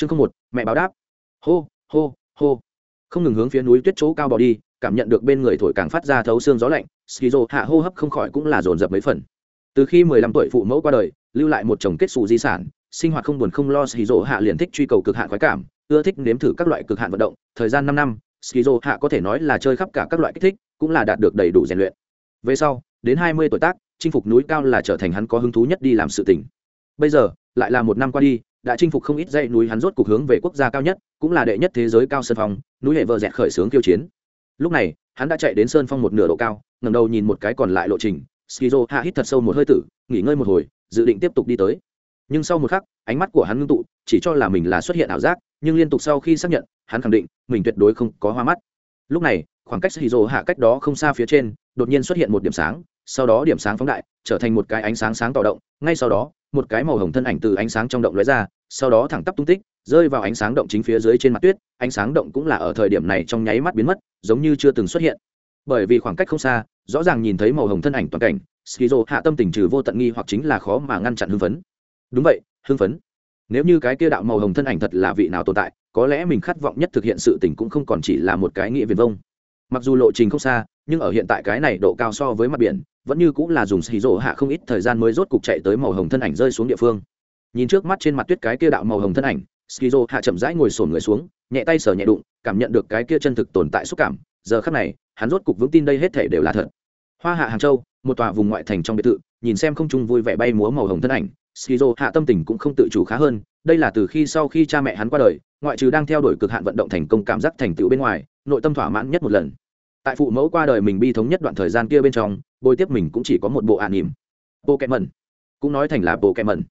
chương không một, mẹ báo đáp. Hô hô hô. Không ngừng hướng phía núi tuyết chỗ cao bỏ đi, cảm nhận được bên người thổi càng phát ra thấu xương gió lạnh, skizo hạ hô hấp không khỏi cũng là dồn dập mấy phần. Từ khi mười lăm tuổi phụ mẫu qua đời, lưu lại một chồng kết xù di sản, sinh hoạt không buồn không lo, skizo hạ liền thích truy cầu cực hạn khoái cảm, ưa thích nếm thử các loại cực hạn vận động. Thời gian năm năm, skizo hạ có thể nói là chơi khắp cả các loại kích thích, cũng là đạt được đầy đủ rèn luyện. Về sau, đến hai mươi tuổi tác, chinh phục núi cao là trở thành hắn có hứng thú nhất đi làm sự tỉnh bây giờ, lại là một năm qua đi đã chinh phục không ít dãy núi hắn rốt cuộc hướng về quốc gia cao nhất, cũng là đệ nhất thế giới cao sơn phong, núi hệ vợ dẹt khởi sướng tiêu chiến. Lúc này, hắn đã chạy đến sơn phong một nửa độ cao, ngẩng đầu nhìn một cái còn lại lộ trình, skizo hạ hít thật sâu một hơi tử, nghỉ ngơi một hồi, dự định tiếp tục đi tới. Nhưng sau một khắc, ánh mắt của hắn ngưng tụ, chỉ cho là mình là xuất hiện ảo giác, nhưng liên tục sau khi xác nhận, hắn khẳng định, mình tuyệt đối không có hoa mắt. Lúc này, khoảng cách Skizo hạ cách đó không xa phía trên, đột nhiên xuất hiện một điểm sáng, sau đó điểm sáng phóng đại, trở thành một cái ánh sáng sáng tỏ động, ngay sau đó một cái màu hồng thân ảnh từ ánh sáng trong động lóe ra, sau đó thẳng tắp tung tích, rơi vào ánh sáng động chính phía dưới trên mặt tuyết, ánh sáng động cũng là ở thời điểm này trong nháy mắt biến mất, giống như chưa từng xuất hiện. Bởi vì khoảng cách không xa, rõ ràng nhìn thấy màu hồng thân ảnh toàn cảnh, skizo hạ tâm tình trừ vô tận nghi hoặc chính là khó mà ngăn chặn hưng phấn. Đúng vậy, hưng phấn. Nếu như cái kia đạo màu hồng thân ảnh thật là vị nào tồn tại, có lẽ mình khát vọng nhất thực hiện sự tình cũng không còn chỉ là một cái nghĩa viền vông. Mặc dù lộ trình không xa nhưng ở hiện tại cái này độ cao so với mặt biển, vẫn như cũng là dùng xì rổ hạ không ít thời gian mới rốt cục chạy tới màu hồng thân ảnh rơi xuống địa phương. Nhìn trước mắt trên mặt tuyết cái kia đạo màu hồng thân ảnh skizo hạ chậm rãi ngồi sổn người xuống, nhẹ tay sờ nhẹ đụng, cảm nhận được cái kia chân thực tồn tại xúc cảm. Giờ khắc này, hắn rốt cục vững tin đây hết thể đều là thật. Hoa hạ hàng châu, một tòa vùng ngoại thành trong biệt thự, nhìn xem không trung vui vẻ bay múa màu hồng thân ảnh skizo hạ tâm tình cũng không tự chủ khá hơn. Đây là từ khi sau khi cha mẹ hắn qua đời, ngoại trừ đang theo đuổi cực hạn vận động thành công cảm giác thành tựu bên ngoài, nội tâm thỏa mãn nhất một lần tại phụ mẫu qua đời mình bi thống nhất đoạn thời gian kia bên trong, bồi tiếp mình cũng chỉ có một bộ ạn nỉm. Bộ kẹ mẩn. Cũng nói thành là bộ kẹ mẩn.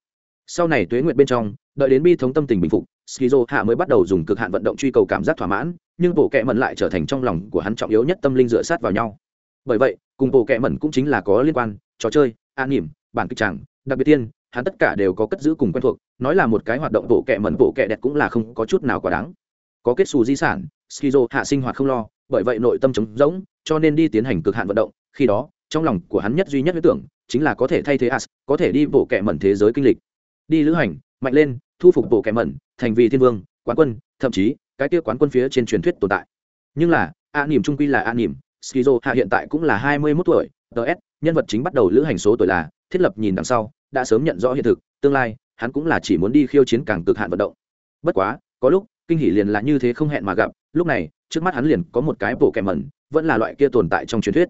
Sau này tuế nguyệt bên trong, đợi đến bi thống tâm tình bình phục, skizo hạ mới bắt đầu dùng cực hạn vận động truy cầu cảm giác thỏa mãn, nhưng bộ kẹ mẩn lại trở thành trong lòng của hắn trọng yếu nhất tâm linh dựa sát vào nhau. Bởi vậy, cùng bộ kẹ mẩn cũng chính là có liên quan, trò chơi an nỉm, bản kịch tràng, đặc biệt tiên, hắn tất cả đều có cất giữ cùng quen thuộc, nói là một cái hoạt động bộ kẹ mẩn bộ kẹ đẹp cũng là không có chút nào quá đáng. Có kết xù di sản skizo hạ sinh hoạt không lo, bởi vậy nội tâm trống rỗng, cho nên đi tiến hành cực hạn vận động. Khi đó, trong lòng của hắn nhất duy nhất ý tưởng chính là có thể thay thế as, có thể đi bộ kẻ mẩn thế giới kinh lịch. Đi lữ hành, mạnh lên, thu phục bộ kẻ mẩn, thành vì thiên vương, quán quân, thậm chí, cái kia quán quân phía trên truyền thuyết tồn tại. Nhưng là, a nỉm trung quy là a nỉm skizo hạ hiện tại cũng là hai mươi mốt tuổi ts nhân vật chính bắt đầu lữ hành số tuổi là, thiết lập nhìn đằng sau, đã sớm nhận rõ hiện thực, tương lai, hắn cũng là chỉ muốn đi khiêu chiến càng cực hạn vận động. Bất quá, có lúc kinh hỉ liền là như thế không hẹn mà gặp, lúc này, trước mắt hắn liền có một cái bộ kẹ mẩn, vẫn là loại kia tồn tại trong truyền thuyết.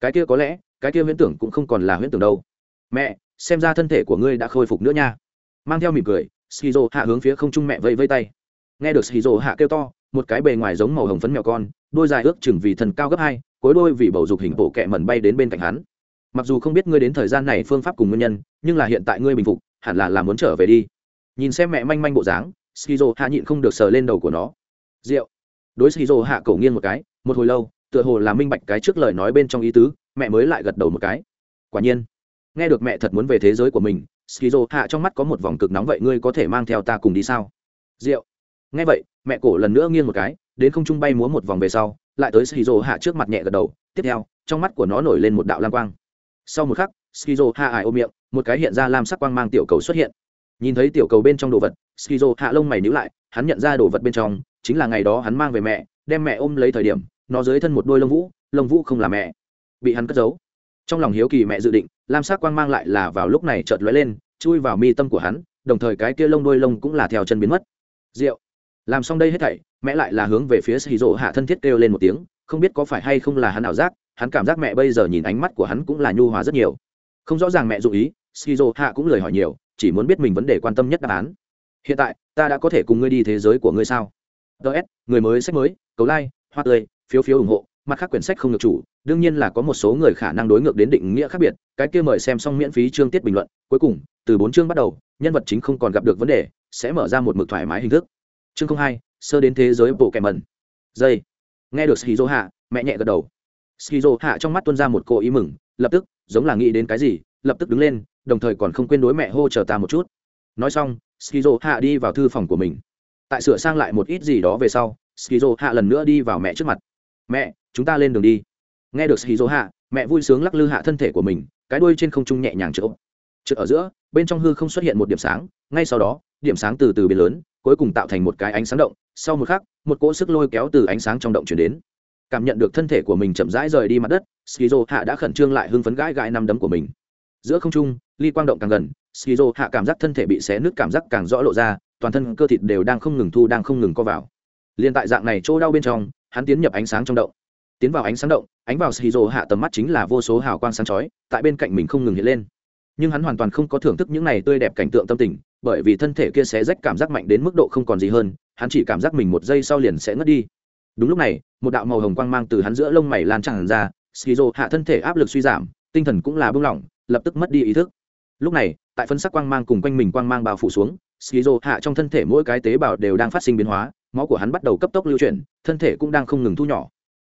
Cái kia có lẽ, cái kia huyễn tưởng cũng không còn là huyễn tưởng đâu. Mẹ, xem ra thân thể của ngươi đã khôi phục nữa nha. Mang theo mỉm cười shizu hạ hướng phía không trung mẹ vây vây tay. Nghe được shizu hạ kêu to, một cái bề ngoài giống màu hồng phấn mèo con, đôi dài ước chừng vì thần cao gấp hai, cuối đôi vì bầu dục hình bộ kẹ mẩn bay đến bên cạnh hắn. Mặc dù không biết ngươi đến thời gian này phương pháp cùng nguyên nhân, nhưng là hiện tại ngươi bình phục, hẳn là là muốn trở về đi. Nhìn xem mẹ manh manh bộ dáng skizo hạ nhịn không được sờ lên đầu của nó. Rượu. Đối skizo hạ cổ nghiêng một cái, một hồi lâu, tựa hồ là minh bạch cái trước lời nói bên trong ý tứ, mẹ mới lại gật đầu một cái. Quả nhiên, nghe được mẹ thật muốn về thế giới của mình, skizo hạ trong mắt có một vòng cực nóng vậy ngươi có thể mang theo ta cùng đi sao? Rượu. Nghe vậy, mẹ cổ lần nữa nghiêng một cái, đến không trung bay múa một vòng về sau, lại tới skizo hạ trước mặt nhẹ gật đầu, tiếp theo, trong mắt của nó nổi lên một đạo lam quang. Sau một khắc, skizo hạ ải ôm miệng, một cái hiện ra lam sắc quang mang tiểu cầu xuất hiện. Nhìn thấy tiểu cầu bên trong đồ vật skizo hạ lông mày níu lại, hắn nhận ra đồ vật bên trong, chính là ngày đó hắn mang về mẹ, đem mẹ ôm lấy thời điểm, nó dưới thân một đôi lông vũ lông vũ không là mẹ. Bị hắn cất giấu. Trong lòng hiếu kỳ mẹ dự định, lam sắc quang mang lại là vào lúc này chợt lóe lên, chui vào mi tâm của hắn, đồng thời cái kia lông đôi lông cũng là theo chân biến mất. Rượu. Làm xong đây hết thảy, mẹ lại là hướng về phía xì rỗ hạ thân thiết kêu lên một tiếng, không biết có phải hay không là hắn ảo giác, hắn cảm giác mẹ bây giờ nhìn ánh mắt của hắn cũng là nhu hòa rất nhiều. Không rõ ràng mẹ dụ ý, skizo hạ cũng lời hỏi nhiều, chỉ muốn biết mình vấn đề quan tâm nhất đáp án hiện tại, ta đã có thể cùng ngươi đi thế giới của ngươi sao? Ts người mới sách mới, cầu like, hoa tươi, phiếu phiếu ủng hộ, mặt khác quyển sách không được chủ, đương nhiên là có một số người khả năng đối ngược đến định nghĩa khác biệt, cái kia mời xem xong miễn phí chương tiết bình luận, cuối cùng, từ bốn chương bắt đầu, nhân vật chính không còn gặp được vấn đề, sẽ mở ra một mực thoải mái hình thức. Chương không hai, sơ đến thế giới bộ kẻ mần dây nghe được shizu hạ mẹ nhẹ gật đầu. Shizu hạ trong mắt tuôn ra một cô ý mừng, lập tức, giống là nghĩ đến cái gì, lập tức đứng lên, đồng thời còn không quên đối mẹ hô chờ ta một chút nói xong, Skizo hạ đi vào thư phòng của mình. Tại sửa sang lại một ít gì đó về sau, Skizo hạ lần nữa đi vào mẹ trước mặt. Mẹ, chúng ta lên đường đi. Nghe được Skizo hạ, mẹ vui sướng lắc lư hạ thân thể của mình, cái đuôi trên không trung nhẹ nhàng chỗ chợ ở giữa, bên trong hư không xuất hiện một điểm sáng, ngay sau đó, điểm sáng từ từ biến lớn, cuối cùng tạo thành một cái ánh sáng động. Sau một khắc, một cỗ sức lôi kéo từ ánh sáng trong động chuyển đến. Cảm nhận được thân thể của mình chậm rãi rời đi mặt đất, skizo hạ đã khẩn trương lại hưng phấn gãi gãi năm đấm của mình. Giữa không trung, ly quang động càng gần skizo hạ cảm giác thân thể bị xé nứt cảm giác càng rõ lộ ra, toàn thân cơ thịt đều đang không ngừng thu, đang không ngừng co vào. Liên tại dạng này chỗ đau bên trong, hắn tiến nhập ánh sáng trong động. Tiến vào ánh sáng động, ánh vào skizo hạ tầm mắt chính là vô số hào quang sáng chói, tại bên cạnh mình không ngừng hiện lên. Nhưng hắn hoàn toàn không có thưởng thức những này tươi đẹp cảnh tượng tâm tình, bởi vì thân thể kia sẽ rách cảm giác mạnh đến mức độ không còn gì hơn, hắn chỉ cảm giác mình một giây sau liền sẽ ngất đi. Đúng lúc này, một đạo màu hồng quang mang từ hắn giữa lông mày lan tràn ra, skizo hạ thân thể áp lực suy giảm, tinh thần cũng là bưng lỏng, lập tức mất đi ý thức lúc này, tại phân sắc quang mang cùng quanh mình quang mang bao phủ xuống, skizo hạ trong thân thể mỗi cái tế bào đều đang phát sinh biến hóa, máu của hắn bắt đầu cấp tốc lưu chuyển, thân thể cũng đang không ngừng thu nhỏ.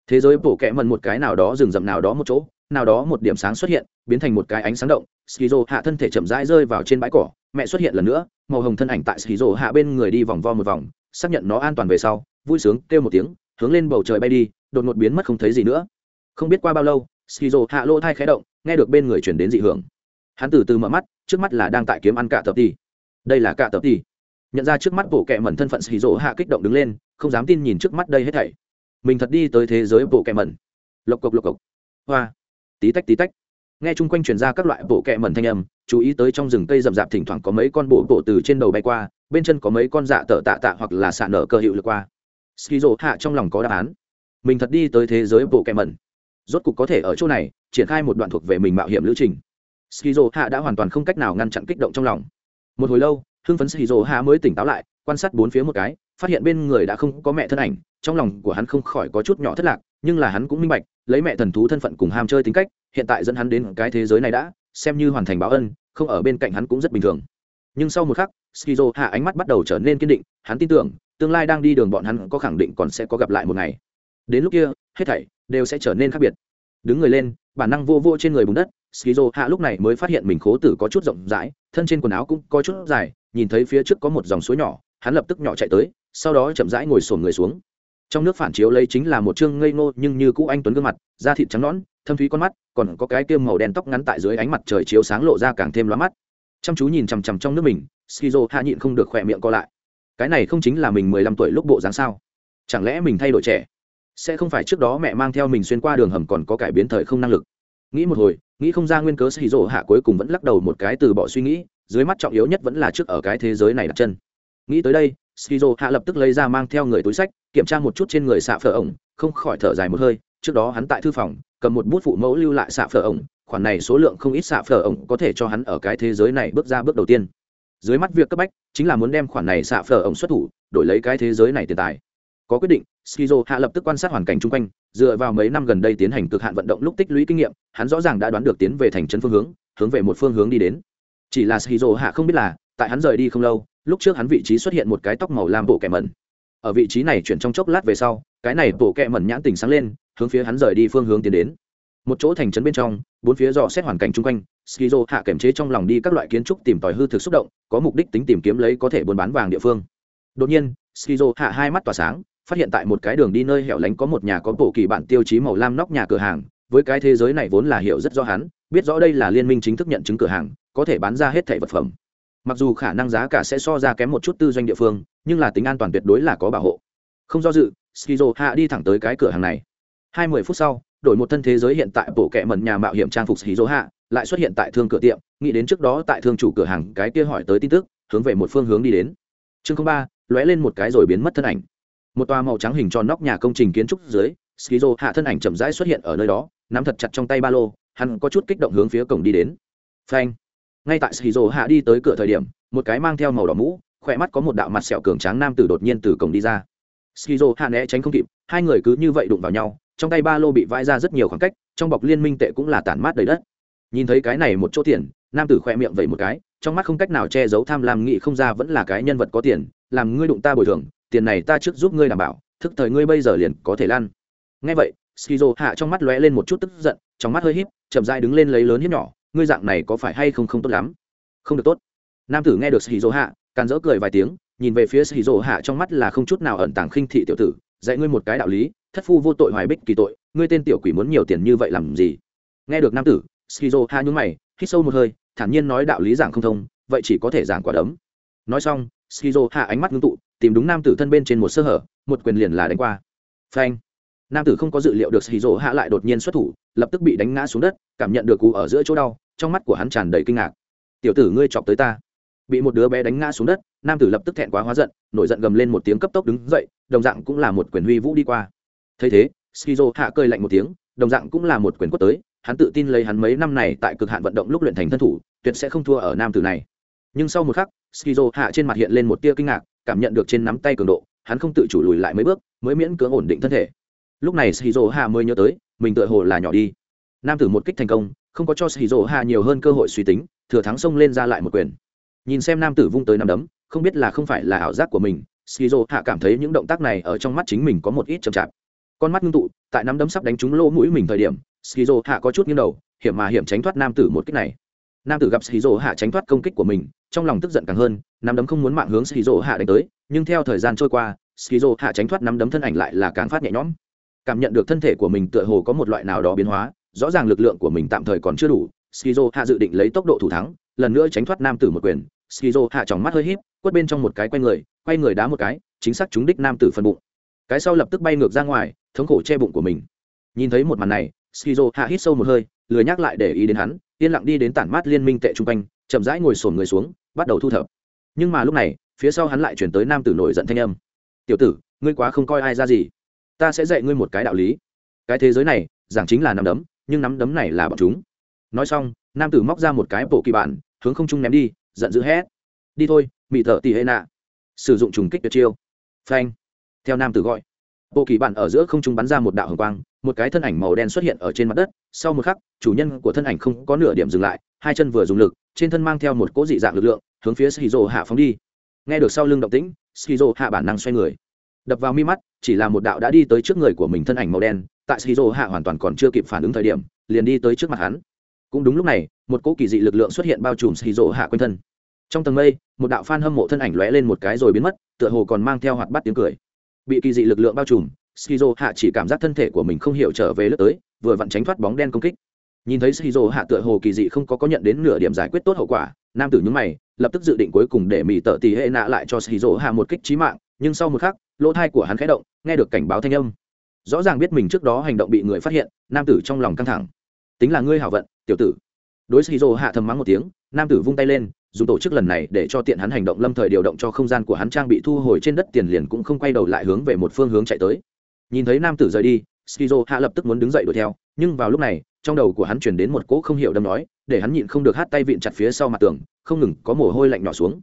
Thế giới bổ kẽ mần một cái nào đó rừng rậm nào đó một chỗ, nào đó một điểm sáng xuất hiện, biến thành một cái ánh sáng động, skizo hạ thân thể chậm rãi rơi vào trên bãi cỏ, mẹ xuất hiện lần nữa, màu hồng thân ảnh tại skizo hạ bên người đi vòng vo một vòng, xác nhận nó an toàn về sau, vui sướng kêu một tiếng, hướng lên bầu trời bay đi, đột ngột biến mất không thấy gì nữa. Không biết qua bao lâu, skizo hạ lỗ thai khé động, nghe được bên người chuyển đến dị hưởng hắn từ từ mở mắt, trước mắt là đang tại kiếm ăn cả tập ti đây là cả tập ti nhận ra trước mắt bộ kẹ mẩn thân phận skizo hạ kích động đứng lên, không dám tin nhìn trước mắt đây hết thảy. Mình thật đi tới thế giới bộ kẹ mẩn. Lộc cộc lộc cộc. Hoa. Tí tách tí tách. Nghe chung quanh truyền ra các loại bộ kẹ mẩn thanh âm, chú ý tới trong rừng cây rậm rạp thỉnh thoảng có mấy con bộ bộ từ trên đầu bay qua, bên chân có mấy con dạ tợ tạ tạ hoặc là xạ nở cơ hiệu lượt qua. Skizo hạ trong lòng có đáp án. Mình thật đi tới thế giới bộ kẹ mẩn. Rốt cục có thể ở chỗ này, triển khai một đoạn thuộc về mình mạo hiểm lữ trình skizo hạ đã hoàn toàn không cách nào ngăn chặn kích động trong lòng. Một hồi lâu, hưng phấn skizo hạ mới tỉnh táo lại, quan sát bốn phía một cái, phát hiện bên người đã không có mẹ thân ảnh, trong lòng của hắn không khỏi có chút nhỏ thất lạc, nhưng là hắn cũng minh bạch, lấy mẹ thần thú thân phận cùng ham chơi tính cách, hiện tại dẫn hắn đến cái thế giới này đã, xem như hoàn thành báo ân, không ở bên cạnh hắn cũng rất bình thường. Nhưng sau một khắc skizo hạ ánh mắt bắt đầu trở nên kiên định, hắn tin tưởng, tương lai đang đi đường bọn hắn có khẳng định còn sẽ có gặp lại một ngày. Đến lúc kia, hết thảy đều sẽ trở nên khác biệt. Đứng người lên, bản năng vô vô trên người bùn đất skizo hạ lúc này mới phát hiện mình khố tử có chút rộng rãi, thân trên quần áo cũng có chút dài, nhìn thấy phía trước có một dòng suối nhỏ, hắn lập tức nhỏ chạy tới, sau đó chậm rãi ngồi sổm người xuống. Trong nước phản chiếu lấy chính là một chương ngây ngô nhưng như cũ anh tuấn gương mặt, da thịt trắng nõn, thâm thúy con mắt, còn có cái kiêm màu đen tóc ngắn tại dưới ánh mặt trời chiếu sáng lộ ra càng thêm loa mắt. Chăm chú nhìn chằm chằm trong nước mình, skizo hạ nhịn không được khỏe miệng co lại. Cái này không chính là mình mười lăm tuổi lúc bộ dáng sao? Chẳng lẽ mình thay đổi trẻ? Sẽ không phải trước đó mẹ mang theo mình xuyên qua đường hầm còn có cải biến thời không năng lực? Nghĩ một hồi nghĩ không ra nguyên cớ xì rỗ hạ cuối cùng vẫn lắc đầu một cái từ bỏ suy nghĩ, dưới mắt trọng yếu nhất vẫn là trước ở cái thế giới này đặt chân. Nghĩ tới đây skizo hạ lập tức lấy ra mang theo người túi sách, kiểm tra một chút trên người xạ phở ổng, không khỏi thở dài một hơi, trước đó hắn tại thư phòng, cầm một bút phụ mẫu lưu lại xạ phở ổng, khoản này số lượng không ít xạ phở ổng có thể cho hắn ở cái thế giới này bước ra bước đầu tiên. Dưới mắt việc cấp bách, chính là muốn đem khoản này xạ phở ổng xuất thủ, đổi lấy cái thế giới này tiền tài có quyết định, skizo hạ lập tức quan sát hoàn cảnh chung quanh, dựa vào mấy năm gần đây tiến hành cực hạn vận động lúc tích lũy kinh nghiệm, hắn rõ ràng đã đoán được tiến về thành trấn phương hướng hướng về một phương hướng đi đến. Chỉ là skizo hạ không biết là, tại hắn rời đi không lâu, lúc trước hắn vị trí xuất hiện một cái tóc màu lam bộ kẻ mẩn. Ở vị trí này chuyển trong chốc lát về sau, cái này bộ kẹ mẩn nhãn tình sáng lên, hướng phía hắn rời đi phương hướng tiến đến. Một chỗ thành trấn bên trong, bốn phía dò xét hoàn cảnh chung quanh, skizo hạ kiểm chế trong lòng đi các loại kiến trúc tìm tòi hư thực xúc động, có mục đích tính tìm kiếm lấy có thể buôn bán vàng địa phương. Đột nhiên, skizo hạ hai mắt tỏa sáng phát hiện tại một cái đường đi nơi hẻo lánh có một nhà có bộ kỳ bản tiêu chí màu lam nóc nhà cửa hàng, với cái thế giới này vốn là hiểu rất rõ hắn, biết rõ đây là liên minh chính thức nhận chứng cửa hàng, có thể bán ra hết thẻ vật phẩm. Mặc dù khả năng giá cả sẽ so ra kém một chút tư doanh địa phương, nhưng là tính an toàn tuyệt đối là có bảo hộ. Không do dự, skizo hạ đi thẳng tới cái cửa hàng này. Hai mươi phút sau, đổi một thân thế giới hiện tại, bộ kệ mẩn nhà mạo hiểm trang phục skizo hạ, lại xuất hiện tại thương cửa tiệm, nghĩ đến trước đó tại thương chủ cửa hàng, cái kia hỏi tới tin tức, hướng về một phương hướng đi đến. Chương ba, lóe lên một cái rồi biến mất thân ảnh một tòa màu trắng hình tròn nóc nhà công trình kiến trúc dưới, skizo hạ thân ảnh chậm rãi xuất hiện ở nơi đó, nắm thật chặt trong tay ba lô, hắn có chút kích động hướng phía cổng đi đến. Phanh! Ngay tại skizo hạ đi tới cửa thời điểm, một cái mang theo màu đỏ mũ, khỏe mắt có một đạo mặt sẹo cường tráng nam tử đột nhiên từ cổng đi ra. Skizo hạ né tránh không kịp, hai người cứ như vậy đụng vào nhau, trong tay ba lô bị vãi ra rất nhiều khoảng cách, trong bọc liên minh tệ cũng là tản mát đầy đất. Nhìn thấy cái này một chỗ tiền, nam tử khoe miệng vậy một cái, trong mắt không cách nào che giấu tham lam nghị không ra vẫn là cái nhân vật có tiền, làm ngươi đụng ta bồi thường tiền này ta trước giúp ngươi đảm bảo, thức thời ngươi bây giờ liền có thể lan ngay vậy, skizo hạ trong mắt lóe lên một chút tức giận, trong mắt hơi híp, chậm dai đứng lên lấy lớn hiếp nhỏ, ngươi dạng này có phải hay không không tốt lắm? Không được tốt. Nam tử nghe được skizo hạ, càn dỡ cười vài tiếng, nhìn về phía skizo hạ trong mắt là không chút nào ẩn tàng khinh thị tiểu tử, dạy ngươi một cái đạo lý, thất phu vô tội hoài bích kỳ tội, ngươi tên tiểu quỷ muốn nhiều tiền như vậy làm gì? Nghe được nam tử, skizo hạ nhún mày, hít sâu một hơi, thản nhiên nói đạo lý giảng không thông, vậy chỉ có thể giảng quả đấm. Nói xong, skizo hạ ánh mắt ngưng tụ tìm đúng nam tử thân bên trên một sơ hở, một quyền liền là đánh qua. Phanh. Nam tử không có dự liệu được skizo hạ lại đột nhiên xuất thủ, lập tức bị đánh ngã xuống đất, cảm nhận được cú ở giữa chỗ đau, trong mắt của hắn tràn đầy kinh ngạc. Tiểu tử ngươi chọc tới ta. Bị một đứa bé đánh ngã xuống đất, nam tử lập tức thẹn quá hóa giận, nổi giận gầm lên một tiếng cấp tốc đứng dậy, đồng dạng cũng là một quyền huy vũ đi qua. Thấy thế skizo hạ cơi lạnh một tiếng, đồng dạng cũng là một quyền quất tới, hắn tự tin lấy hắn mấy năm này tại cực hạn vận động lúc luyện thành thân thủ, tuyệt sẽ không thua ở nam tử này. Nhưng sau một khắc skizo hạ trên mặt hiện lên một tia kinh ngạc cảm nhận được trên nắm tay cường độ, hắn không tự chủ lùi lại mấy bước, mới miễn cưỡng ổn định thân thể. Lúc này shizu hạ mới nhớ tới, mình tựa hồ là nhỏ đi. Nam tử một kích thành công, không có cho shizu hạ nhiều hơn cơ hội suy tính, thừa thắng xông lên ra lại một quyền. Nhìn xem nam tử vung tới nắm đấm, không biết là không phải là ảo giác của mình shizu hạ cảm thấy những động tác này ở trong mắt chính mình có một ít chậm chạp. Con mắt ngưng tụ, tại nắm đấm sắp đánh trúng lỗ mũi mình thời điểm shizu hạ có chút nghiêng đầu, hiểm mà hiểm tránh thoát nam tử một kích này. Nam tử gặp shizu hạ tránh thoát công kích của mình trong lòng tức giận càng hơn, nắm đấm không muốn mạng hướng skizo hạ đánh tới, nhưng theo thời gian trôi qua, skizo hạ tránh thoát nắm đấm thân ảnh lại là càng phát nhẹ nhõm. Cảm nhận được thân thể của mình tựa hồ có một loại nào đó biến hóa, rõ ràng lực lượng của mình tạm thời còn chưa đủ, skizo hạ dự định lấy tốc độ thủ thắng, lần nữa tránh thoát nam tử một quyền, skizo hạ tròng mắt hơi híp, quất bên trong một cái quay người quay người đá một cái, chính xác trúng đích nam tử phần bụng. Cái sau lập tức bay ngược ra ngoài, thống khổ che bụng của mình. Nhìn thấy một màn này, skizo hạ hít sâu một hơi, lười nhắc lại để ý đến hắn, yên lặng đi đến tản mát liên minh tệ trung quanh chậm rãi ngồi sổn người xuống, bắt đầu thu thập. Nhưng mà lúc này, phía sau hắn lại chuyển tới nam tử nổi giận thanh âm. Tiểu tử, ngươi quá không coi ai ra gì. Ta sẽ dạy ngươi một cái đạo lý. Cái thế giới này, giảng chính là nắm đấm, nhưng nắm đấm này là bọn chúng. Nói xong, nam tử móc ra một cái bộ kỳ bản, hướng không trung ném đi, giận dữ hét. Đi thôi, mị thợ tỉ hệ nạ. Sử dụng trùng kích tuyệt chiêu. Phanh. Theo nam tử gọi bộ kỳ bản ở giữa không trung bắn ra một đạo hồng quang, một cái thân ảnh màu đen xuất hiện ở trên mặt đất. Sau một khắc, chủ nhân của thân ảnh không có nửa điểm dừng lại, hai chân vừa dùng lực, trên thân mang theo một cỗ dị dạng lực lượng, hướng phía shizu hạ phóng đi. Nghe được sau lưng động tĩnh, shizu hạ bản năng xoay người. Đập vào mi mắt, chỉ là một đạo đã đi tới trước người của mình thân ảnh màu đen, tại shizu hạ hoàn toàn còn chưa kịp phản ứng thời điểm, liền đi tới trước mặt hắn. Cũng đúng lúc này, một cỗ kỳ dị lực lượng xuất hiện bao trùm shizu hạ quanh thân. Trong tầng mây, một đạo phan hâm mộ thân ảnh lóe lên một cái rồi biến mất, tựa hồ còn mang theo hoạt bát tiếng cười bị kỳ dị lực lượng bao trùm skizo hạ chỉ cảm giác thân thể của mình không hiểu trở về lướt tới, vừa vặn tránh thoát bóng đen công kích. Nhìn thấy skizo hạ tựa hồ kỳ dị không có có nhận đến nửa điểm giải quyết tốt hậu quả, nam tử nhúng mày, lập tức dự định cuối cùng để mỹ tợ tỷ hệ nạ lại cho skizo hạ một kích trí mạng, nhưng sau một khắc, lỗ thai của hắn khẽ động, nghe được cảnh báo thanh âm. Rõ ràng biết mình trước đó hành động bị người phát hiện, nam tử trong lòng căng thẳng. Tính là ngươi hảo vận, tiểu tử. Đối skizo hạ thầm mắng một tiếng, nam tử vung tay lên dùng tổ chức lần này để cho tiện hắn hành động lâm thời điều động cho không gian của hắn trang bị thu hồi trên đất tiền liền cũng không quay đầu lại hướng về một phương hướng chạy tới. Nhìn thấy nam tử rời đi, skizo hạ lập tức muốn đứng dậy đuổi theo, nhưng vào lúc này, trong đầu của hắn chuyển đến một cỗ không hiểu đâm nói, để hắn nhịn không được hát tay vịn chặt phía sau mặt tường, không ngừng có mồ hôi lạnh nhỏ xuống.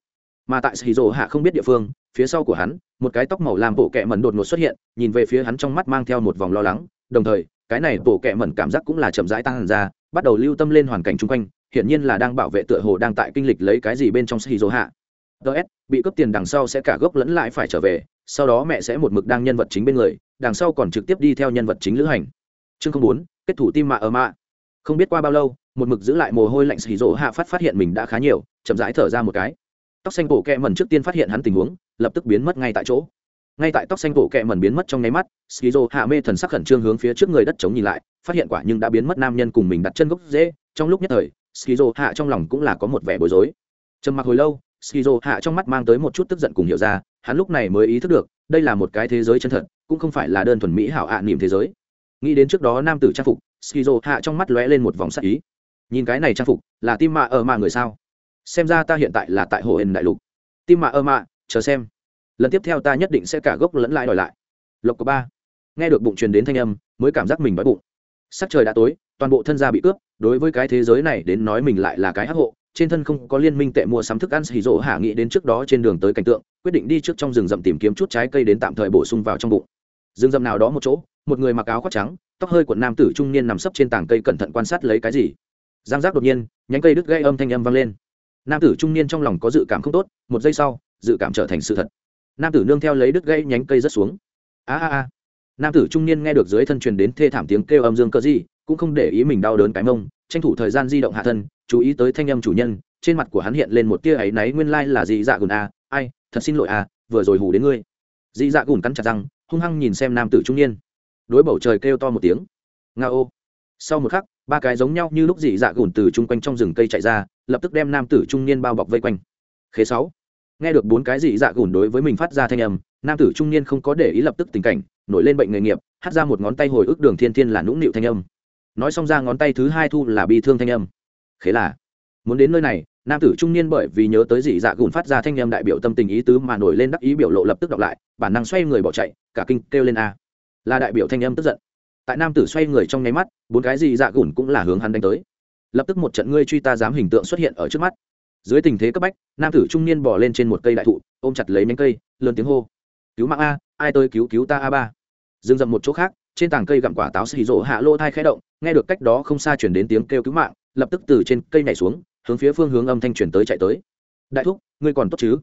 Mà tại skizo hạ không biết địa phương, phía sau của hắn, một cái tóc màu làm bộ kẹ mẩn đột ngột xuất hiện, nhìn về phía hắn trong mắt mang theo một vòng lo lắng, đồng thời, cái này bộ kẹ mẩn cảm giác cũng là chậm rãi tăng ra, bắt đầu lưu tâm lên hoàn cảnh chung quanh hiển nhiên là đang bảo vệ tựa hồ đang tại kinh lịch lấy cái gì bên trong shizu hạ ts bị cướp tiền đằng sau sẽ cả gốc lẫn lại phải trở về, sau đó mẹ sẽ một mực đang nhân vật chính bên người, đằng sau còn trực tiếp đi theo nhân vật chính lữ hành. Chương không bốn, kết thủ tim mạ ở mạ. Không biết qua bao lâu, một mực giữ lại mồ hôi lạnh xì rỗ hạ phát phát hiện mình đã khá nhiều, chậm rãi thở ra một cái. Tóc xanh bộ kẹ mần trước tiên phát hiện hắn tình huống, lập tức biến mất ngay tại chỗ. Ngay tại tóc xanh bộ kẹ mần biến mất trong nháy mắt skizo hạ mê thần sắc khẩn trương hướng phía trước người đất chống nhìn lại, phát hiện quả nhưng đã biến mất nam nhân cùng mình đặt chân gốc dễ trong lúc nhất thời skizo hạ trong lòng cũng là có một vẻ bối rối. Trầm mặc hồi lâu, skizo hạ trong mắt mang tới một chút tức giận cùng hiểu ra, hắn lúc này mới ý thức được, đây là một cái thế giới chân thật, cũng không phải là đơn thuần mỹ hảo ạ niềm thế giới. Nghĩ đến trước đó nam tử trang phục, skizo hạ trong mắt lóe lên một vòng sắc ý. Nhìn cái này trang phục, là tim mạ ở mạ người sao? Xem ra ta hiện tại là tại hồ hền đại lục. Tim mạ ở mạ, chờ xem. Lần tiếp theo ta nhất định sẽ cả gốc lẫn lại đòi lại. Lộc có ba. Nghe được bụng truyền đến thanh âm, mới cảm giác mình đói bụng sắc trời đã tối, toàn bộ thân gia bị cướp, đối với cái thế giới này đến nói mình lại là cái hắc hộ, trên thân không có liên minh tệ mua sắm thức ăn xì rỗ hạ nghĩ đến trước đó trên đường tới cảnh tượng, quyết định đi trước trong rừng rậm tìm kiếm chút trái cây đến tạm thời bổ sung vào trong bụng. Rừng rậm nào đó một chỗ, một người mặc áo khoác trắng, tóc hơi của nam tử trung niên nằm sấp trên tảng cây cẩn thận quan sát lấy cái gì. Giang giác đột nhiên, nhánh cây đứt gây âm thanh âm vang lên. Nam tử trung niên trong lòng có dự cảm không tốt, một giây sau, dự cảm trở thành sự thật. Nam tử nương theo lấy đứt gây nhánh cây rất xuống. A a a nam tử trung niên nghe được dưới thân truyền đến thê thảm tiếng kêu âm dương cơ gì cũng không để ý mình đau đớn cái mông, tranh thủ thời gian di động hạ thân, chú ý tới thanh âm chủ nhân, trên mặt của hắn hiện lên một tia áy náy, nguyên lai là dị dạ gùn a, ai, thật xin lỗi a, vừa rồi hù đến ngươi. Dị dạ gùn cắn chặt răng, hung hăng nhìn xem nam tử trung niên. Đối bầu trời kêu to một tiếng. Nga ô. Sau một khắc, ba cái giống nhau như lúc dị dạ gùn từ chung quanh trong rừng cây chạy ra, lập tức đem nam tử trung niên bao bọc vây quanh. Khế sáu nghe được bốn cái gì dạ gùn đối với mình phát ra thanh âm, nam tử trung niên không có để ý lập tức tình cảnh, nổi lên bệnh nghề nghiệp, hát ra một ngón tay hồi ức đường thiên thiên là nũng nịu thanh âm. Nói xong ra ngón tay thứ hai thu là bi thương thanh âm. Khế là, muốn đến nơi này, nam tử trung niên bởi vì nhớ tới dị dạ gùn phát ra thanh âm đại biểu tâm tình ý tứ mà nổi lên đắc ý biểu lộ lập tức đọc lại, bản năng xoay người bỏ chạy, cả kinh kêu lên a. Là đại biểu thanh âm tức giận. Tại nam tử xoay người trong nháy mắt, bốn cái dị dạ gùn cũng là hướng hắn đánh tới. Lập tức một trận ngươi truy ta dám hình tượng xuất hiện ở trước mắt dưới tình thế cấp bách, nam tử trung niên bỏ lên trên một cây đại thụ, ôm chặt lấy nhánh cây, lớn tiếng hô. Cứu mạng a, ai tới cứu cứu ta a ba? Dừng dậm một chỗ khác, trên tảng cây gặm quả táo xì rộ hạ lô thai khẽ động, nghe được cách đó không xa chuyển đến tiếng kêu cứu mạng, lập tức từ trên cây nhảy xuống, hướng phía phương hướng âm thanh chuyển tới chạy tới. Đại thúc, ngươi còn tốt chứ?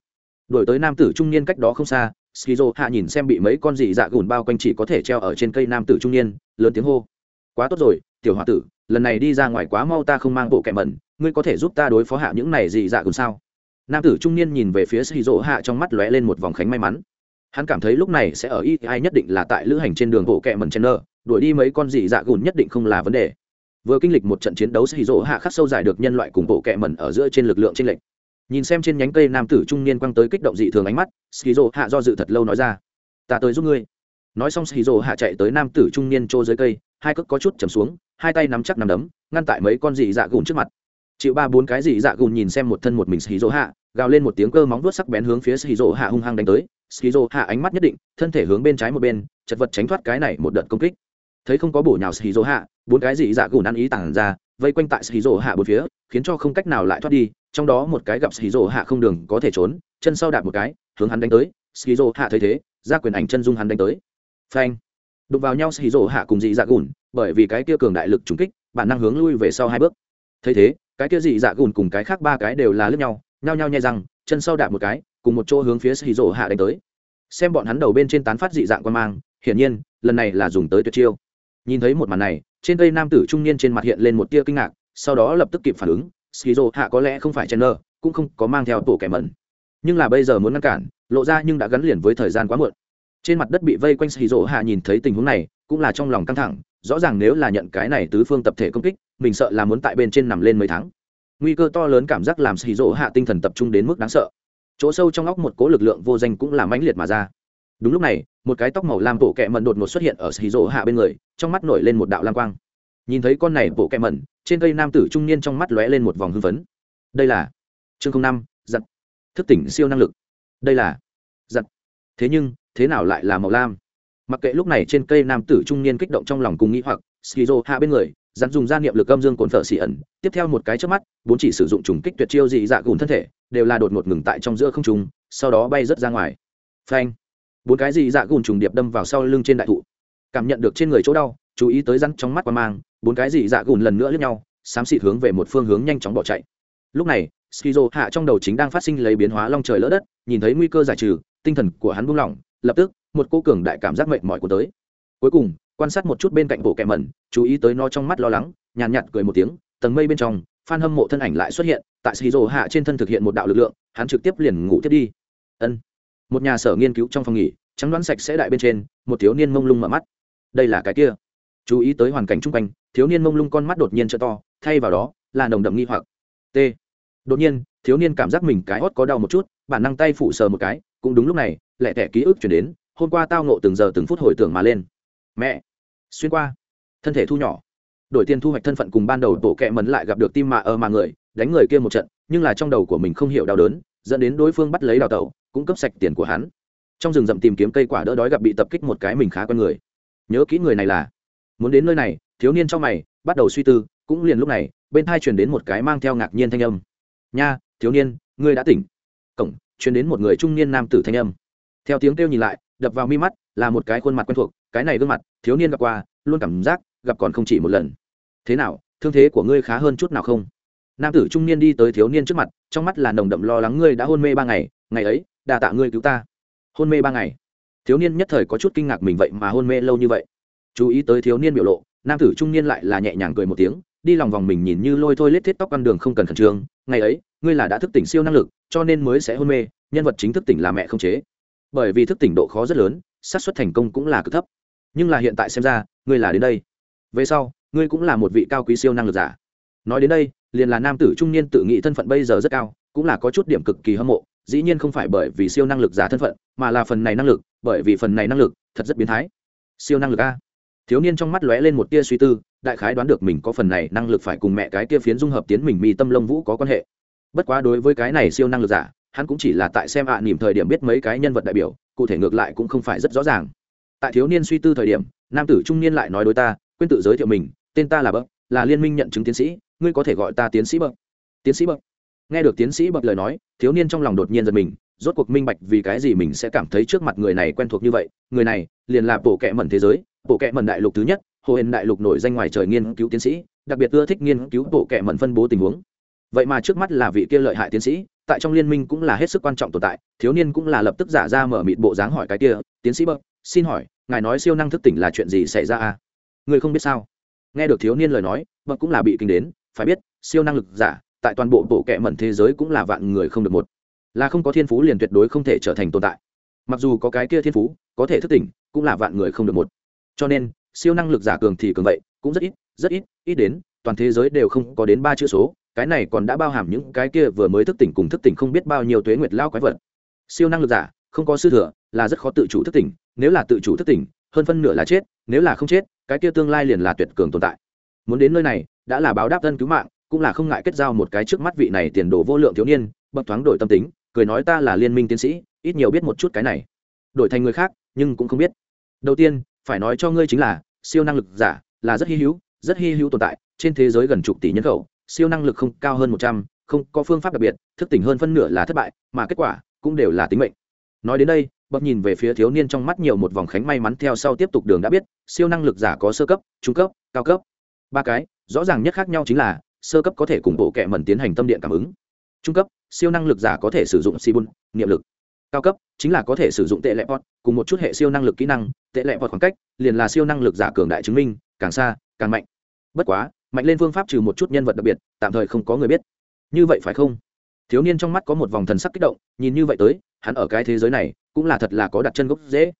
Đổi tới nam tử trung niên cách đó không xa skizo hạ nhìn xem bị mấy con dị dạ gùn bao quanh chỉ có thể treo ở trên cây nam tử trung niên, lớn tiếng hô. Quá tốt rồi, tiểu h tử, lần này đi ra ngoài quá mau ta không mang bộ kẻ mẩn ngươi có thể giúp ta đối phó hạ những này dị dạ cùng sao? Nam tử trung niên nhìn về phía skizo hạ trong mắt lóe lên một vòng khánh may mắn. Hắn cảm thấy lúc này sẽ ở y ai nhất định là tại lữ hành trên đường bộ kẹ mần chen nơ đuổi đi mấy con dị dạ gùn nhất định không là vấn đề. Vừa kinh lịch một trận chiến đấu xì rỗ hạ khắc sâu giải được nhân loại cùng bộ kẹ mần ở giữa trên lực lượng trên lệnh nhìn xem trên nhánh cây nam tử trung niên quăng tới kích động dị thường ánh mắt xì rỗ hạ do dự thật lâu nói ra, ta tới giúp ngươi. Nói xong xì rỗ hạ chạy tới nam tử trung niên trô dưới cây, hai cước có chút chầm xuống, hai tay nắm chắc nắm đấm, ngăn tại mấy con dị dạ gùn trước mặt chịu ba bốn cái gì dạ gùn nhìn xem một thân một mình xì rỗ hạ gào lên một tiếng cơ móng vuốt sắc bén hướng phía xì rỗ hạ hung hăng đánh tới. Skizo hạ ánh mắt nhất định, thân thể hướng bên trái một bên, chật vật tránh thoát cái này một đợt công kích. Thấy không có bổ nhào skizo hạ bốn cái gì dạ gùn ăn ý tản ra, vây quanh tại skizo hạ bốn phía, khiến cho không cách nào lại thoát đi. Trong đó một cái gặp skizo hạ không đường có thể trốn, chân sau đạp một cái, hướng hắn đánh tới. Skizo hạ thấy thế, ra quyền ảnh chân dung hắn đánh tới. Phanh! Đụng vào nhau skizo hạ cùng dị dạ gùn, bởi vì cái kia cường đại lực trúng kích, bản năng hướng lui về sau hai bước. Thấy thế cái kia dị dạ gùn cùng cái khác ba cái đều là lướt nhau, nhao nhao nhai răng, chân sau đạp một cái, cùng một chỗ hướng phía xì rổ hạ đánh tới. Xem bọn hắn đầu bên trên tán phát dị dạng quan mang, hiển nhiên, lần này là dùng tới tuyệt chiêu. Nhìn thấy một màn này, trên cây nam tử trung niên trên mặt hiện lên một tia kinh ngạc, sau đó lập tức kịp phản ứng skizo hạ có lẽ không phải chen nơ cũng không có mang theo tổ kẻ mẩn. Nhưng là bây giờ muốn ngăn cản, lộ ra nhưng đã gắn liền với thời gian quá muộn. Trên mặt đất bị vây quanh skizo hạ nhìn thấy tình huống này, cũng là trong lòng căng thẳng rõ ràng nếu là nhận cái này tứ phương tập thể công kích, mình sợ là muốn tại bên trên nằm lên mấy tháng. Nguy cơ to lớn cảm giác làm skizo hạ tinh thần tập trung đến mức đáng sợ. Chỗ sâu trong óc một cố lực lượng vô danh cũng làm mãnh liệt mà ra. Đúng lúc này, một cái tóc màu lam bộ kẹ mần đột ngột xuất hiện ở xì rỗ hạ bên người, trong mắt nổi lên một đạo lam quang. Nhìn thấy con này bộ kẹ mần trên cây nam tử trung niên trong mắt lóe lên một vòng hưng phấn. Đây là chương năm, giật. Thức tỉnh siêu năng lực. Đây là giật. Thế nhưng, thế nào lại là màu lam? Mặc kệ lúc này trên cây nam tử trung niên kích động trong lòng cùng nghĩ hoặc, skizo hạ bên người dặn dùng gia niệm lực âm dương cồn phở xỉ ẩn. Tiếp theo một cái trước mắt, bốn chỉ sử dụng trùng kích tuyệt chiêu dị dạ gùn thân thể, đều là đột ngột ngừng tại trong giữa không trùng sau đó bay rớt ra ngoài. Phanh. Bốn cái dị dạ gùn trùng điệp đâm vào sau lưng trên đại thụ. Cảm nhận được trên người chỗ đau, chú ý tới rắn trong mắt qua mang, bốn cái dị dạ gùn lần nữa lướt nhau, xám xịt hướng về một phương hướng nhanh chóng bỏ chạy. Lúc này, skizo hạ trong đầu chính đang phát sinh lấy biến hóa long trời lỡ đất, nhìn thấy nguy cơ giải trừ, tinh thần của hắn buông lỏng, lập tức một cô cường đại cảm giác mệt mỏi của tới. Cuối cùng quan sát một chút bên cạnh bộ kẹ mẩn chú ý tới nó trong mắt lo lắng nhàn nhạt, nhạt cười một tiếng tầng mây bên trong phan hâm mộ thân ảnh lại xuất hiện tại xì rồ hạ trên thân thực hiện một đạo lực lượng hắn trực tiếp liền ngủ tiếp đi. Ân. Một nhà sở nghiên cứu trong phòng nghỉ trắng đoán sạch sẽ đại bên trên một thiếu niên mông lung mở mắt. Đây là cái kia. Chú ý tới hoàn cảnh chung quanh thiếu niên mông lung con mắt đột nhiên t to thay vào đó là nồng đậm nghi hoặc. T. Đột nhiên thiếu niên cảm giác mình cái hót có đau một chút bản năng tay phụ sờ một cái cũng đúng lúc này lẹ tẻ ký ức chuyển đến hôm qua tao nộ từng giờ từng phút hồi tưởng mà lên. Mẹ, xuyên qua. Thân thể thu nhỏ. Đổi tiền thu hoạch thân phận cùng ban đầu tổ kẹ mấn lại gặp được tim mạ ở mà người, đánh người kia một trận, nhưng là trong đầu của mình không hiểu đau đớn, dẫn đến đối phương bắt lấy đào tẩu, cũng cấp sạch tiền của hắn. Trong rừng rậm tìm kiếm cây quả đỡ đói gặp bị tập kích một cái mình khá quen người. Nhớ kỹ người này là. Muốn đến nơi này, thiếu niên trong mày, bắt đầu suy tư, cũng liền lúc này, bên thai truyền đến một cái mang theo ngạc nhiên thanh âm. Nha, thiếu niên, ngươi đã tỉnh. Cổng, truyền đến một người trung niên nam tử thanh âm theo tiếng kêu nhìn lại, đập vào mi mắt, là một cái khuôn mặt quen thuộc, cái này gương mặt, thiếu niên gặp qua, luôn cảm giác, gặp còn không chỉ một lần. Thế nào, thương thế của ngươi khá hơn chút nào không? Nam tử trung niên đi tới thiếu niên trước mặt, trong mắt là nồng đậm lo lắng, ngươi đã hôn mê ba ngày ngày ấy, đà tạ ngươi cứu ta. Hôn mê ba ngày. Thiếu niên nhất thời có chút kinh ngạc mình vậy mà hôn mê lâu như vậy. Chú ý tới thiếu niên biểu lộ, nam tử trung niên lại là nhẹ nhàng cười một tiếng, đi lòng vòng mình nhìn như lôi thôi lết thiết tóc con đường không cần khẩn trương. Ngày ấy, ngươi là đã thức tỉnh siêu năng lực, cho nên mới sẽ hôn mê, nhân vật chính thức tỉnh là mẹ không chế bởi vì thức tỉnh độ khó rất lớn, xác suất thành công cũng là cực thấp. Nhưng là hiện tại xem ra, ngươi là đến đây. Về sau, ngươi cũng là một vị cao quý siêu năng lực giả. Nói đến đây, liền là nam tử trung niên tự nghĩ thân phận bây giờ rất cao, cũng là có chút điểm cực kỳ hâm mộ, dĩ nhiên không phải bởi vì siêu năng lực giả thân phận, mà là phần này năng lực, bởi vì phần này năng lực, thật rất biến thái. Siêu năng lực a. Thiếu niên trong mắt lóe lên một tia suy tư, đại khái đoán được mình có phần này năng lực phải cùng mẹ cái kia phiến dung hợp tiến mình mi tâm lông vũ có quan hệ. Bất quá đối với cái này siêu năng lực giả hắn cũng chỉ là tại xem ạ à, nỉm thời điểm biết mấy cái nhân vật đại biểu cụ thể ngược lại cũng không phải rất rõ ràng. Tại thiếu niên suy tư thời điểm nam tử trung niên lại nói đối ta quên tự giới thiệu mình tên ta là bậc là liên minh nhận chứng tiến sĩ ngươi có thể gọi ta tiến sĩ bậc. Tiến sĩ bậc. Nghe được tiến sĩ bậc lời nói thiếu niên trong lòng đột nhiên giật mình rốt cuộc minh bạch vì cái gì mình sẽ cảm thấy trước mặt người này quen thuộc như vậy người này liền là bộ kệ mẩn thế giới bộ kệ mẩn đại lục thứ nhất hồ hên đại lục nổi danh ngoài trời nghiên cứu tiến sĩ đặc biệt ưa thích nghiên cứu bộ kệ mẩn phân bố tình huống. Vậy mà trước mắt là vị kia lợi hại tiến sĩ tại trong liên minh cũng là hết sức quan trọng tồn tại, thiếu niên cũng là lập tức giả ra mở mịt bộ dáng hỏi cái kia, tiến sĩ bậc xin hỏi, ngài nói siêu năng thức tỉnh là chuyện gì xảy ra à? Người không biết sao. Nghe được thiếu niên lời nói bậc cũng là bị kinh đến, phải biết, siêu năng lực giả, tại toàn bộ bộ kệ mẩn thế giới cũng là vạn người không được một. Là không có thiên phú liền tuyệt đối không thể trở thành tồn tại. Mặc dù có cái kia thiên phú, có thể thức tỉnh, cũng là vạn người không được một. Cho nên, siêu năng lực giả cường thì cường vậy, cũng rất ít rất ít ít đến, toàn thế giới đều không có đến ba chữ số cái này còn đã bao hàm những cái kia vừa mới thức tỉnh cùng thức tỉnh không biết bao nhiêu tuế nguyệt lao quái vật. Siêu năng lực giả, không có sư thừa, là rất khó tự chủ thức tỉnh, nếu là tự chủ thức tỉnh, hơn phân nửa là chết, nếu là không chết, cái kia tương lai liền là tuyệt cường tồn tại. Muốn đến nơi này, đã là báo đáp thân cứu mạng, cũng là không ngại kết giao một cái trước mắt vị này tiền đồ vô lượng thiếu niên, bậc thoáng đổi tâm tính, cười nói ta là liên minh tiến sĩ, ít nhiều biết một chút cái này. Đổi thành người khác, nhưng cũng không biết. Đầu tiên, phải nói cho ngươi chính là, siêu năng lực giả, là rất hy hữu, rất hy hữu tồn tại, trên thế giới gần chục tỷ nhân khẩu siêu năng lực không cao hơn một trăm, không có phương pháp đặc biệt, thức tỉnh hơn phân nửa là thất bại, mà kết quả cũng đều là tính mệnh. Nói đến đây, bậc nhìn về phía thiếu niên trong mắt nhiều một vòng khánh may mắn theo sau tiếp tục đường đã biết, siêu năng lực giả có sơ cấp, trung cấp, cao cấp. Ba cái, rõ ràng nhất khác nhau chính là, sơ cấp có thể cùng bộ kệ mẩn tiến hành tâm điện cảm ứng. Trung cấp, siêu năng lực giả có thể sử dụng sibun, niệm lực. Cao cấp, chính là có thể sử dụng tệ lệ pot cùng một chút hệ siêu năng lực kỹ năng, tệ lệ pot khoảng cách, liền là siêu năng lực giả cường đại chứng minh, càng xa, càng mạnh. Bất quá mạnh lên phương pháp trừ một chút nhân vật đặc biệt, tạm thời không có người biết. Như vậy phải không? Thiếu niên trong mắt có một vòng thần sắc kích động, nhìn như vậy tới, hắn ở cái thế giới này, cũng là thật là có đặt chân gốc dễ.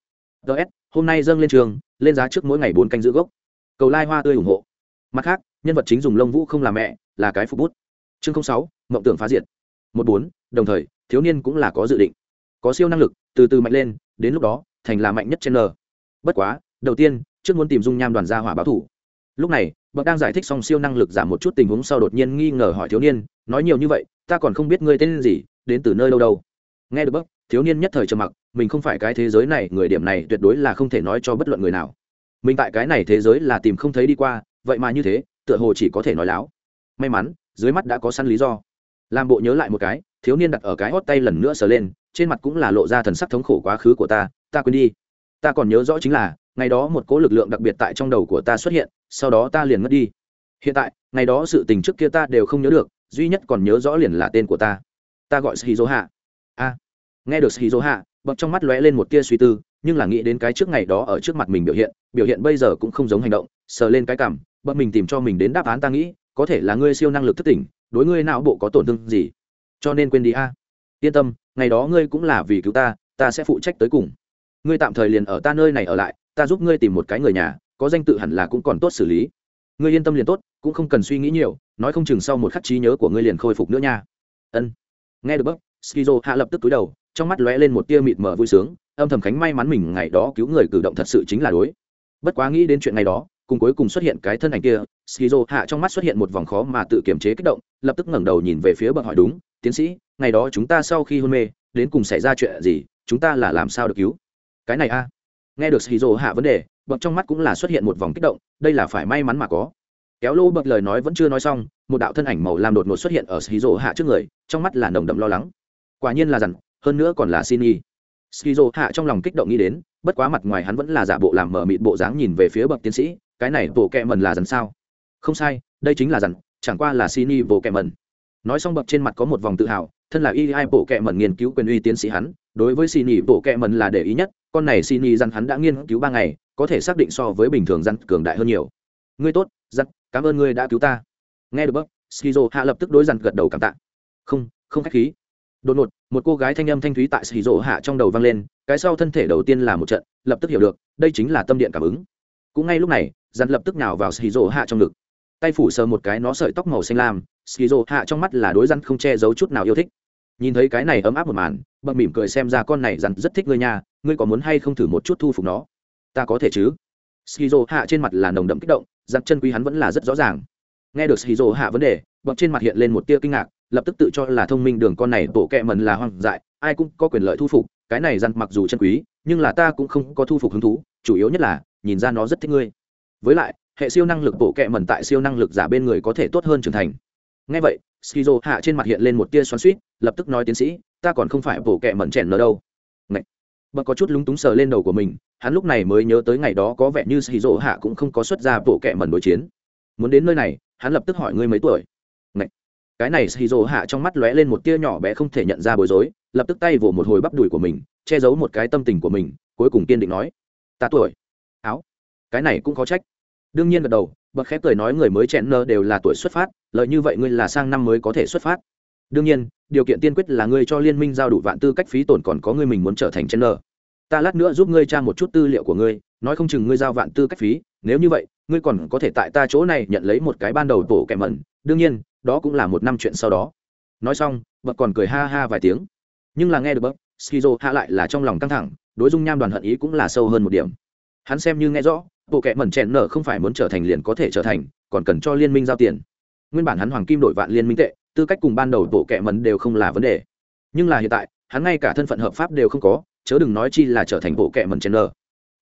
Ts hôm nay dâng lên trường, lên giá trước mỗi ngày bốn canh giữ gốc. Cầu lai hoa tươi ủng hộ. Mặt khác, nhân vật chính dùng lông vũ không là mẹ, là cái phục bút. Chương sáu, mộng tưởng phá diệt. Một bốn, đồng thời, thiếu niên cũng là có dự định. Có siêu năng lực, từ từ mạnh lên, đến lúc đó, thành là mạnh nhất trên n. Bất quá, đầu tiên, trước muốn tìm dung nham đoàn gia hỏa báo thủ lúc này, bậc đang giải thích xong siêu năng lực giảm một chút tình huống sau đột nhiên nghi ngờ hỏi thiếu niên, nói nhiều như vậy, ta còn không biết ngươi tên gì, đến từ nơi đâu đâu? Nghe được bậc, thiếu niên nhất thời trầm mặc, mình không phải cái thế giới này, người điểm này tuyệt đối là không thể nói cho bất luận người nào. Mình tại cái này thế giới là tìm không thấy đi qua, vậy mà như thế, tựa hồ chỉ có thể nói láo. May mắn, dưới mắt đã có săn lý do. Làm bộ nhớ lại một cái, thiếu niên đặt ở cái hót tay lần nữa sờ lên, trên mặt cũng là lộ ra thần sắc thống khổ quá khứ của ta ta quên đi. Ta còn nhớ rõ chính là, ngày đó một cỗ lực lượng đặc biệt tại trong đầu của ta xuất hiện sau đó ta liền mất đi. Hiện tại, ngày đó sự tình trước kia ta đều không nhớ được, duy nhất còn nhớ rõ liền là tên của ta. Ta gọi shizu hạ a. Nghe được shizu hạ bậc trong mắt lóe lên một tia suy tư, nhưng là nghĩ đến cái trước ngày đó ở trước mặt mình biểu hiện biểu hiện bây giờ cũng không giống hành động, sờ lên cái cảm bậc mình tìm cho mình đến đáp án ta nghĩ, có thể là ngươi siêu năng lực thất tỉnh, đối ngươi não bộ có tổn thương gì. Cho nên quên đi a. Yên tâm, ngày đó ngươi cũng là vì cứu ta ta sẽ phụ trách tới cùng. Ngươi tạm thời liền ở ta nơi này ở lại, ta giúp ngươi tìm một cái người nhà có danh tự hẳn là cũng còn tốt xử lý. Ngươi yên tâm liền tốt, cũng không cần suy nghĩ nhiều, nói không chừng sau một khắc trí nhớ của ngươi liền khôi phục nữa nha. Ân. Nghe được bấc skizo hạ lập tức túi đầu, trong mắt lóe lên một tia mịt mờ vui sướng, âm thầm khánh may mắn mình ngày đó cứu người cử động thật sự chính là đối. Bất quá nghĩ đến chuyện ngày đó, cùng cuối cùng xuất hiện cái thân ảnh kia, skizo hạ trong mắt xuất hiện một vòng khó mà tự kiềm chế kích động, lập tức ngẩng đầu nhìn về phía bậc hỏi đúng, tiến sĩ, ngày đó chúng ta sau khi hôn mê, đến cùng xảy ra chuyện gì? Chúng ta là làm sao được cứu? Cái này a. Nghe được skizo hạ vấn đề bậc trong mắt cũng là xuất hiện một vòng kích động, đây là phải may mắn mà có. Kéo lô bậc lời nói vẫn chưa nói xong, một đạo thân ảnh màu làm đột ngột xuất hiện ở skizo hạ trước người, trong mắt là nồng đậm lo lắng. Quả nhiên là dằn, hơn nữa còn là xin y skizo hạ trong lòng kích động nghĩ đến, bất quá mặt ngoài hắn vẫn là giả bộ làm mở mịt bộ dáng nhìn về phía bậc tiến sĩ, cái này bộ kẹ mần là dằn sao? Không sai, đây chính là dằn, chẳng qua là xin y bộ kẹ mần. Nói xong bậc trên mặt có một vòng tự hào, thân là y hai bộ kẹ mần nghiên cứu quyền uy tiến sĩ hắn đối với xì y bộ kẹ mần là để ý nhất, con này xì y dần hắn đã nghiên cứu ba ngày, có thể xác định so với bình thường dần cường đại hơn nhiều. Ngươi tốt dần cảm ơn ngươi đã cứu ta. Nghe được bậc skizo hạ lập tức đối dần gật đầu cảm tạ. Không không khách khí. Đột ngột, một cô gái thanh âm thanh thúy tại skizo hạ trong đầu vang lên, cái sau thân thể đầu tiên là một trận, lập tức hiểu được, đây chính là tâm điện cảm ứng. Cũng ngay lúc này dặn lập tức nào vào skizo hạ trong ngực. Tay phủ sờ một cái nó sợi tóc màu xanh lam, skizo hạ trong mắt là đối răn không che giấu chút nào yêu thích. Nhìn thấy cái này ấm áp một màn bậc mỉm cười xem ra con này dặn rất thích ngươi nha, ngươi có muốn hay không thử một chút thu phục nó? Ta có thể chứ. Skizo hạ trên mặt là nồng đậm kích động, giặc chân quý hắn vẫn là rất rõ ràng. Nghe được skizo hạ vấn đề, bậc trên mặt hiện lên một tia kinh ngạc, lập tức tự cho là thông minh đường con này bộ kẹ mần là hoang dại, ai cũng có quyền lợi thu phục, cái này dặn mặc dù chân quý, nhưng là ta cũng không có thu phục hứng thú, chủ yếu nhất là, nhìn ra nó rất thích ngươi. Với lại, hệ siêu năng lực bộ kẹ mần tại siêu năng lực giả bên người có thể tốt hơn trưởng thành. Ngay vậy, skizo hạ trên mặt hiện lên một tia xoắn suýt lập tức nói tiến sĩ ta còn không phải bổ kẹ mẩn chèn nở đâu. Ngậy. bậc có chút lúng túng sờ lên đầu của mình, hắn lúc này mới nhớ tới ngày đó có vẻ như skizo hạ cũng không có xuất ra bộ kẹ mẩn đối chiến. Muốn đến nơi này, hắn lập tức hỏi ngươi mấy tuổi? Ngậy. cái này skizo hạ trong mắt lóe lên một tia nhỏ bé không thể nhận ra bối rối, lập tức tay vỗ một hồi bắp đùi của mình, che giấu một cái tâm tình của mình, cuối cùng kiên định nói. Ta tuổi. Áo. Cái này cũng có trách. Đương nhiên gật đầu bậc khép cười nói người mới chèn nơ đều là tuổi xuất phát, lợi như vậy ngươi là sang năm mới có thể xuất phát đương nhiên, điều kiện tiên quyết là ngươi cho liên minh giao đủ vạn tư cách phí tổn còn có ngươi mình muốn trở thành chen nơ ta lát nữa giúp ngươi tra một chút tư liệu của ngươi, nói không chừng ngươi giao vạn tư cách phí, nếu như vậy, ngươi còn có thể tại ta chỗ này nhận lấy một cái ban đầu tổ kẻ mẩn. Đương nhiên, đó cũng là một năm chuyện sau đó. Nói xong bậc còn cười ha ha vài tiếng. Nhưng là nghe được bậc skizo hạ lại là trong lòng căng thẳng, đối dung nham đoàn hận ý cũng là sâu hơn một điểm. Hắn xem như nghe rõ bộ kẻ mẩn chèn nở không phải muốn trở thành liền có thể trở thành, còn cần cho liên minh giao tiền. Nguyên bản hắn hoàng kim đổi vạn liên minh tệ tư cách cùng ban đầu bộ kệ mẩn đều không là vấn đề. Nhưng là hiện tại, hắn ngay cả thân phận hợp pháp đều không có, chớ đừng nói chi là trở thành bộ kệ mẩn chèn nở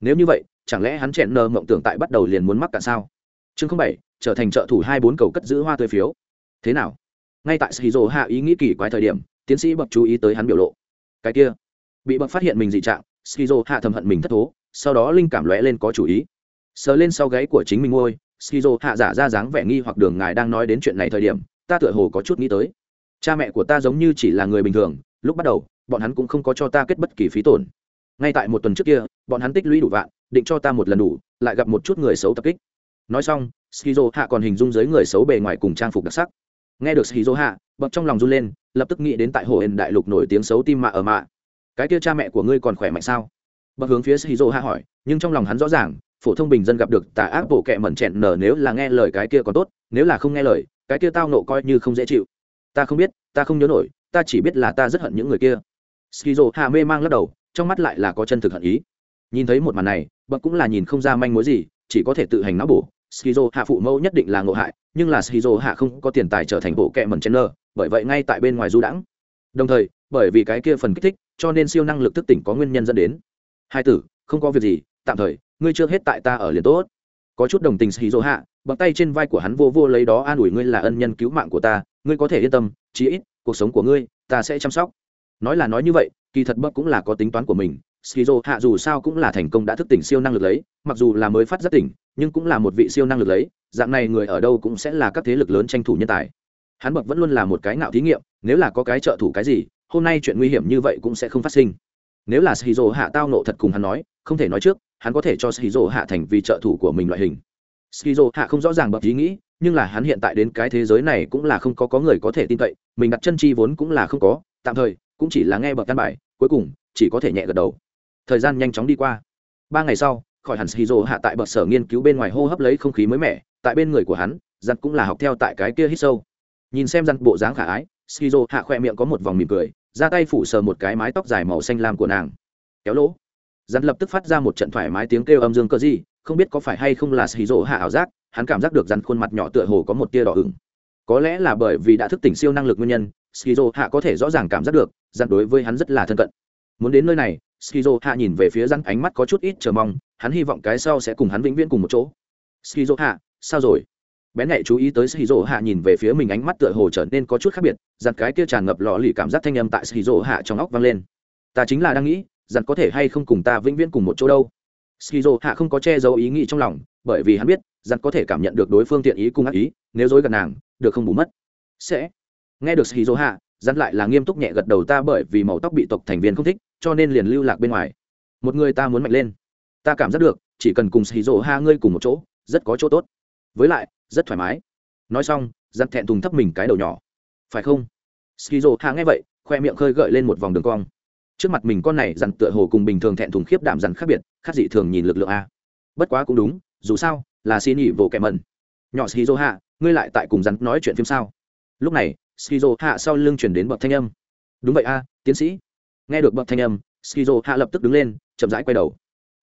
nếu như vậy, chẳng lẽ hắn chèn nở mộng tưởng tại bắt đầu liền muốn mắc cả sao? Chương bảy, trở thành trợ thủ hai bốn cầu cất giữ hoa tươi phiếu. Thế nào? Ngay tại shizu hạ ý nghĩ kỳ quái thời điểm, tiến sĩ bậc chú ý tới hắn biểu lộ. Cái kia, bị bậc phát hiện mình dị trạng, shizu hạ thầm hận mình thất thố, sau đó linh cảm lóe lên có chủ ý. Sờ lên sau gáy của chính mình ngôi skizo hạ giả ra dáng vẻ nghi hoặc đường ngài đang nói đến chuyện này thời điểm ta tựa hồ có chút nghĩ tới. Cha mẹ của ta giống như chỉ là người bình thường, lúc bắt đầu, bọn hắn cũng không có cho ta kết bất kỳ phí tổn. Ngay tại một tuần trước kia, bọn hắn tích lũy đủ vạn, định cho ta một lần đủ, lại gặp một chút người xấu tập kích. Nói xong skizo hạ còn hình dung giới người xấu bề ngoài cùng trang phục đặc sắc. Nghe được skizo hạ bậc trong lòng run lên, lập tức nghĩ đến tại hồ hền đại lục nổi tiếng xấu tim mạ ở mạ. Cái kia cha mẹ của ngươi còn khỏe mạnh sao? Bậc hướng phía skizo hạ hỏi, nhưng trong lòng hắn rõ ràng, phổ thông bình dân gặp được tà ác bộ kệ mẩn chẹn nở nếu là nghe lời cái kia còn tốt, nếu là không nghe lời cái kia tao nộ coi như không dễ chịu. Ta không biết ta không nhớ nổi ta chỉ biết là ta rất hận những người kia. Skizo hạ mê mang lắc đầu trong mắt lại là có chân thực hận ý. Nhìn thấy một màn này bậc cũng là nhìn không ra manh mối gì chỉ có thể tự hành não bổ. Skizo hạ phụ mẫu nhất định là ngộ hại nhưng là skizo hạ không có tiền tài trở thành bộ kệ mẩn chen lơ, bởi vậy ngay tại bên ngoài du đãng. Đồng thời bởi vì cái kia phần kích thích cho nên siêu năng lực thức tỉnh có nguyên nhân dẫn đến. Hai tử không có việc gì tạm thời ngươi chưa hết tại ta ở liền tốt có chút đồng tình xì dỗ hạ bậc tay trên vai của hắn vô vô lấy đó an ủi ngươi là ân nhân cứu mạng của ta, ngươi có thể yên tâm, chí ít, cuộc sống của ngươi, ta sẽ chăm sóc. Nói là nói như vậy, kỳ thật bậc cũng là có tính toán của mình skizo hạ dù sao cũng là thành công đã thức tỉnh siêu năng lực lấy, mặc dù là mới phát rất tỉnh, nhưng cũng là một vị siêu năng lực lấy, dạng này người ở đâu cũng sẽ là các thế lực lớn tranh thủ nhân tài. Hắn bậc vẫn luôn là một cái ngạo thí nghiệm, nếu là có cái trợ thủ cái gì, hôm nay chuyện nguy hiểm như vậy cũng sẽ không phát sinh. Nếu là shizu hạ tao nộ thật cùng hắn nói không thể nói trước, hắn có thể cho shizu hạ thành vì trợ thủ của mình loại hình. Shizu hạ không rõ ràng bậc ý nghĩ, nhưng là hắn hiện tại đến cái thế giới này cũng là không có có người có thể tin cậy, mình đặt chân chi vốn cũng là không có, tạm thời, cũng chỉ là nghe bậc căn bài, cuối cùng, chỉ có thể nhẹ gật đầu. Thời gian nhanh chóng đi qua. Ba ngày sau, khỏi hẳn shizu hạ tại bậc sở nghiên cứu bên ngoài hô hấp lấy không khí mới mẻ, tại bên người của hắn, giặt cũng là học theo tại cái kia hít sâu. Nhìn xem giặt bộ dáng khả ái shizu hạ khoe miệng có một vòng mỉm cười, ra tay phủ sờ một cái mái tóc dài màu xanh lam của nàng. Kéo lỗ rắn lập tức phát ra một trận thoải mái tiếng kêu âm dương cơ gì không biết có phải hay không là xì rỗ hạ ảo giác, hắn cảm giác được dặn khuôn mặt nhỏ tựa hồ có một tia đỏ ửng. Có lẽ là bởi vì đã thức tỉnh siêu năng lực nguyên nhân skizo hạ có thể rõ ràng cảm giác được rắn đối với hắn rất là thân cận. Muốn đến nơi này skizo hạ nhìn về phía rắn ánh mắt có chút ít chờ mong, hắn hy vọng cái sau sẽ cùng hắn vĩnh viễn cùng một chỗ. Skizo hạ, sao rồi? Bén nhạy chú ý tới shizu hạ nhìn về phía mình, ánh mắt tựa hồ trở nên có chút khác biệt dặn cái kia tràn ngập lò lì cảm giác thanh âm tại shizu hạ trong óc vang lên. Ta chính là đang nghĩ dặn có thể hay không cùng ta vĩnh viễn cùng một chỗ đâu. Skizo hạ không có che giấu ý nghĩ trong lòng, bởi vì hắn biết, dặn có thể cảm nhận được đối phương tiện ý cùng ác ý, nếu dối gần nàng, được không bù mất. Sẽ. Nghe được Skizo hạ, dặn lại là nghiêm túc nhẹ gật đầu ta bởi vì màu tóc bị tộc thành viên không thích, cho nên liền lưu lạc bên ngoài. Một người ta muốn mạnh lên. Ta cảm giác được, chỉ cần cùng Skizo hạ ngươi cùng một chỗ, rất có chỗ tốt. Với lại, rất thoải mái. Nói xong, dặn thẹn thùng thấp mình cái đầu nhỏ. Phải không? Skizo hạ nghe vậy, khoe miệng khơi gợi lên một vòng đường cong trước mặt mình con này dặn tựa hồ cùng bình thường thẹn thùng khiếp đảm dặn khác biệt, khác dị thường nhìn lực lượng a. Bất quá cũng đúng, dù sao, là xin nhị vô kẻ mần nhỏ skizo hạ ngươi lại tại cùng dặn nói chuyện phim sao? Lúc này skizo hạ sau lưng chuyển đến bậc thanh âm. Đúng vậy a, tiến sĩ. Nghe được bậc thanh âm skizo hạ lập tức đứng lên, chậm rãi quay đầu.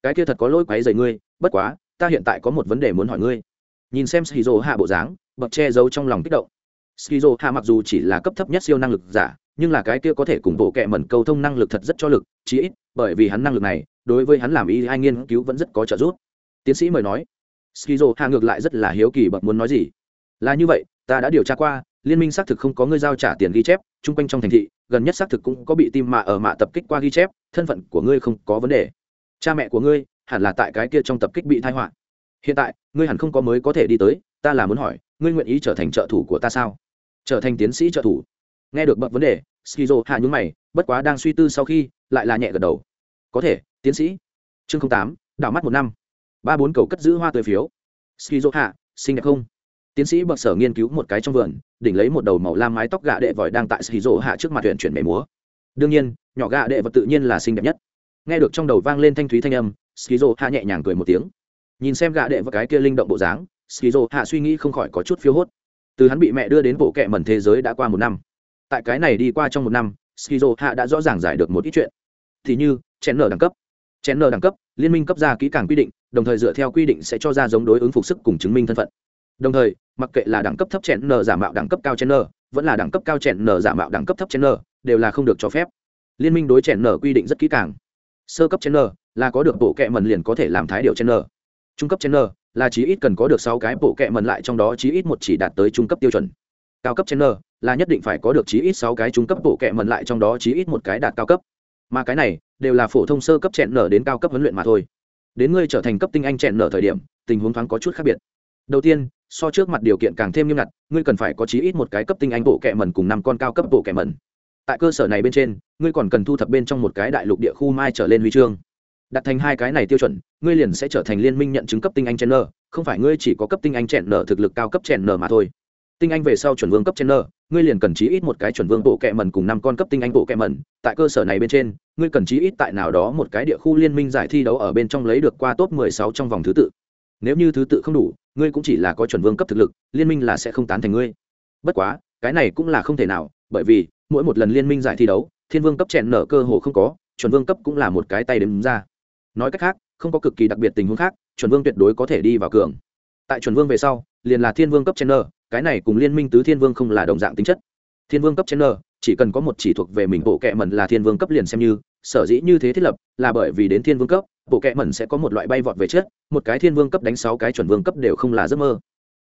Cái kia thật có lỗi quấy rầy ngươi, bất quá, ta hiện tại có một vấn đề muốn hỏi ngươi. Nhìn xem skizo hạ bộ dáng bậc che giấu trong lòng kích động. Skizo hạ mặc dù chỉ là cấp thấp nhất siêu năng lực giả nhưng là cái kia có thể cùng bộ kệ mẩn câu thông năng lực thật rất cho lực, chí ít, bởi vì hắn năng lực này, đối với hắn làm y hai nghiên cứu vẫn rất có trợ giúp. Tiến sĩ mời nói, skizo, hạ ngược lại rất là hiếu kỳ bậc muốn nói gì? Là như vậy, ta đã điều tra qua, liên minh xác thực không có ngươi giao trả tiền ghi chép, chung quanh trong thành thị, gần nhất xác thực cũng có bị tim mạ ở mạ tập kích qua ghi chép, thân phận của ngươi không có vấn đề. Cha mẹ của ngươi hẳn là tại cái kia trong tập kích bị thai họa. Hiện tại, ngươi hẳn không có mới có thể đi tới, ta là muốn hỏi, ngươi nguyện ý trở thành trợ thủ của ta sao? Trở thành tiến sĩ trợ thủ nghe được bậc vấn đề, skizo hạ nhún mày, bất quá đang suy tư sau khi, lại là nhẹ gật đầu. Có thể, tiến sĩ. Chương tám, đảo mắt một năm. Ba bốn cầu cất giữ hoa tươi phiếu. Skizo hạ, xinh đẹp không? Tiến sĩ bậc sở nghiên cứu một cái trong vườn, đỉnh lấy một đầu màu lam mái tóc gạ đệ vòi đang tại skizo hạ trước mặt huyện chuyển mẻ múa. Đương nhiên, nhỏ gạ đệ vật tự nhiên là xinh đẹp nhất. Nghe được trong đầu vang lên thanh thúy thanh âm, skizo hạ nhẹ nhàng cười một tiếng. Nhìn xem gạ đệ và cái kia linh động bộ dáng, skizo hạ suy nghĩ không khỏi có chút phiếu hốt. Từ hắn bị mẹ đưa đến bộ kệ mẩn thế giới đã qua một năm tại cái này đi qua trong một năm, skizo hạ đã rõ ràng giải được một ít chuyện. Thì như, chén nở đẳng cấp. Chén nở đẳng cấp, liên minh cấp ra kỹ càng quy định, đồng thời dựa theo quy định sẽ cho ra giống đối ứng phục sức cùng chứng minh thân phận. Đồng thời, mặc kệ là đẳng cấp thấp chén nở giả mạo đẳng cấp cao chén nở, vẫn là đẳng cấp cao chén nở giả mạo đẳng cấp thấp chén nở, đều là không được cho phép. Liên minh đối chén nở quy định rất kỹ càng. Sơ cấp chén nở là có được bộ kệ mần liền có thể làm thái điều chén nở. Trung cấp chén nở là chí ít cần có được sáu cái bộ kệ mần lại trong đó chí ít một chỉ đạt tới trung cấp tiêu chuẩn cao cấp channel là nhất định phải có được chí ít sáu cái trung cấp bộ kệ mẩn lại trong đó chí ít một cái đạt cao cấp. Mà cái này, đều là phổ thông sơ cấp chẹn nở đến cao cấp huấn luyện mà thôi. Đến ngươi trở thành cấp tinh anh chẹn nở thời điểm, tình huống thoáng có chút khác biệt. Đầu tiên, so trước mặt điều kiện càng thêm nghiêm ngặt, ngươi cần phải có chí ít một cái cấp tinh anh bộ kệ mẩn cùng năm con cao cấp bộ kệ mẩn. Tại cơ sở này bên trên, ngươi còn cần thu thập bên trong một cái đại lục địa khu mai trở lên huy chương. Đặt thành hai cái này tiêu chuẩn, ngươi liền sẽ trở thành liên minh nhận chứng cấp tinh anh chen nở không phải ngươi chỉ có cấp tinh anh chen nở thực lực cao cấp chen nở mà thôi tinh anh về sau chuẩn vương cấp trên nở ngươi liền cần chí ít một cái chuẩn vương bộ kẹ mần cùng năm con cấp tinh anh bộ kẹ mần tại cơ sở này bên trên, ngươi cần chí ít tại nào đó một cái địa khu liên minh giải thi đấu ở bên trong lấy được qua top 16 trong vòng thứ tự. Nếu như thứ tự không đủ, ngươi cũng chỉ là có chuẩn vương cấp thực lực, liên minh là sẽ không tán thành ngươi. Bất quá, cái này cũng là không thể nào, bởi vì, mỗi một lần liên minh giải thi đấu, thiên vương cấp chèn nở cơ hồ không có, chuẩn vương cấp cũng là một cái tay đếm ra. Nói cách khác, không có cực kỳ đặc biệt tình huống khác, chuẩn vương tuyệt đối có thể đi vào cường. Tại chuẩn vương về sau, liền là thiên vương cấp chèn nở cái này cùng liên minh tứ thiên vương không là đồng dạng tính chất. Thiên vương cấp chen nơ chỉ cần có một chỉ thuộc về mình, bộ kệ mẩn là thiên vương cấp liền xem như, sở dĩ như thế thiết lập là bởi vì đến thiên vương cấp, bộ kệ mẩn sẽ có một loại bay vọt về chết một cái thiên vương cấp đánh sáu cái chuẩn vương cấp đều không là giấc mơ.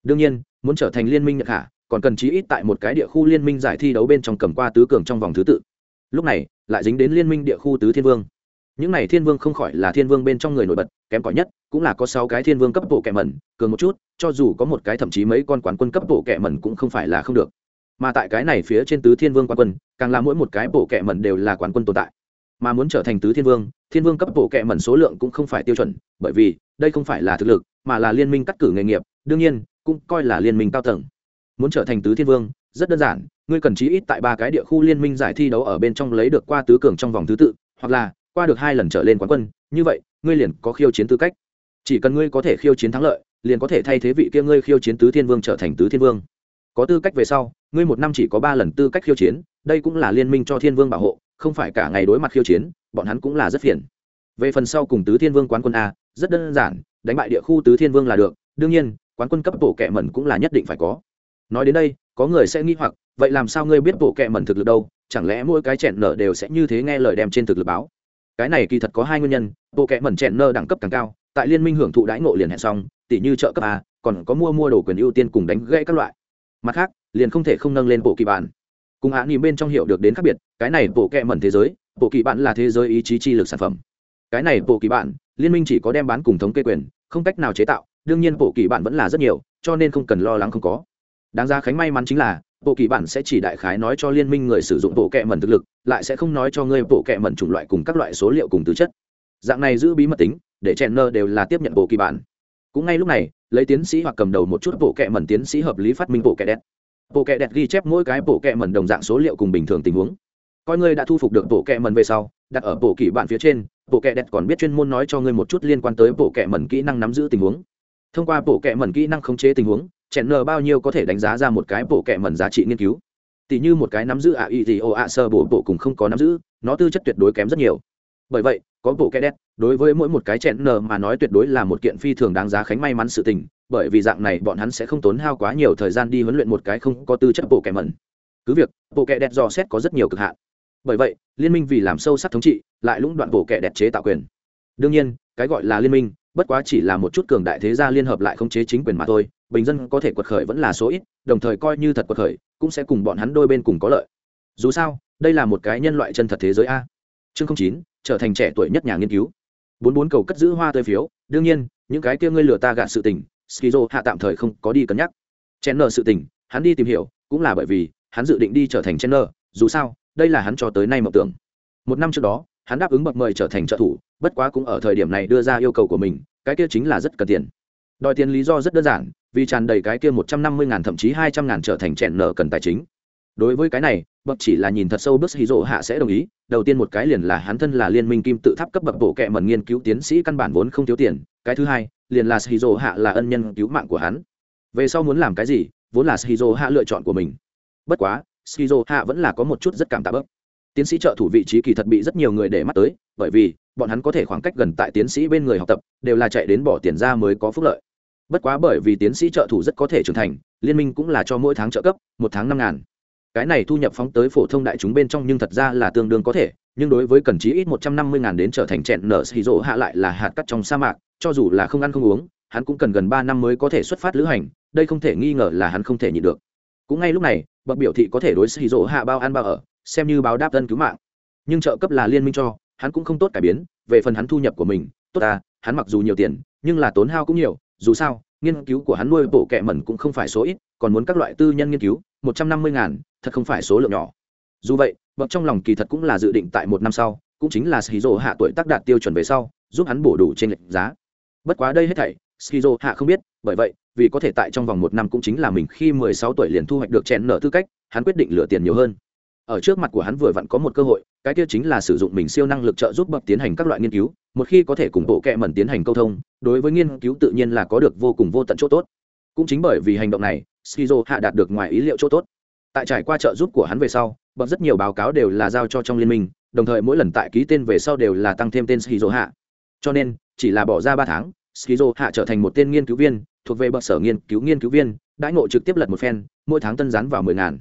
Đương nhiên, muốn trở thành liên minh nhật hạ còn cần chí ít tại một cái địa khu liên minh giải thi đấu bên trong cầm qua tứ cường trong vòng thứ tự. Lúc này, lại dính đến liên minh địa khu tứ thiên vương những này thiên vương không khỏi là thiên vương bên trong người nổi bật, kém cỏi nhất cũng là có sáu cái thiên vương cấp bộ kẻ mẩn, cường một chút, cho dù có một cái thậm chí mấy con quán quân cấp bộ kẻ mẩn cũng không phải là không được. Mà tại cái này phía trên tứ thiên vương quán quân, càng là mỗi một cái bộ kẻ mẩn đều là quán quân tồn tại. Mà muốn trở thành tứ thiên vương thiên vương cấp bộ kẻ mẩn số lượng cũng không phải tiêu chuẩn, bởi vì đây không phải là thực lực, mà là liên minh cắt cử nghề nghiệp, đương nhiên, cũng coi là liên minh cao tầng. Muốn trở thành tứ thiên vương, rất đơn giản, ngươi cần chí ít tại ba cái địa khu liên minh giải thi đấu ở bên trong lấy được qua tứ cường trong vòng thứ tự, hoặc là qua được hai lần trở lên quán quân, như vậy, ngươi liền có khiêu chiến tư cách. Chỉ cần ngươi có thể khiêu chiến thắng lợi, liền có thể thay thế vị kia ngươi khiêu chiến tứ thiên vương trở thành tứ thiên vương. Có tư cách về sau, ngươi một năm chỉ có ba lần tư cách khiêu chiến, đây cũng là liên minh cho thiên vương bảo hộ, không phải cả ngày đối mặt khiêu chiến, bọn hắn cũng là rất phiền. Về phần sau cùng tứ thiên vương quán quân a, rất đơn giản, đánh bại địa khu tứ thiên vương là được, đương nhiên, quán quân cấp bộ kệ mẩn cũng là nhất định phải có. Nói đến đây, có người sẽ nghĩ hoặc, vậy làm sao ngươi biết bộ kệ mẩn thực lực đâu? Chẳng lẽ mỗi cái chẹn nở đều sẽ như thế nghe lời đem trên thực lực báo? Cái này kỳ thật có hai nguyên nhân, bộ kệ mẩn chẹn nơ đẳng cấp càng cao, tại liên minh hưởng thụ đãi ngộ liền hẹn xong, tỷ như trợ cấp a, còn có mua mua đồ quyền ưu tiên cùng đánh gãy các loại. Mặt khác, liền không thể không nâng lên bộ kỳ bản. Cùng hạ nhìn bên trong hiểu được đến khác biệt, cái này bộ kệ mẩn thế giới, bộ kỳ bản là thế giới ý chí chi lực sản phẩm. Cái này bộ kỳ bản, liên minh chỉ có đem bán cùng thống kê quyền, không cách nào chế tạo, đương nhiên bộ kỳ bản vẫn là rất nhiều, cho nên không cần lo lắng không có. Đáng ra khánh may mắn chính là bộ kỳ bản sẽ chỉ đại khái nói cho liên minh người sử dụng bộ kệ mẩn thực lực, lại sẽ không nói cho ngươi bộ kệ mẩn chủng loại cùng các loại số liệu cùng tứ chất. Dạng này giữ bí mật tính, để chèn nơ đều là tiếp nhận bộ kỳ bản. Cũng ngay lúc này, lấy tiến sĩ hoặc cầm đầu một chút bộ kệ mẩn tiến sĩ hợp lý phát minh bộ kệ đẹp bộ kệ đẹp ghi chép mỗi cái bộ kệ mẩn đồng dạng số liệu cùng bình thường tình huống. Coi ngươi đã thu phục được bộ kệ mẩn về sau, đặt ở bộ kỳ bản phía trên, bộ kệ đẹp còn biết chuyên môn nói cho ngươi một chút liên quan tới bộ kệ mẩn kỹ năng nắm giữ tình huống. Thông qua bộ kệ mẩn kỹ năng khống chế tình huống chèn nờ bao nhiêu có thể đánh giá ra một cái bộ kệ mẩn giá trị nghiên cứu. Tỷ như một cái nắm giữ ạ y gì ồ ạ sơ bộ bộ cùng không có nắm giữ, nó tư chất tuyệt đối kém rất nhiều. Bởi vậy, có bộ kẽ đét, đối với mỗi một cái chẹn nờ mà nói tuyệt đối là một kiện phi thường đáng giá khánh may mắn sự tình, bởi vì dạng này bọn hắn sẽ không tốn hao quá nhiều thời gian đi huấn luyện một cái không có tư chất bộ kẻ mẩn. Cứ việc, bộ kẻ đẹp dò xét có rất nhiều cực hạn. Bởi vậy, liên minh vì làm sâu sắc thống trị, lại lũng đoạn bộ kẻ đẹp chế tạo quyền. Đương nhiên, cái gọi là liên minh, bất quá chỉ là một chút cường đại thế gia liên hợp lại không chế chính quyền mà thôi bình dân có thể quật khởi vẫn là số ít, đồng thời coi như thật quật khởi, cũng sẽ cùng bọn hắn đôi bên cùng có lợi. Dù sao, đây là một cái nhân loại chân thật thế giới a. Chương chín, trở thành trẻ tuổi nhất nhà nghiên cứu. Bốn bốn cầu cất giữ hoa tươi phiếu, đương nhiên, những cái kia ngươi lừa ta gạt sự tình, skizo hạ tạm thời không có đi cân nhắc. Chen nợ sự tình, hắn đi tìm hiểu, cũng là bởi vì, hắn dự định đi trở thành chen nợ dù sao, đây là hắn cho tới nay mộng tưởng. Một năm trước đó, hắn đáp ứng bậc mời trở thành trợ thủ, bất quá cũng ở thời điểm này đưa ra yêu cầu của mình, cái kia chính là rất cần tiền. Đòi tiền lý do rất đơn giản vì tràn đầy cái kia một trăm năm mươi ngàn, thậm chí hai trăm ngàn trở thành chèn nợ cần tài chính. Đối với cái này bậc chỉ là nhìn thật sâu bước hí rộ hạ sẽ đồng ý. Đầu tiên một cái liền là hắn thân là liên minh kim tự tháp cấp bậc bộ kệ mẩn nghiên cứu tiến sĩ căn bản vốn không thiếu tiền. Cái thứ hai, liền là hí rộ hạ là ân nhân cứu mạng của hắn. Về sau muốn làm cái gì, vốn là hí rộ hạ lựa chọn của mình. Bất quá skizo hạ vẫn là có một chút rất cảm tạ bậc tiến sĩ trợ thủ vị trí kỳ thật bị rất nhiều người để mắt tới, bởi vì bọn hắn có thể khoảng cách gần tại tiến sĩ bên người học tập, đều là chạy đến bỏ tiền ra mới có phúc lợi bất quá bởi vì tiến sĩ trợ thủ rất có thể trưởng thành, liên minh cũng là cho mỗi tháng trợ cấp, một tháng năm ngàn. Cái này thu nhập phóng tới phổ thông đại chúng bên trong nhưng thật ra là tương đương có thể, nhưng đối với cần chí ít một trăm năm mươi ngàn đến trở thành chẹn nở xì rỗ hạ lại là hạt cắt trong sa mạc, cho dù là không ăn không uống, hắn cũng cần gần ba năm mới có thể xuất phát lữ hành, đây không thể nghi ngờ là hắn không thể nhịn được. Cũng ngay lúc này, bậc biểu thị có thể đối xì rỗ hạ bao ăn bao ở, xem như báo đáp dân cứu mạng. Nhưng trợ cấp là liên minh cho, hắn cũng không tốt cải biến, về phần hắn thu nhập của mình, tốt à hắn mặc dù nhiều tiền, nhưng là tốn hao cũng nhiều dù sao, nghiên cứu của hắn nuôi bộ kẹ mẩn cũng không phải số ít, còn muốn các loại tư nhân nghiên cứu, một trăm năm mươi ngàn, thật không phải số lượng nhỏ. Dù vậy, bậc trong lòng kỳ thật cũng là dự định tại một năm sau, cũng chính là skizo hạ tuổi tác đạt tiêu chuẩn về sau, giúp hắn bổ đủ trên lệnh giá. Bất quá đây hết thảy, skizo hạ không biết, bởi vậy, vì có thể tại trong vòng một năm cũng chính là mình khi mười sáu tuổi liền thu hoạch được chèn nợ tư cách, hắn quyết định lựa tiền nhiều hơn ở trước mặt của hắn vừa vặn có một cơ hội, cái kia chính là sử dụng mình siêu năng lực trợ giúp bậc tiến hành các loại nghiên cứu, một khi có thể cùng bộ kệ mẩn tiến hành câu thông, đối với nghiên cứu tự nhiên là có được vô cùng vô tận chỗ tốt. Cũng chính bởi vì hành động này, skizo hạ đạt được ngoài ý liệu chỗ tốt. Tại trải qua trợ giúp của hắn về sau, bậc rất nhiều báo cáo đều là giao cho trong liên minh, đồng thời mỗi lần tại ký tên về sau đều là tăng thêm tên skizo hạ. Cho nên, chỉ là bỏ ra ba tháng, skizo hạ trở thành một tên nghiên cứu viên, thuộc về bậc sở nghiên cứu nghiên cứu viên, đãi ngộ trực tiếp lật một phen, mỗi tháng tân gián vào mười ngàn.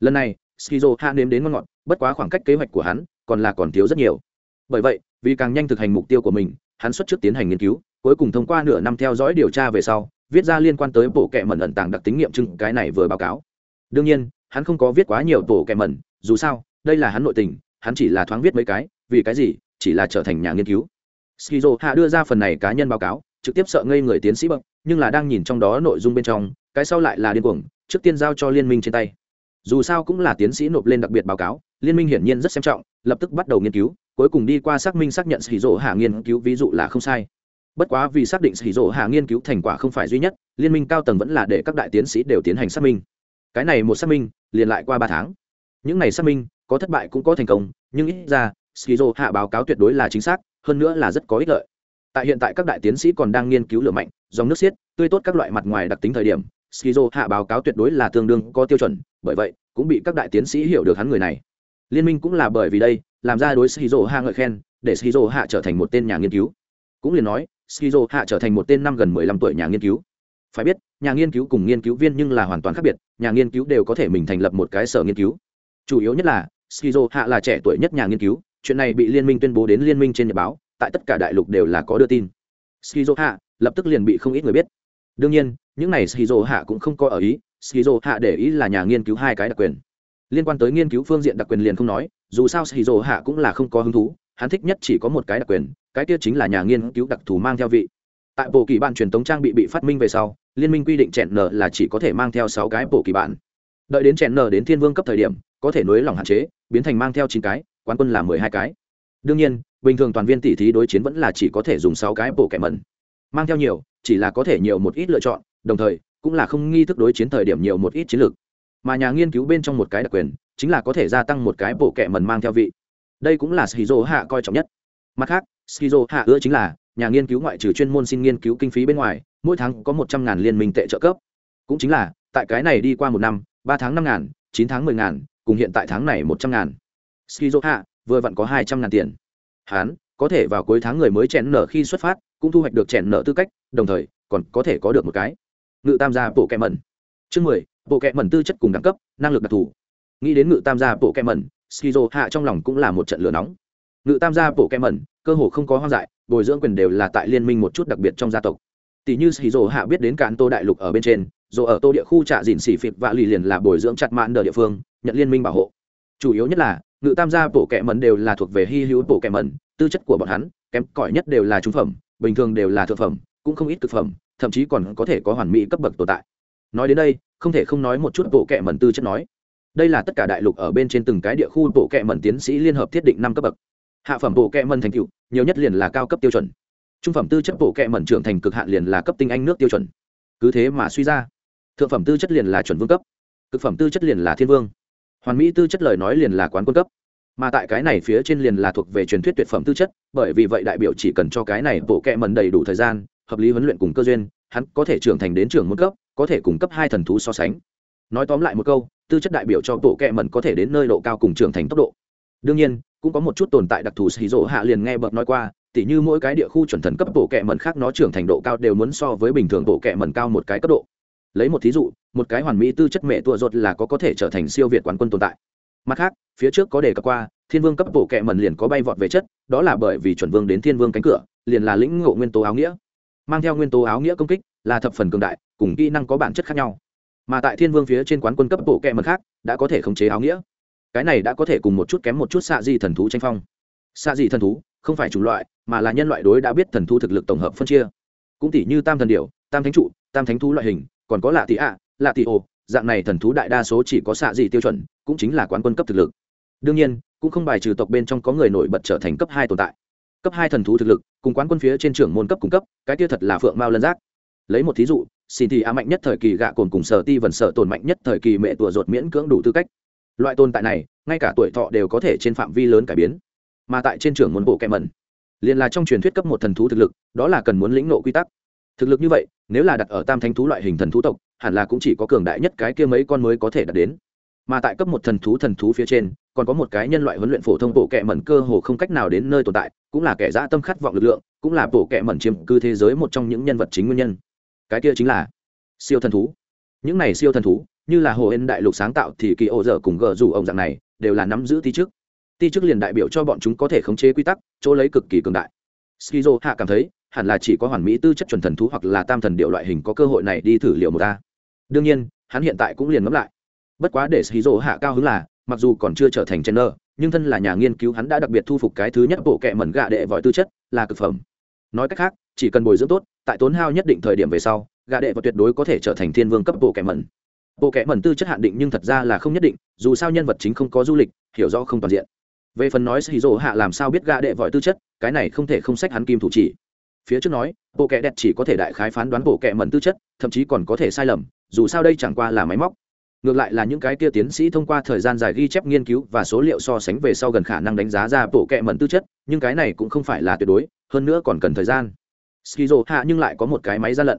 Lần này skizo hạ nếm đến ngon ngọt, bất quá khoảng cách kế hoạch của hắn còn là còn thiếu rất nhiều. Bởi vậy, vì càng nhanh thực hành mục tiêu của mình, hắn xuất trước tiến hành nghiên cứu, cuối cùng thông qua nửa năm theo dõi điều tra về sau, viết ra liên quan tới bộ kệ mẩn ẩn tàng đặc tính nghiệm chứng, cái này vừa báo cáo. Đương nhiên, hắn không có viết quá nhiều tổ kệ mẩn, dù sao, đây là hắn nội tình, hắn chỉ là thoáng viết mấy cái, vì cái gì, chỉ là trở thành nhà nghiên cứu. Skizo hạ đưa ra phần này cá nhân báo cáo, trực tiếp sợ ngây người tiến sĩ bậc, nhưng là đang nhìn trong đó nội dung bên trong, cái sau lại là điên cuồng, trước tiên giao cho liên minh trên tay dù sao cũng là tiến sĩ nộp lên đặc biệt báo cáo, liên minh hiển nhiên rất xem trọng, lập tức bắt đầu nghiên cứu, cuối cùng đi qua xác minh xác nhận sĩ dỗ hạ nghiên cứu ví dụ là không sai. Bất quá vì xác định sĩ dỗ hạ nghiên cứu thành quả không phải duy nhất, liên minh cao tầng vẫn là để các đại tiến sĩ đều tiến hành xác minh. Cái này một xác minh, liền lại qua ba tháng. Những này xác minh, có thất bại cũng có thành công, nhưng ít ra skizo hạ báo cáo tuyệt đối là chính xác, hơn nữa là rất có ích lợi. Tại hiện tại các đại tiến sĩ còn đang nghiên cứu lửa mạnh, dòng nước xiết, tươi tốt các loại mặt ngoài đặc tính thời điểm skizo hạ báo cáo tuyệt đối là tương đương có tiêu chuẩn, bởi vậy, cũng bị các đại tiến sĩ hiểu được hắn người này. Liên minh cũng là bởi vì đây, làm ra đối skizo hạ ngợi khen, để skizo hạ trở thành một tên nhà nghiên cứu. Cũng liền nói, skizo hạ trở thành một tên năm gần mười lăm tuổi nhà nghiên cứu. Phải biết, nhà nghiên cứu cùng nghiên cứu viên nhưng là hoàn toàn khác biệt, nhà nghiên cứu đều có thể mình thành lập một cái sở nghiên cứu. Chủ yếu nhất là, skizo hạ là trẻ tuổi nhất nhà nghiên cứu, chuyện này bị liên minh tuyên bố đến liên minh trên nhật báo, tại tất cả đại lục đều là có đưa tin. Skizo hạ, lập tức liền bị không ít người biết đương nhiên, những này skizo hạ cũng không có ở ý, skizo hạ để ý là nhà nghiên cứu hai cái đặc quyền. Liên quan tới nghiên cứu phương diện đặc quyền liền không nói, dù sao skizo hạ cũng là không có hứng thú, hắn thích nhất chỉ có một cái đặc quyền, cái kia chính là nhà nghiên cứu đặc thù mang theo vị. Tại bộ kỳ bản truyền tống trang bị bị phát minh về sau, liên minh quy định chèn n là chỉ có thể mang theo sáu cái bộ kỳ bản. Đợi đến chèn n đến thiên vương cấp thời điểm, có thể nối lỏng hạn chế, biến thành mang theo chín cái, quán quân là mười hai cái. Đương nhiên, bình thường toàn viên tỷ thí đối chiến vẫn là chỉ có thể dùng sáu cái bộ kẻ mẩn mang theo nhiều, chỉ là có thể nhiều một ít lựa chọn, đồng thời, cũng là không nghi thức đối chiến thời điểm nhiều một ít chiến lược. Mà nhà nghiên cứu bên trong một cái đặc quyền, chính là có thể gia tăng một cái bộ kẻ mần mang theo vị. Đây cũng là shizu hạ coi trọng nhất. Mặt khác shizu hạ ưa chính là, nhà nghiên cứu ngoại trừ chuyên môn xin nghiên cứu kinh phí bên ngoài, mỗi tháng có một trăm ngàn liên minh tệ trợ cấp. Cũng chính là, tại cái này đi qua một năm, ba tháng năm ngàn, chín tháng mười ngàn, cùng hiện tại tháng này một trăm ngàn. Skizo hạ vừa vặn có hai trăm ngàn tiền. Hắn có thể vào cuối tháng người mới chèn nở khi xuất phát cũng thu hoạch được chèn nợ tư cách, đồng thời, còn có thể có được một cái. Ngự tam gia bộ kẹ mẩn. Chương mười, bộ kẹ mẩn tư chất cùng đẳng cấp, năng lực đặc thù. Nghĩ đến ngự tam gia bộ kẹ mẩn, skizo hạ trong lòng cũng là một trận lửa nóng. Ngự tam gia bộ kẹ mẩn, cơ hồ không có hoang dại, bồi dưỡng quyền đều là tại liên minh một chút đặc biệt trong gia tộc. Tỷ như skizo hạ biết đến cạn tô đại lục ở bên trên, dù ở tô địa khu trạ dìn xỉ phịt và lì liền là bồi dưỡng chặt mãn đờ địa phương, nhận liên minh bảo hộ. Chủ yếu nhất là, ngự tam gia bộ kẹ mẩn đều là thuộc về hy hữu bộ kẹ mẩn, tư chất của bọn hắn, kém cỏi nhất đều là trung phẩm bình thường đều là thượng phẩm, cũng không ít thực phẩm, thậm chí còn có thể có hoàn mỹ cấp bậc tồn tại. Nói đến đây, không thể không nói một chút bộ kệ mẩn tư chất nói. Đây là tất cả đại lục ở bên trên từng cái địa khu bộ kệ mẩn tiến sĩ liên hợp thiết định năm cấp bậc. Hạ phẩm bộ kệ mẩn thành tựu, nhiều nhất liền là cao cấp tiêu chuẩn. Trung phẩm tư chất bộ kệ mẩn trưởng thành cực hạn liền là cấp tinh anh nước tiêu chuẩn. Cứ thế mà suy ra, thượng phẩm tư chất liền là chuẩn vương cấp, cực phẩm tư chất liền là thiên vương. Hoàn mỹ tư chất lời nói liền là quán quân cấp mà tại cái này phía trên liền là thuộc về truyền thuyết tuyệt phẩm tư chất, bởi vì vậy đại biểu chỉ cần cho cái này bộ kệ mần đầy đủ thời gian, hợp lý huấn luyện cùng cơ duyên, hắn có thể trưởng thành đến trường một cấp, có thể cung cấp hai thần thú so sánh. Nói tóm lại một câu, tư chất đại biểu cho bộ kệ mần có thể đến nơi độ cao cùng trưởng thành tốc độ. Đương nhiên, cũng có một chút tồn tại đặc thù xì rỗ hạ liền nghe bậc nói qua, tỉ như mỗi cái địa khu chuẩn thần cấp bộ kệ mần khác nó trưởng thành độ cao đều muốn so với bình thường bộ kệ mần cao một cái cấp độ. Lấy một thí dụ, một cái hoàn mỹ tư chất mẹ tua ruột là có có thể trở thành siêu việt quán quân tồn tại mặt khác, phía trước có đề cập qua, thiên vương cấp bộ kệ mẩn liền có bay vọt về chất, đó là bởi vì chuẩn vương đến thiên vương cánh cửa, liền là lĩnh ngộ nguyên tố áo nghĩa. Mang theo nguyên tố áo nghĩa công kích, là thập phần cường đại, cùng kỹ năng có bản chất khác nhau. Mà tại thiên vương phía trên quán quân cấp bộ kệ mẩn khác, đã có thể khống chế áo nghĩa. Cái này đã có thể cùng một chút kém một chút xạ di thần thú tranh phong. Xạ di thần thú, không phải chủng loại, mà là nhân loại đối đã biết thần thú thực lực tổng hợp phân chia. Cũng tỷ như tam thần điểu, tam thánh trụ, tam thánh thú loại hình, còn có lạ tỷ ạ lạ tỷ ồ dạng này thần thú đại đa số chỉ có xạ dị tiêu chuẩn, cũng chính là quán quân cấp thực lực. Đương nhiên, cũng không bài trừ tộc bên trong có người nổi bật trở thành cấp hai tồn tại. Cấp hai thần thú thực lực, cùng quán quân phía trên trưởng môn cấp cung cấp, cái kia thật là phượng mao lân giác. Lấy một thí dụ xin thì á mạnh nhất thời kỳ gạ cồn cùng sở ti vần sở tồn mạnh nhất thời kỳ mẹ tùa ruột miễn cưỡng đủ tư cách. Loại tồn tại này, ngay cả tuổi thọ đều có thể trên phạm vi lớn cải biến. Mà tại trên trưởng môn bộ kẹ mẩn, liền là trong truyền thuyết cấp một thần thú thực lực, đó là cần muốn lĩnh nộ quy tắc. Thực lực như vậy, nếu là đặt ở tam thánh thú loại hình thần thú tộc hẳn là cũng chỉ có cường đại nhất cái kia mấy con mới có thể đạt đến. Mà tại cấp một thần thú thần thú phía trên, còn có một cái nhân loại huấn luyện phổ thông bộ kệ mẩn cơ hồ không cách nào đến nơi tồn tại, cũng là kẻ dã tâm khát vọng lực lượng, cũng là bộ kệ mẩn chiếm cư thế giới một trong những nhân vật chính nguyên nhân. Cái kia chính là siêu thần thú. Những này siêu thần thú, như là hồ ên đại lục sáng tạo thì kỳ ô dở cùng gờ rủ ông dạng này, đều là nắm giữ ti trước ti trước liền đại biểu cho bọn chúng có thể khống chế quy tắc, chỗ lấy cực kỳ cường đại. Skizo hạ cảm thấy, hẳn là chỉ có hoàn mỹ tư chất chuẩn thần thú hoặc là tam thần điệu loại hình có cơ hội này đi thử liệu một ta đương nhiên, hắn hiện tại cũng liền ngẫm lại. Bất quá để skizo hạ cao hứng là, mặc dù còn chưa trở thành chen nhưng thân là nhà nghiên cứu hắn đã đặc biệt thu phục cái thứ nhất bộ kệ mẩn gạ đệ vòi tư chất, là cực phẩm. Nói cách khác, chỉ cần bồi dưỡng tốt, tại tốn hao nhất định thời điểm về sau, gạ đệ và tuyệt đối có thể trở thành thiên vương cấp bộ kệ mẩn. Bộ kệ mẩn tư chất hạn định nhưng thật ra là không nhất định, dù sao nhân vật chính không có du lịch, hiểu rõ không toàn diện. Về phần nói sĩ hạ làm sao biết gạ đệ vòi tư chất, cái này không thể không sách hắn kim thủ chỉ. Phía trước nói, bộ kệ đẹp chỉ có thể đại khái phán đoán bộ kệ mẩn tư chất, thậm chí còn có thể sai lầm dù sao đây chẳng qua là máy móc. Ngược lại là những cái kia tiến sĩ thông qua thời gian dài ghi chép nghiên cứu và số liệu so sánh về sau gần khả năng đánh giá ra bộ kệ mẩn tư chất, nhưng cái này cũng không phải là tuyệt đối, hơn nữa còn cần thời gian. Skizo hạ nhưng lại có một cái máy gian lận.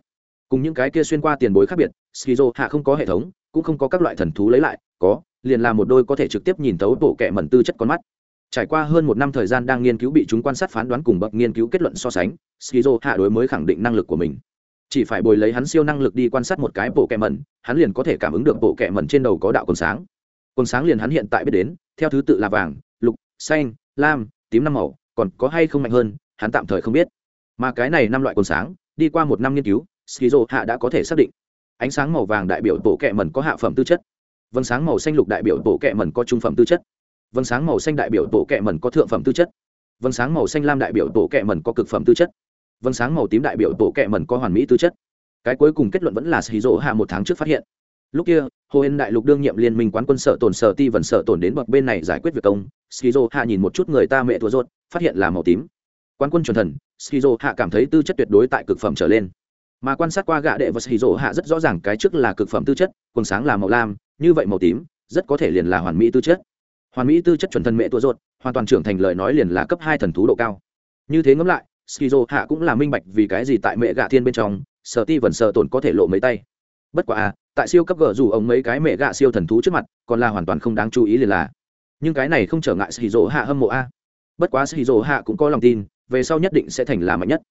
Cùng những cái kia xuyên qua tiền bối khác biệt, skizo hạ không có hệ thống, cũng không có các loại thần thú lấy lại, có, liền là một đôi có thể trực tiếp nhìn tấu bộ kệ mẩn tư chất con mắt. Trải qua hơn một năm thời gian đang nghiên cứu bị chúng quan sát phán đoán cùng bậc nghiên cứu kết luận so sánh, skizo hạ đối mới khẳng định năng lực của mình chỉ phải bồi lấy hắn siêu năng lực đi quan sát một cái bộ kẹ mẩn, hắn liền có thể cảm ứng được bộ kẹ mẩn trên đầu có đạo quần sáng. Quần sáng liền hắn hiện tại biết đến, theo thứ tự là vàng, lục, xanh, lam, tím năm màu, còn có hay không mạnh hơn, hắn tạm thời không biết. Mà cái này năm loại quần sáng, đi qua một năm nghiên cứu, skizo hạ đã có thể xác định. Ánh sáng màu vàng đại biểu bộ kẹ mẩn có hạ phẩm tư chất. Vân sáng màu xanh lục đại biểu bộ kẹ mẩn có trung phẩm tư chất. Vân sáng màu xanh đại biểu bộ kẹ mẩn có thượng phẩm tư chất. Vân sáng màu xanh lam đại biểu bộ kẹ mẩn có cực phẩm tư chất vân sáng màu tím đại biểu bộ kẹ mẩn có hoàn mỹ tư chất. Cái cuối cùng kết luận vẫn là sĩ rỗ hạ một tháng trước phát hiện. Lúc kia, hồ hên đại lục đương nhiệm liên minh quán quân sợ tổn sợ ti vần sợ tổn đến bậc bên này giải quyết việc công. Skizo hạ nhìn một chút người ta mẹ thua rốt phát hiện là màu tím. Quán quân chuẩn thần skizo hạ cảm thấy tư chất tuyệt đối tại cực phẩm trở lên. Mà quan sát qua gạ đệ và skizo hạ rất rõ ràng cái trước là cực phẩm tư chất quần sáng là màu lam, như vậy màu tím, rất có thể liền là hoàn mỹ tư chất. Hoàn mỹ tư chất chuẩn thần mẹ tua rốt hoàn toàn trưởng thành lời nói liền là cấp hai thần thú độ cao. Như thế ngẫm lại skizo hạ cũng là minh bạch vì cái gì tại mẹ gạ thiên bên trong sở ti vẫn sợ tổn có thể lộ mấy tay. Bất quá à tại siêu cấp gờ dù ông mấy cái mẹ gạ siêu thần thú trước mặt, còn là hoàn toàn không đáng chú ý liền là. Nhưng cái này không trở ngại skizo hạ hâm mộ a. Bất quá skizo hạ cũng có lòng tin, về sau nhất định sẽ thành là mạnh nhất.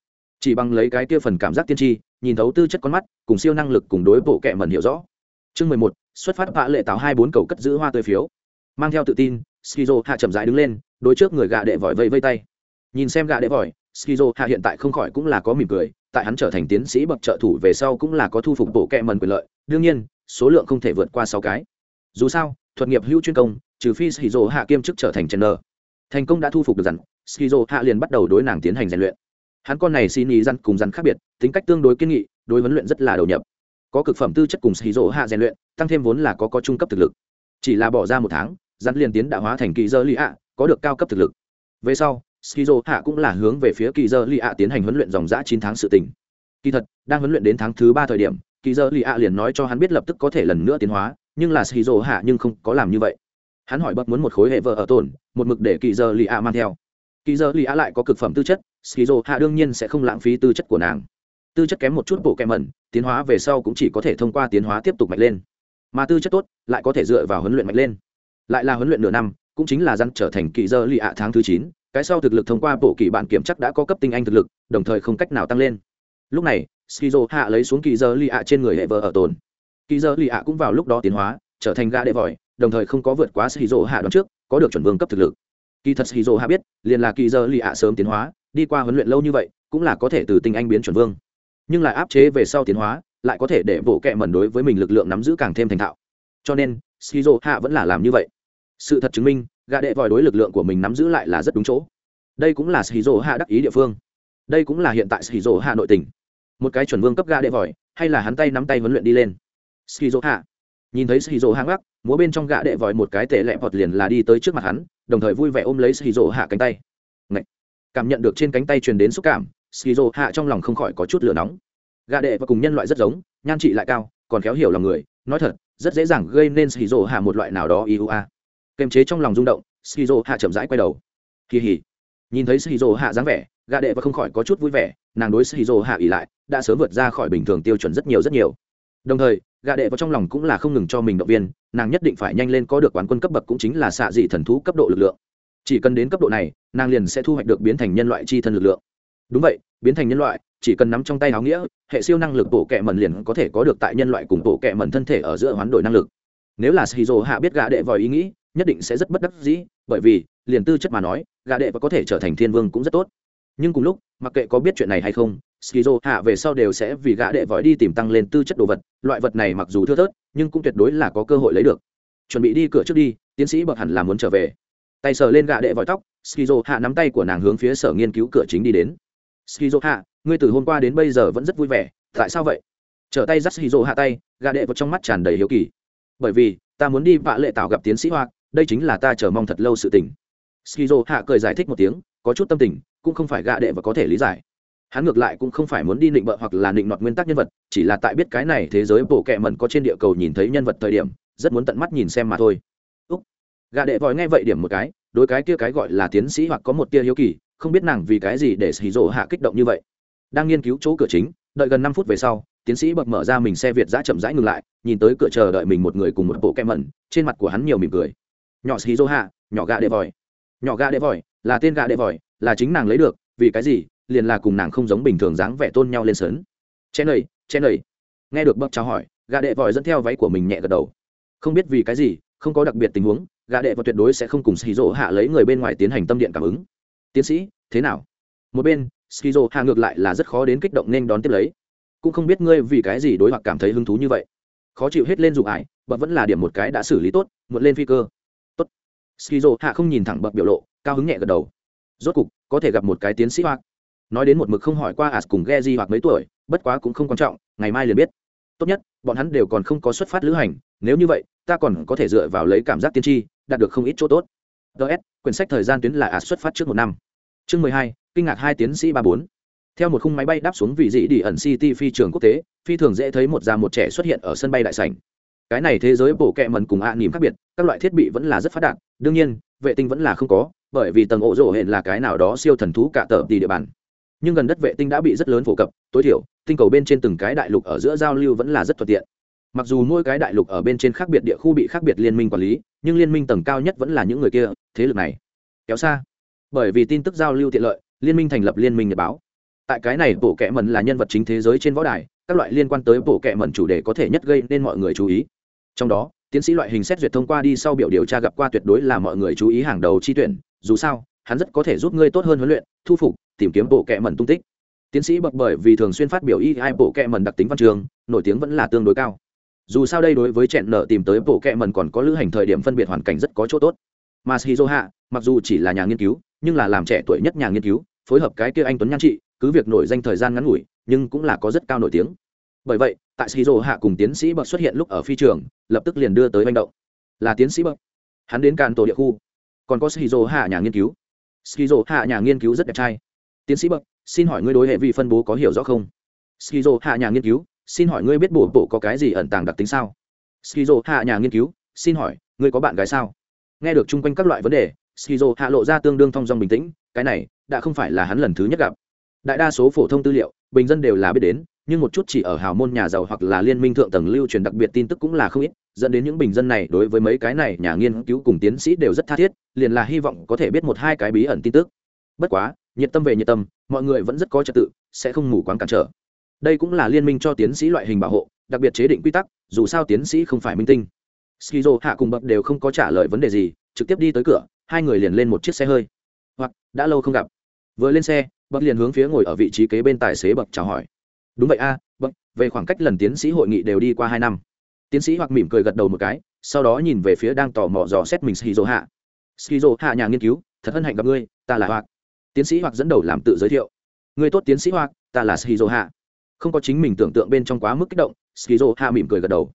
Chỉ bằng lấy cái kia phần cảm giác tiên tri, nhìn thấu tư chất con mắt, cùng siêu năng lực cùng đối bộ kệ mẩn hiểu rõ. Chương mười một, xuất phát vạ lệ tạo hai bốn cầu cất giữ hoa tươi phiếu. Mang theo tự tin, skizo hạ chậm rãi đứng lên, đối trước người gạ đệ vòi vây vây tay. Nhìn xem gạ đệ vòi skizo hạ hiện tại không khỏi cũng là có mỉm cười tại hắn trở thành tiến sĩ bậc trợ thủ về sau cũng là có thu phục bộ kệ mần quyền lợi đương nhiên số lượng không thể vượt qua sáu cái. Dù sao thuật nghiệp hữu chuyên công trừ phi skizo hạ kiêm chức trở thành trainer, thành công đã thu phục được dặn skizo hạ liền bắt đầu đối nàng tiến hành rèn luyện. Hắn con này xin ý dặn cùng dặn khác biệt tính cách tương đối kiên nghị đối huấn luyện rất là đầu nhập. Có cực phẩm tư chất cùng skizo hạ rèn luyện tăng thêm vốn là có có trung cấp thực lực. Chỉ là bỏ ra một tháng dặn liền tiến đã hóa thành kỳ dơ li ạ có được cao cấp thực lực. Về sau skizo hạ cũng là hướng về phía kỳ dơ ạ tiến hành huấn luyện dòng giã chín tháng sự tình. Kỳ thật, đang huấn luyện đến tháng thứ ba thời điểm kỳ dơ ạ liền nói cho hắn biết lập tức có thể lần nữa tiến hóa, nhưng là skizo hạ nhưng không có làm như vậy. Hắn hỏi bất muốn một khối hệ vợ ở tổn, một mực để kỳ dơ ạ mang theo. Kỳ dơ ạ lại có cực phẩm tư chất skizo hạ đương nhiên sẽ không lãng phí tư chất của nàng. Tư chất kém một chút bộ kẹm mẩn, tiến hóa về sau cũng chỉ có thể thông qua tiến hóa tiếp tục mạnh lên. Mà tư chất tốt, lại có thể dựa vào huấn luyện mạnh lên. Lại là huấn luyện nửa năm, cũng chính là răng trở thành kỳ dơ lì ạ tháng thứ chín cái sau thực lực thông qua bộ kỳ bạn kiểm chắc đã có cấp tinh anh thực lực, đồng thời không cách nào tăng lên. Lúc này, skizo hạ lấy xuống kỳ giờ lì ạ trên người hệ vợ ở tồn. Kỳ giờ lì ạ cũng vào lúc đó tiến hóa, trở thành gã đệ vòi, đồng thời không có vượt quá skizo hạ đoạn trước, có được chuẩn vương cấp thực lực. Kỳ thật skizo hạ biết, liền là kỳ giờ lì ạ sớm tiến hóa, đi qua huấn luyện lâu như vậy, cũng là có thể từ tinh anh biến chuẩn vương. Nhưng lại áp chế về sau tiến hóa, lại có thể để bộ kệ mẩn đối với mình lực lượng nắm giữ càng thêm thành thạo. Cho nên, skizo hạ vẫn là làm như vậy sự thật chứng minh, gã đệ vòi đối lực lượng của mình nắm giữ lại là rất đúng chỗ. Đây cũng là skizo hạ đắc ý địa phương. Đây cũng là hiện tại skizo hạ nội tỉnh. một cái chuẩn vương cấp gã đệ vòi, hay là hắn tay nắm tay huấn luyện đi lên. Skizo hạ. Nhìn thấy skizo hạ ngắc múa bên trong gã đệ vòi một cái tệ lẹ vọt liền là đi tới trước mặt hắn, đồng thời vui vẻ ôm lấy skizo hạ cánh tay. Ngậy! cảm nhận được trên cánh tay truyền đến xúc cảm skizo hạ trong lòng không khỏi có chút lửa nóng. Gã đệ và cùng nhân loại rất giống, nhan trị lại cao, còn khéo hiểu lòng người, nói thật, rất dễ dàng gây nên skizo hạ một loại nào đó iua kềm chế trong lòng rung động, skizo hạ chậm rãi quay đầu. Kỳ hỉ. Nhìn thấy skizo hạ dáng vẻ gà đệ và không khỏi có chút vui vẻ, nàng đối skizo hạ ỉ lại, đã sớm vượt ra khỏi bình thường tiêu chuẩn rất nhiều rất nhiều. Đồng thời gà đệ vào trong lòng cũng là không ngừng cho mình động viên, nàng nhất định phải nhanh lên có được quán quân cấp bậc cũng chính là xạ dị thần thú cấp độ lực lượng. Chỉ cần đến cấp độ này, nàng liền sẽ thu hoạch được biến thành nhân loại chi thân lực lượng. Đúng vậy, biến thành nhân loại, chỉ cần nắm trong tay áo nghĩa, hệ siêu năng lực bộ kẹ mẩn liền có thể có được tại nhân loại cùng bộ kẹ mẩn thân thể ở giữa hoán đổi năng lực. Nếu là shizu hạ biết gã đệ vòi ý nghĩ nhất định sẽ rất bất đắc dĩ, bởi vì, liền tư chất mà nói, gà đệ và có thể trở thành thiên vương cũng rất tốt. Nhưng cùng lúc, mặc kệ có biết chuyện này hay không, skizo hạ về sau đều sẽ vì gã đệ vội đi tìm tăng lên tư chất đồ vật. Loại vật này mặc dù thưa thớt, nhưng cũng tuyệt đối là có cơ hội lấy được. Chuẩn bị đi cửa trước đi, tiến sĩ bậc hẳn là muốn trở về. Tay sờ lên gã đệ vòi tóc, skizo hạ nắm tay của nàng hướng phía sở nghiên cứu cửa chính đi đến. Skizo hạ, ngươi từ hôm qua đến bây giờ vẫn rất vui vẻ, tại sao vậy? Trở tay dắt skizo hạ tay, gà đệ vào trong mắt tràn đầy hiếu kỳ. Bởi vì, ta muốn đi vạ lệ tạo gặp tiến sĩ hoa đây chính là ta chờ mong thật lâu sự tình. Skizo hạ cười giải thích một tiếng, có chút tâm tình, cũng không phải gạ đệ và có thể lý giải. Hắn ngược lại cũng không phải muốn đi định bợ hoặc là định nọt nguyên tắc nhân vật, chỉ là tại biết cái này thế giới bộ kệ mẩn có trên địa cầu nhìn thấy nhân vật thời điểm, rất muốn tận mắt nhìn xem mà thôi. Úc. Gạ đệ vòi nghe vậy điểm một cái, đối cái kia cái gọi là tiến sĩ hoặc có một tia hiếu kỳ, không biết nàng vì cái gì để xì rổ hạ kích động như vậy. Đang nghiên cứu chỗ cửa chính, đợi gần năm phút về sau, tiến sĩ bật mở ra mình xe việt giã chậm rãi ngừng lại, nhìn tới cửa chờ đợi mình một người cùng một bộ kem mẩn, trên mặt của hắn nhiều mỉm cười nhỏ xí dô hạ nhỏ gà đệ vòi. Nhỏ gà đệ vòi, là tên gà đệ vòi, là chính nàng lấy được, vì cái gì? Liền là cùng nàng không giống bình thường dáng vẻ tôn nhau lên sớn. Chen ơi chen ơi. Nghe được bậc chào hỏi gà đệ vòi dẫn theo váy của mình nhẹ gật đầu. Không biết vì cái gì, không có đặc biệt tình huống gà đệ và tuyệt đối sẽ không cùng xì rỗ hạ lấy người bên ngoài tiến hành tâm điện cảm ứng. Tiến sĩ, thế nào? Một bên skizo hạ ngược lại là rất khó đến kích động nên đón tiếp lấy. Cũng không biết ngươi vì cái gì đối hoặc cảm thấy hứng thú như vậy. Khó chịu hết lên dù ải, bậc vẫn là điểm một cái đã xử lý tốt, muộn lên phi cơ skizo hạ không nhìn thẳng bậc biểu lộ, cao hứng nhẹ gật đầu. Rốt cục, có thể gặp một cái tiến sĩ hoặc nói đến một mực không hỏi qua as cùng ghe hoặc mấy tuổi, bất quá cũng không quan trọng, ngày mai liền biết. Tốt nhất, bọn hắn đều còn không có xuất phát lữ hành, nếu như vậy, ta còn có thể dựa vào lấy cảm giác tiên tri, đạt được không ít chỗ tốt. Ts quyển sách thời gian tuyến là as xuất phát trước một năm. Chương mười hai, kinh ngạc hai tiến sĩ ba bốn. Theo một khung máy bay đáp xuống vị dị đi ẩn city phi trường quốc tế, phi thường dễ thấy một già một trẻ xuất hiện ở sân bay đại sảnh cái này thế giới bổ kẹ mần cùng ạ à nỉm khác biệt, các loại thiết bị vẫn là rất phát đạt, đương nhiên, vệ tinh vẫn là không có, bởi vì tầng ổ rổ hẹn là cái nào đó siêu thần thú cả tờ tỷ địa bàn. Nhưng gần đất vệ tinh đã bị rất lớn phổ cập, tối thiểu, tinh cầu bên trên từng cái đại lục ở giữa giao lưu vẫn là rất thuận tiện. Mặc dù mỗi cái đại lục ở bên trên khác biệt địa khu bị khác biệt liên minh quản lý, nhưng liên minh tầng cao nhất vẫn là những người kia, thế lực này. Kéo xa. Bởi vì tin tức giao lưu tiện lợi, liên minh thành lập liên minh nhật báo. Tại cái này bộ kệ mẩn là nhân vật chính thế giới trên võ đài, các loại liên quan tới bộ kệ mẩn chủ đề có thể nhất gây nên mọi người chú ý trong đó, tiến sĩ loại hình xét duyệt thông qua đi sau biểu điều tra gặp qua tuyệt đối là mọi người chú ý hàng đầu chi tuyển, dù sao, hắn rất có thể giúp ngươi tốt hơn huấn luyện, thu phục, tìm kiếm bộ kệ mẩn tung tích. Tiến sĩ bậc bởi vì thường xuyên phát biểu y hai bộ kệ mẩn đặc tính văn trường, nổi tiếng vẫn là tương đối cao. Dù sao đây đối với trẻ nợ tìm tới bộ kệ mẩn còn có lữ hành thời điểm phân biệt hoàn cảnh rất có chỗ tốt. Mà shizu hạ mặc dù chỉ là nhà nghiên cứu, nhưng là làm trẻ tuổi nhất nhà nghiên cứu, phối hợp cái kia anh tuấn nhan trị, cứ việc nổi danh thời gian ngắn ngủi, nhưng cũng là có rất cao nổi tiếng bởi vậy, tại shizu hạ cùng tiến sĩ bậc xuất hiện lúc ở phi trường, lập tức liền đưa tới manh động. Là tiến sĩ bậc. Hắn đến càn tổ địa khu. Còn có shizu hạ nhà nghiên cứu. Shizu hạ nhà nghiên cứu rất đẹp trai. Tiến sĩ bậc, xin hỏi ngươi đối hệ vi phân bố có hiểu rõ không? Shizu hạ nhà nghiên cứu, xin hỏi ngươi biết bổ bộ có cái gì ẩn tàng đặc tính sao? Skizo hạ nhà nghiên cứu, xin hỏi, ngươi có bạn gái sao? Nghe được chung quanh các loại vấn đề skizo hạ lộ ra tương đương thong dong bình tĩnh, cái này, đã không phải là hắn lần thứ nhất gặp. Đại đa số phổ thông tư liệu, bình dân đều là biết đến nhưng một chút chỉ ở hào môn nhà giàu hoặc là liên minh thượng tầng lưu truyền đặc biệt tin tức cũng là không ít, dẫn đến những bình dân này đối với mấy cái này nhà nghiên cứu cùng tiến sĩ đều rất tha thiết, liền là hy vọng có thể biết một hai cái bí ẩn tin tức. Bất quá, nhiệt tâm về nhiệt tâm, mọi người vẫn rất có trật tự, sẽ không mù quáng cản trở. Đây cũng là liên minh cho tiến sĩ loại hình bảo hộ, đặc biệt chế định quy tắc, dù sao tiến sĩ không phải minh tinh. Skizo, hạ cùng bậc đều không có trả lời vấn đề gì, trực tiếp đi tới cửa, hai người liền lên một chiếc xe hơi. Hoặc, đã lâu không gặp. Vừa lên xe, bậc liền hướng phía ngồi ở vị trí kế bên tài xế bậc chào hỏi đúng vậy a vâng về khoảng cách lần tiến sĩ hội nghị đều đi qua hai năm. Tiến sĩ hoặc mỉm cười gật đầu một cái, sau đó nhìn về phía đang tò mò dò xét mình shizu hạ shizu hạ nhà nghiên cứu, thật hân hạnh gặp ngươi, ta là hoặc tiến sĩ hoặc dẫn đầu làm tự giới thiệu. Người tốt tiến sĩ hoặc ta là shizu hạ không có chính mình tưởng tượng bên trong quá mức kích động shizu hạ mỉm cười gật đầu.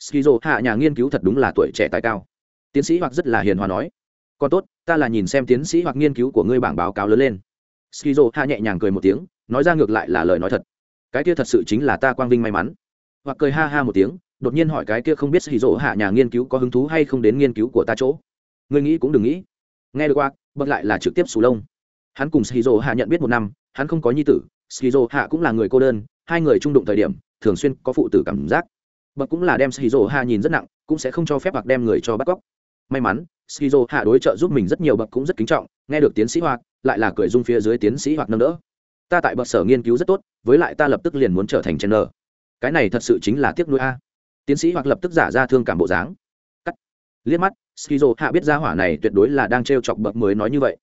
Shizu hạ nhà nghiên cứu thật đúng là tuổi trẻ tài cao. Tiến sĩ hoặc rất là hiền hòa nói. Còn tốt, ta là nhìn xem tiến sĩ hoặc nghiên cứu của ngươi bảng báo cáo lớn lên. Skizo hạ nhẹ nhàng cười một tiếng, nói ra ngược lại là lời nói thật cái kia thật sự chính là ta quang vinh may mắn. Hoặc cười ha ha một tiếng, đột nhiên hỏi cái kia không biết skizo hạ nhà nghiên cứu có hứng thú hay không đến nghiên cứu của ta chỗ. Ngươi nghĩ cũng đừng nghĩ. Nghe được qua bật lại là trực tiếp sù lông. Hắn cùng skizo hạ nhận biết một năm, hắn không có nhi tử skizo hạ cũng là người cô đơn, hai người trung đụng thời điểm, thường xuyên có phụ tử cảm giác. Bậc cũng là đem shizu hạ nhìn rất nặng, cũng sẽ không cho phép hoặc đem người cho bắt cóc. May mắn Skizo hạ đối trợ giúp mình rất nhiều bậc cũng rất kính trọng, nghe được tiến sĩ hoặc lại là cười dung phía dưới tiến sĩ hoặc nâng đỡ ta tại bậc sở nghiên cứu rất tốt, với lại ta lập tức liền muốn trở thành chen nờ cái này thật sự chính là tiếc nuôi a. Tiến sĩ hoặc lập tức giả ra thương cảm bộ dáng. Cắt. Liếc mắt skizo hạ biết ra hỏa này tuyệt đối là đang t chọc bậc mới nói như vậy.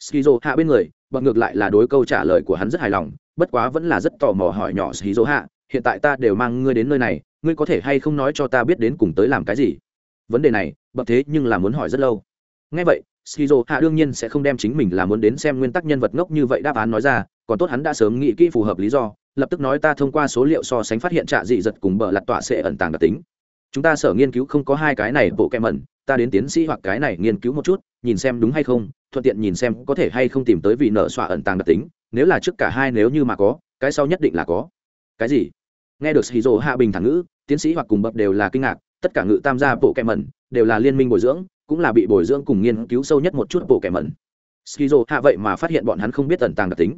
Skizo hạ bên người, bậc ngược lại là đối câu trả lời của hắn rất hài lòng, bất quá vẫn là rất tò mò hỏi nhỏ Skizo hạ, hiện tại ta đều mang ngươi đến nơi này, ngươi có thể hay không nói cho ta biết đến cùng tới làm cái gì? Vấn đề này, bậc thế nhưng là muốn hỏi rất lâu ngay vậy shizu hạ đương nhiên sẽ không đem chính mình là muốn đến xem nguyên tắc nhân vật ngốc như vậy đáp án nói ra, còn tốt hắn đã sớm nghĩ kỹ phù hợp lý do, lập tức nói ta thông qua số liệu so sánh phát hiện trạ dị giật cùng bờ lặt tọa sẽ ẩn tàng đặc tính. Chúng ta sở nghiên cứu không có hai cái này bộ kẹ mẩn ta đến tiến sĩ hoặc cái này nghiên cứu một chút, nhìn xem đúng hay không, thuận tiện nhìn xem có thể hay không tìm tới vị nợ xọa ẩn tàng đặc tính, nếu là trước cả hai nếu như mà có, cái sau nhất định là có. Cái gì? Nghe được shizu hạ bình thẳng ngữ, tiến sĩ hoặc cùng bậc đều là kinh ngạc, tất cả ngự tam gia bộ kẹ mẩn đều là liên minh bồi dưỡng cũng là bị bồi dưỡng cùng nghiên cứu sâu nhất một chút bộ kẻ mẩn. Skizo hạ vậy mà phát hiện bọn hắn không biết ẩn tàng đặc tính.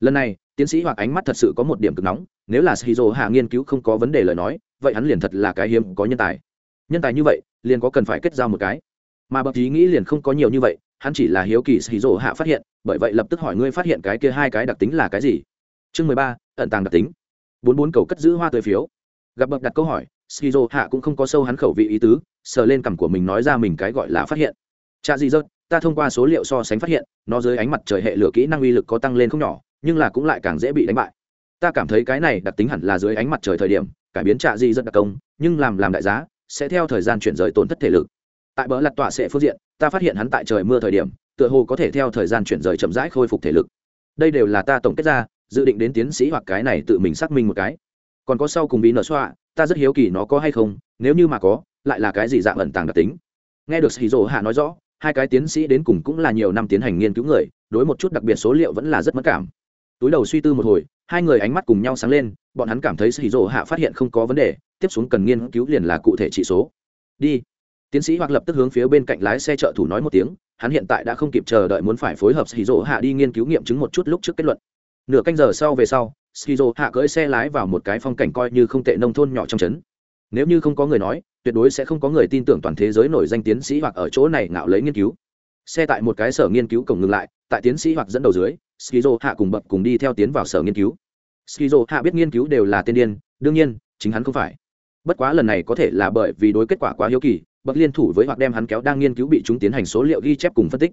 Lần này, tiến sĩ hoặc ánh mắt thật sự có một điểm cực nóng, nếu là skizo hạ nghiên cứu không có vấn đề lời nói, vậy hắn liền thật là cái hiếm có nhân tài. Nhân tài như vậy, liền có cần phải kết giao một cái. Mà bậc ý nghĩ liền không có nhiều như vậy, hắn chỉ là hiếu kỳ skizo hạ phát hiện, bởi vậy lập tức hỏi ngươi phát hiện cái kia hai cái đặc tính là cái gì? Chương mười ba, ẩn tàng đặc tính. Bốn bốn cầu cất giữ hoa tươi phiếu. Gặp bậc đặt câu hỏi skizo hạ cũng không có sâu hắn khẩu vị ý tứ, sờ lên cằm của mình nói ra mình cái gọi là phát hiện. Cha gì rớt, ta thông qua số liệu so sánh phát hiện, nó dưới ánh mặt trời hệ lửa kỹ năng uy lực có tăng lên không nhỏ, nhưng là cũng lại càng dễ bị đánh bại. Ta cảm thấy cái này đặc tính hẳn là dưới ánh mặt trời thời điểm, cải biến trạ di rất đặc công, nhưng làm làm đại giá, sẽ theo thời gian chuyển rời tổn thất thể lực. Tại bờ lặt tọa sẽ phương diện, ta phát hiện hắn tại trời mưa thời điểm, tựa hồ có thể theo thời gian chuyển rời chậm rãi khôi phục thể lực. Đây đều là ta tổng kết ra, dự định đến tiến sĩ hoặc cái này tự mình xác minh một cái còn có sau cùng bị nở xoa, ta rất hiếu kỳ nó có hay không, nếu như mà có, lại là cái gì dạng ẩn tàng đặc tính. Nghe được hì hạ nói rõ, hai cái tiến sĩ đến cùng cũng là nhiều năm tiến hành nghiên cứu người, đối một chút đặc biệt số liệu vẫn là rất mất cảm. Túi đầu suy tư một hồi, hai người ánh mắt cùng nhau sáng lên, bọn hắn cảm thấy hì hạ phát hiện không có vấn đề, tiếp xuống cần nghiên cứu liền là cụ thể chỉ số. Đi. Tiến sĩ hoặc lập tức hướng phía bên cạnh lái xe trợ thủ nói một tiếng, hắn hiện tại đã không kịp chờ đợi muốn phải phối hợp skizo hạ đi nghiên cứu nghiệm chứng một chút lúc trước kết luận. Nửa canh giờ sau về sau skizo hạ cưỡi xe lái vào một cái phong cảnh coi như không tệ nông thôn nhỏ trong trấn. Nếu như không có người nói, tuyệt đối sẽ không có người tin tưởng toàn thế giới nổi danh tiến sĩ hoặc ở chỗ này ngạo lấy nghiên cứu. Xe tại một cái sở nghiên cứu cổng ngừng lại, tại tiến sĩ hoặc dẫn đầu dưới, skizo hạ cùng bập cùng đi theo tiến vào sở nghiên cứu. Skizo hạ biết nghiên cứu đều là tên điên, đương nhiên, chính hắn không phải. Bất quá lần này có thể là bởi vì đối kết quả quá hiếu kỳ, bậc liên thủ với hoặc đem hắn kéo đang nghiên cứu bị chúng tiến hành số liệu ghi chép cùng phân tích.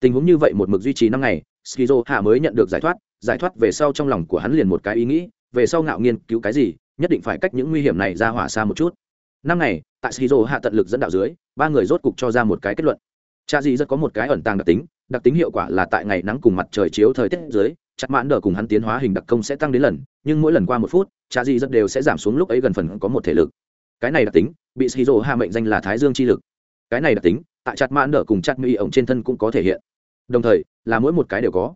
Tình huống như vậy một mực duy trì năm ngày, skizo hạ mới nhận được giải thoát giải thoát về sau trong lòng của hắn liền một cái ý nghĩ, về sau ngạo nghiên cứu cái gì, nhất định phải cách những nguy hiểm này ra hỏa xa một chút. Năm ngày, tại shizu hạ tận lực dẫn đạo dưới, ba người rốt cục cho ra một cái kết luận. Cha Di rất có một cái ẩn tàng đặc tính đặc tính hiệu quả là tại ngày nắng cùng mặt trời chiếu thời tiết dưới, chặt mãn đờ cùng hắn tiến hóa hình đặc công sẽ tăng đến lần, nhưng mỗi lần qua một phút, cha Di rất đều sẽ giảm xuống lúc ấy gần phần có một thể lực. Cái này đặc tính, bị shizu hạ mệnh danh là thái dương chi lực. Cái này đặc tính, tại chặt mãn đờ cùng chặt mỹ ổng trên thân cũng có thể hiện. Đồng thời, là mỗi một cái đều có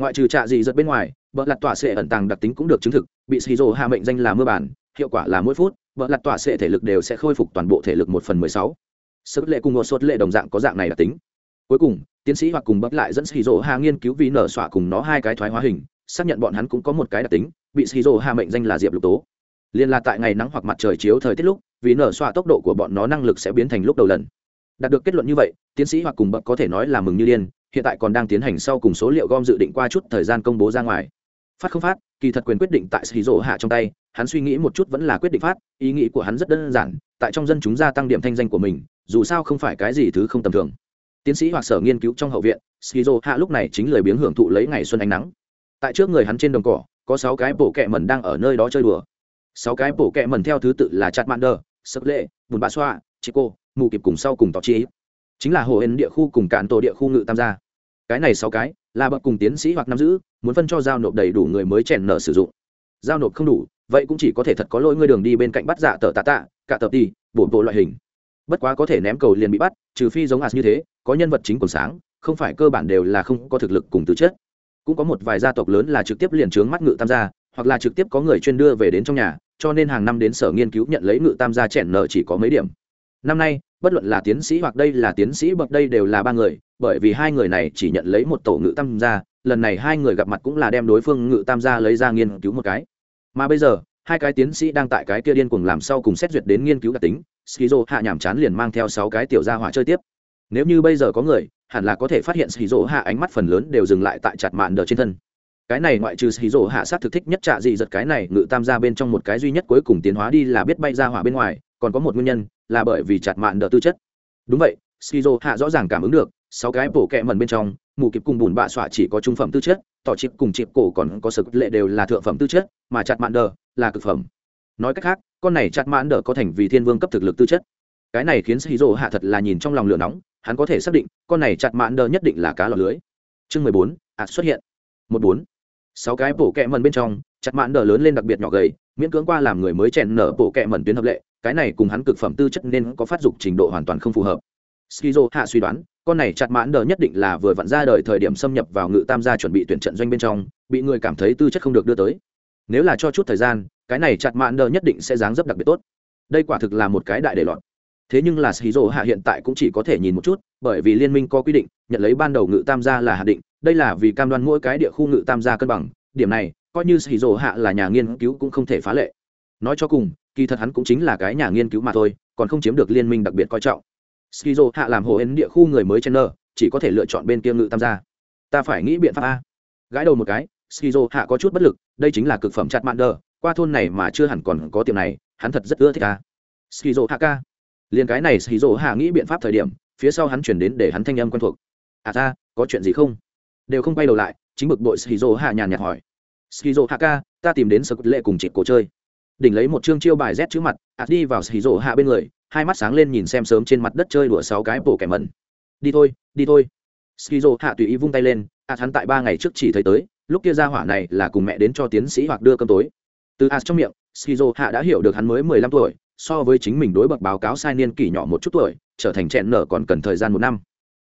ngoại trừ trạ gì giật bên ngoài vợ lặt tỏa sệ ẩn tàng đặc tính cũng được chứng thực, bị shizu hạ mệnh danh là mưa bản, hiệu quả là mỗi phút vợ lặt tỏa sệ thể lực đều sẽ khôi phục toàn bộ thể lực một phần mười sáu. Sức lệ cùng một suất lệ đồng dạng có dạng này đặc tính. Cuối cùng, tiến sĩ hoặc cùng bấp lại dẫn shizu hạ nghiên cứu vì nở xỏa cùng nó hai cái thoái hóa hình, xác nhận bọn hắn cũng có một cái đặc tính, bị shizu hạ mệnh danh là diệp lục tố. Liên là tại ngày nắng hoặc mặt trời chiếu thời tiết lúc, vì nở xoa tốc độ của bọn nó năng lực sẽ biến thành lúc đầu lần. Đạt được kết luận như vậy, tiến sĩ hoặc cùng bậc có thể nói là mừng như điên hiện tại còn đang tiến hành sau cùng số liệu gom dự định qua chút thời gian công bố ra ngoài. Phát không phát, kỳ thật quyền quyết định tại sĩ rỗ hạ trong tay, hắn suy nghĩ một chút vẫn là quyết định phát, ý nghĩ của hắn rất đơn giản, tại trong dân chúng gia tăng điểm thanh danh của mình, dù sao không phải cái gì thứ không tầm thường. Tiến sĩ hoặc sở nghiên cứu trong hậu viện skizo hạ lúc này chính lời biếng hưởng thụ lấy ngày xuân ánh nắng. Tại trước người hắn trên đồng cỏ, có sáu cái bộ kẹ mẩn đang ở nơi đó chơi đùa. Sáu cái bộ kẹ mẩn theo thứ tự là chặt mạn đờ, sập lệ, bùn bạ xoa chị cô, mù kịp cùng sau cùng tỏ chi chính là hồ hên địa khu cùng cạn tổ địa khu ngự tam gia. Cái này sáu cái, là bậc cùng tiến sĩ hoặc nắm giữ, muốn phân cho giao nộp đầy đủ người mới chèn nợ sử dụng. Giao nộp không đủ, vậy cũng chỉ có thể thật có lỗi ngươi đường đi bên cạnh bắt dạ tờ tạ tạ, cả tập đi, bổ bộ loại hình. Bất quá có thể ném cầu liền bị bắt, trừ phi giống ạt như thế, có nhân vật chính còn sáng, không phải cơ bản đều là không có thực lực cùng từ chết cũng có một vài gia tộc lớn là trực tiếp liền trướng mắt ngự tam gia, hoặc là trực tiếp có người chuyên đưa về đến trong nhà, cho nên hàng năm đến sở nghiên cứu nhận lấy ngự tam gia chèn nợ chỉ có mấy điểm. Năm nay bất luận là tiến sĩ hoặc đây là tiến sĩ bậc đây đều là ba người, bởi vì hai người này chỉ nhận lấy một tổ ngự tam gia, lần này hai người gặp mặt cũng là đem đối phương ngự tam gia lấy ra nghiên cứu một cái. Mà bây giờ, hai cái tiến sĩ đang tại cái kia điên cuồng làm sau cùng xét duyệt đến nghiên cứu đặc tính, skizo hạ nhảm chán liền mang theo sáu cái tiểu gia hỏa chơi tiếp. Nếu như bây giờ có người, hẳn là có thể phát hiện skizo hạ ánh mắt phần lớn đều dừng lại tại chặt mạn đờ trên thân. Cái này ngoại trừ skizo hạ sát thực thích nhất trạ dị giật cái này, ngự tam gia bên trong một cái duy nhất cuối cùng tiến hóa đi là biết bay ra hỏa bên ngoài, còn có một nguyên nhân là bởi vì chặt mạn đỡ tư chất. Đúng vậy, skizo hạ rõ ràng cảm ứng được, sáu cái bổ kẹ mần bên trong, mù kịp cùng bùn bạ xỏa chỉ có trung phẩm tư chất, tỏ chịp cùng chịp cổ còn có sực lệ đều là thượng phẩm tư chất, mà chặt mạn đờ là cực phẩm. Nói cách khác, con này chặt mạn đờ có thành vì thiên vương cấp thực lực tư chất. Cái này khiến skizo hạ thật là nhìn trong lòng lửa nóng, hắn có thể xác định, con này chặt mạn đờ nhất định là cá lọc lưới. Chương mười bốn, ạt xuất hiện. Một bốn. Sáu cái bổ kẹ mần bên trong, chặt mạn đờ lớn lên đặc biệt nhỏ gầy, miễn cưỡng qua làm người mới chèn nở bổ kẹ mần tuyến hợp lệ cái này cùng hắn cực phẩm tư chất nên có phát dục trình độ hoàn toàn không phù hợp. Skizo hạ suy đoán, con này chặt mãn đờ nhất định là vừa vặn ra đời thời điểm xâm nhập vào ngự tam gia chuẩn bị tuyển trận doanh bên trong, bị người cảm thấy tư chất không được đưa tới. Nếu là cho chút thời gian, cái này chặt mãn đờ nhất định sẽ dáng dấp đặc biệt tốt. Đây quả thực là một cái đại để lọt. Thế nhưng là skizo hạ hiện tại cũng chỉ có thể nhìn một chút, bởi vì liên minh có quy định, nhận lấy ban đầu ngự tam gia là hạ định, đây là vì cam đoan mỗi cái địa khu ngự tam gia cân bằng, điểm này, coi như skizo hạ là nhà nghiên cứu cũng không thể phá lệ. Nói cho cùng kỳ thật hắn cũng chính là cái nhà nghiên cứu mà thôi, còn không chiếm được liên minh đặc biệt coi trọng. Skizo hạ làm hồ ấn địa khu người mới chen nơ chỉ có thể lựa chọn bên kia ngự tam gia. Ta phải nghĩ biện pháp a. Gãi đầu một cái, skizo hạ có chút bất lực, đây chính là cực phẩm chặt mạn đờ, qua thôn này mà chưa hẳn còn có tiệm này, hắn thật rất ưa thích a. Skizo hạ ca. Liền cái này skizo hạ nghĩ biện pháp thời điểm, phía sau hắn chuyển đến để hắn thanh âm quen thuộc. À ta có chuyện gì không? Đều không quay đầu lại, chính bực bội skizo hạ nhàn nhạt hỏi. Skizo hạ ca, ta tìm đến sở lệ cùng chị cổ chơi đỉnh lấy một chương chiêu bài rét chữ mặt ạt đi vào xì rổ hạ bên người, hai mắt sáng lên nhìn xem sớm trên mặt đất chơi đùa sáu cái bổ kẻ mẩn. Đi thôi đi thôi. Skizo hạ tùy ý vung tay lên ạt hắn tại ba ngày trước chỉ thấy tới, lúc kia ra hỏa này là cùng mẹ đến cho tiến sĩ hoặc đưa cơm tối. Từ ạt trong miệng skizo hạ đã hiểu được hắn mới mười lăm tuổi, so với chính mình đối bậc báo cáo sai niên kỷ nhỏ một chút tuổi, trở thành trẹn nở còn cần thời gian một năm.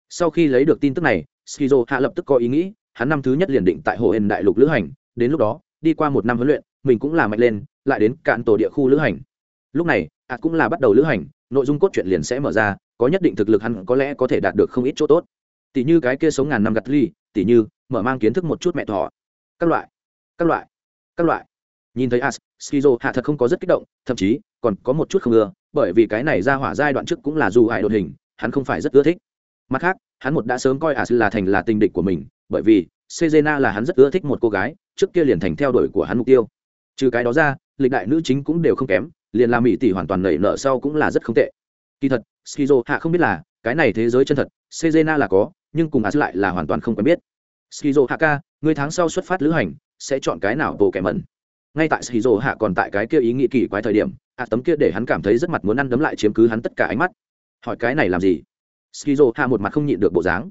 Sau khi lấy được tin tức này skizo hạ lập tức có ý nghĩ, hắn năm thứ nhất liền định tại hồ hên đại lục lữ hành, đến lúc đó, đi qua một năm huấn luyện mình cũng là mạnh lên, lại đến cạn tổ địa khu lữ hành. Lúc này ạt cũng là bắt đầu lữ hành, nội dung cốt truyện liền sẽ mở ra, có nhất định thực lực hắn có lẽ có thể đạt được không ít chỗ tốt. Tỷ như cái kia sống ngàn năm gặt ly, tỷ như, mở mang kiến thức một chút mẹ thọ các loại các loại các loại. Nhìn thấy as, skizo hạ thật không có rất kích động, thậm chí, còn có một chút không ưa bởi vì cái này ra hỏa giai đoạn trước cũng là dù hại đột hình, hắn không phải rất ưa thích. Mặt khác, hắn một đã sớm coi as là thành là tình địch của mình, bởi vì sejena là hắn rất ưa thích một cô gái, trước kia liền thành theo đuổi của hắn mục tiêu trừ cái đó ra, lịch đại nữ chính cũng đều không kém, liền làm mỹ tỷ hoàn toàn nảy nợ sau cũng là rất không tệ. Kỳ thật, skizo hạ không biết là, cái này thế giới chân thật sejena là có, nhưng cùng as lại là hoàn toàn không quen biết. Skizo hạ ca, người tháng sau xuất phát lữ hành, sẽ chọn cái nào bộ kẻ mẩn? Ngay tại skizo hạ còn tại cái kia ý nghĩ kỳ quái thời điểm a tấm kia để hắn cảm thấy rất mặt muốn ăn đấm lại chiếm cứ hắn tất cả ánh mắt. Hỏi cái này làm gì? Skizo hạ một mặt không nhịn được bộ dáng.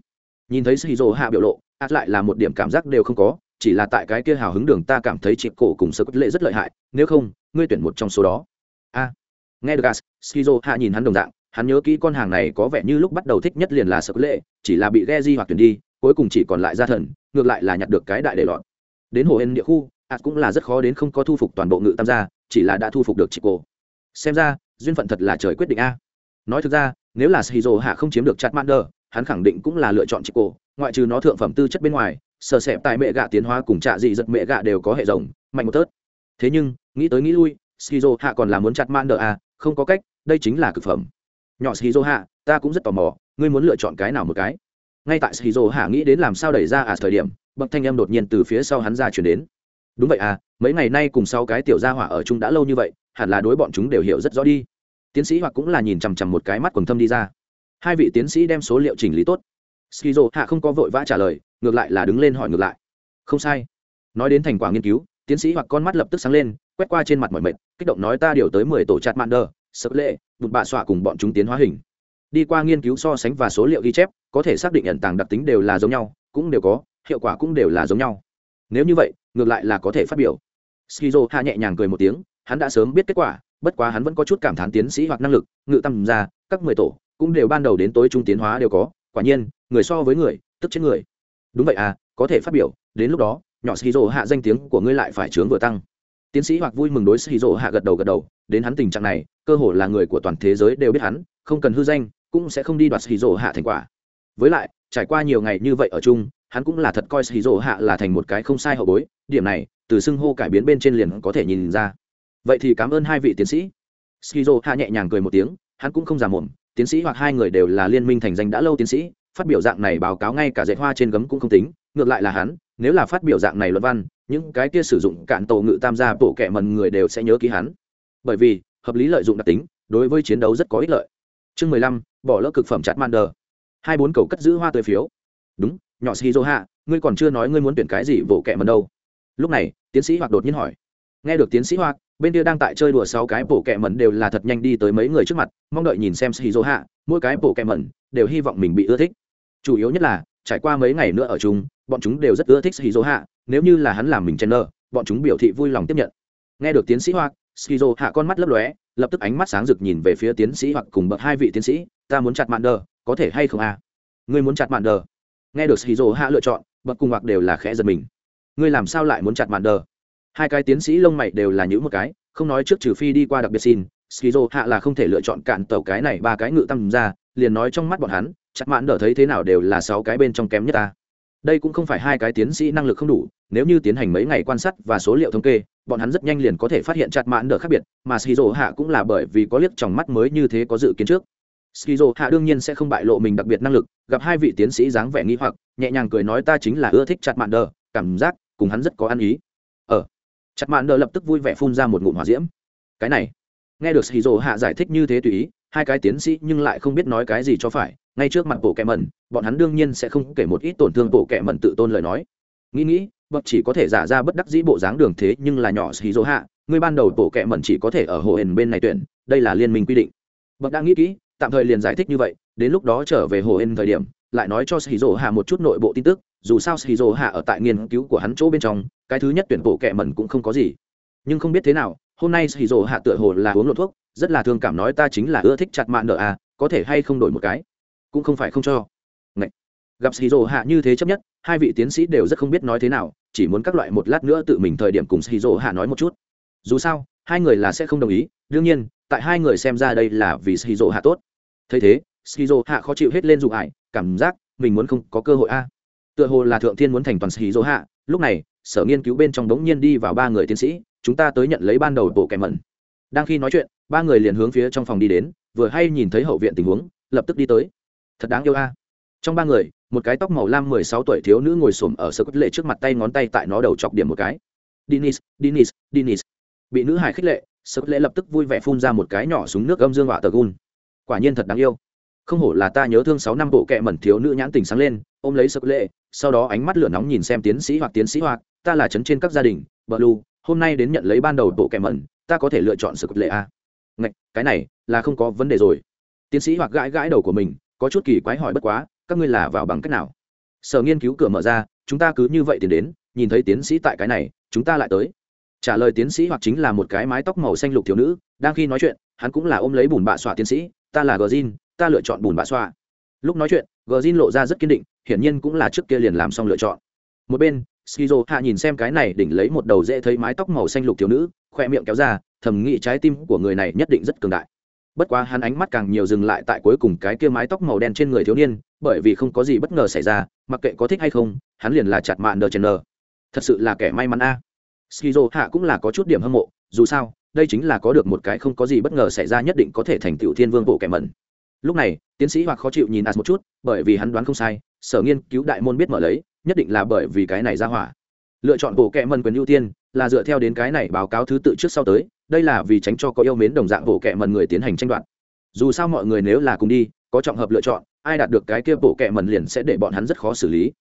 Nhìn thấy skizo hạ biểu lộ ạt lại là một điểm cảm giác đều không có chỉ là tại cái kia hào hứng đường ta cảm thấy chị cổ cùng sơ cốt lệ rất lợi hại, nếu không, ngươi tuyển một trong số đó. A. Nghe được gas, skizo hạ nhìn hắn đồng dạng, hắn nhớ kỹ con hàng này có vẻ như lúc bắt đầu thích nhất liền là sơ cốt lệ, chỉ là bị ghe di hoặc tuyển đi, cuối cùng chỉ còn lại gia thần, ngược lại là nhặt được cái đại để lọt. Đến hồ hên địa khu ạt cũng là rất khó đến không có thu phục toàn bộ ngự tam gia, chỉ là đã thu phục được chị cổ. Xem ra, duyên phận thật là trời quyết định a. Nói thực ra, nếu là shizu hạ không chiếm được chặt mander hắn khẳng định cũng là lựa chọn chị cổ, ngoại trừ nó thượng phẩm tư chất bên ngoài sờ sẹp tại mẹ gạ tiến hóa cùng trạ dị giật mẹ gạ đều có hệ rồng, mạnh một tớt. Thế nhưng, nghĩ tới nghĩ lui shizu hạ còn là muốn chặt mander a, không có cách, đây chính là cực phẩm. Nhỏ shizu hạ ta cũng rất tò mò, ngươi muốn lựa chọn cái nào một cái? Ngay tại shizu hạ nghĩ đến làm sao đẩy ra à thời điểm, bậc thanh em đột nhiên từ phía sau hắn ra chuyển đến. Đúng vậy à mấy ngày nay cùng sau cái tiểu gia hỏa ở chung đã lâu như vậy, hẳn là đối bọn chúng đều hiểu rất rõ đi. Tiến sĩ hoặc cũng là nhìn chằm chằm một cái mắt quần thâm đi ra. Hai vị tiến sĩ đem số liệu chỉnh lý tốt. Skizo hạ không có vội vã trả lời ngược lại là đứng lên hỏi ngược lại. Không sai. Nói đến thành quả nghiên cứu, tiến sĩ hoặc con mắt lập tức sáng lên, quét qua trên mặt mọi mệt, kích động nói ta điều tới mười tổ chặt mạn đờ sập lệ, bụt bạ xọa cùng bọn chúng tiến hóa hình. Đi qua nghiên cứu so sánh và số liệu ghi chép, có thể xác định ẩn tàng đặc tính đều là giống nhau, cũng đều có, hiệu quả cũng đều là giống nhau. Nếu như vậy, ngược lại là có thể phát biểu. Skizo hạ nhẹ nhàng cười một tiếng, hắn đã sớm biết kết quả, bất quá hắn vẫn có chút cảm thán tiến sĩ hoặc năng lực, ngự tâm ra, các mười tổ, cũng đều ban đầu đến tối trung tiến hóa đều có, quả nhiên, người so với người, tức chết người đúng vậy à có thể phát biểu, đến lúc đó, nhỏ skizo hạ danh tiếng của ngươi lại phải chướng vừa tăng. Tiến sĩ hoặc vui mừng đối skizo hạ gật đầu gật đầu, đến hắn tình trạng này, cơ hồ là người của toàn thế giới đều biết hắn, không cần hư danh, cũng sẽ không đi đoạt skizo hạ thành quả. Với lại, trải qua nhiều ngày như vậy ở chung, hắn cũng là thật coi skizo hạ là thành một cái không sai hậu bối, điểm này, từ xưng hô cải biến bên trên liền có thể nhìn ra. Vậy thì cảm ơn hai vị tiến sĩ. Skizo hạ nhẹ nhàng cười một tiếng, hắn cũng không già mồm tiến sĩ hoặc hai người đều là liên minh thành danh đã lâu tiến sĩ phát biểu dạng này báo cáo ngay cả dạy hoa trên gấm cũng không tính, ngược lại là hắn, nếu là phát biểu dạng này luận văn, những cái kia sử dụng cạn tổ ngự tam gia bộ kẻ mần người đều sẽ nhớ ký hắn. Bởi vì, hợp lý lợi dụng đặc tính, đối với chiến đấu rất có ích lợi. Chương mười lăm, bỏ lỡ cực phẩm chặt man đờ. Hai bốn cầu cất giữ hoa tươi phiếu. Đúng, nhỏ shizu hạ ngươi còn chưa nói ngươi muốn tuyển cái gì bộ kẻ mần đâu. Lúc này, tiến sĩ hoặc đột nhiên hỏi. Nghe được tiến sĩ hoặc bên kia đang tại chơi đùa sáu cái bộ kẹ mẩn đều là thật nhanh đi tới mấy người trước mặt, mong đợi nhìn xem shizu hạ mỗi cái bộ kẹ mẩn đều hy vọng mình bị ưa thích chủ yếu nhất là, trải qua mấy ngày nữa ở chung, bọn chúng đều rất ưa thích shizu hạ nếu như là hắn làm mình chen nơ bọn chúng biểu thị vui lòng tiếp nhận. Nghe được tiến sĩ hoặc shizu hạ con mắt lấp lóe, lập tức ánh mắt sáng rực nhìn về phía tiến sĩ hoặc cùng bậc hai vị tiến sĩ, ta muốn chặt mạn đờ, có thể hay không à ngươi muốn chặt mạn đờ? Nghe được shizu hạ lựa chọn, bậc cùng hoặc đều là khẽ giật mình. Ngươi làm sao lại muốn chặt mạn đờ? Hai cái tiến sĩ lông mày đều là những một cái, không nói trước trừ phi đi qua đặc biệt xin skizo hạ là không thể lựa chọn cạn tàu cái này ba cái ngự tăng ra liền nói trong mắt bọn hắn chắc mãn đỡ thấy thế nào đều là sáu cái bên trong kém nhất ta. Đây cũng không phải hai cái tiến sĩ năng lực không đủ nếu như tiến hành mấy ngày quan sát và số liệu thống kê bọn hắn rất nhanh liền có thể phát hiện chặt mãn đỡ khác biệt mà skizo hạ cũng là bởi vì có liếc trong mắt mới như thế có dự kiến trước. Skizo hạ đương nhiên sẽ không bại lộ mình đặc biệt năng lực gặp hai vị tiến sĩ dáng vẻ nghi hoặc nhẹ nhàng cười nói ta chính là ưa thích chặt mạn đỡ, cảm giác cùng hắn rất có ăn ý. Ở ờ, chặt mạn đỡ lập tức vui vẻ phun ra một ngụm hỏa diễm. Cái này nghe được hì hạ giải thích như thế tùy ý, hai cái tiến sĩ nhưng lại không biết nói cái gì cho phải, ngay trước mặt bộ kẹ mẩn, bọn hắn đương nhiên sẽ không kể một ít tổn thương bộ kẹ mẩn tự tôn lời nói. Nghĩ nghĩ bậc chỉ có thể giả ra bất đắc dĩ bộ dáng đường thế nhưng là nhỏ hì hạ, người ban đầu bộ kẹ mẩn chỉ có thể ở hồ hển bên này tuyển, đây là liên minh quy định. Bậc đã nghĩ kỹ, tạm thời liền giải thích như vậy, đến lúc đó trở về hồ hển thời điểm, lại nói cho hì hạ một chút nội bộ tin tức, dù sao hì hạ ở tại nghiên cứu của hắn chỗ bên trong, cái thứ nhất tuyển bộ kẹ mẩn cũng không có gì. Nhưng không biết thế nào hôm nay hì rộ hạ tựa hồ là uống lộ thuốc, rất là thương cảm nói ta chính là ưa thích chặt mạn nợ à có thể hay không đổi một cái? Cũng không phải không cho. Ngậy. gặp hì rộ hạ như thế chấp nhất, hai vị tiến sĩ đều rất không biết nói thế nào, chỉ muốn các loại một lát nữa tự mình thời điểm cùng hì rộ hạ nói một chút. Dù sao, hai người là sẽ không đồng ý, đương nhiên, tại hai người xem ra đây là vì hì rộ hạ tốt. Thấy thế skizo hạ khó chịu hết lên dù ải, cảm giác mình muốn không có cơ hội a tựa hồ là thượng thiên muốn thành toàn hì rộ hạ, lúc này, sở nghiên cứu bên trong đống nhiên đi vào ba người tiến sĩ chúng ta tới nhận lấy ban đầu bộ kẻ mẩn. Đang khi nói chuyện, ba người liền hướng phía trong phòng đi đến, vừa hay nhìn thấy hậu viện tình huống, lập tức đi tới. Thật đáng yêu a. Trong ba người, một cái tóc màu lam mười sáu tuổi thiếu nữ ngồi xổm ở sơ cốt lệ trước mặt tay ngón tay tại nó đầu chọc điểm một cái. Dinis dinis dinis bị nữ hải khích lệ sơ cốt lệ lập tức vui vẻ phun ra một cái nhỏ súng nước âm dương họa tờ gun quả nhiên thật đáng yêu. Không hổ là ta nhớ thương sáu năm bộ kệ mẩn thiếu nữ nhãn tình sáng lên, ôm lấy sơ cốt lệ, sau đó ánh mắt lửa nóng nhìn xem tiến sĩ hoặc tiến sĩ hoặc, ta là trấn trên các gia đình bờ lu hôm nay đến nhận lấy ban đầu bộ kẻ mẩn ta có thể lựa chọn sự cốt lệ a Ngạch, cái này là không có vấn đề rồi. Tiến sĩ hoặc gãi gãi đầu của mình có chút kỳ quái hỏi bất quá các ngươi là vào bằng cách nào? Sở nghiên cứu cửa mở ra chúng ta cứ như vậy tiến đến nhìn thấy tiến sĩ tại cái này chúng ta lại tới. Trả lời tiến sĩ hoặc chính là một cái mái tóc màu xanh lục thiếu nữ đang khi nói chuyện hắn cũng là ôm lấy bùn bạ xoa tiến sĩ ta là gờ zin ta lựa chọn bùn bạ xoa. Lúc nói chuyện gờ zin lộ ra rất kiên định hiển nhiên cũng là trước kia liền làm xong lựa chọn. Một bên skizo hạ nhìn xem cái này đỉnh lấy một đầu dễ thấy mái tóc màu xanh lục thiếu nữ, khoe miệng kéo ra, thầm nghĩ trái tim của người này nhất định rất cường đại. Bất quá hắn ánh mắt càng nhiều dừng lại tại cuối cùng cái kia mái tóc màu đen trên người thiếu niên, bởi vì không có gì bất ngờ xảy ra, mặc kệ có thích hay không, hắn liền là chặt mạn đờ chen nờ. Thật sự là kẻ may mắn a. À. skizo hạ cũng là có chút điểm hâm mộ, dù sao, đây chính là có được một cái không có gì bất ngờ xảy ra nhất định có thể thành tựu thiên vương bộ kẻ mẩn. Lúc này, tiến sĩ hoặc khó chịu nhìn as một chút, bởi vì hắn đoán không sai, sở nghiên cứu đại môn biết mở lấy nhất định là bởi vì cái này ra hỏa. Lựa chọn bộ kệ mần quyền ưu tiên là dựa theo đến cái này báo cáo thứ tự trước sau tới, đây là vì tránh cho có yêu mến đồng dạng bộ kệ mần người tiến hành tranh đoạt. Dù sao mọi người nếu là cùng đi, có trọng hợp lựa chọn, ai đạt được cái kia bộ kệ mần liền sẽ để bọn hắn rất khó xử lý.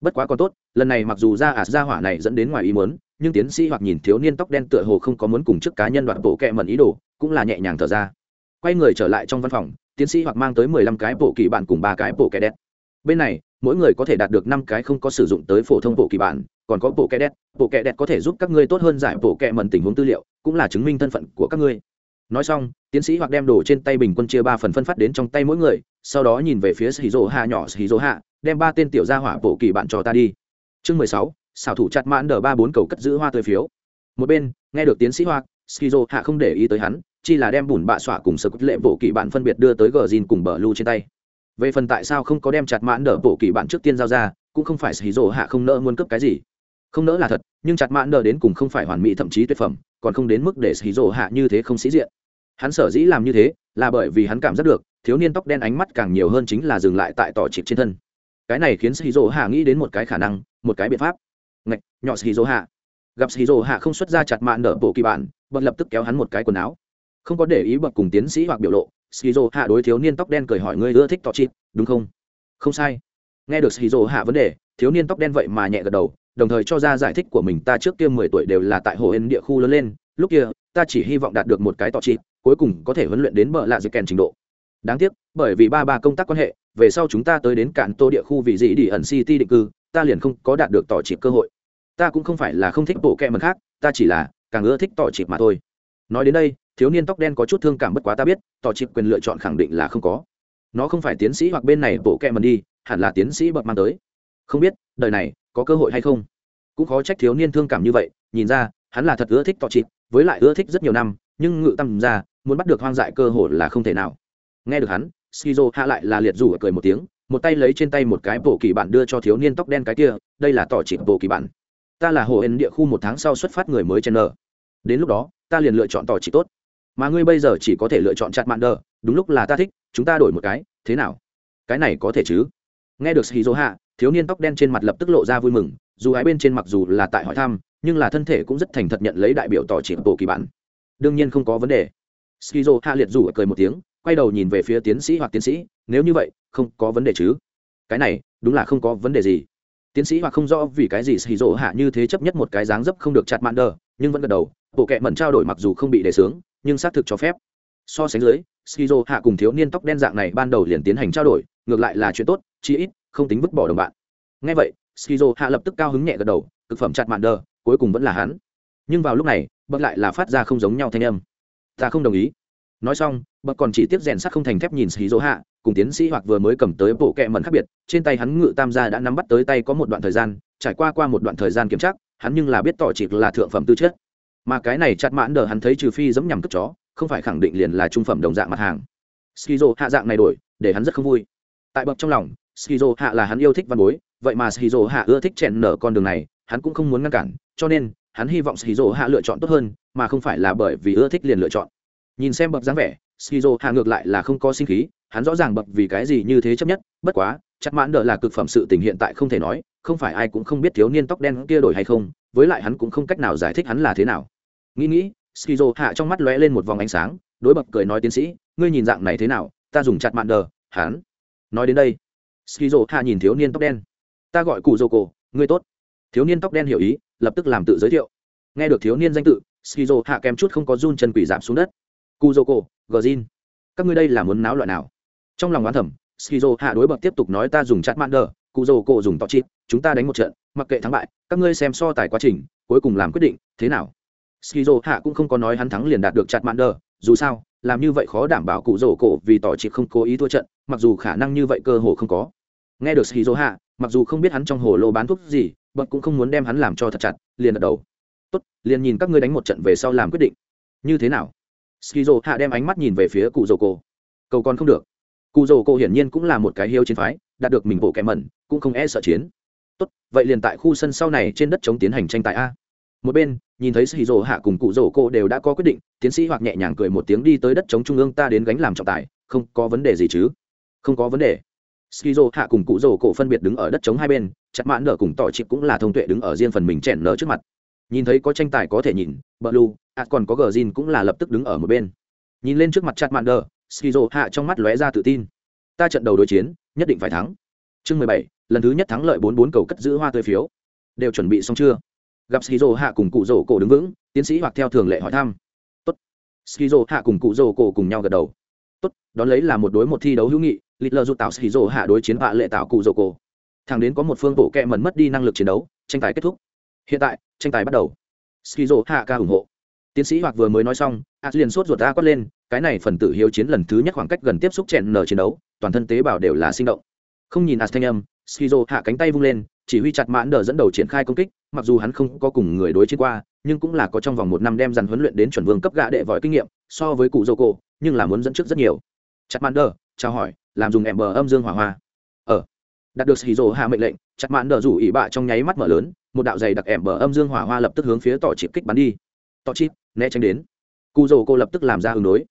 Bất quá còn tốt, lần này mặc dù ra ạt ra hỏa này dẫn đến ngoài ý muốn, nhưng tiến sĩ hoặc nhìn thiếu niên tóc đen tựa hồ không có muốn cùng trước cá nhân đoạt bộ kệ mần ý đồ, cũng là nhẹ nhàng thở ra. Quay người trở lại trong văn phòng, tiến sĩ hoặc mang tới mười lăm cái bộ kỳ bản cùng ba cái bộ kẻ đen. Bên này mỗi người có thể đạt được năm cái không có sử dụng tới phổ thông bộ kỳ bản, còn có bộ kẹ đẹp bộ kẹ đẹp có thể giúp các ngươi tốt hơn giải bộ kẹ mần tình huống tư liệu, cũng là chứng minh thân phận của các ngươi. Nói xong, tiến sĩ hoặc đem đồ trên tay bình quân chia ba phần phân phát đến trong tay mỗi người, sau đó nhìn về phía sĩ dỗ hạ nhỏ sĩ dỗ hạ đem ba tên tiểu gia hỏa bộ kỳ bạn cho ta đi. Chương mười sáu, xảo thủ chặt mãn đờ ba bốn cầu cất giữ hoa tươi phiếu. Một bên, nghe được tiến sĩ hoặc skizo hạ không để ý tới hắn, chỉ là đem bùn bạ xỏa cùng sơ cốt lệ bộ kỳ bạn phân biệt đưa tới gờ zin cùng bờ lu trên tay về phần tại sao không có đem chặt mãn đỡ bộ kỳ bạn trước tiên giao ra, cũng không phải skizo hạ không nỡ muốn cấp cái gì. Không nỡ là thật, nhưng chặt mãn đỡ đến cùng không phải hoàn mỹ thậm chí tuyệt phẩm, còn không đến mức để xì rổ hạ như thế không sĩ diện. Hắn sở dĩ làm như thế, là bởi vì hắn cảm giác được, thiếu niên tóc đen ánh mắt càng nhiều hơn chính là dừng lại tại tỏ chịp trên thân. Cái này khiến xì rổ hạ nghĩ đến một cái khả năng, một cái biện pháp. Ngạch, nhỏ xì rổ hạ. Gặp xì rổ hạ không xuất ra chặt mạn nở bộ kỳ bản bật lập tức kéo hắn một cái quần áo. Không có để ý bật cùng tiến sĩ hoặc biểu lộ xì hạ đối thiếu niên tóc đen cười hỏi ngươi ưa thích tỏ chịp đúng không? Không sai. Nghe được xì hạ vấn đề, thiếu niên tóc đen vậy mà nhẹ gật đầu, đồng thời cho ra giải thích của mình ta trước kia mười tuổi đều là tại hồ hên địa khu lớn lên, lúc kia, ta chỉ hy vọng đạt được một cái tọ trị cuối cùng có thể huấn luyện đến bờ lạ dây kèn trình độ. Đáng tiếc, bởi vì ba ba công tác quan hệ, về sau chúng ta tới đến cạn tô địa khu vị dị đi ẩn city định cư, ta liền không có đạt được tỏ trị cơ hội. Ta cũng không phải là không thích bộ kẹ mật khác, ta chỉ là càng ưa thích tỏ trị mà thôi. Nói đến đây thiếu niên tóc đen có chút thương cảm bất quá ta biết, tỏ chịp quyền lựa chọn khẳng định là không có. Nó không phải tiến sĩ hoặc bên này bộ kẹ mần đi, hẳn là tiến sĩ bậc mang tới. Không biết, đời này, có cơ hội hay không? Cũng khó trách thiếu niên thương cảm như vậy, nhìn ra, hắn là thật ưa thích tỏ chịp với lại ưa thích rất nhiều năm, nhưng ngự tâm ra, muốn bắt được hoang dại cơ hội là không thể nào. Nghe được hắn, skizo hạ lại là liệt rủ cười một tiếng, một tay lấy trên tay một cái bộ kỳ bản đưa cho thiếu niên tóc đen cái kia, đây là tỏ chịp bộ kỳ bản. Ta là hồ hên địa khu một tháng sau xuất phát người mới chen nở đến lúc đó, ta liền lựa chọn tỏ chỉ tốt mà ngươi bây giờ chỉ có thể lựa chọn chặt mạn đờ, đúng lúc là ta thích, chúng ta đổi một cái, thế nào? Cái này có thể chứ? Nghe được shizu hạ thiếu niên tóc đen trên mặt lập tức lộ ra vui mừng, dù ái bên trên mặc dù là tại hỏi thăm, nhưng là thân thể cũng rất thành thật nhận lấy đại biểu tỏ chỉ bộ kỳ bản. Đương nhiên không có vấn đề. Shizu hạ liệt rủ cười một tiếng, quay đầu nhìn về phía tiến sĩ hoặc tiến sĩ, nếu như vậy, không có vấn đề chứ? Cái này, đúng là không có vấn đề gì. Tiến sĩ hoặc không rõ vì cái gì shizu hạ như thế chấp nhất một cái dáng dấp không được chặt mạn đờ, nhưng vẫn gật đầu bộ kệ mẩn trao đổi mặc dù không bị đề xướng, nhưng xác thực cho phép. So sánh dưới, skizo hạ cùng thiếu niên tóc đen dạng này ban đầu liền tiến hành trao đổi, ngược lại là chuyện tốt, chí ít, không tính vứt bỏ đồng bạn. Ngay vậy, skizo hạ lập tức cao hứng nhẹ gật đầu, cực phẩm chặt mạn đờ, cuối cùng vẫn là hắn. Nhưng vào lúc này bậc lại là phát ra không giống nhau thanh âm. Ta không đồng ý. Nói xong bậc còn chỉ tiếp rèn sắt không thành thép nhìn skizo hạ, cùng tiến sĩ hoặc vừa mới cầm tới bộ kệ mẩn khác biệt, trên tay hắn ngự tam gia đã nắm bắt tới tay có một đoạn thời gian, trải qua qua một đoạn thời gian kiểm tra, hắn nhưng là biết tỏ chỉ là thượng phẩm tư chất mà cái này chặt mãn đờ hắn thấy trừ phi giống nhằm cất chó, không phải khẳng định liền là trung phẩm đồng dạng mặt hàng. Skizo hạ dạng này đổi, để hắn rất không vui. Tại bậc trong lòng, skizo hạ là hắn yêu thích văn bối, vậy mà skizo hạ ưa thích chèn nở con đường này, hắn cũng không muốn ngăn cản, cho nên, hắn hy vọng skizo hạ lựa chọn tốt hơn, mà không phải là bởi vì ưa thích liền lựa chọn. Nhìn xem bậc dáng vẻ, skizo hạ ngược lại là không có sinh khí, hắn rõ ràng bậc vì cái gì như thế chấp nhất, bất quá chắc mãn đỡ là cực phẩm sự tình hiện tại không thể nói, không phải ai cũng không biết thiếu niên tóc đen kia đổi hay không, với lại hắn cũng không cách nào giải thích hắn là thế nào nghĩ nghĩ skizo hạ trong mắt lóe lên một vòng ánh sáng đối bậc cười nói tiến sĩ ngươi nhìn dạng này thế nào? Ta dùng chặt mạn đờ Hán, nói đến đây skizo hạ nhìn thiếu niên tóc đen. Ta gọi cụ dô cổ ngươi tốt. Thiếu niên tóc đen hiểu ý lập tức làm tự giới thiệu. Nghe được thiếu niên danh tự skizo hạ kém chút không có run chân quỷ giảm xuống đất. Cụ dô cổ gờ zin các ngươi đây là muốn náo loại nào? Trong lòng oán thẩm skizo hạ đối bậc tiếp tục nói ta dùng chặt mạn đờ cụ dô cổ dùng tóc chít chúng ta đánh một trận mặc kệ thắng bại các ngươi xem so tài quá trình cuối cùng làm quyết định thế nào? Skizo hạ cũng không có nói hắn thắng liền đạt được chặt mạn đờ dù sao, làm như vậy khó đảm bảo cụ rổ cổ vì tỏ chị không cố ý thua trận, mặc dù khả năng như vậy cơ hồ không có. Nghe được skizo hạ mặc dù không biết hắn trong hồ lô bán thuốc gì bậc cũng không muốn đem hắn làm cho thật chặt, liền đặt đầu. Tốt, liền nhìn các ngươi đánh một trận về sau làm quyết định. Như thế nào? Skizo hạ đem ánh mắt nhìn về phía cụ rổ cổ. Cầu còn không được. Cụ rổ cổ hiển nhiên cũng là một cái hiếu chiến phái, đạt được mình bộ kẻ mẩn, cũng không e sợ chiến. Tốt, vậy liền tại khu sân sau này trên đất chống tiến hành tranh tài a một bên, nhìn thấy sĩ dỗ hạ cùng cụ rổ cô đều đã có quyết định, tiến sĩ hoặc nhẹ nhàng cười một tiếng đi tới đất chống trung ương ta đến gánh làm trọng tài, không có vấn đề gì chứ? Không có vấn đề. Skizo hạ cùng cụ rổ cổ phân biệt đứng ở đất chống hai bên, chặt mãn nở cùng tỏ chịp cũng là thông tuệ đứng ở riêng phần mình chèn nở trước mặt. Nhìn thấy có tranh tài có thể nhìn, bờ lu ạ còn có gờ zin cũng là lập tức đứng ở một bên. Nhìn lên trước mặt chặt mãn nở skizo hạ trong mắt lóe ra tự tin. Ta trận đầu đối chiến, nhất định phải thắng. Chương mười bảy, lần thứ nhất thắng lợi bốn bốn cầu cất giữ hoa tươi phiếu. Đều chuẩn bị xong chưa? Gặp skizo hạ cùng cụ rổ cổ đứng vững, tiến sĩ hoặc theo thường lệ hỏi thăm. Tốt. Skizo hạ cùng cụ rổ cổ cùng nhau gật đầu. Tốt, đón lấy là một đối một thi đấu hữu nghị lịch lơ giúp tạo skizo hạ đối chiến vạ lệ tạo cụ rổ cổ. Thằng đến có một phương bộ kẹ mẩn mất đi năng lực chiến đấu, tranh tài kết thúc. Hiện tại, tranh tài bắt đầu. Skizo hạ ca ủng hộ. Tiến sĩ hoặc vừa mới nói xong a liền sốt ruột ta quát lên, cái này phần tử hiếu chiến lần thứ nhất khoảng cách gần tiếp xúc chèn nở chiến đấu, toàn thân tế bào đều là sinh động. Không nhìn a thanh âm, skizo hạ cánh tay vung lên, chỉ huy chặt mãn đờ dẫn đầu triển khai công kích mặc dù hắn không có cùng người đối chiến qua, nhưng cũng là có trong vòng một năm đem dàn huấn luyện đến chuẩn vương cấp gạ đệ vòi kinh nghiệm, so với cụ dô cổ nhưng là muốn dẫn trước rất nhiều. Chặt mãn đờ chào hỏi, làm dùng em bờ âm dương hỏa hoa. Ở ờ. đạt được hì hạ mệnh lệnh chặt mãn đờ rủ ỉ bạ trong nháy mắt mở lớn, một đạo dày đặc em bờ âm dương hỏa hoa lập tức hướng phía tỏ chịp kích bắn đi. Tỏ chịp né tránh đến. Cụ dô cô lập tức làm ra hướng đối.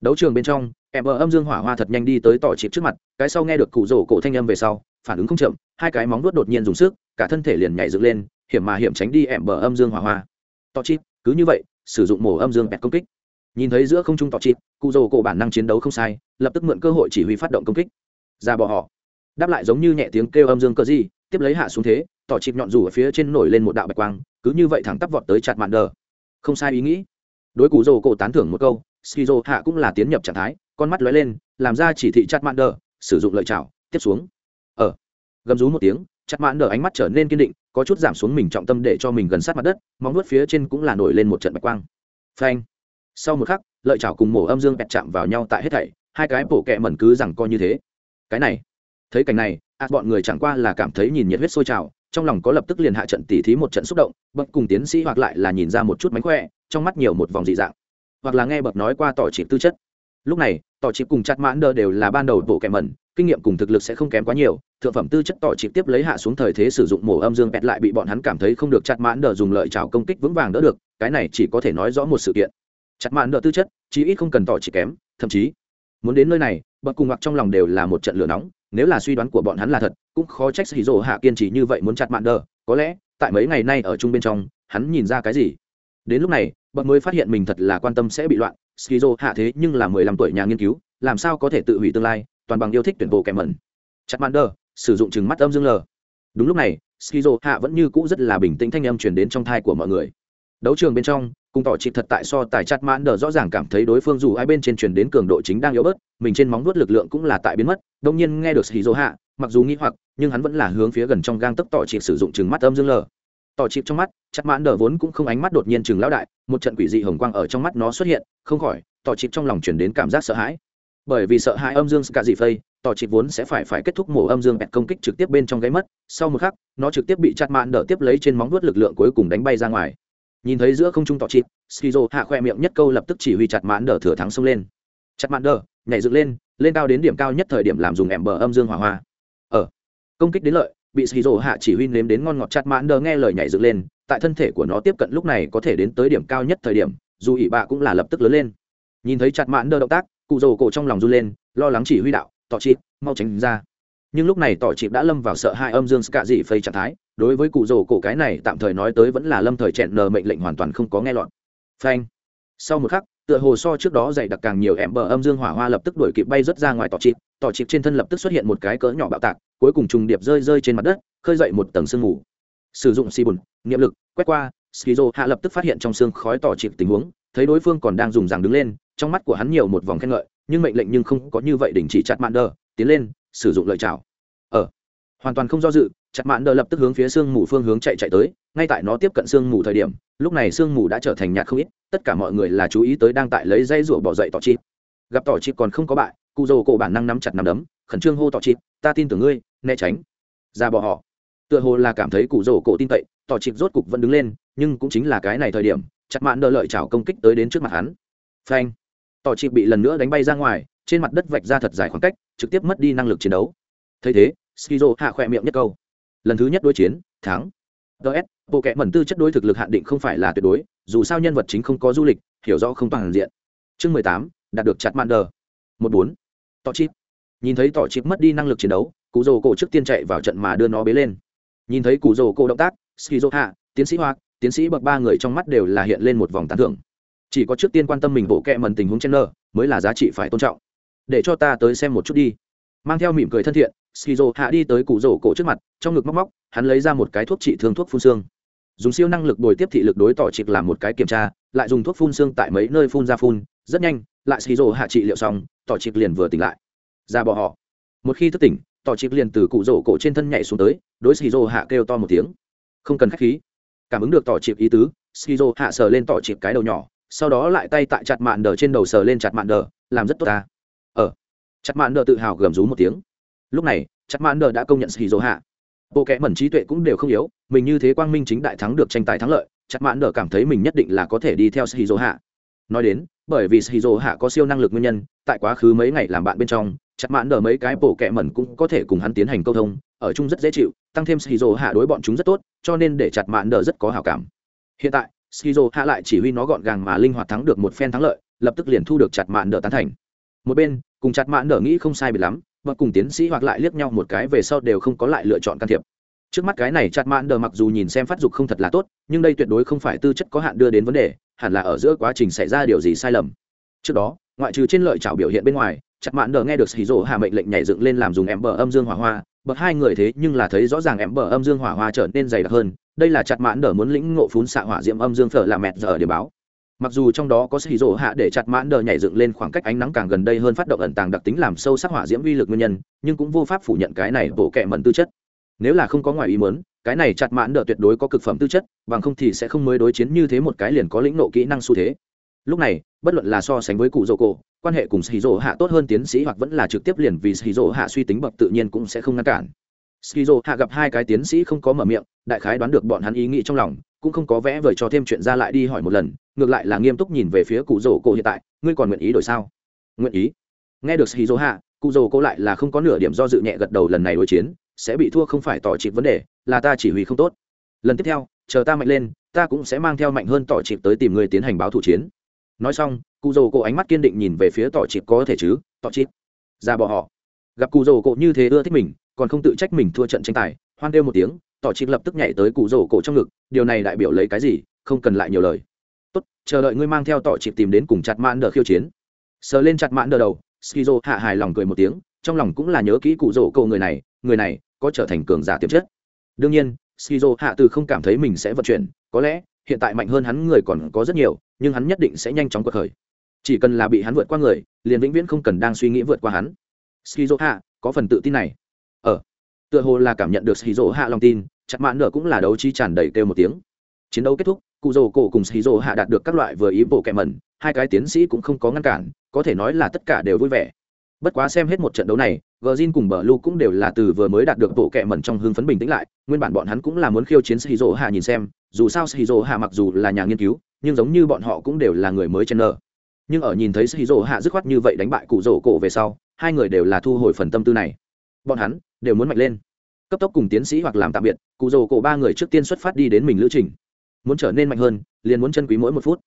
Đấu trường bên trong, em bờ âm dương hỏa hoa thật nhanh đi tới tỏ chịp trước mặt, cái sau nghe được cụ rổ cổ thanh âm về sau, phản ứng không chậm, hai cái móng vuốt đột nhiên dùng sức, cả thân thể liền nhảy dựng lên hiểm mà hiểm tránh đi ẻm bờ âm dương hỏa hoa. Tọ chít, cứ như vậy, sử dụng mổ âm dương bẹt công kích. Nhìn thấy giữa không trung tọ chít, cụ dồ cổ bản năng chiến đấu không sai, lập tức mượn cơ hội chỉ huy phát động công kích. Ra bỏ họ. Đáp lại giống như nhẹ tiếng kêu âm dương cơ gì, tiếp lấy hạ xuống thế tỏ chịp nhọn rủ ở phía trên nổi lên một đạo bạch quang, cứ như vậy thẳng tắp vọt tới chặt mạn đờ. Không sai ý nghĩ. Đối cụ dồ cổ tán thưởng một câu, skizo hạ cũng là tiến nhập trạng thái, con mắt lóe lên, làm ra chỉ thị chặt mạn đờ, sử dụng lợi chảo tiếp xuống. Ở gầm rú một tiếng chặt mãn đờ ánh mắt trở nên kiên định, có chút giảm xuống mình trọng tâm để cho mình gần sát mặt đất, móng nuốt phía trên cũng là nổi lên một trận bạch quang. Phanh. Sau một khắc, lợi chảo cùng mổ âm dương bẹt chạm vào nhau tại hết thảy, hai cái bổ kẹ mẩn cứ rằng coi như thế. Cái này. Thấy cảnh này, ạ, bọn người chẳng qua là cảm thấy nhìn nhiệt huyết sôi trào, trong lòng có lập tức liền hạ trận tỉ thí một trận xúc động bậc cùng tiến sĩ hoặc lại là nhìn ra một chút mánh khỏe, trong mắt nhiều một vòng dị dạng. Hoặc là nghe bậc nói qua tỏ chỉ tư chất lúc này, tỏ chỉ cùng chặt mãn đờ đều là ban đầu bộ kẻ mẩn, kinh nghiệm cùng thực lực sẽ không kém quá nhiều, thượng phẩm tư chất tỏ trực tiếp lấy hạ xuống thời thế sử dụng mổ âm dương bẹt lại bị bọn hắn cảm thấy không được chặt mãn đờ dùng lợi trào công kích vững vàng đỡ được, cái này chỉ có thể nói rõ một sự kiện. Chặt mãn đờ tư chất, chí ít không cần tỏ chỉ kém, thậm chí, muốn đến nơi này bậc cùng hoặc trong lòng đều là một trận lửa nóng, nếu là suy đoán của bọn hắn là thật, cũng khó trách hì rồ hạ kiên trì như vậy muốn chặt mạn đờ có lẽ, tại mấy ngày nay ở chung bên trong, hắn nhìn ra cái gì? Đến lúc này bậc mới phát hiện mình thật là quan tâm sẽ bị loạn, skizo hạ thế nhưng là mười lăm tuổi nhà nghiên cứu, làm sao có thể tự hủy tương lai, toàn bằng yêu thích tuyển bộ kèm mẩn. Chặt mạn đờ sử dụng chừng mắt âm dương lờ. Đúng lúc này, skizo hạ vẫn như cũ rất là bình tĩnh thanh âm truyền đến trong thai của mọi người. Đấu trường bên trong, cùng tỏ trị thật tại so tài chặt mãn đờ rõ ràng cảm thấy đối phương dù hai bên trên truyền đến cường độ chính đang yếu bớt, mình trên móng vuốt lực lượng cũng là tại biến mất, đông nhiên nghe được skizo hạ, mặc dù nghĩ hoặc, nhưng hắn vẫn là hướng phía gần trong gang tấc tỏ trị sử dụng chừng mắt âm dương lờ. Tỏ trị trong mắt chặt mãn đờ vốn cũng không ánh mắt đột nhiên chừng lão đại, một trận quỷ dị hồng quang ở trong mắt nó xuất hiện, không khỏi, tỏ chịp trong lòng chuyển đến cảm giác sợ hãi. Bởi vì sợ hãi âm dương cả dị phây, tỏ chịp vốn sẽ phải phải kết thúc mổ âm dương bẹt công kích trực tiếp bên trong gáy mất, sau một khắc, nó trực tiếp bị chặt mãn đỡ tiếp lấy trên móng vuốt lực lượng cuối cùng đánh bay ra ngoài. Nhìn thấy giữa không trung tỏ chịp, skizo hạ khoe miệng nhất câu lập tức chỉ huy chặt mãn đỡ thừa thắng xông lên. Chặt mãn đỡ nhảy dựng lên lên cao đến điểm cao nhất thời điểm làm dùng ẻm bờ âm dương hỏa hoa. Ở công kích đến lợi bị shizu hạ chỉ huy nếm đến ngon ngọt chặt mãn đờ nghe lời nhảy dựng lên, tại thân thể của nó tiếp cận lúc này có thể đến tới điểm cao nhất thời điểm, dù ỵ bạ cũng là lập tức lớn lên. Nhìn thấy chặt mãn đờ động tác, cụ rồ cổ trong lòng run lên, lo lắng chỉ huy đạo, tỏ chịp mau tránh ra. Nhưng lúc này tỏ chịp đã lâm vào sợ hai âm dương scạ dị phây trạng thái, đối với cụ rồ cổ cái này tạm thời nói tới vẫn là lâm thời chẹn nờ mệnh lệnh hoàn toàn không có nghe lọt. Phanh. Sau một khắc tựa hồ so trước đó dày đặc càng nhiều em bờ âm dương hỏa hoa lập tức đuổi kịp bay rất ra ngoài tỏ chịp tỏ chịp trên thân lập tức xuất hiện một cái cỡ nhỏ bạo tạc, cuối cùng trùng điệp rơi rơi trên mặt đất, khơi dậy một tầng sương mù. Sử dụng xì bùn, niệm lực, quét qua skizo hạ lập tức phát hiện trong xương khói tỏ chịp tình huống, thấy đối phương còn đang dùng rằng đứng lên, trong mắt của hắn nhiều một vòng khen ngợi, nhưng mệnh lệnh nhưng không có như vậy đình chỉ chặt mạn đờ, tiến lên, sử dụng lợi chảo ở ờ, hoàn toàn không do dự, chặt mạn đờ lập tức hướng phía sương mù phương hướng chạy chạy tới, ngay tại nó tiếp cận sương mù thời điểm, lúc này sương mù đã trở thành nhạt không ít tất cả mọi người là chú ý tới đang tại lấy dây rủa bỏ dậy tỏ chịp gặp tỏ chịp còn không có bại, cụ dồ cổ bản năng nắm chặt nắm đấm, khẩn trương hô tỏ chịp ta tin tưởng ngươi, né tránh. Ra bỏ họ. Tựa hồ là cảm thấy cụ rồ cổ tin cậy, tỏ chịp rốt cục vẫn đứng lên, nhưng cũng chính là cái này thời điểm, chặt mạn đỡ lợi chảo công kích tới đến trước mặt hắn. Phanh. Tỏ chịp bị lần nữa đánh bay ra ngoài, trên mặt đất vạch ra thật dài khoảng cách, trực tiếp mất đi năng lực chiến đấu. Thấy thế, skizo hạ khỏe miệng nhất câu. Lần thứ nhất đối chiến, thắng ts bộ kệ mẩn tư chất đối thực lực hạn định không phải là tuyệt đối, dù sao nhân vật chính không có du lịch, hiểu rõ không toàn diện. Chương mười tám, đạt được chặt mạn đờ. Một bốn. Tỏ chip nhìn thấy tỏ chip mất đi năng lực chiến đấu cụ rồ cổ trước tiên chạy vào trận mà đưa nó bế lên. Nhìn thấy cụ rồ cổ động tác skizo hạ tiến sĩ hoa, tiến sĩ bậc ba người trong mắt đều là hiện lên một vòng tán thưởng. Chỉ có trước tiên quan tâm mình bộ kệ mẩn tình huống chen nơ mới là giá trị phải tôn trọng. Để cho ta tới xem một chút đi. Mang theo mỉm cười thân thiện skizo hạ đi tới cụ rổ cổ trước mặt, trong ngực móc móc, hắn lấy ra một cái thuốc trị thương thuốc phun xương. Dùng siêu năng lực bồi tiếp thị lực đối tỏ trịch làm một cái kiểm tra, lại dùng thuốc phun xương tại mấy nơi phun ra phun, rất nhanh, lại skizo hạ trị liệu xong, tỏ trịch liền vừa tỉnh lại. Ra bỏ họ. Một khi thức tỉnh, tỏ trịch liền từ cụ rổ cổ trên thân nhảy xuống tới, đối skizo hạ kêu to một tiếng. Không cần khách khí. Cảm ứng được tỏ trịch ý tứ, skizo hạ sờ lên tỏ trịch cái đầu nhỏ, sau đó lại tay tại chặt mạn đờ trên đầu sờ lên chặt mạn đờ, làm rất tốt ta. Ở ờ. chặt mạn đờ tự hào gầm rú một tiếng lúc này chặt mãn đờ đã công nhận skizo hạ bộ kẽ mẩn trí tuệ cũng đều không yếu, mình như thế quang minh chính đại thắng được tranh tài thắng lợi chặt mãn đờ cảm thấy mình nhất định là có thể đi theo skizo hạ nói đến, bởi vì skizo hạ có siêu năng lực nguyên nhân, tại quá khứ mấy ngày làm bạn bên trong chặt mãn đờ mấy cái bộ kẽ mẩn cũng có thể cùng hắn tiến hành câu thông, ở chung rất dễ chịu, tăng thêm skizo hạ đối bọn chúng rất tốt, cho nên để chặt mãn đờ rất có hào cảm. Hiện tại skizo hạ lại chỉ huy nó gọn gàng mà linh hoạt thắng được một phen thắng lợi, lập tức liền thu được chặt mạn đỡ tán thành. Một bên, cùng chặt mạn đỡ nghĩ không sai bị lắm và cùng tiến sĩ hoặc lại liếc nhau một cái về sau đều không có lại lựa chọn can thiệp. Trước mắt cái này chặt mạn đờ mặc dù nhìn xem phát dục không thật là tốt, nhưng đây tuyệt đối không phải tư chất có hạn đưa đến vấn đề, hẳn là ở giữa quá trình xảy ra điều gì sai lầm. Trước đó, ngoại trừ trên lợi chảo biểu hiện bên ngoài, chặt mạn đờ nghe được hì rỗ hạ mệnh lệnh nhảy dựng lên làm dùng em bờ âm dương hỏa hoa, bậc hai người thế nhưng là thấy rõ ràng em bờ âm dương hỏa hoa trở nên dày đặc hơn, đây là chặt mãn đờ muốn lĩnh ngộ phún xạ hỏa diệm âm dương phở là mẹt giờ để báo mặc dù trong đó có xì rỗ hạ để chặt mãn đờ nhảy dựng lên khoảng cách ánh nắng càng gần đây hơn phát động ẩn tàng đặc tính làm sâu sắc hỏa diễm vi lực nguyên nhân, nhưng cũng vô pháp phủ nhận cái này bộ kệ mẩn tư chất. Nếu là không có ngoài ý muốn, cái này chặt mãn đờ tuyệt đối có cực phẩm tư chất, bằng không thì sẽ không mới đối chiến như thế một cái liền có lĩnh nộ kỹ năng xu thế. Lúc này, bất luận là so sánh với cụ dô cổ, quan hệ cùng shizu hạ tốt hơn tiến sĩ hoặc vẫn là trực tiếp liền vì shizu hạ suy tính bậc tự nhiên cũng sẽ không ngăn cản. Skizo hạ gặp hai cái tiến sĩ không có mở miệng, đại khái đoán được bọn hắn ý nghĩ trong lòng cũng không có vẽ vời cho thêm chuyện ra lại đi hỏi một lần, ngược lại là nghiêm túc nhìn về phía cụ dỗ cổ hiện tại, ngươi còn nguyện ý đổi sao? Nguyện ý. Nghe được shizu hạ, cụ dỗ cổ lại là không có nửa điểm do dự nhẹ gật đầu lần này đối chiến, sẽ bị thua không phải tỏ trị vấn đề, là ta chỉ huy không tốt. Lần tiếp theo, chờ ta mạnh lên, ta cũng sẽ mang theo mạnh hơn tỏ trị tới tìm người tiến hành báo thủ chiến. Nói xong, cụ dồ cổ ánh mắt kiên định nhìn về phía tỏ trị có thể chứ? Tỏ trị ra bỏ họ. Gặp cụ dồ cổ như thế ưa thích mình, còn không tự trách mình thua trận tranh tài, hoan kêu một tiếng tỏ chịp lập tức nhảy tới cụ rổ cổ trong ngực điều này đại biểu lấy cái gì không cần lại nhiều lời. Tốt chờ đợi ngươi mang theo tỏ chịp tìm đến cùng chặt mãn đờ khiêu chiến. Sờ lên chặt mãn đờ đầu skizo hạ hài lòng cười một tiếng trong lòng cũng là nhớ kỹ cụ rổ cổ người này người này có trở thành cường giả tiềm chất. Đương nhiên skizo hạ từ không cảm thấy mình sẽ vận chuyển có lẽ hiện tại mạnh hơn hắn người còn có rất nhiều nhưng hắn nhất định sẽ nhanh chóng cuộc khởi. Chỉ cần là bị hắn vượt qua người liền vĩnh viễn không cần đang suy nghĩ vượt qua hắn. Skizo hạ có phần tự tin này. Ở ờ, tựa hồ là cảm nhận được skizo hạ lòng tin, chặt mãn nở cũng là đấu trí tràn đầy kêu một tiếng. Chiến đấu kết thúc, cụ rồ cổ cùng skizo hạ đạt được các loại vừa ý bộ kẹ mẩn, hai cái tiến sĩ cũng không có ngăn cản, có thể nói là tất cả đều vui vẻ. Bất quá xem hết một trận đấu này gờ zin cùng bờ lu cũng đều là từ vừa mới đạt được bộ kẹ mẩn trong hưng phấn bình tĩnh lại, nguyên bản bọn hắn cũng là muốn khiêu chiến shizu hạ nhìn xem, dù sao shizu hạ mặc dù là nhà nghiên cứu, nhưng giống như bọn họ cũng đều là người mới chen nở. nhưng ở nhìn thấy shizu hạ dứt khoát như vậy đánh bại cụ rổ cổ về sau, hai người đều là thu hồi phần tâm tư này. Bọn hắn đều muốn mạnh lên. Cấp tốc cùng tiến sĩ hoặc làm tạm biệt, cụ rồ cổ ba người trước tiên xuất phát đi đến mình lữ trình. Muốn trở nên mạnh hơn, liền muốn chân quý mỗi một phút.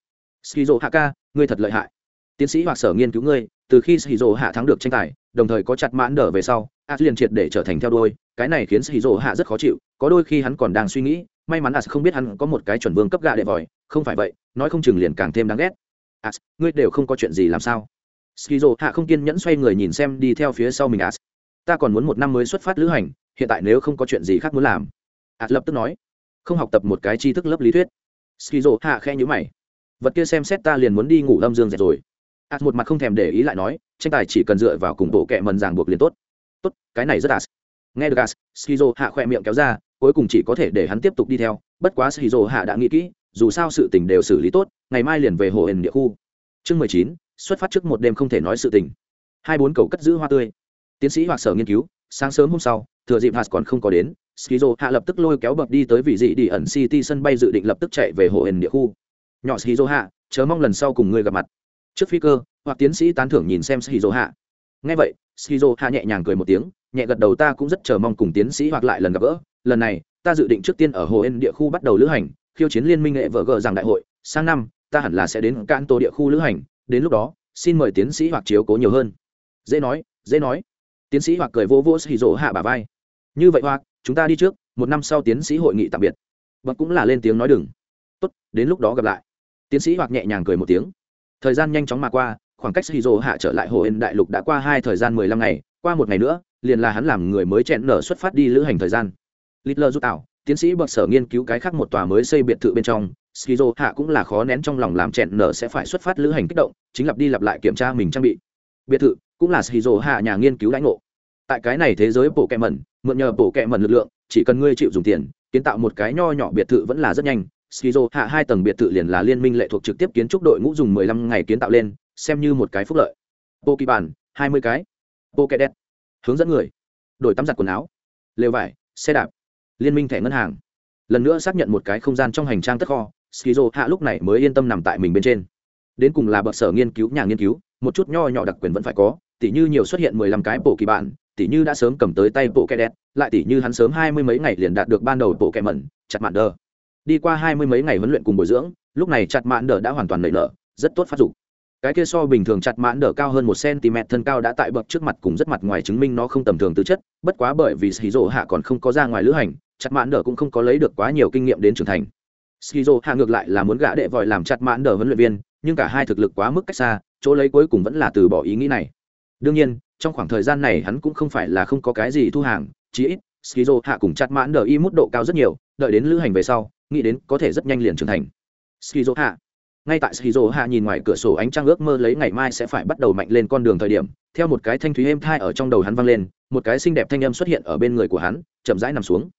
Skizo hạ ca ngươi thật lợi hại. Tiến sĩ hoặc sở nghiên cứu ngươi, từ khi skizo hạ thắng được tranh tài, đồng thời có chặt mãn đỡ về sau, as liền triệt để trở thành theo đôi cái này khiến skizo hạ rất khó chịu, có đôi khi hắn còn đang suy nghĩ, may mắn as không biết hắn có một cái chuẩn vương cấp gạ đệ vòi, không phải vậy, nói không chừng liền càng thêm đáng ghét. As, ngươi đều không có chuyện gì làm sao? Skizo hạ không kiên nhẫn xoay người nhìn xem đi theo phía sau mình as ta còn muốn một năm mới xuất phát lữ hành, hiện tại nếu không có chuyện gì khác muốn làm. As lập tức nói, không học tập một cái tri thức lớp lý thuyết. Skizo hạ khe nhữ mày. Vật kia xem xét ta liền muốn đi ngủ lâm dương dệt rồi. As một mặt không thèm để ý lại nói, tranh tài chỉ cần dựa vào cùng bộ kệ mần ràng buộc liền tốt. Tốt, cái này rất ạt. Nghe được as skizo hạ khoe miệng kéo ra, cuối cùng chỉ có thể để hắn tiếp tục đi theo. Bất quá skizo hạ đã nghĩ kỹ, dù sao sự tình đều xử lý tốt, ngày mai liền về hồ hền địa khu. Chương mười chín, xuất phát trước một đêm không thể nói sự tình. Hai bốn cầu cất giữ hoa tươi tiến sĩ hoặc sở nghiên cứu, sáng sớm hôm sau, thừa dịp hạt còn không có đến, skizo hạ lập tức lôi kéo bậc đi tới vị dị đi ẩn city sân bay dự định lập tức chạy về hồ hền địa khu. Nhỏ skizo hạ chớ mong lần sau cùng ngươi gặp mặt. Trước phi cơ, hoặc tiến sĩ tán thưởng nhìn xem skizo hạ. Ngay vậy, skizo hạ nhẹ nhàng cười một tiếng, nhẹ gật đầu ta cũng rất chờ mong cùng tiến sĩ hoặc lại lần gặp gỡ. Lần này, ta dự định trước tiên ở hồ hên địa khu bắt đầu lữ hành, khiêu chiến liên minh nghệ vợ gờ rằng đại hội. Sang năm, ta hẳn là sẽ đến can tô địa khu lữ hành, đến lúc đó, xin mời tiến sĩ hoặc chiếu cố nhiều hơn. Dễ nói dễ nói tiến sĩ hoặc cười vô vô xì rỗ hạ bà vai. Như vậy hoặc chúng ta đi trước một năm sau tiến sĩ hội nghị tạm biệt. Bậc cũng là lên tiếng nói đừng. Tốt đến lúc đó gặp lại. Tiến sĩ hoặc nhẹ nhàng cười một tiếng. Thời gian nhanh chóng mà qua khoảng cách shizu hạ trở lại hồ ên đại lục đã qua hai thời gian mười lăm ngày qua một ngày nữa liền là hắn làm người mới chẹn nở xuất phát đi lữ hành thời gian. Littler rút ảo, tiến sĩ bậc sở nghiên cứu cái khác một tòa mới xây biệt thự bên trong skizo hạ cũng là khó nén trong lòng làm chẹn nở sẽ phải xuất phát lữ hành kích động chính lặp đi lặp lại kiểm tra mình trang bị biệt thự cũng là skizo hạ nhà nghiên cứu lãnh ngộ. Tại cái này thế giới bộ kẹ mẩn, mượn nhờ bộ kẹ mẩn lực lượng, chỉ cần ngươi chịu dùng tiền, kiến tạo một cái nho nhỏ biệt thự vẫn là rất nhanh. Skizo hạ hai tầng biệt thự liền là liên minh lệ thuộc trực tiếp kiến trúc đội ngũ dùng mười lăm ngày kiến tạo lên, xem như một cái phúc lợi. Bộ kỳ bản hai mươi cái. Bộ kẹ đẹp hướng dẫn người. Đổi tắm giặt quần áo. Lều vải, xe đạp. Liên minh thẻ ngân hàng. Lần nữa xác nhận một cái không gian trong hành trang tất kho skizo hạ lúc này mới yên tâm nằm tại mình bên trên. Đến cùng là bậc sở nghiên cứu, nhà nghiên cứu một chút nho nhỏ đặc quyền vẫn phải có, tỉ như nhiều xuất hiện mười lăm cái bộ kỳ bản tỉ như đã sớm cầm tới tay bộ kẹ đẹp, lại tỉ như hắn sớm hai mươi mấy ngày liền đạt được ban đầu bộ kẹ mẩn, chặt mạn đờ. Đi qua hai mươi mấy ngày huấn luyện cùng bồi dưỡng, lúc này chặt mạn đờ đã hoàn toàn nảy nở, rất tốt phát dụng cái kia so bình thường chặt mãn đỡ cao hơn một cm thân cao đã tại bậc trước mặt cùng rất mặt ngoài chứng minh nó không tầm thường tư chất, bất quá bởi vì shizu hạ còn không có ra ngoài lữ hành, chặt mãn đỡ cũng không có lấy được quá nhiều kinh nghiệm đến trưởng thành. Shizu hạ ngược lại là muốn gã đệ vội làm chặt mãn đỡ huấn luyện viên nhưng cả hai thực lực quá mức cách xa, chỗ lấy cuối cùng vẫn là từ bỏ ý nghĩ này. Đương nhiên, trong khoảng thời gian này hắn cũng không phải là không có cái gì thu hàng, chí ít, skizo hạ cùng chặt mãn đờ y mức độ cao rất nhiều, đợi đến lữ hành về sau, nghĩ đến có thể rất nhanh liền trưởng thành. Skizo hạ. Ngay tại Skizo hạ nhìn ngoài cửa sổ ánh trăng ước mơ lấy ngày mai sẽ phải bắt đầu mạnh lên con đường thời điểm, theo một cái thanh thúy êm thai ở trong đầu hắn vang lên, một cái xinh đẹp thanh âm xuất hiện ở bên người của hắn, chậm rãi nằm xuống.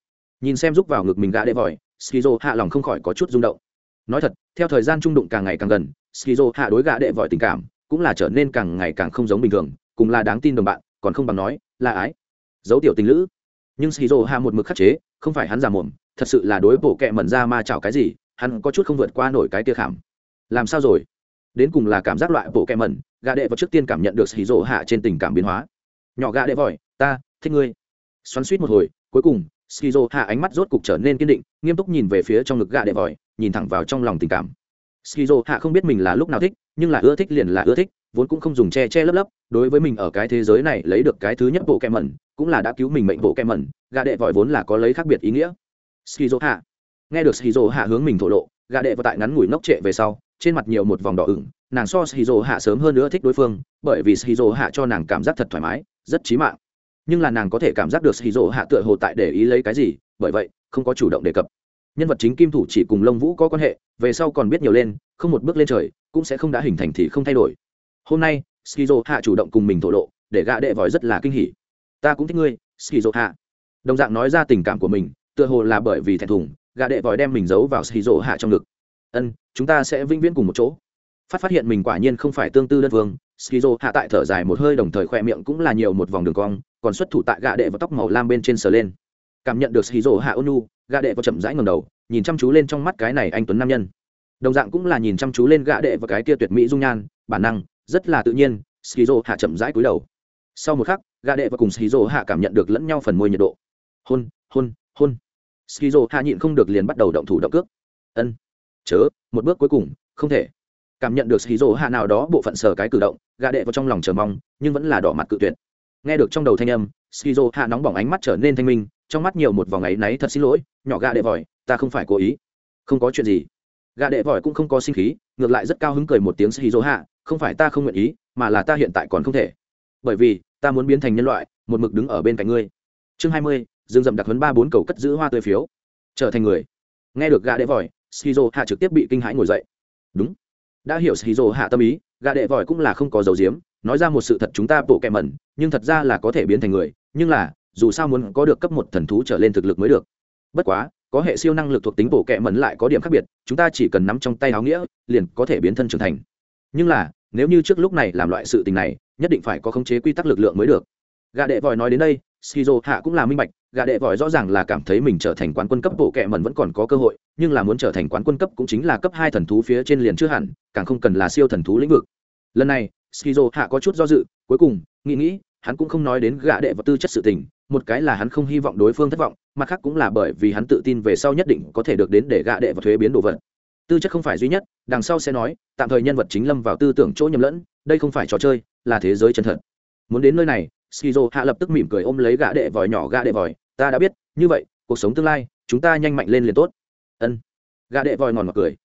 Nhìn xem rúc vào ngực mình gã đệ vòi, skizo hạ lòng không khỏi có chút rung động nói thật, theo thời gian trung đụng càng ngày càng gần, skizo hạ đối gã đệ vòi tình cảm cũng là trở nên càng ngày càng không giống bình thường, cùng là đáng tin đồng bạn, còn không bằng nói là ái. Dấu tiểu tình lữ. Nhưng skizo hạ một mực khắc chế, không phải hắn già mồm, thật sự là đối bộ kẹ mẩn ra ma chảo cái gì, hắn có chút không vượt qua nổi cái tia khảm. Làm sao rồi? Đến cùng là cảm giác loại bộ kẹ mẩn gà đệ vào trước tiên cảm nhận được xì rỗ hạ trên tình cảm biến hóa. Nhỏ gà đệ vòi ta, thích ngươi. Xoắn suýt một hồi, cuối cùng, skizo hạ ánh mắt rốt cục trở nên kiên định, nghiêm túc nhìn về phía trong ngực gà đệ vòi nhìn thẳng vào trong lòng tình cảm. Skizo hạ không biết mình là lúc nào thích, nhưng là ưa thích liền là ưa thích, vốn cũng không dùng che che lấp lấp, đối với mình ở cái thế giới này lấy được cái thứ nhất bộ kem mẩn, cũng là đã cứu mình mệnh bộ kem mẩn gà đệ vội vốn là có lấy khác biệt ý nghĩa. Skizo hạ. Nghe được skizo hạ hướng mình thổ lộ gà đệ vào tại ngắn ngủi nốc trệ về sau, trên mặt nhiều một vòng đỏ ửng, nàng so shizu hạ sớm hơn nữa thích đối phương, bởi vì shizu hạ cho nàng cảm giác thật thoải mái, rất trí mạng. Nhưng là nàng có thể cảm giác được shizu hạ tựa hồ tại để ý lấy cái gì, bởi vậy, không có chủ động đề cập nhân vật chính kim thủ chỉ cùng lông vũ có quan hệ, về sau còn biết nhiều lên, không một bước lên trời, cũng sẽ không đã hình thành thì không thay đổi. Hôm nay skizo hạ chủ động cùng mình thổ lộ, để gạ đệ vòi rất là kinh hỉ. Ta cũng thích ngươi skizo hạ đồng dạng nói ra tình cảm của mình, tựa hồ là bởi vì thẹn thùng gạ đệ vòi đem mình giấu vào skizo hạ trong ngực. Ân, chúng ta sẽ vĩnh viễn cùng một chỗ. Phát phát hiện mình quả nhiên không phải tương tư đơn vương skizo hạ tại thở dài một hơi đồng thời khoe miệng cũng là nhiều một vòng đường cong, còn xuất thủ tại gạ đệ và tóc màu lam bên trên sờ lên cảm nhận được skizo hạ ônu gạ đệ và chậm rãi ngầm đầu, nhìn chăm chú lên trong mắt cái này anh tuấn nam nhân. Đồng dạng cũng là nhìn chăm chú lên gạ đệ và cái kia tuyệt mỹ dung nhan, bản năng, rất là tự nhiên skizo hạ chậm rãi cúi đầu. Sau một khắc gạ đệ và cùng skizo hạ cảm nhận được lẫn nhau phần môi nhiệt độ. Hôn hôn hôn. Skizo hạ nhịn không được liền bắt đầu động thủ động cước. Ân, chớ, một bước cuối cùng, không thể. Cảm nhận được skizo hạ nào đó bộ phận sờ cái cử động gạ đệ vào trong lòng chờ mong, nhưng vẫn là đỏ mặt cự tuyệt. Nghe được trong đầu thanh âm skizo hạ nóng bỏng ánh mắt trở nên thanh minh trong mắt nhiều một vòng ấy náy thật xin lỗi, nhỏ gà đệ vòi, ta không phải cố ý. Không có chuyện gì. Gà đệ vòi cũng không có sinh khí, ngược lại rất cao hứng cười một tiếng skizo hạ, không phải ta không nguyện ý, mà là ta hiện tại còn không thể. Bởi vì, ta muốn biến thành nhân loại, một mực đứng ở bên cạnh ngươi. Chương hai mươi, dương dậm đặc hấn ba bốn cầu cất giữ hoa tươi phiếu. Trở thành người. Nghe được gà đệ vòi skizo hạ trực tiếp bị kinh hãi ngồi dậy. Đúng. Đã hiểu skizo hạ tâm ý gà đệ vòi cũng là không có dấu diếm nói ra một sự thật chúng ta bộ kẹ mẩn, nhưng thật ra là có thể biến thành người, nhưng là dù sao muốn có được cấp một thần thú trở lên thực lực mới được. Bất quá, có hệ siêu năng lực thuộc tính bộ kẹ mẩn lại có điểm khác biệt, chúng ta chỉ cần nắm trong tay áo nghĩa, liền có thể biến thân trưởng thành. Nhưng là, nếu như trước lúc này làm loại sự tình này, nhất định phải có khống chế quy tắc lực lượng mới được. Gà đệ vòi nói đến đây, skizo hạ cũng là minh bạch gà đệ vòi rõ ràng là cảm thấy mình trở thành quán quân cấp bộ kệ mẩn vẫn còn có cơ hội, nhưng là muốn trở thành quán quân cấp cũng chính là cấp hai thần thú phía trên liền chưa hẳn, càng không cần là siêu thần thú lĩnh vực. Lần này, skizo hạ có chút do dự, cuối cùng, nghĩ nghĩ, hắn cũng không nói đến gã đệ và tư chất sự tình một cái là hắn không hy vọng đối phương thất vọng, mặt khác cũng là bởi vì hắn tự tin về sau nhất định có thể được đến để gạ đệ và thuế biến đồ vật. Tư chất không phải duy nhất, đằng sau sẽ nói, tạm thời nhân vật chính lâm vào tư tưởng chỗ nhầm lẫn, đây không phải trò chơi, là thế giới chân thật. Muốn đến nơi này, skizo hạ lập tức mỉm cười ôm lấy gã đệ vòi nhỏ gã đệ vòi, ta đã biết, như vậy, cuộc sống tương lai, chúng ta nhanh mạnh lên liền tốt. Ân. Gã đệ vòi ngòn mặt cười.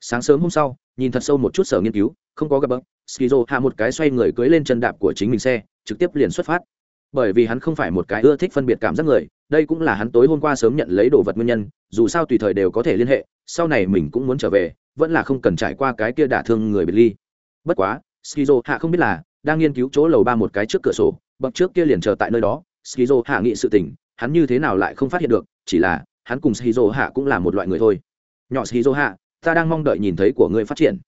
Sáng sớm hôm sau, nhìn thật sâu một chút sở nghiên cứu, không có gặp bậc, skizo hạ một cái xoay người cưới lên chân đạp của chính mình xe, trực tiếp liền xuất phát bởi vì hắn không phải một cái ưa thích phân biệt cảm giác người, đây cũng là hắn tối hôm qua sớm nhận lấy đồ vật nguyên nhân, dù sao tùy thời đều có thể liên hệ, sau này mình cũng muốn trở về, vẫn là không cần trải qua cái kia đả thương người biệt ly. Bất quá skizo hạ không biết là, đang nghiên cứu chỗ lầu ba một cái trước cửa sổ, bậc trước kia liền chờ tại nơi đó skizo hạ nghị sự tình, hắn như thế nào lại không phát hiện được, chỉ là, hắn cùng skizo hạ cũng là một loại người thôi. Nhỏ skizo hạ ta đang mong đợi nhìn thấy của người phát triển.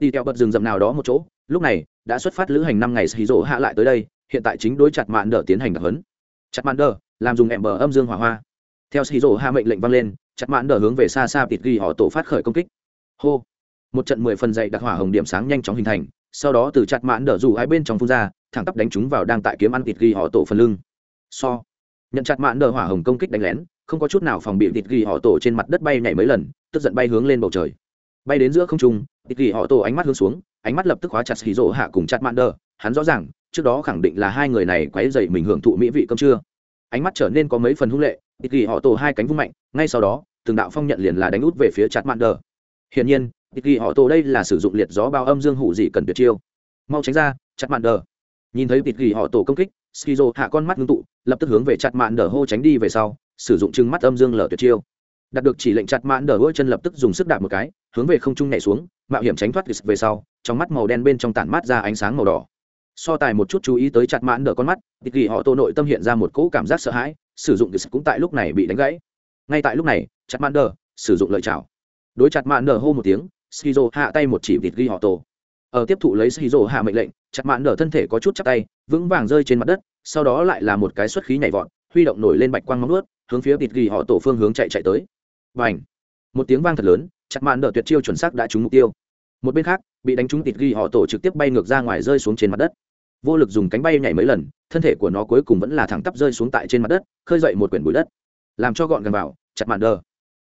Đi theo bật rừng rậm nào đó một chỗ, lúc này, đã xuất phát lữ hành năm ngày skizo hạ lại tới đây hiện tại chính đối chặt mạn đỡ tiến hành đặc hấn chặt mạn đỡ làm dùng em bờ âm dương hỏa hoa. Theo skizo hạ mệnh lệnh vang lên, chặt mạn đỡ hướng về xa xa tịt ghi họ tổ phát khởi công kích. Hô! Một trận mười phần dày đặc hỏa hồng điểm sáng nhanh chóng hình thành, sau đó từ chặt mạn đỡ dù hai bên trong phun ra, thẳng tắp đánh chúng vào đang tại kiếm ăn thịt ghi họ tổ phần lưng. So, nhận chặt mạn đỡ hỏa hồng công kích đánh lén, không có chút nào phòng bị thịt ghi họ tổ trên mặt đất bay nhảy mấy lần, tức giận bay hướng lên bầu trời. Bay đến giữa không trung thịt ghi họ tổ ánh mắt hướng xuống, ánh mắt lập tức khóa chặt hì rổ hạ cùng chặt mạn đỡ hắn rõ ràng trước đó khẳng định là hai người này quấy dậy mình hưởng thụ mỹ vị cơm trưa. Ánh mắt trở nên có mấy phần hung lệ, ít ghi họ tổ hai cánh vung mạnh, ngay sau đó, từng đạo phong nhận liền là đánh út về phía chặt mạn đờ. Hiển nhiên, ít ghi họ tổ đây là sử dụng liệt gió bao âm dương hụ gì cần tuyệt chiêu. Mau tránh ra, chặt mạn đờ. Nhìn thấy ít ghi họ tổ công kích, skizo hạ con mắt ngưng tụ, lập tức hướng về chặt mạn đờ hô tránh đi về sau, sử dụng chừng mắt âm dương lở tuyệt chiêu. Đạt được chỉ lệnh chặt mạn đờ hôi chân lập tức dùng sức đạp một cái, hướng về không trung nhảy xuống, mạo hiểm tránh thoát về sau, trong mắt màu đen bên trong tản mát ra ánh sáng màu đỏ so tài một chút chú ý tới chặt mãn đỡ con mắt vịt ghi họ tổ nội tâm hiện ra một cỗ cảm giác sợ hãi, sử dụng cũng tại lúc này bị đánh gãy. Ngay tại lúc này, chặt mãn đỡ sử dụng lợi chảo. Đối chặt mãn đỡ hô một tiếng shizu hạ tay một chỉ vịt ghi họ tổ. Ở tiếp thụ lấy shizu hạ mệnh lệnh, chặt mãn nở thân thể có chút chắc tay, vững vàng rơi trên mặt đất, sau đó lại là một cái xuất khí nhảy vọt, huy động nổi lên bạch quang móng nuốt hướng phía vịt ghi họ tổ phương hướng chạy chạy tới. Và ảnh một tiếng vang thật lớn, chặt mạn nở tuyệt chiêu chuẩn xác đã trúng mục tiêu. Một bên khác, bị đánh trúng vịt ghi họ tổ trực tiếp bay ngược ra ngoài rơi xuống trên mặt đất vô lực dùng cánh bay nhảy mấy lần, thân thể của nó cuối cùng vẫn là thẳng tắp rơi xuống tại trên mặt đất, khơi dậy một quyển bụi đất. Làm cho gọn gần vào, chặt mạn đờ.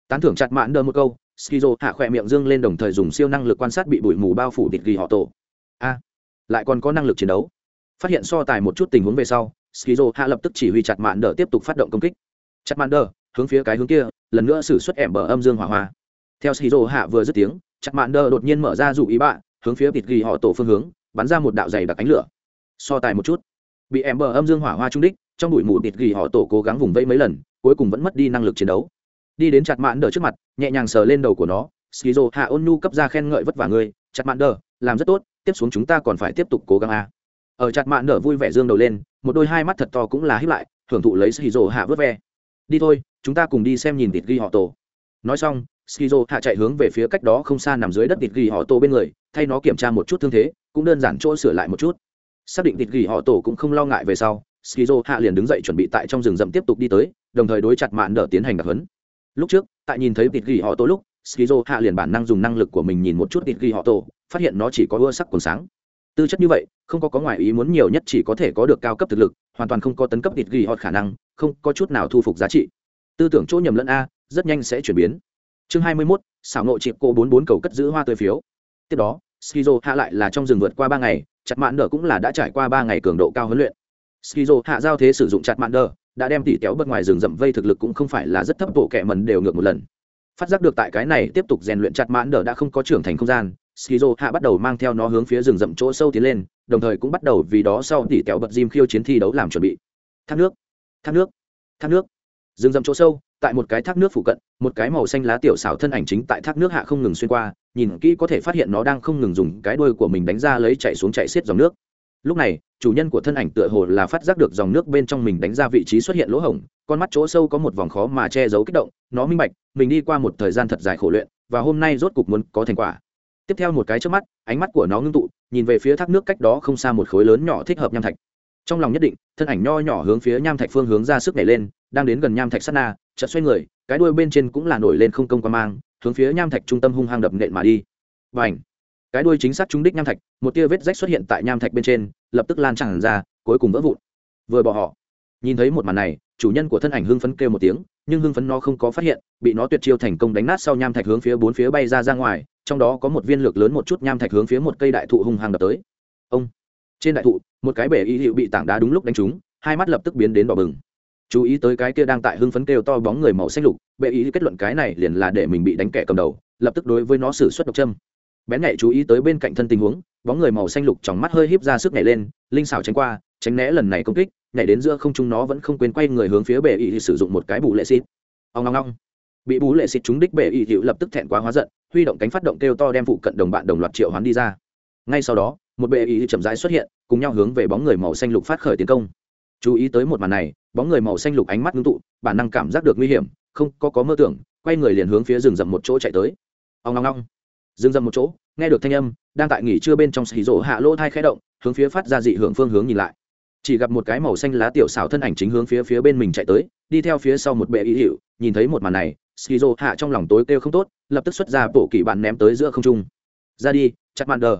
Tán thưởng chặt mạn đờ một câu, skizo hạ khỏe miệng dương lên đồng thời dùng siêu năng lực quan sát bị bụi mù bao phủ địch ghi họ tổ. A, lại còn có năng lực chiến đấu. Phát hiện so tài một chút tình huống về sau, skizo hạ lập tức chỉ huy chặt mạn đờ tiếp tục phát động công kích. Chặt mạn đờ, hướng phía cái hướng kia, lần nữa xử suất ẻm bờ âm dương hỏa hoa. Theo skizo hạ vừa dứt tiếng, chặt mạn đờ đột nhiên mở ra dụ ý bạ, hướng phía địch ghi họ tổ phương hướng, bắn ra một đạo dày đặc ánh lửa so tài một chút. Bị em bờ âm dương hỏa hoa trung đích, trong bụi mù địch gỉ họ tổ cố gắng vùng vẫy mấy lần, cuối cùng vẫn mất đi năng lực chiến đấu. Đi đến chặt mạn đờ trước mặt, nhẹ nhàng sờ lên đầu của nó, skizo, hạ ôn nhu cấp ra khen ngợi vất vả ngươi, chặt mạn đờ, làm rất tốt, tiếp xuống chúng ta còn phải tiếp tục cố gắng a. Ở chặt mạn đờ vui vẻ dương đầu lên, một đôi hai mắt thật to cũng là hiếp lại, hưởng thụ lấy skizo hạ vớt ve. Đi thôi, chúng ta cùng đi xem nhìn thịt gỉ họ tổ. Nói xong, skizo hạ chạy hướng về phía cách đó không xa nằm dưới đất thịt gỉ họ tổ bên người, thay nó kiểm tra một chút thương thế, cũng đơn giản chỗ sửa lại một chút xác định thịt gỉ họ tổ cũng không lo ngại về sau skizo hạ liền đứng dậy chuẩn bị tại trong rừng rậm tiếp tục đi tới đồng thời đối chặt mạn đỡ tiến hành đặc hấn lúc trước tại nhìn thấy thịt gỉ họ tổ lúc skizo hạ liền bản năng dùng năng lực của mình nhìn một chút thịt gỉ họ tổ phát hiện nó chỉ có ưa sắc còn sáng. Tư chất như vậy không có có ngoại ý muốn nhiều nhất chỉ có thể có được cao cấp thực lực hoàn toàn không có tấn cấp thịt gỉ họ khả năng không có chút nào thu phục giá trị. Tư tưởng chỗ nhầm lẫn a rất nhanh sẽ chuyển biến. Chương hai mươi 21, xảo nội chịp cô bốn bốn cầu cất giữ hoa tươi phiếu. Tiếp đó skizo hạ lại là trong rừng vượt qua ba ngày, chặt mạn đờ cũng là đã trải qua ba ngày cường độ cao huấn luyện. Skizo hạ giao thế sử dụng chặt mạn đờ, đã đem tỉ kéo bất ngoài rừng rậm vây thực lực cũng không phải là rất thấp, bộ kẻ mần đều ngược một lần. Phát giác được tại cái này tiếp tục rèn luyện chặt mãn đờ đã không có trưởng thành không gian, skizo hạ bắt đầu mang theo nó hướng phía rừng rậm chỗ sâu tiến lên, đồng thời cũng bắt đầu vì đó sau tỉ kéo bật diêm khiêu chiến thi đấu làm chuẩn bị. Thác nước thác nước thác nước. Rừng rậm chỗ sâu, tại một cái thác nước phụ cận, một cái màu xanh lá tiểu xảo thân ảnh chính tại thác nước hạ không ngừng xuyên qua nhìn kỹ có thể phát hiện nó đang không ngừng dùng cái đuôi của mình đánh ra lấy chạy xuống chạy xiết dòng nước. Lúc này, chủ nhân của thân ảnh tựa hồ là phát giác được dòng nước bên trong mình đánh ra vị trí xuất hiện lỗ hổng, con mắt chỗ sâu có một vòng khó mà che giấu kích động, nó minh bạch, mình đi qua một thời gian thật dài khổ luyện, và hôm nay rốt cục muốn có thành quả. Tiếp theo một cái trước mắt, ánh mắt của nó ngưng tụ, nhìn về phía thác nước cách đó không xa một khối lớn nhỏ thích hợp nham thạch trong lòng nhất định, thân ảnh nho nhỏ hướng phía nham thạch phương hướng ra sức nhảy lên, đang đến gần nham thạch sắt na, chợt xoay người, cái đuôi bên trên cũng là nổi lên không công qua mang, hướng phía nham thạch trung tâm hung hăng đập nện mà đi. Và ảnh cái đuôi chính xác trúng đích nham thạch, một tia vết rách xuất hiện tại nham thạch bên trên, lập tức lan tràn ra, cuối cùng vỡ vụn. Vừa bỏ họ, nhìn thấy một màn này, chủ nhân của thân ảnh hưng phấn kêu một tiếng, nhưng hưng phấn nó không có phát hiện, bị nó tuyệt chiêu thành công đánh nát sau nham thạch hướng phía bốn phía bay ra ra ngoài, trong đó có một viên lược lớn một chút nham thạch hướng phía một cây đại thụ hung hăng đập tới trên đại thụ, một cái bể y hiệu bị tảng đá đúng lúc đánh trúng, hai mắt lập tức biến đến đỏ bừng. Chú ý tới cái kia đang tại hưng phấn kêu to bóng người màu xanh lục bệ ý kết luận cái này liền là để mình bị đánh kẻ cầm đầu, lập tức đối với nó xử suất độc châm. Bén nhạy chú ý tới bên cạnh thân tình huống, bóng người màu xanh lục trong mắt hơi híp ra sức nhảy lên, linh xảo tránh qua, tránh né lần này công kích, nhảy đến giữa không trung nó vẫn không quên quay người hướng phía bệ ý sử dụng một cái bù lệ xịt. Ông ngong ngong bị bù lệ xịt trúng đích bệ ý hiệu lập tức thẹn quá hóa giận, huy động cánh phát động kêu to đem phụ cận đồng bạn đồng loạt triệu hoán đi ra ngay sau đó, một bệ ý chậm rãi xuất hiện, cùng nhau hướng về bóng người màu xanh lục phát khởi tiến công. Chú ý tới một màn này, bóng người màu xanh lục ánh mắt ngưng tụ, bản năng cảm giác được nguy hiểm, không có có mơ tưởng, quay người liền hướng phía rừng rậm một chỗ chạy tới. Ông ngong ngong rừng rậm một chỗ, nghe được thanh âm, đang tại nghỉ trưa bên trong xì rỗ hạ lỗ thai khẽ động, hướng phía phát ra dị hưởng phương hướng nhìn lại. Chỉ gặp một cái màu xanh lá tiểu xảo thân ảnh chính hướng phía phía bên mình chạy tới, đi theo phía sau một bệ ý hiệu, nhìn thấy một màn này skizo hạ trong lòng tối kêu không tốt, lập tức xuất ra bộ kỳ bạn ném tới giữa không trung. Ra đi, chặt mạn đờ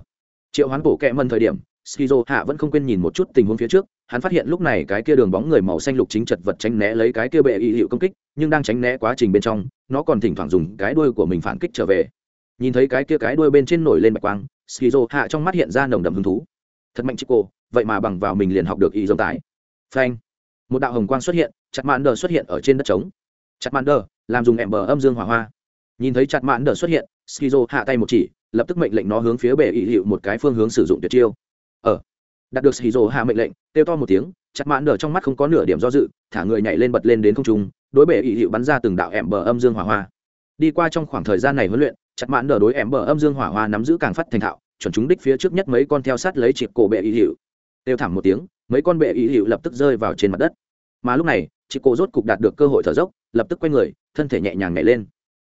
triệu hoán bổ kẹ mân thời điểm, skizo hạ vẫn không quên nhìn một chút tình huống phía trước. Hắn phát hiện lúc này cái kia đường bóng người màu xanh lục chính chật vật tránh né lấy cái kia bệ y hiệu công kích, nhưng đang tránh né quá trình bên trong, nó còn thỉnh thoảng dùng cái đuôi của mình phản kích trở về. Nhìn thấy cái kia cái đuôi bên trên nổi lên bạch quang, skizo hạ trong mắt hiện ra nồng đậm hứng thú. Thật mạnh chị cô, vậy mà bằng vào mình liền học được y dòng tái phanh. Một đạo hồng quang xuất hiện chặt mạn đờ xuất hiện ở trên đất trống. Chặt mạn đờ làm dùng em bờ âm dương hỏa hoa. Nhìn thấy chặt mạn đờ xuất hiện, skizo hạ tay một chỉ lập tức mệnh lệnh nó hướng phía bệ y hiệu một cái phương hướng sử dụng tuyệt chiêu. Ờ, Ở đạt được skizo hạ mệnh lệnh, kêu to một tiếng, chặt mạn đờ trong mắt không có nửa điểm do dự, thả người nhảy lên bật lên đến không trung, đối bệ y hiệu bắn ra từng đạo ẻm bờ âm dương hỏa hoa. Đi qua trong khoảng thời gian này huấn luyện, chặt mãn đờ đối ẻm bờ âm dương hỏa hoa nắm giữ càng phát thành thạo, chuẩn chúng đích phía trước nhất mấy con theo sát lấy chịp cổ bệ ý hiệu. Đều thảm một tiếng, mấy con bệ ý hiệu lập tức rơi vào trên mặt đất. Mà lúc này chị cổ rốt cục đạt được cơ hội thở dốc, lập tức quay người, thân thể nhẹ nhàng nhảy lên.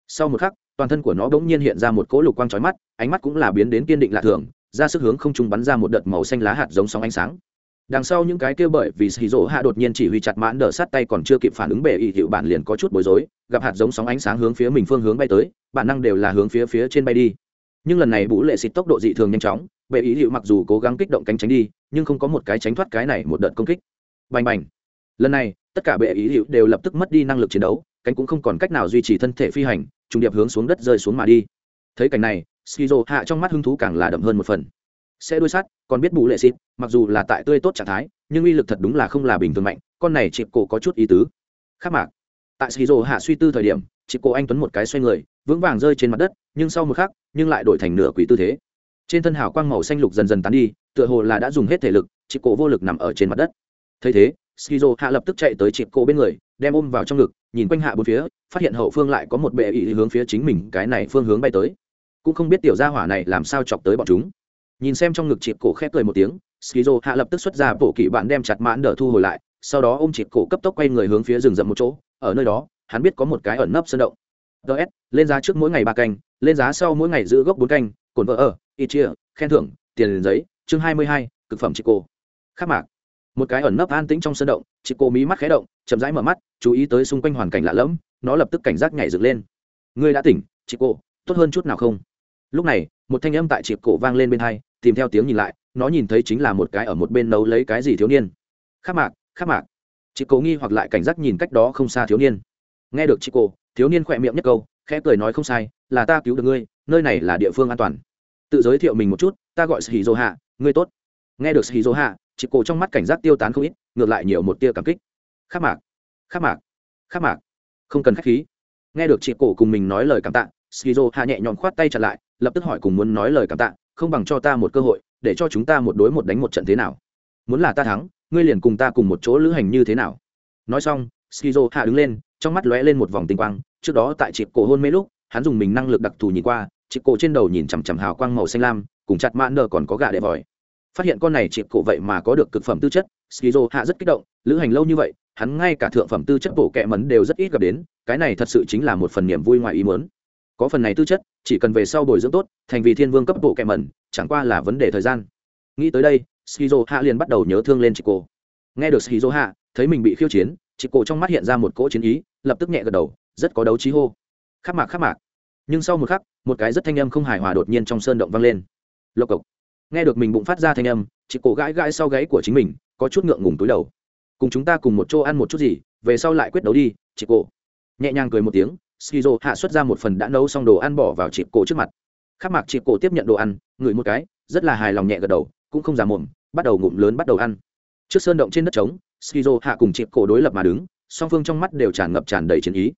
Sau một khắc toàn thân của nó bỗng nhiên hiện ra một cỗ lục quang trói mắt, ánh mắt cũng là biến đến kiên định lạ thường, ra sức hướng không trung bắn ra một đợt màu xanh lá hạt giống sóng ánh sáng. Đằng sau những cái kêu bởi vì xì rỗ hạ đột nhiên chỉ huy chặt mãn đờ sát tay còn chưa kịp phản ứng bệ ý hiệu bản liền có chút bối rối, gặp hạt giống sóng ánh sáng hướng phía mình phương hướng bay tới, bản năng đều là hướng phía phía trên bay đi. Nhưng lần này bú lệ xịt tốc độ dị thường nhanh chóng, bệ ý hiệu mặc dù cố gắng kích động cánh tránh đi, nhưng không có một cái tránh thoát cái này một đợt công kích. Bành bành. Lần này, tất cả bệ ý hiệu đều lập tức mất đi năng lực chiến đấu cánh cũng không còn cách nào duy trì thân thể phi hành, trùng điệp hướng xuống đất rơi xuống mà đi. Thấy cảnh này, skizo hạ trong mắt hứng thú càng là đậm hơn một phần. Sẽ đuôi sắt, còn biết bù lệ xịt, mặc dù là tại tươi tốt trạng thái, nhưng uy lực thật đúng là không là bình thường mạnh, con này chịp cổ có chút ý tứ. Khác mạc. Tại skizo hạ suy tư thời điểm, chịp cổ anh tuấn một cái xoay người, vững vàng rơi trên mặt đất, nhưng sau một khắc, nhưng lại đổi thành nửa quỷ tư thế. Trên thân hào quang màu xanh lục dần dần tán đi, tựa hồ là đã dùng hết thể lực, chịp cổ vô lực nằm ở trên mặt đất. Thấy thế, skizo hạ lập tức chạy tới chịp cổ bên người đem ôm vào trong ngực, nhìn quanh hạ bốn phía, phát hiện hậu phương lại có một bệ ý hướng phía chính mình cái này phương hướng bay tới. Cũng không biết tiểu gia hỏa này làm sao chọc tới bọn chúng. Nhìn xem trong ngực chịp cổ khép cười một tiếng, skizo hạ lập tức xuất ra bộ kỵ bạn đem chặt mãn đỡ thu hồi lại, sau đó ôm chịp cổ cấp tốc quay người hướng phía rừng rậm một chỗ. Ở nơi đó, hắn biết có một cái ẩn nấp sơn động. Ts lên giá trước mỗi ngày ba canh, lên giá sau mỗi ngày giữ gốc bốn canh, cồn vợ ở ít chia khen thưởng, tiền giấy, chương hai mươi hai, cực phẩm chịp cổ. Khắc mạc một cái ẩn nấp an tĩnh trong sơn động chị cô mí mắt khé động chậm rãi mở mắt chú ý tới xung quanh hoàn cảnh lạ lẫm nó lập tức cảnh giác nhảy dựng lên. Ngươi đã tỉnh chị cô, tốt hơn chút nào không? Lúc này một thanh âm tại chị cổ vang lên bên hai tìm theo tiếng nhìn lại nó nhìn thấy chính là một cái ở một bên nấu lấy cái gì thiếu niên. Khắc mạc khắc mạc. Chị cổ nghi hoặc lại cảnh giác nhìn cách đó không xa thiếu niên. Nghe được chị cổ thiếu niên khỏe miệng nhất câu khẽ cười nói không sai là ta cứu được ngươi nơi này là địa phương an toàn. Tự giới thiệu mình một chút ta gọi sĩ dô hạ ngươi tốt. Nghe được sĩ dô hạ chị cổ trong mắt cảnh giác tiêu tán không ít, ngược lại nhiều một tia cảm kích. Khắc mạc khắc mạc khắc mạc. Không cần khách khí. Nghe được chị cổ cùng mình nói lời cảm tạ, skizo hạ nhẹ nhõm khoát tay trả lại, lập tức hỏi cùng muốn nói lời cảm tạ, không bằng cho ta một cơ hội, để cho chúng ta một đối một đánh một trận thế nào? Muốn là ta thắng, ngươi liền cùng ta cùng một chỗ lữ hành như thế nào? Nói xong, skizo hạ đứng lên, trong mắt lóe lên một vòng tinh quang, trước đó tại chị cổ hôn mê lúc, hắn dùng mình năng lực đặc thù nhìn qua chị cổ trên đầu nhìn chằm chằm hào quang màu xanh lam, cùng chặt mãn nợ còn có gà đệ vòi phát hiện con này chịp cổ vậy mà có được cực phẩm tư chất, skizo hạ rất kích động, lữ hành lâu như vậy, hắn ngay cả thượng phẩm tư chất bổ kẹ mấn đều rất ít gặp đến, cái này thật sự chính là một phần niềm vui ngoài ý muốn. Có phần này tư chất, chỉ cần về sau bồi dưỡng tốt, thành vì thiên vương cấp bộ kẹ mẩn, chẳng qua là vấn đề thời gian. Nghĩ tới đây, skizo hạ liền bắt đầu nhớ thương lên chị cô nghe được skizo hạ, thấy mình bị khiêu chiến chị cô trong mắt hiện ra một cỗ chiến ý, lập tức nhẹ gật đầu, rất có đấu trí hô. Khắc mạc khắc mạc. Nhưng sau một khắc, một cái rất thanh âm không hài hòa đột nhiên trong sơn động vang lên. Lộc cộc nghe được mình bụng phát ra thanh âm, chị cổ gãi gãi sau gáy của chính mình, có chút ngượng ngùng túi đầu. Cùng chúng ta cùng một chỗ ăn một chút gì, về sau lại quyết đấu đi, chị cổ. Nhẹ nhàng cười một tiếng, skizo hạ xuất ra một phần đã nấu xong đồ ăn bỏ vào chị cổ trước mặt. Khắc mạc chị cổ tiếp nhận đồ ăn, ngửi một cái, rất là hài lòng nhẹ gật đầu, cũng không giả mồm, bắt đầu ngụm lớn bắt đầu ăn. Trước sơn động trên đất trống, skizo hạ cùng chị cổ đối lập mà đứng, song phương trong mắt đều tràn ngập tràn đầy chiến ý.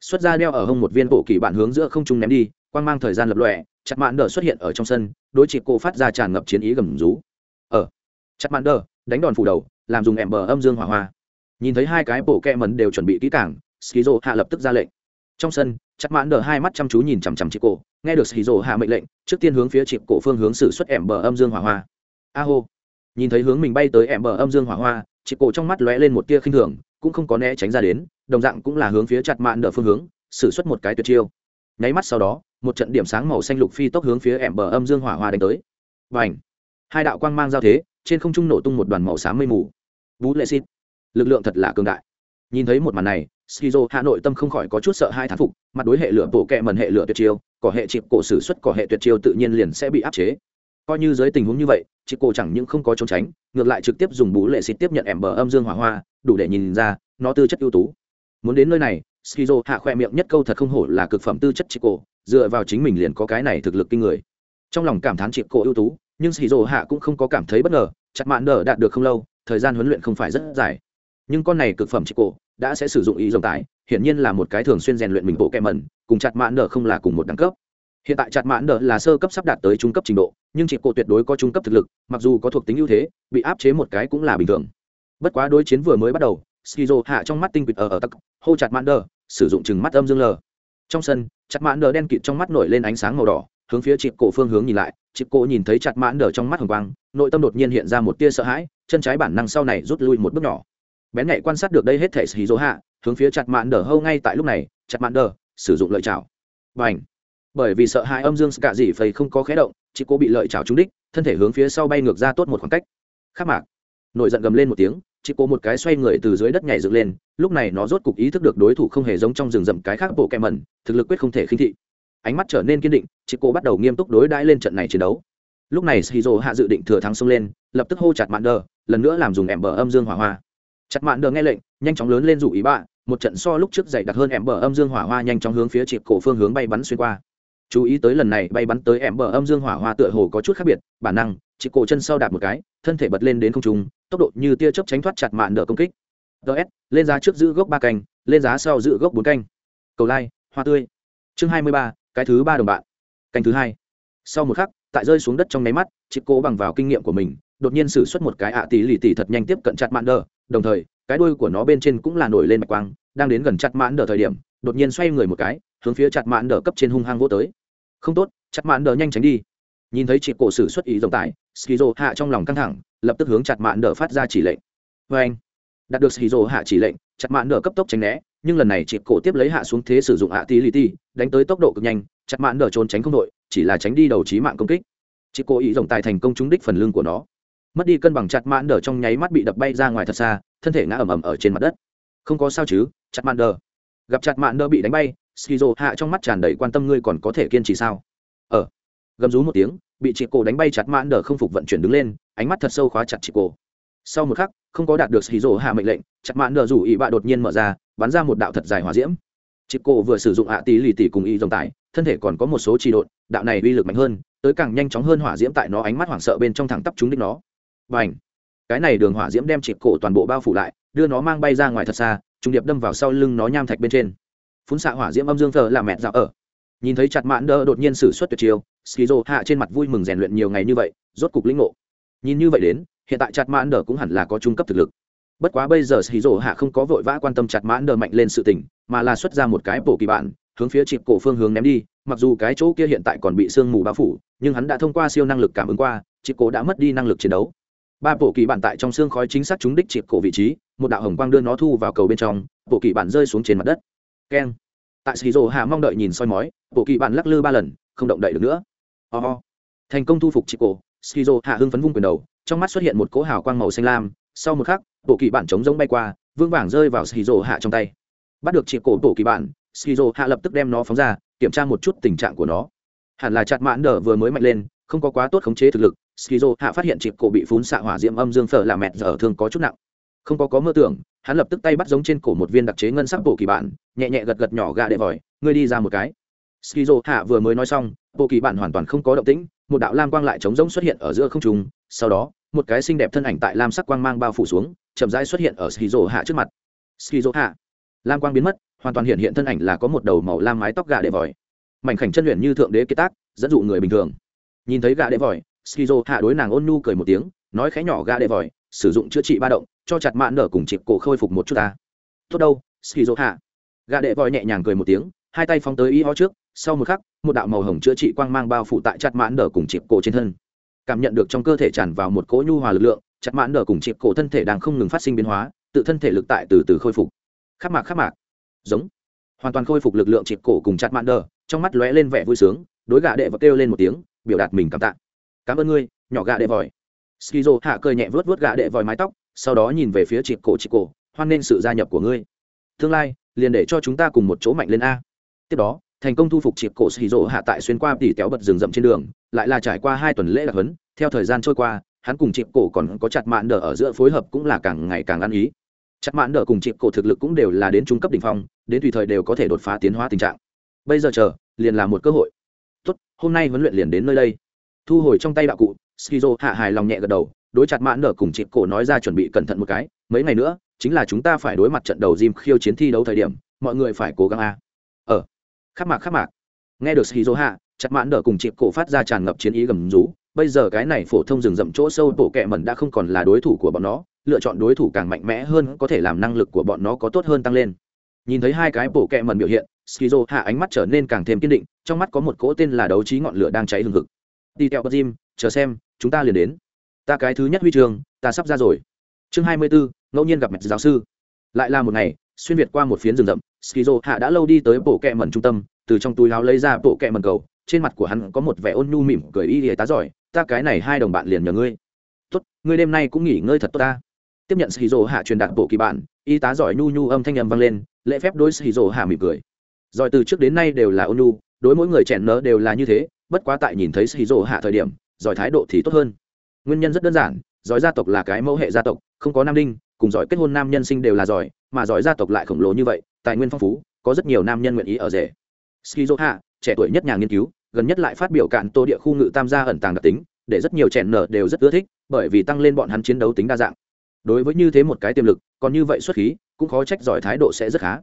Xuất ra đeo ở hông một viên bộ kỳ bản hướng giữa không trung ném đi, quang mang thời gian lập lọe chặt mạn đờ xuất hiện ở trong sân, đối chị cô phát ra tràn ngập chiến ý gầm rú. Ở chặt mạn đờ, đánh đòn phủ đầu, làm dùng ẻm bờ âm dương hỏa hoa. Nhìn thấy hai cái bộ kẹ mần đều chuẩn bị kỹ cảng skizo hạ lập tức ra lệnh. Trong sân, chặt Mạn đờ hai mắt chăm chú nhìn chằm chằm chị cô. nghe được skizo hạ mệnh lệnh, trước tiên hướng phía chị cổ phương hướng xử xuất ẻm bờ âm dương hỏa hoa. A hô. Nhìn thấy hướng mình bay tới ẻm bờ âm dương hỏa hoa, chị cổ trong mắt lóe lên một tia khinh thường, cũng không có né tránh ra đến, đồng dạng cũng là hướng phía chặt mạn đờ phương hướng, xử xuất một cái tuyệt chiêu. Nháy mắt sau đó một trận điểm sáng màu xanh lục phi tốc hướng phía ẻm bờ âm dương hỏa hoa đánh tới. Và ảnh hai đạo quang mang giao thế, trên không trung nổ tung một đoàn màu xám mây mù. Vũ lệ xịt! Lực lượng thật là cường đại. Nhìn thấy một màn này, skizo hà nội tâm không khỏi có chút sợ hai thán phục, mặt đối hệ lửa bộ kẹ mần hệ lửa tuyệt chiêu, có hệ chịp cổ sử xuất có hệ tuyệt chiêu tự nhiên liền sẽ bị áp chế. Coi như dưới tình huống như vậy chị cổ chẳng những không có trốn tránh, ngược lại trực tiếp dùng bú lệ xịt tiếp nhận ẻm bờ âm dương hỏa hoa, đủ để nhìn ra, nó tư chất ưu tú. Muốn đến nơi này, skizo hạ khoe miệng nhất câu thật không hổ là cực phẩm tư chất chị cổ dựa vào chính mình liền có cái này thực lực kinh người. Trong lòng cảm thán triệu cổ ưu tú, nhưng skizo hạ cũng không có cảm thấy bất ngờ, chặt mạn nở đạt được không lâu, thời gian huấn luyện không phải rất dài. Nhưng con này cực phẩm triệu cổ đã sẽ sử dụng ý dòng tài hiển nhiên là một cái thường xuyên rèn luyện mình bộ kẹ mẩn, cùng chặt mạn nở không là cùng một đẳng cấp. Hiện tại chặt mãn nở là sơ cấp sắp đạt tới trung cấp trình độ, nhưng chị cổ tuyệt đối có trung cấp thực lực, mặc dù có thuộc tính ưu thế, bị áp chế một cái cũng là bình thường. Bất quá đối chiến vừa mới bắt đầu skizo hạ trong mắt tinh quỵt ở ở tắc, hô chặt mãn nở sử dụng chừng mắt âm dương lờ. Trong sân chặt mãn đờ đen kịt trong mắt nổi lên ánh sáng màu đỏ, hướng phía chịp cổ phương hướng nhìn lại, chịp cổ nhìn thấy chặt mãn đờ trong mắt hồng quang, nội tâm đột nhiên hiện ra một tia sợ hãi, chân trái bản năng sau này rút lui một bước nhỏ. Bén nhạy quan sát được đây hết thể xì dỗ hạ, hướng phía chặt mạn đờ hâu ngay tại lúc này, chặt mạn đờ sử dụng lợi chảo và h bởi vì sợ hai âm dương cả dỉ phầy không có khé động chị cô bị lợi chảo trúng đích, thân thể hướng phía sau bay ngược ra tốt một khoảng cách. Khắc mạc! Nổi giận gầm lên một tiếng chị cô một cái xoay người từ dưới đất nhảy dựng lên, lúc này nó rốt cục ý thức được đối thủ không hề giống trong rừng rậm cái khác bộ kẹ mẩn, thực lực quyết không thể khinh thị. Ánh mắt trở nên kiên định chị cô bắt đầu nghiêm túc đối đãi lên trận này chiến đấu. Lúc này shizu hạ dự định thừa thắng xông lên, lập tức hô chặt mạn đờ, lần nữa làm dùng ẻm bờ âm dương hỏa hoa. Chặt mạn đờ nghe lệnh, nhanh chóng lớn lên rủ ý bạ, một trận so lúc trước dày đặc hơn ẻm bờ âm dương hỏa hoa nhanh chóng hướng phía chị cổ phương hướng bay bắn xuyên qua. Chú ý tới lần này bay bắn tới ẻm bờ âm dương hỏa hoa tựa hồ có chút khác biệt, bản năng chị cổ chân sau đạp một cái, thân thể bật lên đến không trung tốc độ như tia chớp tránh thoát chặt mạn nở công kích. Ts lên giá trước giữ gốc ba canh, lên giá sau giữ gốc bốn canh. Cầu lai, hoa tươi. Chương hai mươi ba, cái thứ ba đồng bạn. Canh thứ hai. Sau một khắc, tại rơi xuống đất trong nháy mắt chịp Cố bằng vào kinh nghiệm của mình, đột nhiên sử xuất một cái ạ tỷ lì tỷ thật nhanh tiếp cận chặt mạn nở đồng thời, cái đuôi của nó bên trên cũng là nổi lên mạch quang, đang đến gần chặt mạn nở thời điểm, đột nhiên xoay người một cái, hướng phía chặt mạn nở cấp trên hung hăng vô tới. Không tốt, chặt mạn nở nhanh tránh đi. Nhìn thấy chị cổ sử xuất ý rộng tải skizo hạ trong lòng căng thẳng lập tức hướng chặt mạn đỡ phát ra chỉ lệnh. Vê anh, đạt được skizo hạ chỉ lệnh, chặt mạn đỡ cấp tốc tránh né, nhưng lần này chị cổ tiếp lấy hạ xuống thế sử dụng ạ tí li ti đánh tới tốc độ cực nhanh, chặt mạn đỡ trốn tránh không đội, chỉ là tránh đi đầu trí mạng công kích. Chị cổ ý rộng tài thành công trúng đích phần lưng của nó. Mất đi cân bằng chặt mạn đỡ trong nháy mắt bị đập bay ra ngoài thật xa, thân thể ngã ầm ầm ở trên mặt đất. Không có sao chứ, chặt mạn đỡ. gặp chặt mạn đỡ bị đánh bay skizo hạ trong mắt tràn đầy quan tâm ngươi còn có thể kiên trì sao? Ở ờ gầm rú một tiếng, bị chị cổ đánh bay chặt mạn đờ không phục vận chuyển đứng lên, ánh mắt thật sâu khóa chặt chị cổ. Sau một khắc, không có đạt được xì rổ hạ mệnh lệnh, chặt mãn đờ rủ ỵ bạ đột nhiên mở ra, bắn ra một đạo thật dài hỏa diễm. Chị cổ vừa sử dụng hạ tí lì tỉ cùng y dòng tải, thân thể còn có một số trì độn, đạo này uy lực mạnh hơn, tới càng nhanh chóng hơn hỏa diễm tại nó ánh mắt hoảng sợ bên trong thẳng tắp chúng đích nó. Và ảnh cái này đường hỏa diễm đem chị cổ toàn bộ bao phủ lại, đưa nó mang bay ra ngoài thật xa, trùng điệp đâm vào sau lưng nó nham thạch bên trên. Phun xạ hỏa diễm âm dương thờ là mẹ dạo ở nhìn thấy chặt mãn đơ đột nhiên xử suất tuyệt chiêu skizo hạ trên mặt vui mừng rèn luyện nhiều ngày như vậy rốt cục lĩnh ngộ. Nhìn như vậy đến hiện tại chặt mãn đơ cũng hẳn là có trung cấp thực lực. Bất quá bây giờ skizo hạ không có vội vã quan tâm chặt mãn đơ mạnh lên sự tỉnh, mà là xuất ra một cái bổ kỳ bản hướng phía chịp cổ phương hướng ném đi mặc dù cái chỗ kia hiện tại còn bị sương mù bao phủ nhưng hắn đã thông qua siêu năng lực cảm ứng qua chịp cổ đã mất đi năng lực chiến đấu. Ba bộ kỳ bản tại trong xương khói chính xác trúng đích chịp cổ vị trí một đạo hồng quang đưa nó thu vào cầu bên trong bộ kỳ bản rơi xuống trên mặt đất. Keng. Tại xì rồ hạ mong đợi nhìn soi mói bộ kỳ bạn lắc lư ba lần không động đậy được nữa. Ho、oh. thành công thu phục chị cổ skizo hạ hưng phấn vung quyền đầu trong mắt xuất hiện một cỗ hào quang màu xanh lam. Sau một khắc bộ kỳ bạn chống giống bay qua vương vàng rơi vào skizo hạ trong tay. Bắt được chị cổ bộ kỳ bạn skizo hạ lập tức đem nó phóng ra kiểm tra một chút tình trạng của nó. Hẳn là chặt mãn đờ vừa mới mạnh lên không có quá tốt khống chế thực lực skizo hạ phát hiện chị cổ bị phún xạ hỏa diễm âm dương phở là mẹt giờ thương có chút nặng. Không có có mơ tưởng hắn lập tức tay bắt giống trên cổ một viên đặc chế ngân sắc bộ kỳ bạn, nhẹ nhẹ gật gật nhỏ gà để vòi ngươi đi ra một cái skizo hạ vừa mới nói xong, bộ kỳ bản hoàn toàn không có động tĩnh, một đạo lam quang lại trống rỗng xuất hiện ở giữa không trung, sau đó, một cái xinh đẹp thân ảnh tại lam sắc quang mang bao phủ xuống, chậm rãi xuất hiện ở skizo hạ trước mặt. Skizo hạ, lam quang biến mất, hoàn toàn hiện hiện thân ảnh là có một đầu màu lam mái tóc gà đệ vòi. Mảnh khảnh chân luyện như thượng đế kiệt tác, dẫn dụ người bình thường. Nhìn thấy gà đệ vòi, skizo hạ đối nàng ôn nhu cười một tiếng, nói khẽ nhỏ gà đệ vòi, sử dụng chữa trị ba động, cho chặt mạn nở cùng chịp cổ khôi phục một chút ta. Tốt đâu, skizo hạ. Gà đệ vòi nhẹ nhàng cười một tiếng, hai tay phóng tới y ho trước sau một khắc, một đạo màu hồng chữa trị quang mang bao phủ tại chặt mãn đờ cùng chịp cổ trên thân. Cảm nhận được trong cơ thể tràn vào một cỗ nhu hòa lực lượng, chặt mãn đờ cùng chịp cổ thân thể đang không ngừng phát sinh biến hóa, tự thân thể lực tại từ từ khôi phục. Khắc mạc khắc mạc. Giống. Hoàn toàn khôi phục lực lượng chịp cổ cùng chặt mãn đờ, trong mắt lóe lên vẻ vui sướng, đối gà đệ và kêu lên một tiếng, biểu đạt mình cảm tạ. Cảm ơn ngươi, nhỏ gà đệ vòi. Skizo hạ cười nhẹ vớt vớt gà đệ vòi mái tóc, sau đó nhìn về phía chịp cổ chị cổ, hoan nghênh sự gia nhập của ngươi. Tương lai, liền để cho chúng ta cùng một chỗ mạnh lên a. Tiếp đó thành công thu phục triệt cổ skizo hạ tại xuyên qua tỉ kéo bật rừng rậm trên đường, lại là trải qua hai tuần lễ đặc huấn, theo thời gian trôi qua, hắn cùng triệt cổ còn có chặt mạn đờ ở giữa phối hợp cũng là càng ngày càng ăn ý. Chặt mạn đờ cùng triệt cổ thực lực cũng đều là đến trung cấp đ ỉ n h phong, đến tùy thời đều có thể đột phá tiến hóa tình trạng. Bây giờ chờ, liền là một cơ hội. Tốt, hôm nay huấn luyện liền đến nơi đây. Thu hồi trong tay đạo cụ skizo hạ hài lòng nhẹ gật đầu, đối chặt mãn nở cùng chị cổ nói ra chuẩn bị cẩn thận một cái, mấy ngày nữa, chính là chúng ta phải đối mặt trận đầu Jim khiêu chiến thi đấu thời điểm, mọi người phải cố gắng a khắc mạc khắc mạc. Nghe được skizo hạ, chặt mãn đỡ cùng chịp cổ phát ra tràn ngập chiến ý gầm rú, bây giờ cái này phổ thông rừng rậm chỗ sâu bộ kẹ mẩn đã không còn là đối thủ của bọn nó, lựa chọn đối thủ càng mạnh mẽ hơn có thể làm năng lực của bọn nó có tốt hơn tăng lên. Nhìn thấy hai cái bộ kẹ mẩn biểu hiện skizo hạ ánh mắt trở nên càng thêm kiên định, trong mắt có một cỗ tên là đấu trí ngọn lửa đang cháy hừng hực. Đi theo bất jim, chờ xem, chúng ta liền đến. Ta cái thứ nhất huy trường ta sắp ra rồi. Chương hai mươi bốn ngẫu nhiên gặp mẹ giáo sư. Lại là một ngày, xuyên việt qua một phiến rừng rậm skizo hạ đã lâu đi tới bộ kẹ mẩn trung tâm từ trong túi áo lấy ra bộ kẹ mẩn cầu trên mặt của hắn có một vẻ ôn nhu mỉm cười y lìa tá giỏi ta cái này hai đồng bạn liền nhờ ngươi. Tốt ngươi đêm nay cũng nghỉ ngơi thật tốt ta. Tiếp nhận skizo hạ truyền đạt bộ kỳ bạn, y tá giỏi nhu nhu âm thanh âm vang lên lễ phép đối skizo hạ mỉm cười. Giỏi từ trước đến nay đều là ôn nhu đối mỗi người chèn nớ đều là như thế bất quá tại nhìn thấy skizo hạ thời điểm giỏi thái độ thì tốt hơn. Nguyên nhân rất đơn giản giỏi gia tộc là cái mẫu hệ gia tộc không có nam đinh cùng giỏi kết hôn nam nhân sinh đều là giỏi mà giỏi gia tộc lại khổng lồ như vậy tài nguyên phong phú, có rất nhiều nam nhân nguyện ý ở rể. Skizo hạ trẻ tuổi nhất nhà nghiên cứu, gần nhất lại phát biểu cạn tô địa khu ngự tam gia ẩn tàng đặc tính, để rất nhiều trẻ nở đều rất ưa thích, bởi vì tăng lên bọn hắn chiến đấu tính đa dạng. Đối với như thế một cái tiềm lực, còn như vậy xuất khí, cũng khó trách giỏi thái độ sẽ rất khá.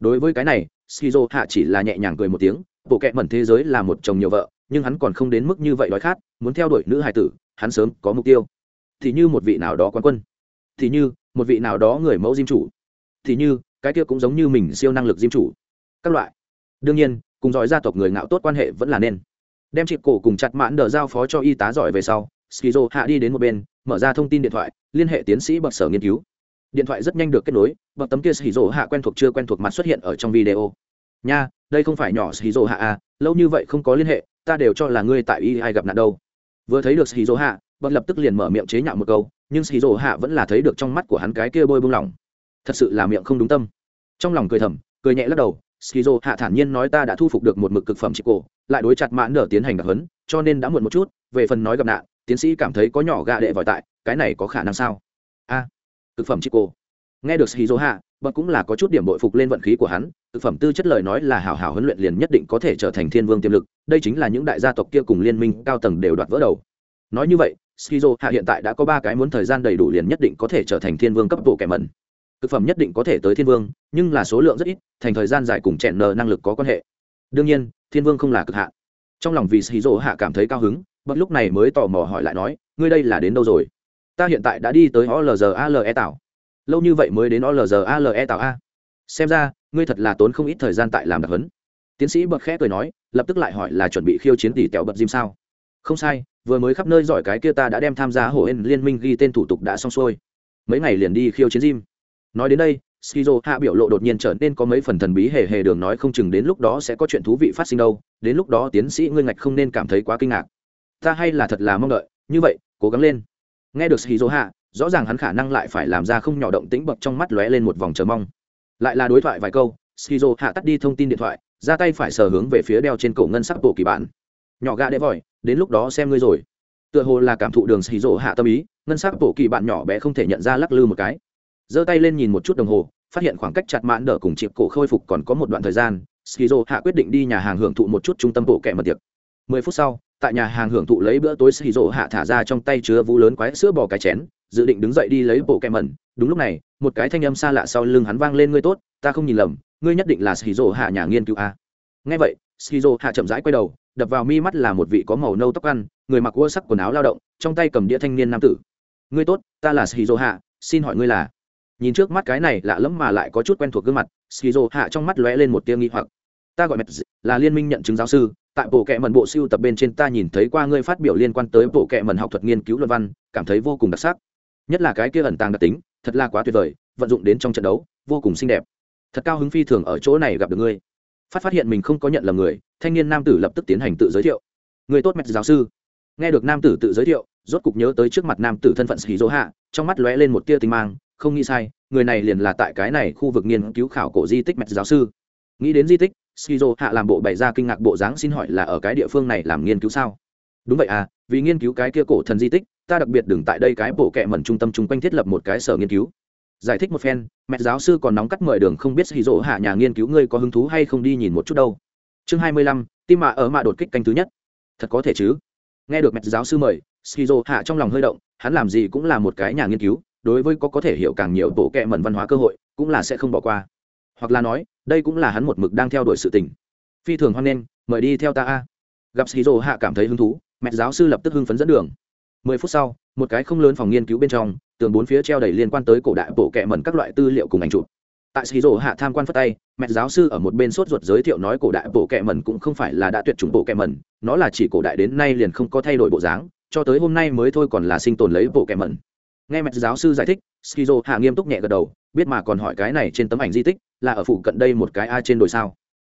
Đối với cái này skizo hạ chỉ là nhẹ nhàng cười một tiếng, bộ kệ mẩn thế giới là một chồng nhiều vợ, nhưng hắn còn không đến mức như vậy đói khát, muốn theo đuổi nữ hài tử, hắn sớm có mục tiêu. Thì như một vị nào đó quan quân. Thì như một vị nào đó người mẫu diêm chủ. Thì như cái kia cũng giống như mình siêu năng lực diêm chủ. Các loại. Đương nhiên, cùng giỏi gia tộc người ngạo tốt quan hệ vẫn là nên. Đem chị cổ cùng chặt mãn đờ giao phó cho y tá giỏi về sau, skizo hạ đi đến một bên, mở ra thông tin điện thoại, liên hệ tiến sĩ bậc sở nghiên cứu. Điện thoại rất nhanh được kết nối, bậc tấm kia skizo hạ quen thuộc chưa quen thuộc mặt xuất hiện ở trong video. Nha, đây không phải nhỏ skizo hạ à lâu như vậy không có liên hệ, ta đều cho là ngươi tại y ai gặp nạn đâu. Vừa thấy được skizo hạ, bậc lập tức liền mở miệng chế nhạo một câu, nhưng skizo hạ vẫn là thấy được trong mắt của hắn cái kia bôi bông lỏng thật sự là miệng không đúng tâm trong lòng cười thầm, cười nhẹ lắc đầu, skizo, hạ thản nhiên nói ta đã thu phục được một mực cực phẩm chị cổ lại đối chặt mãn nở tiến hành đặc hấn cho nên đã muộn một chút, về phần nói gặp nạn, tiến sĩ cảm thấy có nhỏ gạ đệ vòi tại, cái này có khả năng sao? A, cực phẩm chị cô nghe được Skizo hạ, bậc cũng là có chút điểm bội phục lên vận khí của hắn thực phẩm tư chất lời nói là hảo hảo huấn luyện liền nhất định có thể trở thành thiên vương tiềm lực, đây chính là những đại gia tộc kia cùng liên minh cao tầng đều đoạt vỡ đầu. Nói như vậy, Skizo hạ hiện tại đã có ba cái muốn thời gian đầy đủ liền nhất định có thể trở thành thiên vương cấp bộ kẻ mẩn thực phẩm nhất định có thể tới thiên vương, nhưng là số lượng rất ít, thành thời gian dài cùng chẹn nờ năng lực có quan hệ. Đương nhiên, thiên vương không là cực hạn. Trong lòng vì shizu hạ cảm thấy cao hứng bất lúc này mới tò mò hỏi lại nói, ngươi đây là đến đâu rồi? Ta hiện tại đã đi tới olzale tảo. Lâu như vậy mới đến olzale tảo a? Xem ra, ngươi thật là tốn không ít thời gian tại làm đặc hấn tiến sĩ bậc khẽ cười nói, lập tức lại hỏi là chuẩn bị khiêu chiến tỷ tẹo bậc diêm sao? Không sai, vừa mới khắp nơi giỏi cái kia ta đã đem tham gia hổ hên liên minh ghi tên thủ tục đã xong xuôi. Mấy ngày liền đi khiêu chiến diêm nói đến đây, skizo hạ biểu lộ đột nhiên trở nên có mấy phần thần bí hề hề đường nói không chừng đến lúc đó sẽ có chuyện thú vị phát sinh đâu, đến lúc đó tiến sĩ ngươi ngạch không nên cảm thấy quá kinh ngạc. Ta hay là thật là mong đợi, như vậy, cố gắng lên. Nghe được skizo hạ, rõ ràng hắn khả năng lại phải làm ra không nhỏ động tĩnh bậc trong mắt lóe lên một vòng chờ mong. Lại là đối thoại vài câu, skizo hạ tắt đi thông tin điện thoại, ra tay phải sờ hướng về phía đeo trên cổ ngân sắc bộ kỳ bản. Nhỏ gã đẽ vòi đến lúc đó xem ngươi rồi. Tựa hồ là cảm thụ đường skizo hạ tâm ý, ngân sắc bộ kỳ bạn nhỏ bé không thể nhận ra lắc lư một cái giơ tay lên nhìn một chút đồng hồ, phát hiện khoảng cách chặt mãn đỡ cùng chịp cổ khôi phục còn có một đoạn thời gian, skizo hạ quyết định đi nhà hàng hưởng thụ một chút trung tâm bộ kẹ mật tiệc. Mười phút sau, tại nhà hàng hưởng thụ lấy bữa tối skizo hạ thả ra trong tay chứa vũ lớn quái sữa bò cái chén, dự định đứng dậy đi lấy bộ kẹ mẩn. Đúng lúc này, một cái thanh âm xa lạ sau lưng hắn vang lên, ngươi tốt, ta không nhìn lầm, ngươi nhất định là skizo hạ nhà nghiên cứu a. Nghe vậy, skizo hạ chậm rãi quay đầu, đập vào mi mắt là một vị có màu nâu tóc ăn, người mặc ua sắc quần áo lao động, trong tay cầm đĩa thanh niên nam tử. Ngươi tốt, ta là skizo hạ, xin hỏi ngươi là nhìn trước mắt cái này lạ lẫm mà lại có chút quen thuộc gương mặt, skizo hạ trong mắt lóe lên một tia nghi hoặc. Ta gọi mẹ là liên minh nhận chứng giáo sư, tại bộ kệ mần bộ siêu tập bên trên ta nhìn thấy qua ngươi phát biểu liên quan tới bộ kệ mần học thuật nghiên cứu luận văn, cảm thấy vô cùng đặc sắc. Nhất là cái kia ẩn tàng đặc tính, thật là quá tuyệt vời, vận dụng đến trong trận đấu, vô cùng xinh đẹp. Thật cao hứng phi thường ở chỗ này gặp được ngươi. Phát phát hiện mình không có nhận lầm người, thanh niên nam tử lập tức tiến hành tự giới thiệu. Người tốt mẹ giáo sư. Nghe được nam tử tự giới thiệu, rốt cục nhớ tới trước mặt nam tử thân phận sĩ dỗ hạ, trong mắt lóe lên một tia tinh mang không nghĩ sai, người này liền là tại cái này khu vực nghiên cứu khảo cổ di tích mẹ giáo sư. Nghĩ đến di tích, skizo hạ làm bộ bày ra kinh ngạc bộ dáng xin hỏi là ở cái địa phương này làm nghiên cứu sao? Đúng vậy à vì nghiên cứu cái kia cổ thần di tích, ta đặc biệt đừng tại đây cái bộ kệ mẩn trung tâm chung quanh thiết lập một cái sở nghiên cứu. Giải thích một phen mẹ giáo sư còn nóng cắt mời đường không biết skizo hạ nhà nghiên cứu ngươi có hứng thú hay không đi nhìn một chút đâu. Chương hai mươi lăm, tim mạ ở mạ đột kích canh thứ nhất. Thật có thể chứ? Nghe được mẹ giáo sư mời, skizo hạ trong lòng hơi động, hắn làm gì cũng là một cái nhà nghiên cứu đối với có có thể hiểu càng nhiều bộ kệ mẩn văn hóa cơ hội, cũng là sẽ không bỏ qua. Hoặc là nói, đây cũng là hắn một mực đang theo đuổi sự tình. Phi thường hoan nghênh, mời đi theo ta a. Gặp shizu hạ cảm thấy hứng thú, mẹ giáo sư lập tức hưng phấn dẫn đường. Mười phút sau, một cái không lớn phòng nghiên cứu bên trong, tường bốn phía treo đầy liên quan tới cổ đại bộ kệ mẩn các loại tư liệu cùng ảnh chụp. Tại shizu hạ tham quan phất tay, mẹ giáo sư ở một bên sốt ruột giới thiệu nói cổ đại bộ kệ mẩn cũng không phải là đã tuyệt chủng bộ kệ mẩn, nó là chỉ cổ đại đến nay liền không có thay đổi bộ dáng, cho tới hôm nay mới thôi còn là sinh tồn lấy bộ kệ mẩn nghe mẹ giáo sư giải thích, skizo hạ nghiêm túc nhẹ gật đầu, biết mà còn hỏi cái này trên tấm ảnh di tích là ở phụ cận đây một cái a trên đồi sao?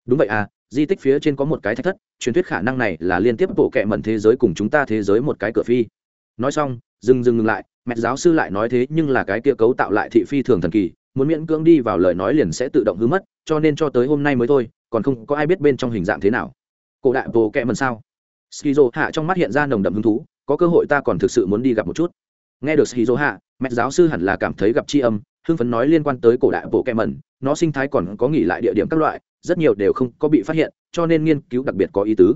Đúng vậy à di tích phía trên có một cái thách thất, truyền thuyết khả năng này là liên tiếp bộ kệ mẩn thế giới cùng chúng ta thế giới một cái cửa phi. Nói xong, dừng dừng ngừng lại, mẹ giáo sư lại nói thế nhưng là cái kia cấu tạo lại thị phi thường thần kỳ, muốn miễn cưỡng đi vào lời nói liền sẽ tự động hư mất, cho nên cho tới hôm nay mới thôi, còn không có ai biết bên trong hình dạng thế nào. Cổ đại bộ kệ mẩn sao? Skizo hạ trong mắt hiện ra nồng đậm hứng thú, có cơ hội ta còn thực sự muốn đi gặp một chút nghe được skizo hạ mẹ giáo sư hẳn là cảm thấy gặp tri âm hưng phấn nói liên quan tới cổ đại bộ kẹ mẩn nó sinh thái còn có nghỉ lại địa điểm các loại rất nhiều đều không có bị phát hiện cho nên nghiên cứu đặc biệt có ý tứ.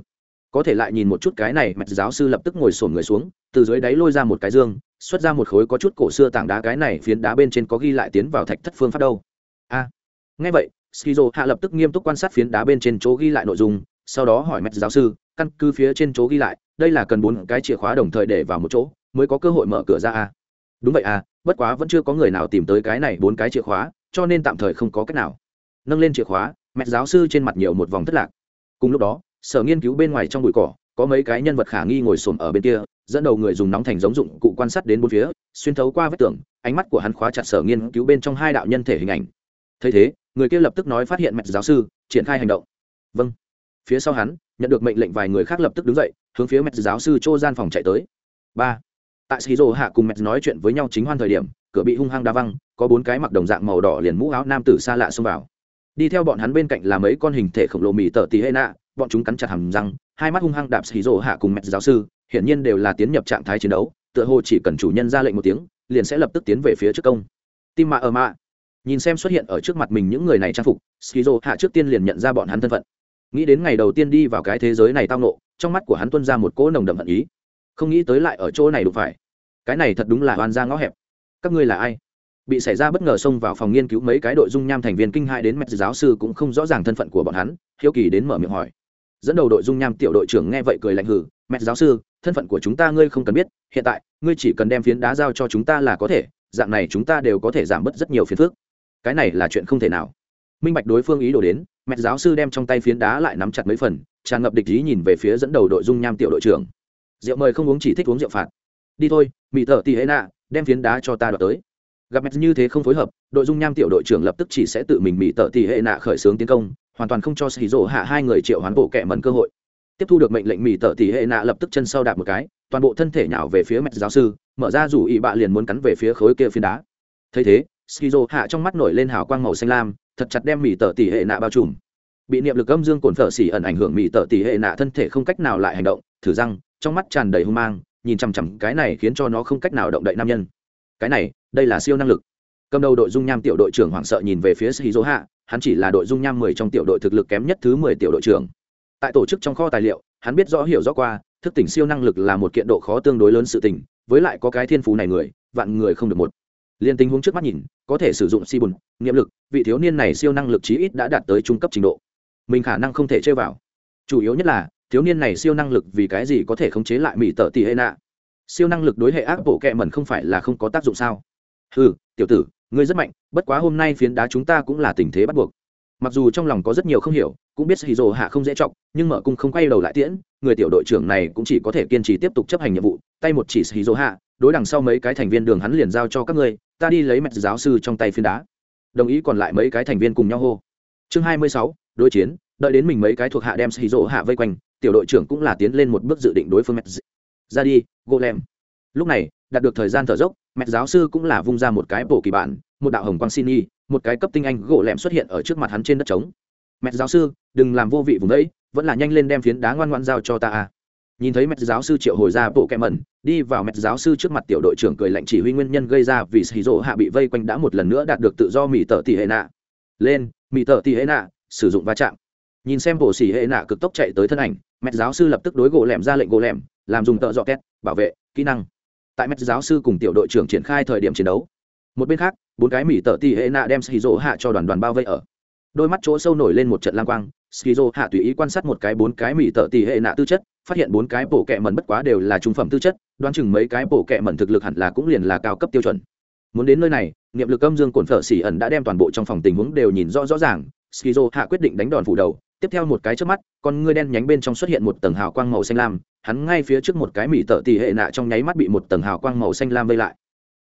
Có thể lại nhìn một chút cái này mẹ giáo sư lập tức ngồi sổn người xuống từ dưới đáy lôi ra một cái dương xuất ra một khối có chút cổ xưa tảng đá cái này phiến đá bên trên có ghi lại tiến vào thạch thất phương pháp đâu. A à, nghe vậy skizo hạ lập tức nghiêm túc quan sát phiến đá bên trên chỗ ghi lại nội dung sau đó hỏi mẹ giáo sư căn cứ phía trên chỗ ghi lại đây là cần bốn cái chìa khóa đồng thời để vào một chỗ mới có cơ hội mở cửa ra à? đúng vậy à bất quá vẫn chưa có người nào tìm tới cái này bốn cái chìa khóa, cho nên tạm thời không có cách nào. Nâng lên chìa khóa, mẹ giáo sư trên mặt nhiều một vòng thất lạc. Cùng lúc đó, sở nghiên cứu bên ngoài trong bụi cỏ, có mấy cái nhân vật khả nghi ngồi xổm ở bên kia, dẫn đầu người dùng nóng thành giống dụng cụ quan sát đến bốn phía, xuyên thấu qua vết tường, ánh mắt của hắn khóa chặt sở nghiên cứu bên trong hai đạo nhân thể hình ảnh. Thấy thế, người kia lập tức nói phát hiện mẹ giáo sư, triển khai hành động. Vâng. Phía sau hắn, nhận được mệnh lệnh vài người khác lập tức đứng dậy, hướng phía mẹ giáo sư chỗ gian phòng chạy tới. Ba tại shizu hạ cùng mẹ nói chuyện với nhau chính hoan thời điểm, cửa bị hung hăng đá văng, có bốn cái mặc đồng dạng màu đỏ liền mũ áo nam tử xa lạ xông vào. Đi theo bọn hắn bên cạnh là mấy con hình thể khổng lồ mì tợ tì hệ nạ, bọn chúng cắn chặt hầm răng, hai mắt hung hăng đạp shizu hạ cùng mẹ giáo sư, hiển nhiên đều là tiến nhập trạng thái chiến đấu, tựa hồ chỉ cần chủ nhân ra lệnh một tiếng, liền sẽ lập tức tiến về phía trước công. Tim mạ ở mạ. Nhìn xem xuất hiện ở trước mặt mình những người này trang phục skizo hạ trước tiên liền nhận ra bọn hắn thân phận. Nghĩ đến ngày đầu tiên đi vào cái thế giới này tao nộ trong mắt của hắn tuân ra một cỗ nồng đậm hận ý. Không nghĩ tới lại ở chỗ này đụng phải cái này thật đúng là oan ra ngõ hẹp. Các ngươi là ai? Bị xảy ra bất ngờ xông vào phòng nghiên cứu mấy cái đội dung nham thành viên kinh hai đến mẹ giáo sư cũng không rõ ràng thân phận của bọn hắn, hiếu kỳ đến mở miệng hỏi. Dẫn đầu đội dung nham tiểu đội trưởng nghe vậy cười lạnh hử mẹ giáo sư, thân phận của chúng ta ngươi không cần biết, hiện tại, ngươi chỉ cần đem phiến đá giao cho chúng ta là có thể, dạng này chúng ta đều có thể giảm bớt rất nhiều phiền phức. Cái này là chuyện không thể nào. Minh bạch đối phương ý đồ đến mẹ giáo sư đem trong tay phiến đá lại nắm chặt mấy phần, tràn ngập địch ý nhìn về phía dẫn đầu đội dung nham tiểu đội trưởng. Rượu mời không uống chỉ thích uống rượu phạt đi thôi, mỹ thợ tỉ hệ nạ, đem phiến đá cho ta đoạt tới. Gặp mẹt như thế không phối hợp, đội dung nham tiểu đội trưởng lập tức chỉ sẽ tự mình mỹ thợ tỉ hệ nạ khởi xướng tiến công, hoàn toàn không cho xì rỗ hạ hai người triệu hoán bộ kẹ mần cơ hội. Tiếp thu được mệnh lệnh mỹ thợ tỉ hệ nạ lập tức chân sau đạp một cái, toàn bộ thân thể nhào về phía mẹt giáo sư, mở ra rủ ị bạ liền muốn cắn về phía khối kia phiến đá. Thấy thế skizo hạ trong mắt nổi lên hào quang màu xanh lam, thật chặt đem mỹ tợ tỷ hệ nạ bao trùm. Bị niệm lực âm dương cồn phở xỉ ẩn ảnh hưởng mỹ tợ tỷ hệ nạ thân thể không cách nào lại hành động, thử răng, trong mắt tràn đầy hung mang nhìn chằm chằm cái này khiến cho nó không cách nào động đậy nam nhân. Cái này, đây là siêu năng lực. Cầm đầu đội dung nham tiểu đội trưởng hoảng sợ nhìn về phía shizu hạ hắn chỉ là đội dung nham mười trong tiểu đội thực lực kém nhất thứ mười tiểu đội trưởng. Tại tổ chức trong kho tài liệu, hắn biết rõ hiểu rõ qua, thức tỉnh siêu năng lực là một kiện độ khó tương đối lớn sự tình, với lại có cái thiên phú này người, vạn người không được một. Liên tình huống trước mắt nhìn, có thể sử dụng si bùn nghiệm lực, vị thiếu niên này siêu năng lực chí ít đã đạt tới trung cấp trình độ. Mình khả năng không thể chơi vào. Chủ yếu nhất là thiếu niên này siêu năng lực vì cái gì có thể khống chế lại mỹ tợ tỷ hệ nạ? Siêu năng lực đối hệ ác bộ kệ mẩn không phải là không có tác dụng sao? Ừ tiểu tử, ngươi rất mạnh, bất quá hôm nay phiến đá chúng ta cũng là tình thế bắt buộc. Mặc dù trong lòng có rất nhiều không hiểu, cũng biết hì hạ không dễ trọng nhưng mở cung không quay đầu lại tiễn, người tiểu đội trưởng này cũng chỉ có thể kiên trì tiếp tục chấp hành nhiệm vụ, tay một chỉ hì hạ, đối đằng sau mấy cái thành viên đường hắn liền giao cho các ngươi, ta đi lấy mẹt giáo sư trong tay phiến đá. Đồng ý còn lại mấy cái thành viên cùng nhau hô. Chương hai mươi sáu, đối chiến, đợi đến mình mấy cái thuộc hạ đem hì hạ vây quanh tiểu đội trưởng cũng là tiến lên một bước dự định đối phương mẹ ra đi golem lúc này, đạt được thời gian thở dốc, mẹ giáo sư cũng là vung ra một cái bổ kỳ bản, một đạo hồng quang xin y, một cái cấp tinh anh gỗ lẹm xuất hiện ở trước mặt hắn trên đất trống. Mẹ giáo sư, đừng làm vô vị vùng đấy, vẫn là nhanh lên đem phiến đá ngoan ngoan giao cho ta à. Nhìn thấy mẹ giáo sư triệu hồi ra bộ kẹ mẩn, đi vào mẹ giáo sư trước mặt tiểu đội trưởng cười lạnh chỉ huy nguyên nhân gây ra vì xì rỗ hạ bị vây quanh đã một lần nữa đạt được tự do mỹ tợ tỷ hệ nạ. Lên mỹ tợ tỷ hệ nạ, sử dụng va chạm. Nhìn xem bộ xỉ hệ nạ cực tốc chạy tới thân ảnh mẹ giáo sư lập tức đối gỗ lẻm ra lệnh gỗ lẻm, làm dùng tợ dọ két bảo vệ, kỹ năng. Tại mét giáo sư cùng tiểu đội trưởng triển khai thời điểm chiến đấu, một bên khác, bốn cái mỹ tợ tỷ hệ nạ đem skizo hạ cho đoàn đoàn bao vây ở. Đôi mắt chỗ sâu nổi lên một trận lang quang, skizo hạ tùy ý quan sát một cái bốn cái mỹ tợ tỷ hệ nạ tư chất, phát hiện bốn cái bổ kẹ mẩn bất quá đều là trung phẩm tư chất, đoán chừng mấy cái bổ kẹ mẩn thực lực hẳn là cũng liền là cao cấp tiêu chuẩn. Muốn đến nơi này, niệm lực âm dương cổn phở xỉ ẩn đã đem toàn bộ trong phòng tình huống đều nhìn rõ rõ ràng, skizo hạ quyết định đánh đòn phủ đầu tiếp theo một cái trước mắt, con ngươi đen nhánh bên trong xuất hiện một tầng hào quang màu xanh lam, hắn ngay phía trước một cái mỹ tợ tỷ hệ nạ trong nháy mắt bị một tầng hào quang màu xanh lam vây lại.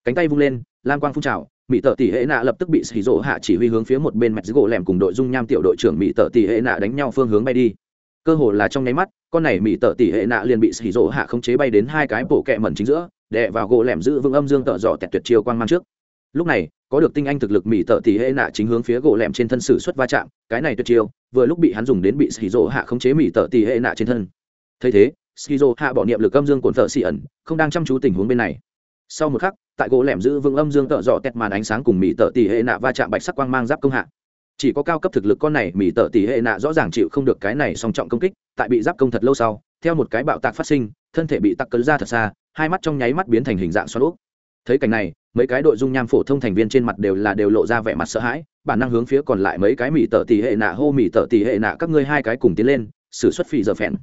Cánh tay vung lên, lam quang phun trào mỹ tợ tỷ hệ nạ lập tức bị xì rỗ hạ chỉ huy hướng phía một bên mạch gỗ lẻm cùng đội dung nham tiểu đội trưởng mỹ tợ tỷ hệ nạ đánh nhau phương hướng bay đi. Cơ hồ là trong nháy mắt, con này mỹ tợ tỷ hệ nạ liền bị xì rỗ hạ khống chế bay đến hai cái bộ kẹ mẩn chính giữa, đè vào gỗ lẻm giữ vững âm dương tợ dò tẹt tuyệt chiêu quang mang trước. Lúc này có được tinh anh thực lực mỹ tợ tỷ hệ nạ chính hướng phía gỗ lẻm trên thân sử xuất va chạm, cái này tuyệt chiêu, vừa lúc bị hắn dùng đến bị xì rỗ hạ khống chế mỹ tợ tỷ hệ nạ trên thân. Thấy thế, skizo hạ bỏ niệm lực âm dương cồn thợ xì ẩn, không đang chăm chú tình huống bên này. Sau một khắc, tại gỗ lẻm giữ vững âm dương tợ dọ tẹt màn ánh sáng cùng mỹ tợ tỷ hệ nạ va chạm bạch sắc quang mang giáp công hạ. Chỉ có cao cấp thực lực con này mỹ tợ tỷ hệ nạ rõ ràng chịu không được cái này song trọng công kích, tại bị giáp công thật lâu sau, theo một cái bạo tạc phát sinh, thân thể bị tắc cấn ra thật xa, hai mắt trong nháy mắt biến thành hình dạng xoắn úp thấy cảnh này mấy cái đội dung nham phổ thông thành viên trên mặt đều là đều lộ ra vẻ mặt sợ hãi, bản năng hướng phía còn lại mấy cái mỹ tợ tỷ hệ nạ hô mỹ tợ tỷ hệ nạ các ngươi hai cái cùng tiến lên, xử xuất phi giờ phèn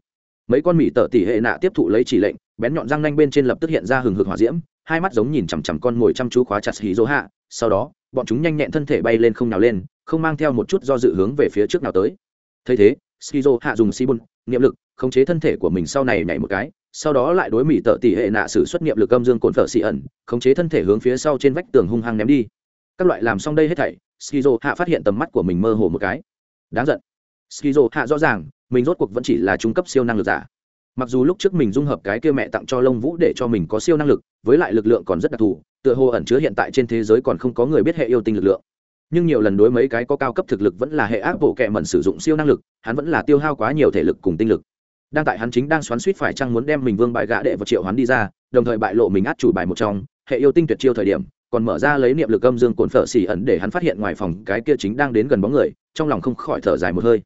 mấy con mỹ tợ tỷ hệ nạ tiếp thụ lấy chỉ lệnh, bén nhọn răng nanh bên trên lập tức hiện ra hừng hực hỏa diễm, hai mắt giống nhìn chằm chằm con ngồi chăm chú khóa chặt hí dỗ hạ, sau đó, bọn chúng nhanh nhẹn thân thể bay lên không nào lên, không mang theo một chút do dự hướng về phía trước nào tới. Thấy thế skizo hạ dùng si bun, niệm lực, khống chế thân thể của mình sau này nhảy một cái sau đó lại đối mỹ tợ tỷ hệ nạ sử xuất nghiệm lực âm dương cồn phở xị ẩn, khống chế thân thể hướng phía sau trên vách tường hung hăng ném đi. Các loại làm xong đây hết thảy, skizo hạ phát hiện tầm mắt của mình mơ hồ một cái. Đáng giận. Skizo hạ rõ ràng, mình rốt cuộc vẫn chỉ là trung cấp siêu năng lực giả. Mặc dù lúc trước mình dung hợp cái kia mẹ tặng cho lông vũ để cho mình có siêu năng lực, với lại lực lượng còn rất đặc thù, tựa hồ ẩn chứa hiện tại trên thế giới còn không có người biết hệ yêu tinh lực lượng. Nhưng nhiều lần đối mấy cái có cao cấp thực lực vẫn là hệ ác bộ kệ mẩn sử dụng siêu năng lực, hắn vẫn là tiêu hao quá nhiều thể lực cùng tinh lực đang tại hắn chính đang xoắn suýt phải chăng muốn đem mình vương bại gã đệ vào triệu hắn đi ra, đồng thời bại lộ mình át chủ bài một trong, hệ yêu tinh tuyệt chiêu thời điểm, còn mở ra lấy niệm lực âm dương cồn phở xỉ ẩn để hắn phát hiện ngoài phòng cái kia chính đang đến gần bóng người, trong lòng không khỏi thở dài một hơi.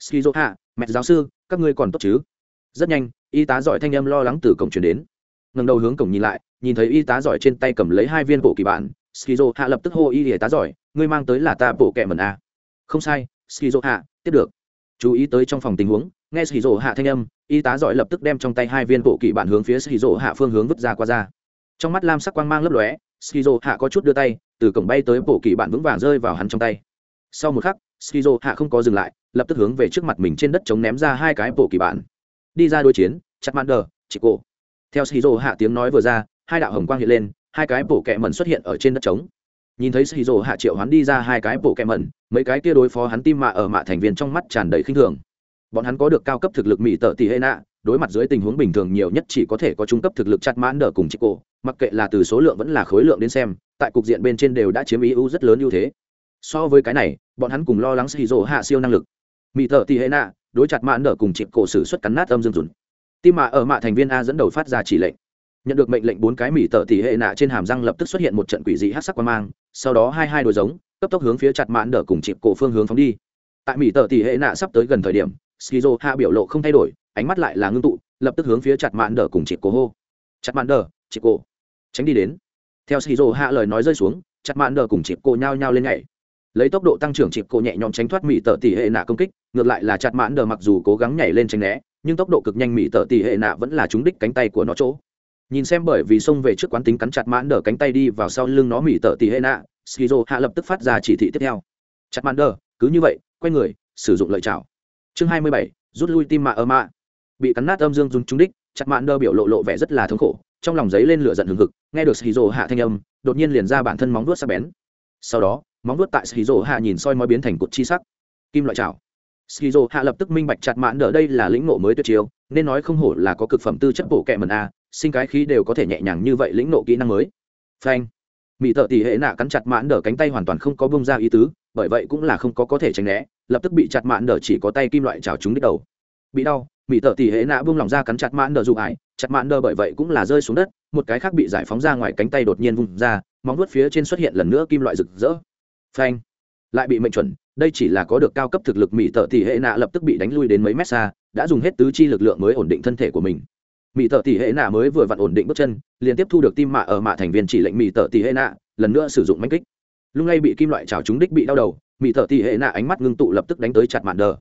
Skizo hạ, mẹ giáo sư, các ngươi còn tốt chứ? Rất nhanh, y tá giỏi thanh âm lo lắng từ cổng chuyển đến. Ngầm đầu hướng cổng nhìn lại, nhìn thấy y tá giỏi trên tay cầm lấy hai viên bộ kỳ bản, skizo hạ lập tức hô y y tá giỏi, ngươi mang tới là ta bộ kẹ mần a. Không sai, skizo hạ, tiếp được. Chú ý tới trong phòng tình huống nghe skizo hạ thanh âm, y tá giỏi lập tức đem trong tay hai viên bộ kỳ bản hướng phía skizo hạ phương hướng vứt ra qua ra. Trong mắt lam sắc quang mang lấp lóe skizo hạ có chút đưa tay, từ cổng bay tới bộ kỳ bản vững vàng rơi vào hắn trong tay. Sau một khắc skizo hạ không có dừng lại, lập tức hướng về trước mặt mình trên đất chống ném ra hai cái bộ kỳ bản. Đi ra đối chiến, chặt mạn đờ chị cô theo skizo hạ tiếng nói vừa ra, hai đạo hồng quang hiện lên, hai cái bộ kẹ mẩn xuất hiện ở trên đất trống. Nhìn thấy skizo hạ triệu hắn đi ra hai cái bộ kẹ mẩn, mấy cái kia đối phó hắn tim mạ ở mạ thành viên trong mắt tràn đầy khinh thường bọn hắn có được cao cấp thực lực mỹ tợ tỷ hệ nạ, đối mặt dưới tình huống bình thường nhiều nhất chỉ có thể có trung cấp thực lực chặt mãn đờ cùng chị cô mặc kệ là từ số lượng vẫn là khối lượng đến xem, tại cục diện bên trên đều đã chiếm ý ưu rất lớn ưu thế. So với cái này, bọn hắn cùng lo lắng xì rỗ hạ siêu năng lực. Mỹ thợ tỷ hệ nạ, đối chặt mãn đờ cùng chị cổ sử xuất cắn nát âm dương dùn. Tim mạ ở mạ thành viên a dẫn đầu phát ra chỉ lệnh. Nhận được mệnh lệnh bốn cái mỹ tợ tỷ hệ nạ trên hàm răng lập tức xuất hiện một trận quỷ dị hát sắc quan mang, sau đó hai hai đôi giống, cấp tốc hướng phía chặt mãn đờ cùng chị cổ phương hướng phóng đi. Tại mỹ tợ tỷ hệ nạ sắp tới gần thời điểm skizo hạ biểu lộ không thay đổi, ánh mắt lại là ngưng tụ, lập tức hướng phía chặt mạn đờ cùng chị cô hô. Chặt mạn đờ, chị cô tránh đi đến. Theo skizo hạ lời nói rơi xuống, chặt mạn đờ cùng chị cô nhao nhao lên nhảy. Lấy tốc độ tăng trưởng, chị cô nhẹ nhõm tránh thoát mỹ tợ tỷ hệ nạ công kích, ngược lại là chặt mạn đờ mặc dù cố gắng nhảy lên tránh né, nhưng tốc độ cực nhanh mỹ tợ tỷ hệ nạ vẫn là trúng đích cánh tay của nó chỗ. Nhìn xem bởi vì xông về trước quán tính cắn chặt mãn đờ cánh tay đi vào sau lưng nó mỹ tợ tỷ hệ nạ, skizo hạ lập tức phát ra chỉ thị tiếp theo. Chặt mãn đờ, cứ như vậy, quay người, sử dụng lợi chảo chương hai mươi bảy, rút lui tim mạ ơ mạ. Bị cắn nát âm dương dùng trúng đích, chặt mạn đơ biểu lộ lộ vẻ rất là thống khổ, trong lòng giấy lên lửa giận hừng hực, nghe được shizu hạ thanh âm, đột nhiên liền ra bản thân móng vuốt sắc bén. Sau đó, móng vuốt tại shizu hạ nhìn soi mói biến thành cột chi sắc. Kim loại chảo. Shizu hạ lập tức minh bạch chặt mạn đỡ đây là lĩnh nộ mới tuyệt chiêu, nên nói không hổ là có cực phẩm tư chất bổ kẹ mần a, sinh cái khí đều có thể nhẹ nhàng như vậy lĩnh nộ kỹ năng mới. Phanh mỹ thợ tỷ hệ nạ cắn chặt mãn đờ cánh tay hoàn toàn không có bông ra ý tứ, bởi vậy cũng là không có có thể tránh né, lập tức bị chặt mãn đờ chỉ có tay kim loại trào trúng đích đầu. Bị đau mỹ thợ tỷ hệ nạ bông lỏng ra cắn chặt mãn đờ dụ ải, chặt mãn đờ bởi vậy cũng là rơi xuống đất, một cái khác bị giải phóng ra ngoài cánh tay đột nhiên vung ra, móng vuốt phía trên xuất hiện lần nữa kim loại rực rỡ. Phanh! Lại bị mệnh chuẩn, đây chỉ là có được cao cấp thực lực mỹ thợ tỷ hệ nạ lập tức bị đánh lui đến mấy mét xa, đã dùng hết tứ chi lực lượng mới ổn định thân thể của mình mỹ tợ tỷ hệ nạ mới vừa vặn ổn định bước chân liên tiếp thu được tim mạ ở mạ thành viên chỉ lệnh mỹ tợ tỷ hệ nạ, lần nữa sử dụng manh kích. Lúc này bị kim loại trào trúng đích bị đau đầu mỹ tợ tỷ hệ nạ ánh mắt ngưng tụ lập tức đánh tới chặt mạn đờ.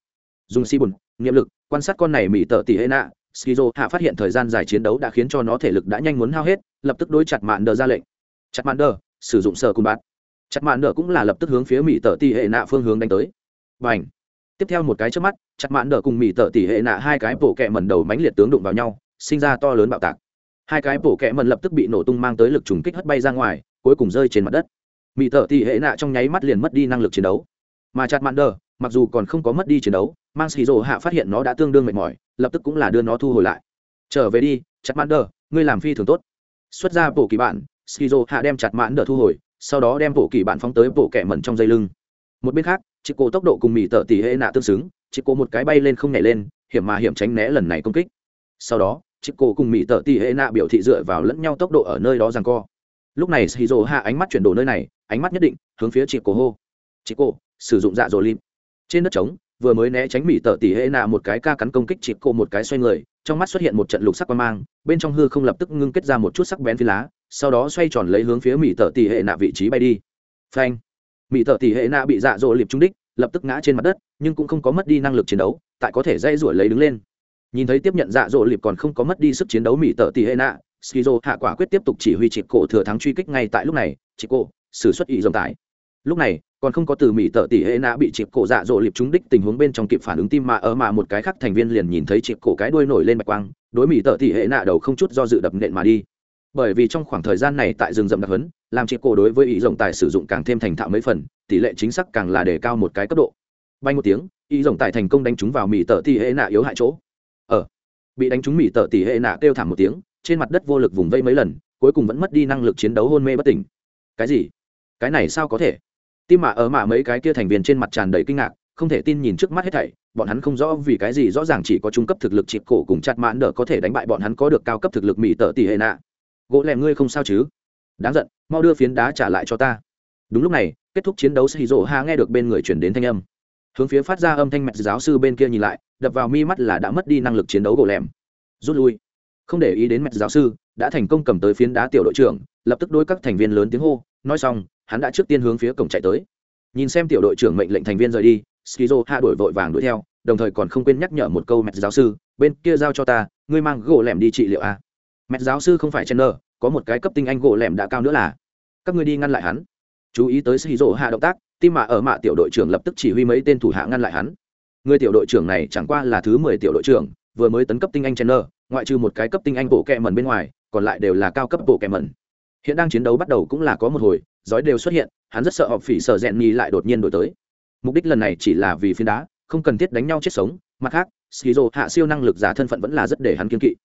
Dùng si bùn, niệm lực, quan sát con này mỹ tợ tỷ hệ nạ, skizo hạ phát hiện thời gian dài chiến đấu đã khiến cho nó thể lực đã nhanh muốn hao hết, lập tức đối chặt mạn đờ ra lệnh. Chặt mạn đờ, sử dụng sờ cung bạn chặt mạn đờ cũng là lập tức hướng phía mỹ tợ tỷ hệ nạ phương hướng đánh tới. Và ảnh tiếp theo một cái trước mắt, chặt mạn đờ cùng mỹ tợ tỷ hệ nạ hai cái bộ kẹ mẩn đầu mánh liệt tướng đụng vào nhau sinh ra to lớn bạo tạc. Hai cái bổ kẹ mẩn lập tức bị nổ tung mang tới lực trùng kích hất bay ra ngoài, cuối cùng rơi trên mặt đất. Mỹ thợ tỷ hệ nạ trong nháy mắt liền mất đi năng lực chiến đấu. Mà chặt mạn đờ, mặc dù còn không có mất đi chiến đấu, mang xì rồ hạ phát hiện nó đã tương đương mệt mỏi, lập tức cũng là đưa nó thu hồi lại. Trở về đi, chặt mạn đờ, ngươi làm phi thường tốt. Xuất ra bộ kỳ bạn skizo hạ đem chặt mãn đờ thu hồi, sau đó đem bộ kỳ bạn phóng tới bộ kẹ mẩn trong dây lưng. Một bên khác, chị cô tốc độ cùng mỹ thợ tỷ hệ nạ tương xứng, chị cô một cái bay lên không nhảy lên, hiểm mà hiểm tránh né lần này công kích sau đó chị cô cùng mỹ tợ tỷ hệ nạ biểu thị dựa vào lẫn nhau tốc độ ở nơi đó rằng co. Lúc này shizu hạ ánh mắt chuyển đổi nơi này, ánh mắt nhất định hướng phía chị cô hô. Chị cô sử dụng dạ dỗ lim trên đất trống, vừa mới né tránh mỹ tợ tỷ hệ nạ một cái ca cắn công kích chị cô một cái xoay người, trong mắt xuất hiện một trận lục sắc quan mang, bên trong hư không lập tức ngưng kết ra một chút sắc bén phi lá, sau đó xoay tròn lấy hướng phía mỹ tợ tỷ hệ nạ vị trí bay đi. Phanh! Mỹ tợ tỷ hệ nạ bị dạ dỗ liệp trúng đích, lập tức ngã trên mặt đất, nhưng cũng không có mất đi năng lực chiến đấu, tại có thể dây rủi lấy đứng lên nhìn thấy tiếp nhận dạ dỗ lịp còn không có mất đi sức chiến đấu mỹ tợ tỷ hệ nạ, skizo hạ quả quyết tiếp tục chỉ huy chị cổ thừa thắng truy kích ngay tại lúc này, chị cổ xử xuất ý dòng tải. Lúc này, còn không có từ mỹ tợ tỷ hệ nạ bị chị cổ dạ dỗ lịp trúng đích tình huống bên trong kịp phản ứng tim mà ở mà một cái khác thành viên liền nhìn thấy chị cổ cái đuôi nổi lên bạch quang, đối mỹ tợ tỷ hệ nạ đầu không chút do dự đập nện mà đi. Bởi vì trong khoảng thời gian này tại rừng rậm đặc hấn làm chị cổ đối với ý rồng tài sử dụng càng thêm thành thạo mấy phần, tỷ lệ chính xác càng là đề cao một cái cấp độ. Bay một tiếng ý rồng tài thành công đánh trúng vào mỹ tợ tỷ hệ nạ yếu hại chỗ ờ, bị đánh trúng mỹ tợ tỷ hệ nạ kêu thảm một tiếng trên mặt đất vô lực vùng vây mấy lần cuối cùng vẫn mất đi năng lực chiến đấu hôn mê bất tỉnh. Cái gì? Cái này sao có thể? Tim mạ ở mạ mấy cái kia thành viên trên mặt tràn đầy kinh ngạc không thể tin nhìn trước mắt hết thảy bọn hắn không rõ vì cái gì rõ ràng chỉ có trung cấp thực lực chịp cổ cùng chặt mãn đỡ có thể đánh bại bọn hắn có được cao cấp thực lực mỹ tợ tỷ hệ nạ. Gỗ lẻm ngươi không sao chứ? Đáng giận mau đưa phiến đá trả lại cho ta. Đúng lúc này kết thúc chiến đấu sĩ dỗ hạ nghe được bên người chuyển đến thanh âm hướng phía phát ra âm thanh mẹ giáo sư bên kia nhìn lại, đập vào mi mắt là đã mất đi năng lực chiến đấu gỗ lẻm. Rút lui. Không để ý đến mẹ giáo sư, đã thành công cầm tới phiến đá tiểu đội trưởng, lập tức đối các thành viên lớn tiếng hô, nói xong, hắn đã trước tiên hướng phía cổng chạy tới. Nhìn xem tiểu đội trưởng mệnh lệnh thành viên rời đi, skizo hạ đổi vội vàng đuổi theo, đồng thời còn không quên nhắc nhở một câu mẹ giáo sư, bên kia giao cho ta, ngươi mang gỗ lẻm đi trị liệu a. Mẹ giáo sư không phải chen nơ có một cái cấp tinh anh gỗ lẻm đã cao nữa là. Các ngươi đi ngăn lại hắn. Chú ý tới skizo hạ động tác tim mạ ở mạ tiểu đội trưởng lập tức chỉ huy mấy tên thủ hạ ngăn lại hắn. Người tiểu đội trưởng này chẳng qua là thứ mười tiểu đội trưởng, vừa mới tấn cấp tinh anh chen ngoại trừ một cái cấp tinh anh bộ kẹ mần bên ngoài, còn lại đều là cao cấp bộ kẹ mần hiện đang chiến đấu bắt đầu cũng là có một hồi, giói đều xuất hiện, hắn rất sợ họ phỉ sợ rèn nhi lại đột nhiên đổi tới. Mục đích lần này chỉ là vì phiến đá, không cần thiết đánh nhau chết sống, mặt khác, skizo hạ siêu năng lực giả thân phận vẫn là rất để hắn kiên kỵ.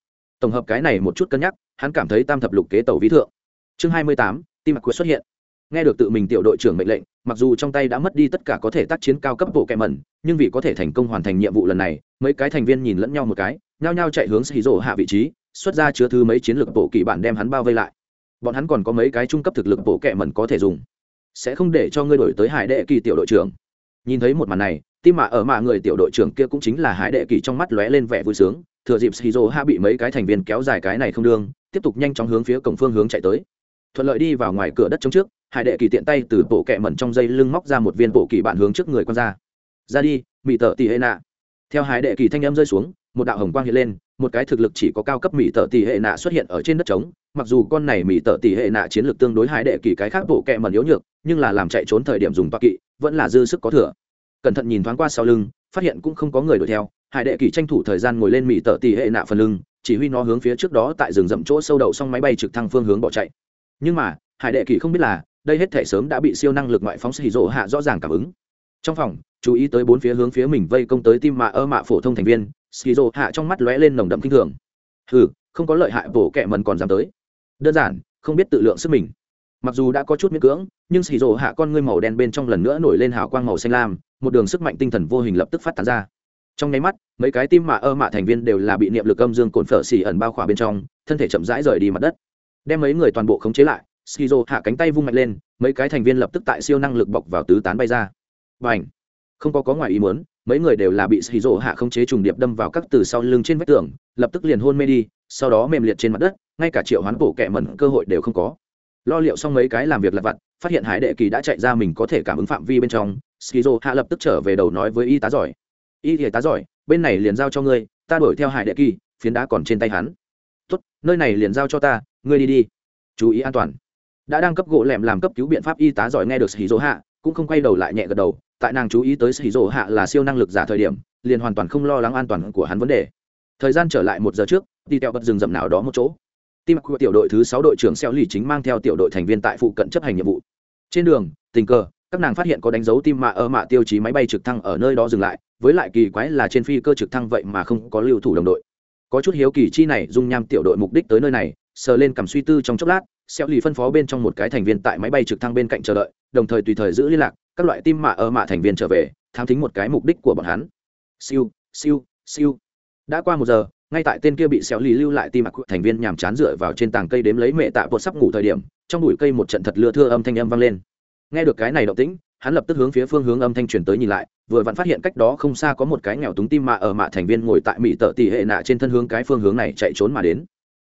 Tổng hợp cái này một chút cân nhắc, hắn cảm thấy tam thập lục kế tàu ví thượng. Chương hai mươi tám, tim mặc quyết xuất hiện nghe được tự mình tiểu đội trưởng mệnh lệnh, mặc dù trong tay đã mất đi tất cả có thể tác chiến cao cấp bộ kẹ mẩn, nhưng vì có thể thành công hoàn thành nhiệm vụ lần này, mấy cái thành viên nhìn lẫn nhau một cái, nhao nhao chạy hướng xì rổ hạ vị trí, xuất ra chứa thứ mấy chiến lược bộ kỳ bản đem hắn bao vây lại. Bọn hắn còn có mấy cái trung cấp thực lực bộ kẹ mẩn có thể dùng. Sẽ không để cho ngươi đổi tới hải đệ kỳ tiểu đội trưởng. Nhìn thấy một màn này, tim mạ ở mạ người tiểu đội trưởng kia cũng chính là hải đệ kỳ trong mắt lóe lên vẻ vui sướng, thừa dịp shizu ha bị mấy cái thành viên kéo dài cái này không đương, tiếp tục nhanh chóng hướng phía cổng phương hướng chạy tới. Thuận lợi đi vào ngoài cửa đất chống trước hải đệ kỳ tiện tay từ bộ kẹ mẩn trong dây lưng móc ra một viên bộ kỳ bạn hướng trước người quan ra. Ra đi mỹ tợ tỷ hệ nạ. Theo hải đệ kỳ thanh âm rơi xuống, một đạo hồng quang hiện lên, một cái thực lực chỉ có cao cấp mỹ tợ tỷ hệ nạ xuất hiện ở trên đất trống. Mặc dù con này mỹ tợ tỷ hệ nạ chiến lược tương đối hải đệ kỳ cái khác bộ kẹ mẩn yếu nhược, nhưng là làm chạy trốn thời điểm dùng toa kỵ, vẫn là dư sức có thừa. Cẩn thận nhìn thoáng qua sau lưng, phát hiện cũng không có người đuổi theo. Hải đệ kỳ tranh thủ thời gian ngồi lên mỹ tợ tỷ hệ nạ phần lưng, chỉ huy nó hướng phía trước đó tại rừng rậm chỗ sâu đậu xong máy bay trực thăng phương hướng bỏ chạy. Nhưng mà, hải đệ kỳ không biết là đây hết thể sớm đã bị siêu năng lực ngoại phóng xì rộ hạ rõ ràng cảm ứng. Trong phòng, chú ý tới bốn phía hướng phía mình vây công tới tim mạ ơ mạ phổ thông thành viên, xì rộ hạ trong mắt lóe lên nồng đậm kinh thường. Hừ, không có lợi hại, bổ kẹ mần còn dám tới. Đơn giản, không biết tự lượng sức mình. Mặc dù đã có chút miễn cưỡng, nhưng xì rộ hạ con ngươi màu đen bên trong lần nữa nổi lên hào quang màu xanh lam, một đường sức mạnh tinh thần vô hình lập tức phát tán ra. Trong nháy mắt, mấy cái tim mạ ơ mạ thành viên đều là bị niệm lực âm dương cồn phở xì ẩn bao khỏa bên trong, thân thể chậm rãi rời đi mặt đất. Đem mấy người toàn bộ khống chế lại skizo hạ cánh tay vung mạnh lên mấy cái thành viên lập tức tại siêu năng lực bọc vào tứ tán bay ra. Bành, không có có ngoài ý muốn mấy người đều là bị skizo hạ khống chế trùng điệp đâm vào các từ sau lưng trên vách tường lập tức liền hôn mê đi sau đó mềm liệt trên mặt đất ngay cả triệu hoán bổ kẹ mẩn cơ hội đều không có. Lo liệu xong mấy cái làm việc lặt vặt phát hiện hải đệ kỳ đã chạy ra mình có thể cảm ứng phạm vi bên trong skizo hạ lập tức trở về đầu nói với y tá giỏi. Y y tá giỏi bên này liền giao cho ngươi ta đuổi theo hải đệ kỳ phiến đá còn trên tay hắn. Tốt nơi này liền giao cho ta ngươi đi đi. Chú ý an toàn đã đang cấp gỗ lẻm làm cấp cứu biện pháp y tá giỏi nghe được sĩ dỗ hạ cũng không quay đầu lại nhẹ gật đầu, tại nàng chú ý tới sĩ dỗ hạ là siêu năng lực giả thời điểm, liền hoàn toàn không lo lắng an toàn của hắn vấn đề. Thời gian trở lại một giờ trước đi tẹo bật rừng rậm nào đó một chỗ. Tim của tiểu đội thứ sáu đội trưởng xeo lì chính mang theo tiểu đội thành viên tại phụ cận chấp hành nhiệm vụ. Trên đường, tình cờ, các nàng phát hiện có đánh dấu tim mạ ở mạ tiêu chí máy bay trực thăng ở nơi đó dừng lại, với lại kỳ quái là trên phi cơ trực thăng vậy mà không có lưu thủ đồng đội. Có chút hiếu kỳ chi này, dung nham tiểu đội mục đích tới nơi này, sờ lên cầm suy tư trong chốc lát xeo lì phân phó bên trong một cái thành viên tại máy bay trực thăng bên cạnh chờ đợi, đồng thời tùy thời giữ liên lạc, các loại tim mạ ở mạ thành viên trở về tham thính một cái mục đích của bọn hắn. Siêu siêu siêu. Đã qua một giờ, ngay tại tên kia bị xéo lì lưu lại tim mạc thành viên nhàm chán dựa vào trên tảng cây đếm lấy mẹ tạ bột sắp ngủ thời điểm, trong bụi cây một trận thật lưa thưa âm thanh âm vang lên. Nghe được cái này động tĩnh, hắn lập tức hướng phía phương hướng âm thanh truyền tới nhìn lại, vừa vặn phát hiện cách đó không xa có một cái nghèo túng tim mạ ở mạ thành viên ngồi tại mỹ tợ tỷ hệ nạ trên thân hướng cái phương hướng này chạy trốn mà đến.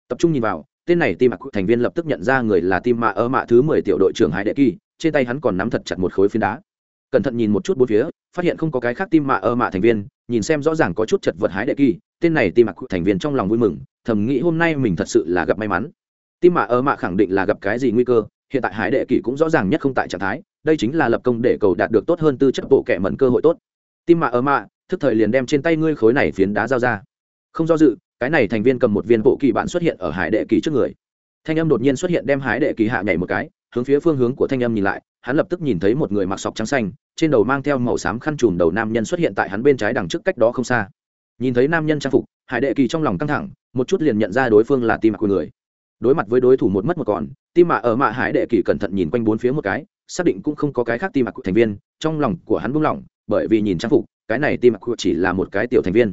Tập trung nhìn vào tên này tim mạc thành viên lập tức nhận ra người là tim mạ ở mạ thứ mười tiểu đội trưởng hải đệ kỳ, trên tay hắn còn nắm thật chặt một khối phiến đá. Cẩn thận nhìn một chút bốn phía, phát hiện không có cái khác tim mạ ở mạ thành viên, nhìn xem rõ ràng có chút chật vật hái đệ kỳ, tên này tim mạc thành viên trong lòng vui mừng, thầm nghĩ hôm nay mình thật sự là gặp may mắn. Tim mạ ở mạ khẳng định là gặp cái gì nguy cơ, hiện tại hải đệ kỳ cũng rõ ràng nhất không tại trạng thái, đây chính là lập công để cầu đạt được tốt hơn tư chất bộ kẻ mẫn cơ hội tốt. Tim mạ ở mạ, thức thời liền đem trên tay ngươi khối này phiến đá giao ra. Không do dự cái này thành viên cầm một viên bộ kỳ bạn xuất hiện ở hải đệ kỳ trước người. Thanh âm đột nhiên xuất hiện đem hải đệ kỳ hạ nhảy một cái, hướng phía phương hướng của thanh âm nhìn lại, hắn lập tức nhìn thấy một người mặc sọc trắng xanh, trên đầu mang theo màu xám khăn trùm đầu nam nhân xuất hiện tại hắn bên trái đằng trước cách đó không xa. Nhìn thấy nam nhân trang phục, hải đệ kỳ trong lòng căng thẳng, một chút liền nhận ra đối phương là tim mạc của người. Đối mặt với đối thủ một mất một còn, tim mạ ở mạ hải đệ kỳ cẩn thận nhìn quanh bốn phía một cái, xác định cũng không có cái khác tim mạc của thành viên, trong lòng của hắn buông lỏng, bởi vì nhìn trang phục, cái này tim mạc của chỉ là một cái tiểu thành viên.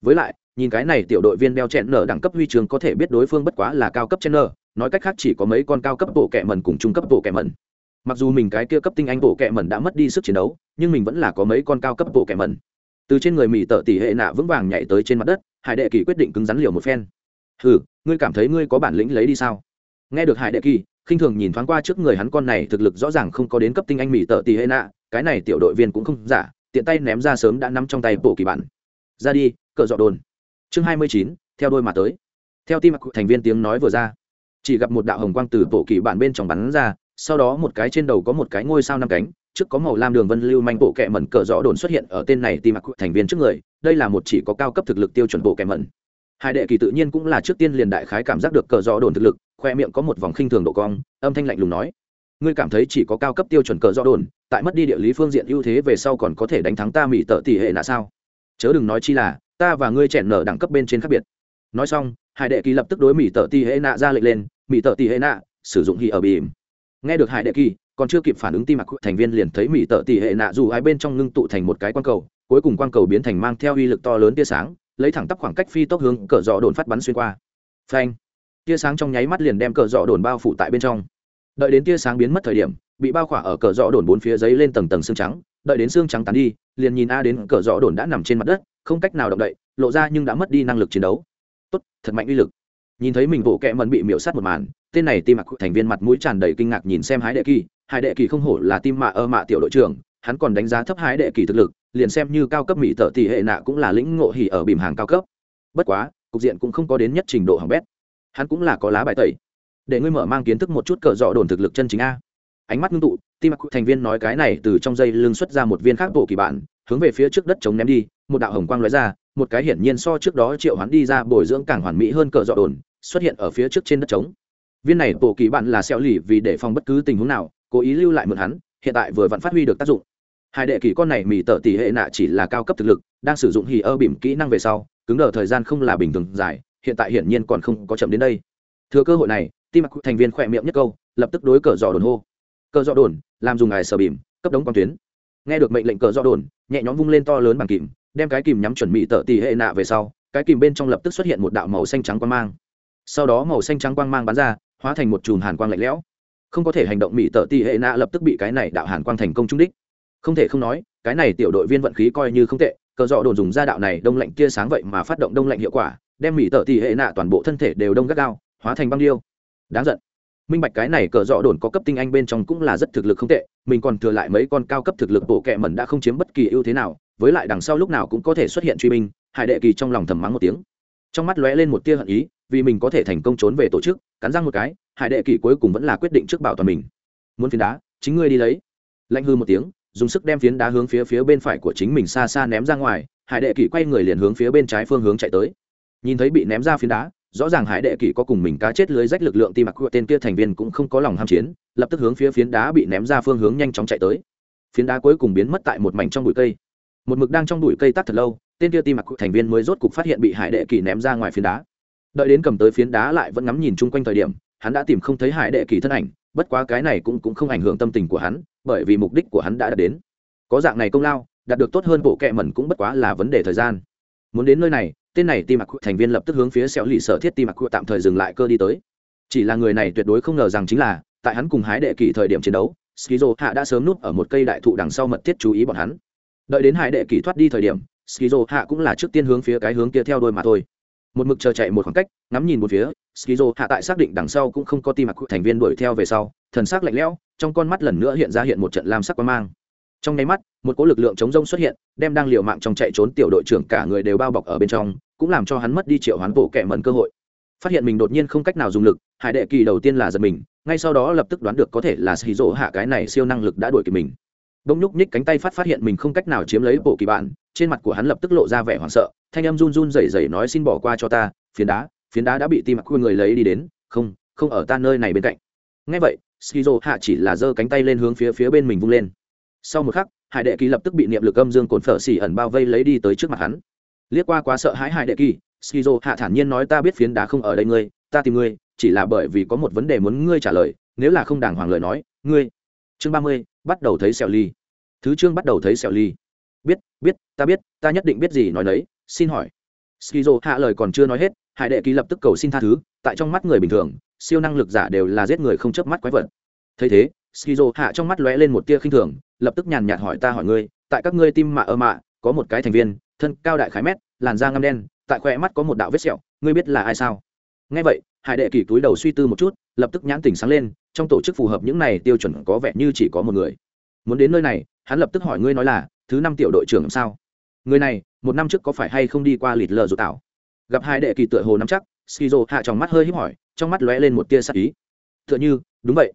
Với lại nhìn cái này tiểu đội viên đeo chẹn nở đẳng cấp huy trường có thể biết đối phương bất quá là cao cấp chen nở nói cách khác chỉ có mấy con cao cấp bộ kẹ mẩn cùng trung cấp bộ kẹ mẩn. Mặc dù mình cái kia cấp tinh anh bộ kẹ mẩn đã mất đi sức chiến đấu, nhưng mình vẫn là có mấy con cao cấp bộ kẹ mẩn. Từ trên người mỹ tợ tỷ hệ nạ vững vàng nhảy tới trên mặt đất, hải đệ kỳ quyết định cứng rắn liều một phen. Ừ ngươi cảm thấy ngươi có bản lĩnh lấy đi sao? Nghe được hải đệ kỳ, khinh thường nhìn thoáng qua trước người hắn con này thực lực rõ ràng không có đến cấp tinh anh mỹ tợ tỷ hệ nạ, cái này tiểu đội viên cũng không giả, tiện tay ném ra sớm đã nắm trong tay bộ kỳ bản. Ra đi, cờ dọ đồn chương hai mươi chín, theo đôi mà tới. Theo tim mặc thành viên tiếng nói vừa ra, chỉ gặp một đạo hồng quang từ bộ kỳ bản bên trong bắn ra, sau đó một cái trên đầu có một cái ngôi sao năm cánh, trước có màu lam đường vân lưu manh bộ kẹ mẩn cờ rõ đồn xuất hiện ở tên này tim mặc thành viên trước người, đây là một chỉ có cao cấp thực lực tiêu chuẩn bộ kẹ mẩn. Hai đệ kỳ tự nhiên cũng là trước tiên liền đại khái cảm giác được cờ rõ đồn thực lực, khoe miệng có một vòng khinh thường độ cong, âm thanh lạnh lùng nói, ngươi cảm thấy chỉ có cao cấp tiêu chuẩn cờ rõ đồn, tại mất đi địa lý phương diện ưu thế về sau còn có thể đánh thắng ta mỹ tợ tỷ hệ là sao? Chớ đừng nói chi là ta và ngươi chèn nở đẳng cấp bên trên khác biệt. Nói xong, hải đệ kỳ lập tức đối mỹ tợ tỷ hệ nạ ra lệnh lên mỹ tợ tỷ hệ nạ, sử dụng hy ở bìm. Nghe được hải đệ kỳ, còn chưa kịp phản ứng tim mặc thành viên liền thấy mỹ tợ tỷ hệ nạ dù hai bên trong ngưng tụ thành một cái quang cầu, cuối cùng quang cầu biến thành mang theo uy lực to lớn tia sáng, lấy thẳng tắp khoảng cách phi tốc hướng cờ dọ đồn phát bắn xuyên qua. Phanh! Tia sáng trong nháy mắt liền đem cờ dọ đồn bao phủ tại bên trong. Đợi đến tia sáng biến mất thời điểm, bị bao khỏa ở cờ dọ đồn bốn phía giấy lên tầng tầng xương trắng. Đợi đến xương trắng tán đi, liền nhìn a đến cờ dọ đồn đã nằm trên mặt đất không cách nào động đậy, lộ ra nhưng đã mất đi năng lực chiến đấu. Tốt, thật mạnh uy lực. Nhìn thấy mình bộ kẹ mần bị miễu sát một màn, tên này tim mặc thành viên mặt mũi tràn đầy kinh ngạc nhìn xem hái đệ kỳ. Hải đệ kỳ không hổ là tim mạ ơ mạ tiểu đội trưởng, hắn còn đánh giá thấp hái đệ kỳ thực lực, liền xem như cao cấp mỹ tợ tỷ hệ nạ cũng là lĩnh ngộ hỉ ở bìm hàng cao cấp. Bất quá, cục diện cũng không có đến nhất trình độ hỏng bét. Hắn cũng là có lá bài tẩy. Để ngươi mở mang kiến thức một chút cờ dọ đồn thực lực chân chính a. Ánh mắt ngưng tụ tim mặc thành viên nói cái này từ trong dây lưng xuất ra một viên khác bộ kỳ bản hướng về phía trước đất chống ném đi, một đạo hồng quang lóe ra, một cái hiển nhiên so trước đó triệu hắn đi ra bồi dưỡng càng hoàn mỹ hơn cờ dọ đồn, xuất hiện ở phía trước trên đất trống viên này bộ kỳ bản là xeo lì vì để phòng bất cứ tình huống nào, cố ý lưu lại mượn hắn, hiện tại vừa vẫn phát huy được tác dụng. Hai đệ kỳ con này mỉ tợ tỷ hệ nạ chỉ là cao cấp thực lực, đang sử dụng hì ơ bìm kỹ năng về sau, cứng đờ thời gian không là bình thường dài, hiện tại hiển nhiên còn không có chậm đến đây. Thừa cơ hội này, tim mặc thành viên khỏe miệng nhất câu, lập tức đối cờ dọ đồn hô. Cờ dọ đồn, làm dùng ngài sờ bìm cấp đống quang tuyến nghe được mệnh lệnh cờ do đồn, nhẹ nhõm vung lên to lớn bằng kìm, đem cái kìm nhắm chuẩn mỹ tợ tỷ hệ nạ về sau, cái kìm bên trong lập tức xuất hiện một đạo màu xanh trắng quang mang. Sau đó màu xanh trắng quang mang bắn ra, hóa thành một chùm hàn quang lạnh lẽo. Không có thể hành động mỹ tợ tỷ hệ nạ lập tức bị cái này đạo hàn quang thành công trung đích. Không thể không nói, cái này tiểu đội viên vận khí coi như không tệ, cờ dọ đồn dùng ra đạo này đông lạnh kia sáng vậy mà phát động đông lạnh hiệu quả, đem mỹ tợ tỷ hệ nạ toàn bộ thân thể đều đông gắt gao, hóa thành băng điêu. Đáng giận minh bạch cái này cờ dọ đồn có cấp tinh anh bên trong cũng là rất thực lực không tệ, mình còn thừa lại mấy con cao cấp thực lực bộ kệ mẩn đã không chiếm bất kỳ ưu thế nào, với lại đằng sau lúc nào cũng có thể xuất hiện truy minh hải đệ kỳ trong lòng thầm mắng một tiếng. Trong mắt lóe lên một tia hận ý, vì mình có thể thành công trốn về tổ chức, cắn răng một cái, hải đệ kỳ cuối cùng vẫn là quyết định trước bảo toàn mình. Muốn phiến đá, chính ngươi đi lấy. Lạnh hư một tiếng, dùng sức đem phiến đá hướng phía phía bên phải của chính mình xa xa ném ra ngoài, hải đệ kỳ quay người liền hướng phía bên trái phương hướng chạy tới. Nhìn thấy bị ném ra phiến đá rõ ràng hải đệ kỳ có cùng mình cá chết lưới rách lực lượng tim mặc của tên kia thành viên cũng không có lòng ham chiến, lập tức hướng phía phiến đá bị ném ra phương hướng nhanh chóng chạy tới. Phiến đá cuối cùng biến mất tại một mảnh trong bụi cây. Một mực đang trong bụi cây tắt thật lâu, tên kia tim mặc thành viên mới rốt cục phát hiện bị hải đệ kỳ ném ra ngoài phiến đá. Đợi đến cầm tới phiến đá lại vẫn ngắm nhìn chung quanh thời điểm, hắn đã tìm không thấy hải đệ kỳ thân ảnh, bất quá cái này cũng cũng không ảnh hưởng tâm tình của hắn, bởi vì mục đích của hắn đã đạt đến. Có dạng này công lao, đạt được tốt hơn bộ kệ mẩn cũng bất quá là vấn đề thời gian. Muốn đến nơi này tên này tim mặc thành viên lập tức hướng phía xẻo lì sở thiết tim mặc tạm thời dừng lại cơ đi tới. Chỉ là người này tuyệt đối không ngờ rằng chính là, tại hắn cùng hái đệ kỳ thời điểm chiến đấu skizo hạ đã sớm núp ở một cây đại thụ đằng sau mật thiết chú ý bọn hắn. Đợi đến hải đệ kỳ thoát đi thời điểm skizo hạ cũng là trước tiên hướng phía cái hướng kia theo đôi mà thôi. Một mực chờ chạy một khoảng cách, ngắm nhìn một phía skizo hạ tại xác định đằng sau cũng không có tim mặc thành viên đuổi theo về sau, thần sắc lạnh lẽo, trong con mắt lần nữa hiện ra hiện một trận lam sắc quang mang. Trong nháy mắt, một cỗ lực lượng chống rông xuất hiện, đem đang liều mạng trong chạy trốn tiểu đội trưởng cả người đều bao bọc ở bên trong cũng làm cho hắn mất đi triệu hoán bộ kẻ mẩn cơ hội. Phát hiện mình đột nhiên không cách nào dùng lực, hải đệ kỳ đầu tiên là giật mình, ngay sau đó lập tức đoán được có thể là xì rỗ hạ cái này siêu năng lực đã đuổi kịp mình. Đông nhúc nhích cánh tay phát phát hiện mình không cách nào chiếm lấy bộ kỳ bạn, trên mặt của hắn lập tức lộ ra vẻ hoảng sợ, thanh âm run run rẩy rẩy nói xin bỏ qua cho ta phiến đá phiến đá đã bị tim mặc người lấy đi đến, không không ở ta nơi này bên cạnh. Ngay vậy skizo hạ chỉ là giơ cánh tay lên hướng phía phía bên mình vung lên. Sau một khắc, hải đệ kỳ lập tức bị niệm lực âm dương cồn phở xỉ ẩn bao vây lấy đi tới trước mặt hắn liếc qua quá sợ hãi hại đệ kỳ, skizo hạ thản nhiên nói ta biết phiến đá không ở đây ngươi, ta tìm ngươi, chỉ là bởi vì có một vấn đề muốn ngươi trả lời, nếu là không đàng hoàng lời nói, ngươi. Chương ba mươi, bắt đầu thấy sẹo ly. Thứ chương bắt đầu thấy sẹo ly. Biết biết, ta biết, ta nhất định biết gì nói nấy, xin hỏi. Skizo hạ lời còn chưa nói hết, hải đệ kỳ lập tức cầu xin tha thứ, tại trong mắt người bình thường, siêu năng lực giả đều là giết người không chớp mắt quái vật. Thấy thế, skizo hạ trong mắt lóe lên một tia khinh thường, lập tức nhàn nhạt hỏi ta hỏi ngươi, tại các ngươi tim mạ ơ mạ, có một cái thành viên thân cao đại khái mét, làn da ngăm đen, tại khoe mắt có một đạo vết sẹo, ngươi biết là ai sao? Nghe vậy, hải đệ kỳ túi đầu suy tư một chút, lập tức nhãn tỉnh sáng lên, trong tổ chức phù hợp những này tiêu chuẩn có vẻ như chỉ có một người. Muốn đến nơi này, hắn lập tức hỏi ngươi nói là, thứ năm tiểu đội trưởng làm sao? Người này, một năm trước có phải hay không đi qua lịt lờ rụt tảo? Gặp hai đệ kỳ tựa hồ nắm chắc, skizo hạ trong mắt hơi híp hỏi, trong mắt lóe lên một tia sắc ý. Tựa như, đúng vậy.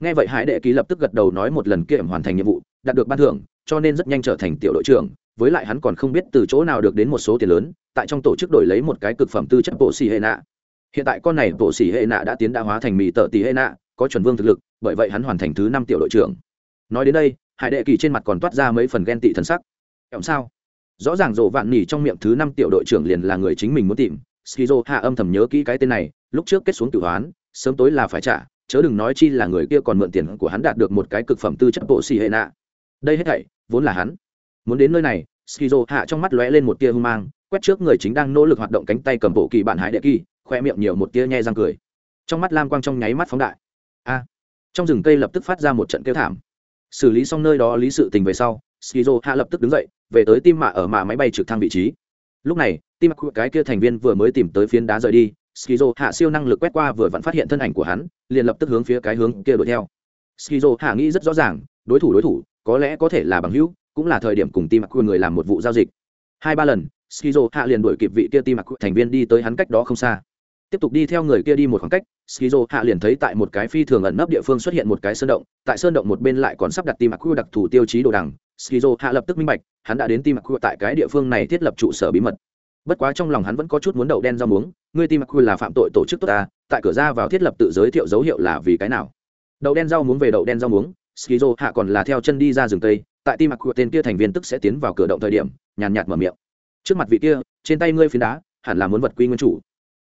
Nghe vậy hải đệ kỳ lập tức gật đầu nói một lần kia hoàn thành nhiệm vụ, đạt được ban thưởng, cho nên rất nhanh trở thành tiểu đội trưởng với lại hắn còn không biết từ chỗ nào được đến một số tiền lớn, tại trong tổ chức đổi lấy một cái cực phẩm tư chất bộ xì hệ nạ hiện tại con này bộ xì hệ nạ đã tiến đã hóa thành mì tợ tỷ hệ nạ có chuẩn vương thực lực, bởi vậy hắn hoàn thành thứ năm tiểu đội trưởng. Nói đến đây, hải đệ kỳ trên mặt còn toát ra mấy phần ghen tị thân sắc. Em sao? Rõ ràng rộ vạn nỉ trong miệng thứ năm tiểu đội trưởng liền là người chính mình muốn tìm. Skizo hạ âm thầm nhớ kỹ cái tên này, lúc trước kết xuống tử hoán, sớm tối là phải trả, chớ đừng nói chi là người kia còn mượn tiền của hắn đạt được một cái cực phẩm tư chất bộ xì hệ nạ đây hết thảy, vốn là hắn muốn đến nơi này, skizo hạ trong mắt lóe lên một tia hung mang, quét trước người chính đang nỗ lực hoạt động cánh tay cầm bộ kỳ bạn hải đệ kỳ, khoe miệng nhiều một tia nhe răng cười. Trong mắt lam quang trong nháy mắt phóng đại. A! Trong rừng cây lập tức phát ra một trận kêu thảm. Xử lý xong nơi đó lý sự tình về sau, skizo hạ lập tức đứng dậy, về tới tim mạ ở mạ máy bay trực thăng vị trí. Lúc này, tim mạ cái kia thành viên vừa mới tìm tới phiến đá rời đi, skizo hạ siêu năng lực quét qua vừa vặn phát hiện thân ảnh của hắn, liền lập tức hướng phía cái hướng kia đuổi theo. Skizo hạ nghĩ rất rõ ràng, đối thủ đối thủ, có lẽ có thể là bằng hữu cũng là thời điểm cùng tim mạ người làm một vụ giao dịch. Hai ba lần, skizo hạ liền đuổi kịp vị kia tim mạ thành viên đi tới hắn cách đó không xa. Tiếp tục đi theo người kia đi một khoảng cách, skizo hạ liền thấy tại một cái phi thường ẩn nấp địa phương xuất hiện một cái sơn động, tại sơn động một bên lại còn sắp đặt tim mặc đặc thù tiêu chí đồ đằng. Skizo hạ lập tức minh bạch, hắn đã đến tim mặc tại cái địa phương này thiết lập trụ sở bí mật. Bất quá trong lòng hắn vẫn có chút muốn đậu đen rau muống, ngươi tim mặc là phạm tội tổ chức tốt ta, tại cửa ra vào thiết lập tự giới thiệu dấu hiệu là vì cái nào? Đậu đen rau muống về đậu đen rau muống skizo hạ còn là theo chân đi ra rừng tây tại tim mặc của tên kia thành viên tức sẽ tiến vào cửa động thời điểm, nhàn nhạt mở miệng. Trước mặt vị kia, trên tay ngươi phiến đá, hẳn là muốn vật quy nguyên chủ.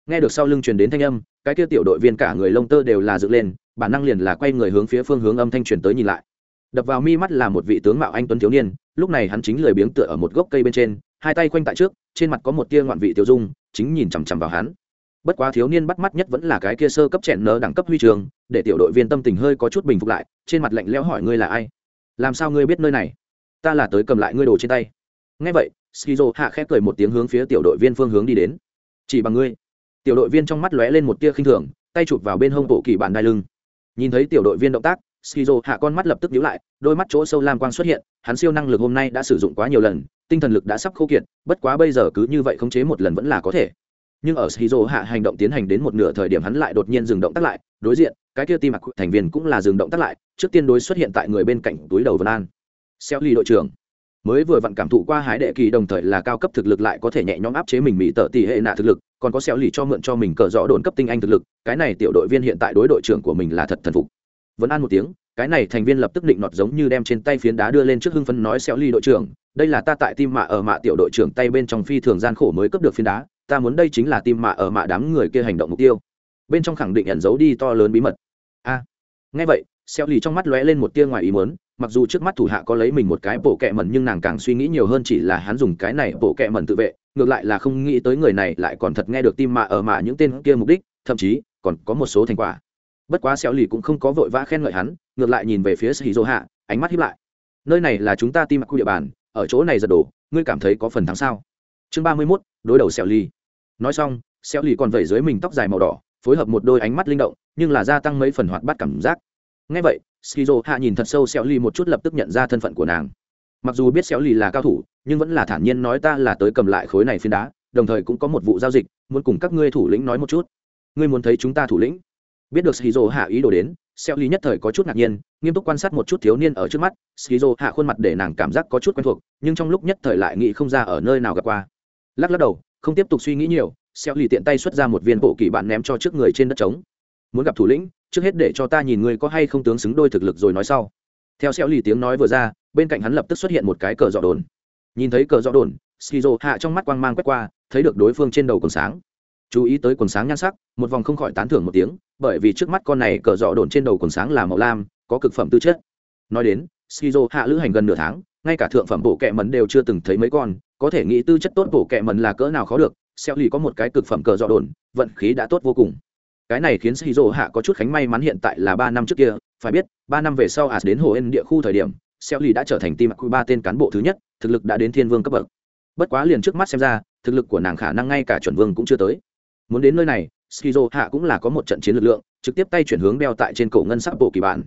Nghe được sau lưng truyền đến thanh âm, cái kia tiểu đội viên cả người lông tơ đều là dựng lên, bản năng liền là quay người hướng phía phương hướng âm thanh truyền tới nhìn lại. Đập vào mi mắt là một vị tướng mạo anh tuấn thiếu niên, lúc này hắn chính lười biếng tựa ở một gốc cây bên trên, hai tay quanh tại trước, trên mặt có một tia ngoạn vị tiêu dung, chính nhìn chằm chằm vào hắn bất quá thiếu niên bắt mắt nhất vẫn là cái kia sơ cấp chẹn nơ đẳng cấp huy trường, để tiểu đội viên tâm tình hơi có chút bình phục lại, trên mặt lạnh lẽo hỏi ngươi là ai? Làm sao ngươi biết nơi này? Ta là tới cầm lại ngươi đồ trên tay. Ngay vậy, skizo hạ khép cười một tiếng hướng phía tiểu đội viên phương hướng đi đến. Chỉ bằng ngươi. Tiểu đội viên trong mắt lóe lên một tia khinh thường, tay chụp vào bên hông bộ kỳ bản đai lưng. Nhìn thấy tiểu đội viên động tác, skizo hạ con mắt lập tức nhíu lại, đôi mắt chỗ sâu lam quang xuất hiện, hắn siêu năng lực hôm nay đã sử dụng quá nhiều lần, tinh thần lực đã sắp khô kiệt, bất quá bây giờ cứ như vậy khống chế một lần vẫn là có thể nhưng ở skizo hạ hành động tiến hành đến một nửa thời điểm hắn lại đột nhiên dừng động tác lại, đối diện, cái kia tim mặc thành viên cũng là dừng động tác lại, trước tiên đối xuất hiện tại người bên cạnh túi đầu vân an. Xeo ly đội trưởng, mới vừa vặn cảm thụ qua hái đệ kỳ đồng thời là cao cấp thực lực lại có thể nhẹ nhõm áp chế mình mỹ tợ tỷ hệ nạ thực lực, còn có xéo lì cho mượn cho mình cờ rõ đồn cấp tinh anh thực lực, cái này tiểu đội viên hiện tại đối đội trưởng của mình là thật thần phục. Vẫn an một tiếng, cái này thành viên lập tức định nọt giống như đem trên tay phiến đá đưa lên trước hưng phấn nói xéo ly đội trưởng, đây là ta tại tim mạ ở mạ tiểu đội trưởng tay bên trong phi thường gian khổ mới cấp được phiến đá ta muốn đây chính là tim mạ ở mạ đám người kia hành động mục tiêu. Bên trong khẳng định ẩn giấu đi to lớn bí mật. A. Nghe vậy, xeo lì trong mắt lóe lên một tia ngoài ý muốn, mặc dù trước mắt thủ hạ có lấy mình một cái bộ kẹ mẩn nhưng nàng càng suy nghĩ nhiều hơn chỉ là hắn dùng cái này bộ kẹ mẩn tự vệ, ngược lại là không nghĩ tới người này lại còn thật nghe được tim mạ ở mạ những tên kia mục đích, thậm chí còn có một số thành quả. Bất quá xéo lì cũng không có vội vã khen ngợi hắn, ngược lại nhìn về phía sĩ dỗ hạ, ánh mắt hiếp lại. Nơi này là chúng ta tim mặc khu địa bàn, ở chỗ này giật đổ, ngươi cảm thấy có phần thắng sao? Chương ba mươi mốt, đối đầu xéo lì nói xong, xéo lì còn vẩy dưới mình tóc dài màu đỏ, phối hợp một đôi ánh mắt linh động, nhưng là gia tăng mấy phần hoạt bát cảm giác. Ngay vậy, skizo hạ nhìn thật sâu xéo lì một chút lập tức nhận ra thân phận của nàng. Mặc dù biết xéo lì là cao thủ, nhưng vẫn là thản nhiên nói ta là tới cầm lại khối này phiến đá, đồng thời cũng có một vụ giao dịch, muốn cùng các ngươi thủ lĩnh nói một chút. Ngươi muốn thấy chúng ta thủ lĩnh? Biết được skizo hạ ý đồ đến, xéo lì nhất thời có chút ngạc nhiên, nghiêm túc quan sát một chút thiếu niên ở trước mắt, skizo hạ khuôn mặt để nàng cảm giác có chút quen thuộc, nhưng trong lúc nhất thời lại nghĩ không ra ở nơi nào gặp qua. Lắc lắc đầu không tiếp tục suy nghĩ nhiều xéo lì tiện tay xuất ra một viên bộ kỳ bạn ném cho trước người trên đất trống. Muốn gặp thủ lĩnh, trước hết để cho ta nhìn ngươi có hay không tướng xứng đôi thực lực rồi nói sau. Theo xéo lì tiếng nói vừa ra, bên cạnh hắn lập tức xuất hiện một cái cờ dọ đồn. Nhìn thấy cờ dọ đồn, skizo hạ trong mắt quang mang quét qua, thấy được đối phương trên đầu quần sáng. Chú ý tới quần sáng nhan sắc, một vòng không khỏi tán thưởng một tiếng, bởi vì trước mắt con này cờ dọ đồn trên đầu quần sáng là màu lam, có cực phẩm tư chất. Nói đến, skizo hạ lữ hành gần nửa tháng ngay cả thượng phẩm bộ kệ mẩn đều chưa từng thấy mấy con, có thể nghĩ tư chất tốt bộ kệ mẩn là cỡ nào khó được, xeo lì có một cái cực phẩm cờ dọ đồn, vận khí đã tốt vô cùng. Cái này khiến shizu hạ có chút khánh may mắn hiện tại là ba năm trước kia, phải biết, ba năm về sau à đến hồ ên địa khu thời điểm, xeo lì đã trở thành tim quy ba tên cán bộ thứ nhất, thực lực đã đến thiên vương cấp bậc. Bất quá liền trước mắt xem ra, thực lực của nàng khả năng ngay cả chuẩn vương cũng chưa tới. Muốn đến nơi này skizo hạ cũng là có một trận chiến lực lượng, trực tiếp tay chuyển hướng đeo tại trên cổ ngân sắc bộ kỳ bản.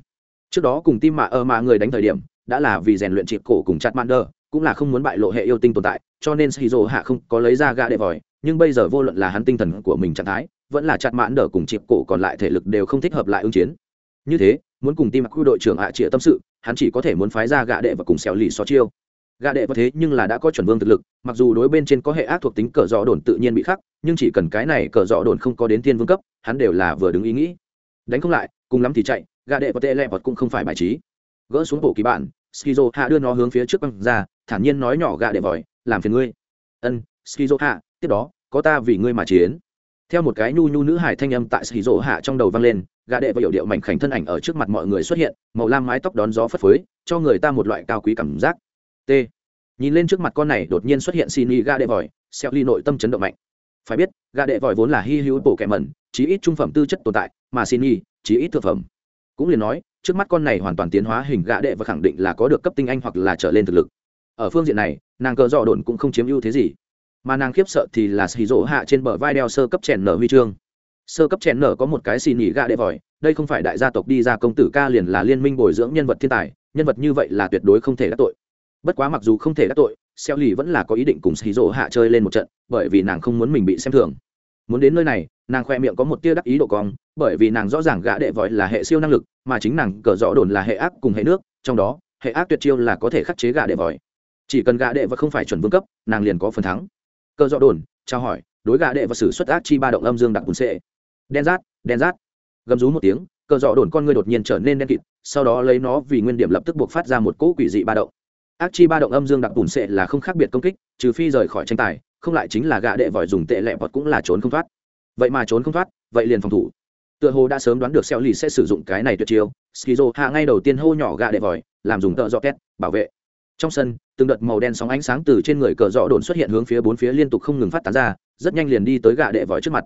Trước đó cùng tim mạ ơ ờ, mà người đánh thời điểm đã là vì rèn luyện triệt cổ cùng chặt Đờ, cũng là không muốn bại lộ hệ yêu tinh tồn tại cho nên skizo hạ không có lấy ra gã đệ vòi nhưng bây giờ vô luận là hắn tinh thần của mình trạng thái vẫn là chặt mãn đờ cùng triệt cổ còn lại thể lực đều không thích hợp lại ứng chiến. Như thế muốn cùng tim khu đội trưởng hạ trịa tâm sự hắn chỉ có thể muốn phái ra gã đệ và cùng xẻo lì xó chiêu. Gã đệ và thế nhưng là đã có chuẩn vương thực lực mặc dù đối bên trên có hệ ác thuộc tính cờ dọ đồn tự nhiên bị khắc nhưng chỉ cần cái này cờ dọ đồn không có đến thiên vương cấp hắn đều là vừa đứng ý nghĩ. Đánh không lại cùng lắm thì chạy gã đệ và tệ lẹ vật cũng không phải bài trí gỡ xuống bộ kỳ bản skizo hạ đưa nó hướng phía trước băng ra, thản nhiên nói nhỏ gạ đệ vòi, làm phiền ngươi. Ân skizo hạ tiếp đó, có ta vì ngươi mà chiến. Theo một cái nhu nhu nữ hải thanh âm tại Skizo hạ trong đầu vang lên, gạ đệ và hiệu điệu mảnh khảnh thân ảnh ở trước mặt mọi người xuất hiện, màu lam mái tóc đón gió phất phới, cho người ta một loại cao quý cảm giác. T. Nhìn lên trước mặt con này, đột nhiên xuất hiện xin y gạ đệ vòi xeo ly nội tâm chấn động mạnh. Phải biết, gạ đệ vòi vốn là hy hữu bổ kẻ mẩn, chí ít trung phẩm tư chất tồn tại, mà xin y, chí ít thực phẩm. Cũng liền nói trước mắt con này hoàn toàn tiến hóa hình gã đệ và khẳng định là có được cấp tinh anh hoặc là trở lên thực lực. Ở phương diện này, nàng cờ dọ đồn cũng không chiếm ưu thế gì, mà nàng khiếp sợ thì là xì rỗ hạ trên bờ vai đeo sơ cấp chèn nở huy chương. Sơ cấp chèn nở có một cái xì nỉ gạ đệ vòi, đây không phải đại gia tộc đi ra công tử ca liền là liên minh bồi dưỡng nhân vật thiên tài, nhân vật như vậy là tuyệt đối không thể đắc tội. Bất quá mặc dù không thể đắc tội xeo lì vẫn là có ý định cùng xì rỗ hạ chơi lên một trận, bởi vì nàng không muốn mình bị xem thường muốn đến nơi này, nàng khoe miệng có một tia đắc ý độ cong, bởi vì nàng rõ ràng gã đệ vòi là hệ siêu năng lực, mà chính nàng cờ rõ đồn là hệ ác cùng hệ nước, trong đó, hệ ác tuyệt chiêu là có thể khắc chế gã đệ vòi chỉ cần gã đệ và không phải chuẩn vương cấp, nàng liền có phần thắng. Cờ dọ đồn trao hỏi, đối gã đệ và sử xuất ác chi ba động âm dương đặc bùn xệ. Đen rát đen rát. Gầm rú một tiếng, cờ dọ đồn con ngươi đột nhiên trở nên đen kịt, sau đó lấy nó vì nguyên điểm lập tức buộc phát ra một cỗ quỷ dị ba động. Ác chi ba động âm dương đặc bùn xệ là không khác biệt công kích, trừ phi rời khỏi tranh tài không lại chính là gạ đệ vòi dùng tệ lẹ bọt cũng là trốn không thoát. Vậy mà trốn không thoát, vậy liền phòng thủ. Tựa hồ đã sớm đoán được xeo lì sẽ sử dụng cái này tuyệt chiêu, skizo hạ ngay đầu tiên hô nhỏ gạ đệ vòi, làm dùng tợ dọ két bảo vệ. Trong sân, từng đợt màu đen sóng ánh sáng từ trên người cờ dọ đồn xuất hiện hướng phía bốn phía liên tục không ngừng phát tán ra, rất nhanh liền đi tới gạ đệ vòi trước mặt.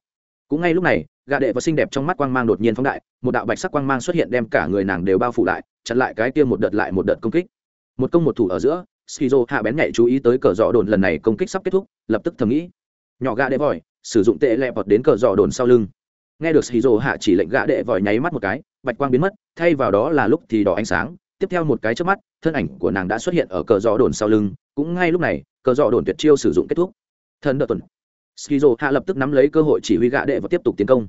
Cũng ngay lúc này, gạ đệ và xinh đẹp trong mắt quang mang đột nhiên phóng đại, một đạo bạch sắc quang mang xuất hiện đem cả người nàng đều bao phủ lại, chặn lại cái kia một đợt lại một đợt công kích. Một công một thủ ở giữa skizo hạ bén nhạy chú ý tới cờ dọ đồn lần này công kích sắp kết thúc, lập tức thầm nghĩ. Nhỏ gã đệ vòi, sử dụng tệ lẹ bọt đến cờ dọ đồn sau lưng. Nghe được skizo hạ chỉ lệnh gã đệ vòi nháy mắt một cái, bạch quang biến mất, thay vào đó là lúc thì đỏ ánh sáng, tiếp theo một cái trước mắt, thân ảnh của nàng đã xuất hiện ở cờ dọ đồn sau lưng, cũng ngay lúc này, cờ dọ đồn tuyệt chiêu sử dụng kết thúc. Thần đợt tuần. Skizo hạ lập tức nắm lấy cơ hội chỉ huy gã đệ và tiếp tục tiến công.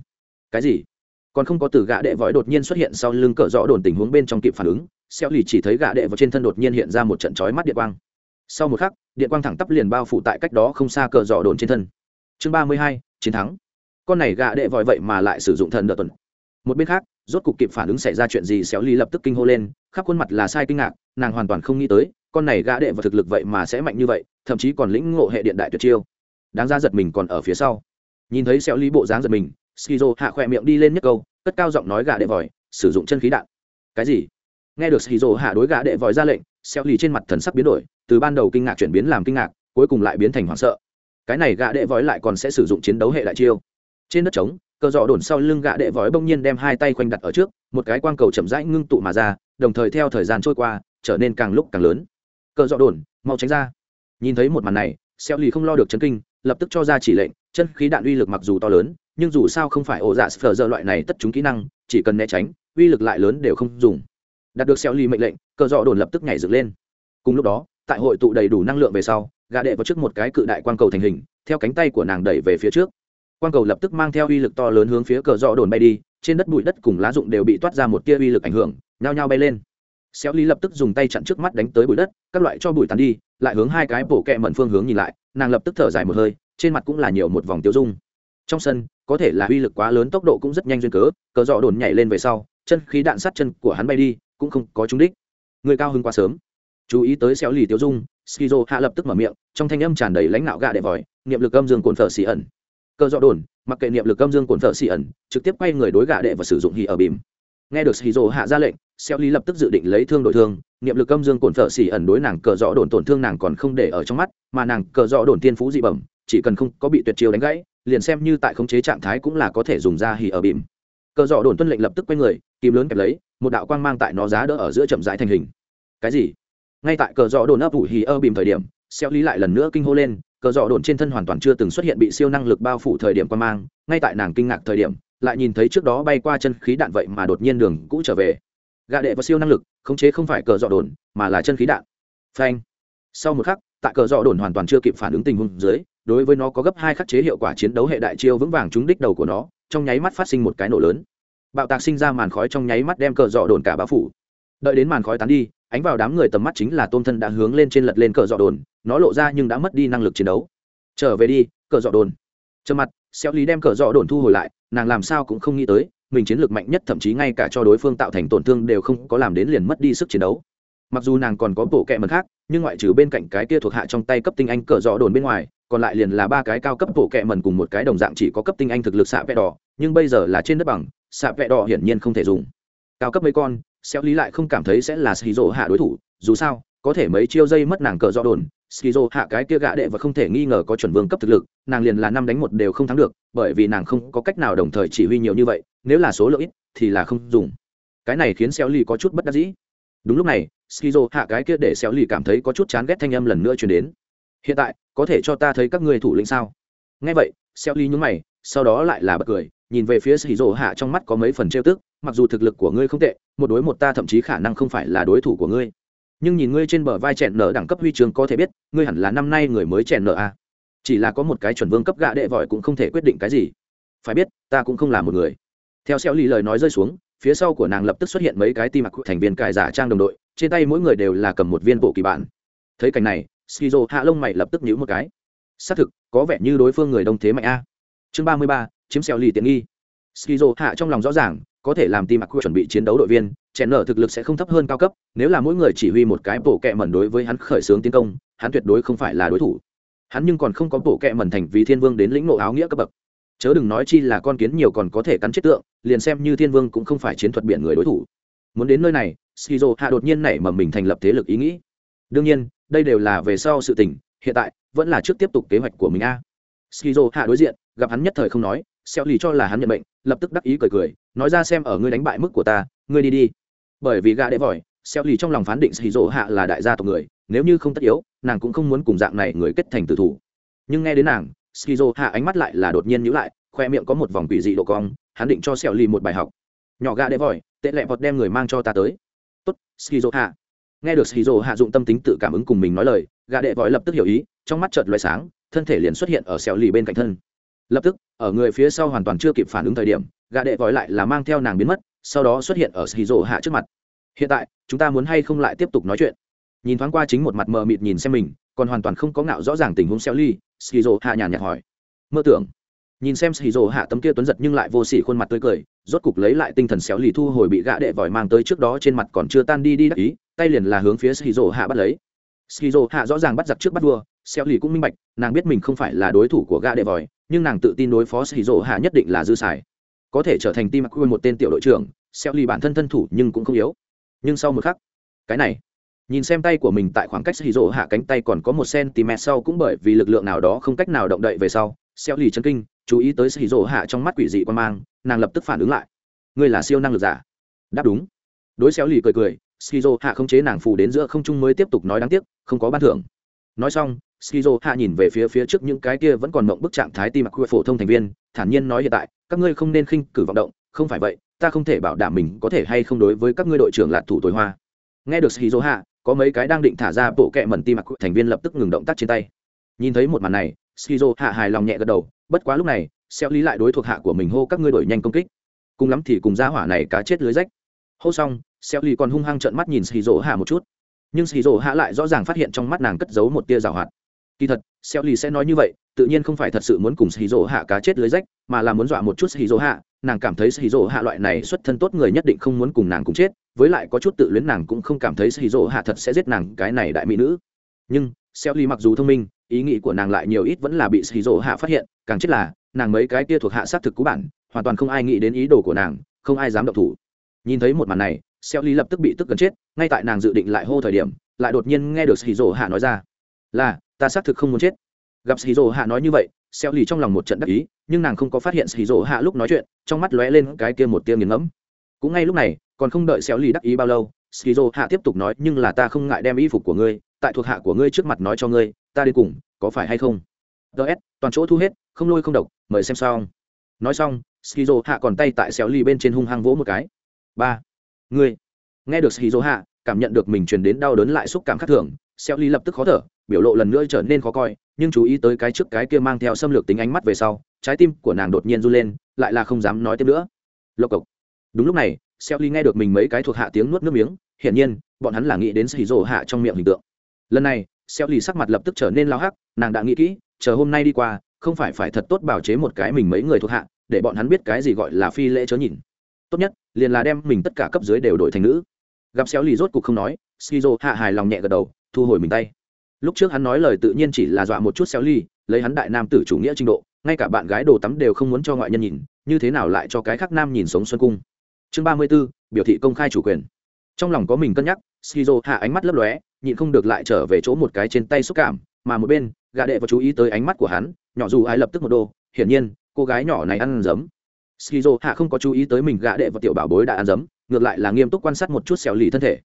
Cái gì? Còn không có từ gã đệ vội đột nhiên xuất hiện sau lưng cờ rõ đồn tình huống bên trong kịp phản ứng, xeo lì chỉ thấy gã đệ vào trên thân đột nhiên hiện ra một trận chói mắt điện quang. Sau một khắc, điện quang thẳng tắp liền bao phủ tại cách đó không xa cờ rõ đồn trên thân. Chương ba mươi hai, chiến thắng. Con này gã đệ vội vậy mà lại sử dụng thần đợt tuần. Một bên khác, rốt cục kịp phản ứng xảy ra chuyện gì xéo ly lập tức kinh hô lên, khắp khuôn mặt là sai kinh ngạc, nàng hoàn toàn không nghĩ tới, con này gã đệ và thực lực vậy mà sẽ mạnh như vậy, thậm chí còn lĩnh ngộ hệ điện đại tuyệt chiêu. Đáng ra giật mình còn ở phía sau. Nhìn thấy xéo ly bộ dáng giật mình skizo hạ khỏe miệng đi lên nhất câu, cất cao giọng nói gã đệ vòi, sử dụng chân khí đạn. Cái gì? Nghe được skizo hạ đối gã đệ vòi ra lệnh xéo lì trên mặt thần sắc biến đổi, từ ban đầu kinh ngạc chuyển biến làm kinh ngạc, cuối cùng lại biến thành hoảng sợ. Cái này gã đệ vòi lại còn sẽ sử dụng chiến đấu hệ đại chiêu. Trên đất trống, cờ dọ đồn sau lưng gã đệ vói bỗng nhiên đem hai tay khoanh đặt ở trước, một cái quang cầu chậm rãi ngưng tụ mà ra, đồng thời theo thời gian trôi qua, trở nên càng lúc càng lớn. Cờ dọ đồn, mau tránh ra. Nhìn thấy một màn này xeo lì không lo được chấn kinh, lập tức cho ra chỉ lệnh, chân khí đạn uy lực mặc dù to lớn nhưng dù sao không phải ổ dạ sờ giờ loại này tất chúng kỹ năng, chỉ cần né tránh, uy lực lại lớn đều không dùng. Đạt được xeo ly mệnh lệnh, cờ dọ đồn lập tức nhảy dựng lên. Cùng lúc đó, tại hội tụ đầy đủ năng lượng về sau, gã đệ vào trước một cái cự đại quang cầu thành hình, theo cánh tay của nàng đẩy về phía trước. Quang cầu lập tức mang theo uy lực to lớn hướng phía cờ dọ đồn bay đi, trên đất bụi đất cùng lá rụng đều bị toát ra một tia uy lực ảnh hưởng, nhao nhao bay lên. Xéo lý lập tức dùng tay chặn trước mắt đánh tới bụi đất, các loại cho bụi tàn đi, lại hướng hai cái bổ kẹ mẩn phương hướng nhìn lại, nàng lập tức thở dài một hơi, trên mặt cũng là nhiều một vòng tiêu dung. Trong sân có thể là uy lực quá lớn, tốc độ cũng rất nhanh duyên cớ, cờ dọ đồn nhảy lên về sau, chân khí đạn sát chân của hắn bay đi, cũng không có trúng đích. Người cao hơn quá sớm. Chú ý tới xéo lì tiêu dung, skizo hạ lập tức mở miệng, trong thanh âm tràn đầy lãnh nạo gạ đệ vòi, niệm lực âm dương cồn phở xì ẩn. Cờ dọ đồn, mặc kệ niệm lực âm dương cồn phở xì ẩn, trực tiếp quay người đối gạ đệ và sử dụng hì ở bìm. Nghe được skizo hạ ra lệnh xeo lì lập tức dự định lấy thương đổi thương, niệm lực âm dương cồn phở xì ẩn đối nàng cờ dọ đồn tổn thương nàng còn không để ở trong mắt, mà nàng cờ dọ đồn tiên phú dị bẩm, chỉ cần không có bị tuyệt chiêu đánh gãy liền xem như tại khống chế trạng thái cũng là có thể dùng ra hì ở bìm. Cờ dọ đồn tuân lệnh lập tức quay người, kìm lớn kẹp lấy, một đạo quang mang tại nó giá đỡ ở giữa chậm rãi thành hình. Cái gì? Ngay tại cờ dọ đồn ấp ủ hì ở bìm thời điểm xeo lý lại lần nữa kinh hô lên, cờ dọ đồn trên thân hoàn toàn chưa từng xuất hiện bị siêu năng lực bao phủ thời điểm quang mang, ngay tại nàng kinh ngạc thời điểm, lại nhìn thấy trước đó bay qua chân khí đạn vậy mà đột nhiên đường cũ trở về. Gạ đệ và siêu năng lực, khống chế không phải cờ dọ đồn, mà là chân khí đạn. Phanh. Sau một khắc, tại cờ dọ đồn hoàn toàn chưa kịp phản ứng tình huống dưới đối với nó có gấp hai khắc chế hiệu quả chiến đấu hệ đại chiêu vững vàng trúng đích đầu của nó, trong nháy mắt phát sinh một cái nổ lớn. Bạo tạc sinh ra màn khói trong nháy mắt đem cờ dọ đồn cả bao phủ. Đợi đến màn khói tán đi, ánh vào đám người tầm mắt chính là tôm thân đã hướng lên trên lật lên cờ dọ đồn, nó lộ ra nhưng đã mất đi năng lực chiến đấu. Trở về đi, cờ dọ đồn. Trơ mặt, xéo lý đem cờ dọ đồn thu hồi lại, nàng làm sao cũng không nghĩ tới, mình chiến lược mạnh nhất thậm chí ngay cả cho đối phương tạo thành tổn thương đều không có làm đến liền mất đi sức chiến đấu. Mặc dù nàng còn có bộ kẹ mật khác, nhưng ngoại trừ bên cạnh cái kia thuộc hạ trong tay cấp tinh anh cờ dọ đồn bên ngoài còn lại liền là ba cái cao cấp bộ kệ mẩn cùng một cái đồng dạng chỉ có cấp tinh anh thực lực xạ vẽ đỏ, nhưng bây giờ là trên đất bằng, xạ vẽ đỏ hiển nhiên không thể dùng. Cao cấp mấy con, xéo lý lại không cảm thấy sẽ là xì rỗ hạ đối thủ, dù sao, có thể mấy chiêu dây mất nàng cờ do đồn, skizo hạ cái kia gã đệ và không thể nghi ngờ có chuẩn vương cấp thực lực, nàng liền là năm đánh một đều không thắng được, bởi vì nàng không có cách nào đồng thời chỉ huy nhiều như vậy, nếu là số lượng ít thì là không dùng. Cái này khiến xéo lì có chút bất đắc dĩ. Đúng lúc này, skizo hạ cái kia để xéo lì cảm thấy có chút chán ghét thanh âm lần nữa chuyển đến hiện tại, có thể cho ta thấy các ngươi thủ lĩnh sao? Nghe vậy xeo ly nhúng mày, sau đó lại là bật cười, nhìn về phía skizo hạ trong mắt có mấy phần trêu tức, mặc dù thực lực của ngươi không tệ, một đối một ta thậm chí khả năng không phải là đối thủ của ngươi. Nhưng nhìn ngươi trên bờ vai chèn nở đẳng cấp huy trường có thể biết, ngươi hẳn là năm nay người mới chèn nở a chỉ là có một cái chuẩn vương cấp gạ đệ vội cũng không thể quyết định cái gì. Phải biết, ta cũng không là một người. Theo xeo ly lời nói rơi xuống, phía sau của nàng lập tức xuất hiện mấy cái tim mặc thành viên cài giả trang đồng đội, trên tay mỗi người đều là cầm một viên bộ kỳ bản. Thấy cảnh này skizo hạ lông mày lập tức nhíu một cái. Xác thực, có vẻ như đối phương người đông thế mạnh a. Chương ba mươi ba, chiếm xéo lì tiện nghi. Skizo hạ trong lòng rõ ràng, có thể làm tim mặc chuẩn bị chiến đấu đội viên, chèn nở thực lực sẽ không thấp hơn cao cấp, nếu là mỗi người chỉ huy một cái bộ kẹ mẩn đối với hắn khởi xướng tiến công, hắn tuyệt đối không phải là đối thủ. Hắn nhưng còn không có bộ kẹ mẩn thành vì thiên vương đến lĩnh nộ áo nghĩa cấp bậc. Chớ đừng nói chi là con kiến nhiều còn có thể cắn chết tượng, liền xem như thiên vương cũng không phải chiến thuật biển người đối thủ. Muốn đến nơi này, skizo hạ đột nhiên nảy mầm mình thành lập thế lực ý nghĩ. Đương nhiên đây đều là về sau sự tình, hiện tại, vẫn là trước tiếp tục kế hoạch của mình a. Skizo hạ đối diện, gặp hắn nhất thời không nói xeo lì cho là hắn nhận bệnh lập tức đắc ý cười cười, nói ra xem ở ngươi đánh bại mức của ta, ngươi đi đi. Bởi vì gã đệ vòi xeo lì trong lòng phán định Skizo hạ là đại gia tộc người, nếu như không tất yếu, nàng cũng không muốn cùng dạng này người kết thành tử thủ. Nhưng nghe đến nàng, skizo hạ ánh mắt lại là đột nhiên nhíu lại, khoe miệng có một vòng quỷ dị độ cong, hắn định cho xeo lì một bài học. Nhỏ gã đệ vòi tệ lẹ vọt đem người mang cho ta tới. Tốt, skizo hạ nghe được Shiro hạ dụng tâm tính tự cảm ứng cùng mình nói lời, gã đệ vòi lập tức hiểu ý, trong mắt chợt loay sáng, thân thể liền xuất hiện ở xeo lì bên cạnh thân. Lập tức, ở người phía sau hoàn toàn chưa kịp phản ứng thời điểm, gã đệ vòi lại là mang theo nàng biến mất, sau đó xuất hiện ở Shiro hạ trước mặt. Hiện tại, chúng ta muốn hay không lại tiếp tục nói chuyện? Nhìn thoáng qua chính một mặt mờ mịt nhìn xem mình, còn hoàn toàn không có ngạo rõ ràng tình huống xeo lì Shiro hạ nhàn nhạt hỏi. Mơ tưởng. Nhìn xem Shiro hạ tấm kia tuấn giật nhưng lại vô sỉ khuôn mặt tươi cười, rốt cục lấy lại tinh thần xéo lì thu hồi bị gã đệ vòi mang tới trước đó trên mặt còn chưa tan đi đi đắc ý tay liền là hướng phía skizo hạ bắt lấy. Skizo hạ rõ ràng bắt giặc trước bắt vua Xeo lì cũng minh bạch, nàng biết mình không phải là đối thủ của gã đệ vòi, nhưng nàng tự tin đối phó skizo hạ nhất định là dư xài. Có thể trở thành tim mặc một tên tiểu đội trưởng xeo lì bản thân thân thủ nhưng cũng không yếu. Nhưng sau một khắc, cái này, nhìn xem tay của mình tại khoảng cách hì rỗ hạ cánh tay còn có một cm sau cũng bởi vì lực lượng nào đó không cách nào động đậy về sau xeo lì chân kinh, chú ý tới hì rỗ hạ trong mắt quỷ dị quan mang, nàng lập tức phản ứng lại. Ngươi là siêu năng lực giả. Đáp đúng. Đối Xeo lì cười cười skizo hạ không chế nàng phù đến giữa không trung mới tiếp tục nói đáng tiếc, không có ban thưởng. Nói xong, skizo hạ nhìn về phía phía trước những cái kia vẫn còn mộng bức trạng thái tim mặc phổ thông thành viên, thản nhiên nói hiện tại, các ngươi không nên khinh cử vọng động, không phải vậy, ta không thể bảo đảm mình có thể hay không đối với các ngươi đội trưởng lạt thủ tối hoa. Nghe được skizo hạ, có mấy cái đang định thả ra bộ kẹ mẩn tim mặc thành viên lập tức ngừng động tác trên tay. Nhìn thấy một màn này, skizo hạ hài lòng nhẹ gật đầu, bất quá lúc này xeo lý lại đối thuộc hạ của mình hô các ngươi đổi nhanh công kích. Cùng lắm thì cùng ra hỏa này cá chết lưới rách. Hô xong xeo lì còn hung hăng trợn mắt nhìn shizu hạ một chút. Nhưng shizu hạ lại rõ ràng phát hiện trong mắt nàng cất giấu một tia rào hoạt. Kỳ thật xeo lì sẽ nói như vậy, tự nhiên không phải thật sự muốn cùng shizu hạ cá chết lưới rách, mà là muốn dọa một chút shizu hạ, nàng cảm thấy shizu hạ loại này xuất thân tốt người nhất định không muốn cùng nàng cùng chết, với lại có chút tự luyến nàng cũng không cảm thấy shizu hạ thật sẽ giết nàng cái này đại mỹ nữ. Nhưng xeo lì mặc dù thông minh, ý nghĩ của nàng lại nhiều ít vẫn là bị shizu hạ phát hiện, càng chết là, nàng mấy cái kia thuộc hạ xác thực cú bản, hoàn toàn không ai nghĩ đến ý đồ của nàng, không ai dám động thủ. Nhìn thấy một màn này xeo ly lập tức bị tức gần chết, ngay tại nàng dự định lại hô thời điểm, lại đột nhiên nghe được shizu hạ nói ra, là, ta xác thực không muốn chết. Gặp shizu hạ nói như vậy, xeo lì trong lòng một trận đắc ý, nhưng nàng không có phát hiện xì rổ hạ lúc nói chuyện, trong mắt lóe lên cái kia một tia nghiền ngẫm. Cũng ngay lúc này, còn không đợi xéo lì đắc ý bao lâu xì hạ tiếp tục nói, nhưng là ta không ngại đem y phục của ngươi, tại thuộc hạ của ngươi trước mặt nói cho ngươi, ta đi cùng, có phải hay không? Ts toàn chỗ thu hết, không lôi không độc, mời xem xong. Nói xong skizo hạ còn tay tại xéo lì bên trên hung hăng vỗ một cái. Ba ngươi. Nghe được skizo hạ cảm nhận được mình truyền đến đau đớn lại xúc cảm khác thường xeo ly lập tức khó thở, biểu lộ lần nữa trở nên khó coi, nhưng chú ý tới cái trước cái kia mang theo xâm lược tính ánh mắt về sau, trái tim của nàng đột nhiên run lên, lại là không dám nói tiếp nữa. Lộc cộc. Đúng lúc này xeo ly nghe được mình mấy cái thuộc hạ tiếng nuốt nước miếng, hiển nhiên, bọn hắn là nghĩ đến skizo hạ trong miệng hình tượng. Lần này xeo ly sắc mặt lập tức trở nên lao hắc, nàng đã nghĩ kỹ, chờ hôm nay đi qua, không phải phải thật tốt bảo chế một cái mình mấy người thuộc hạ, để bọn hắn biết cái gì gọi là phi lễ chớ nhìn tốt nhất, liền là đem mình tất cả cấp dưới đều đổi thành nữ. Gặp xéo lì rốt cục không nói, skizo hạ hài lòng nhẹ gật đầu, thu hồi mình tay. Lúc trước hắn nói lời tự nhiên chỉ là dọa một chút xéo ly lấy hắn đại nam tử chủ nghĩa trình độ, ngay cả bạn gái đồ tắm đều không muốn cho ngoại nhân nhìn, như thế nào lại cho cái khác nam nhìn sống xuân cung. Chương ba mươi b ố biểu thị công khai chủ quyền. Trong lòng có mình cân nhắc, skizo hạ ánh mắt lấp lóe, nhịn không được lại trở về chỗ một cái trên tay xúc cảm, mà một bên gà đệ và chú ý tới ánh mắt của hắn, nhỏ dù ai lập tức một đô, hiển nhiên, cô gái nhỏ này ăn giấm skizo hạ không có chú ý tới mình gã đệ và tiểu bảo bối đã ăn dấm, ngược lại là nghiêm túc quan sát một chút xẻo lì thân thể.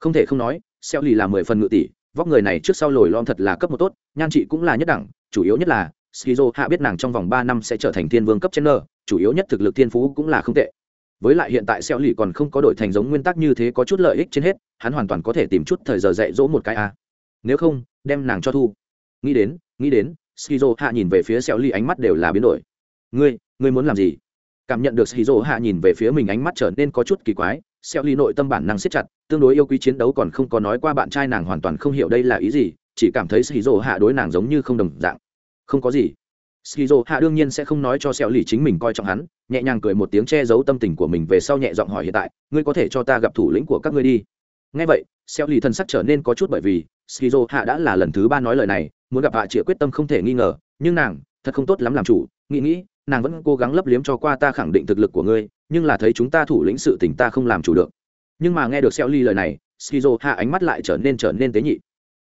Không thể không nói xẻo lì là mười phần ngự tỷ vóc người này trước sau lồi lom thật là cấp một tốt nhan chị cũng là nhất đẳng chủ yếu nhất là skizo hạ biết nàng trong vòng ba năm sẽ trở thành thiên vương cấp chen nơ chủ yếu nhất thực lực thiên phú cũng là không tệ. Với lại hiện tại xẻo lì còn không có đổi thành giống nguyên tắc như thế có chút lợi ích trên hết hắn hoàn toàn có thể tìm chút thời giờ dạy dỗ một cái a. Nếu không đem nàng cho thu. Nghĩ đến nghĩ đến skizo hạ nhìn về phía xẻo lì ánh mắt đều là biến đổi. Ngươi ngươi muốn làm gì? Cảm nhận được Shiro hạ nhìn về phía mình ánh mắt trở nên có chút kỳ quái xẻo Ly nội tâm bản năng siết chặt, tương đối yêu quý chiến đấu còn không có nói qua bạn trai nàng hoàn toàn không hiểu đây là ý gì, chỉ cảm thấy Shiro hạ đối nàng giống như không đồng dạng. Không có gì. Shiro hạ đương nhiên sẽ không nói cho xẻo Ly chính mình coi trọng hắn, nhẹ nhàng cười một tiếng che giấu tâm tình của mình về sau nhẹ giọng hỏi hiện tại, ngươi có thể cho ta gặp thủ lĩnh của các ngươi đi? Nghe vậy xẻo Ly thân sắc trở nên có chút bởi vì Shiro hạ đã là lần thứ ba nói lời này, muốn gặp hạ triệt quyết tâm không thể nghi ngờ, nhưng nàng thật không tốt lắm làm chủ, nghĩ nghĩ nàng vẫn cố gắng lấp liếm cho qua ta khẳng định thực lực của ngươi, nhưng là thấy chúng ta thủ lĩnh sự tình ta không làm chủ được. Nhưng mà nghe được xeo ly lời này shizu hạ ánh mắt lại trở nên trở nên tế nhị.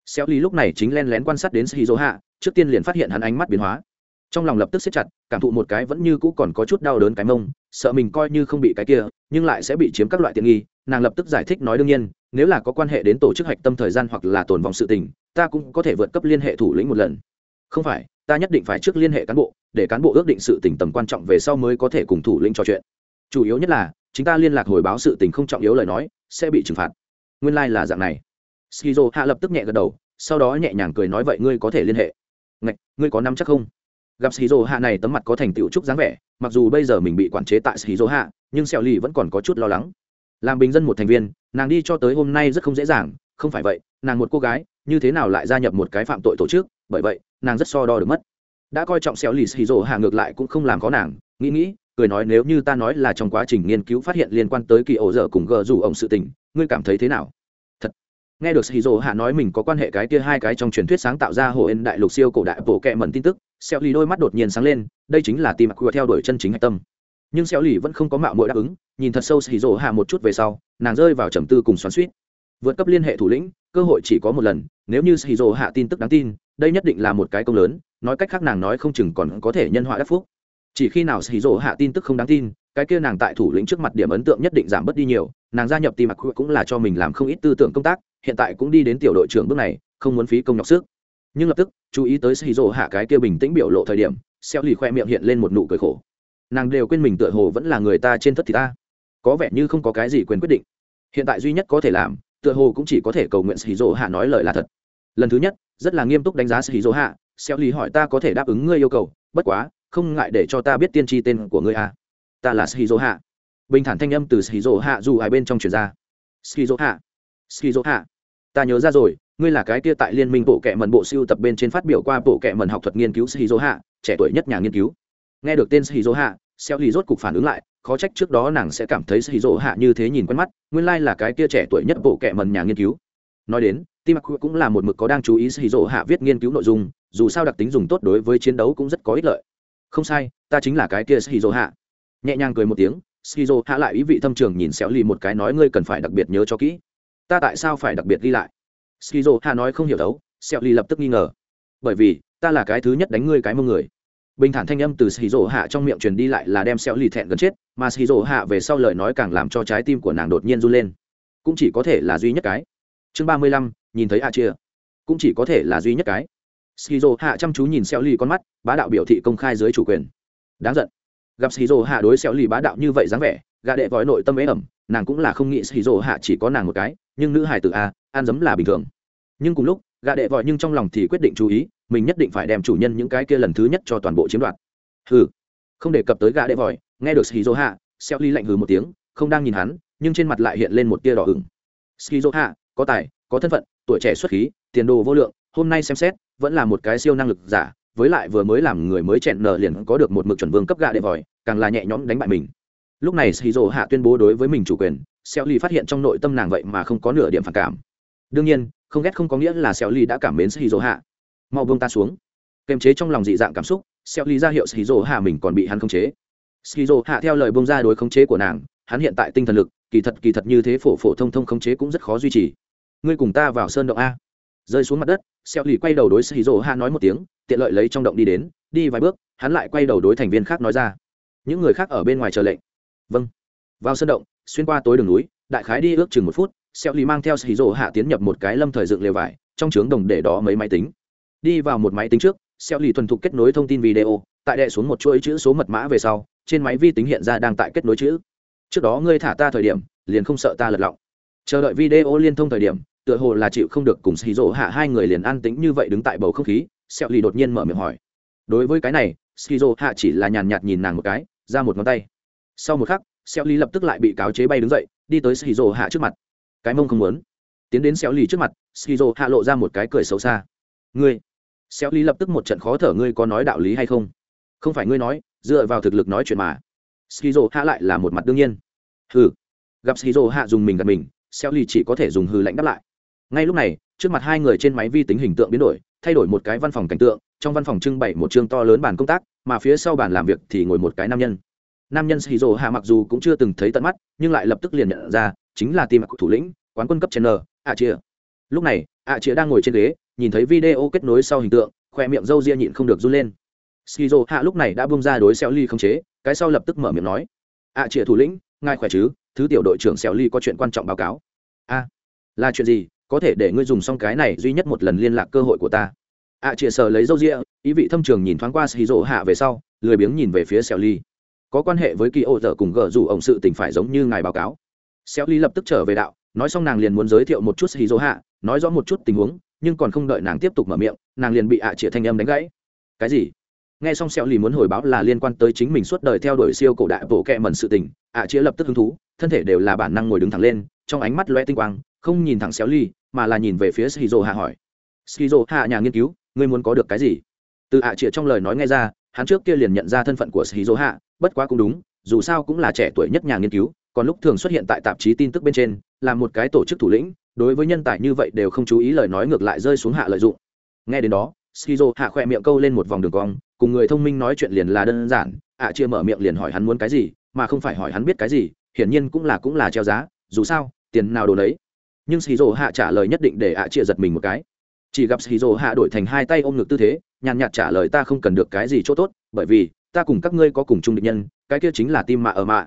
Xeo ly lúc này chính len lén quan sát đến shizu hạ trước tiên liền phát hiện hắn ánh mắt biến hóa. Trong lòng lập tức siết chặt, cảm thụ một cái vẫn như cũ còn có chút đau đớn cái mông, sợ mình coi như không bị cái kia, nhưng lại sẽ bị chiếm các loại tiện nghi, nàng lập tức giải thích nói đương nhiên, nếu là có quan hệ đến tổ chức hạch tâm thời gian hoặc là tồn vòng sự tình, ta cũng có thể vượt cấp liên hệ thủ lĩnh một lần. Không phải, ta nhất định phải trước liên hệ cán bộ để cán bộ ước định sự tình tầm quan trọng về sau mới có thể cùng thủ lĩnh trò chuyện. Chủ yếu nhất là chúng ta liên lạc hồi báo sự tình không trọng yếu lời nói, sẽ bị trừng phạt. Nguyên lai、like、là dạng này. Skizo hạ lập tức nhẹ gật đầu, sau đó nhẹ nhàng cười nói vậy ngươi có thể liên hệ. Ngạch, ngươi có nắm chắc không? Gặp skizo hạ này tấm mặt có thành tựu trúc dáng vẻ, mặc dù bây giờ mình bị quản chế tại skizo hạ, nhưng sẹo lì vẫn còn có chút lo lắng. Làm bình dân một thành viên, nàng đi cho tới hôm nay rất không dễ dàng, không phải vậy, nàng một cô gái, như thế nào lại gia nhập một cái phạm tội tổ chức, bởi vậy, nàng rất so đo được mất đã coi trọng xéo lì xì rổ hạ ngược lại cũng không làm khó nàng, nghĩ nghĩ, cười nói nếu như ta nói là trong quá trình nghiên cứu phát hiện liên quan tới kỳ ổ dở cùng gờ rủ ổng sự tình, ngươi cảm thấy thế nào? Thật. Nghe được xì rổ hạ nói mình có quan hệ cái kia hai cái trong truyền thuyết sáng tạo ra hồ ên đại lục siêu cổ đại bổ kẹ mẩn tin tức, xéo lì đôi mắt đột nhiên sáng lên, đây chính là tìm mặc theo đuổi chân chính hạch tâm. Nhưng xéo lì vẫn không có mạo muội đáp ứng, nhìn thật sâu xì rổ hạ một chút về sau, nàng rơi vào trầm tư cùng xoắn suýt vượt cấp liên hệ thủ lĩnh, cơ hội chỉ có một lần, nếu như xì rổ hạ tin tức đáng tin đây nhất định là một cái công lớn, nói cách khác nàng nói không chừng còn có thể nhân họa đắc phúc. Chỉ khi nào xì rỗ hạ tin tức không đáng tin, cái kia nàng tại thủ lĩnh trước mặt điểm ấn tượng nhất định giảm bớt đi nhiều, nàng gia nhập tim mặc cũng là cho mình làm không ít tư tưởng công tác, hiện tại cũng đi đến tiểu đội trưởng bước này, không muốn phí công nhọc sức. Nhưng lập tức, chú ý tới xì rỗ hạ cái kia bình tĩnh biểu lộ thời điểm xeo lì khoe miệng hiện lên một nụ cười khổ. Nàng đều quên mình tựa hồ vẫn là người ta trên thất thì ta. Có vẻ như không có cái gì quyền quyết định. Hiện tại duy nhất có thể làm, tựa hồ cũng chỉ có thể cầu nguyện xì rỗ hạ nói lời là thật lần thứ nhất, rất là nghiêm túc đánh giá sĩ dỗ hạ, xéo lý hỏi ta có thể đáp ứng ngươi yêu cầu, bất quá, không ngại để cho ta biết tiên tri tên của ngươi à. ta là sĩ dỗ hạ. Bình thản thanh âm từ sĩ dỗ hạ dù hai bên trong truyền ra. Sĩ dỗ hạ. Sĩ dỗ hạ. Ta nhớ ra rồi, ngươi là cái kia tại liên minh bộ kệ mần bộ siêu tập bên trên phát biểu qua bộ kệ mần học thuật nghiên cứu sĩ dỗ hạ, trẻ tuổi nhất nhà nghiên cứu. Nghe được tên sĩ dỗ hạ, xéo lý rốt cục phản ứng lại, khó trách trước đó nàng sẽ cảm thấy sĩ dỗ hạ như thế nhìn quen mắt, nguyên lai là cái kia trẻ tuổi nhất bộ kệ mần nhà nghiên cứu nói đến, tim mặc cũng là một mực có đang chú ý hì rỗ hạ viết nghiên cứu nội dung, dù sao đặc tính dùng tốt đối với chiến đấu cũng rất có ích lợi. Không sai, ta chính là cái kia hì rỗ hạ. Nhẹ nhàng cười một tiếng hì rỗ hạ lại ý vị thâm trường nhìn xéo lì một cái nói ngươi cần phải đặc biệt nhớ cho kỹ. Ta tại sao phải đặc biệt ghi lại? Hì rỗ hạ nói không hiểu đấu xéo lì lập tức nghi ngờ. Bởi vì, ta là cái thứ nhất đánh ngươi cái mông người. Bình thản thanh âm từ xì rỗ hạ trong miệng truyền đi lại là đem xéo lì thẹn gần chết, mà xì rỗ hạ về sau lời nói càng làm cho trái tim của nàng đột nhiên run lên. Cũng chỉ có thể là duy nhất cái chương ba mươi lăm, nhìn thấy a chia cũng chỉ có thể là duy nhất cái. Xì hạ chăm chú nhìn xeo ly con mắt, bá đạo biểu thị công khai dưới chủ quyền. Đáng giận. Gặp xì hạ đối xeo ly bá đạo như vậy dáng vẻ gà đệ vói nội tâm ế ẩm, nàng cũng là không nghĩ xì hạ chỉ có nàng một cái, nhưng nữ hài tử a an dấm là bình thường. Nhưng cùng lúc gà đệ vòi nhưng trong lòng thì quyết định chú ý, mình nhất định phải đem chủ nhân những cái kia lần thứ nhất cho toàn bộ chiếm đoạt. Hừ. Không đề cập tới gà đệ vòi nghe được skizo hạ xeo ly lạnh hừ một tiếng, không đang nhìn hắn, nhưng trên mặt lại hiện lên một tia đỏ ửng. Skizo hạ có tài, có thân phận, tuổi trẻ xuất khí, tiền đồ vô lượng, hôm nay xem xét, vẫn là một cái siêu năng lực giả, với lại vừa mới làm người mới chẹn nở liền có được một mực chuẩn vương cấp gạ đệ vòi, càng là nhẹ nhõm đánh bại mình. Lúc này skizo hạ tuyên bố đối với mình chủ quyền xeo ly phát hiện trong nội tâm nàng vậy mà không có nửa điểm phản cảm. Đương nhiên, không ghét không có nghĩa là xeo ly đã cảm mến skizo hạ. Mau buông ta xuống. Kềm chế trong lòng dị dạng cảm xúc xeo ly ra hiệu skizo hạ mình còn bị hắn khống chế. Skizo hạ theo lời buông ra đối khống chế của nàng, hắn hiện tại tinh thần lực, kỳ thật kỳ thật như thế phổ phổ thông thông khống chế cũng rất khó duy trì ngươi cùng ta vào sơn động a. Rơi xuống mặt đất xeo Lì quay đầu đối skizo hạ nói một tiếng, tiện lợi lấy trong động đi đến, đi vài bước, hắn lại quay đầu đối thành viên khác nói ra. Những người khác ở bên ngoài chờ lệnh. Vâng. Vào sân động, xuyên qua tối đường núi, đại khái đi ước chừng một phút xeo Lì mang theo xì rỗ hạ tiến nhập một cái lâm thời dựng lều vải, trong trướng đồng để đó mấy máy tính. Đi vào một máy tính trước xeo Lì thuần thục kết nối thông tin video, tại đệ xuống một chuỗi chữ số mật mã về sau, trên máy vi tính hiện ra đang tại kết nối chữ. Trước đó ngươi thả ta thời điểm, liền không sợ ta lật lọng. Chờ đợi video liên thông thời điểm tựa hồ là chịu không được cùng xì rỗ hạ hai người liền an tĩnh như vậy đứng tại bầu không khí xeo lì đột nhiên mở miệng hỏi. Đối với cái này skizo hạ chỉ là nhàn nhạt nhìn nàng một cái, ra một ngón tay. Sau một khắc xeo lì lập tức lại bị cáo chế bay đứng dậy, đi tới skizo hạ trước mặt. Cái mông không muốn. Tiến đến xéo lì trước mặt skizo hạ lộ ra một cái cười xấu xa. Ngươi? Xéo lì lập tức một trận khó thở, ngươi có nói đạo lý hay không? Không phải ngươi nói, dựa vào thực lực nói chuyện mà. Skizo hạ lại là một mặt đương nhiên. Hừ. Gặp skizo hạ dùng mình gặp mình xéo lì chỉ có thể dùng hừ lạnh đáp lại ngay lúc này, trước mặt hai người trên máy vi tính hình tượng biến đổi, thay đổi một cái văn phòng cảnh tượng, trong văn phòng trưng bày một chương to lớn bàn công tác, mà phía sau bàn làm việc thì ngồi một cái nam nhân. Nam nhân shizu hạ mặc dù cũng chưa từng thấy tận mắt, nhưng lại lập tức liền nhận ra, chính là tim thủ lĩnh, quán quân cấp chen a chia lúc này, a chia đang ngồi trên ghế, nhìn thấy video kết nối sau hình tượng, khoe miệng râu ria nhịn không được run lên. Shizu hạ lúc này đã bung ra đối xeo ly không chế, cái sau lập tức mở miệng nói, a chia thủ lĩnh, ngài khỏe chứ? Thứ tiểu đội trưởng xeo ly có chuyện quan trọng báo cáo. A, là chuyện gì? Có thể để ngươi dùng xong cái này duy nhất một lần liên lạc cơ hội của ta. À chị sờ lấy râu ria ý vị thâm trường nhìn thoáng qua shizu hạ về sau, lười biếng nhìn về phía xéo ly. Có quan hệ với kỳ ô dở cùng gờ rủ ổng sự tình phải giống như ngài báo cáo. Xéo ly lập tức trở về đạo, nói xong nàng liền muốn giới thiệu một chút xì rỗ hạ, nói rõ một chút tình huống, nhưng còn không đợi nàng tiếp tục mở miệng, nàng liền bị ạ à chĩa thanh âm đánh gãy. Cái gì? Nghe xong xéo ly muốn hồi báo là liên quan tới chính mình suốt đời theo đuổi siêu cổ đại bộ kẹ mẩn sự tình, ạ à chĩa lập tức hứng thú, thân thể đều là bản năng ngồi đứng thẳng lên, trong ánh mắt loe tinh quang, không nhìn thẳng xéo ly mà là nhìn về phía shizu hạ hỏi. Shizu hạ nhà nghiên cứu, ngươi muốn có được cái gì? Từ ạ à trong lời nói nghe ra, hắn trước kia liền nhận ra thân phận của shizu hạ, bất quá cũng đúng, dù sao cũng là trẻ tuổi nhất nhà nghiên cứu, còn lúc thường xuất hiện tại tạp chí tin tức bên trên, là một cái tổ chức thủ lĩnh, đối với nhân tài như vậy đều không chú ý lời nói ngược lại rơi xuống hạ lợi dụng. Nghe đến đó, skizo hạ khỏe miệng câu lên một vòng đường cong, cùng người thông minh nói chuyện liền là đơn giản, ạ chia mở miệng liền hỏi hắn muốn cái gì, mà không phải hỏi hắn biết cái gì, hiển nhiên cũng là cũng là treo giá, dù sao, tiền nào đồ đấy nhưng skizo hạ trả lời nhất định để ạ chia giật mình một cái. Chỉ gặp skizo hạ đổi thành hai tay ôm ngực tư thế, nhàn nhạt trả lời ta không cần được cái gì chỗ tốt, bởi vì, ta cùng các ngươi có cùng chung định nhân, cái kia chính là tim mạ ở mạ.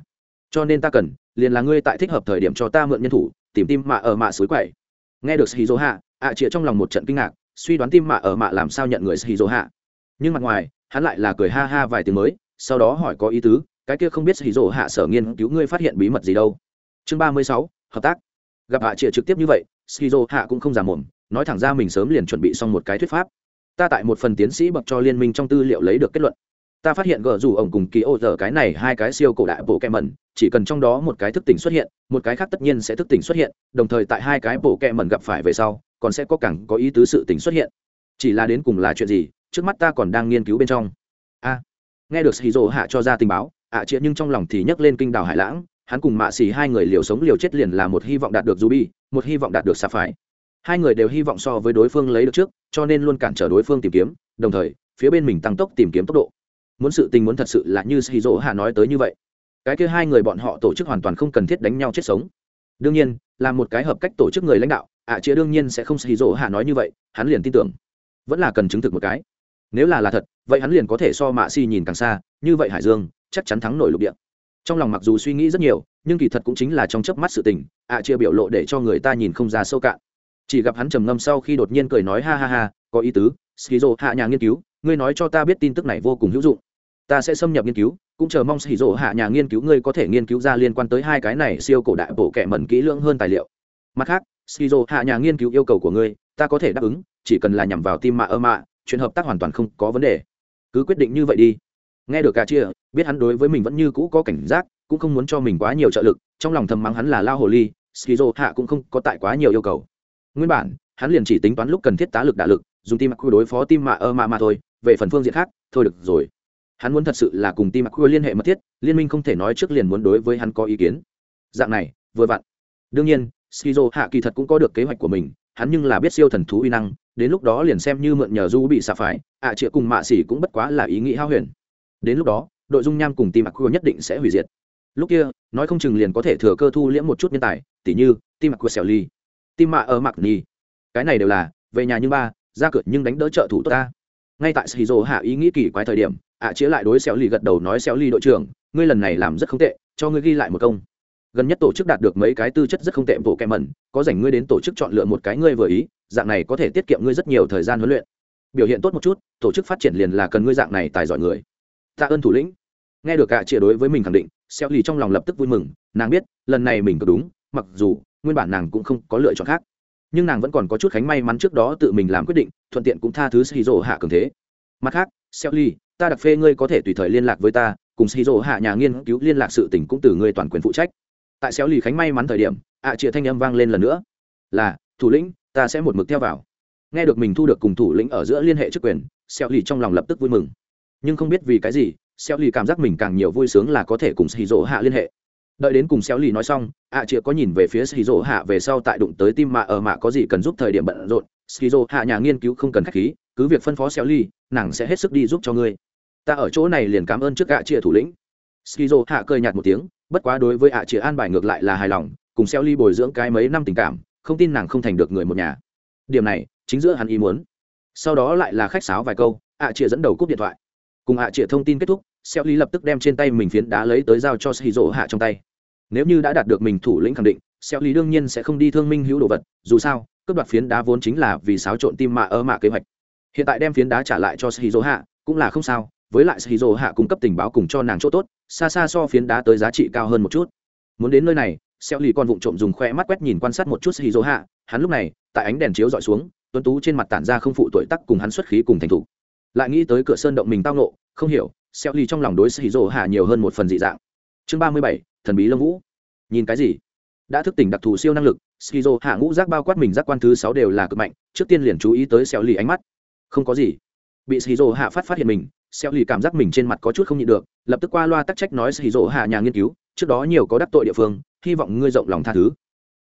Cho nên ta cần, liền là ngươi tại thích hợp thời điểm cho ta mượn nhân thủ, tìm tim mạ ở mạ suối quậy. Nghe được shizu hạ, ạ chia trong lòng một trận kinh ngạc, suy đoán tim mạ ở mạ làm sao nhận người shizu hạ. Nhưng mặt ngoài, hắn lại là cười ha ha vài tiếng mới, sau đó hỏi có ý tứ, cái kia không biết shizu hạ sở nghiên cứu ngươi phát hiện bí mật gì đâu. Chương ba mươi sáu, hợp tác gặp hạ trịa trực tiếp như vậy Skizo hạ cũng không giả mồm nói thẳng ra mình sớm liền chuẩn bị xong một cái thuyết pháp. Ta tại một phần tiến sĩ bậc cho liên minh trong tư liệu lấy được kết luận. Ta phát hiện gờ rủ ổng cùng kỳ ô giờ cái này hai cái siêu cổ đại bộ kẹ mẩn chỉ cần trong đó một cái thức tỉnh xuất hiện một cái khác tất nhiên sẽ thức tỉnh xuất hiện đồng thời tại hai cái bộ kẹ mẩn gặp phải về sau còn sẽ có cẳng có ý tứ sự tỉnh xuất hiện. Chỉ là đến cùng là chuyện gì trước mắt ta còn đang nghiên cứu bên trong. A nghe được shizu hạ cho ra tình báo ạ à, nhưng trong lòng thì nhấc lên kinh đảo hải lãng hắn cùng mạ xì hai người liều sống liều chết liền là một hy vọng đạt được ruby một hy vọng đạt được xà phải hai người đều hy vọng so với đối phương lấy được trước cho nên luôn cản trở đối phương tìm kiếm đồng thời phía bên mình tăng tốc tìm kiếm tốc độ. Muốn sự tình muốn thật sự là như shizu hạ nói tới như vậy. Cái kia hai người bọn họ tổ chức hoàn toàn không cần thiết đánh nhau chết sống. Đương nhiên là một cái hợp cách tổ chức người lãnh đạo ạ à, đương nhiên sẽ không shizu hạ nói như vậy hắn liền tin tưởng. Vẫn là cần chứng thực một cái. Nếu là là thật vậy hắn liền có thể so mạ si nhìn càng xa như vậy hải dương chắc chắn thắng nổi lục địa trong lòng mặc dù suy nghĩ rất nhiều, nhưng kỳ thật cũng chính là trong chớp mắt sự tình, ạ à, chia biểu lộ để cho người ta nhìn không ra sâu cạn. Chỉ gặp hắn trầm ngâm sau khi đột nhiên cười nói, ha ha ha, có ý tứ, skizo, hạ nhà nghiên cứu, ngươi nói cho ta biết tin tức này vô cùng hữu dụng. Ta sẽ xâm nhập nghiên cứu, cũng chờ mong skizo, hạ nhà nghiên cứu ngươi có thể nghiên cứu ra liên quan tới hai cái này siêu cổ đại bộ kệ mẩn kỹ lưỡng hơn tài liệu. Mặt khác, skizo, hạ nhà nghiên cứu yêu cầu của ngươi, ta có thể đáp ứng, chỉ cần là nhằm vào tim mạ ơ mạ, chuyện hợp tác hoàn toàn không có vấn đề. Cứ quyết định như vậy đi nghe được cả chia biết hắn đối với mình vẫn như cũ có cảnh giác cũng không muốn cho mình quá nhiều trợ lực trong lòng thầm mắng hắn là lao hồ ly skizo hạ cũng không có tại quá nhiều yêu cầu. Nguyên bản hắn liền chỉ tính toán lúc cần thiết tá lực đả lực dùng tim mặc đối phó tim mạ ơ mạ mà thôi về phần phương diện khác thôi được rồi. Hắn muốn thật sự là cùng tim mặc liên hệ mật thiết liên minh không thể nói trước liền muốn đối với hắn có ý kiến. Dạng này vừa vặn. Đương nhiên skizo hạ kỳ thật cũng có được kế hoạch của mình hắn nhưng là biết siêu thần thú uy năng đến lúc đó liền xem như mượn nhờ du bị xả phải ạ à, cùng mạ xỉ cũng bất quá là ý nghĩ hao huyền đến lúc đó, đội dung nham cùng tim mặc nhất định sẽ hủy diệt. Lúc kia, nói không chừng liền có thể thừa cơ thu liễm một chút nhân tài, tỉ như tim mặc xẻo ly, tim mạ ở mặc ni cái này đều là, về nhà như ba, ra cửa nhưng đánh đỡ trợ thủ tốt ta. Ngay tại shizu hạ ý nghĩ kỳ quái thời điểm, ạ à lại đối xẻo ly gật đầu nói xẻo ly đội trưởng, ngươi lần này làm rất không tệ, cho ngươi ghi lại một công. Gần nhất tổ chức đạt được mấy cái tư chất rất không tệ bộ kẹm mẩn, có dành ngươi đến tổ chức chọn lựa một cái ngươi vừa ý, dạng này có thể tiết kiệm ngươi rất nhiều thời gian huấn luyện. Biểu hiện tốt một chút, tổ chức phát triển liền là cần ngươi dạng này tài giỏi người tạ ơn thủ lĩnh. Nghe được cả chia đối với mình khẳng định xeo lì trong lòng lập tức vui mừng, nàng biết, lần này mình có đúng, mặc dù, nguyên bản nàng cũng không có lựa chọn khác. Nhưng nàng vẫn còn có chút khánh may mắn trước đó tự mình làm quyết định, thuận tiện cũng tha thứ shizu hạ cường thế. Mặt khác xeo ly ta đặc phê ngươi có thể tùy thời liên lạc với ta, cùng shizu hạ nhà nghiên cứu liên lạc sự tình cũng từ ngươi toàn quyền phụ trách. Tại xeo lì khánh may mắn thời điểm, ạ à thanh âm vang lên lần nữa. Là, thủ lĩnh, ta sẽ một mực theo vào. Nghe được mình thu được cùng thủ lĩnh ở giữa liên hệ chức quyền xeo lì trong lòng lập tức vui mừng nhưng không biết vì cái gì, xéo lì cảm giác mình càng nhiều vui sướng là có thể cùng xì rỗ hạ liên hệ. Đợi đến cùng xéo lì nói xong, ạ à có nhìn về phía xì rỗ hạ về sau tại đụng tới tim mạ ở mạ có gì cần giúp thời điểm bận rộn xì rỗ hạ nhà nghiên cứu không cần khách khí, cứ việc phân phó xéo lì, nàng sẽ hết sức đi giúp cho ngươi. Ta ở chỗ này liền cảm ơn trước ạ chia thủ lĩnh. Skizo hạ cười nhạt một tiếng, bất quá đối với ạ chia an bài ngược lại là hài lòng, cùng xéo ly bồi dưỡng cái mấy năm tình cảm, không tin nàng không thành được người một nhà. Điểm này, chính giữa hắn ý muốn. Sau đó lại là khách sáo vài câu, ạ chia dẫn đầu cúp điện thoại cùng hạ chia thông tin kết thúc xeo ly lập tức đem trên tay mình phiến đá lấy tới giao cho skizo hạ trong tay. Nếu như đã đạt được mình thủ lĩnh khẳng định xeo ly đương nhiên sẽ không đi thương minh hữu đồ vật, dù sao, cướp đoạt phiến đá vốn chính là vì xáo trộn tim mạ ơ mạ kế hoạch. Hiện tại đem phiến đá trả lại cho skizo hạ, cũng là không sao, với lại shizu hạ cung cấp tình báo cùng cho nàng chỗ tốt, xa xa so phiến đá tới giá trị cao hơn một chút. Muốn đến nơi này xeo lì con vụng trộm dùng khoe mắt quét nhìn quan sát một chút shizu hạ, hắn lúc này, tại ánh đèn chiếu dọi xuống, tuấn tú trên mặt tản ra không phụ tuổi tắc cùng hắn xuất khí cùng thành thủ lại nghĩ tới cửa sơn động mình tao nộ không hiểu, xeo lì trong lòng đối shizu hạ nhiều hơn một phần dị dạng. Chương ba mươi bảy, thần bí lâm vũ. Nhìn cái gì? Đã thức tỉnh đặc thù siêu năng lực skizo hạ ngũ giác bao quát mình giác quan thứ sáu đều là cực mạnh, trước tiên liền chú ý tới xeo lì ánh mắt. Không có gì. Bị skizo hạ phát phát hiện mình, xeo lì cảm giác mình trên mặt có chút không nhịn được, lập tức qua loa tắc trách nói xì rỗ hạ nhà nghiên cứu, trước đó nhiều có đắc tội địa phương, hy vọng ngươi rộng lòng tha thứ.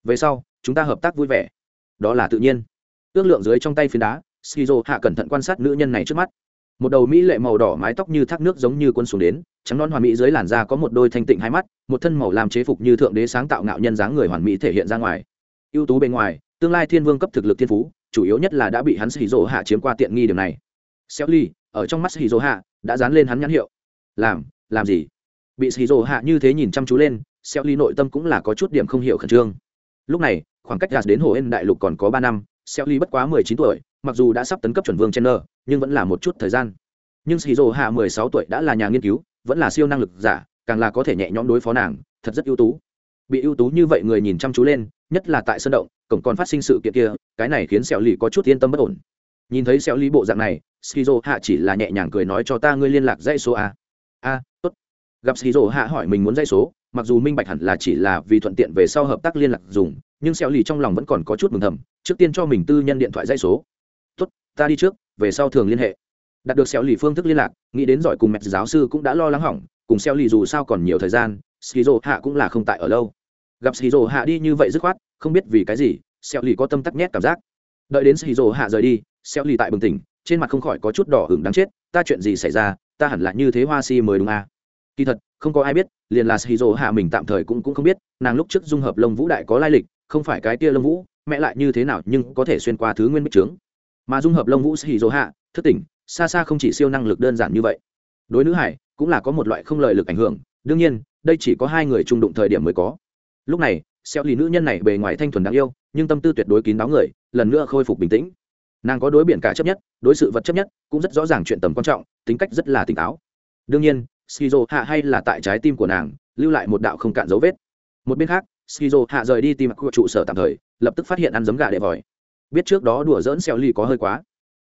Về sau, chúng ta hợp tác vui vẻ. Đó là tự nhiên. Ước lượng dưới trong tay phiến đá skizo hạ cẩn thận quan sát nữ nhân này trước mắt một đầu mỹ lệ màu đỏ mái tóc như thác nước giống như quân xuống đến, trắng non hoàn mỹ dưới làn da có một đôi thanh tịnh hai mắt, một thân màu làm chế phục như thượng đế sáng tạo ngạo nhân dáng người hoàn mỹ thể hiện ra ngoài. Ưu tú bên ngoài, tương lai thiên vương cấp thực lực thiên phú, chủ yếu nhất là đã bị hắn xì rỗ hạ chiếm qua tiện nghi điều này. Xéo ly, ở trong mắt shizu hạ, đã dán lên hắn nhãn hiệu. Làm làm gì? Bị shizu hạ như thế nhìn chăm chú lên, xéo ly nội tâm cũng là có chút điểm không hiểu khẩn trương. Lúc này, khoảng cách gạt đến hồ ên đại lục còn có ba năm xeo ly bất quá mười chín tuổi, mặc dù đã sắp tấn cấp chuẩn vương chen nơ nhưng vẫn là một chút thời gian. Nhưng Shiro hạ mười sáu tuổi đã là nhà nghiên cứu, vẫn là siêu năng lực giả, càng là có thể nhẹ nhõm đối phó nàng, thật rất ưu tú. Bị ưu tú như vậy người nhìn chăm chú lên, nhất là tại sân động, cổng còn phát sinh sự kiện kia, cái này khiến sẹo lì có chút yên tâm bất ổn. Nhìn thấy sẹo lì bộ dạng này skizo hạ chỉ là nhẹ nhàng cười nói cho ta ngươi liên lạc dãy số a. A, tốt. Gặp skizo hạ hỏi mình muốn dãy số, mặc dù minh bạch hẳn là chỉ là vì thuận tiện về sau hợp tác liên lạc dùng nhưng xeo lì trong lòng vẫn còn có chút mừng thầm, trước tiên cho mình tư nhân điện thoại dây số. Tốt, ta đi trước, về sau thường liên hệ. Đạt được xeo lì phương thức liên lạc, nghĩ đến giỏi cùng mẹ giáo sư cũng đã lo lắng hỏng, cùng xeo lì dù sao còn nhiều thời gian, skizo hạ cũng là không tại ở lâu. Gặp skizo hạ đi như vậy dứt khoát, không biết vì cái gì xeo lì có tâm tắc nhét cảm giác. Đợi đến skizo hạ rời đi xeo lì tại bừng tỉnh, trên mặt không khỏi có chút đỏ hửng đáng chết, ta chuyện gì xảy ra, ta hẳn là như thế hoa si mới đúng à. kỳ thật, không có ai biết, liền là shizu hạ mình tạm thời cũng cũng không biết, nàng lúc trước dung hợp lông vũ đại có lai lịch không phải cái tia lông vũ, mẹ lại như thế nào nhưng có thể xuyên qua thứ nguyên bích trướng. Mà dung hợp lông vũ shizu hạ, thức tỉnh, xa xa không chỉ siêu năng lực đơn giản như vậy. Đối nữ hải, cũng là có một loại không lợi lực ảnh hưởng, đương nhiên, đây chỉ có hai người trung đụng thời điểm mới có. Lúc này xeo lì nữ nhân này bề ngoài thanh thuần đáng yêu, nhưng tâm tư tuyệt đối kín đáo người, lần nữa khôi phục bình tĩnh. Nàng có đối biển cả chấp nhất, đối sự vật chấp nhất, cũng rất rõ ràng chuyện tầm quan trọng, tính cách rất là tỉnh táo. Đương nhiên shizu hạ hay là tại trái tim của nàng, lưu lại một đạo không cạn dấu vết. Một bên khác skizo hạ rời đi tìm của trụ sở tạm thời, lập tức phát hiện ăn giấm gà để vòi. Biết trước đó đùa dỡn xeo ly có hơi quá.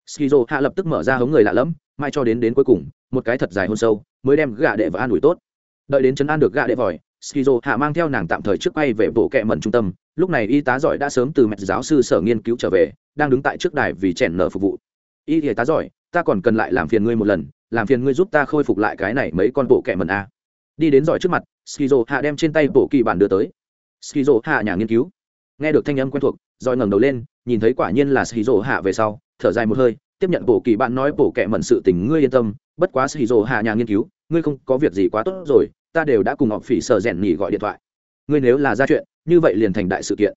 Skizo hạ lập tức mở ra hống người lạ lẫm mai cho đến đến cuối cùng, một cái thật dài hôn sâu, mới đem gà đệ và an ủi tốt. Đợi đến chấn an được gà đệ vòi, skizo hạ mang theo nàng tạm thời trước quay về bộ kệ mẩn trung tâm, lúc này y tá giỏi đã sớm từ mẹ giáo sư sở nghiên cứu trở về, đang đứng tại trước đài vì chèn nở phục vụ. Y y tá giỏi, ta còn cần lại làm phiền ngươi một lần, làm phiền ngươi giúp ta khôi phục lại cái này mấy con bộ kệ mẩn a. Đi đến giỏi trước mặt, skizo hạ đem trên tay bộ kỳ bản đưa tới skizo hạ nhà nghiên cứu. Nghe được thanh âm quen thuộc giỏi ngẩng đầu lên, nhìn thấy quả nhiên là skizo hạ về sau, thở dài một hơi, tiếp nhận bộ kỳ bạn nói bộ kệ mẩn sự tình, ngươi yên tâm, bất quá skizo hạ nhà nghiên cứu, ngươi không có việc gì quá tốt rồi, ta đều đã cùng họ phỉ sở rèn nhỉ gọi điện thoại. Ngươi nếu là ra chuyện, như vậy liền thành đại sự kiện.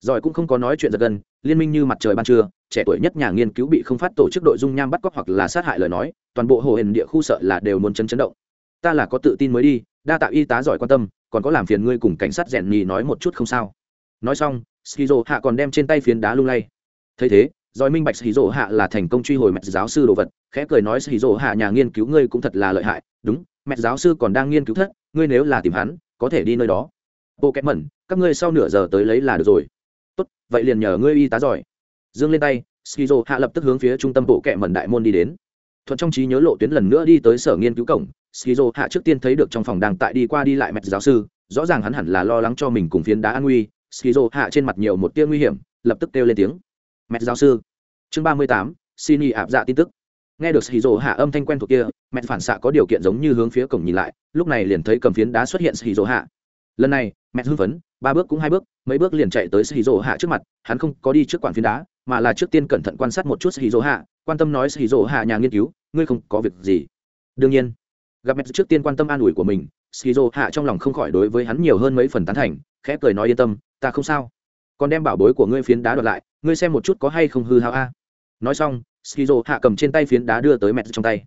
Giỏi cũng không có nói chuyện giật gần liên minh như mặt trời ban trưa, trẻ tuổi nhất nhà nghiên cứu bị không phát tổ chức đội dung nham bắt cóc hoặc là sát hại lời nói, toàn bộ hồ hền địa khu sợ là đều muốn chấn chấn động. Ta là có tự tin mới đi, đa tạo y tá giỏi quan tâm còn có làm phiền ngươi cùng cảnh sát rèn nhì nói một chút không sao. Nói xong, skizo hạ còn đem trên tay phiến đá lung lay. Thấy thế, giỏi minh bạch skizo hạ là thành công truy hồi mẹ giáo sư đồ vật, khẽ cười nói skizo hạ nhà nghiên cứu ngươi cũng thật là lợi hại. Đúng, mẹ giáo sư còn đang nghiên cứu thất, ngươi nếu là tìm hắn, có thể đi nơi đó. Bộ kẹt mẩn các ngươi sau nửa giờ tới lấy là được rồi. Tốt, vậy liền nhờ ngươi y tá giỏi. Dương lên tay, skizo hạ lập tức hướng phía trung tâm bộ kẹ mẩn đại môn đi đến. Thuận trong trí nhớ lộ tuyến lần nữa đi tới sở nghiên cứu cổng skizo hạ trước tiên thấy được trong phòng đang tại đi qua đi lại mẹ giáo sư, rõ ràng hắn hẳn là lo lắng cho mình cùng phiến đá an nguy. Skizo hạ trên mặt nhiều một tia nguy hiểm, lập tức kêu lên tiếng. Mẹ giáo sư. Chương ba mươi tám, xin y áp dạ tin tức. Nghe được skizo hạ âm thanh quen thuộc kia mẹ phản xạ có điều kiện giống như hướng phía cổng nhìn lại, lúc này liền thấy cầm phiến đá xuất hiện skizo hạ. Lần này mẹ hưng phấn, ba bước cũng hai bước, mấy bước liền chạy tới shizu hạ trước mặt, hắn không có đi trước quản phiến đá, mà là trước tiên cẩn thận quan sát một chút shizu hạ, quan tâm nói shizu hạ nhà nghiên cứu, ngươi không có việc gì. Đương nhiên gặp mẹ trước tiên quan tâm an ủi của mình shizu hạ trong lòng không khỏi đối với hắn nhiều hơn mấy phần tán thành, khẽ cười nói yên tâm, ta không sao. Còn đem bảo bối của ngươi phiến đá đoạt lại, ngươi xem một chút có hay không hư hao a. Nói xong skizo hạ cầm trên tay phiến đá đưa tới mẹ trong tay.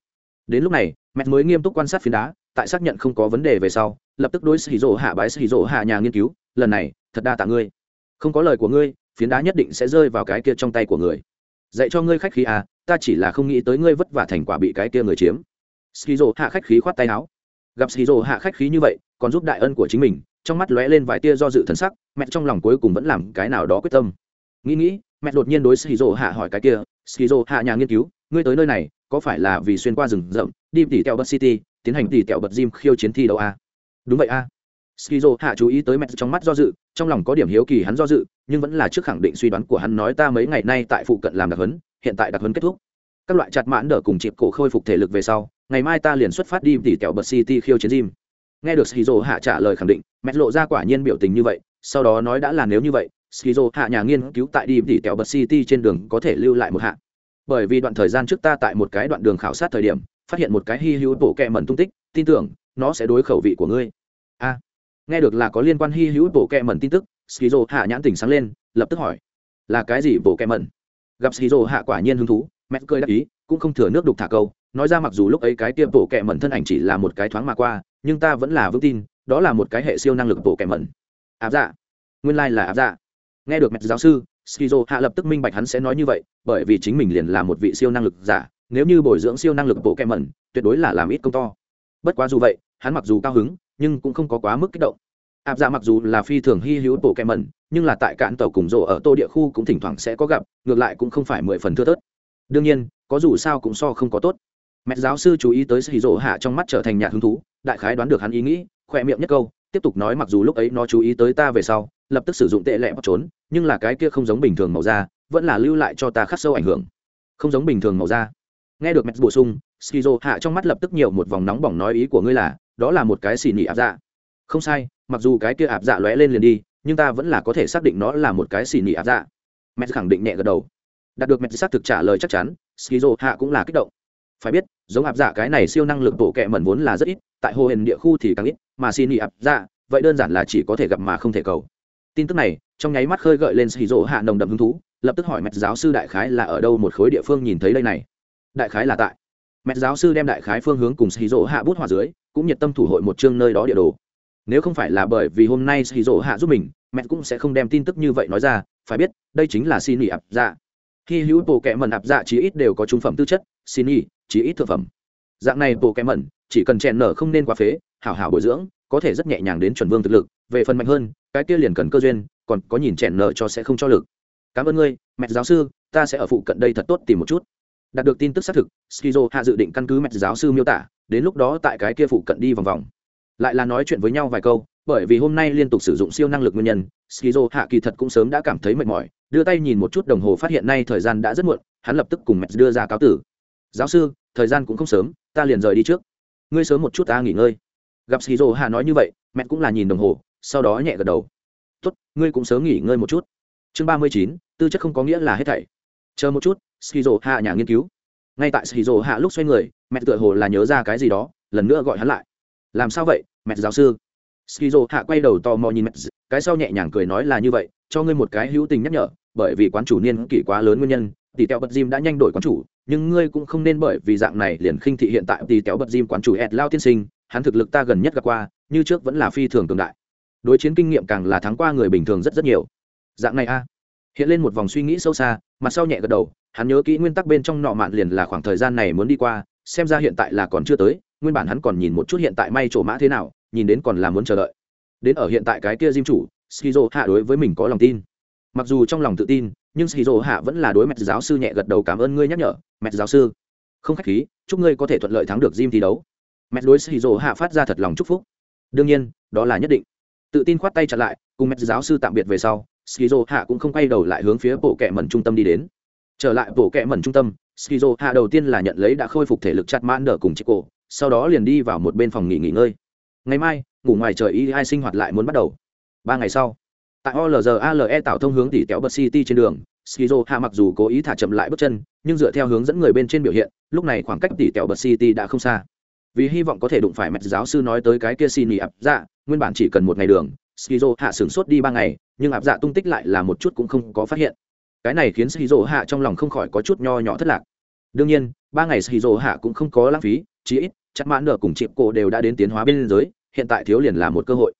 Đến lúc này mẹ mới nghiêm túc quan sát phiến đá, tại xác nhận không có vấn đề về sau, lập tức đối skizo hạ bái skizo hạ nhà nghiên cứu, lần này, thật đa tạ ngươi. Không có lời của ngươi, phiến đá nhất định sẽ rơi vào cái kia trong tay của người. Dạy cho ngươi khách khí à ta chỉ là không nghĩ tới ngươi vất vả thành quả bị cái kia người chiếm skizo hạ khách khí khoát tay áo gặp skizo hạ khách khí như vậy, còn giúp đại ân của chính mình, trong mắt lóe lên vài tia do dự thần sắc, mẹ trong lòng cuối cùng vẫn làm cái nào đó quyết tâm nghĩ nghĩ, mẹ đột nhiên đối skizo hạ hỏi cái kia, skizo hạ nhà nghiên cứu, ngươi tới nơi này, có phải là vì xuyên qua rừng rậm, đi tỉ tẹo bật city, tiến hành tỉ tẹo bật gym khiêu chiến thi đấu a à? đúng vậy a à? skizo hạ chú ý tới mẹ trong mắt do dự, trong lòng có điểm hiếu kỳ hắn do dự, nhưng vẫn là trước khẳng định suy đoán của hắn nói ta mấy ngày nay tại phụ cận làm đặc huấn, hiện tại đặc huấn kết thúc các loại chặt mãn đỡ cùng chịp cổ khôi phục thể lực về sau ngày mai ta liền xuất phát đi tỉ tẹo bật city khiêu chiến gym. Nghe được skizo hạ trả lời khẳng định, mẹ lộ ra quả nhiên biểu tình như vậy, sau đó nói đã là nếu như vậy, skizo hạ nhà nghiên cứu tại đi tỉ tẹo bật city trên đường có thể lưu lại một hạ. Bởi vì đoạn thời gian trước ta tại một cái đoạn đường khảo sát thời điểm, phát hiện một cái hy hữu bộ kẹ mẩn tung tích, tin tưởng, nó sẽ đối khẩu vị của ngươi. A. Nghe được là có liên quan hy hữu bộ kẹ mẩn tin tức, skizo hạ nhãn tỉnh sáng lên, lập tức hỏi, là cái gì bộ kẹ mẩn? Gặp skizo hạ quả nhiên hứng thú, mẹ cười đáp ý, cũng không thừa nước đục thả câu nói ra mặc dù lúc ấy cái tiêm bộ kẹ mẩn thân ảnh chỉ là một cái thoáng mà qua, nhưng ta vẫn là vững tin, đó là một cái hệ siêu năng lực bộ kẹ mẩn. Áp dạ. Nguyên lai、like、là áp dạ. Nghe được mẹ giáo sư, skizo hạ lập tức minh bạch hắn sẽ nói như vậy, bởi vì chính mình liền là một vị siêu năng lực giả, nếu như bồi dưỡng siêu năng lực bộ kem mẩn, tuyệt đối là làm ít công to. Bất quá dù vậy, hắn mặc dù cao hứng, nhưng cũng không có quá mức kích động. Áp dạ mặc dù là phi thường hy hữu bộ kem mẩn, nhưng là tại cạn tàu cùng rộ ở tô địa khu cũng thỉnh thoảng sẽ có gặp, ngược lại cũng không phải mười phần thưa thớt. Đương nhiên, có dù sao cũng so không có tốt mẹ giáo sư chú ý tới sĩ rỗ hạ trong mắt trở thành nhạt hứng thú, đại khái đoán được hắn ý nghĩ, khỏe miệng nhất câu, tiếp tục nói mặc dù lúc ấy nó chú ý tới ta về sau, lập tức sử dụng tệ lẹ bóc trốn, nhưng là cái kia không giống bình thường màu da, vẫn là lưu lại cho ta khắc sâu ảnh hưởng. Không giống bình thường màu da. Nghe được mẹ bổ sung skizo hạ trong mắt lập tức nhiều một vòng nóng bỏng nói ý của ngươi là, đó là một cái xì nỉ áp dạ. Không sai, mặc dù cái kia áp dạ lóe lên liền đi, nhưng ta vẫn là có thể xác định nó là một cái xì nỉ áp dạ. Mẹ khẳng định nhẹ gật đầu. Đạt được mẹ xác thực trả lời chắc chắn skizo hạ cũng là kích động phải biết, giống áp dạ cái này siêu năng lực bộ kệ mẩn vốn là rất ít, tại hồ hền địa khu thì càng ít, mà xin nỉ áp dạ vậy đơn giản là chỉ có thể gặp mà không thể cầu. Tin tức này, trong nháy mắt khơi gợi lên xì rỗ hạ nồng đậm hứng thú, lập tức hỏi mẹ giáo sư đại khái là ở đâu một khối địa phương nhìn thấy đây này. Đại khái là tại. Mẹ giáo sư đem đại khái phương hướng cùng xì rỗ hạ bút hòa dưới, cũng nhiệt tâm thủ hội một chương nơi đó địa đồ. Nếu không phải là bởi vì hôm nay xì rỗ hạ giúp mình, mẹ cũng sẽ không đem tin tức như vậy nói ra, phải biết, đây chính là xin nghỉ ạp dạ. Khi hữu bộ kệ mần ạp dạ chí ít đều có trung phẩm tư chất, xin nghỉ chí ít thực phẩm. Dạng này bộ kẹ mẩn, chỉ cần chèn nở không nên quá phế, hảo hảo bồi dưỡng, có thể rất nhẹ nhàng đến chuẩn vương thực lực, về phần mạnh hơn, cái kia liền cần cơ duyên, còn có nhìn chèn nở cho sẽ không cho lực. Cảm ơn ngươi, mẹ giáo sư, ta sẽ ở phụ cận đây thật tốt tìm một chút. Đạt được tin tức xác thực, skizo hạ dự định căn cứ mẹ giáo sư miêu tả, đến lúc đó tại cái kia phụ cận đi vòng vòng. Lại là nói chuyện với nhau vài câu, bởi vì hôm nay liên tục sử dụng siêu năng lực nguyên nhân, skizo hạ kỳ thật cũng sớm đã cảm thấy mệt mỏi, đưa tay nhìn một chút đồng hồ phát hiện nay thời gian đã rất muộn, hắn lập tức cùng mẹ đưa ra cáo tử. Giáo sư thời gian cũng không sớm, ta liền rời đi trước. Ngươi sớm một chút ta nghỉ ngơi. Gặp skizo hạ nói như vậy, mẹ cũng là nhìn đồng hồ, sau đó nhẹ gật đầu. Tốt, ngươi cũng sớm nghỉ ngơi một chút. Chương ba mươi chín, tư chất không có nghĩa là hết thảy. Chờ một chút skizo hạ nhà nghiên cứu. Ngay tại skizo hạ lúc xoay người, mẹ tựa hồ là nhớ ra cái gì đó, lần nữa gọi hắn lại. Làm sao vậy, mẹ giáo sư? Skizo hạ quay đầu tò mò nhìn mẹ, cái sau nhẹ nhàng cười nói là như vậy, cho ngươi một cái hữu tình nhắc nhở, bởi vì quán chủ niên kỷ quá lớn nguyên nhân tỷ tẹo bật dìm đã nhanh đổi quán chủ, nhưng ngươi cũng không nên bởi vì dạng này liền khinh thị hiện tại tỷ tẹo bật dìm quán chủ ed lao tiên sinh, hắn thực lực ta gần nhất gặp qua, như trước vẫn là phi thường cường đại. Đối chiến kinh nghiệm càng là thắng qua người bình thường rất rất nhiều. Dạng này a. Hiện lên một vòng suy nghĩ sâu xa, mặt sau nhẹ gật đầu, hắn nhớ kỹ nguyên tắc bên trong nọ mạn liền là khoảng thời gian này muốn đi qua, xem ra hiện tại là còn chưa tới, nguyên bản hắn còn nhìn một chút hiện tại may trổ mã thế nào, nhìn đến còn là muốn chờ đợi. Đến ở hiện tại cái kia diêm chủ, skizo hạ đối với mình có lòng tin mặc dù trong lòng tự tin, nhưng shizu hạ vẫn là đối mặt giáo sư nhẹ gật đầu cảm ơn ngươi nhắc nhở. Mẹ giáo sư, không khách khí, chúc ngươi có thể thuận lợi thắng được Jim thi đấu. Mẹ đối shizu hạ phát ra thật lòng chúc phúc. Đương nhiên, đó là nhất định. Tự tin khoát tay chặt lại, cùng mẹ giáo sư tạm biệt về sau, shizu hạ cũng không quay đầu lại hướng phía bộ kệ mẩn trung tâm đi đến. Trở lại bộ kệ mẩn trung tâm, shizu hạ đầu tiên là nhận lấy đã khôi phục thể lực chặt mãn đỡ cùng chị cổ sau đó liền đi vào một bên phòng nghỉ nghỉ ngơi. Ngày mai, ngủ ngoài trời y hai sinh hoạt lại muốn bắt đầu. Ba ngày sau tại olzale tạo thông hướng tỉ kéo bật city trên đường, skizo hạ mặc dù cố ý thả chậm lại bước chân, nhưng dựa theo hướng dẫn người bên trên biểu hiện, lúc này khoảng cách tỉ kéo bật city đã không xa. Vì hy vọng có thể đụng phải mẹ giáo sư nói tới cái kia xin nghỉ ập dạ nguyên bản chỉ cần một ngày đường, skizo hạ sửng sốt đi ba ngày, nhưng áp dạ tung tích lại là một chút cũng không có phát hiện. Cái này khiến skizo hạ trong lòng không khỏi có chút nho nhỏ thất lạc. Đương nhiên, ba ngày skizo hạ cũng không có lãng phí, chí ít, chắc mãn nở cùng chịp cổ đều đã đến tiến hóa bên giới, hiện tại thiếu liền là một cơ hội.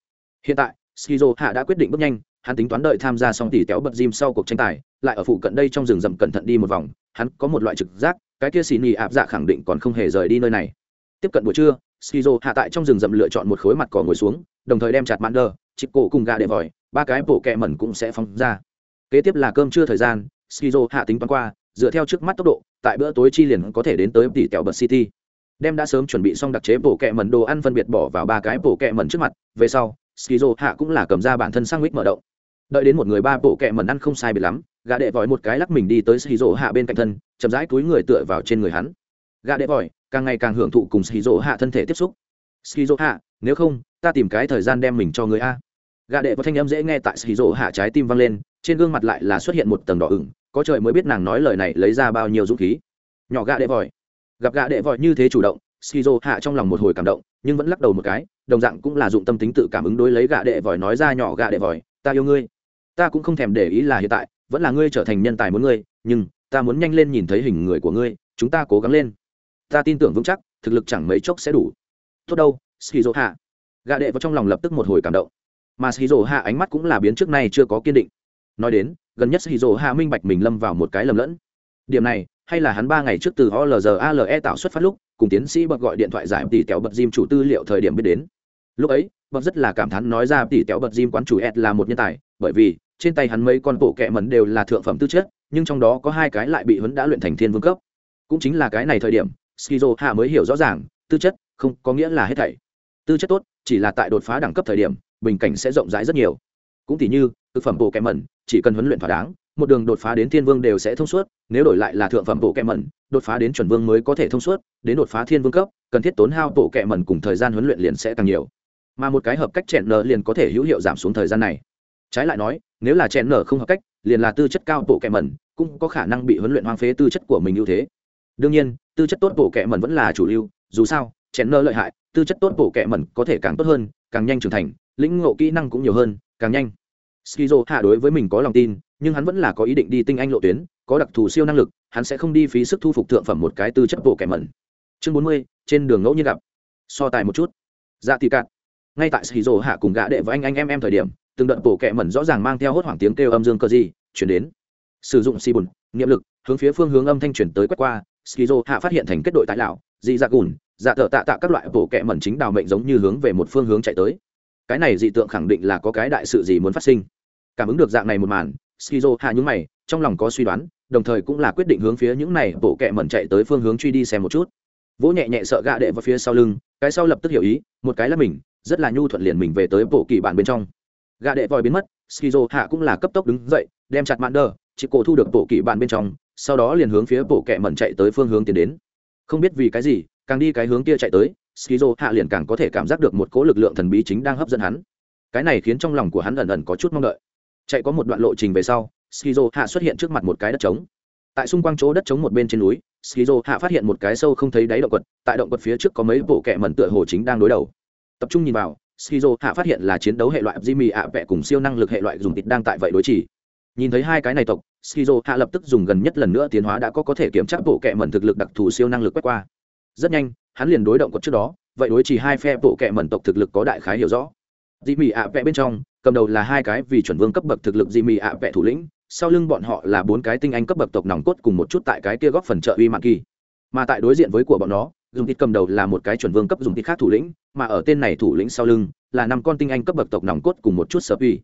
Hiện tại, skizo hạ đã quyết định bước nhanh hắn tính toán đợi tham gia xong tỉ kéo bật gym sau cuộc tranh tài, lại ở phụ cận đây trong rừng rậm cẩn thận đi một vòng. Hắn có một loại trực giác, cái kia xì nhì ạp dạ khẳng định còn không hề rời đi nơi này. Tiếp cận buổi trưa, skizo hạ tại trong rừng rậm lựa chọn một khối mặt cỏ ngồi xuống, đồng thời đem chặt mãn đờ chịp cổ cùng gà để vòi, ba cái bộ kẹ mẩn cũng sẽ phóng ra. Kế tiếp là cơm trưa thời gian, skizo hạ tính toán qua, dựa theo trước mắt tốc độ, tại bữa tối chi liền có thể đến tới tỉ kéo bật city. Đem đã sớm chuẩn bị xong đặc chế bộ kẹ mẩn đồ ăn phân biệt bỏ vào ba cái bộ kẹ mẩn trước mặt, về sau, skizo hạ cũng là cầm ra bản thân sang mít mở động đợi đến một người ba bộ kẹ mẩn ăn không sai biệt lắm gà đệ vòi một cái lắc mình đi tới skizo hạ bên cạnh thân, chậm rãi túi người tựa vào trên người hắn. Gà đệ vòi càng ngày càng hưởng thụ cùng skizo hạ thân thể tiếp xúc. Skizo hạ, nếu không, ta tìm cái thời gian đem mình cho người a. Gà đệ vòi thanh âm dễ nghe tại xì rỗ hạ trái tim văng lên, trên gương mặt lại là xuất hiện một tầng đỏ ửng, có trời mới biết nàng nói lời này lấy ra bao nhiêu dũng khí. Nhỏ gà đệ vòi gặp gà đệ vòi như thế chủ động xì rỗ hạ trong lòng một hồi cảm động, nhưng vẫn lắc đầu một cái, đồng dạng cũng là dụng tâm tính tự cảm ứng đối lấy gà đệ vòi nói ra nhỏ gà đệ vòi ta yêu ngươi ta cũng không thèm để ý là hiện tại, vẫn là ngươi trở thành nhân tài muốn ngươi, nhưng ta muốn nhanh lên nhìn thấy hình người của ngươi, chúng ta cố gắng lên. Ta tin tưởng vững chắc, thực lực chẳng mấy chốc sẽ đủ. Tốt đâu shizu hạ gạ đệ vào trong lòng lập tức một hồi cảm động. Mà shizu hạ ánh mắt cũng là biến trước nay chưa có kiên định. Nói đến, gần nhất shizu hạ minh bạch mình lâm vào một cái lầm lẫn. Điểm này, hay là hắn ba ngày trước từ olzale tạo xuất phát lúc, cùng tiến sĩ bậc gọi điện thoại giải tỷ kéo bật diêm chủ tư liệu thời điểm biết đến. Lúc ấy bậc rất là cảm thán nói ra tỷ kéo bật diêm quán chủ ed là một nhân tài bởi vì, trên tay hắn mấy con bộ kẹ mẩn đều là thượng phẩm tư chất, nhưng trong đó có hai cái lại bị huấn đã luyện thành thiên vương cấp. Cũng chính là cái này thời điểm skizo hạ mới hiểu rõ ràng, tư chất không có nghĩa là hết thảy. Tư chất tốt, chỉ là tại đột phá đẳng cấp thời điểm, bình cảnh sẽ rộng rãi rất nhiều. Cũng tỉ như, thực phẩm bộ kẹ mẩn, chỉ cần huấn luyện thỏa đáng, một đường đột phá đến thiên vương đều sẽ thông suốt, nếu đổi lại là thượng phẩm bộ kẹ mẩn, đột phá đến chuẩn vương mới có thể thông suốt, đến đột phá thiên vương cấp, cần thiết tốn hao bộ kẹ mẩn cùng thời gian huấn luyện liền sẽ càng nhiều. Mà một cái hợp cách chẹn nợ liền có thể hữu hiệu giảm xuống thời gian này trái lại nói, nếu là chẹn nở không hợp cách, liền là tư chất cao bộ kẹ mẩn, cũng có khả năng bị huấn luyện hoang phế tư chất của mình ưu thế. Đương nhiên, tư chất tốt bộ kẹ mẩn vẫn là chủ lưu, dù sao chẹn nở lợi hại, tư chất tốt bộ kẹ mẩn có thể càng tốt hơn, càng nhanh trưởng thành, lĩnh ngộ kỹ năng cũng nhiều hơn, càng nhanh. Skizo hạ đối với mình có lòng tin, nhưng hắn vẫn là có ý định đi tinh anh lộ tuyến, có đặc thù siêu năng lực, hắn sẽ không đi phí sức thu phục thượng phẩm một cái tư chất bộ kẻ mẩn. Chương bốn mươi, trên đường ngẫu nhiên gặp. So tài một chút. Dạ thì cạn. Ngay tại sĩ rồ hạ cùng gã đệ và anh anh em em thời điểm từng đợt bổ kẹ mẩn rõ ràng mang theo hốt hoảng tiếng kêu âm dương cơ gì chuyển đến. Sử dụng xì bùn, niệm lực, hướng phía phương hướng âm thanh chuyển tới quét qua, skizo hạ phát hiện thành kết đội tại lão, dị dạ gùn dạ thợ tạ tạ các loại bổ kẹ mẩn chính đào mệnh giống như hướng về một phương hướng chạy tới. Cái này dị tượng khẳng định là có cái đại sự gì muốn phát sinh. Cảm ứng được dạng này một màn, skizo hạ nhúng mày, trong lòng có suy đoán, đồng thời cũng là quyết định hướng phía những này bộ kẹ mẩn chạy tới phương hướng truy đi xem một chút. Vỗ nhẹ nhẹ sợ gạ đệ vào phía sau lưng, cái sau lập tức hiểu ý, một cái là mình, rất là nhu thuận liền mình về tới bộ kỳ bản bên trong. Gà đệ vòi biến mất, skizo hạ cũng là cấp tốc đứng dậy, đem chặt mạn đờ chị cổ thu được bộ kỳ bản bên trong, sau đó liền hướng phía bộ kẹ mẩn chạy tới phương hướng tiến đến. Không biết vì cái gì, càng đi cái hướng kia chạy tới, skizo hạ liền càng có thể cảm giác được một cỗ lực lượng thần bí chính đang hấp dẫn hắn. Cái này khiến trong lòng của hắn ẩn ẩn có chút mong đợi. Chạy có một đoạn lộ trình về sau, skizo hạ xuất hiện trước mặt một cái đất trống. Tại xung quanh chỗ đất trống một bên trên núi, skizo hạ phát hiện một cái sâu không thấy đáy động quật, tại động quật phía trước có mấy bộ kẹ mẩn tựa hồ chính đang đối đầu. Tập trung nhìn vào skizo hạ phát hiện là chiến đấu hệ loại jimmy ạ vẹ cùng siêu năng lực hệ loại dùng thịt đang tại vậy đối chỉ. Nhìn thấy hai cái này tộc, skizo hạ lập tức dùng gần nhất lần nữa tiến hóa đã có có thể kiểm tra bộ kệ mẩn thực lực đặc thù siêu năng lực quét qua. Rất nhanh, hắn liền đối động của trước đó, vậy đối chỉ hai phe bộ kệ mẩn tộc thực lực có đại khái hiểu rõ. Jimmy ạ vẹ bên trong, cầm đầu là hai cái vì chuẩn vương cấp bậc thực lực jimmy ạ vẹ thủ lĩnh, sau lưng bọn họ là bốn cái tinh anh cấp bậc tộc nòng cốt cùng một chút tại cái kia góp phần trợ uy mạng kỳ. Mà tại đối diện với của bọn nó, dùng thịt cầm đầu là một cái chuẩn vương cấp dùng thịt khác thủ lĩnh mà ở tên này thủ lĩnh sau lưng là năm con tinh anh cấp bậc tộc nòng cốt cùng một chút sở uy.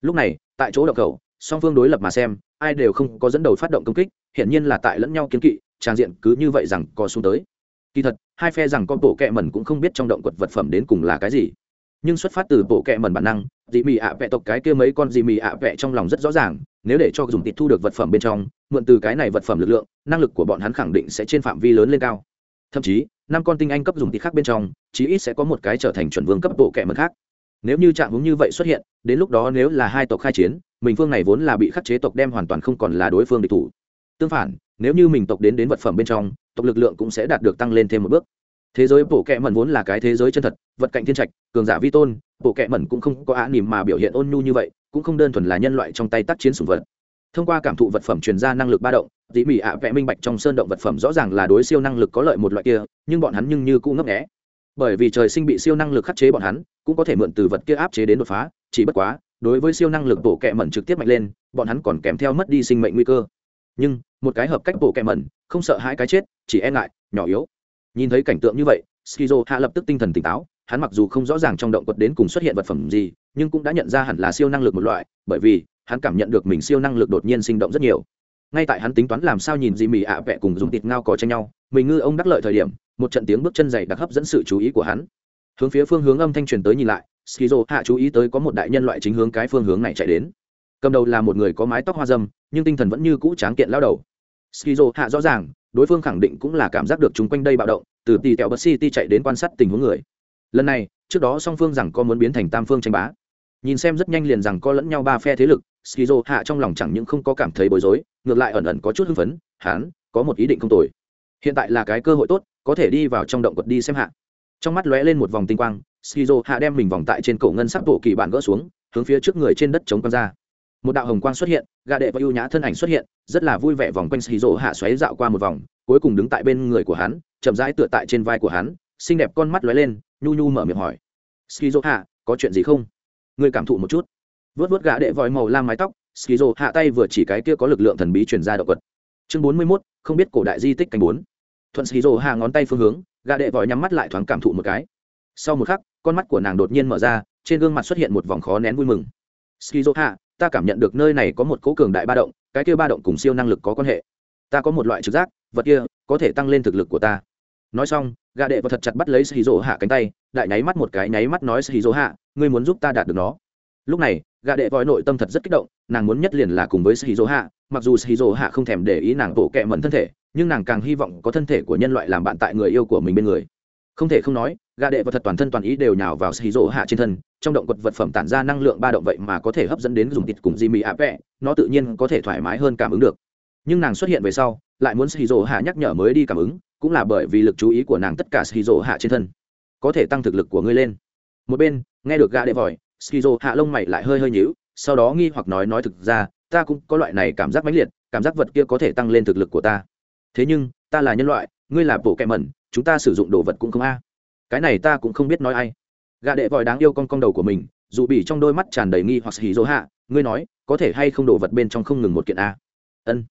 Lúc này, tại chỗ động khẩu, song phương đối lập mà xem, ai đều không có dẫn đầu phát động công kích, hiển nhiên là tại lẫn nhau kiến kỵ, trang diện cứ như vậy rằng có xuống tới. Kỳ thật, hai phe rằng con bộ kẹ mẩn cũng không biết trong động quật vật phẩm đến cùng là cái gì. Nhưng xuất phát từ bộ kẹ mẩn bản năng dị mì ạ vẹ tộc cái kia mấy con dị mì ạ vẹ trong lòng rất rõ ràng, nếu để cho dùng tịt thu được vật phẩm bên trong, mượn từ cái này vật phẩm lực lượng, năng lực của bọn hắn khẳng định sẽ trên phạm vi lớn lên cao. Thậm chí, năm con tinh anh cấp dùng tịt khác bên trong chí ít sẽ có một cái trở thành chuẩn vương cấp bộ kệ mật khác. Nếu như trạng hướng như vậy xuất hiện, đến lúc đó nếu là hai tộc khai chiến, mình phương này vốn là bị khắc chế tộc đem hoàn toàn không còn là đối phương địch thủ. Tương phản, nếu như mình tộc đến đến vật phẩm bên trong, tộc lực lượng cũng sẽ đạt được tăng lên thêm một bước. Thế giới bộ kệ mẩn vốn là cái thế giới chân thật, vật cạnh thiên trạch, cường giả vi tôn, bộ kệ mẩn cũng không có á nỉm mà biểu hiện ôn nhu như vậy, cũng không đơn thuần là nhân loại trong tay tác chiến sủng vật. Thông qua cảm thụ vật phẩm truyền ra năng lực ba động, dĩ mỹ ạ vẽ minh bạch trong sơn động vật phẩm rõ ràng là đối siêu năng lực có lợi một loại kia, nhưng bọn hắn nhưng như cũng ngấp nghẽ bởi vì trời sinh bị siêu năng lực khắc chế bọn hắn, cũng có thể mượn từ vật kia áp chế đến đột phá, chỉ bất quá, đối với siêu năng lực bộ kẹ mẩn trực tiếp mạnh lên, bọn hắn còn kèm theo mất đi sinh mệnh nguy cơ. Nhưng, một cái hợp cách bộ kẹ mẩn, không sợ hai cái chết, chỉ e ngại, nhỏ yếu. Nhìn thấy cảnh tượng như vậy, skizo hạ lập tức tinh thần tỉnh táo, hắn mặc dù không rõ ràng trong động quật đến cùng xuất hiện vật phẩm gì, nhưng cũng đã nhận ra hẳn là siêu năng lực một loại, bởi vì, hắn cảm nhận được mình siêu năng lực đột nhiên sinh động rất nhiều. Ngay tại hắn tính toán làm sao nhìn gì mì ạ vẹ cùng dùng thịt ngao cò tranh nhau, mình ngư ông đắc lợi thời điểm một trận tiếng bước chân dày đặc hấp dẫn sự chú ý của hắn. Hướng phía phương hướng âm thanh truyền tới nhìn lại, skizo hạ chú ý tới có một đại nhân loại chính hướng cái phương hướng này chạy đến. Cầm đầu là một người có mái tóc hoa dâm, nhưng tinh thần vẫn như cũ tráng kiện lao đầu. Skizo hạ rõ ràng, đối phương khẳng định cũng là cảm giác được chúng quanh đây bạo động, từ tì tẹo bật city chạy đến quan sát tình huống người. Lần này, trước đó song phương rằng có muốn biến thành tam phương tranh bá. Nhìn xem rất nhanh liền rằng có lẫn nhau ba phe thế lực, skizo hạ trong lòng chẳng những không có cảm thấy bối rối, ngược lại ẩn ẩn có chút hưng phấn hắn có một ý định không tồi. Hiện tại là cái cơ hội tốt có thể đi vào trong động quật đi xem hạ. Trong mắt lóe lên một vòng tinh quang, skizo hạ đem mình vòng tại trên cổ ngân sắc bộ kỳ bản gỡ xuống, hướng phía trước người trên đất chống quăng ra. Một đạo hồng quang xuất hiện gà đệ và ưu nhã thân ảnh xuất hiện, rất là vui vẻ vòng quanh xì hạ xoáy dạo qua một vòng, cuối cùng đứng tại bên người của hắn, chậm rãi tựa tại trên vai của hắn, xinh đẹp con mắt lóe lên, nhu nhu mở miệng hỏi. Skizo hạ, có chuyện gì không? Ngươi cảm thụ một chút. Vớt vớt gã đệ vòi màu lam mái tóc, skizo hạ tay vừa chỉ cái kia có lực lượng thần bí truyền ra động vật chương bốn mươi mốt, không biết cổ đại di tích canh bốn thuận skizo hạ ngón tay phương hướng Gà đệ vòi nhắm mắt lại thoáng cảm thụ một cái. Sau một khắc, con mắt của nàng đột nhiên mở ra, trên gương mặt xuất hiện một vòng khó nén vui mừng. Skizo hạ, ta cảm nhận được nơi này có một cố cường đại ba động, cái kia ba động cùng siêu năng lực có quan hệ. Ta có một loại trực giác, vật kia có thể tăng lên thực lực của ta. Nói xong gà đệ và thật chặt bắt lấy sĩ dỗ hạ cánh tay, đại nháy mắt một cái nháy mắt nói sĩ dỗ hạ, ngươi muốn giúp ta đạt được nó. Lúc này gà đệ vòi nội tâm thật rất kích động, nàng muốn nhất liền là cùng với sĩ dỗ hạ, mặc dù sĩ dỗ hạ không thèm để ý nàng bộ kẹ mẫn thân thể nhưng nàng càng hy vọng có thân thể của nhân loại làm bạn tại người yêu của mình bên người. Không thể không nói gà đệ và thật toàn thân toàn ý đều nhào vào xì rỗ hạ trên thân, trong động quật vật phẩm tản ra năng lượng ba động vậy mà có thể hấp dẫn đến dùng thịt cùng di mì ạ vẹ, nó tự nhiên có thể thoải mái hơn cảm ứng được. Nhưng nàng xuất hiện về sau, lại muốn xì rỗ hạ nhắc nhở mới đi cảm ứng, cũng là bởi vì lực chú ý của nàng tất cả xì rỗ hạ trên thân có thể tăng thực lực của ngươi lên. Một bên, nghe được gà đệ vòi skizo hạ lông mày lại hơi hơi nhíu, sau đó nghi hoặc nói nói thực ra, ta cũng có loại này cảm giác mãnh liệt, cảm giác vật kia có thể tăng lên thực lực của ta thế nhưng, ta là nhân loại, ngươi là bộ kẹ mẩn, chúng ta sử dụng đồ vật cũng không a. Cái này ta cũng không biết nói ai. Gạ đệ vòi đáng yêu con con đầu của mình, dù bị trong đôi mắt tràn đầy nghi hoặc xì dỗ hạ ngươi nói, có thể hay không đồ vật bên trong không ngừng một kiện a? Ân.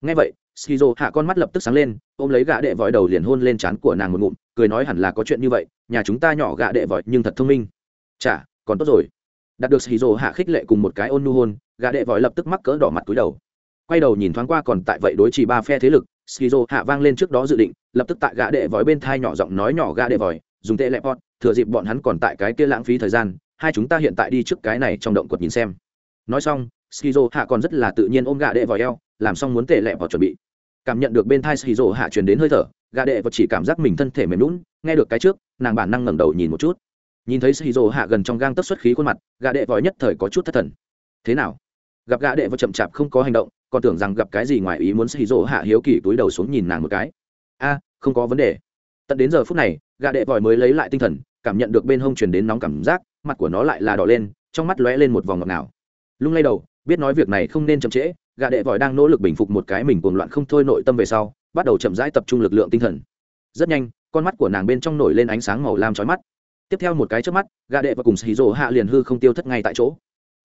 Nghe vậy skizo hạ con mắt lập tức sáng lên, ôm lấy gạ đệ vòi đầu liền hôn lên trán của nàng một ngụm, cười nói hẳn là có chuyện như vậy, nhà chúng ta nhỏ gạ đệ vòi nhưng thật thông minh. Chả còn tốt rồi. Đạt được skizo hạ khích lệ cùng một cái ôn nu hôn gạ đệ vòi lập tức mắc cỡ đỏ mặt túi đầu. Quay đầu nhìn thoáng qua còn tại vậy đối chỉ ba phe thế lực skizo hạ vang lên trước đó dự định, lập tức tại gã đệ vòi bên thai nhỏ giọng nói nhỏ gã đệ vòi, dùng tệ lẹ pot thừa dịp bọn hắn còn tại cái kia lãng phí thời gian, hai chúng ta hiện tại đi trước cái này trong động quật nhìn xem. Nói xong, skizo hạ còn rất là tự nhiên ôm gã đệ vòi eo, làm xong muốn tệ lẹ vào chuẩn bị. Cảm nhận được bên thai skizo hạ truyền đến hơi thở, gã đệ vòi chỉ cảm giác mình thân thể mềm lún nghe được cái trước, nàng bản năng ngẩng đầu nhìn một chút. Nhìn thấy skizo hạ gần trong gang tất xuất khí khuôn mặt, gã đệ vòi nhất thời có chút thất thần. Thế nào? Gặp gã đệ vòi chậm chạp không có hành động còn tưởng rằng gặp cái gì ngoài ý muốn skizo hạ hiếu kỳ túi đầu xuống nhìn nàng một cái. A, không có vấn đề. Tận đến giờ phút này gà đệ vòi mới lấy lại tinh thần, cảm nhận được bên hông truyền đến nóng cảm giác, mặt của nó lại là đỏ lên, trong mắt lóe lên một vòng ngọt ngào. Lung lay đầu, biết nói việc này không nên chậm trễ gà đệ vòi đang nỗ lực bình phục một cái mình cuồng loạn không thôi nội tâm về sau, bắt đầu chậm rãi tập trung lực lượng tinh thần. Rất nhanh, con mắt của nàng bên trong nổi lên ánh sáng màu lam chói mắt. Tiếp theo một cái trước mắt gà đệ và cùng xì rỗ hạ liền hư không tiêu thất ngay tại chỗ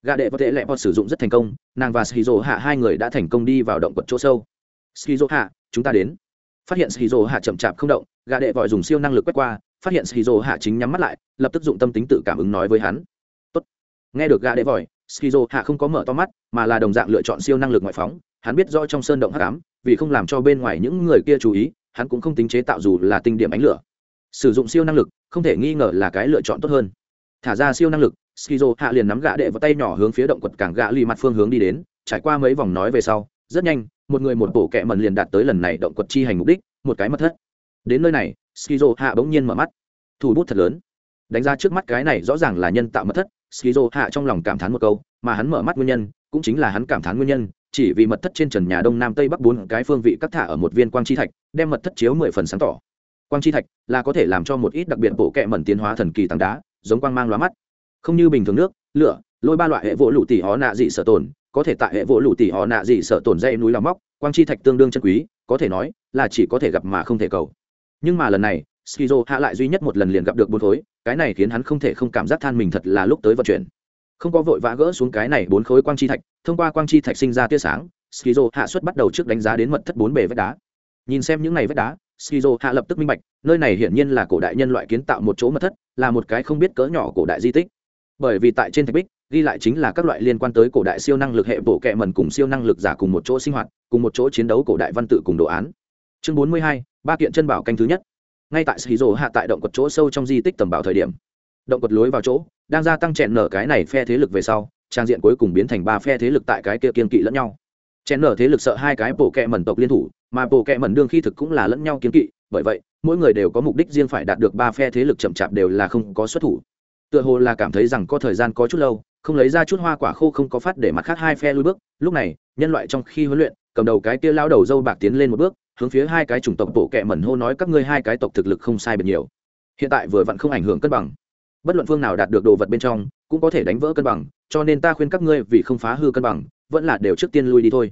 gạ đệ và tệ lẹ bọt sử dụng rất thành công, nàng và shizu hạ hai người đã thành công đi vào động quật chỗ sâu. Shizu hạ chúng ta đến. Phát hiện shizu hạ chậm chạp không động gạ đệ vội dùng siêu năng lực quét qua, phát hiện shizu hạ chính nhắm mắt lại, lập tức dụng tâm tính tự cảm ứng nói với hắn. Tốt. nghe được gạ đệ vội shizu hạ không có mở to mắt, mà là đồng dạng lựa chọn siêu năng lực ngoại phóng. Hắn biết rõ trong sơn động hắc ám, vì không làm cho bên ngoài những người kia chú ý, hắn cũng không tính chế tạo dù là tinh điểm ánh lửa. Sử dụng siêu năng lực, không thể nghi ngờ là cái lựa chọn tốt hơn. Thả ra siêu năng lực skizo hạ liền nắm gạ đệ vào tay nhỏ hướng phía động quật cảng gạ lì mặt phương hướng đi đến, trải qua mấy vòng nói về sau, rất nhanh, một người một bộ kẹ mần liền đạt tới lần này động quật chi hành mục đích, một cái mất thất. Đến nơi này, skizo hạ bỗng nhiên mở mắt. Thủ bút thật lớn. Đánh ra trước mắt cái này rõ ràng là nhân tạo mất thất, skizo hạ trong lòng cảm thán một câu, mà hắn mở mắt nguyên nhân, cũng chính là hắn cảm thán nguyên nhân, chỉ vì mật thất trên trần nhà đông nam tây bắc bốn cái phương vị cắt thả ở một viên quang chi thạch, đem mật thất chiếu mười phần sáng tỏ. Quang chi thạch là có thể làm cho một ít đặc biệt bộ kẹ mẩn tiến hóa thần kỳ tảng đá, giống quang mang lóa mắt không như bình thường nước, lửa, lôi ba loại hệ vỗ lụ tỉ họ nạ dị sở tồn, có thể tại hệ vỗ lụ tỉ họ nạ dị sở tồn dây núi làm móc, quang chi thạch tương đương chân quý, có thể nói là chỉ có thể gặp mà không thể cầu. Nhưng mà lần này, skizo hạ lại duy nhất một lần liền gặp được bốn khối, cái này khiến hắn không thể không cảm giác than mình thật là lúc tới vận chuyển. Không có vội vã gỡ xuống cái này bốn khối quang chi thạch, thông qua quang chi thạch sinh ra tia sáng, skizo hạ xuất bắt đầu trước đánh giá đến mật thất bốn bề vách đá. Nhìn xem những này vách đá, skizo hạ lập tức minh bạch, nơi này hiển nhiên là cổ đại nhân loại kiến tạo một chỗ mật thất, là một cái không biết cỡ nhỏ cổ đại di tích bởi vì tại trên thạch bích, ghi lại chính là các loại liên quan tới cổ đại siêu năng lực hệ bộ kệ mần cùng siêu năng lực giả cùng một chỗ sinh hoạt, cùng một chỗ chiến đấu cổ đại văn tự cùng đồ án. Chương bốn mươi hai, ba kiện chân bảo canh thứ nhất. Ngay tại xì hạ tại động quật chỗ sâu trong di tích tầm bảo thời điểm, động quật lối vào chỗ, đang gia tăng chèn nở cái này phe thế lực về sau, trang diện cuối cùng biến thành ba phe thế lực tại cái kia kiên kỵ lẫn nhau. Chèn nở thế lực sợ hai cái bộ kệ mẩn tộc liên thủ, mà bộ kệ mẩn đương khi thực cũng là lẫn nhau kiên kỵ, bởi vậy, mỗi người đều có mục đích riêng phải đạt được ba phe thế lực chậm chạp đều là không có xuất thủ tựa hồ là cảm thấy rằng có thời gian có chút lâu, không lấy ra chút hoa quả khô không có phát để mặt khác hai phe lui bước. Lúc này, nhân loại trong khi huấn luyện, cầm đầu cái kia lao đầu dâu bạc tiến lên một bước, hướng phía hai cái chủng tộc bộ kệ mẩn hô nói các ngươi hai cái tộc thực lực không sai biệt nhiều. Hiện tại vừa vặn không ảnh hưởng cân bằng. Bất luận phương nào đạt được đồ vật bên trong, cũng có thể đánh vỡ cân bằng, cho nên ta khuyên các ngươi vì không phá hư cân bằng, vẫn là đều trước tiên lui đi thôi.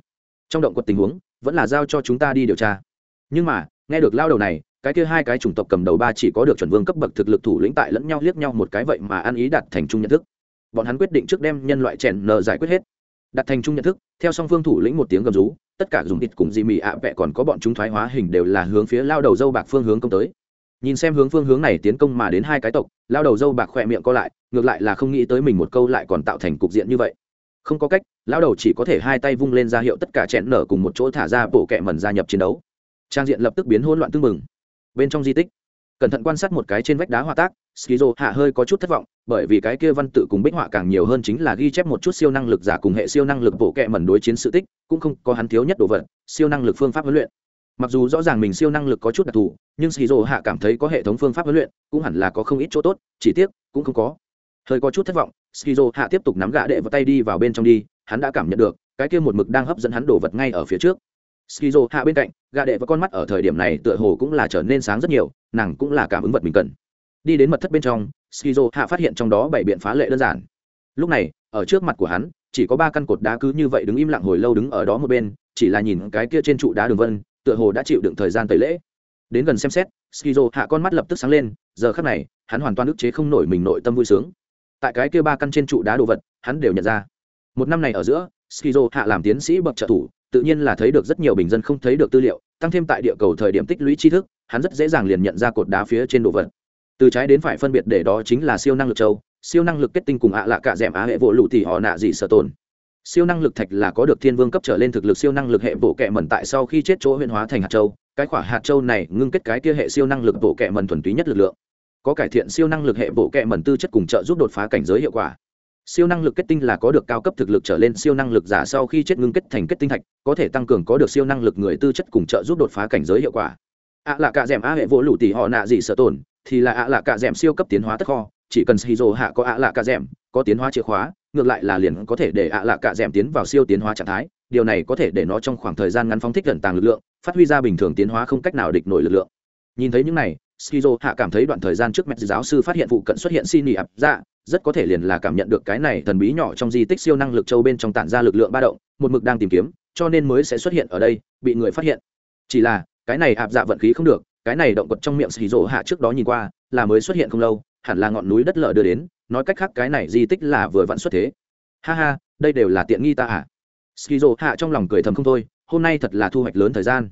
Trong động quật tình huống, vẫn là giao cho chúng ta đi điều tra. Nhưng mà, nghe được lao đầu này cái kia hai cái chủng tộc cầm đầu ba chỉ có được chuẩn vương cấp bậc thực lực thủ lĩnh tại lẫn nhau liếc nhau một cái vậy mà ăn ý đặt thành chung nhận thức. Bọn hắn quyết định trước đem nhân loại chèn nợ giải quyết hết. Đặt thành chung nhận thức, theo song phương thủ lĩnh một tiếng gầm rú, tất cả dùng thịt cùng dị mị ạ vẹ còn có bọn chúng thoái hóa hình đều là hướng phía lao đầu dâu bạc phương hướng công tới. Nhìn xem hướng phương hướng này tiến công mà đến hai cái tộc, lao đầu dâu bạc khỏe miệng co lại, ngược lại là không nghĩ tới mình một câu lại còn tạo thành cục diện như vậy. Không có cách, lao đầu chỉ có thể hai tay vung lên ra hiệu tất cả chẹn nở cùng một chỗ thả ra bộ kẹ mẩn gia nhập chiến đấu. Trang diện lập tức biến hỗn loạn tưng mừng bên trong di tích. Cẩn thận quan sát một cái trên vách đá hòa tác, skizo hạ hơi có chút thất vọng, bởi vì cái kia văn tự cùng bích họa càng nhiều hơn chính là ghi chép một chút siêu năng lực giả cùng hệ siêu năng lực bộ kệ mẩn đối chiến sự tích, cũng không có hắn thiếu nhất đồ vật, siêu năng lực phương pháp huấn luyện. Mặc dù rõ ràng mình siêu năng lực có chút đặc thù, nhưng skizo hạ cảm thấy có hệ thống phương pháp huấn luyện cũng hẳn là có không ít chỗ tốt, chỉ tiếc cũng không có. Hơi có chút thất vọng, skizo hạ tiếp tục nắm gã đệ vào tay đi vào bên trong đi, hắn đã cảm nhận được, cái kia một mực đang hấp dẫn hắn đồ vật ngay ở phía trước skizo hạ bên cạnh gã đệ và con mắt ở thời điểm này tựa hồ cũng là trở nên sáng rất nhiều, nàng cũng là cảm ứng vật mình cần. Đi đến mật thất bên trong, skizo hạ phát hiện trong đó bảy biện phá lệ đơn giản. Lúc này, ở trước mặt của hắn, chỉ có ba căn cột đá cứ như vậy đứng im lặng hồi lâu đứng ở đó một bên, chỉ là nhìn cái kia trên trụ đá đường vân, tựa hồ đã chịu đựng thời gian tẩy lễ. Đến gần xem xét, skizo hạ con mắt lập tức sáng lên, giờ khắc này, hắn hoàn toàn ức chế không nổi mình nội tâm vui sướng. Tại cái kia ba căn trên trụ đá đồ vật, hắn đều nhận ra. Một năm này ở giữa, skizo hạ làm tiến sĩ bậc trợ thủ tự nhiên là thấy được rất nhiều bình dân không thấy được tư liệu, tăng thêm tại địa cầu thời điểm tích lũy tri thức, hắn rất dễ dàng liền nhận ra cột đá phía trên đồ vật. Từ trái đến phải phân biệt để đó chính là siêu năng lực châu, siêu năng lực kết tinh cùng ạ lạ cả d á hệ vỗ lụ thì họ nạ gì sợ tồn. Siêu năng lực thạch là có được thiên vương cấp trở lên thực lực siêu năng lực hệ bộ kệ mẩn tại sau khi chết chỗ huyện hóa thành hạt châu, cái quả hạt châu này ngưng kết cái kia hệ siêu năng lực bộ kệ mẩn thuần túy nhất lực lượng. Có cải thiện siêu năng lực hệ bộ kệ mẩn tư chất cùng trợ giúp đột phá cảnh giới hiệu quả siêu năng lực kết tinh là có được cao cấp thực lực trở lên siêu năng lực giả sau khi chết ngưng kết thành kết tinh thạch, có thể tăng cường có được siêu năng lực người tư chất cùng trợ giúp đột phá cảnh giới hiệu quả. Ạ là cả d a hệ vỗ lụ tỷ họ nạ gì sợ tổn thì là ạ là cả d siêu cấp tiến hóa tất kho, chỉ cần shizu hạ có ạ là cả d có tiến hóa chìa khóa, ngược lại là liền có thể để ạ là cả d tiến vào siêu tiến hóa trạng thái, điều này có thể để nó trong khoảng thời gian ngắn phóng thích gần tàng lực lượng, phát huy ra bình thường tiến hóa không cách nào địch nổi lực lượng. Nhìn thấy những này skizo hạ cảm thấy đoạn thời gian trước mẹ giáo sư phát hiện vụ cận xuất hiện xin nhị ập dạ rất có thể liền là cảm nhận được cái này thần bí nhỏ trong di tích siêu năng lực châu bên trong tản ra lực lượng ba động, một mực đang tìm kiếm, cho nên mới sẽ xuất hiện ở đây, bị người phát hiện. Chỉ là, cái này ạp dạ vận khí không được, cái này động vật trong miệng xì rỗ hạ trước đó nhìn qua, là mới xuất hiện không lâu, hẳn là ngọn núi đất lở đưa đến, nói cách khác cái này di tích là vừa vặn xuất thế. Ha ha, đây đều là tiện nghi ta à? Skizo hạ trong lòng cười thầm không thôi, hôm nay thật là thu hoạch lớn thời gian.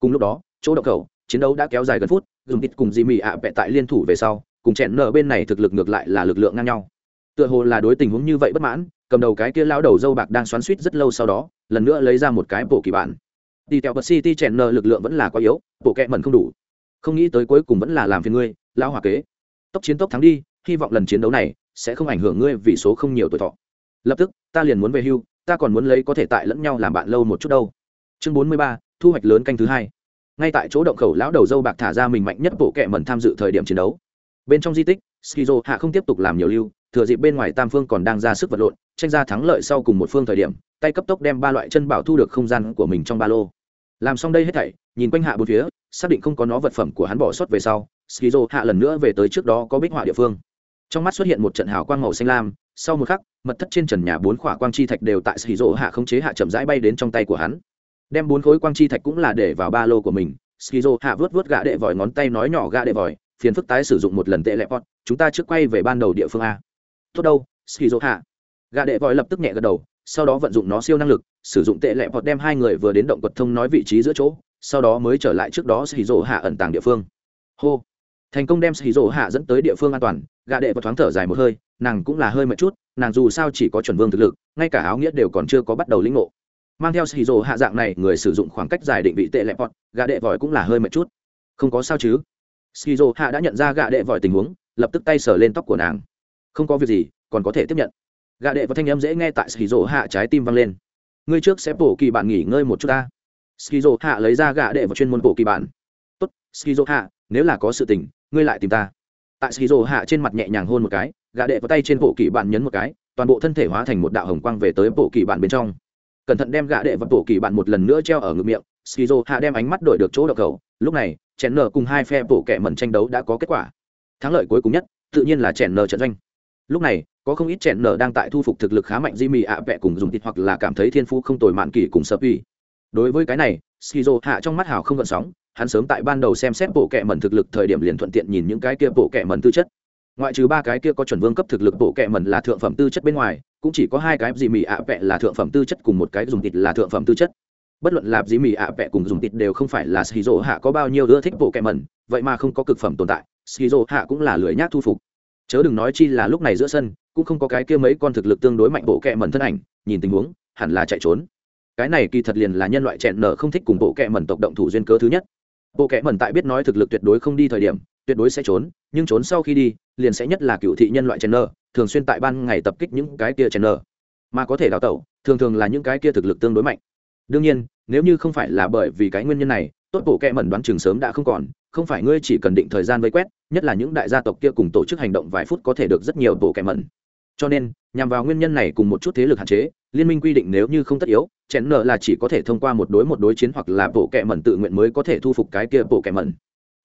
Cùng lúc đó, chỗ động khẩu chiến đấu đã kéo dài gần phút, dùng tít cùng di mị ạ vẹ tại liên thủ về sau, cùng chẹn nở bên này thực lực ngược lại là lực lượng ngang nhau. Tựa hồ là đối tình huống như vậy bất mãn, cầm đầu cái kia lão đầu dâu bạc đang xoắn suýt rất lâu sau đó, lần nữa lấy ra một cái bộ kỳ bản. Đi theo bật city chèn nở lực lượng vẫn là quá yếu, bộ kẹ mẩn không đủ. Không nghĩ tới cuối cùng vẫn là làm phiền ngươi, lão hòa kế. Tốc chiến tốc thắng đi, hy vọng lần chiến đấu này sẽ không ảnh hưởng ngươi vì số không nhiều tuổi thọ. Lập tức, ta liền muốn về hưu, ta còn muốn lấy có thể tại lẫn nhau làm bạn lâu một chút đâu. Chương bốn mươi ba, thu hoạch lớn canh thứ hai ngay tại chỗ động khẩu, lão đầu dâu bạc thả ra mình mạnh nhất bộ kệ mẩn tham dự thời điểm chiến đấu. Bên trong di tích, skizo hạ không tiếp tục làm nhiều lưu, thừa dịp bên ngoài tam phương còn đang ra sức vật lộn, tranh ra thắng lợi sau cùng một phương thời điểm, tay cấp tốc đem ba loại chân bảo thu được không gian của mình trong ba lô. Làm xong đây hết thảy, nhìn quanh hạ bốn phía, xác định không có nó vật phẩm của hắn bỏ sót về sau, skizo hạ lần nữa về tới trước đó có bích họa địa phương. Trong mắt xuất hiện một trận hào quang màu xanh lam, sau một khắc, mật thất trên trần nhà bốn khỏa quang chi thạch đều tại skizo hạ không chế hạ chậm rãi bay đến trong tay của hắn đem bốn khối quang chi thạch cũng là để vào ba lô của mình, skizo hạ vớt vớt gã đệ vòi ngón tay nói nhỏ gã đệ vòi, phiền phức tái sử dụng một lần tệ lẹp pot, chúng ta trước quay về ban đầu địa phương a. Tốt đâu, skizo hạ. Gã đệ vòi lập tức nhẹ gật đầu, sau đó vận dụng nó siêu năng lực, sử dụng tệ lẹp pot đem hai người vừa đến động quật thông nói vị trí giữa chỗ, sau đó mới trở lại trước đó skizo hạ ẩn tàng địa phương. Hô. Thành công đem skizo hạ dẫn tới địa phương an toàn, Gã đệ vòi thoáng thở dài một hơi, nàng cũng là hơi mệt chút, nàng dù sao chỉ có chuẩn vương thực lực, ngay cả áo nghĩa đều còn chưa có bắt đầu lĩnh ngộ mang theo xì rồ hạ dạng này, người sử dụng khoảng cách dài định vị tệ lẹ pot gà đệ vòi cũng là hơi mệt chút. Không có sao chứ? Xì rồ hạ đã nhận ra gà đệ vòi tình huống, lập tức tay sờ lên tóc của nàng. Không có việc gì, còn có thể tiếp nhận. Gà đệ và thanh âm dễ nghe tại xì rồ hạ trái tim văng lên. Ngươi trước sẽ bổ kỳ bạn nghỉ ngơi một chút ta. Skizo hạ lấy ra gà đệ và chuyên môn bổ kỳ bạn. Tốt skizo hạ, nếu là có sự tình, ngươi lại tìm ta. Tại skizo hạ trên mặt nhẹ nhàng hôn một cái, gà đệ vào tay trên bộ kỳ bạn nhấn một cái, toàn bộ thân thể hóa thành một đạo hồng quang về tới bộ kỳ bạn bên trong cẩn thận đem gạ đệ vật bổ kỳ bạn một lần nữa treo ở ngực miệng, skizo hạ đem ánh mắt đổi được chỗ đậu cầu lúc này chèn nờ cùng hai phe bổ kẻ mẩn tranh đấu đã có kết quả. Thắng lợi cuối cùng nhất, tự nhiên là chèn nờ trận doanh. Lúc này, có không ít chèn nờ đang tại thu phục thực lực khá mạnh di mì ạ vẹ cùng dùng thịt hoặc là cảm thấy thiên phú không tồi mạn kỳ cùng sập uy đối với cái này, skizo hạ trong mắt hào không gợn sóng, hắn sớm tại ban đầu xem xét bộ kệ mẩn thực lực thời điểm liền thuận tiện nhìn những cái kia bộ kệ mẩn tư chất ngoại trừ ba cái kia có chuẩn vương cấp thực lực bộ kệ mẩn là thượng phẩm tư chất bên ngoài, cũng chỉ có hai cái gì mì ạ vẹ là thượng phẩm tư chất cùng một cái dùng thịt là thượng phẩm tư chất. Bất luận là gì mì ạ vẹ cùng dùng thịt đều không phải là shizu hạ có bao nhiêu ưa thích bộ kệ mẩn, vậy mà không có cực phẩm tồn tại, shizu hạ cũng là lười nhác thu phục. Chớ đừng nói chi là lúc này giữa sân, cũng không có cái kia mấy con thực lực tương đối mạnh bộ kệ mẩn thân ảnh, nhìn tình huống, hẳn là chạy trốn. Cái này kỳ thật liền là nhân loại chẹn nở không thích cùng bộ kệ mẩn tộc động thủ duyên cớ thứ nhất. Bộ kệ mẩn tại biết nói thực lực tuyệt đối không đi thời điểm, tuyệt đối sẽ trốn, nhưng trốn sau khi đi liền sẽ nhất là cựu thị nhân loại chèn nơ thường xuyên tại ban ngày tập kích những cái kia chèn nơ mà có thể đào tẩu, thường thường là những cái kia thực lực tương đối mạnh. Đương nhiên, nếu như không phải là bởi vì cái nguyên nhân này, tốt bộ kẹ mẩn đoán chừng sớm đã không còn, không phải ngươi chỉ cần định thời gian vây quét, nhất là những đại gia tộc kia cùng tổ chức hành động vài phút có thể được rất nhiều bộ kẹ mẩn. Cho nên, nhằm vào nguyên nhân này cùng một chút thế lực hạn chế, liên minh quy định nếu như không tất yếu chèn nợ là chỉ có thể thông qua một đối một đối chiến hoặc là bộ kẹ mẩn tự nguyện mới có thể thu phục cái kia bộ kẹ mẩn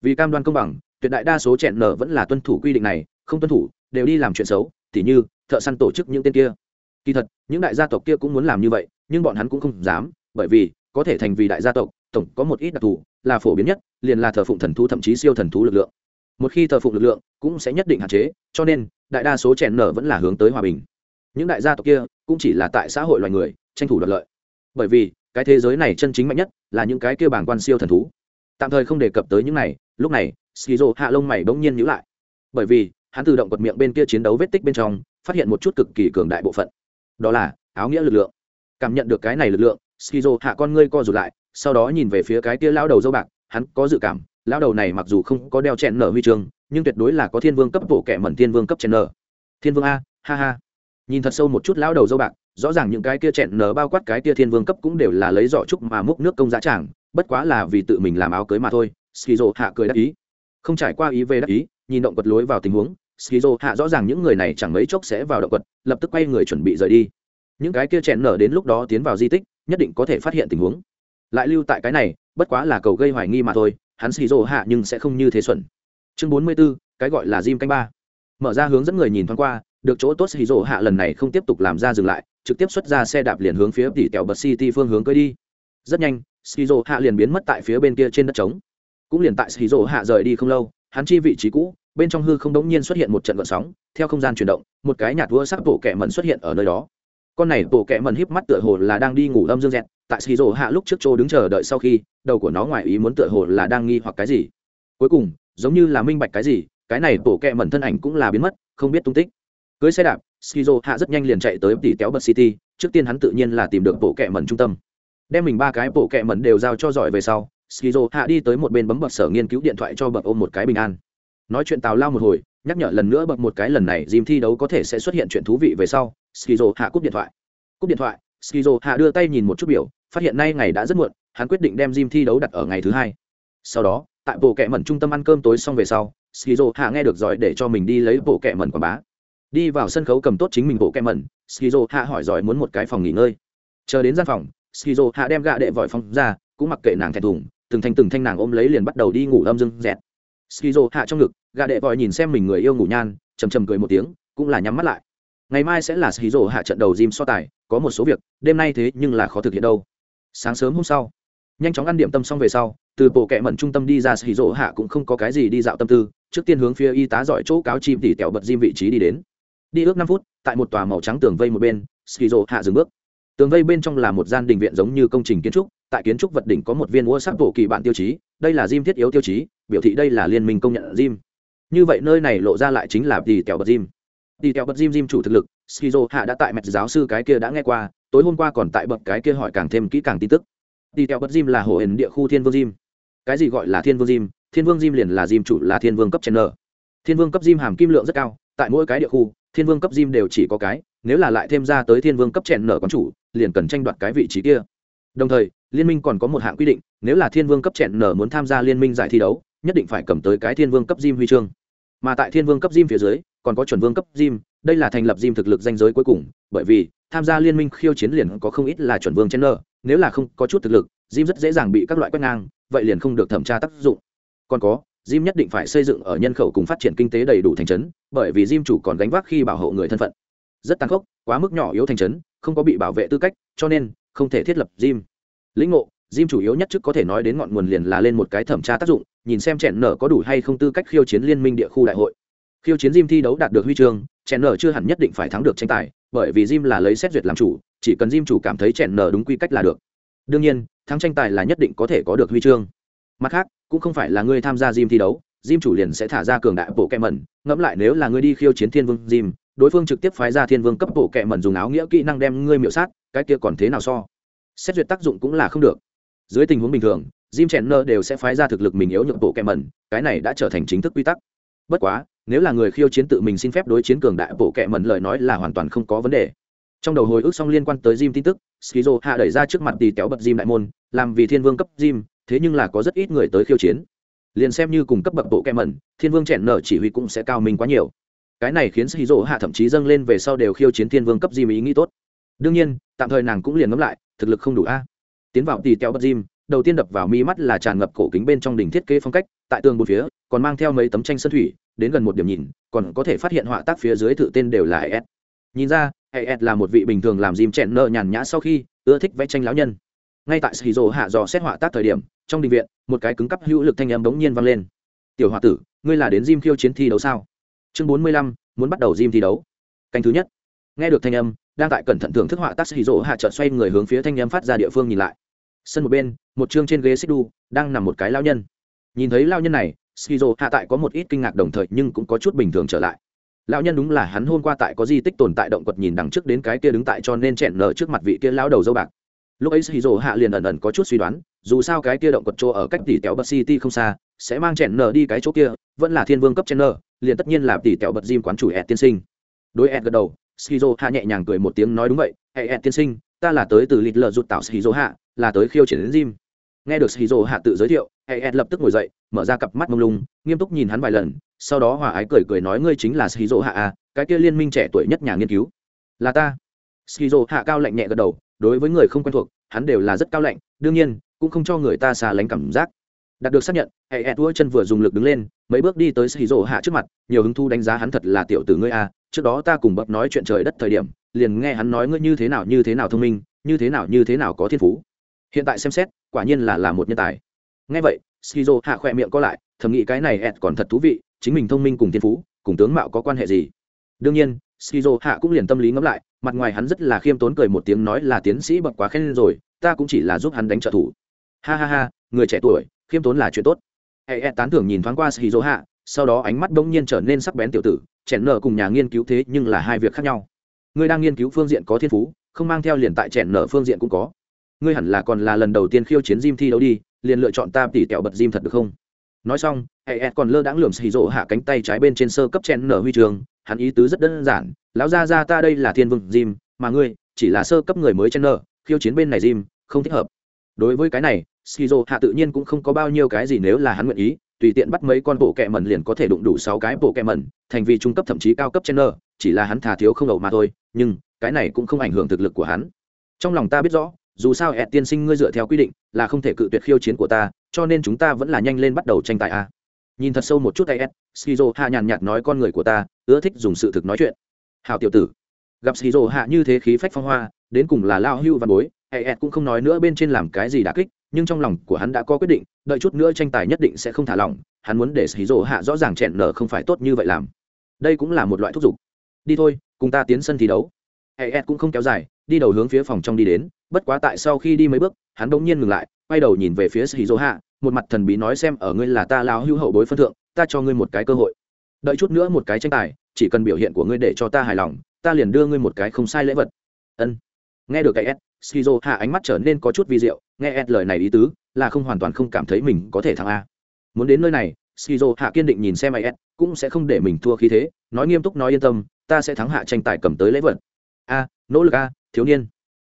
vì cam đoan công bằng, tuyệt đại đa số chẹn nở vẫn là tuân thủ quy định này, không tuân thủ, đều đi làm chuyện xấu, tỉ như, thợ săn tổ chức những tên kia. Kỳ thật, những đại gia tộc kia cũng muốn làm như vậy, nhưng bọn hắn cũng không dám, bởi vì, có thể thành vì đại gia tộc, tổng có một ít đặc thù, là phổ biến nhất, liền là thờ phụng thần thú thậm chí siêu thần thú lực lượng. Một khi thờ phụng lực lượng, cũng sẽ nhất định hạn chế, cho nên, đại đa số chèn nở vẫn là hướng tới hòa bình. Những đại gia tộc kia, cũng chỉ là tại xã hội loài người, tranh thủ đoạt lợi. Bởi vì, cái thế giới này chân chính mạnh nhất, là những cái kia bảng quan siêu thần thú. Tạm thời không đề cập tới những này lúc này, skizo hạ lông mày bỗng nhiên nhữ lại. Bởi vì, hắn tự động quật miệng bên kia chiến đấu vết tích bên trong, phát hiện một chút cực kỳ cường đại bộ phận. Đó là, áo nghĩa lực lượng. Cảm nhận được cái này lực lượng, skizo hạ con ngươi co rụt lại, sau đó nhìn về phía cái kia lao đầu dâu bạc, hắn có dự cảm lao đầu này mặc dù không có đeo chèn nở huy chương, nhưng tuyệt đối là có thiên vương cấp bộ kẻ mẩn thiên vương cấp chèn nở. Thiên vương a, ha ha. Nhìn thật sâu một chút lao đầu dâu bạc, rõ ràng những cái kia chẹn nở bao quát cái kia thiên vương cấp cũng đều là lấy giỏ trúc mà múc nước công giá tràng, bất quá là vì tự mình làm áo cưới mà thôi skizo hạ cười đắc ý. Không trải qua ý về đắc ý nhìn động quật lối vào tình huống skizo hạ rõ ràng những người này chẳng mấy chốc sẽ vào động quật lập tức quay người chuẩn bị rời đi. Những cái kia chèn nở đến lúc đó tiến vào di tích nhất định có thể phát hiện tình huống. Lại lưu tại cái này bất quá là cầu gây hoài nghi mà thôi hắn skizo hạ nhưng sẽ không như thế xuẩn. Chương bốn mươi 44, cái gọi là Jim canh ba. Mở ra hướng dẫn người nhìn thoáng qua được chỗ tốt hì hạ lần này không tiếp tục làm ra dừng lại trực tiếp xuất ra xe đạp liền hướng phía tỉ kẹo bật city phương hướng cưới đi. Rất nhanh skizo hạ liền biến mất tại phía bên kia trên đất trống cũng liền tại skizo hạ rời đi không lâu, hắn chi vị trí cũ, bên trong hư không đống nhiên xuất hiện một trận gợn sóng, theo không gian chuyển động, một cái nhạt vua sắc bộ kẻ mẩn xuất hiện ở nơi đó. Con này bộ kẻ mẩn híp mắt tựa hồ là đang đi ngủ âm dương dẹt, tại skizo hạ lúc trước chỗ đứng chờ đợi sau khi, đầu của nó ngoài ý muốn tựa hồ là đang nghi hoặc cái gì. Cuối cùng, giống như là minh bạch cái gì, cái này bộ kẻ mẩn thân ảnh cũng là biến mất, không biết tung tích. Cưới xe đạp skizo hạ rất nhanh liền chạy tới tỉ kéo bật city, trước tiên hắn tự nhiên là tìm được bộ kệ mẩn trung tâm. Đem mình ba cái bộ kệ mẩn đều giao cho giỏi về sau skizo hạ đi tới một bên bấm bật sở nghiên cứu điện thoại cho bậc ôm một cái bình an. Nói chuyện tào lao một hồi, nhắc nhở lần nữa bậc một cái lần này dìm thi đấu có thể sẽ xuất hiện chuyện thú vị về sau, skizo hạ cúp điện thoại. Cúp điện thoại, skizo hạ đưa tay nhìn một chút biểu, phát hiện nay ngày đã rất muộn, hắn quyết định đem dìm thi đấu đặt ở ngày thứ hai. Sau đó, tại bộ kệ mẩn trung tâm ăn cơm tối xong về sau, skizo hạ nghe được giỏi để cho mình đi lấy bộ kệ mẩn quảng bá. Đi vào sân khấu cầm tốt chính mình bộ kem mẩn, skizo hạ hỏi giỏi muốn một cái phòng nghỉ ngơi. Chờ đến gian phòng, skizo hạ đem gạ đệ vòi phong ra, cũng mặc kệ nàng thẹn thùng từng thanh từng thanh nàng ôm lấy liền bắt đầu đi ngủ âm dưng dẹt. Skizo hạ trong ngực gà đệ vòi nhìn xem mình người yêu ngủ nhan, chầm chầm cười một tiếng, cũng là nhắm mắt lại. Ngày mai sẽ là skizo hạ trận đầu gym so tài, có một số việc, đêm nay thế nhưng là khó thực hiện đâu. Sáng sớm hôm sau, nhanh chóng ăn điểm tâm xong về sau, từ bộ kệ mẩn trung tâm đi ra skizo hạ cũng không có cái gì đi dạo tâm tư, trước tiên hướng phía y tá giỏi chỗ cáo chim tỉ tẹo bật gym vị trí đi đến. Đi ước năm phút, tại một tòa màu trắng tường vây một bên, skizo hạ dừng bước. Tường vây bên trong là một gian đình viện giống như công trình kiến trúc tại kiến trúc vật đỉnh có một viên mua sắc bộ kỳ bản tiêu chí, đây là diêm thiết yếu tiêu chí, biểu thị đây là liên minh công nhận diêm như vậy nơi này lộ ra lại chính là tỷ tèo bật diêm tỷ tèo bật diêm diêm chủ thực lực, skizo hạ đã tại mẹt giáo sư cái kia đã nghe qua, tối hôm qua còn tại bậc cái kia hỏi càng thêm kỹ càng tin tức. Tỷ tèo bật diêm là hồ hển địa khu thiên vương diêm cái gì gọi là thiên vương diêm thiên vương diêm liền là diêm chủ là thiên vương cấp chen thiên vương cấp diêm hàm kim lượng rất cao, tại mỗi cái địa khu, thiên vương cấp Jim đều chỉ có cái, nếu là lại thêm ra tới thiên vương cấp chèn nở quán chủ, liền cần tranh đoạt cái vị trí kia đồng thời liên minh còn có một hạng quy định nếu là thiên vương cấp chèn nở muốn tham gia liên minh giải thi đấu nhất định phải cầm tới cái thiên vương cấp Jim huy chương mà tại thiên vương cấp Jim phía dưới còn có chuẩn vương cấp Jim đây là thành lập Jim thực lực danh giới cuối cùng bởi vì tham gia liên minh khiêu chiến liền có không ít là chuẩn vương chen nở nếu là không có chút thực lực Jim rất dễ dàng bị các loại quét ngang vậy liền không được thẩm tra tác dụng còn có Jim nhất định phải xây dựng ở nhân khẩu cùng phát triển kinh tế đầy đủ thành trấn, bởi vì Jim chủ còn gánh vác khi bảo hộ người thân phận. Rất tàn khốc, quá mức nhỏ yếu thành trấn, không có bị bảo vệ tư cách, cho nên không thể thiết lập Jim. Lĩnh ngộ, Jim chủ yếu nhất trước có thể nói đến ngọn nguồn liền là lên một cái thẩm tra tác dụng, nhìn xem chèn nở có đủ hay không tư cách khiêu chiến liên minh địa khu đại hội. Khiêu chiến Jim thi đấu đạt được huy chương, chèn nở chưa hẳn nhất định phải thắng được tranh tài, bởi vì Jim là lấy xét duyệt làm chủ, chỉ cần Jim chủ cảm thấy chèn nở đúng quy cách là được. Đương nhiên, thắng tranh tài là nhất định có thể có được huy chương. Mặt khác, cũng không phải là ngươi tham gia gym thi đấu gym chủ liền sẽ thả ra cường đại bộ kẹ mẩn ngẫm lại nếu là ngươi đi khiêu chiến thiên vương gym đối phương trực tiếp phái ra thiên vương cấp bộ kẹ mẩn dùng áo nghĩa kỹ năng đem ngươi miệu sát cái kia còn thế nào so? Xét duyệt tác dụng cũng là không được. Dưới tình huống bình thường Jim chèn nơ đều sẽ phái ra thực lực mình yếu nhượng bộ kẹ mẩn cái này đã trở thành chính thức quy tắc. Bất quá nếu là người khiêu chiến tự mình xin phép đối chiến cường đại bộ kẹ mẩn lời nói là hoàn toàn không có vấn đề. Trong đầu hồi ức xong liên quan tới Jim tin tức skizo hạ đẩy ra trước mặt tì kéo bật Jim đại môn làm vì thiên vương cấp Jim, thế nhưng là có rất ít người tới khiêu chiến. Liền xem như cùng cấp bậc bộ kem mẩn thiên vương chèn nở chỉ huy cũng sẽ cao minh quá nhiều. Cái này khiến Skizo hạ thậm chí dâng lên về sau đều khiêu chiến thiên vương cấp Jim ý nghĩ tốt. Đương nhiên tạm thời nàng cũng liền ngẫm lại, thực lực không đủ a. Tiến vào tì teo bất diêm đầu tiên đập vào mi mắt là tràn ngập cổ kính bên trong đỉnh thiết kế phong cách, tại tường một phía, còn mang theo mấy tấm tranh sân thủy, đến gần một điểm nhìn, còn có thể phát hiện họa tác phía dưới tự tên đều là es nhìn ra es là một vị bình thường làm dìm chẹn nợ nhàn nhã sau khi, ưa thích vẽ tranh lão nhân. Ngay tại shizu hạ dò xét họa tác thời điểm, trong đình viện, một cái cứng cắp hữu lực thanh âm bỗng nhiên vang lên. Tiểu họa tử, ngươi là đến gym khiêu chiến thi đấu sao? Chương bốn mươi lăm, muốn bắt đầu gym thi đấu. Canh thứ nhất. Nghe được thanh âm đang tại cẩn thận thưởng thức họa tác shizu hạ trợ xoay người hướng phía thanh em phát ra địa phương nhìn lại. Sân một bên, một chương trên ghế xích đu đang nằm một cái lao nhân. Nhìn thấy lao nhân này skizo hạ tại có một ít kinh ngạc đồng thời nhưng cũng có chút bình thường trở lại. Lão nhân đúng là hắn hôm qua tại có di tích tồn tại động quật nhìn đằng trước đến cái kia đứng tại cho nên chẹn nở trước mặt vị kia lão đầu dâu bạc. Lúc ấy skizo hạ liền ẩn ẩn có chút suy đoán, dù sao cái kia động quật chỗ ở cách tỷ tẹo bật city không xa, sẽ mang chẹn nở đi cái chỗ kia, vẫn là thiên vương cấp chẹn nở, liền tất nhiên là tỷ tẹo bật gym quán chủ ed tiên sinh. Đối ed gật đầu skizo hạ nhẹ nhàng cười một tiếng nói đúng vậy hệ ed tiên sinh, ta là tới từ lịch lợ rụt tạo skizo hạ, là tới khiêu triển đến gym. Nghe được skizo hạ tự giới thiệu hệ ed lập tức ngồi dậy, mở ra cặp mắt mông lung, nghiêm túc nhìn hắn vài lần, sau đó hòa ái cười cười nói, ngươi chính là skizo hạ à cái kia liên minh trẻ tuổi nhất nhà nghiên cứu. Là ta. Skizo hạ cao lạnh nhẹ gật đầu, đối với người không quen thuộc, hắn đều là rất cao lạnh, đương nhiên, cũng không cho người ta xa lánh cảm giác. Đạt được xác nhận hệ ed chân vừa dùng lực đứng lên mấy bước đi tới skizo hạ trước mặt, nhiều hứng thu đánh giá hắn thật là tiểu tử ngươi a à. trước đó ta cùng bậc nói chuyện trời đất thời điểm, liền nghe hắn nói ngươi như thế nào như thế nào thông minh, như thế nào như thế nào có thiên phú. Hiện tại xem xét, quả nhiên là là một nhân tài. Nghe vậy skizo hạ khỏe miệng co lại, thầm nghĩ cái này ẹt còn thật thú vị, chính mình thông minh cùng thiên phú, cùng tướng mạo có quan hệ gì? Đương nhiên skizo hạ cũng liền tâm lý ngẫm lại, mặt ngoài hắn rất là khiêm tốn cười một tiếng nói là tiến sĩ bậc quá khen rồi, ta cũng chỉ là giúp hắn đánh trợ thủ. Ha ha ha, người trẻ tuổi, khiêm tốn là chuyện tốt hệ e tán thưởng nhìn thoáng qua shizu hạ sau đó ánh mắt bỗng nhiên trở nên sắc bén tiểu tử chèn nở cùng nhà nghiên cứu thế nhưng là hai việc khác nhau. Ngươi đang nghiên cứu phương diện có thiên phú không mang theo liền tại chèn nở phương diện cũng có. Ngươi hẳn là còn là lần đầu tiên khiêu chiến Jim thi đấu đi liền lựa chọn ta tỉ tẹo bật Jim thật được không? Nói xong hệ ed còn lơ đãng lườm xì rộ hạ cánh tay trái bên trên sơ cấp chèn nở huy trường hắn ý tứ rất đơn giản lão ra ra ta đây là thiên vương Jim, mà ngươi chỉ là sơ cấp người mới chèn nở khiêu chiến bên này Jim, không thích hợp. Đối với cái này skizo hạ tự nhiên cũng không có bao nhiêu cái gì nếu là hắn nguyện ý, tùy tiện bắt mấy con bộ kẹ mẩn liền có thể đụng đủ sáu cái bộ kẹ mẩn, thành vì trung cấp thậm chí cao cấp chen nở chỉ là hắn thà thiếu không đầu mà thôi, nhưng cái này cũng không ảnh hưởng thực lực của hắn. Trong lòng ta biết rõ, dù sao ed tiên sinh ngươi dựa theo quy định là không thể cự tuyệt khiêu chiến của ta, cho nên chúng ta vẫn là nhanh lên bắt đầu tranh tài a. Nhìn thật sâu một chút tay ed skizo hạ nhàn nhạt nói con người của ta, ưa thích dùng sự thực nói chuyện. Hào tiểu tử, gặp skizo hạ như thế khí phách phong hoa, đến cùng là lao hưu văn bối hay cũng không nói nữa bên trên làm cái gì đã kích nhưng trong lòng của hắn đã có quyết định, đợi chút nữa tranh tài nhất định sẽ không thả lỏng, hắn muốn để skizo hạ rõ ràng chẹn nở không phải tốt như vậy làm. Đây cũng là một loại thúc giục. Đi thôi, cùng ta tiến sân thi đấu. Hệ ed cũng không kéo dài, đi đầu hướng phía phòng trong đi đến, bất quá tại sau khi đi mấy bước, hắn bỗng nhiên ngừng lại, quay đầu nhìn về phía shizu hạ, một mặt thần bí nói xem, ở ngươi là ta lão hữu hậu bối phân thượng, ta cho ngươi một cái cơ hội. Đợi chút nữa một cái tranh tài, chỉ cần biểu hiện của ngươi để cho ta hài lòng, ta liền đưa ngươi một cái không sai lễ vật. Ân. Nghe được cái s shizu hạ ánh mắt trở nên có chút vi diệu, nghe s lời này ý tứ, là không hoàn toàn không cảm thấy mình có thể thắng a. Muốn đến nơi này shizu hạ kiên định nhìn xem s cũng sẽ không để mình thua khí thế, nói nghiêm túc nói yên tâm, ta sẽ thắng hạ tranh tài cầm tới lễ vật. A, nỗ lực a, thiếu niên.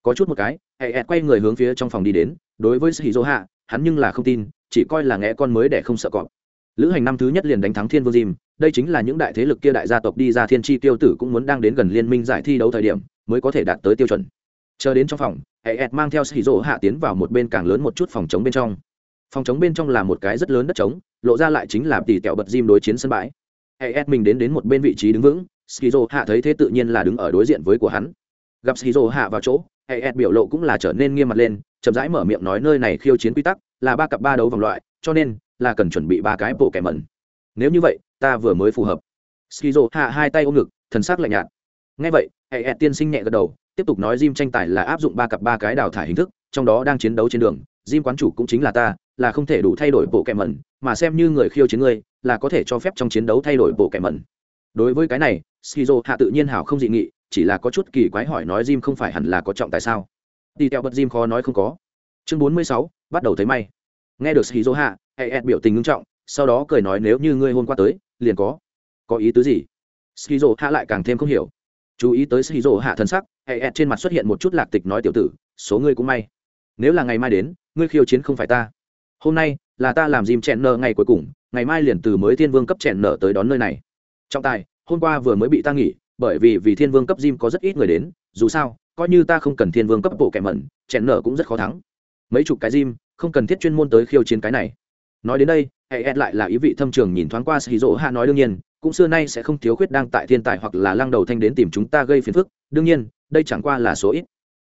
Có chút một cái hệ quay người hướng phía trong phòng đi đến, đối với sĩ hạ, hắn nhưng là không tin, chỉ coi là nghe con mới để không sợ cọp. Lữ hành năm thứ nhất liền đánh thắng thiên vương dìm, đây chính là những đại thế lực kia đại gia tộc đi ra thiên tri tiêu tử cũng muốn đang đến gần liên minh giải thi đấu thời điểm, mới có thể đạt tới tiêu chuẩn chờ đến trong phòng, hệ ẹt mang theo xì rỗ hạ tiến vào một bên càng lớn một chút phòng chống bên trong. Phòng chống bên trong là một cái rất lớn đất trống, lộ ra lại chính là tỉ tẹo bật diêm đối chiến sân bãi. Hệ ẹt mình đến đến một bên vị trí đứng vững skizo hạ thấy thế tự nhiên là đứng ở đối diện với của hắn. Gặp skizo hạ vào chỗ, hệ ẹt biểu lộ cũng là trở nên nghiêm mặt lên, chậm rãi mở miệng nói nơi này khiêu chiến quy tắc là ba cặp ba đấu vòng loại, cho nên là cần chuẩn bị ba cái bộ kẻ mẩn. Nếu như vậy, ta vừa mới phù hợp. Skizo hạ hai tay ôm ngực, thần sắc lạnh nhạt. Ngay vậy, hệ ẹt tiên sinh nhẹ gật đầu tiếp tục nói Jim tranh tài là áp dụng ba cặp ba cái đào thải hình thức, trong đó đang chiến đấu trên đường, Jim quán chủ cũng chính là ta, là không thể đủ thay đổi bộ kẹm mẩn, mà xem như người khiêu chiến ngươi, là có thể cho phép trong chiến đấu thay đổi bộ kẹm mẩn. Đối với cái này skizo hạ tự nhiên hảo không dị nghị, chỉ là có chút kỳ quái hỏi nói Jim không phải hẳn là có trọng tại sao? Đi theo bật Jim khó nói không có. Chương bốn mươi sáu, bắt đầu thấy may. Nghe được skizo hạ hệ ed biểu tình nghiêm trọng, sau đó cười nói nếu như ngươi hôm qua tới, liền có. Có ý tứ gì? Skizo hạ lại càng thêm không hiểu. Chú ý tới skizo hạ thân sắc hệ ẹt trên mặt xuất hiện một chút lạc tịch nói tiểu tử, số ngươi cũng may. Nếu là ngày mai đến, ngươi khiêu chiến không phải ta. Hôm nay, là ta làm dìm chèn nợ ngày cuối cùng, ngày mai liền từ mới thiên vương cấp chèn nợ tới đón nơi này. Trọng tài, hôm qua vừa mới bị ta nghỉ, bởi vì vì thiên vương cấp dìm có rất ít người đến, dù sao, coi như ta không cần thiên vương cấp bộ kẻ mẩn, chèn nợ cũng rất khó thắng. Mấy chục cái dìm không cần thiết chuyên môn tới khiêu chiến cái này. Nói đến đây hệ ẹt lại là ý vị thâm trường nhìn thoáng qua sĩ dỗ hạ nói đương nhiên, cũng xưa nay sẽ không thiếu khuyết đang tại thiên tài hoặc là lăng đầu thanh đến tìm chúng ta gây phiền phức đương nhiên, đây chẳng qua là số ít.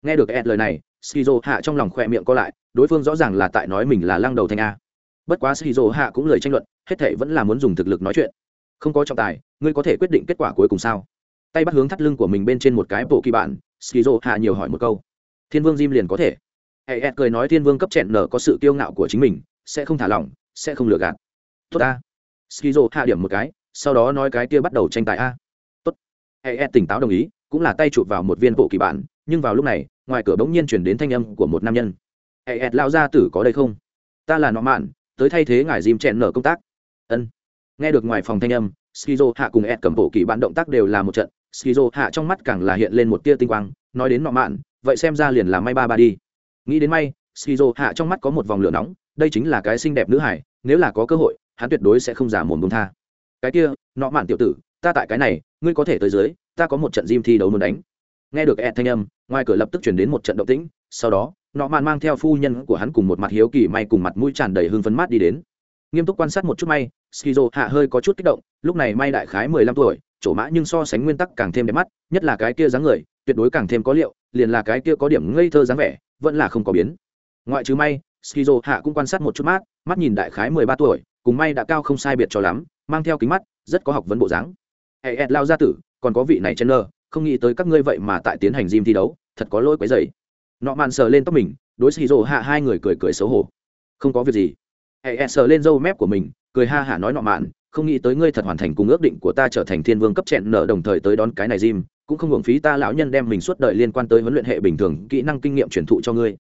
Nghe được ed lời này, skizo hạ trong lòng khỏe miệng co lại, đối phương rõ ràng là tại nói mình là lăng đầu thanh a. Bất quá skizo hạ cũng lời tranh luận, hết thệ vẫn là muốn dùng thực lực nói chuyện. Không có trọng tài, ngươi có thể quyết định kết quả cuối cùng sao? Tay bắt hướng thắt lưng của mình bên trên một cái bộ kỳ bản skizo hạ nhiều hỏi một câu. Thiên vương diêm liền có thể. Hệ ed cười nói thiên vương cấp chẹn nở có sự kiêu ngạo của chính mình, sẽ không thả lỏng, sẽ không lừa gạt. Tốt a skizo hạ điểm một cái, sau đó nói cái kia bắt đầu tranh tài a. Tốt. Hệ ed tỉnh táo đồng ý cũng là tay chụp vào một viên bộ kỳ bản, nhưng vào lúc này, ngoài cửa bỗng nhiên chuyển đến thanh âm của một nam nhân. Hệ ẹt lao ra tử có đây không? Ta là nọ mạn, tới thay thế ngài dìm chẹn nở công tác. Ân. Nghe được ngoài phòng thanh âm, skizo hạ cùng ed cầm bộ kỳ bản động tác đều là một trận, skizo hạ trong mắt càng là hiện lên một tia tinh quang, nói đến nọ mạn, vậy xem ra liền là may ba ba đi. Nghĩ đến may, skizo hạ trong mắt có một vòng lửa nóng, đây chính là cái xinh đẹp nữ hải, nếu là có cơ hội, hắn tuyệt đối sẽ không giả mồm bông tha. Cái kia, nọ mạn tiểu tử, ta tại cái này, ngươi có thể tới dưới ta có một trận gym thi đấu muốn đánh. Nghe được ed thanh âm, ngoài cửa lập tức chuyển đến một trận động tĩnh, sau đó, nọ mạn mang theo phu nhân của hắn cùng một mặt hiếu kỳ may cùng mặt mũi tràn đầy hương phấn mát đi đến. Nghiêm túc quan sát một chút may, skizo hạ hơi có chút kích động, lúc này may đại khái mười lăm tuổi, chỗ mã nhưng so sánh nguyên tắc càng thêm đẹp mắt, nhất là cái kia dáng người, tuyệt đối càng thêm có liệu, liền là cái kia có điểm ngây thơ dáng vẻ, vẫn là không có biến. Ngoại trừ may, skizo hạ cũng quan sát một chút mát, mắt nhìn đại khái mười ba tuổi, cùng may đã cao không sai biệt cho lắm, mang theo kính mắt, rất có học vấn bộ dáng. Hệ ed lao gia tử còn có vị này chen lơ không nghĩ tới các ngươi vậy mà tại tiến hành gym thi đấu, thật có lỗi quấy dày nọ mạn sờ lên tóc mình, đối xì rộ hạ hai người cười cười xấu hổ. Không có việc gì. Hệ sờ lên râu mép của mình, cười ha hả nói nọ mạn không nghĩ tới ngươi thật hoàn thành cùng ước định của ta trở thành thiên vương cấp chẹn nở đồng thời tới đón cái này gym, cũng không hưởng phí ta lão nhân đem mình suốt đời liên quan tới huấn luyện hệ bình thường, kỹ năng kinh nghiệm truyền thụ cho ngươi.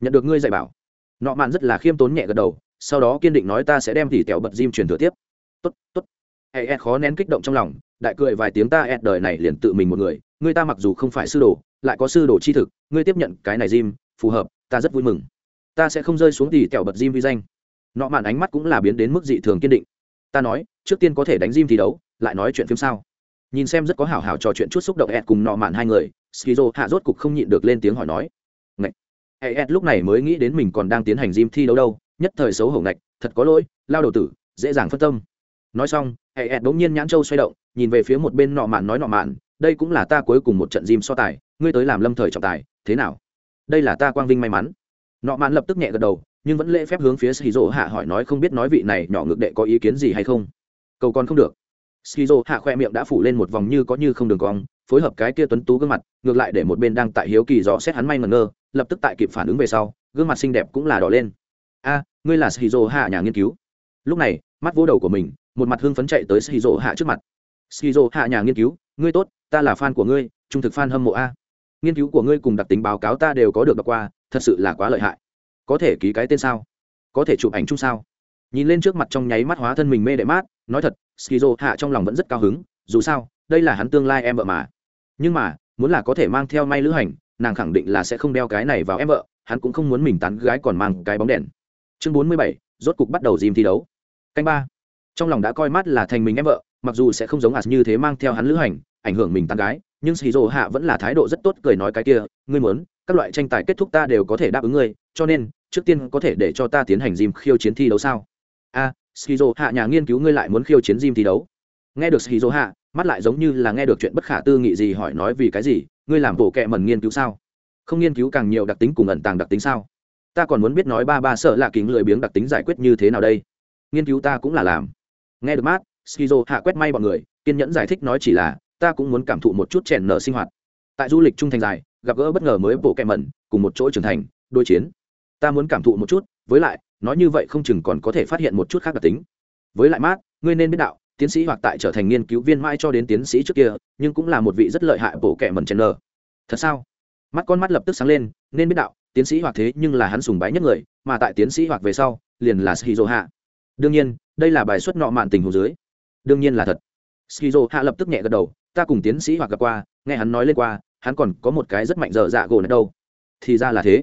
Nhận được ngươi dạy bảo. Nọ mạn rất là khiêm tốn nhẹ gật đầu, sau đó kiên định nói ta sẽ đem tỉ tẹo bật gym truyền thừa tiếp. Tốt tốt. Hệ khó nén kích động trong lòng đại cười vài tiếng ta ẹt đời này liền tự mình một người, ngươi ta mặc dù không phải sư đồ, lại có sư đồ chi thực, ngươi tiếp nhận cái này Jim, phù hợp, ta rất vui mừng. Ta sẽ không rơi xuống tỉ kẹo bật Jim vi danh. Nọ mạn ánh mắt cũng là biến đến mức dị thường kiên định. Ta nói, trước tiên có thể đánh Jim thi đấu, lại nói chuyện phim sao? Nhìn xem rất có hảo hảo trò chuyện chút xúc động ẹt cùng nọ mạn hai người, skizo hạ rốt cục không nhịn được lên tiếng hỏi nói. Ngậy. ed lúc này mới nghĩ đến mình còn đang tiến hành Jim thi đấu đâu, nhất thời xấu hổ ngạch, thật có lỗi, lao đầu tử, dễ dàng phân tâm. Nói xong ed bỗng nhiên nhãn châu xoay động nhìn về phía một bên nọ mạn nói nọ mạn, đây cũng là ta cuối cùng một trận gym so tài, ngươi tới làm lâm thời trọng tài, thế nào? Đây là ta quang vinh may mắn. Nọ mạn lập tức nhẹ gật đầu, nhưng vẫn lễ phép hướng phía shizu hạ hỏi nói không biết nói vị này nhỏ ngược đệ có ý kiến gì hay không. Cầu còn không được. Shizu hạ khoe miệng đã phủ lên một vòng như có như không đường cong, phối hợp cái kia tuấn tú gương mặt, ngược lại để một bên đang tại hiếu kỳ dò xét hắn may ngẩn ngơ, lập tức tại kịp phản ứng về sau, gương mặt xinh đẹp cũng là đỏ lên. A, ngươi là shizu hạ nhà nghiên cứu. Lúc này, mắt vỗ đầu của mình, một mặt hưng phấn chạy tới shizu hạ trước mặt skizo hạ nhà nghiên cứu, ngươi tốt, ta là fan của ngươi, trung thực fan hâm mộ a. Nghiên cứu của ngươi cùng đặc tính báo cáo ta đều có được đọc qua, thật sự là quá lợi hại. Có thể ký cái tên sao? Có thể chụp ảnh chung sao? Nhìn lên trước mặt trong nháy mắt hóa thân mình mê đệ mát, nói thật, skizo hạ trong lòng vẫn rất cao hứng, dù sao, đây là hắn tương lai em vợ mà. Nhưng mà, muốn là có thể mang theo may lữ hành, nàng khẳng định là sẽ không đeo cái này vào em vợ, hắn cũng không muốn mình tán gái còn mang cái bóng đèn. Chương bốn mươi bảy, rốt cục bắt đầu dìm thi đấu. Canh ba. Trong lòng đã coi mắt là thành mình em vợ mặc dù sẽ không giống ạt như thế mang theo hắn lữ hành ảnh hưởng mình tán gái nhưng shizu hạ vẫn là thái độ rất tốt cười nói cái kia ngươi muốn các loại tranh tài kết thúc ta đều có thể đáp ứng ngươi cho nên trước tiên có thể để cho ta tiến hành dìm khiêu chiến thi đấu sao? A à, skizo hạ nhà nghiên cứu ngươi lại muốn khiêu chiến dìm thi đấu? Nghe được skizo hạ mắt lại giống như là nghe được chuyện bất khả tư nghị gì hỏi nói vì cái gì ngươi làm bộ kệ mẩn nghiên cứu sao? Không nghiên cứu càng nhiều đặc tính cùng ẩn tàng đặc tính sao? Ta còn muốn biết nói ba ba sợ là kính lười biếng đặc tính giải quyết như thế nào đây? Nghiên cứu ta cũng là làm. Nghe được mát skizo hạ quét may bọn người, kiên nhẫn giải thích nói chỉ là, ta cũng muốn cảm thụ một chút chèn nở sinh hoạt. Tại du lịch trung thành dài, gặp gỡ bất ngờ mới bộ kẹ mẩn, cùng một chỗ trưởng thành đôi chiến. Ta muốn cảm thụ một chút, với lại, nói như vậy không chừng còn có thể phát hiện một chút khác đặc tính. Với lại mát ngươi nên biết đạo, tiến sĩ hoặc tại trở thành nghiên cứu viên mãi cho đến tiến sĩ trước kia, nhưng cũng là một vị rất lợi hại bộ kệ mẩn chèn nở. Thật sao? Mắt con mắt lập tức sáng lên, nên biết đạo, tiến sĩ hoặc thế nhưng là hắn sùng bái nhất người, mà tại tiến sĩ hoặc về sau, liền là shizu hạ. Đương nhiên, đây là bài xuất nọ mạn tình hồ dưới đương nhiên là thật. Skizo hạ lập tức nhẹ gật đầu, ta cùng tiến sĩ hoặc gặp qua, nghe hắn nói lên qua, hắn còn có một cái rất mạnh dở dạ gỗ ở đâu. Thì ra là thế.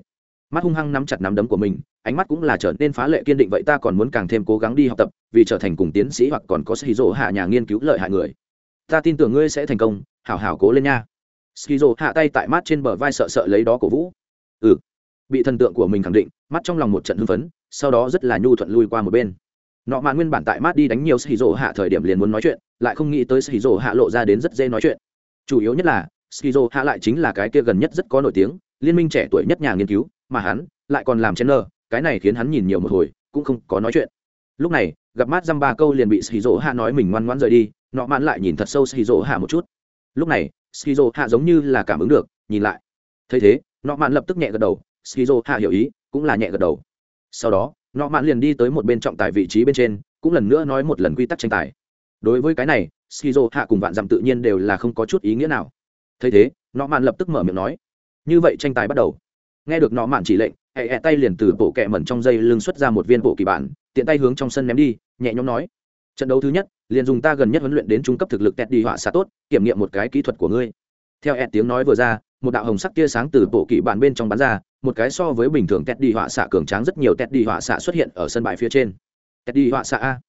Mắt hung hăng nắm chặt nắm đấm của mình, ánh mắt cũng là trở nên phá lệ kiên định, vậy ta còn muốn càng thêm cố gắng đi học tập, vì trở thành cùng tiến sĩ hoặc còn có skizo hạ nhà nghiên cứu lợi hại người. Ta tin tưởng ngươi sẽ thành công, hảo hảo cố lên nha. Skizo hạ tay tại mắt trên bờ vai sợ sợ lấy đó cổ vũ. Ừ. Bị thần tượng của mình khẳng định, mắt trong lòng một trận hưng phấn, sau đó rất là nhu thuận lui qua một bên nọ Mạn nguyên bản tại mát đi đánh nhiều skizo hạ thời điểm liền muốn nói chuyện, lại không nghĩ tới skizo hạ lộ ra đến rất dễ nói chuyện. Chủ yếu nhất là, skizo hạ lại chính là cái kia gần nhất rất có nổi tiếng, liên minh trẻ tuổi nhất nhà nghiên cứu, mà hắn lại còn làm chen nơ cái này khiến hắn nhìn nhiều một hồi, cũng không có nói chuyện. Lúc này, gặp mát dăm ba câu liền bị shizu hạ nói mình ngoan ngoãn rời đi, nọ mạn lại nhìn thật sâu shizu hạ một chút. Lúc này shizu hạ giống như là cảm ứng được, nhìn lại. Thấy thế, nọ mạn lập tức nhẹ gật đầu shizu hạ hiểu ý, cũng là nhẹ gật đầu. Sau đó nọ mạn liền đi tới một bên trọng tài vị trí bên trên, cũng lần nữa nói một lần quy tắc tranh tài. Đối với cái này shizu hạ cùng vạn dặm tự nhiên đều là không có chút ý nghĩa nào. Thấy thế, nọ mạn lập tức mở miệng nói, như vậy tranh tài bắt đầu. Nghe được nọ mạn chỉ lệnh hệ hẹ tay liền từ bộ kẹ mẩn trong dây lưng xuất ra một viên bộ kỳ bản, tiện tay hướng trong sân ném đi, nhẹ nhõm nói, trận đấu thứ nhất, liền dùng ta gần nhất huấn luyện đến trung cấp thực lực tẹt đi họa xạ tốt, kiểm nghiệm một cái kỹ thuật của ngươi. Theo hẹ tiếng nói vừa ra, một đạo hồng sắc tia sáng từ bộ kỳ bản bên trong bắn ra một cái so với bình thường Teddy đi họa xạ cường tráng rất nhiều Teddy đi họa xạ xuất hiện ở sân bãi phía trên. Teddy đi họa xạ a.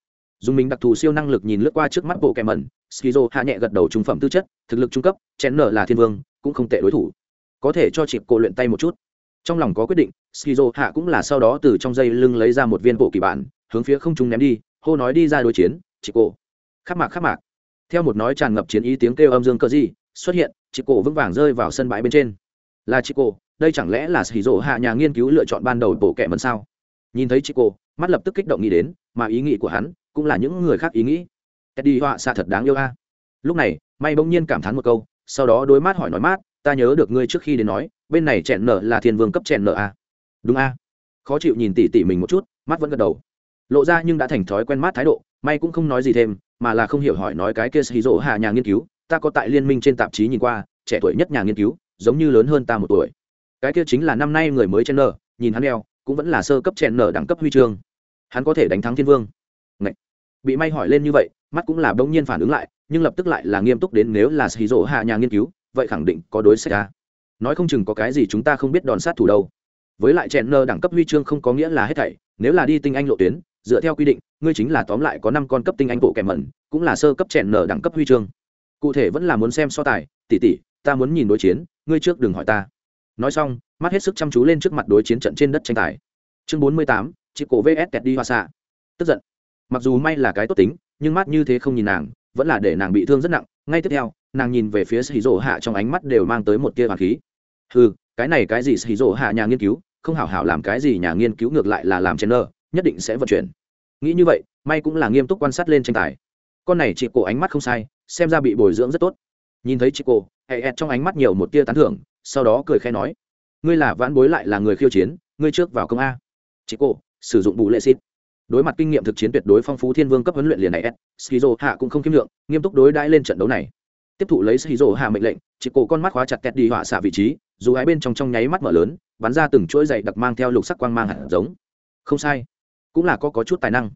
Dùng mình đặc thù siêu năng lực nhìn lướt qua trước mắt bộ kẹ mẩn, skizo hạ nhẹ gật đầu trung phẩm tư chất, thực lực trung cấp chén nở là thiên vương, cũng không tệ đối thủ. Có thể cho chị cô luyện tay một chút. Trong lòng có quyết định, skizo hạ cũng là sau đó từ trong dây lưng lấy ra một viên bộ kỳ bản, hướng phía không trung ném đi, hô nói đi ra đối chiến chị cô khắc mạc khắc mạc. Theo một nói tràn ngập chiến ý tiếng kêu âm dương cờ gì, xuất hiện chị cô vững vàng rơi vào sân bãi bên trên. Là chị cô đây chẳng lẽ là xì hạ nhà nghiên cứu lựa chọn ban đầu bộ kệ mần sao? Nhìn thấy chị cô, mắt lập tức kích động nghĩ đến, mà ý nghĩ của hắn cũng là những người khác ý nghĩ. Teddy họa xạ thật đáng yêu a. Lúc này, may bỗng nhiên cảm thán một câu, sau đó đối mát hỏi nói mát, ta nhớ được ngươi trước khi đến nói, bên này chèn nở là thiên vương cấp chèn nở a. Đúng a. Khó chịu nhìn tỉ tỉ mình một chút, mắt vẫn gật đầu. Lộ ra nhưng đã thành thói quen mát thái độ, may cũng không nói gì thêm, mà là không hiểu hỏi nói cái kia xì rỗ hạ nhà nghiên cứu, ta có tại liên minh trên tạp chí nhìn qua, trẻ tuổi nhất nhà nghiên cứu, giống như lớn hơn ta một tuổi cái kia chính là năm nay người mới chen nở nhìn hắn đeo, cũng vẫn là sơ cấp chen nở đẳng cấp huy chương. Hắn có thể đánh thắng thiên vương. Ngậy. bị may hỏi lên như vậy, mắt cũng là bỗng nhiên phản ứng lại, nhưng lập tức lại là nghiêm túc đến nếu là xì rỗ hạ nhà nghiên cứu, vậy khẳng định có đối sách ra. Nói không chừng có cái gì chúng ta không biết đòn sát thủ đâu. Với lại chen nở đẳng cấp huy chương không có nghĩa là hết thảy, nếu là đi tinh anh lộ tuyến, dựa theo quy định, ngươi chính là tóm lại có năm con cấp tinh anh bộ kèm mẩn, cũng là sơ cấp chèn nở đẳng cấp huy chương. Cụ thể vẫn là muốn xem so tài tỉ tỉ ta muốn nhìn đối chiến, ngươi trước đừng hỏi ta nói xong, mắt hết sức chăm chú lên trước mặt đối chiến trận trên đất tranh tài. Chương bốn mươi tám chị cổ vs kẹt đi hoa xạ tức giận. Mặc dù may là cái tốt tính, nhưng mắt như thế không nhìn nàng, vẫn là để nàng bị thương rất nặng. Ngay tiếp theo, nàng nhìn về phía xì rỗ hạ trong ánh mắt đều mang tới một tia hoàng khí. Ừ cái này cái gì xì rỗ hạ nhà nghiên cứu? Không hảo hảo làm cái gì nhà nghiên cứu ngược lại là làm chen nơ nhất định sẽ vận chuyển. Nghĩ như vậy, may cũng là nghiêm túc quan sát lên tranh tài. Con này chị cổ ánh mắt không sai, xem ra bị bồi dưỡng rất tốt. Nhìn thấy chị cổ hệ ẹt trong ánh mắt nhiều một tia tán thưởng sau đó cười khẽ nói ngươi là vãn bối lại là người khiêu chiến ngươi trước vào công a. Chị cổ sử dụng bù lệ xịt. Đối mặt kinh nghiệm thực chiến tuyệt đối phong phú thiên vương cấp huấn luyện liền này s skizo hạ cũng không khiêm lượng nghiêm túc đối đãi lên trận đấu này. Tiếp thụ lấy skizo hạ mệnh lệnh chị cổ con mắt khóa chặt kẹt đi họa xạ vị trí dù hai bên trong trong nháy mắt mở lớn bắn ra từng chuỗi dày đặc mang theo lục sắc quang mang hạt giống. Không sai cũng là có, có chút tài năng.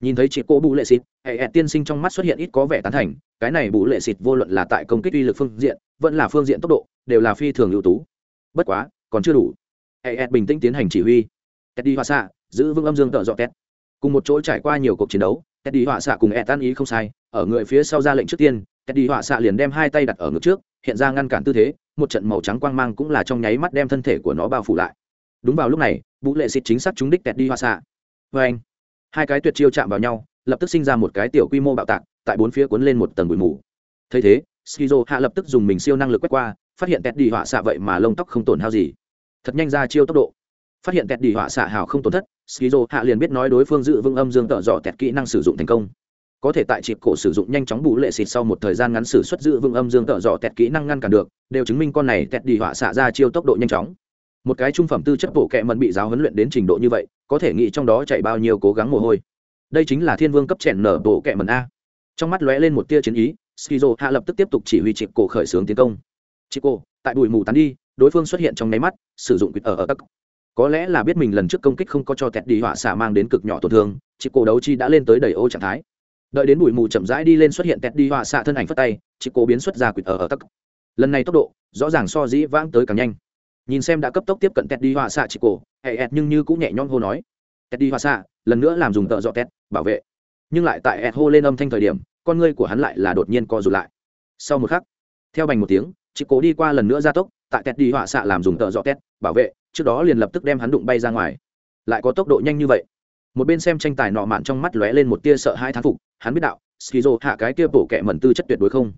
Nhìn thấy chị cô bù lệ xịt hệ tiên sinh trong mắt xuất hiện ít có vẻ tán thành cái này bù lệ xịt vô luận là tại công kích uy lực phương diện, vẫn là phương diện tốc độ, đều là phi thường ưu tú. Bất quá, còn chưa đủ. Hệ bình tĩnh tiến hành chỉ huy. Teddy hoa xạ, giữ vững âm dương tợ dọ tét cùng một chỗ trải qua nhiều cuộc chiến đấu, teddy hoa xạ cùng hẹn tan ý không sai, ở người phía sau ra lệnh trước tiên, teddy hoa xạ liền đem hai tay đặt ở ngực trước, hiện ra ngăn cản tư thế, một trận màu trắng quang mang cũng là trong nháy mắt đem thân thể của nó bao phủ lại. Đúng vào lúc này, bù lệ xịt chính xác trúng đích teddy hoa xạ. Vê anh hai cái tuyệt chiêu chạm vào nhau lập tức sinh ra một cái tiểu quy mô bạo tạc, tại bốn phía cuốn lên một tầng bụi mù. Thấy thế, skizo hạ lập tức dùng mình siêu năng lực quét qua, phát hiện tẹt đi họa xạ vậy mà lông tóc không tổn hao gì. Thật nhanh ra chiêu tốc độ. Phát hiện tẹt đi họa xạ hào không tổn thất, skizo hạ liền biết nói đối phương giữ vững âm dương tợ dọ tẹt kỹ năng sử dụng thành công. Có thể tại chịp cổ sử dụng nhanh chóng bù lệ xịt sau một thời gian ngắn sử xuất giữ vững âm dương tợ dọ tẹt kỹ năng ngăn cản được, đều chứng minh con này tẹt đi họa xạ ra chiêu tốc độ nhanh chóng. Một cái trung phẩm tư chất bộ kệ mẫn bị giáo huấn luyện đến trình độ như vậy, có thể nghĩ trong đó chạy bao nhiêu cố gắng mồ hôi đây chính là thiên vương cấp chèn nở bộ kẹ mần a. Trong mắt lóe lên một tia chiến ý, skizo hạ lập tức tiếp tục chỉ huy chị cổ khởi xướng tiến công. Chị cổ, tại bụi mù tán đi, đối phương xuất hiện trong nháy mắt, sử dụng quýt ở ở tắc. Có lẽ là biết mình lần trước công kích không có cho tẹt đi hỏa xả mang đến cực nhỏ tổn thương chị cổ đấu chi đã lên tới đầy ô trạng thái. Đợi đến bụi mù chậm rãi đi lên xuất hiện tẹt đi hỏa xạ thân ảnh phất tay chị cổ biến xuất ra quýt ở ở tắc. Lần này tốc độ, rõ ràng so dĩ vãng tới càng nhanh. Nhìn xem đã cấp tốc tiếp cận tẹt đi hỏa xạ chị cổ hệ ẹt nhưng như cũng nhẹ nhõm hô nói. Tẹt đi hỏa xạ lần nữa làm dùng tợ dọ tét, bảo vệ. Nhưng lại tại ẹt hô lên âm thanh thời điểm, con ngươi của hắn lại là đột nhiên co rụt lại. Sau một khắc, theo bành một tiếng, chị cố đi qua lần nữa gia tốc, tại tét đi họa xạ làm dùng tợ dọ tét, bảo vệ, trước đó liền lập tức đem hắn đụng bay ra ngoài. Lại có tốc độ nhanh như vậy. Một bên xem tranh tài nọ mạn trong mắt lóe lên một tia sợ hai thán phục, hắn biết đạo, skizo hạ cái kia bổ kẹ mẩn tư chất tuyệt đối không.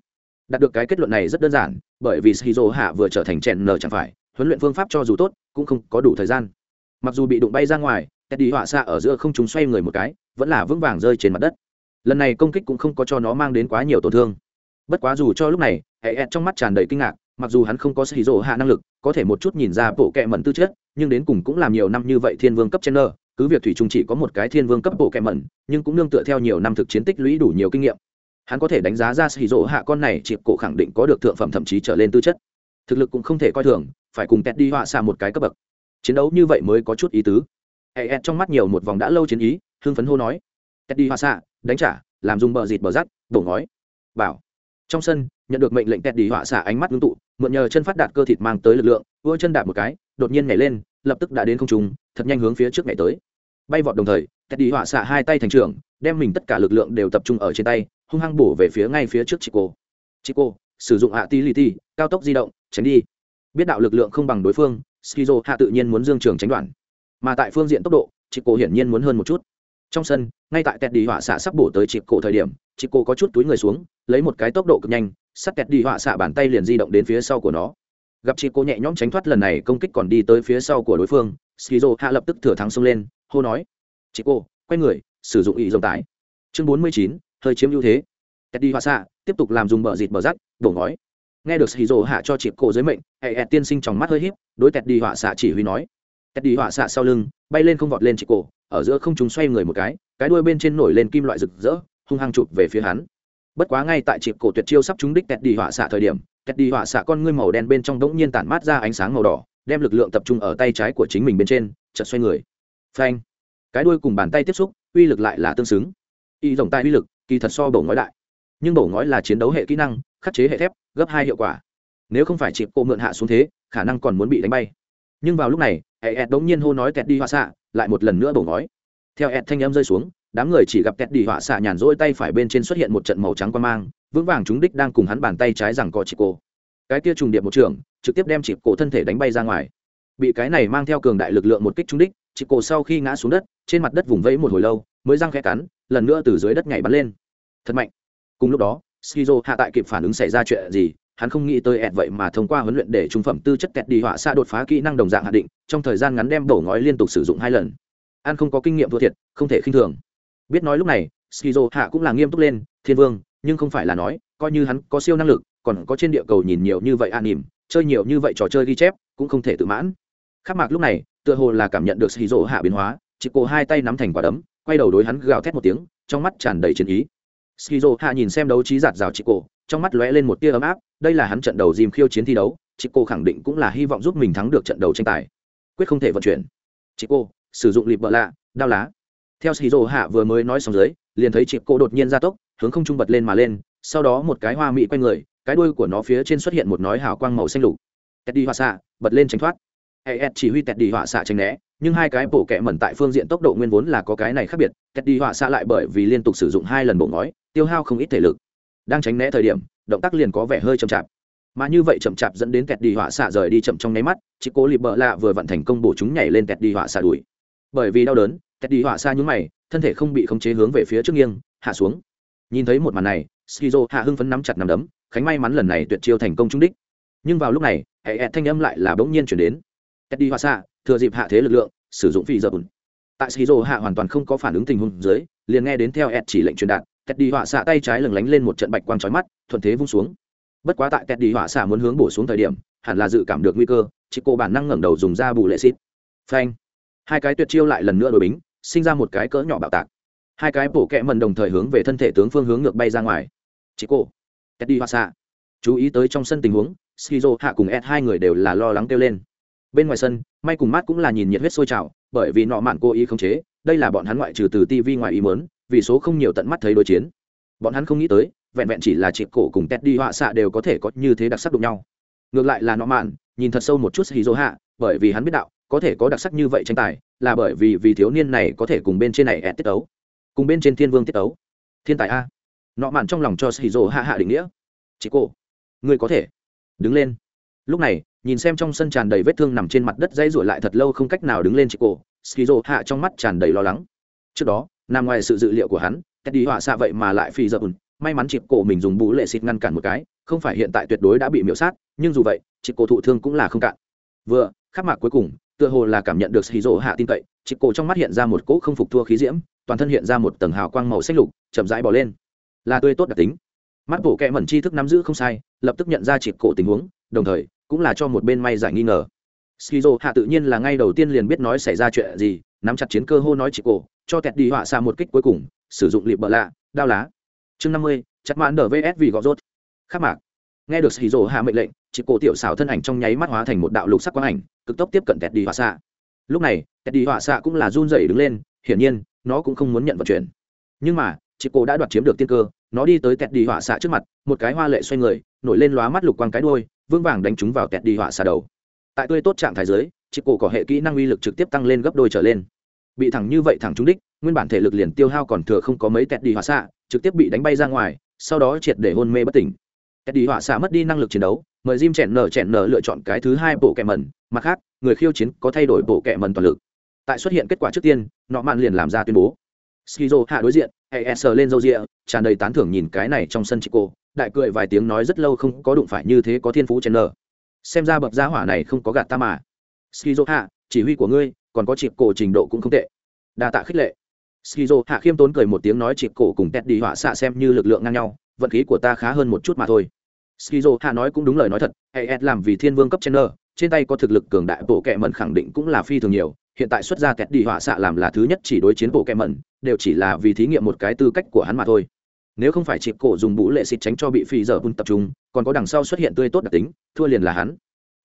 Đạt được cái kết luận này rất đơn giản, bởi vì skizo hạ vừa trở thành chèn nờ chẳng phải, huấn luyện phương pháp cho dù tốt, cũng không có đủ thời gian. Mặc dù bị đụng bay ra ngoài teddy họa xạ ở giữa không chúng xoay người một cái, vẫn là vững vàng rơi trên mặt đất. Lần này công kích cũng không có cho nó mang đến quá nhiều tổn thương. Bất quá dù cho lúc này, hệ ẹt trong mắt tràn đầy kinh ngạc, mặc dù hắn không có sĩ rộ hạ năng lực, có thể một chút nhìn ra bộ kẹ mẩn tư chất, nhưng đến cùng cũng làm nhiều năm như vậy thiên vương cấp chen nơ cứ việc thủy trung chỉ có một cái thiên vương cấp bộ kẹ mẩn, nhưng cũng nương tựa theo nhiều năm thực chiến tích lũy đủ nhiều kinh nghiệm. Hắn có thể đánh giá ra sĩ rộ hạ con này chịp cổ khẳng định có được thượng phẩm thậm chí trở lên tư chất. Thực lực cũng không thể coi thường, phải cùng tét đi họa xa một cái cấp bậc. Chiến đấu như vậy mới có chút ý tứ hệ ẹt trong mắt nhiều một vòng đã lâu chiến ý hưng phấn hô nói. Tét đi họa xạ, đánh trả làm dùng bờ dịt bờ rắt đổ ngói. Bảo. Trong sân nhận được mệnh lệnh tét đi họa xạ, ánh mắt ngưng tụ mượn nhờ chân phát đạt cơ thịt mang tới lực lượng vua chân đạp một cái đột nhiên nhảy lên lập tức đã đến không trung thật nhanh hướng phía trước nhảy tới. Bay vọt đồng thời tét đi họa xạ hai tay thành trưởng đem mình tất cả lực lượng đều tập trung ở trên tay hung hăng bổ về phía ngay phía trước chị cô chị cô sử dụng hạ ti li ti cao tốc di động tránh đi. Biết đạo lực lượng không bằng đối phương skizo hạ tự nhiên muốn dương trường tránh đoạn mà tại phương diện tốc độ, chị cô hiển nhiên muốn hơn một chút. Trong sân, ngay tại tẹt đi họa xạ sắp bổ tới chị cổ thời điểm, chị cô có chút túi người xuống, lấy một cái tốc độ cực nhanh, sắt tẹt đi họa xạ bàn tay liền di động đến phía sau của nó. Gặp chị cô nhẹ nhõm tránh thoát lần này, công kích còn đi tới phía sau của đối phương, skizo hạ lập tức thừa thắng xông lên, hô nói, chị cô quay người, sử dụng ý dòng tải. Chương bốn mươi chín, hơi chiếm ưu thế. Tẹt đi họa xạ tiếp tục làm dùng bờ dịt bờ rắc, đổ ngói. Nghe được skizo hạ cho chị cô dưới mệnh, hệ ẹt tiên sinh trong mắt hơi híp, đối tẹt đi họa xạ chỉ huy nói tẹt đi họa xạ sau lưng bay lên không vọt lên chị cổ, ở giữa không chúng xoay người một cái cái đuôi bên trên nổi lên kim loại rực rỡ hung hăng chụp về phía hắn. Bất quá ngay tại chị cổ tuyệt chiêu sắp trúng đích tẹt đi họa xạ thời điểm tẹt đi họa xạ con ngươi màu đen bên trong đống nhiên tản mát ra ánh sáng màu đỏ đem lực lượng tập trung ở tay trái của chính mình bên trên chợt xoay người. Phanh! Cái đuôi cùng bàn tay tiếp xúc uy lực lại là tương xứng. Y rồng tay uy lực kỳ thật so bổ ngói đại. Nhưng bổ ngói là chiến đấu hệ kỹ năng khắc chế hệ thép gấp hai hiệu quả. Nếu không phải chị cổ mượn hạ xuống thế khả năng còn muốn bị đánh bay nhưng vào lúc này, ed ed bỗng nhiên hô nói tẹt đi họa xạ, lại một lần nữa bổ ngói. Theo Ed thanh em rơi xuống, đám người chỉ gặp tẹt đi họa xạ nhàn rỗi tay phải bên trên xuất hiện một trận màu trắng quan mang, vững vàng chúng đích đang cùng hắn bàn tay trái rằng cọ chị cô cái kia trùng điệp một trường, trực tiếp đem chị cổ thân thể đánh bay ra ngoài. Bị cái này mang theo cường đại lực lượng một kích trúng đích chị cổ sau khi ngã xuống đất, trên mặt đất vùng vẫy một hồi lâu, mới răng khẽ cắn, lần nữa từ dưới đất nhảy bắn lên. Thật mạnh. Cùng lúc đó, skizo hạ tại kịp phản ứng xảy ra chuyện gì hắn không nghĩ tới ẹt vậy mà thông qua huấn luyện để trung phẩm tư chất kẹt đi họa xa đột phá kỹ năng đồng dạng hạ định, trong thời gian ngắn đem đổ ngói liên tục sử dụng hai lần. An không có kinh nghiệm thua thiệt, không thể khinh thường. Biết nói lúc này, skizo hạ cũng là nghiêm túc lên, thiên vương, nhưng không phải là nói, coi như hắn có siêu năng lực, còn có trên địa cầu nhìn nhiều như vậy an nỉm chơi nhiều như vậy trò chơi ghi chép, cũng không thể tự mãn. Khắc mạc lúc này, tựa hồ là cảm nhận được skizo hạ biến hóa chị cô hai tay nắm thành quả đấm, quay đầu đối hắn gào thét một tiếng, trong mắt tràn đầy chiến ý. Skizo hạ nhìn xem đấu trí giạt rào chị cô trong mắt lóe lên một tia ấm áp, đây là hắn trận đầu dìm khiêu chiến thi đấu chị cô khẳng định cũng là hy vọng giúp mình thắng được trận đầu tranh tài. Quyết không thể vận chuyển. Chị cô sử dụng lịp bợ lạ, đao lá. Theo sĩ hạ vừa mới nói xong dưới, liền thấy chị cô đột nhiên ra tốc, hướng không trung bật lên mà lên, sau đó một cái hoa mỹ quanh người, cái đuôi của nó phía trên xuất hiện một nói hào quang màu xanh lục. Tẹt đi họa xạ, bật lên tránh thoát. Ed chỉ huy tẹt đi họa xạ tránh né, nhưng hai cái bổ kẹ mẩn tại phương diện tốc độ nguyên vốn là có cái này khác biệt tẹt đi họa xạ lại bởi vì liên tục sử dụng hai lần bộ ngói, tiêu hao không ít thể lực đang tránh né thời điểm, động tác liền có vẻ hơi chậm chạp. Mà như vậy chậm chạp dẫn đến kẹt đi họa xạ rời đi chậm trong nháy mắt, chị cố lịp bợ lạ vừa vận thành công bổ chúng nhảy lên kẹt đi họa xạ đuổi. Bởi vì đau đớn, kẹt đi họa xạ nhún mày, thân thể không bị khống chế hướng về phía trước nghiêng, hạ xuống. Nhìn thấy một màn này, skizo hạ hưng phấn nắm chặt nắm đấm, khánh may mắn lần này tuyệt chiêu thành công trúng đích. Nhưng vào lúc này, hệ ẹt thanh âm lại là bỗng nhiên chuyển đến. Kẹt đi họa xạ, thừa dịp hạ thế lực lượng, sử dụng phi dập tại skizo hạ hoàn toàn không có phản ứng tình huống dưới, liền nghe đến theo ẹt chỉ lệnh truyền đạt tẹt đi họa xạ tay trái lừng lánh lên một trận bạch quang trói mắt, thuận thế vung xuống. Bất quá tại tẹt đi họa xạ muốn hướng bổ xuống thời điểm, hẳn là dự cảm được nguy cơ chị cô bản năng ngẩng đầu dùng ra bù lệ xít phanh. Hai cái tuyệt chiêu lại lần nữa đổi bính, sinh ra một cái cỡ nhỏ bạo tạc. Hai cái bổ kẹ mần đồng thời hướng về thân thể tướng phương hướng ngược bay ra ngoài. Chị cô. Kẹt đi họa xạ. Chú ý tới trong sân tình huống, skizo hạ cùng ed hai người đều là lo lắng kêu lên. Bên ngoài sân may cùng mát cũng là nhìn nhiệt huyết sôi trào, bởi vì nọ mạn cô ý khống chế, đây là bọn hắn ngoại trừ từ tv ngoài ý mớn vì số không nhiều tận mắt thấy đối chiến. Bọn hắn không nghĩ tới, vẹn vẹn chỉ là chị cổ cùng tét đi họa xạ đều có thể có như thế đặc sắc đụng nhau. Ngược lại là nọ mạn nhìn thật sâu một chút hì dỗ hạ, bởi vì hắn biết đạo, có thể có đặc sắc như vậy tranh tài, là bởi vì vì thiếu niên này có thể cùng bên trên này ẹt tiết tấu. Cùng bên trên thiên vương tiết tấu. Thiên tài a. Nọ mạn trong lòng cho hì dỗ hạ hạ định nghĩa. Chị cổ, ngươi có thể. Đứng lên. Lúc này, nhìn xem trong sân tràn đầy vết thương nằm trên mặt đất dây rủi lại thật lâu không cách nào đứng lên chị cổ skizo hạ trong mắt tràn đầy lo lắng. Trước đó nằm ngoài sự dự liệu của hắn teddy họa xạ vậy mà lại phi dập may mắn chịp cổ mình dùng bú lệ xịt ngăn cản một cái, không phải hiện tại tuyệt đối đã bị miễu sát, nhưng dù vậy, chịp cổ thụ thương cũng là không cạn. Vừa, khắc mạc cuối cùng, tựa hồ là cảm nhận được xì rỗ hạ tin cậy chị cổ trong mắt hiện ra một cỗ không phục thua khí diễm, toàn thân hiện ra một tầng hào quang màu xanh lục, chậm rãi bỏ lên. Là tươi tốt đặc tính. Mắt bộ kẹ mẩn tri thức nắm giữ không sai, lập tức nhận ra chị cổ tình huống, đồng thời, cũng là cho một bên may giải nghi ngờ. Skizo hạ tự nhiên là ngay đầu tiên liền biết nói xảy ra chuyện gì, nắm chặt chiến cơ hô nói chị cổ cho tẹt đi họa xa một kích cuối cùng, sử dụng liệp bợ lạ, đao lá. Chương năm mươi, chặt mãn đờ vs vì gọ rốt. Khắc mạc. Nghe được skizo hạ mệnh lệnh chị cổ tiểu xảo thân ảnh trong nháy mắt hóa thành một đạo lục sắc quang ảnh, cực tốc tiếp cận tẹt đi họa xạ lúc này, tẹt đi họa xạ cũng là run rẩy đứng lên, hiển nhiên, nó cũng không muốn nhận vận chuyển. Nhưng mà chị cổ đã đoạt chiếm được tiên cơ, nó đi tới tẹt đi họa xạ trước mặt, một cái hoa lệ xoay người, nổi lên lóa mắt lục quang cái đôi vương vàng đánh trúng vào tẹt đi họa xạ đầu. Tại tươi tốt trạng thái giới chị cổ có hệ kỹ năng uy lực trực tiếp tăng lên gấp đôi trở lên bị thẳng như vậy thẳng trúng đích, nguyên bản thể lực liền tiêu hao còn thừa không có mấy tẹt đi hỏa xạ, trực tiếp bị đánh bay ra ngoài, sau đó triệt để hôn mê bất tỉnh. Tẹt đi hỏa xạ mất đi năng lực chiến đấu, mời Jim chèn nở chèn nở lựa chọn cái thứ hai bộ kẹ mẩn, mặt khác, người khiêu chiến có thay đổi bộ kẹ mẩn toàn lực. Tại xuất hiện kết quả trước tiên, nọ mạn liền làm ra tuyên bố. Skizo hạ đối diện hay sờ lên râu rịa, tràn đầy tán thưởng nhìn cái này trong sân chị cô đại cười vài tiếng nói rất lâu không có đụng phải như thế có thiên phú chèn nở. Xem ra bậc gia hỏa này không có gạt ta mà. Skizo hạ, chỉ huy của ngươi còn có chịp cổ trình độ cũng không tệ. Đa tạ khích lệ. Skizo hạ khiêm tốn cười một tiếng nói chịp cổ cùng tét đi họa xạ xem như lực lượng ngang nhau, vận khí của ta khá hơn một chút mà thôi. Skizo hạ nói cũng đúng lời nói thật hay làm vì thiên vương cấp chen trên tay có thực lực cường đại, bộ kệ mẩn khẳng định cũng là phi thường nhiều. Hiện tại xuất ra kẹt đi họa xạ làm là thứ nhất chỉ đối chiến bộ kệ mẩn, đều chỉ là vì thí nghiệm một cái tư cách của hắn mà thôi. Nếu không phải chịp cổ dùng bũ lệ xịt tránh cho bị phi giờ bun tập trung, còn có đằng sau xuất hiện tươi tốt đặc tính, thua liền là hắn.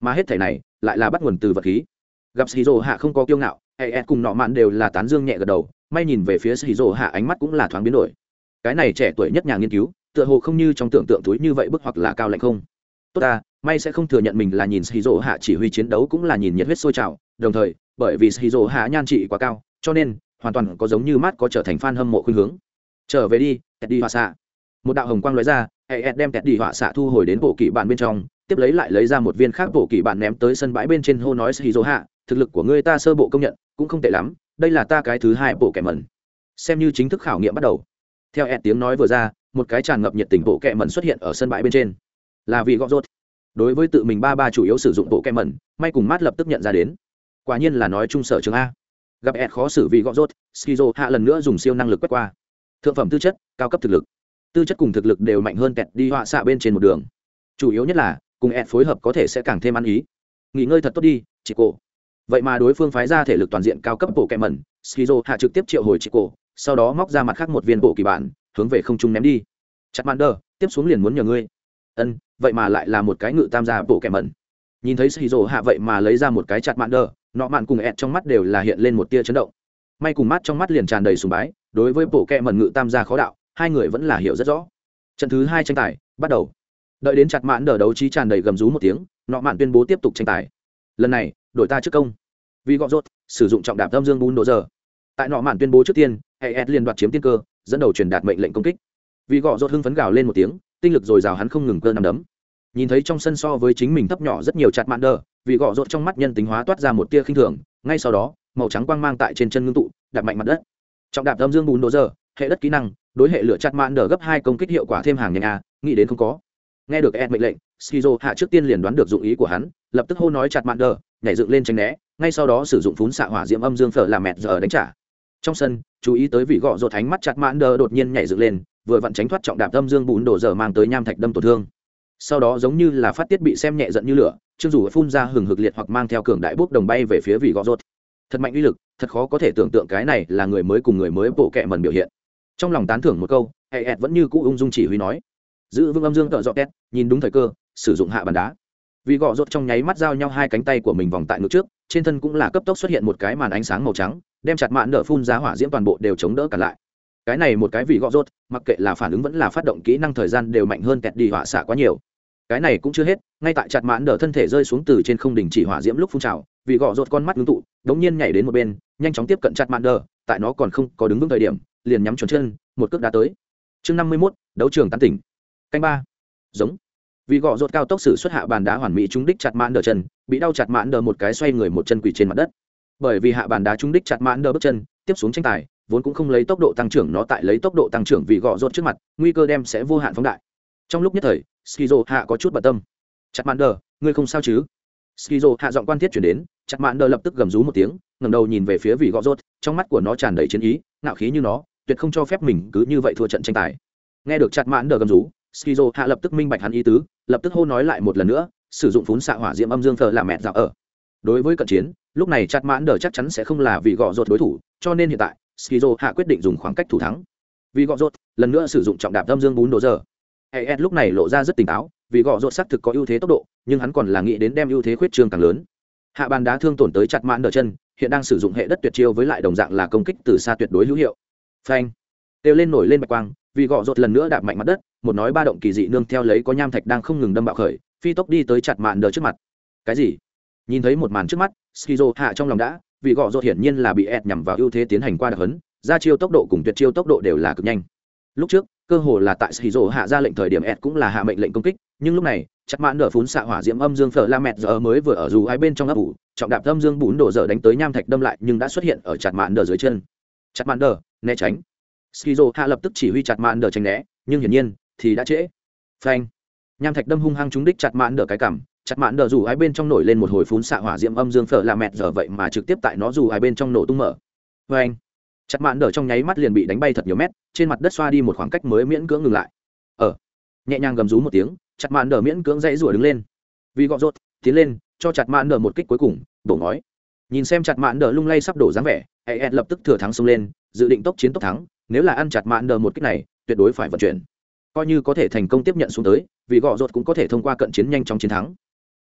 Mà hết thể này, lại là bắt nguồn từ vật khí gặp shizu hạ không có kiêu ngạo hay ed cùng nọ mạn đều là tán dương nhẹ gật đầu, may nhìn về phía shizu hạ ánh mắt cũng là thoáng biến đổi. Cái này trẻ tuổi nhất nhà nghiên cứu, tựa hồ không như trong tưởng tượng túi như vậy bức hoặc là cao lạnh không? Tốt ta, may sẽ không thừa nhận mình là nhìn shizu hạ chỉ huy chiến đấu cũng là nhìn nhiệt huyết sôi trào, đồng thời, bởi vì shizu hạ nhan trị quá cao, cho nên, hoàn toàn có giống như mát có trở thành fan hâm mộ khuynh hướng. Trở về đi tẹt đi họa xạ. Một đạo hồng quang lóe ra hệ ed đem tẹt đi họa xạ thu hồi đến bộ kỷ bản bên trong, tiếp lấy lại lấy ra một viên khác bộ kỷ bản ném tới sân bãi bên trên hô nói shizu hạ thực lực của ngươi ta sơ bộ công nhận, cũng không tệ lắm, đây là ta cái thứ hai bộ kẻ mẩn. Xem như chính thức khảo nghiệm bắt đầu. Theo ed tiếng nói vừa ra, một cái tràn ngập nhiệt tình bộ kẹ mẩn xuất hiện ở sân bãi bên trên. Là vì gọ rốt. Đối với tự mình ba ba chủ yếu sử dụng bộ kẹ mẩn, may cùng mát lập tức nhận ra đến. Quả nhiên là nói chung sở trường a. Gặp ed khó xử vì gọ rốt, skizo hạ lần nữa dùng siêu năng lực quét qua. Thượng phẩm tư chất, cao cấp thực lực. Tư chất cùng thực lực đều mạnh hơn kẹt đi họa xạ bên trên một đường. Chủ yếu nhất là, cùng ed phối hợp có thể sẽ càng thêm ăn ý. Nghỉ ngơi thật tốt đi, chị cổ vậy mà đối phương phái ra thể lực toàn diện cao cấp bộ kẹ mẩn, skizo hạ trực tiếp triệu hồi chị cổ sau đó móc ra mặt khác một viên bộ kỳ bản, hướng về không trung ném đi. Chặt mạn đờ tiếp xuống liền muốn nhờ ngươi. Ân, vậy mà lại là một cái ngự tam gia bộ kẹ mẩn. Nhìn thấy Skizo hạ vậy mà lấy ra một cái chặt mạn đờ nọ mạn cùng ẹt trong mắt đều là hiện lên một tia chấn động. May cùng mắt trong mắt liền tràn đầy sùng bái, đối với bộ kẹ mẩn ngự tam gia khó đạo, hai người vẫn là hiểu rất rõ. Trận thứ hai tranh tài, bắt đầu. Đợi đến chặt mạn đờ đấu trí tràn đầy gầm rú một tiếng, nọ mạn tuyên bố tiếp tục tranh tài. Lần này đổi ta trước công. Vì gọn rốt, sử dụng trọng đạp tâm dương bún độ giờ. Tại nọ mạn tuyên bố trước tiên, hệ ed liền đoạt chiếm tiên cơ, dẫn đầu truyền đạt mệnh lệnh công kích. Vì gọn rốt hưng phấn gào lên một tiếng, tinh lực dồi dào hắn không ngừng cơ nằm đấm. Nhìn thấy trong sân so với chính mình thấp nhỏ rất nhiều chặt mạn đờ, vì gọn rốt trong mắt nhân tính hóa toát ra một tia khinh thường, ngay sau đó, màu trắng quang mang tại trên chân ngưng tụ, đạp mạnh mặt đất. Trọng đạp âm dương bùn đồ giờ, hệ đất kỹ năng, đối hệ lửa chặt mạn đờ gấp hai công kích hiệu quả thêm hàng nhanh a, nghĩ đến không có. Nghe được ed mệnh lệnh, skizo hạ trước tiên liền đoán được dụng ý của hắn lập tức hô nói chặt mạn đờ, nhảy dựng lên tránh né, ngay sau đó sử dụng phún xạ hỏa diễm âm dương phở làm mẹt giờ đánh trả. Trong sân, chú ý tới vị gọ rột thánh mắt chặt mạn đờ đột nhiên nhảy dựng lên, vừa vặn tránh thoát trọng đạp âm dương bùn đổ giờ mang tới nham thạch đâm tổn thương. Sau đó giống như là phát tiết bị xem nhẹ giận như lửa chưng dù phun ra hừng hực liệt hoặc mang theo cường đại bốc đồng bay về phía vị gọ rột. Thật mạnh uy lực, thật khó có thể tưởng tượng cái này là người mới cùng người mới bộ kệ mần biểu hiện. Trong lòng tán thưởng một câu hệ ẹt vẫn như cũ ung dung chỉ huy nói. Giữ vững âm dương tợ dọ két nhìn đúng thời cơ, sử dụng hạ bàn đá vì gọ rột trong nháy mắt giao nhau hai cánh tay của mình vòng tại ngực trước trên thân cũng là cấp tốc xuất hiện một cái màn ánh sáng màu trắng đem chặt mạn nở phun giá hỏa diễm toàn bộ đều chống đỡ cả lại. Cái này một cái vì gọ rột mặc kệ là phản ứng vẫn là phát động kỹ năng thời gian đều mạnh hơn kẹt đi hỏa xạ quá nhiều. Cái này cũng chưa hết ngay tại chặt mạn nở thân thể rơi xuống từ trên không đỉnh chỉ hỏa diễm lúc phun trào vì gọ rột con mắt ngưng tụ đống nhiên nhảy đến một bên nhanh chóng tiếp cận chặt mạn nở tại nó còn không có đứng vững thời điểm liền nhắm chuẩn chân một cước đá tới. Chương năm mươi 51, đấu trường tán tỉnh. Canh ba. Giống vì gọ rột cao tốc sử xuất hạ bàn đá hoàn mỹ trúng đích chặt mãn đờ chân, bị đau chặt mãn đờ một cái xoay người một chân quỳ trên mặt đất. Bởi vì hạ bàn đá trúng đích chặt mãn đờ bước chân, tiếp xuống tranh tài, vốn cũng không lấy tốc độ tăng trưởng nó tại lấy tốc độ tăng trưởng vì gọ rột trước mặt, nguy cơ đem sẽ vô hạn phóng đại. Trong lúc nhất thời, skizo hạ có chút bận tâm. Chặt mãn đờ, ngươi không sao chứ? Skizo hạ giọng quan thiết chuyển đến, chặt mãn đờ lập tức gầm rú một tiếng, ngẩng đầu nhìn về phía vị gõ rốt trong mắt của nó tràn đầy chiến ý, ngạo khí như nó, tuyệt không cho phép mình cứ như vậy thua trận tranh tài. Nghe được chặt mãn đờ gầm rú skizo hạ lập tức minh bạch hắn ý tứ, lập tức hô nói lại một lần nữa, sử dụng phún xạ hỏa diễm âm dương thờ làm mẹ dạo ở. Đối với cận chiến, lúc này chặt mãn đờ chắc chắn sẽ không là vì gõ rột đối thủ, cho nên hiện tại, skizo hạ quyết định dùng khoảng cách thủ thắng. Vì gõ rột, lần nữa sử dụng trọng đạp âm dương bún đồ giờ. Es lúc này lộ ra rất tỉnh táo, vì gõ rột xác thực có ưu thế tốc độ, nhưng hắn còn là nghĩ đến đem ưu thế khuyết trương càng lớn. Hạ bàn đá thương tổn tới chặt mãn đờ chân, hiện đang sử dụng hệ đất tuyệt chiêu với lại đồng dạng là công kích từ xa tuyệt đối hữu hiệu. Phanh! Kêu lên nổi lên bạch quang, vì gõ rột lần nữa đạp mạnh mặt đất một nói ba động kỳ dị nương theo lấy có nham thạch đang không ngừng đâm bạo khởi, phi tốc đi tới chặt mạn đờ trước mặt. Cái gì? Nhìn thấy một màn trước mắt, skizo hạ trong lòng đã, vì gõ rột hiển nhiên là bị ẹt nhằm vào ưu thế tiến hành qua đặc hấn, ra chiêu tốc độ cùng tuyệt chiêu tốc độ đều là cực nhanh. Lúc trước, cơ hồ là tại skizo hạ ra lệnh thời điểm ẹt cũng là hạ mệnh lệnh công kích, nhưng lúc này, chặt mạn đỡ phún xạ hỏa diễm âm dương phở la mẹt giờ mới vừa ở dù hai bên trong ấp ủ, trọng đạp âm dương bún đổ dở đánh tới nham thạch đâm lại nhưng đã xuất hiện ở chặt mạn đỡ dưới chân. Chặt mạn đỡ né tránh. Skizo hạ lập tức chỉ huy chặt mạn đỡ tránh né, nhưng hiển nhiên thì đã trễ. Phanh. Nham thạch đâm hung hăng trúng đích chặt mãn đỡ cái cảm chặt mãn đỡ dù hai bên trong nổi lên một hồi phún xạ hỏa diễm âm dương phở là mẹt giờ vậy mà trực tiếp tại nó dù hai bên trong nổ tung mở. Phanh. Chặt mãn đỡ trong nháy mắt liền bị đánh bay thật nhiều mét, trên mặt đất xoa đi một khoảng cách mới miễn cưỡng ngừng lại. Ở nhẹ nhàng gầm rú một tiếng, chặt mạn đỡ miễn cưỡng dãy rủa đứng lên. Vì gọn rốt, tiến lên, cho chặt mạn đỡ một kích cuối cùng, đổ ngói. Nhìn xem chặt mạn đỡ lung lay sắp đổ dáng vẻ hệ ed lập tức thừa thắng xông lên, dự định tốc chiến tốc thắng, nếu là ăn chặt mạn đờ một kích này, tuyệt đối phải vận chuyển coi như có thể thành công tiếp nhận xuống tới, vì gọ rột cũng có thể thông qua cận chiến nhanh trong chiến thắng.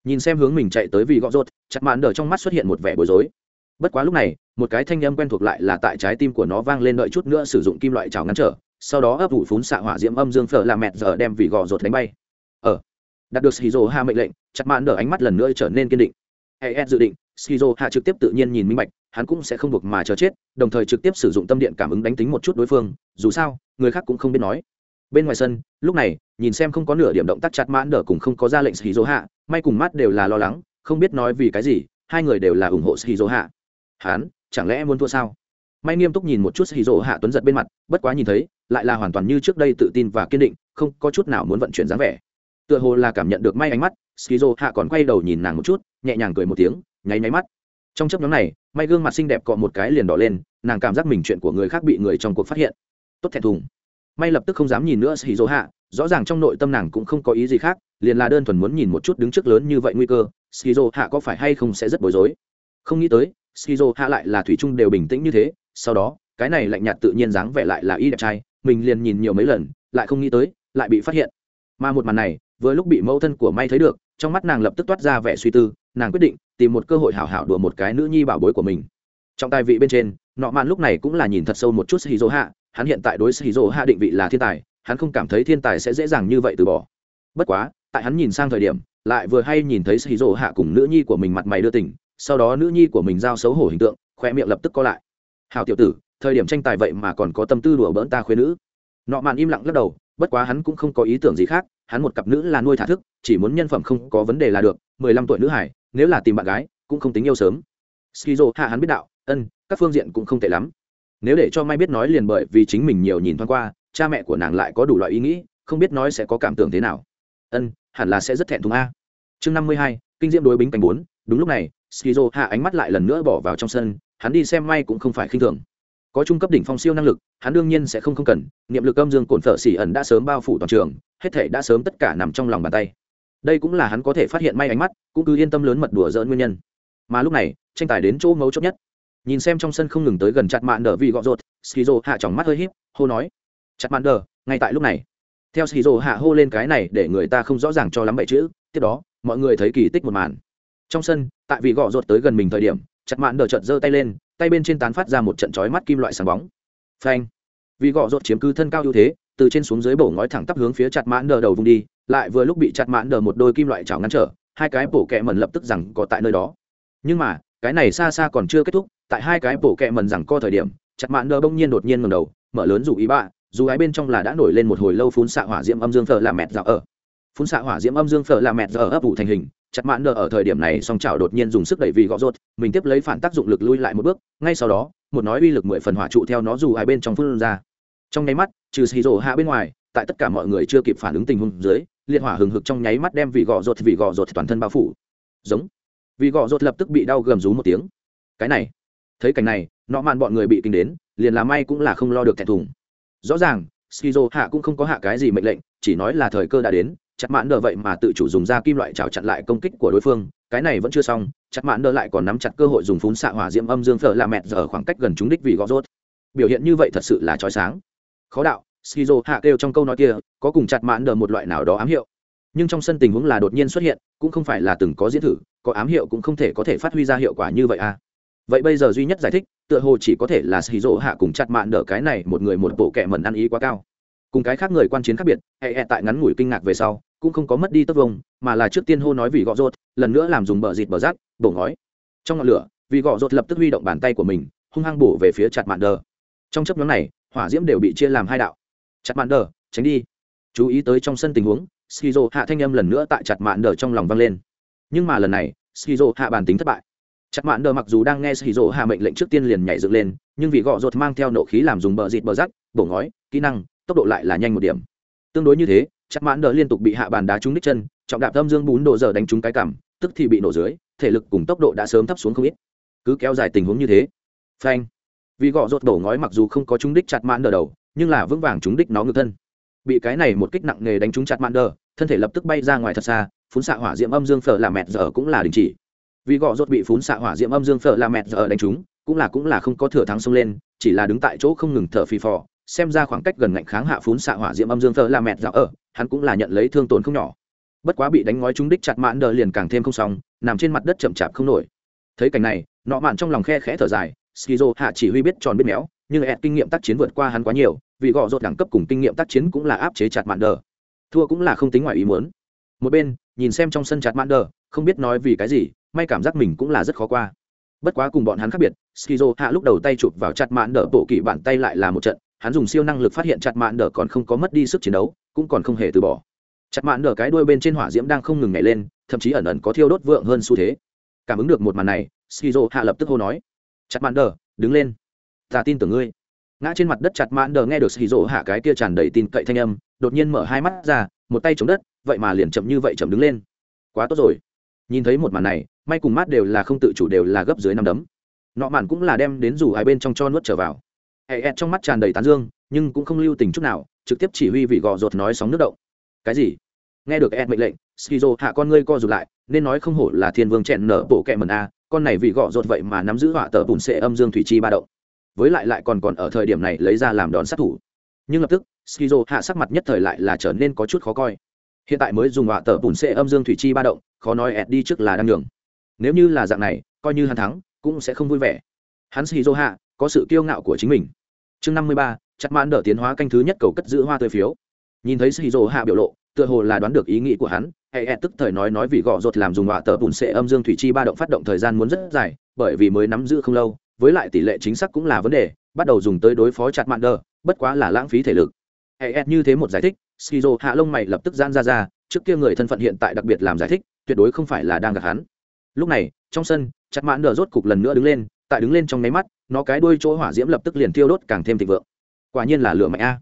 Nhìn xem hướng mình chạy tới vì gọ rột, chặt mạn đờ trong mắt xuất hiện một vẻ bối rối. Bất quá lúc này, một cái thanh âm quen thuộc lại là tại trái tim của nó vang lên đợi chút nữa sử dụng kim loại trào ngăn trở, sau đó ấp ủ phún xạ hỏa diễm âm dương phở làm mẹt giờ đem vì gò rột đánh bay. Ở đạt được shizu ha mệnh lệnh, chặt mạn đỡ ánh mắt lần nữa trở nên kiên định. Hay dự định, shizu hạ trực tiếp tự nhiên nhìn minh bạch, hắn cũng sẽ không buộc mà chờ chết, đồng thời trực tiếp sử dụng tâm điện cảm ứng đánh tính một chút đối phương, dù sao, người khác cũng không biết nói bên ngoài sân lúc này nhìn xem không có nửa điểm động tác chặt mãn đờ cùng không có ra lệnh shizu hạ may cùng mắt đều là lo lắng không biết nói vì cái gì hai người đều là ủng hộ shizu hạ Hán, chẳng lẽ muốn thua sao? May nghiêm túc nhìn một chút shizu hạ tuấn giật bên mặt bất quá nhìn thấy lại là hoàn toàn như trước đây tự tin và kiên định không có chút nào muốn vận chuyển dáng vẻ. Tựa hồ là cảm nhận được may ánh mắt shizu hạ còn quay đầu nhìn nàng một chút nhẹ nhàng cười một tiếng nháy nháy mắt. Trong chấp nhóm này may gương mặt xinh đẹp cọ một cái liền đỏ lên nàng cảm giác mình chuyện của người khác bị người trong cuộc phát hiện. Tốt thẹn thùng may lập tức không dám nhìn nữa skizo hạ rõ ràng trong nội tâm nàng cũng không có ý gì khác, liền là đơn thuần muốn nhìn một chút đứng trước lớn như vậy nguy cơ skizo hạ có phải hay không sẽ rất bối rối. Không nghĩ tới skizo hạ lại là thủy chung đều bình tĩnh như thế, sau đó, cái này lạnh nhạt tự nhiên dáng vẻ lại là y đẹp trai, mình liền nhìn nhiều mấy lần, lại không nghĩ tới, lại bị phát hiện. Mà một màn này, vừa lúc bị mẫu thân của may thấy được, trong mắt nàng lập tức toát ra vẻ suy tư, nàng quyết định tìm một cơ hội hảo hảo đùa một cái nữ nhi bảo bối của mình. Trong tài vị bên trên, nọ mạn lúc này cũng là nhìn thật sâu một chút shizu hạ hắn hiện tại đối shizu hạ định vị là thiên tài, hắn không cảm thấy thiên tài sẽ dễ dàng như vậy từ bỏ. Bất quá, tại hắn nhìn sang thời điểm, lại vừa hay nhìn thấy shizu hạ cùng nữ nhi của mình mặt mày đưa tỉnh sau đó nữ nhi của mình giao xấu hổ hình tượng, khoe miệng lập tức co lại. Hào tiểu tử, thời điểm tranh tài vậy mà còn có tâm tư đùa bỡn ta khuyên nữ. Nọ mạn im lặng lắc đầu, bất quá hắn cũng không có ý tưởng gì khác, hắn một cặp nữ là nuôi thả thức, chỉ muốn nhân phẩm không có vấn đề là được, mười lăm tuổi nữ hải, nếu là tìm bạn gái, cũng không tính yêu sớm. Skizo hạ hắn biết đạo, ân, các phương diện cũng không tệ lắm nếu để cho mai biết nói liền bởi vì chính mình nhiều nhìn thoáng qua, cha mẹ của nàng lại có đủ loại ý nghĩ, không biết nói sẽ có cảm tưởng thế nào. Ân, hẳn là sẽ rất thẹn thùng a. Chương năm mươi hai, kinh diễm đối bính cánh bốn. Đúng lúc này, skizo hạ ánh mắt lại lần nữa bỏ vào trong sân, hắn đi xem may cũng không phải khinh thường. Có trung cấp đỉnh phong siêu năng lực, hắn đương nhiên sẽ không không cần, niệm lực âm dương cổn phở xỉ ẩn đã sớm bao phủ toàn trường, hết thể đã sớm tất cả nằm trong lòng bàn tay. Đây cũng là hắn có thể phát hiện may ánh mắt, cũng cứ yên tâm lớn mật đùa dỡn nguyên nhân. Mà lúc này, tranh tài đến chỗ mấu chốt nhất nhìn xem trong sân không ngừng tới gần chặt mạn đờ vì gọ rột, skizo hạ tròng mắt hơi híp, hô nói, chặt mạn đờ, ngay tại lúc này. Theo skizo hạ hô lên cái này để người ta không rõ ràng cho lắm bảy chữ, tiếp đó, mọi người thấy kỳ tích một màn. Trong sân, tại vì gọ rột tới gần mình thời điểm, chặt mạn đờ chợt giơ tay lên, tay bên trên tán phát ra một trận chói mắt kim loại sáng bóng. Phanh! Vì gọ rột chiếm cứ thân cao ưu thế, từ trên xuống dưới bổ ngói thẳng tắp hướng phía chặt mãn đờ đầu vùng đi, lại vừa lúc bị chặt mãn đờ một đôi kim loại chảo ngăn trở, hai cái bổ kẹ mẩn lập tức rằng có tại nơi đó. Nhưng mà, cái này xa xa còn chưa kết thúc tại hai cái bổ kẹ mần rằng co thời điểm, chặt mạn đờ bỗng nhiên đột nhiên ngầm đầu, mở lớn dù ý bạ, dù ái bên trong là đã nổi lên một hồi lâu phun xạ hỏa diễm âm dương phở là mẹt dạo ở. Phun xạ hỏa diễm âm dương phở là mẹt dạo ở ấp ủ thành hình, chặt mạn đờ ở thời điểm này song chảo đột nhiên dùng sức đẩy vì gõ rốt, mình tiếp lấy phản tác dụng lực lui lại một bước, ngay sau đó, một nói uy lực mười phần hỏa trụ theo nó dù ái bên trong phun ra. Trong nháy mắt, trừ xì rổ hạ bên ngoài, tại tất cả mọi người chưa kịp phản ứng tình huống dưới, liệt hỏa hừng hực trong nháy mắt đem vị gò rột vị gò rột toàn thân bao phủ. Giống. Vì gọ rột lập tức bị đau gầm rú một tiếng. Cái này thấy cảnh này, nọ mạn bọn người bị kinh đến, liền làm may cũng là không lo được thẹn thùng. Rõ ràng, skizo hạ cũng không có hạ cái gì mệnh lệnh, chỉ nói là thời cơ đã đến, chặt mãn đờ vậy mà tự chủ dùng ra kim loại trào chặn lại công kích của đối phương, cái này vẫn chưa xong, chặt mãn đờ lại còn nắm chặt cơ hội dùng phun xạ hỏa diễm âm dương phở là mẹt giờ khoảng cách gần chúng đích vì gõ rốt. Biểu hiện như vậy thật sự là trói sáng. Khó đạo, skizo hạ kêu trong câu nói kia, có cùng chặt mãn đờ một loại nào đó ám hiệu. Nhưng trong sân tình huống là đột nhiên xuất hiện, cũng không phải là từng có diễn thử, có ám hiệu cũng không thể có thể phát huy ra hiệu quả như vậy à vậy bây giờ duy nhất giải thích, tựa hồ chỉ có thể là xì rỗ hạ cùng chặt mạn đỡ cái này một người một bộ kẻ mẩn ăn ý quá cao. Cùng cái khác người quan chiến khác biệt, hệ hệ tại ngắn ngủi kinh ngạc về sau, cũng không có mất đi tất vông, mà là trước tiên hô nói vì gọ rột lần nữa làm dùng bờ dịt bờ rác, bổ ngói. Trong ngọn lửa, vì gọ rột lập tức huy động bàn tay của mình, hung hăng bổ về phía chặt mạn đờ trong chấp nhóm này, hỏa diễm đều bị chia làm hai đạo. Chặt mạn đờ tránh đi. Chú ý tới trong sân tình huống skizo hạ thanh âm lần nữa tại chặt mạn đờ trong lòng vang lên. Nhưng mà lần này skizo hạ bàn tính thất bại chặt mạn đờ mặc dù đang nghe skizo hạ mệnh lệnh trước tiên liền nhảy dựng lên nhưng vì gọ rột mang theo nộ khí làm dùng bờ dịt bờ rắc bổ ngói kỹ năng tốc độ lại là nhanh một điểm. Tương đối như thế chặt mạn đờ liên tục bị hạ bàn đá trúng đích chân trọng đạp âm dương bún độ giờ đánh trúng cái cảm tức thì bị nổ dưới thể lực cùng tốc độ đã sớm thấp xuống không ít. Cứ kéo dài tình huống như thế. Phanh. Vì gọ rột đổ ngói mặc dù không có trúng đích chặt mạn đờ đầu nhưng là vững vàng trúng đích nó ngược thân. Bị cái này một kích nặng nề đánh trúng chặt mạn đờ, thân thể lập tức bay ra ngoài thật xa phun xạ hỏa diễm âm dương phở là mẹt giờ cũng là đình chỉ vì gọ rốt bị phun xạ hỏa diễm âm dương phở là mẹt giờ đánh chúng cũng là cũng là không có thừa thắng xông lên, chỉ là đứng tại chỗ không ngừng thở phì phò, xem ra khoảng cách gần ngạnh kháng hạ phún xạ hỏa diễm âm dương phở là mẹt dạo ở, hắn cũng là nhận lấy thương tổn không nhỏ. Bất quá bị đánh ngói trúng đích chặt mãn đờ liền càng thêm không xong, nằm trên mặt đất chậm chạp không nổi. Thấy cảnh này, nọ mạn trong lòng khe khẽ thở dài, skizo hạ chỉ huy biết tròn biết méo, nhưng ẹt kinh nghiệm tác chiến vượt qua hắn quá nhiều, vì gọ rột đẳng cấp cùng kinh nghiệm tác chiến cũng là áp chế chặt mạn đờ. Thua cũng là không tính ngoài ý muốn. Một bên, nhìn xem trong sân chặt mạn đờ, không biết nói vì cái gì may cảm giác mình cũng là rất khó qua. Bất quá cùng bọn hắn khác biệt, skizo hạ lúc đầu tay chụp vào chặt mạn đỡ bộ kỵ bàn tay lại là một trận, hắn dùng siêu năng lực phát hiện chặt mạn đỡ còn không có mất đi sức chiến đấu, cũng còn không hề từ bỏ. Chặt mạn đỡ cái đuôi bên trên hỏa diễm đang không ngừng nhảy lên, thậm chí ẩn ẩn có thiêu đốt vượng hơn xu thế. Cảm ứng được một màn này, skizo hạ lập tức hô nói, chặt mạn đỡ, đứng lên. Ta tin tưởng ngươi. Ngã trên mặt đất chặt mạn đờ nghe được skizo hạ cái kia tràn đầy tin cậy thanh âm, đột nhiên mở hai mắt ra, một tay chống đất, vậy mà liền chậm như vậy chậm đứng lên. Quá tốt rồi nhìn thấy một màn này may cùng mát đều là không tự chủ đều là gấp dưới năm đấm. Nọ mạn cũng là đem đến dù hai bên trong cho nuốt trở vào. Hệ ẹt trong mắt tràn đầy tán dương, nhưng cũng không lưu tình chút nào, trực tiếp chỉ huy vị gò rột nói sóng nước động. Cái gì? Nghe được ẹt mệnh lệnh, skizo hạ con ngươi co rụt lại, nên nói không hổ là thiên vương chẹn nở bộ kẹ mần a, con này vị gọ rột vậy mà nắm giữ họa tờ bùn sệ âm dương thủy chi ba động. Với lại lại còn còn ở thời điểm này lấy ra làm đòn sát thủ. Nhưng lập tức, skizo hạ sắc mặt nhất thời lại là trở nên có chút khó coi hiện tại mới dùng họa tờ bùn xệ âm dương thủy chi ba động, khó nói ẹt đi trước là đang đường nếu như là dạng này, coi như hắn thắng, cũng sẽ không vui vẻ. Hắn skizo hạ, có sự kiêu ngạo của chính mình. Chương năm mươi ba, chặt mãn đỡ tiến hóa canh thứ nhất cầu cất giữ hoa tươi phiếu. Nhìn thấy shizu hạ biểu lộ, tựa hồ là đoán được ý nghĩ của hắn, hệ ed tức thời nói nói vì gọ rột làm dùng họa tờ bùn sệ âm dương thủy chi ba động phát động thời gian muốn rất dài, bởi vì mới nắm giữ không lâu, với lại tỷ lệ chính xác cũng là vấn đề, bắt đầu dùng tới đối phó chặt mạn đờ bất quá là lãng phí thể lực hệ ed như thế một giải thích, Skizo hạ lông mày lập tức gian ra ra, trước kia người thân phận hiện tại đặc biệt làm giải thích, tuyệt đối không phải là đang gặp hắn. Lúc này, trong sân, chặt mạn nở rốt cục lần nữa đứng lên, tại đứng lên trong nháy mắt, nó cái đuôi chỗ hỏa diễm lập tức liền tiêu đốt càng thêm thịnh vượng. Quả nhiên là lửa mạnh a.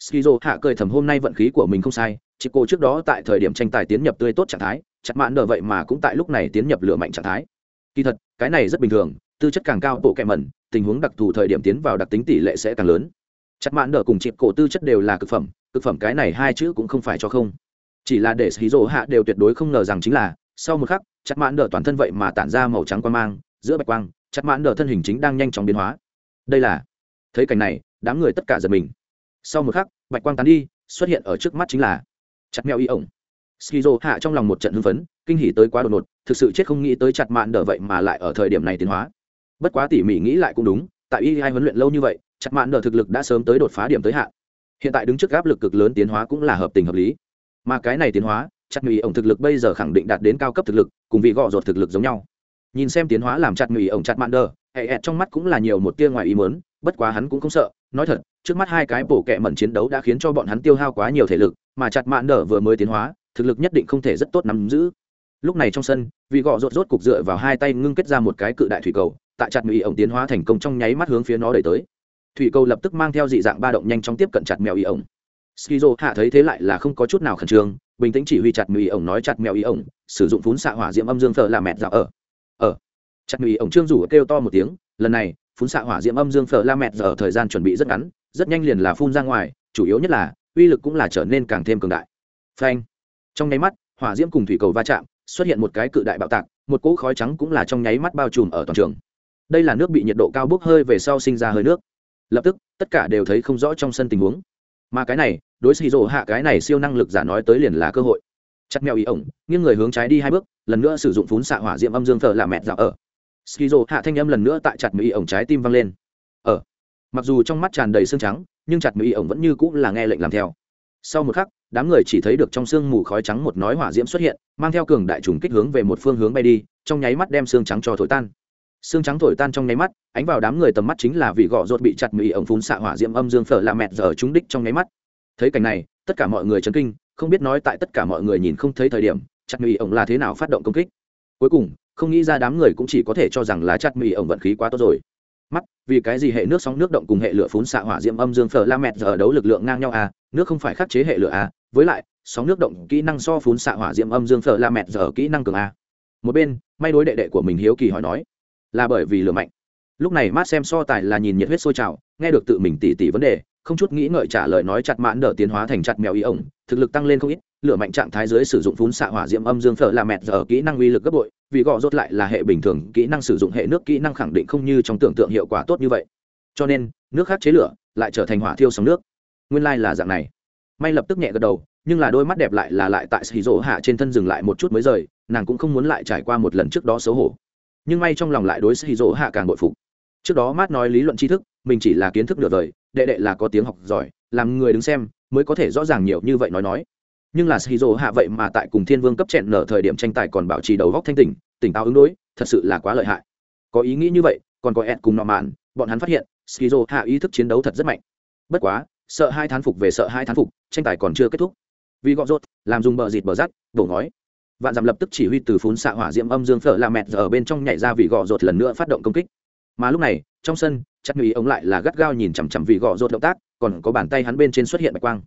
Skizo hạ cười thầm, hôm nay vận khí của mình không sai chị cô trước đó tại thời điểm tranh tài tiến nhập tươi tốt trạng thái, chặt mạn nở vậy mà cũng tại lúc này tiến nhập lửa mạnh trạng thái. Kỳ thật, cái này rất bình thường, tư chất càng cao, bộ kẹ mẩn, tình huống đặc thù thời điểm tiến vào đặc tính tỷ lệ sẽ càng lớn chặt mạn đờ cùng chịp cổ tư chất đều là cực phẩm cực phẩm cái này hai chữ cũng không phải cho không. Chỉ là để skizo hạ đều tuyệt đối không ngờ rằng chính là, sau một khắc, chặt mạn đờ toàn thân vậy mà tản ra màu trắng quang mang, giữa bạch quang, chặt mạn đờ thân hình chính đang nhanh chóng biến hóa. Đây là, thấy cảnh này, đám người tất cả giật mình. Sau một khắc, bạch quang tán đi, xuất hiện ở trước mắt chính là, chặt mèo y ổng. Skizo hạ trong lòng một trận hưng phấn, kinh hỉ tới quá đột ngột, thực sự chết không nghĩ tới chặt mạn đờ vậy mà lại ở thời điểm này tiến hóa. Bất quá tỉ mỉ nghĩ lại cũng đúng tại y hai huấn luyện lâu như vậy chặt mạn đờ thực lực đã sớm tới đột phá điểm tới hạn. Hiện tại đứng trước áp lực cực lớn tiến hóa cũng là hợp tình hợp lý. Mà cái này tiến hóa chặt mì ổng thực lực bây giờ khẳng định đạt đến cao cấp thực lực, cùng vị gọ ruột thực lực giống nhau. Nhìn xem tiến hóa làm chặt người ổng chặt mạn đờ hệ ẹt trong mắt cũng là nhiều một tia ngoài ý mớn bất quá hắn cũng không sợ. Nói thật, trước mắt hai cái bổ kẹ mẩn chiến đấu đã khiến cho bọn hắn tiêu hao quá nhiều thể lực, mà chặt mạn đờ vừa mới tiến hóa, thực lực nhất định không thể rất tốt nắm giữ lúc này trong sân, vị gọ rột rốt cục dựa vào hai tay ngưng kết ra một cái cự đại thủy cầu, tại chặt mì ổng tiến hóa thành công trong nháy mắt hướng phía nó đẩy tới. Thủy cầu lập tức mang theo dị dạng ba động nhanh chóng tiếp cận chặt mèo y ổng. Skizo hạ thấy thế lại là không có chút nào khẩn trương, bình tĩnh chỉ huy chặt mì ổng nói chặt mèo y ổng, sử dụng phún xạ hỏa diễm âm dương phở là mẹt dạo ở. Ở chặt mỹ ổng trương rủ kêu to một tiếng, lần này phun xạ hỏa diễm âm dương phở la mẹt giờ thời gian chuẩn bị rất ngắn, rất nhanh liền là phun ra ngoài, chủ yếu nhất là, uy lực cũng là trở nên càng thêm cường đại. Phanh. Trong nháy mắt, hỏa diễm cùng thủy cầu va chạm xuất hiện một cái cự đại bạo tạc, một cỗ khói trắng cũng là trong nháy mắt bao trùm ở toàn trường. Đây là nước bị nhiệt độ cao bốc hơi về sau sinh ra hơi nước. Lập tức, tất cả đều thấy không rõ trong sân tình huống. Mà cái này, đối xì rộ hạ cái này siêu năng lực giả nói tới liền là cơ hội. Chặt mèo ý ổng, nghiêng người hướng trái đi hai bước, lần nữa sử dụng phún xạ hỏa diệm âm dương thờ là mẹ dạo ở. Skizo hạ thanh âm lần nữa tại chặt mèo ổng trái tim văng lên. Ở. Mặc dù trong mắt tràn đầy xương trắng, nhưng chặt mèo ổng vẫn như cũng là nghe lệnh làm theo. Sau một khắc đám người chỉ thấy được trong sương mù khói trắng một nói hỏa diễm xuất hiện, mang theo cường đại trùng kích hướng về một phương hướng bay đi, trong nháy mắt đem xương trắng cho thổi tan. Xương trắng thổi tan trong nháy mắt, ánh vào đám người tầm mắt chính là vì gõ rột bị chặt mì ổng phun xạ hỏa diễm âm dương phở lạ mẹt giờ trúng đích trong nháy mắt. Thấy cảnh này, tất cả mọi người chấn kinh, không biết nói tại tất cả mọi người nhìn không thấy thời điểm, chặt mì ổng là thế nào phát động công kích. Cuối cùng, không nghĩ ra đám người cũng chỉ có thể cho rằng là chặt mì ổng vận khí quá tốt rồi. Mắt, vì cái gì hệ nước sóng nước động cùng hệ lửa phun xạ hỏa diễm âm dương phở la mẹt giờ đấu lực lượng ngang nhau à? Nước không phải khắc chế hệ lửa à với lại, sóng nước động kỹ năng so phun xạ hỏa diễm âm dương phở la mẹt giờ kỹ năng cường à một bên, may đối đệ đệ của mình hiếu kỳ hỏi nói, là bởi vì lửa mạnh? Lúc này mát xem so tài là nhìn nhiệt huyết sôi trào, nghe được tự mình tỉ tỉ vấn đề, không chút nghĩ ngợi trả lời nói chặt mãn đỡ tiến hóa thành chặt mèo ý ổng, thực lực tăng lên không ít, lửa mạnh trạng thái dưới sử dụng phun xạ hỏa diễm âm dương phở là mẹt giờ kỹ năng uy lực gấp bội, vì gõ rốt lại là hệ bình thường, kỹ năng sử dụng hệ nước kỹ năng khẳng định không như trong tưởng tượng hiệu quả tốt như vậy. Cho nên, nước khác chế lửa lại trở thành hỏa thiêu sóng nước nguyên lai là dạng này. May lập tức nhẹ gật đầu, nhưng là đôi mắt đẹp lại là lại tại xì rỗ hạ trên thân dừng lại một chút mới rời, nàng cũng không muốn lại trải qua một lần trước đó xấu hổ. Nhưng may trong lòng lại đối xì rỗ hạ càng bội phục. Trước đó mát nói lý luận tri thức, mình chỉ là kiến thức được đời, đệ đệ là có tiếng học giỏi, làm người đứng xem, mới có thể rõ ràng nhiều như vậy nói nói. Nhưng là shizu hạ vậy mà tại cùng thiên vương cấp trẹn nở thời điểm tranh tài còn bảo trì đầu góc thanh tỉnh tỉnh táo ứng đối, thật sự là quá lợi hại. Có ý nghĩ như vậy, còn có ed cùng nọ mạn, bọn hắn phát hiện shizu hạ ý thức chiến đấu thật rất mạnh. Bất quá sợ hai thán phục về sợ hai thán phục tranh tài còn chưa kết thúc. Vì gọn rốt làm dùng bờ dịt bờ rắt đổ ngói. Vạn dặm lập tức chỉ huy từ phun xạ hỏa diễm âm dương phở là mẹt giờ ở bên trong nhảy ra vì gọ rột lần nữa phát động công kích. Mà lúc này trong sân chắc nghĩ ông lại là gắt gao nhìn chằm chằm vì gọ rột động tác còn có bàn tay hắn bên trên xuất hiện bạch quang.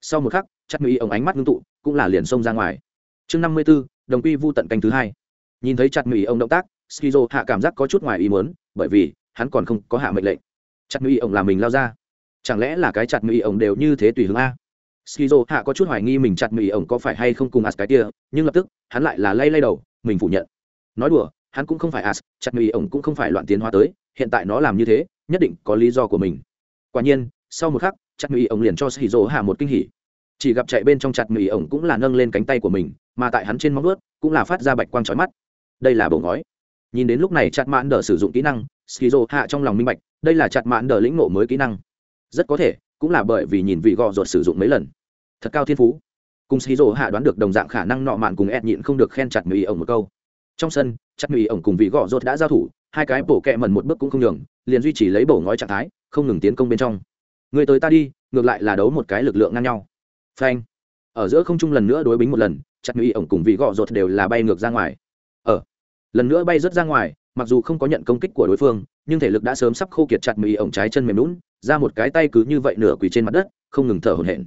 Sau một khắc chắc nghĩ ông ánh mắt ngưng tụ cũng là liền xông ra ngoài. Chương năm mươi 54, đồng quy vu tận canh thứ hai. Nhìn thấy chặt nghĩ ông động tác skizo hạ cảm giác có chút ngoài ý muốn bởi vì hắn còn không có hạ mệnh lệnh. Chặt nghĩ ông là mình lao ra chẳng lẽ là cái chặt mỹ ổng đều như thế tùy hướng a? Skizo hạ có chút hoài nghi mình chặt mỹ ổng có phải hay không cùng as cái kia, nhưng lập tức, hắn lại là lay lay đầu, mình phủ nhận. Nói đùa, hắn cũng không phải as, chặt mỹ ổng cũng không phải loạn tiến hóa tới, hiện tại nó làm như thế, nhất định có lý do của mình. Quả nhiên, sau một khắc, chặt mỹ ổng liền cho Skizo hạ một kinh hỉ. Chỉ gặp chạy bên trong chặt mỹ ổng cũng là nâng lên cánh tay của mình, mà tại hắn trên móng ướt cũng là phát ra bạch quang trói mắt. Đây là bổ ngói. Nhìn đến lúc này chặt mãn đờ sử dụng kỹ năng, skizo hạ trong lòng minh bạch, đây là chặt mãn đờ lĩnh nộ mới kỹ năng rất có thể, cũng là bởi vì nhìn vị gò ruột sử dụng mấy lần. Thật cao thiên phú. Cùng skizo hạ đoán được đồng dạng khả năng nọ mạn cùng ed nhịn không được khen chặt mỹ ổng một câu. Trong sân, chặt mỹ ổng cùng vị gò ruột đã giao thủ, hai cái bổ kẹ mần một bước cũng không nhường, liền duy trì lấy bổ ngói trạng thái, không ngừng tiến công bên trong. Người tới ta đi, ngược lại là đấu một cái lực lượng ngang nhau. Phanh. Ở giữa không trung lần nữa đối bính một lần, chặt mỹ ổng cùng vị gò ruột đều là bay ngược ra ngoài. Ở lần nữa bay rớt ra ngoài, mặc dù không có nhận công kích của đối phương nhưng thể lực đã sớm sắp khô kiệt chặt mì ổng trái chân mềm lún, ra một cái tay cứ như vậy nửa quỳ trên mặt đất, không ngừng thở hổn hển.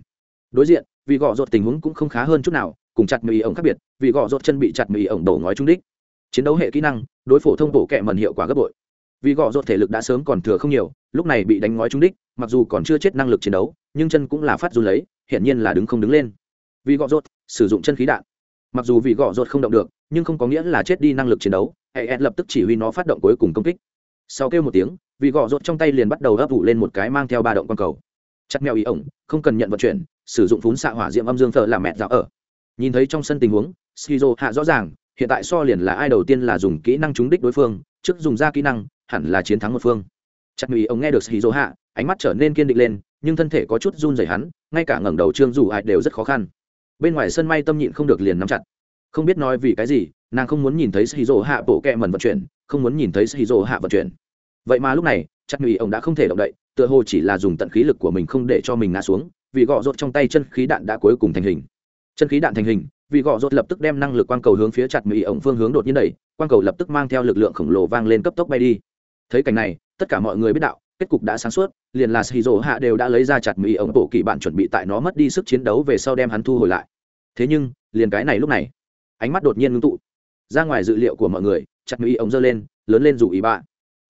Đối diện vì gọ rột tình huống cũng không khá hơn chút nào, cùng chặt mì ổng khác biệt vì gọ rột chân bị chặt mì ổng đổ ngói trung đích. Chiến đấu hệ kỹ năng, đối phổ thông bổ kẹ mần hiệu quả gấp bội. Vì gọ rột thể lực đã sớm còn thừa không nhiều, lúc này bị đánh ngói trung đích, mặc dù còn chưa chết năng lực chiến đấu, nhưng chân cũng là phát run lấy, hiển nhiên là đứng không đứng lên. Vì gọ rột sử dụng chân khí đạn. Mặc dù vì gọ rột không động được, nhưng không có nghĩa là chết đi năng lực chiến đấu, hệ ed lập tức chỉ huy nó phát động cuối cùng công kích sau kêu một tiếng vì gọ rột trong tay liền bắt đầu ấp ủ lên một cái mang theo ba động quang cầu. Chặt mèo ý ổng, không cần nhận vận chuyển, sử dụng phún xạ hỏa diệm âm dương thợ làm mẹ dạo ở. Nhìn thấy trong sân tình huống, skizo hạ rõ ràng, hiện tại so liền là ai đầu tiên là dùng kỹ năng trúng đích đối phương, trước dùng ra kỹ năng, hẳn là chiến thắng một phương. Chặt mèo ý ổng nghe được shizu hạ, ánh mắt trở nên kiên định lên, nhưng thân thể có chút run rẩy hắn, ngay cả ngẩng đầu trương dù ai đều rất khó khăn. Bên ngoài sân may tâm nhịn không được liền nắm chặt. Không biết nói vì cái gì nàng không muốn nhìn thấy hì dỗ hạ bộ kẹ mần vận chuyển, không muốn nhìn thấy hì dỗ hạ vận chuyển. Vậy mà lúc này chặt nghĩ ông đã không thể động đậy, tựa hồ chỉ là dùng tận khí lực của mình không để cho mình ngã xuống, vì gọ rột trong tay chân khí đạn đã cuối cùng thành hình. Chân khí đạn thành hình, vì gọ rột lập tức đem năng lực quang cầu hướng phía chặt mỹ ổng phương hướng đột nhiên đẩy, quang cầu lập tức mang theo lực lượng khổng lồ vang lên cấp tốc bay đi. Thấy cảnh này, tất cả mọi người biết đạo, kết cục đã sáng suốt, liền là shizu hạ đều đã lấy ra chặt mỹ ổng bộ kỳ bạn chuẩn bị tại nó mất đi sức chiến đấu về sau đem hắn thu hồi lại. Thế nhưng, liền cái này lúc này, ánh mắt đột nhiên ngưng tụ ra ngoài dự liệu của mọi người, chặt mỹ ổng giơ lên, lớn lên dù ý bạ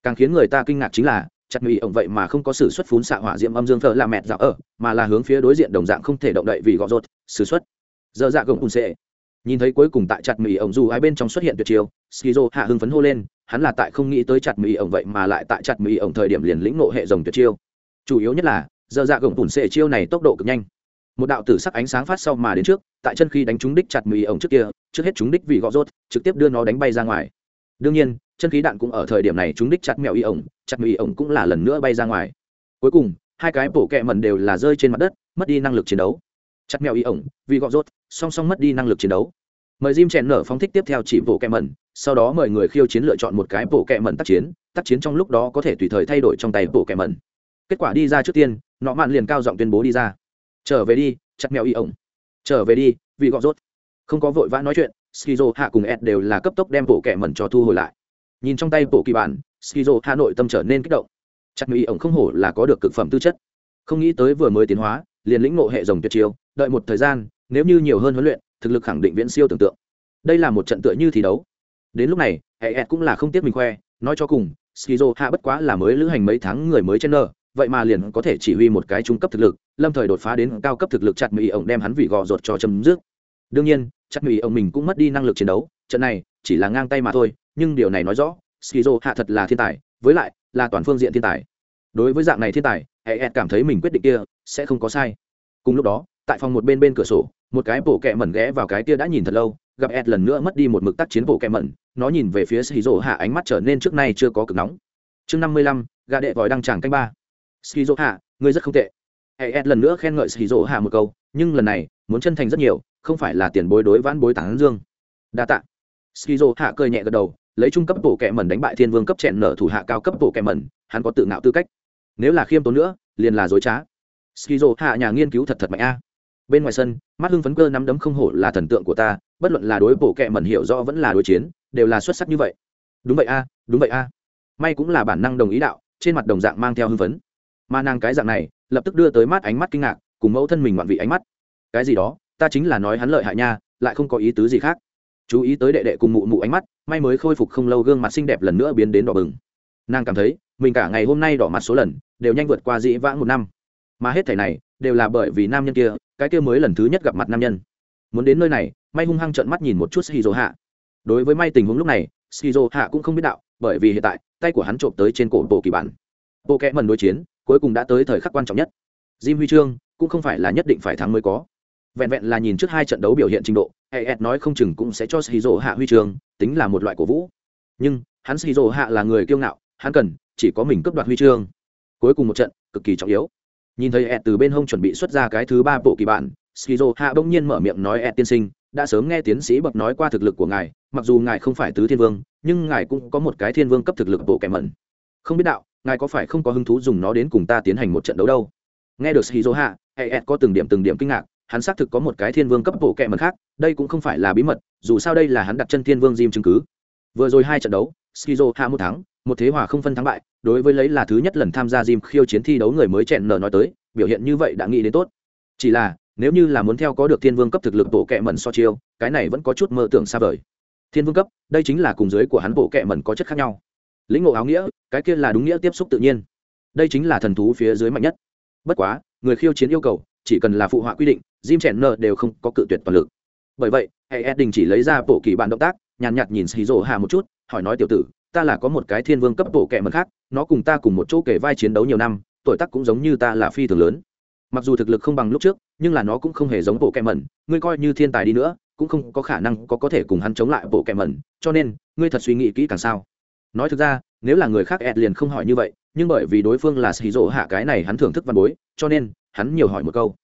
càng khiến người ta kinh ngạc chính là, chặt mỹ ổng vậy mà không có sử xuất phún xạ hỏa diệm âm dương thợ là mẹt dạo ở, mà là hướng phía đối diện đồng dạng không thể động đậy vì gọ rột, sử xuất. Dơ dạ gồng ùn xệ nhìn thấy cuối cùng tại chặt mỹ ổng dù hai bên trong xuất hiện tuyệt chiêu, skizo hạ hưng phấn hô lên, hắn là tại không nghĩ tới chặt mỹ ổng vậy mà lại tại chặt mỹ ổng thời điểm liền lĩnh nộ hệ dòng tuyệt chiêu. Chủ yếu nhất là dơ dạ gồng ùn xệ chiêu này tốc độ cực nhanh một đạo tử sắc ánh sáng phát sau mà đến trước tại chân khi đánh trúng đích chặt mì ổng trước kia trước hết trúng đích vì gõ rốt trực tiếp đưa nó đánh bay ra ngoài. Đương nhiên chân khí đạn cũng ở thời điểm này trúng đích chặt mèo y ổng chặt mì ổng cũng là lần nữa bay ra ngoài. Cuối cùng hai cái bổ kẹ mần đều là rơi trên mặt đất mất đi năng lực chiến đấu. Chặt mèo y ổng vì gọ rốt song song mất đi năng lực chiến đấu. Mời Jim chèn nở phóng thích tiếp theo chỉ bổ kẹ mần, sau đó mời người khiêu chiến lựa chọn một cái bổ kẹ mần tác chiến tác chiến trong lúc đó có thể tùy thời thay đổi trong tay bổ kẹ mần. kết quả đi ra trước tiên nọ mạn liền cao giọng tuyên bố đi ra trở về đi, chặt mèo y ổng. Trở về đi, vì gọn rốt. Không có vội vã nói chuyện, skizo hạ cùng ed đều là cấp tốc đem bộ kẻ mẩn cho thu hồi lại. Nhìn trong tay bộ kỳ bản, skizo hà nội tâm trở nên kích động. Chặt mèo y ổng không hổ là có được cực phẩm tư chất. Không nghĩ tới vừa mới tiến hóa, liền lĩnh ngộ hệ dòng tuyệt chiêu, đợi một thời gian, nếu như nhiều hơn huấn luyện, thực lực khẳng định viễn siêu tưởng tượng. Đây là một trận tựa như thi đấu. Đến lúc này hệ ed cũng là không tiếc mình khoe, nói cho cùng, skizo hạ bất quá là mới lữ hành mấy tháng người mới trên nơ vậy mà liền có thể chỉ huy một cái trung cấp thực lực, lâm thời đột phá đến cao cấp thực lực chặt mỹ ổng đem hắn vì gò ruột cho chấm dứt. Đương nhiên, chặt mỹ ổng mình cũng mất đi năng lực chiến đấu, trận này chỉ là ngang tay mà thôi, nhưng điều này nói rõ, skizo hạ thật là thiên tài, với lại là toàn phương diện thiên tài. Đối với dạng này thiên tài hệ ed cảm thấy mình quyết định kia sẽ không có sai. Cùng lúc đó, tại phòng một bên bên cửa sổ, một cái bộ kẹ mẩn ghé vào cái kia đã nhìn thật lâu, gặp ed lần nữa mất đi một mực tác chiến bộ kẹ mẩn, nó nhìn về phía skizo hạ ánh mắt trở nên trước nay chưa có cực nóng. Chương năm mươi lăm gà đệ vòi đăng tràng canh ba skizo hạ ngươi rất không tệ. Hệ ed lần nữa khen ngợi skizo hạ một câu, nhưng lần này, muốn chân thành rất nhiều, không phải là tiền bối đối vãn bối tán dương. Đa tạ. Skizo hạ cười nhẹ gật đầu, lấy trung cấp bộ kẹ mẩn đánh bại thiên vương cấp chẹn nở thủ hạ cao cấp bộ kẹ mẩn, hắn có tự ngạo tư cách. Nếu là khiêm tốn nữa, liền là dối trá. Skizo hạ nhà nghiên cứu thật thật mạnh a. Bên ngoài sân, mắt hưng phấn cơ nắm đấm không hổ là thần tượng của ta, bất luận là đối bộ kẹ mẩn hiểu rõ vẫn là đối chiến, đều là xuất sắc như vậy. Đúng vậy a, đúng vậy a. May cũng là bản năng đồng ý đạo, trên mặt đồng dạng mang theo hưng phấn mà nàng cái dạng này, lập tức đưa tới mắt ánh mắt kinh ngạc, cùng mẫu thân mình ngoạn vị ánh mắt. Cái gì đó? Ta chính là nói hắn lợi hại nha, lại không có ý tứ gì khác. Chú ý tới đệ đệ cùng mụ mụ ánh mắt, may mới khôi phục không lâu gương mặt xinh đẹp lần nữa biến đến đỏ bừng. Nàng cảm thấy, mình cả ngày hôm nay đỏ mặt số lần, đều nhanh vượt qua dĩ vãng một năm. Mà hết thảy này, đều là bởi vì nam nhân kia, cái kia mới lần thứ nhất gặp mặt nam nhân. Muốn đến nơi này, may hung hăng trợn mắt nhìn một chút shizu hạ. Đối với may tình huống lúc này, shizu hạ cũng không biết đạo, bởi vì hiện tại, tay của hắn trộm tới trên cổ bộ kỳ bản. Bộ kẽ mần đối chiến cuối cùng đã tới thời khắc quan trọng nhất. Jim huy chương cũng không phải là nhất định phải thắng mới có. Vẹn vẹn là nhìn trước hai trận đấu biểu hiện trình độ hệ ed nói không chừng cũng sẽ cho shizu hạ huy chương, tính là một loại cổ vũ. Nhưng, hắn shizu hạ là người kiêu ngạo, hắn cần chỉ có mình cướp đoạt huy chương. Cuối cùng một trận, cực kỳ trọng yếu. Nhìn thấy ed từ bên hông chuẩn bị xuất ra cái thứ ba bộ kỳ bản, shizu hạ bỗng nhiên mở miệng nói ed tiên sinh, đã sớm nghe tiến sĩ bậc nói qua thực lực của ngài, mặc dù ngài không phải tứ thiên vương, nhưng ngài cũng có một cái thiên vương cấp thực lực bộ kẻ mẩn. Không biết đạo ngài có phải không có hứng thú dùng nó đến cùng ta tiến hành một trận đấu đâu? Nghe được shizu hạ, ed có từng điểm từng điểm kinh ngạc, hắn xác thực có một cái thiên vương cấp bộ kệ mật khác, đây cũng không phải là bí mật, dù sao đây là hắn đặt chân thiên vương diêm chứng cứ. Vừa rồi hai trận đấu, shizu hạ một thắng, một thế hòa không phân thắng bại, đối với lấy là thứ nhất lần tham gia diêm khiêu chiến thi đấu người mới chẹn nở nói tới, biểu hiện như vậy đã nghĩ đến tốt. Chỉ là, nếu như là muốn theo có được thiên vương cấp thực lực bộ kệ mẩn so chiêu, cái này vẫn có chút mơ tưởng xa vời. Thiên vương cấp, đây chính là cùng dưới của hắn bộ kệ mẩn có chất khác nhau. Lĩnh ngộ áo nghĩa cái kia là đúng nghĩa tiếp xúc tự nhiên đây chính là thần thú phía dưới mạnh nhất bất quá người khiêu chiến yêu cầu chỉ cần là phụ họa quy định Jim Chandler đều không có cự tuyệt toàn lực. Bởi vậy, Hay đình chỉ lấy ra bộ kỳ bản động tác, nhàn nhạt nhìn Shizuo Hà một chút, hỏi nói tiểu tử, ta là có một cái thiên vương cấp bộ kệ mật khác, nó cùng ta cùng một chỗ kể vai chiến đấu nhiều năm, tuổi tác cũng giống như ta là phi thường lớn. Mặc dù thực lực không bằng lúc trước, nhưng là nó cũng không hề giống bộ kệ mẩn, ngươi coi như thiên tài đi nữa, cũng không có khả năng có có thể cùng hắn chống lại bộ kệ mẩn, cho nên, ngươi thật suy nghĩ kỹ càng sao? Nói thực ra, nếu là người khác Ed liền không hỏi như vậy, nhưng bởi vì đối phương là Shizuo Hạ cái này hắn thưởng thức văn bối, cho nên, hắn nhiều hỏi một câu.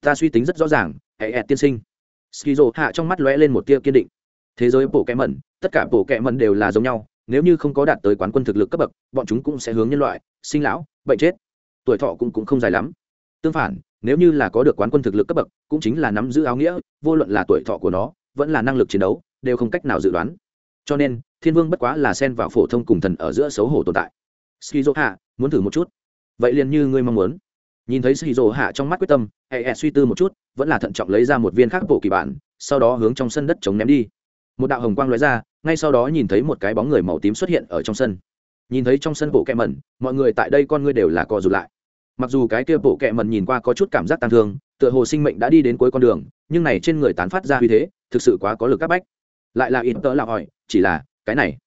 Ta suy tính rất rõ ràng hệ ed tiên sinh. Skizo hạ trong mắt lóe lên một tia kiên định. Thế giới bổ kẹ mẩn tất cả bổ kẹ mẩn đều là giống nhau nếu như không có đạt tới quán quân thực lực cấp bậc bọn chúng cũng sẽ hướng nhân loại sinh lão bệnh chết. Tuổi thọ cũng, cũng không dài lắm. Tương phản nếu như là có được quán quân thực lực cấp bậc cũng chính là nắm giữ áo nghĩa vô luận là tuổi thọ của nó vẫn là năng lực chiến đấu đều không cách nào dự đoán cho nên, thiên vương bất quá là xen vào phổ thông cùng thần ở giữa xấu hổ tồn tại. Skizo hạ muốn thử một chút. Vậy liền như ngươi mong muốn. Nhìn thấy xì hạ trong mắt quyết tâm hệ e suy tư một chút, vẫn là thận trọng lấy ra một viên khác bộ kỳ bản, sau đó hướng trong sân đất chống ném đi. Một đạo hồng quang lóe ra, ngay sau đó nhìn thấy một cái bóng người màu tím xuất hiện ở trong sân. Nhìn thấy trong sân bộ kẹ mẩn, mọi người tại đây con ngươi đều là co rụt lại. Mặc dù cái kia bộ kẹ mẩn nhìn qua có chút cảm giác tàn thương, tựa hồ sinh mệnh đã đi đến cuối con đường, nhưng này trên người tán phát ra uy thế, thực sự quá có lực các bách lại là ít tớ là hỏi chỉ là cái này.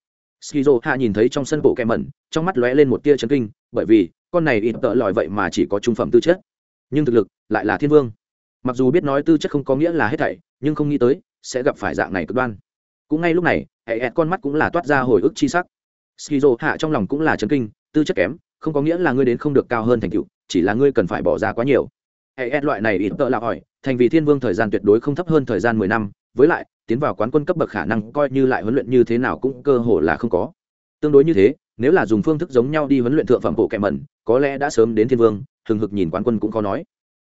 Skizo hạ nhìn thấy trong sân bộ kẹ mẩn, trong mắt lóe lên một tia chấn kinh, bởi vì con này ít tớ lòi vậy mà chỉ có trung phẩm tư chất. Nhưng thực lực lại là thiên vương. Mặc dù biết nói tư chất không có nghĩa là hết thảy, nhưng không nghĩ tới sẽ gặp phải dạng này cực đoan. Cũng ngay lúc này hệ ẹt con mắt cũng là toát ra hồi ức chi sắc. Skizo hạ trong lòng cũng là chấn kinh, tư chất kém, không có nghĩa là ngươi đến không được cao hơn thành tựu, chỉ là ngươi cần phải bỏ ra quá nhiều. Hệ ẹt loại này ít tợ là hỏi thành vì thiên vương thời gian tuyệt đối không thấp hơn thời gian mười năm với lại, tiến vào quán quân cấp bậc khả năng coi như lại huấn luyện như thế nào cũng cơ hồ là không có. Tương đối như thế, nếu là dùng phương thức giống nhau đi huấn luyện thượng phẩm bộ kẹm mẩn, có lẽ đã sớm đến thiên vương, hừng hực nhìn quán quân cũng khó nói.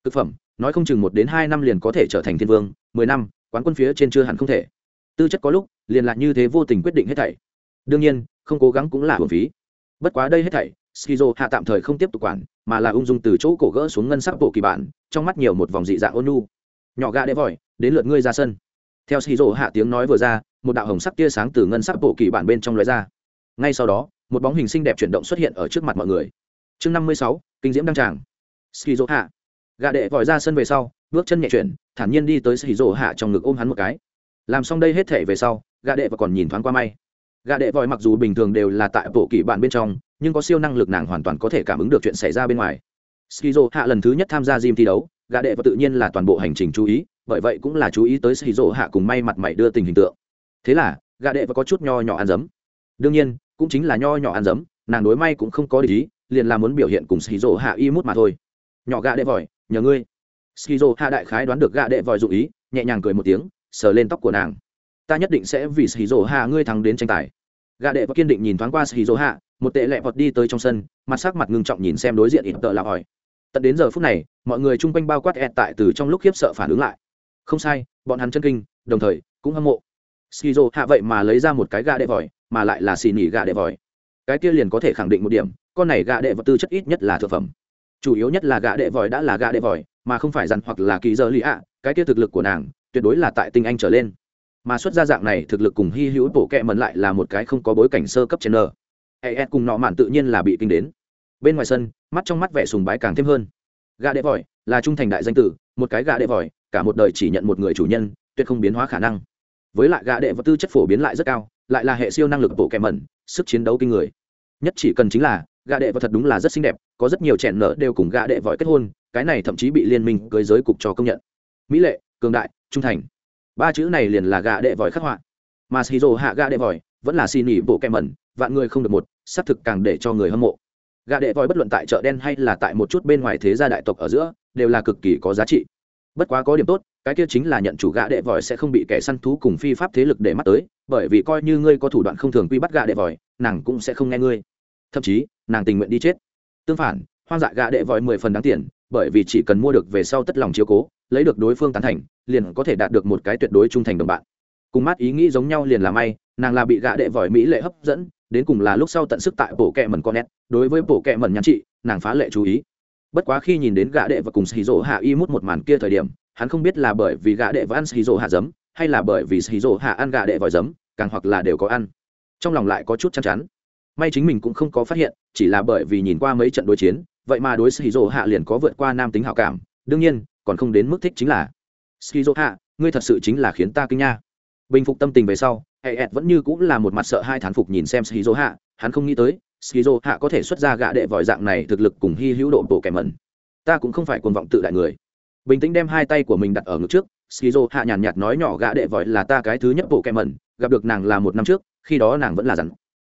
Thực phẩm, nói không chừng một đến hai năm liền có thể trở thành thiên vương, mười năm, quán quân phía trên chưa hẳn không thể. Tư chất có lúc, liền lại như thế vô tình quyết định hết thảy. Đương nhiên, không cố gắng cũng là hưởng phí. Bất quá đây hết thảy, skizo hạ tạm thời không tiếp tục quản, mà là ung dung từ chỗ cổ gỡ xuống ngân sắc bộ kỳ bản, trong mắt nhiều một vòng dị dạng ôn nu nhỏ gà đẽ vòi, đến lượt ngươi ra sân theo skizo hạ tiếng nói vừa ra, một đạo hồng sắc tia sáng từ ngân sắc bộ kỳ bản bên trong lóe ra. Ngay sau đó, một bóng hình xinh đẹp chuyển động xuất hiện ở trước mặt mọi người. Chương năm mươi sáu, kinh diễm đăng tràng. Skizo hạ. Gà đệ vòi ra sân về sau, bước chân nhẹ chuyển, thản nhiên đi tới skizo hạ trong ngực ôm hắn một cái. Làm xong đây hết thể về sau gà đệ và còn nhìn thoáng qua may. Gà đệ vòi mặc dù bình thường đều là tại bộ kỳ bản bên trong, nhưng có siêu năng lực nàng hoàn toàn có thể cảm ứng được chuyện xảy ra bên ngoài. Skizo hạ lần thứ nhất tham gia gym thi đấu gã đệ và tự nhiên là toàn bộ hành trình chú ý, bởi vậy cũng là chú ý tới skizo hạ cùng may mặt mày đưa tình hình tượng. Thế là, gã đệ và có chút nho nhỏ ăn dấm. Đương nhiên, cũng chính là nho nhỏ ăn dấm, nàng đối may cũng không có lý liền là muốn biểu hiện cùng skizo hạ y mút mà thôi. Nhỏ gã đệ vòi nhờ ngươi. Skizo hạ đại khái đoán được gã đệ vòi dụ ý, nhẹ nhàng cười một tiếng, sờ lên tóc của nàng. Ta nhất định sẽ vì skizo hạ ngươi thắng đến tranh tài. Gã đệ và kiên định nhìn thoáng qua skizo hạ, một tệ lẹ vọt đi tới trong sân, mặt sắc mặt ngưng trọng nhìn xem đối diện ít tợ là hỏi tận đến giờ phút này, mọi người chung quanh bao quát ẹt tại từ trong lúc khiếp sợ phản ứng lại. Không sai, bọn hắn chân kinh, đồng thời, cũng hâm mộ. Skizo hạ vậy mà lấy ra một cái gà đệ vòi, mà lại là xì nỉ gà đệ vòi. Cái kia liền có thể khẳng định một điểm, con này gà đệ vật tư chất ít nhất là thực phẩm. Chủ yếu nhất là gà đệ vòi đã là gà đệ vòi, mà không phải dằn hoặc là kỳ dơ lì ạ, cái kia thực lực của nàng, tuyệt đối là tại tinh anh trở lên. Mà xuất ra dạng này thực lực cùng hy hữu bổ kẹ mần lại là một cái không có bối cảnh sơ cấp trên nơ e cùng nọ mạn tự nhiên là bị kinh đến bên ngoài sân, mắt trong mắt vẻ sùng bái càng thêm hơn. Gà đệ vòi là trung thành đại danh tử, một cái gà đệ vòi cả một đời chỉ nhận một người chủ nhân, tuyệt không biến hóa khả năng. Với lại gà đệ vật tư chất phổ biến lại rất cao, lại là hệ siêu năng lực bộ kẻ mẩn, sức chiến đấu kinh người. Nhất chỉ cần chính là gà đệ vật thật đúng là rất xinh đẹp, có rất nhiều trẻ nở đều cùng gà đệ vòi kết hôn, cái này thậm chí bị liên minh cưới giới cục cho công nhận. Mỹ lệ, cường đại, trung thành. Ba chữ này liền là gà đệ vòi khắc họa. Mà shizu hạ gà đệ vòi vẫn là xì nỉ bộ kẻ mẩn, vạn người không được một, xác thực càng để cho người hâm mộ gà đệ vòi bất luận tại chợ đen hay là tại một chút bên ngoài thế gia đại tộc ở giữa, đều là cực kỳ có giá trị. Bất quá có điểm tốt, cái kia chính là nhận chủ gã đệ vòi sẽ không bị kẻ săn thú cùng phi pháp thế lực để mắt tới, bởi vì coi như ngươi có thủ đoạn không thường quy bắt gã đệ vòi, nàng cũng sẽ không nghe ngươi. Thậm chí, nàng tình nguyện đi chết. Tương phản, hoang dại gã đệ vòi mười phần đáng tiền, bởi vì chỉ cần mua được về sau tất lòng chiếu cố, lấy được đối phương tán thành, liền có thể đạt được một cái tuyệt đối trung thành đồng bạn. Cùng mát ý nghĩ giống nhau liền là may, nàng là bị gã đệ vòi mỹ lệ hấp dẫn đến cùng là lúc sau tận sức tại bộ kẹ mẩn con nét, đối với bộ kẹ mẩn nhắn chị, nàng phá lệ chú ý. Bất quá khi nhìn đến gã đệ và cùng xì rỗ hạ y mút một màn kia thời điểm, hắn không biết là bởi vì gã đệ và ăn xì rỗ hạ giấm, hay là bởi vì xì rỗ hạ ăn gã đệ vòi giấm, càng hoặc là đều có ăn. Trong lòng lại có chút chăn chắn may chính mình cũng không có phát hiện, chỉ là bởi vì nhìn qua mấy trận đối chiến, vậy mà đối xì rỗ hạ liền có vượt qua nam tính hảo cảm, đương nhiên, còn không đến mức thích chính là. Xì rỗ hạ, ngươi thật sự chính là khiến ta kinh nha. Bình phục tâm tình về sau hệ ẹt vẫn như cũng là một mặt sợ hai thán phục nhìn xem xì hạ hắn không nghĩ tới skizo hạ có thể xuất ra gạ đệ vòi dạng này thực lực cùng hy hữu độ bộ kẻ mẩn. Ta cũng không phải cuồng vọng tự đại người. Bình tĩnh đem hai tay của mình đặt ở ngực trước skizo hạ nhàn nhạt nói nhỏ gạ đệ vòi là ta cái thứ nhất bộ kẻ mẩn, gặp được nàng là một năm trước, khi đó nàng vẫn là rắn.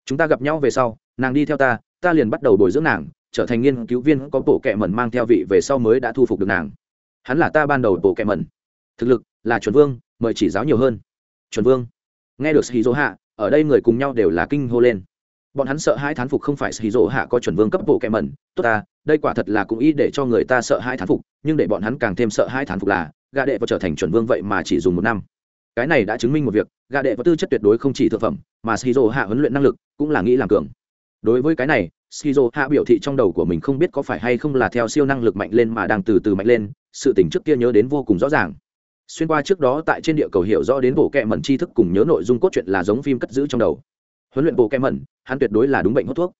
Chúng ta gặp nhau về sau, nàng đi theo ta ta liền bắt đầu bồi dưỡng nàng, trở thành nghiên cứu viên có bộ kẻ mẩn mang theo vị về sau mới đã thu phục được nàng. Hắn là ta ban đầu bộ kẻ mẩn. Thực lực là chuẩn vương, mời chỉ giáo nhiều hơn. Chuẩn vương nghe được shizu hạ ở đây người cùng nhau đều là kinh hô lên. Bọn hắn sợ hai thán phục không phải shizu hạ có chuẩn vương cấp bộ kẹ mẩn tốt ta, đây quả thật là cũng ý để cho người ta sợ hai thán phục, nhưng để bọn hắn càng thêm sợ hai thán phục là gà đệ và trở thành chuẩn vương vậy mà chỉ dùng một năm. Cái này đã chứng minh một việc gà đệ và tư chất tuyệt đối không chỉ thực phẩm, mà shizu hạ huấn luyện năng lực cũng là nghĩ làm cường. Đối với cái này shizu hạ biểu thị trong đầu của mình không biết có phải hay không là theo siêu năng lực mạnh lên mà đang từ từ mạnh lên, sự tỉnh trước kia nhớ đến vô cùng rõ ràng xuyên qua trước đó tại trên địa cầu hiểu rõ đến bộ kệ mẩn tri thức cùng nhớ nội dung cốt truyện là giống phim cất giữ trong đầu. Huấn luyện bộ kệ mẩn, hắn tuyệt đối là đúng bệnh hút thuốc.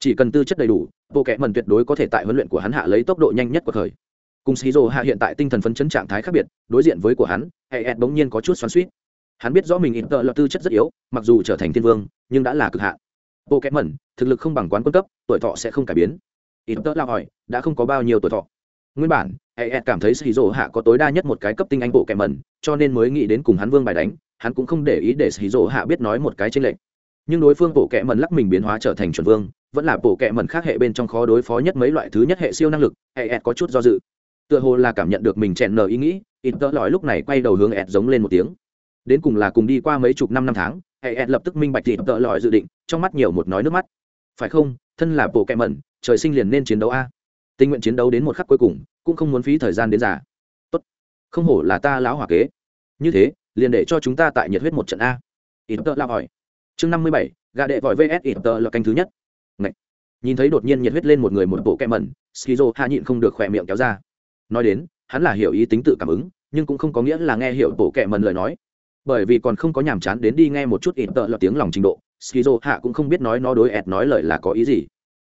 Chỉ cần tư chất đầy đủ, bộ kệ mẩn tuyệt đối có thể tại huấn luyện của hắn hạ lấy tốc độ nhanh nhất của thời. Cùng shizu hạ hiện tại tinh thần phấn chấn trạng thái khác biệt, đối diện với của hắn, hệ ed bỗng nhiên có chút xoắn suýt hắn biết rõ mình ít tợ là tư chất rất yếu, mặc dù trở thành thiên vương, nhưng đã là cực hạn. Bộ kệ mẩn, thực lực không bằng quán quân cấp, tuổi thọ sẽ không cải biến. Ít tợ là hỏi, đã không có bao nhiêu tuổi thọ. Nguyên bản hệ cảm thấy shizu hạ có tối đa nhất một cái cấp tinh anh bộ kẻ mẩn, cho nên mới nghĩ đến cùng hắn vương bài đánh, hắn cũng không để ý để shizu hạ biết nói một cái trên lệnh nhưng đối phương bộ kẻ mẩn lắc mình biến hóa trở thành chuẩn vương, vẫn là bộ kẻ mẩn khác hệ bên trong khó đối phó nhất mấy loại thứ nhất hệ siêu năng lực hệ có chút do dự. Tựa hồ là cảm nhận được mình chèn nở ý nghĩ Inter tợ lòi lúc này quay đầu hướng ed giống lên một tiếng. Đến cùng là cùng đi qua mấy chục năm năm tháng hệ lập tức minh bạch thịt tợ lòi dự định, trong mắt nhiều một nói nước mắt. Phải không, thân là bộ kẻ mẩn, trời sinh liền nên chiến đấu a. Tình nguyện chiến đấu đến một khắc cuối cùng cũng không muốn phí thời gian đến già. Tốt. Không hổ là ta láo hỏa kế. Như thế, liền để cho chúng ta tại nhiệt huyết một trận a. Ít tợ la hỏi. Chương năm mươi bảy gà đệ vòi vs ít tợ là canh thứ nhất. Ngậy. nhìn thấy đột nhiên nhiệt huyết lên một người một bộ kẹ mẩn, skizo hạ nhịn không được khỏe miệng kéo ra. Nói đến, hắn là hiểu ý tính tự cảm ứng, nhưng cũng không có nghĩa là nghe hiểu bộ kẹ mần lời nói. Bởi vì còn không có nhàm chán đến đi nghe một chút ít tợ là tiếng lòng trình độ, skizo hạ cũng không biết nói nó đối ẹt nói lời là có ý gì.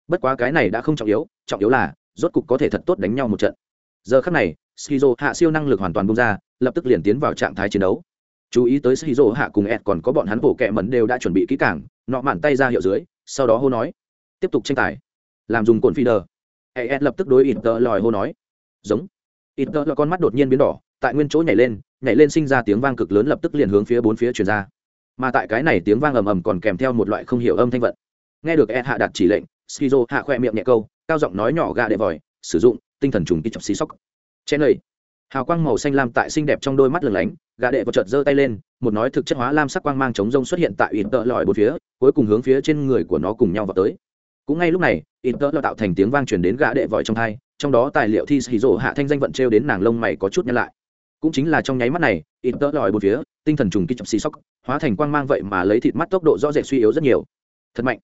Bất quá cái này đã không trọng yếu trọng yếu là, rốt cục có thể thật tốt đánh nhau một trận giờ khắc này, skizo hạ siêu năng lực hoàn toàn bung ra, lập tức liền tiến vào trạng thái chiến đấu. Chú ý tới skizo hạ cùng ed còn có bọn hắn bộ kẹ mẩn đều đã chuẩn bị kỹ cảng nọ mạn tay ra hiệu dưới, sau đó hô nói, tiếp tục tranh tài. Làm dùng cồn phi đờ ed lập tức đối ít tờ lòi hô nói, giống. Ít tờ là con mắt đột nhiên biến đỏ, tại nguyên chỗ nhảy lên nhảy lên sinh ra tiếng vang cực lớn lập tức liền hướng phía bốn phía truyền ra. Mà tại cái này tiếng vang ầm ầm còn kèm theo một loại không hiểu âm thanh vận. Nghe được ed hạ đặt chỉ lệnh, skizo hạ khoe miệng nhẹ câu, cao giọng nói nhỏ gà đệ vòi, sử dụng tinh thần trùng kích chọc xí sóc. Chen lầy hào quang màu xanh lam tại xinh đẹp trong đôi mắt lửng lánh gà đệ vào chợt giơ tay lên, một nói thực chất hóa lam sắc quang mang chống rông xuất hiện tại ít tợ lòi bốn phía, cuối cùng hướng phía trên người của nó cùng nhau vào tới. Cũng ngay lúc này ít tợ lòi tạo thành tiếng vang truyền đến gà đệ vòi trong thai, trong đó tài liệu thi xì rổ hạ thanh danh vận trêu đến nàng lông mày có chút nhăn lại. Cũng chính là trong nháy mắt này ít tợ lòi bốn phía, tinh thần trùng kích chọc xì sóc, hóa thành quang mang vậy mà lấy thịt mắt tốc độ rõ rệt suy yếu rất nhiều. Thật mạnh.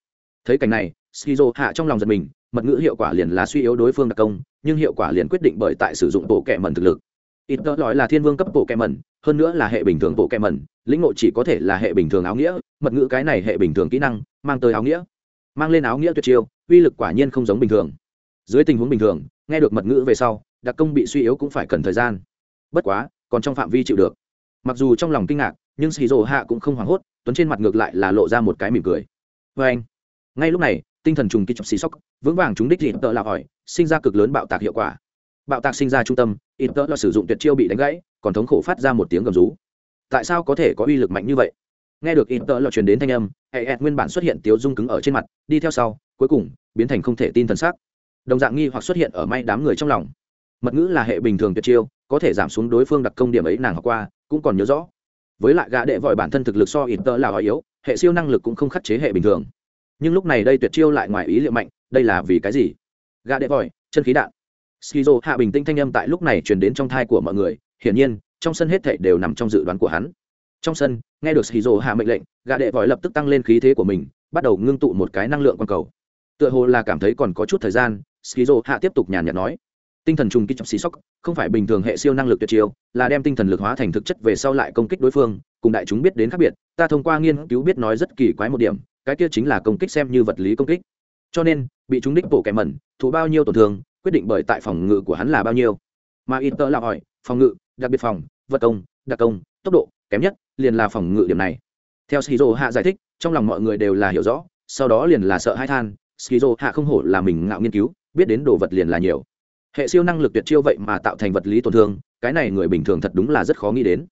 Thấy cảnh này skizo hạ trong lòng giật mình mật ngữ hiệu quả liền là suy yếu đối phương đặc công, nhưng hiệu quả liền quyết định bởi tại sử dụng bộ kẹ mẩn thực lực. Ít tớ lòi là thiên vương cấp bộ kẹ mẩn, hơn nữa là hệ bình thường bộ kẹ mẩn, lĩnh ngộ chỉ có thể là hệ bình thường áo nghĩa, mật ngữ cái này hệ bình thường kỹ năng, mang tới áo nghĩa. Mang lên áo nghĩa tuyệt chiêu, uy lực quả nhiên không giống bình thường. Dưới tình huống bình thường, nghe được mật ngữ về sau, đặc công bị suy yếu cũng phải cần thời gian. Bất quá, còn trong phạm vi chịu được. Mặc dù trong lòng kinh ngạc, nhưng xì rồ hạ cũng không hoảng hốt, tuấn trên mặt ngược lại là lộ ra một cái mỉm cười. Vê anh. Ngay lúc này tinh thần trùng kích chọc xì sóc, vững vàng chúng đích dịp tợ là hỏi, sinh ra cực lớn bạo tạc hiệu quả. Bạo tạc sinh ra trung tâm ít tợ là sử dụng tuyệt chiêu bị đánh gãy, còn thống khổ phát ra một tiếng gầm rú. Tại sao có thể có uy lực mạnh như vậy? Nghe được ít tợ là truyền đến thanh âm, hệ ẹt nguyên bản xuất hiện tiếu dung cứng ở trên mặt, đi theo sau, cuối cùng, biến thành không thể tin thần sắc. Đồng dạng nghi hoặc xuất hiện ở may đám người trong lòng. Mật ngữ là hệ bình thường tuyệt chiêu, có thể giảm xuống đối phương đặc công điểm ấy nàng học qua, cũng còn nhớ rõ. Với lại gã đệ vội bản thân thực lực so ít tơ là hỏi yếu, hệ siêu năng lực cũng không khắc chế hệ bình thường nhưng lúc này đây tuyệt chiêu lại ngoài ý liệu mạnh, đây là vì cái gì? Gã đệ vội, chân khí đạn. Skizo hạ bình tĩnh thanh âm tại lúc này truyền đến trong thai của mọi người, hiển nhiên, trong sân hết thảy đều nằm trong dự đoán của hắn. Trong sân, nghe được skizo hạ mệnh lệnh, gã đệ vội lập tức tăng lên khí thế của mình, bắt đầu ngưng tụ một cái năng lượng quang cầu. Tựa hồ là cảm thấy còn có chút thời gian skizo hạ tiếp tục nhàn nhạt nói. Tinh thần trùng kích chọc xì sóc không phải bình thường hệ siêu năng lực tuyệt chiêu, là đem tinh thần lực hóa thành thực chất về sau lại công kích đối phương, cùng đại chúng biết đến khác biệt, ta thông qua nghiên cứu biết nói rất kỳ quái một điểm cái kia chính là công kích xem như vật lý công kích. Cho nên, bị chúng đích bổ kẻ mẩn, thụ bao nhiêu tổn thương, quyết định bởi tại phòng ngự của hắn là bao nhiêu. Mà ít tớ là hỏi, phòng ngự, đặc biệt phòng, vật công, đặc công, tốc độ, kém nhất, liền là phòng ngự điểm này. Theo shizu hạ giải thích, trong lòng mọi người đều là hiểu rõ, sau đó liền là sợ hãi than, skizo hạ không hổ là mình ngạo nghiên cứu, biết đến đồ vật liền là nhiều. Hệ siêu năng lực tuyệt chiêu vậy mà tạo thành vật lý tổn thương, cái này người bình thường thật đúng là rất khó nghĩ đến.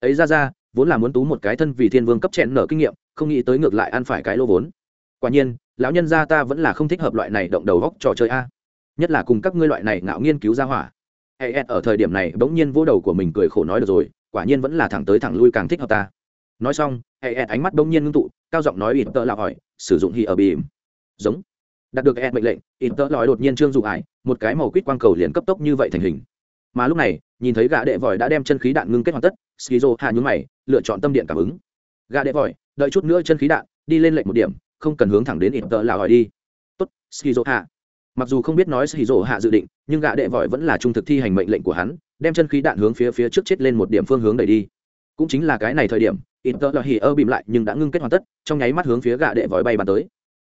Ấy ra ra vốn là muốn tú một cái thân vì thiên vương cấp chẹn nở kinh nghiệm, không nghĩ tới ngược lại ăn phải cái lô vốn. Quả nhiên, lão nhân gia ta vẫn là không thích hợp loại này động đầu góc trò chơi a. Nhất là cùng các ngươi loại này ngạo nghiên cứu ra hỏa. Hệ ở thời điểm này, bỗng nhiên vỗ đầu của mình cười khổ nói được rồi, quả nhiên vẫn là thẳng tới thẳng lui càng thích hợp ta. Nói xong hệ ánh mắt bỗng nhiên ngưng tụ, cao giọng nói ít tợ là hỏi, sử dụng hi ở bìm. Giống. Đạt được e mệnh lệnh ít tơ lòi đột nhiên trương dụng ải, một cái màu quýt quang cầu liền cấp tốc như vậy thành hình. Mà lúc này, nhìn thấy gã đệ vòi đã đem chân khí đạn ngưng kết hoàn tất, skizo hạ nhún mày lựa chọn tâm điện cảm ứng. Gã đệ vòi, đợi chút nữa chân khí đạn, đi lên lệnh một điểm, không cần hướng thẳng đến ít tớ là hỏi đi. Tốt, skizo hạ. Mặc dù không biết nói skizo hạ dự định, nhưng gã đệ vòi vẫn là trung thực thi hành mệnh lệnh của hắn, đem chân khí đạn hướng phía phía trước chết lên một điểm phương hướng đẩy đi. Cũng chính là cái này thời điểm ít tợ là hì ơ bìm lại nhưng đã ngưng kết hoàn tất, trong nháy mắt hướng phía gà đệ vòi bay bàn tới.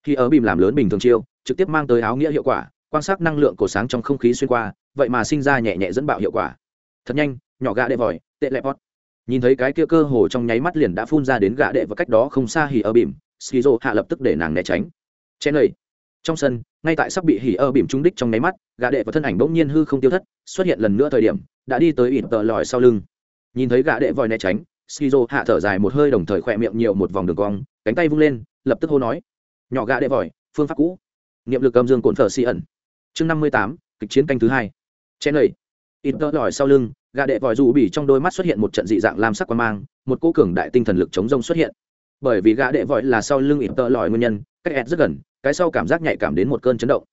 Khi ơ bìm làm lớn bình thường chiêu, trực tiếp mang tới áo nghĩa hiệu quả, quan sát năng lượng cổ sáng trong không khí xuyên qua, vậy mà sinh ra nhẹ nhẹ dẫn bạo hiệu quả. Thật nhanh, nhỏ gà đệ vòi, tệ lẹ pot nhìn thấy cái kia cơ hồ trong nháy mắt liền đã phun ra đến gã đệ và cách đó không xa hỉ ơ bìm skizo hạ lập tức để nàng né tránh. Chen lầy trong sân, ngay tại sắp bị hỉ ơ bìm trúng đích trong nháy mắt, gã đệ và thân ảnh bỗng nhiên hư không tiêu thất, xuất hiện lần nữa thời điểm, đã đi tới ỉn tờ lòi sau lưng. Nhìn thấy gã đệ vòi né tránh, skizo hạ thở dài một hơi đồng thời khỏe miệng nhiều một vòng đường cong, cánh tay vung lên, lập tức hô nói. Nhỏ gã đệ vòi, phương pháp cũ. Niệm lực âm dương cồn thờ si ẩn. Chương năm mươi tám, kịch chiến canh thứ hai. Chen lầy ỉn tờ lòi sau lưng gà đệ vòi dù bỉ trong đôi mắt xuất hiện một trận dị dạng lam sắc quan mang, một cô cường đại tinh thần lực chống rông xuất hiện. Bởi vì gã đệ vội là sau lưng ỉm tợ lòi nguyên nhân, cách ed rất gần, cái sau cảm giác nhạy cảm đến một cơn chấn động.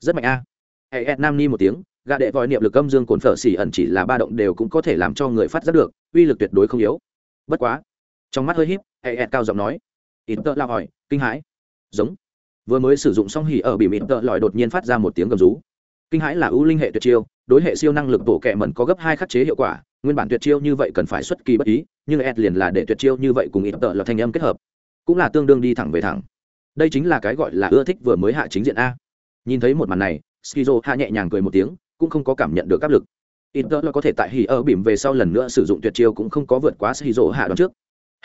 Rất mạnh a. À. ed nam ni một tiếng gã đệ vội niệm lực âm dương cồn phở xỉ ẩn chỉ là ba động đều cũng có thể làm cho người phát giác được, uy lực tuyệt đối không yếu. Bất quá, trong mắt hơi híp ed cao giọng nói ỉm tợ lao hỏi kinh hãi. Giống. Vừa mới sử dụng xong hỉ ở bị ỉn tợ lòi đột nhiên phát ra một tiếng gầm rú kinh hãi là ưu linh hệ tuyệt chiêu, đối hệ siêu năng lực bổ kẹ mẩn có gấp hai khắc chế hiệu quả, nguyên bản tuyệt chiêu như vậy cần phải xuất kỳ bất ý, nhưng ed liền là để tuyệt chiêu như vậy cùng ít tợ là thanh âm kết hợp. Cũng là tương đương đi thẳng về thẳng. Đây chính là cái gọi là ưa thích vừa mới hạ chính diện a. Nhìn thấy một màn này, skizo hạ nhẹ nhàng cười một tiếng, cũng không có cảm nhận được áp lực. Ít tợ là có thể tại hỉ ở bìm về sau lần nữa sử dụng tuyệt chiêu cũng không có vượt quá skizo hạ đoạn trước.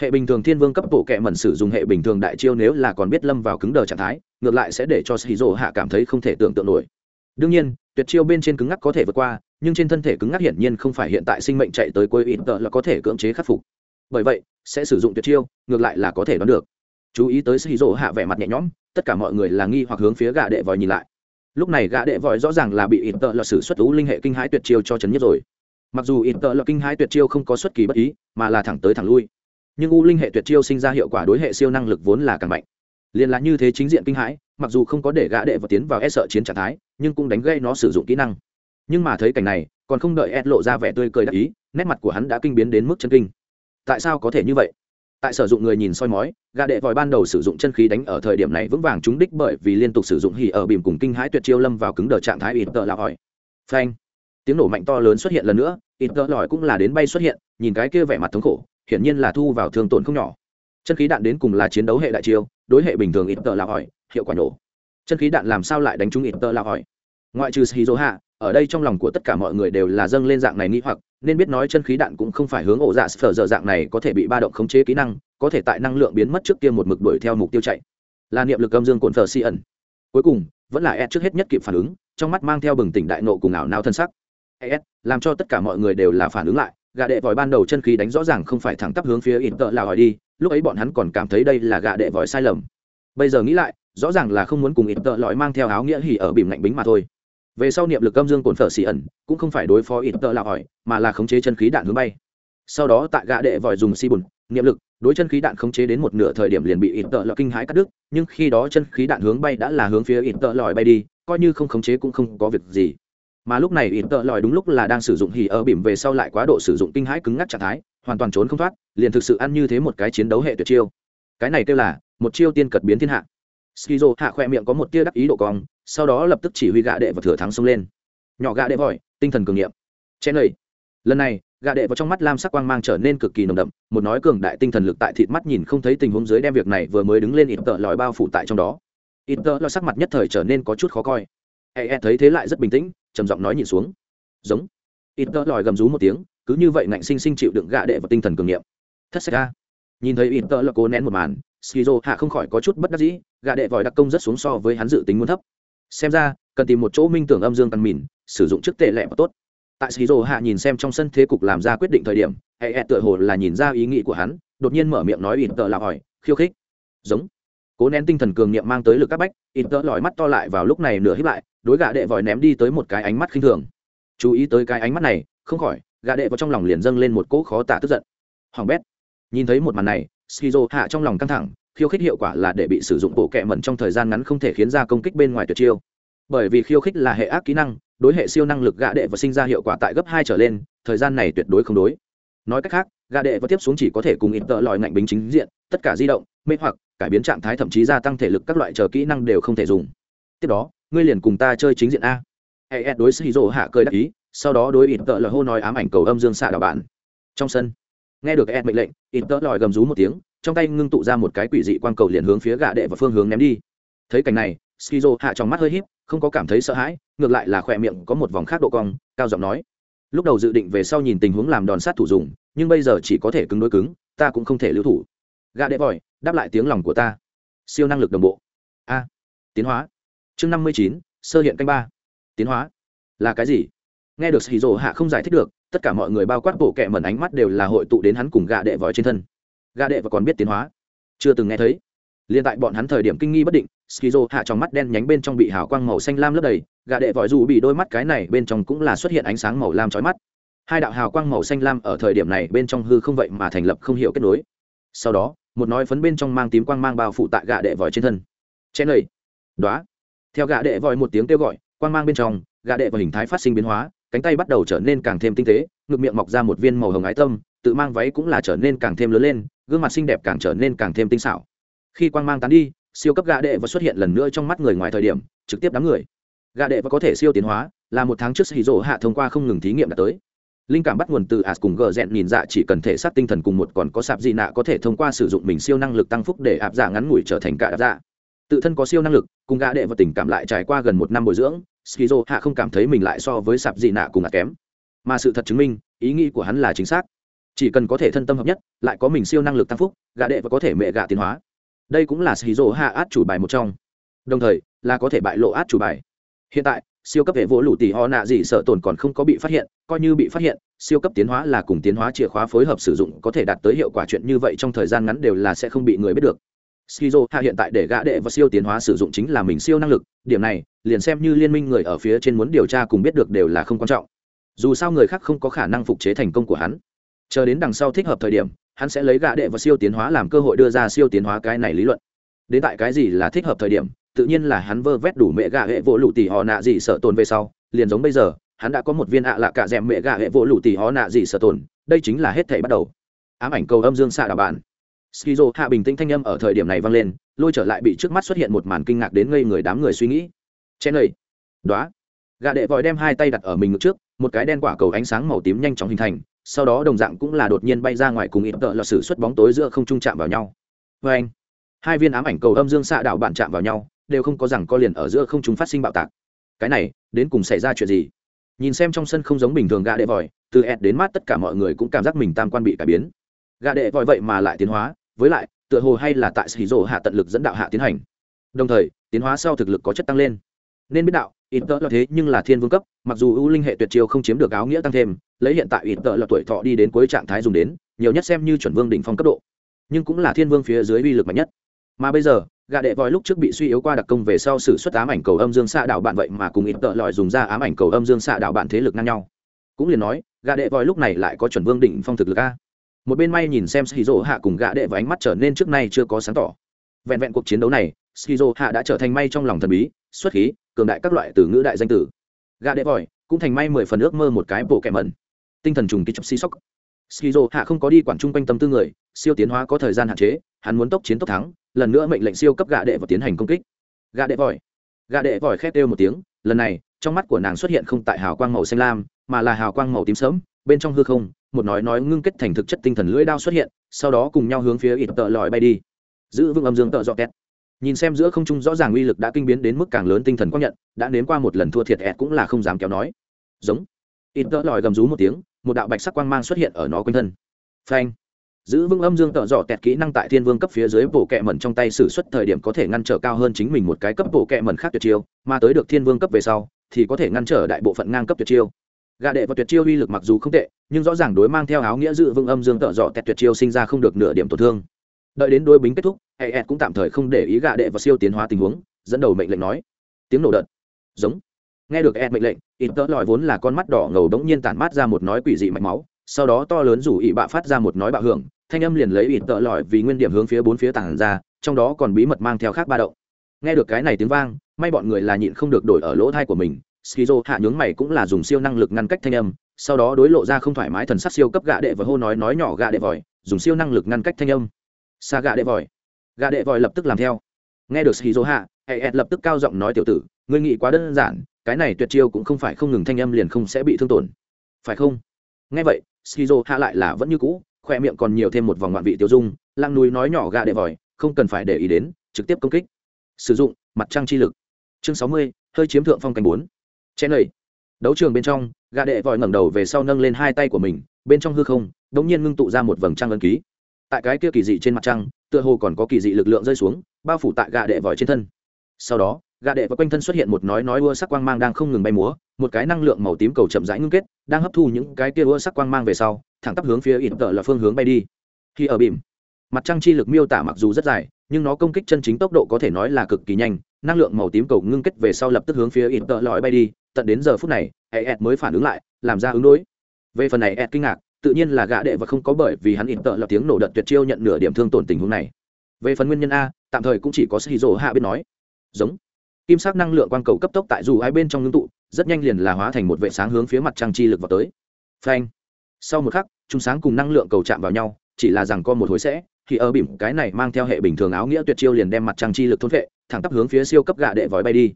Hệ bình thường thiên vương cấp bộ kệ mẩn sử dụng hệ bình thường đại chiêu nếu là còn biết lâm vào cứng đờ trạng thái, ngược lại sẽ để cho skizo hạ cảm thấy không thể tưởng tượng nổi đương nhiên, tuyệt chiêu bên trên cứng ngắc có thể vượt qua, nhưng trên thân thể cứng ngắc hiển nhiên không phải hiện tại sinh mệnh chạy tới cuối ít tợ là có thể cưỡng chế khắc phục. Bởi vậy, sẽ sử dụng tuyệt chiêu, ngược lại là có thể đoán được. Chú ý tới sĩ rỗ hạ vẻ mặt nhẹ nhõm, tất cả mọi người là nghi hoặc hướng phía gã đệ vòi nhìn lại. Lúc này gã đệ vòi rõ ràng là bị ít tợ là sử xuất ú linh hệ kinh hãi tuyệt chiêu cho chấn nhất rồi. Mặc dù ít tợ là kinh hãi tuyệt chiêu không có xuất kỳ bất ý, mà là thẳng tới thẳng lui. Nhưng u linh hệ tuyệt chiêu sinh ra hiệu quả đối hệ siêu năng lực vốn là càng mạnh liền là như thế chính diện kinh hãi, mặc dù không có để gã đệ vào tiến vào e sợ chiến trạng thái, nhưng cũng đánh gây nó sử dụng kỹ năng. Nhưng mà thấy cảnh này, còn không đợi ed lộ ra vẻ tươi cười đắc ý, nét mặt của hắn đã kinh biến đến mức chân kinh. Tại sao có thể như vậy? Tại sử dụng người nhìn soi mói, gã đệ vòi ban đầu sử dụng chân khí đánh ở thời điểm này vững vàng trúng đích bởi vì liên tục sử dụng hỉ ở bìm cùng kinh hãi tuyệt chiêu lâm vào cứng đờ trạng thái ít tợ là hỏi phanh. Tiếng nổ mạnh to lớn xuất hiện lần nữa ít tợ lỏi cũng là đến bay xuất hiện, nhìn cái kia vẻ mặt thống khổ, hiển nhiên là thu vào thương tổn không nhỏ chân khí đạn đến cùng là chiến đấu hệ đại chiêu, đối hệ bình thường ít tờ là hỏi, hiệu quả nổ. Chân khí đạn làm sao lại đánh trúng ít tờ là hỏi? Ngoại trừ shizu hạ, ở đây trong lòng của tất cả mọi người đều là dâng lên dạng này nghĩ hoặc, nên biết nói chân khí đạn cũng không phải hướng ổ dạ phở giờ dạng này có thể bị ba động khống chế kỹ năng, có thể tại năng lượng biến mất trước kia một mực đuổi theo mục tiêu chạy. Là niệm lực âm dương cồn phở si ẩn. Cuối cùng, vẫn là ed trước hết nhất kịp phản ứng, trong mắt mang theo bừng tỉnh đại nộ cùng ảo nao thân sắc. Ed làm cho tất cả mọi người đều là phản ứng lại gà đệ vòi ban đầu chân khí đánh rõ ràng không phải thẳng tắp hướng phía in tợ là hỏi đi, lúc ấy bọn hắn còn cảm thấy đây là gà đệ vòi sai lầm. Bây giờ nghĩ lại, rõ ràng là không muốn cùng in tợ lõi mang theo áo nghĩa hỉ ở bìm lạnh bính mà thôi. Về sau niệm lực âm dương cồn phở xì ẩn, cũng không phải đối phó ít tợ là hỏi, mà là khống chế chân khí đạn hướng bay. Sau đó tại gã đệ vòi dùng si bùn, niệm lực, đối chân khí đạn khống chế đến một nửa thời điểm liền bị ít tợ lọ kinh hãi cắt đứt, nhưng khi đó chân khí đạn hướng bay đã là hướng phía ít tợ lòi bay đi, coi như không khống chế cũng không có việc gì mà lúc này ỉn tợ lòi đúng lúc là đang sử dụng hì ở bìm về sau lại quá độ sử dụng kinh hãi cứng ngắc trạng thái, hoàn toàn trốn không thoát, liền thực sự ăn như thế một cái chiến đấu hệ tuyệt chiêu. Cái này kêu là, một chiêu tiên cật biến thiên hạ. Skizo hạ khoe miệng có một tia đắc ý độ cong, sau đó lập tức chỉ huy gạ đệ và thừa thắng xông lên. Nhỏ gạ đệ vội, tinh thần cường nghiệm. Chen lầy lần này, gạ đệ vào trong mắt lam sắc quang mang trở nên cực kỳ nồng đậm, một nói cường đại tinh thần lực tại thịt mắt nhìn không thấy tình huống dưới đem việc này vừa mới đứng lên ít tợ lòi bao phủ tại trong đó. Ít tợ lòi sắc mặt nhất thời trở nên có chút khó coi. E e thấy thế lại rất bình tĩnh trầm giọng nói nhìn xuống. Giống. Ít tơ lòi gầm rú một tiếng, cứ như vậy ngạnh sinh sinh chịu đựng gạ đệ và tinh thần cường nghiệm thất sách ra nhìn thấy ít tơ là cố nén một màn, skizo hạ không khỏi có chút bất đắc dĩ, gạ đệ vòi đặc công rất xuống so với hắn dự tính muốn thấp. Xem ra, cần tìm một chỗ minh tưởng âm dương căn mìn, sử dụng trước tệ lẹ và tốt. Tại skizo hạ nhìn xem trong sân thế cục làm ra quyết định thời điểm hệ e tựa hồ là nhìn ra ý nghĩ của hắn, đột nhiên mở miệng nói ít tơ là hỏi, khiêu khích. Giống cố nén tinh thần cường niệm mang tới lực các bách, ít tỡ lòi mắt to lại vào lúc này nửa hít lại, đối gạ đệ vòi ném đi tới một cái ánh mắt khinh thường. Chú ý tới cái ánh mắt này, không khỏi gạ đệ vào trong lòng liền dâng lên một cỗ khó tả tức giận. Hoàng bét, nhìn thấy một màn này, skizo hạ trong lòng căng thẳng, khiêu khích hiệu quả là để bị sử dụng bộ kẹ mẩn trong thời gian ngắn không thể khiến ra công kích bên ngoài tuyệt chiêu. Bởi vì khiêu khích là hệ ác kỹ năng, đối hệ siêu năng lực gạ đệ và sinh ra hiệu quả tại gấp hai trở lên, thời gian này tuyệt đối không đối. Nói cách khác gạ đệ và tiếp xuống chỉ có thể cùng ít tợ lòi ngạnh bính chính diện, tất cả di động, mê hoặc cải biến trạng thái thậm chí gia tăng thể lực các loại chờ kỹ năng đều không thể dùng. Tiếp đó, ngươi liền cùng ta chơi chính diện a. Hệ đối xì rỗ hạ cơi đắc ý, sau đó đối ít tợ lòi hô nói ám ảnh cầu âm dương xạ đạo bạn. Trong sân, nghe được ed mệnh lệnh ít tợ lòi gầm rú một tiếng, trong tay ngưng tụ ra một cái quỷ dị quang cầu liền hướng phía gạ đệ và phương hướng ném đi. Thấy cảnh này skizo hạ trong mắt hơi híp, không có cảm thấy sợ hãi, ngược lại là khỏe miệng có một vòng khác độ cong, cao giọng nói. Lúc đầu dự định về sau nhìn tình huống làm đòn sát thủ dùng, nhưng bây giờ chỉ có thể cứng đối cứng, ta cũng không thể lưu thủ. Gạ đệ vòi đáp lại tiếng lòng của ta. Siêu năng lực đồng bộ. A. Tiến hóa. Chương năm mươi chín, sơ hiện canh ba. Tiến hóa. Là cái gì? Nghe được hì hạ không giải thích được, tất cả mọi người bao quát bộ kẹ mẩn ánh mắt đều là hội tụ đến hắn cùng gạ đệ vòi trên thân. Gạ đệ và còn biết tiến hóa. Chưa từng nghe thấy. Liên tại bọn hắn thời điểm kinh nghi bất định skizo hạ trong mắt đen nhánh bên trong bị hào quang màu xanh lam lấp đầy, gạ đệ vòi dù bị đôi mắt cái này bên trong cũng là xuất hiện ánh sáng màu lam trói mắt. Hai đạo hào quang màu xanh lam ở thời điểm này bên trong hư không vậy mà thành lập không hiểu kết nối. Sau đó một nói phấn bên trong mang tím quang mang bao phủ tại gạ đệ vòi trên thân. Chen lầy đoá theo gạ đệ vòi một tiếng kêu gọi, quang mang bên trong, gạ đệ và hình thái phát sinh biến hóa, cánh tay bắt đầu trở nên càng thêm tinh tế, ngực miệng mọc ra một viên màu hồng ái tâm, tự mang váy cũng là trở nên càng thêm lớn lên, gương mặt xinh đẹp càng trở nên càng thêm tinh xảo. Khi quang mang tán đi, siêu cấp gạ đệ và xuất hiện lần nữa trong mắt người ngoài thời điểm, trực tiếp đám người. Gạ đệ và có thể siêu tiến hóa, là một tháng trước hì rỗ hạ thông qua không ngừng thí nghiệm đã tới linh cảm bắt nguồn từ as cùng gờ rẽn nhìn dạ chỉ cần thể xác tinh thần cùng một còn có sạp gì nạ có thể thông qua sử dụng mình siêu năng lực tăng phúc để áp dạ ngắn ngủi trở thành cả áp dạ. Tự thân có siêu năng lực, cùng gã đệ và tình cảm lại trải qua gần một năm bồi dưỡng, skizo hạ không cảm thấy mình lại so với sạp gì nạ cùng ạt kém. Mà sự thật chứng minh, ý nghĩ của hắn là chính xác. Chỉ cần có thể thân tâm hợp nhất, lại có mình siêu năng lực tăng phúc, gã đệ và có thể mẹ gã tiến hóa. Đây cũng là skizo hạ át chủ bài một trong. Đồng thời, là có thể bại lộ át chủ bài. Hiện tại siêu cấp hệ vỗ lũ tỷ ho nạ gì sợ tồn còn không có bị phát hiện, coi như bị phát hiện, siêu cấp tiến hóa là cùng tiến hóa chìa khóa phối hợp sử dụng, có thể đạt tới hiệu quả chuyện như vậy trong thời gian ngắn đều là sẽ không bị người biết được. Skizo, hạ hiện tại để gã đệ và siêu tiến hóa sử dụng chính là mình siêu năng lực, điểm này, liền xem như liên minh người ở phía trên muốn điều tra cùng biết được đều là không quan trọng. Dù sao người khác không có khả năng phục chế thành công của hắn. Chờ đến đằng sau thích hợp thời điểm, hắn sẽ lấy gã đệ và siêu tiến hóa làm cơ hội đưa ra siêu tiến hóa cái này lý luận. Đến tại cái gì là thích hợp thời điểm tự nhiên là hắn vơ vét đủ mẹ gà hệ vỗ lụ tỉ họ nạ gì sợ tồn về sau, liền giống bây giờ, hắn đã có một viên ạ à lạ cả dẻm mẹ gà hệ vỗ lụ tỉ họ nạ gì sợ tồn, đây chính là hết thể bắt đầu. Ám ảnh cầu âm dương xạ đà bạn. Skizo hạ bình tĩnh thanh âm ở thời điểm này vang lên, lôi trở lại bị trước mắt xuất hiện một màn kinh ngạc đến ngây người đám người suy nghĩ. Chen lầy đoá gà đệ vội đem hai tay đặt ở mình ngực trước, một cái đen quả cầu ánh sáng màu tím nhanh chóng hình thành, sau đó đồng dạng cũng là đột nhiên bay ra ngoài cùng ít tợ là sử xuất bóng tối giữa không trung chạm vào nhau. Vê anh hai viên ám ảnh cầu âm dương xạ đạo bạn chạm vào nhau đều không có rằng co liền ở giữa không chúng phát sinh bạo tạc. Cái này, đến cùng xảy ra chuyện gì? Nhìn xem trong sân không giống bình thường gà đệ vòi, từ ẹt đến mát tất cả mọi người cũng cảm giác mình tam quan bị cải biến. Gà đệ vòi vậy mà lại tiến hóa, với lại, tựa hồ hay là tại sĩ rổ hạ tận lực dẫn đạo hạ tiến hành. Đồng thời, tiến hóa sau thực lực có chất tăng lên. Nên biết đạo, ít tợ là thế nhưng là thiên vương cấp, mặc dù ưu linh hệ tuyệt chiêu không chiếm được áo nghĩa tăng thêm, lấy hiện tại ít tợ là tuổi thọ đi đến cuối trạng thái dùng đến, nhiều nhất xem như chuẩn vương đỉnh phong cấp độ. Nhưng cũng là thiên vương phía dưới uy lực mạnh nhất. Mà bây giờ gà đệ vòi lúc trước bị suy yếu qua đặc công về sau sử xuất ám ảnh cầu âm dương xạ đảo bạn vậy mà cùng ít tợ lọi dùng ra ám ảnh cầu âm dương xạ đảo bạn thế lực ngang nhau. Cũng liền nói gà đệ vòi lúc này lại có chuẩn vương đỉnh phong thực lực a. Một bên may nhìn xem skizo hạ cùng gạ đệ và ánh mắt trở nên trước nay chưa có sáng tỏ. Vẹn vẹn cuộc chiến đấu này skizo hạ đã trở thành may trong lòng thần bí, xuất khí, cường đại các loại từ ngữ đại danh tử. Gạ đệ vòi cũng thành may mười phần ước mơ một cái bộ kẻ mẩn. Tinh thần trùng kích chọc si sóc skizo hạ không có đi quản chung quanh tâm tư người, siêu tiến hóa có thời gian hạn chế, hắn muốn tốc chiến tốc thắng, lần nữa mệnh lệnh siêu cấp gã đệ và tiến hành công kích. Gã đệ vòi gã đệ vòi khét kêu một tiếng, lần này, trong mắt của nàng xuất hiện không tại hào quang màu xanh lam, mà là hào quang màu tím sớm bên trong hư không, một nói nói ngưng kết thành thực chất tinh thần lưỡi đao xuất hiện, sau đó cùng nhau hướng phía ít tợ lòi bay đi. Giữ vững âm dương tợ dọ kẹt. Nhìn xem giữa không trung rõ ràng uy lực đã kinh biến đến mức càng lớn tinh thần quang nhận, đã nếm qua một lần thua thiệt ẹt cũng là không dám kéo nói. Giống. ít tợ lòi gầm rú một tiếng một đạo bạch sắc quang mang xuất hiện ở nó quanh thân. Phanh! Giữ vững âm dương tợ dò tẹt kỹ năng tại thiên vương cấp phía dưới bộ kẹ mẩn trong tay sử xuất thời điểm có thể ngăn trở cao hơn chính mình một cái cấp bộ kẹ mẩn khác tuyệt chiêu, mà tới được thiên vương cấp về sau, thì có thể ngăn trở đại bộ phận ngang cấp tuyệt chiêu. Gà đệ và tuyệt chiêu uy lực mặc dù không tệ, nhưng rõ ràng đối mang theo áo nghĩa giữ vững âm dương tợ dò tẹt tuyệt chiêu sinh ra không được nửa điểm tổn thương. Đợi đến đôi bính kết thúc hệ ed cũng tạm thời không để ý gà đệ và siêu tiến hóa tình huống, dẫn đầu mệnh lệnh nói. Tiếng nổ đợt. Giống nghe được ed mệnh lệnh ít tớ lòi vốn là con mắt đỏ ngầu đống nhiên tản mát ra một nói quỷ dị mạch máu, sau đó to lớn rủ ỵ bạ phát ra một nói bạo hưởng, thanh âm liền lấy ít tớ lòi vì nguyên điểm hướng phía bốn phía tảng ra, trong đó còn bí mật mang theo khác ba động. Nghe được cái này tiếng vang, may bọn người là nhịn không được đổi ở lỗ thai của mình, skizo hạ nhướng mày cũng là dùng siêu năng lực ngăn cách thanh âm, sau đó đối lộ ra không thoải mái thần sắc siêu cấp gạ đệ và hô nói nói nhỏ gạ đệ vòi, dùng siêu năng lực ngăn cách thanh âm. Xa gạ đệ vòi. Gạ đệ vòi lập tức làm theo. Nghe được skizo hạ hệ ed lập tức cao giọng nói tiểu tử, ngươi nghĩ quá đơn giản, cái này tuyệt chiêu cũng không phải không ngừng thanh âm liền không sẽ bị thương tổn. Phải không? Nghe vậy shizu hạ lại là vẫn như cũ, khoe miệng còn nhiều thêm một vòng ngoạn vị tiêu dung, lăng núi nói nhỏ gà đệ vòi, không cần phải để ý đến, trực tiếp công kích. Sử dụng, mặt trăng chi lực. Chương sáu mươi, hơi chiếm thượng phong cảnh bốn. Chen lầy. Đấu trường bên trong gà đệ vòi ngẩng đầu về sau nâng lên hai tay của mình, bên trong hư không đ ỗ n g nhiên ngưng tụ ra một vầng trăng ân ký. Tại cái kia kỳ dị trên mặt trăng, tựa hồ còn có kỳ dị lực lượng rơi xuống, bao phủ tại gà đệ vòi trên thân sau đó gà đệ và quanh thân xuất hiện một nói nói ưa sắc quang mang đang không ngừng bay múa, một cái năng lượng màu tím cầu chậm rãi ngưng kết, đang hấp thu những cái kia ưa sắc quang mang về sau, thẳng tắp hướng phía ít tợ là phương hướng bay đi. Khi ở bìm, mặt trăng chi lực miêu tả mặc dù rất dài, nhưng nó công kích chân chính tốc độ có thể nói là cực kỳ nhanh, năng lượng màu tím cầu ngưng kết về sau lập tức hướng phía ít tợ lọi bay đi, tận đến giờ phút này e ed mới phản ứng lại, làm ra ứng đối. Về phần e này ed kinh ngạc, tự nhiên là gã đệ và không có bởi vì hắn ít tợ là tiếng nổ đợt tuyệt chiêu nhận nửa điểm thương tổn tình huống này. Về phần nguyên nhân a, tạm thời cũng chỉ có sĩ dỗ hạ biết nói giống. Kim sắc năng lượng quang cầu cấp tốc tại dù hai bên trong ngưng tụ, rất nhanh liền là hóa thành một vệ sáng hướng phía mặt trăng chi lực vào tới. Phanh. Sau một khắc, chúng sáng cùng năng lượng cầu chạm vào nhau, chỉ là rằng con một hồi sẽ, thì ở bỉm cái này mang theo hệ bình thường áo nghĩa tuyệt chiêu liền đem mặt trăng chi lực thôn vệ, thẳng tắp hướng phía siêu cấp gạ đệ vòi bay đi.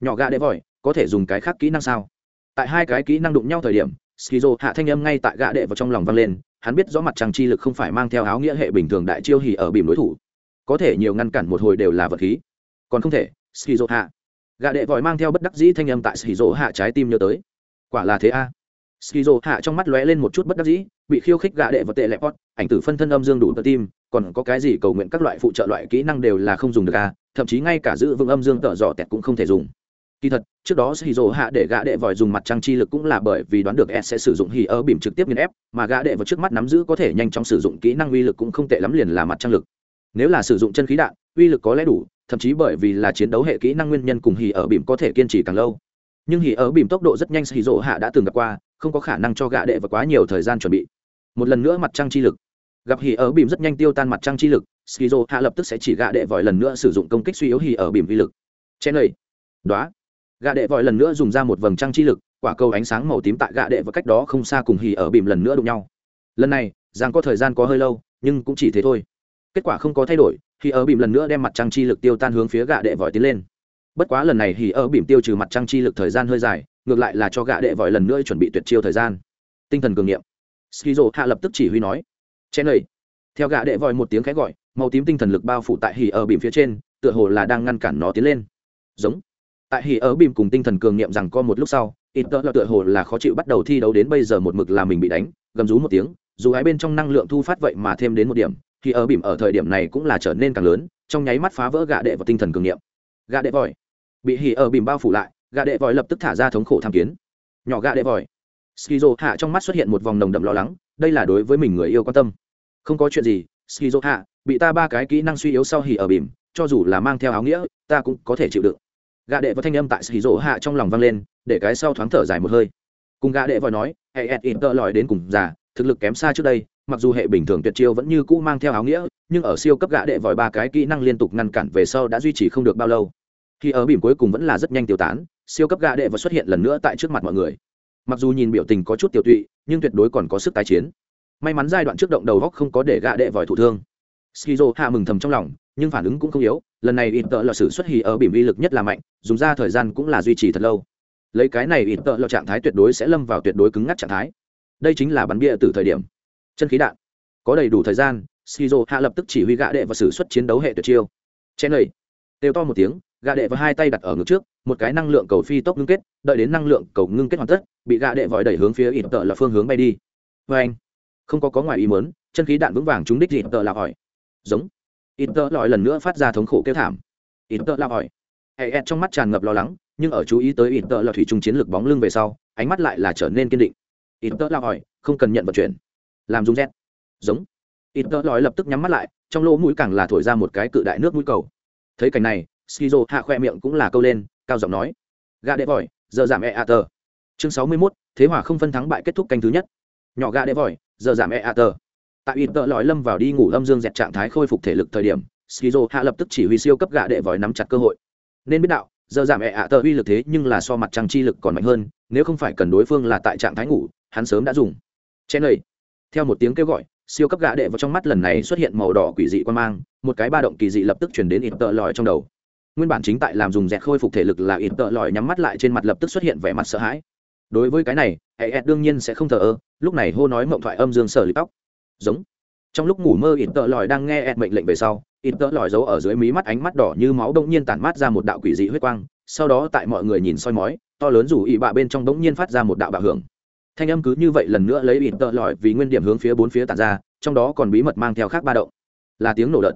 Nhỏ gạ đệ vòi, có thể dùng cái khác kỹ năng sao? Tại hai cái kỹ năng đụng nhau thời điểm, skizo hạ thanh âm ngay tại gạ đệ vào trong lòng vang lên, hắn biết rõ mặt trăng chi lực không phải mang theo áo nghĩa hệ bình thường đại chiêu hì ở bỉm đối thủ. Có thể nhiều ngăn cản một hồi đều là vật khí còn không thể skizo hạ gà đệ vòi mang theo bất đắc dĩ thanh âm tại skizo hạ trái tim nhớ tới. Quả là thế a. Skizo hạ trong mắt lóe lên một chút bất đắc dĩ, bị khiêu khích gà đệ và tệ lẹp pot ảnh tử phân thân âm dương đủ tờ tim còn có cái gì cầu nguyện các loại phụ trợ loại kỹ năng đều là không dùng được à thậm chí ngay cả giữ vững âm dương tợ dò tẹt cũng không thể dùng. Kỳ thật, trước đó hì dỗ hạ để gã đệ vòi dùng mặt trăng chi lực cũng là bởi vì đoán được s sẽ sử dụng hì ơ bìm trực tiếp nghiên ép, mà gã đệ vào trước mắt nắm giữ có thể nhanh chóng sử dụng kỹ năng uy lực cũng không tệ lắm liền là mặt trăng lực. Nếu là sử dụng chân khí đạn, uy lực có lẽ đủ thậm chí bởi vì là chiến đấu hệ kỹ năng nguyên nhân cùng hì ở bìm có thể kiên trì càng lâu. Nhưng hì ở bìm tốc độ rất nhanh hì rỗ hạ đã từng gặp qua, không có khả năng cho gạ đệ và quá nhiều thời gian chuẩn bị. Một lần nữa mặt trăng chi lực. Gặp hỉ ở bìm rất nhanh tiêu tan mặt trăng chi lực skizo hạ lập tức sẽ chỉ gạ đệ vòi lần nữa sử dụng công kích suy yếu hỉ ở bìm vi lực. Chen lầy đoá gạ đệ vòi lần nữa dùng ra một vầng trăng chi lực, quả cầu ánh sáng màu tím tại gạ đệ và cách đó không xa cùng hỉ ở bìm lần nữa đụng nhau. Lần này giang có thời gian có hơi lâu, nhưng cũng chỉ thế thôi kết quả không có thay đổi, hỉ ở bìm lần nữa đem mặt trăng chi lực tiêu tan hướng phía gạ đệ vòi tiến lên. Bất quá lần này hỉ ở bìm tiêu trừ mặt trăng chi lực thời gian hơi dài, ngược lại là cho gạ đệ vòi lần nữa chuẩn bị tuyệt chiêu thời gian. Tinh thần cường nghiệm skizo hạ lập tức chỉ huy nói. Chen lầy theo gạ đệ vòi một tiếng khẽ gọi, màu tím tinh thần lực bao phủ tại hỉ ở bìm phía trên, tựa hồ là đang ngăn cản nó tiến lên. Giống. Tại hỉ ở bìm cùng tinh thần cường niệm rằng có một lúc sau, ít tớ là tựa hồ là khó chịu bắt đầu thi đấu đến bây giờ một mực là mình bị đánh, gầm rú một tiếng, dù hai bên trong năng lượng thu phát vậy mà thêm đến một điểm thì ở bìm ở thời điểm này cũng là trở nên càng lớn, trong nháy mắt phá vỡ gạ đệ và tinh thần cường niệm. Gạ đệ vòi. Bị hỉ ở bìm bao phủ lại, gạ đệ vòi lập tức thả ra thống khổ tham kiến. Nhỏ gạ đệ vòi. Skizo hạ trong mắt xuất hiện một vòng nồng đậm lo lắng, đây là đối với mình người yêu quan tâm. Không có chuyện gì skizo hạ bị ta ba cái kỹ năng suy yếu sau hỉ ở bìm cho dù là mang theo áo nghĩa, ta cũng có thể chịu đựng. Gạ đệ và thanh âm tại skizo hạ trong lòng vang lên, để cái sau thoáng thở dài một hơi. Cùng gạ đệ vòi nói hệ ẹt in tợ lòi đến cùng già, thực lực kém xa trước đây mặc dù hệ bình thường tuyệt chiêu vẫn như cũ mang theo áo nghĩa, nhưng ở siêu cấp gạ đệ vòi ba cái kỹ năng liên tục ngăn cản về sau đã duy trì không được bao lâu. Khi ở bìm cuối cùng vẫn là rất nhanh tiêu tán, siêu cấp gạ đệ và xuất hiện lần nữa tại trước mặt mọi người. Mặc dù nhìn biểu tình có chút tiểu tụy, nhưng tuyệt đối còn có sức tái chiến. May mắn giai đoạn trước động đầu góc không có để gạ đệ vòi thủ thương. Skizo hạ mừng thầm trong lòng, nhưng phản ứng cũng không yếu, lần này ít tợ là sự xuất hì ở bìm uy lực nhất là mạnh, dùng ra thời gian cũng là duy trì thật lâu. Lấy cái này ít tợ là trạng thái tuyệt đối sẽ lâm vào tuyệt đối cứng ngắt trạng thái. Đây chính là bắn bia từ thời điểm chân khí đạn. Có đầy đủ thời gian shizu hạ lập tức chỉ huy gạ đệ và xử xuất chiến đấu hệ tuyệt chiêu. Chen lầy kêu to một tiếng gạ đệ và hai tay đặt ở ngực trước, một cái năng lượng cầu phi tốc ngưng kết, đợi đến năng lượng cầu ngưng kết hoàn tất, bị gạ đệ vòi đẩy hướng phía ít tợ là phương hướng bay đi. Vê anh. Không có có ngoài ý mớn chân khí đạn vững vàng trúng đích ít tợ là hỏi. Giống. Ít tợ lọi lần nữa phát ra thống khổ kêu thảm. Ít tợ là hỏi. Hệ ẹt trong mắt tràn ngập lo lắng, nhưng ở chú ý tới ít tợ là thủy trung chiến lược bóng lưng về sau, ánh mắt lại là trở nên kiên định. Ít tợ là hỏi, không cần nhận vận chuyển làm dung rét. Giống. Ít tợ lói lập tức nhắm mắt lại trong lỗ mũi càng là thổi ra một cái cự đại nước mũi cầu. Thấy cảnh này skizo hạ khoe miệng cũng là câu lên cao giọng nói. Gà đệ vòi giờ giảm e a tờ. Chương sáu mươi 61, thế hòa không phân thắng bại kết thúc canh thứ nhất. Nhỏ gà đệ vòi giờ giảm e a tờ. Tại ít tợ lói lâm vào đi ngủ âm dương dẹt trạng thái khôi phục thể lực thời điểm skizo hạ lập tức chỉ huy siêu cấp gà đệ vòi nắm chặt cơ hội. Nên biết đạo giờ giảm e a tờ uy lực thế nhưng là so mặt trăng chi lực còn mạnh hơn nếu không phải cần đối phương là tại trạng thái ngủ hắn sớm đã dùng. Chen lầy theo một tiếng kêu gọi, siêu cấp gã đệ vào trong mắt lần này xuất hiện màu đỏ quỷ dị quan mang, một cái ba động kỳ dị lập tức chuyển đến ít tợ lòi trong đầu. Nguyên bản chính tại làm dùng dẹt khôi phục thể lực là ít tợ lòi nhắm mắt lại trên mặt lập tức xuất hiện vẻ mặt sợ hãi. Đối với cái này hệ ed đương nhiên sẽ không thờ ơ, lúc này hô nói mộng thoại âm dương sở lip tóc. Giống. Trong lúc ngủ mơ ít tợ lòi đang nghe ed mệnh lệnh về sau ít tợ lòi giấu ở dưới mí mắt ánh mắt đỏ như máu đông nhiên tản mát ra một đạo quỷ dị huyết quang, sau đó tại mọi người nhìn soi mói, to lớn rủ ị bạ bên trong bỗng nhiên phát ra một đạo bạo hưởng thanh âm cứ như vậy lần nữa lấy ít tợ lọi vì nguyên điểm hướng phía bốn phía tản ra, trong đó còn bí mật mang theo khác ba động. Là tiếng nổ đợt.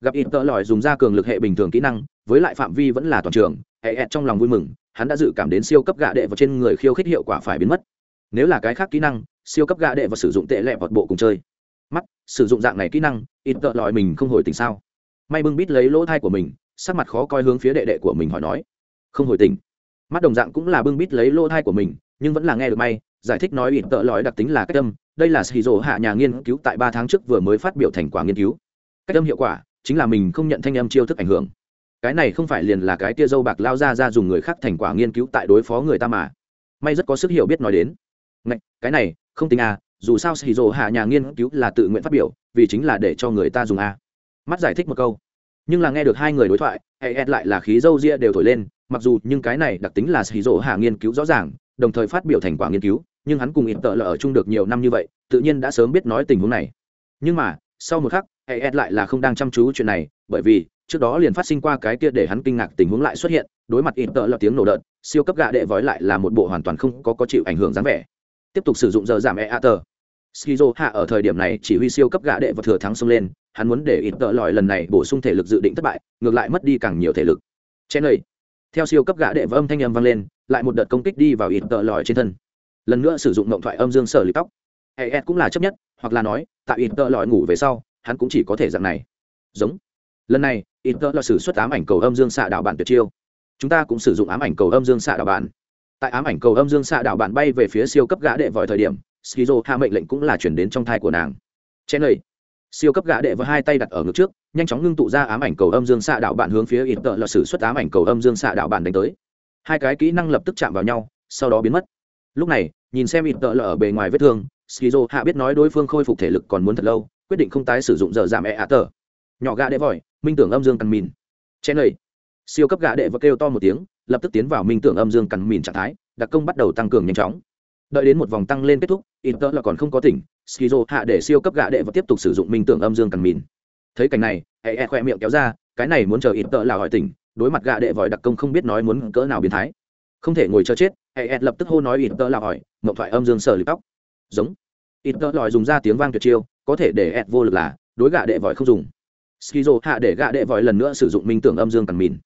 Gặp ít tợ lọi dùng ra cường lực hệ bình thường kỹ năng, với lại phạm vi vẫn là toàn trường, hệ ẹt trong lòng vui mừng, hắn đã dự cảm đến siêu cấp gạ đệ vào trên người khiêu khích hiệu quả phải biến mất. Nếu là cái khác kỹ năng, siêu cấp gạ đệ và sử dụng tệ lẹ vọt bộ cùng chơi. Mắt, sử dụng dạng này kỹ năng ít tợ lọi mình không hồi tình sao? May bưng bít lấy lỗ thai của mình, sắc mặt khó coi hướng phía đệ đệ của mình hỏi nói. Không hồi tình mắt đồng dạng cũng là bưng bít lấy lỗ thai của mình, nhưng vẫn là nghe được may giải thích nói ỉn tợ lõi đặc tính là cách âm đây là sĩ dỗ hạ nhà nghiên cứu tại ba tháng trước vừa mới phát biểu thành quả nghiên cứu. Cách âm hiệu quả chính là mình không nhận thanh âm chiêu thức ảnh hưởng. Cái này không phải liền là cái tia dâu bạc lao ra ra dùng người khác thành quả nghiên cứu tại đối phó người ta mà. May rất có sức hiểu biết nói đến. Ngạch, cái này không tính à dù sao xì hạ nhà nghiên cứu là tự nguyện phát biểu vì chính là để cho người ta dùng à. mắt giải thích một câu. Nhưng là nghe được hai người đối thoại hệ ed lại là khí dâu ria đều thổi lên mặc dù nhưng cái này đặc tính là xì rồ hạ nghiên cứu rõ ràng đồng thời phát biểu thành quả nghiên cứu nhưng hắn cùng ít tợ là ở chung được nhiều năm như vậy, tự nhiên đã sớm biết nói tình huống này. Nhưng mà, sau một khắc e hệ ed lại là không đang chăm chú chuyện này, bởi vì, trước đó liền phát sinh qua cái kia để hắn kinh ngạc tình huống lại xuất hiện, đối mặt ít tợ là tiếng nổ đợt, siêu cấp gạ đệ vói lại là một bộ hoàn toàn không có có chịu ảnh hưởng dáng vẻ. Tiếp tục sử dụng giờ giảm e a tờ. Skizo hạ ở thời điểm này chỉ huy siêu cấp gạ đệ và thừa thắng xông lên, hắn muốn để ít tợ lòi lần này bổ sung thể lực dự định thất bại, ngược lại mất đi càng nhiều thể lực. Chen lầy theo siêu cấp gạ đệ và âm thanh âm vang lên, lại một đợt công kích đi vào ít tợ lòi trên thân lần nữa sử dụng mộng thoại âm dương sở lip tóc. Hệ cũng là chấp nhất, hoặc là nói, tại ít tợ lọi ngủ về sau, hắn cũng chỉ có thể dạng này. Giống. Lần này, ít tợ lọi sử xuất ám ảnh cầu âm dương xạ đạo bản tuyệt chiêu. Chúng ta cũng sử dụng ám ảnh cầu âm dương xạ đạo bản. Tại ám ảnh cầu âm dương xạ đạo bản bay về phía siêu cấp gã đệ vòi thời điểm, skizo hạ mệnh lệnh cũng là chuyển đến trong thai của nàng. Chen lầy siêu cấp gã đệ với hai tay đặt ở ngực trước, nhanh chóng ngưng tụ ra ám ảnh cầu âm dương xạ đạo bản hướng phía ít tợ lọi sử xuất ám ảnh cầu âm dương xạ đạo bản đánh tới. Hai cái kỹ năng lập tức chạm vào nhau, sau đó biến mất lúc này, nhìn xem ít tợ lở ở bề ngoài vết thương, skizo hạ biết nói đối phương khôi phục thể lực còn muốn thật lâu, quyết định không tái sử dụng giờ giảm e ạ tờ nhỏ gã đệ vòi minh tưởng âm dương cằn mìn. Chen lầy siêu cấp gã đệ và kêu to một tiếng, lập tức tiến vào minh tưởng âm dương cằn mìn trạng thái, đặc công bắt đầu tăng cường nhanh chóng. Đợi đến một vòng tăng lên kết thúc inter là còn không có tỉnh, skizo hạ để siêu cấp gã đệ và tiếp tục sử dụng minh tưởng âm dương cằn mìn. Thấy cảnh này hệ e khoe miệng kéo ra, cái này muốn chờ inter là hỏi tỉnh, đối mặt gã đệ vòi đặc công không biết nói muốn cỡ nào biến thái. Không thể ngồi chờ chết hệ e lập tức hô nói inter là hỏi, mộng thoại âm dương sờ lip tóc. Giống. Inter lòi dùng ra tiếng vang tuyệt chiêu, có thể để ed vô lực là, đối gạ đệ vòi không dùng. Skizo hạ để gạ đệ vòi lần nữa sử dụng minh tưởng âm dương cằn mìn.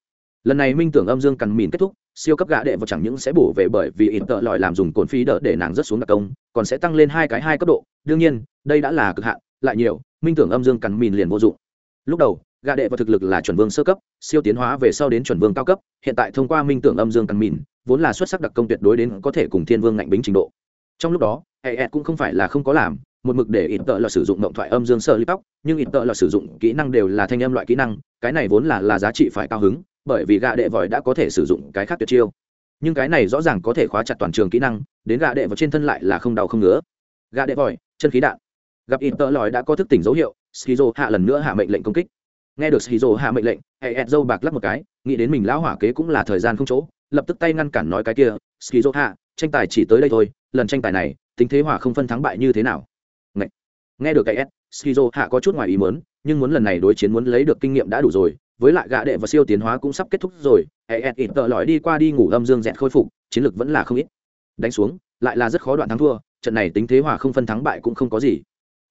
Lần này minh tưởng âm dương cằn mìn kết thúc, siêu cấp gạ đệ vào chẳng những sẽ bổ về bởi vì ít tợ lòi làm dùng cồn phí đỡ để nàng rất xuống đặc công, còn sẽ tăng lên hai cái hai cấp độ. Đương nhiên, đây đã là cực hạn, lại nhiều, minh tưởng âm dương cằn mìn liền vô dụng. Lúc đầu, gạ đệ vào thực lực là chuẩn vương sơ cấp, siêu tiến hóa về sau đến chuẩn vương cao cấp, hiện tại thông qua minh tưởng âm dương cằn mìn vốn là xuất sắc đặc công tuyệt đối đến có thể cùng thiên vương ngạnh bính trình độ. Trong lúc đó, hệ cũng không phải là không có làm, một mực để ít tợ là sử dụng động thoại âm dương sơ lip tóc, nhưng ít tợ là sử dụng kỹ năng đều là thanh âm loại kỹ năng, cái này vốn là là giá trị phải cao hứng, bởi vì gạ đệ vòi đã có thể sử dụng cái khác tuyệt chiêu. Nhưng cái này rõ ràng có thể khóa chặt toàn trường kỹ năng, đến gạ đệ vào trên thân lại là không đau không ngứa. Gạ đệ vòi, chân khí đạn. Gặp ít tợ lòi đã có thức tỉnh dấu hiệu, skizo hạ lần nữa hạ mệnh lệnh công kích. Nghe được skizo hạ mệnh lệnh, hệ ed dâu bạc lắc một cái, nghĩ đến mình lão hỏa kế cũng là thời gian không chỗ lập tức tay ngăn cản nói cái kia skizo hạ tranh tài chỉ tới đây thôi lần tranh tài này tính thế hỏa không phân thắng bại như thế nào? Nghe, nghe được cái s skizo hạ có chút ngoài ý muốn nhưng muốn lần này đối chiến muốn lấy được kinh nghiệm đã đủ rồi với lại gã đệ và siêu tiến hóa cũng sắp kết thúc rồi es ít tợ lỏi đi qua đi ngủ âm dương dẹt khôi phục chiến lược vẫn là không ít. Đánh xuống lại là rất khó đoạn thắng thua trận này tính thế hòa không phân thắng bại cũng không có gì.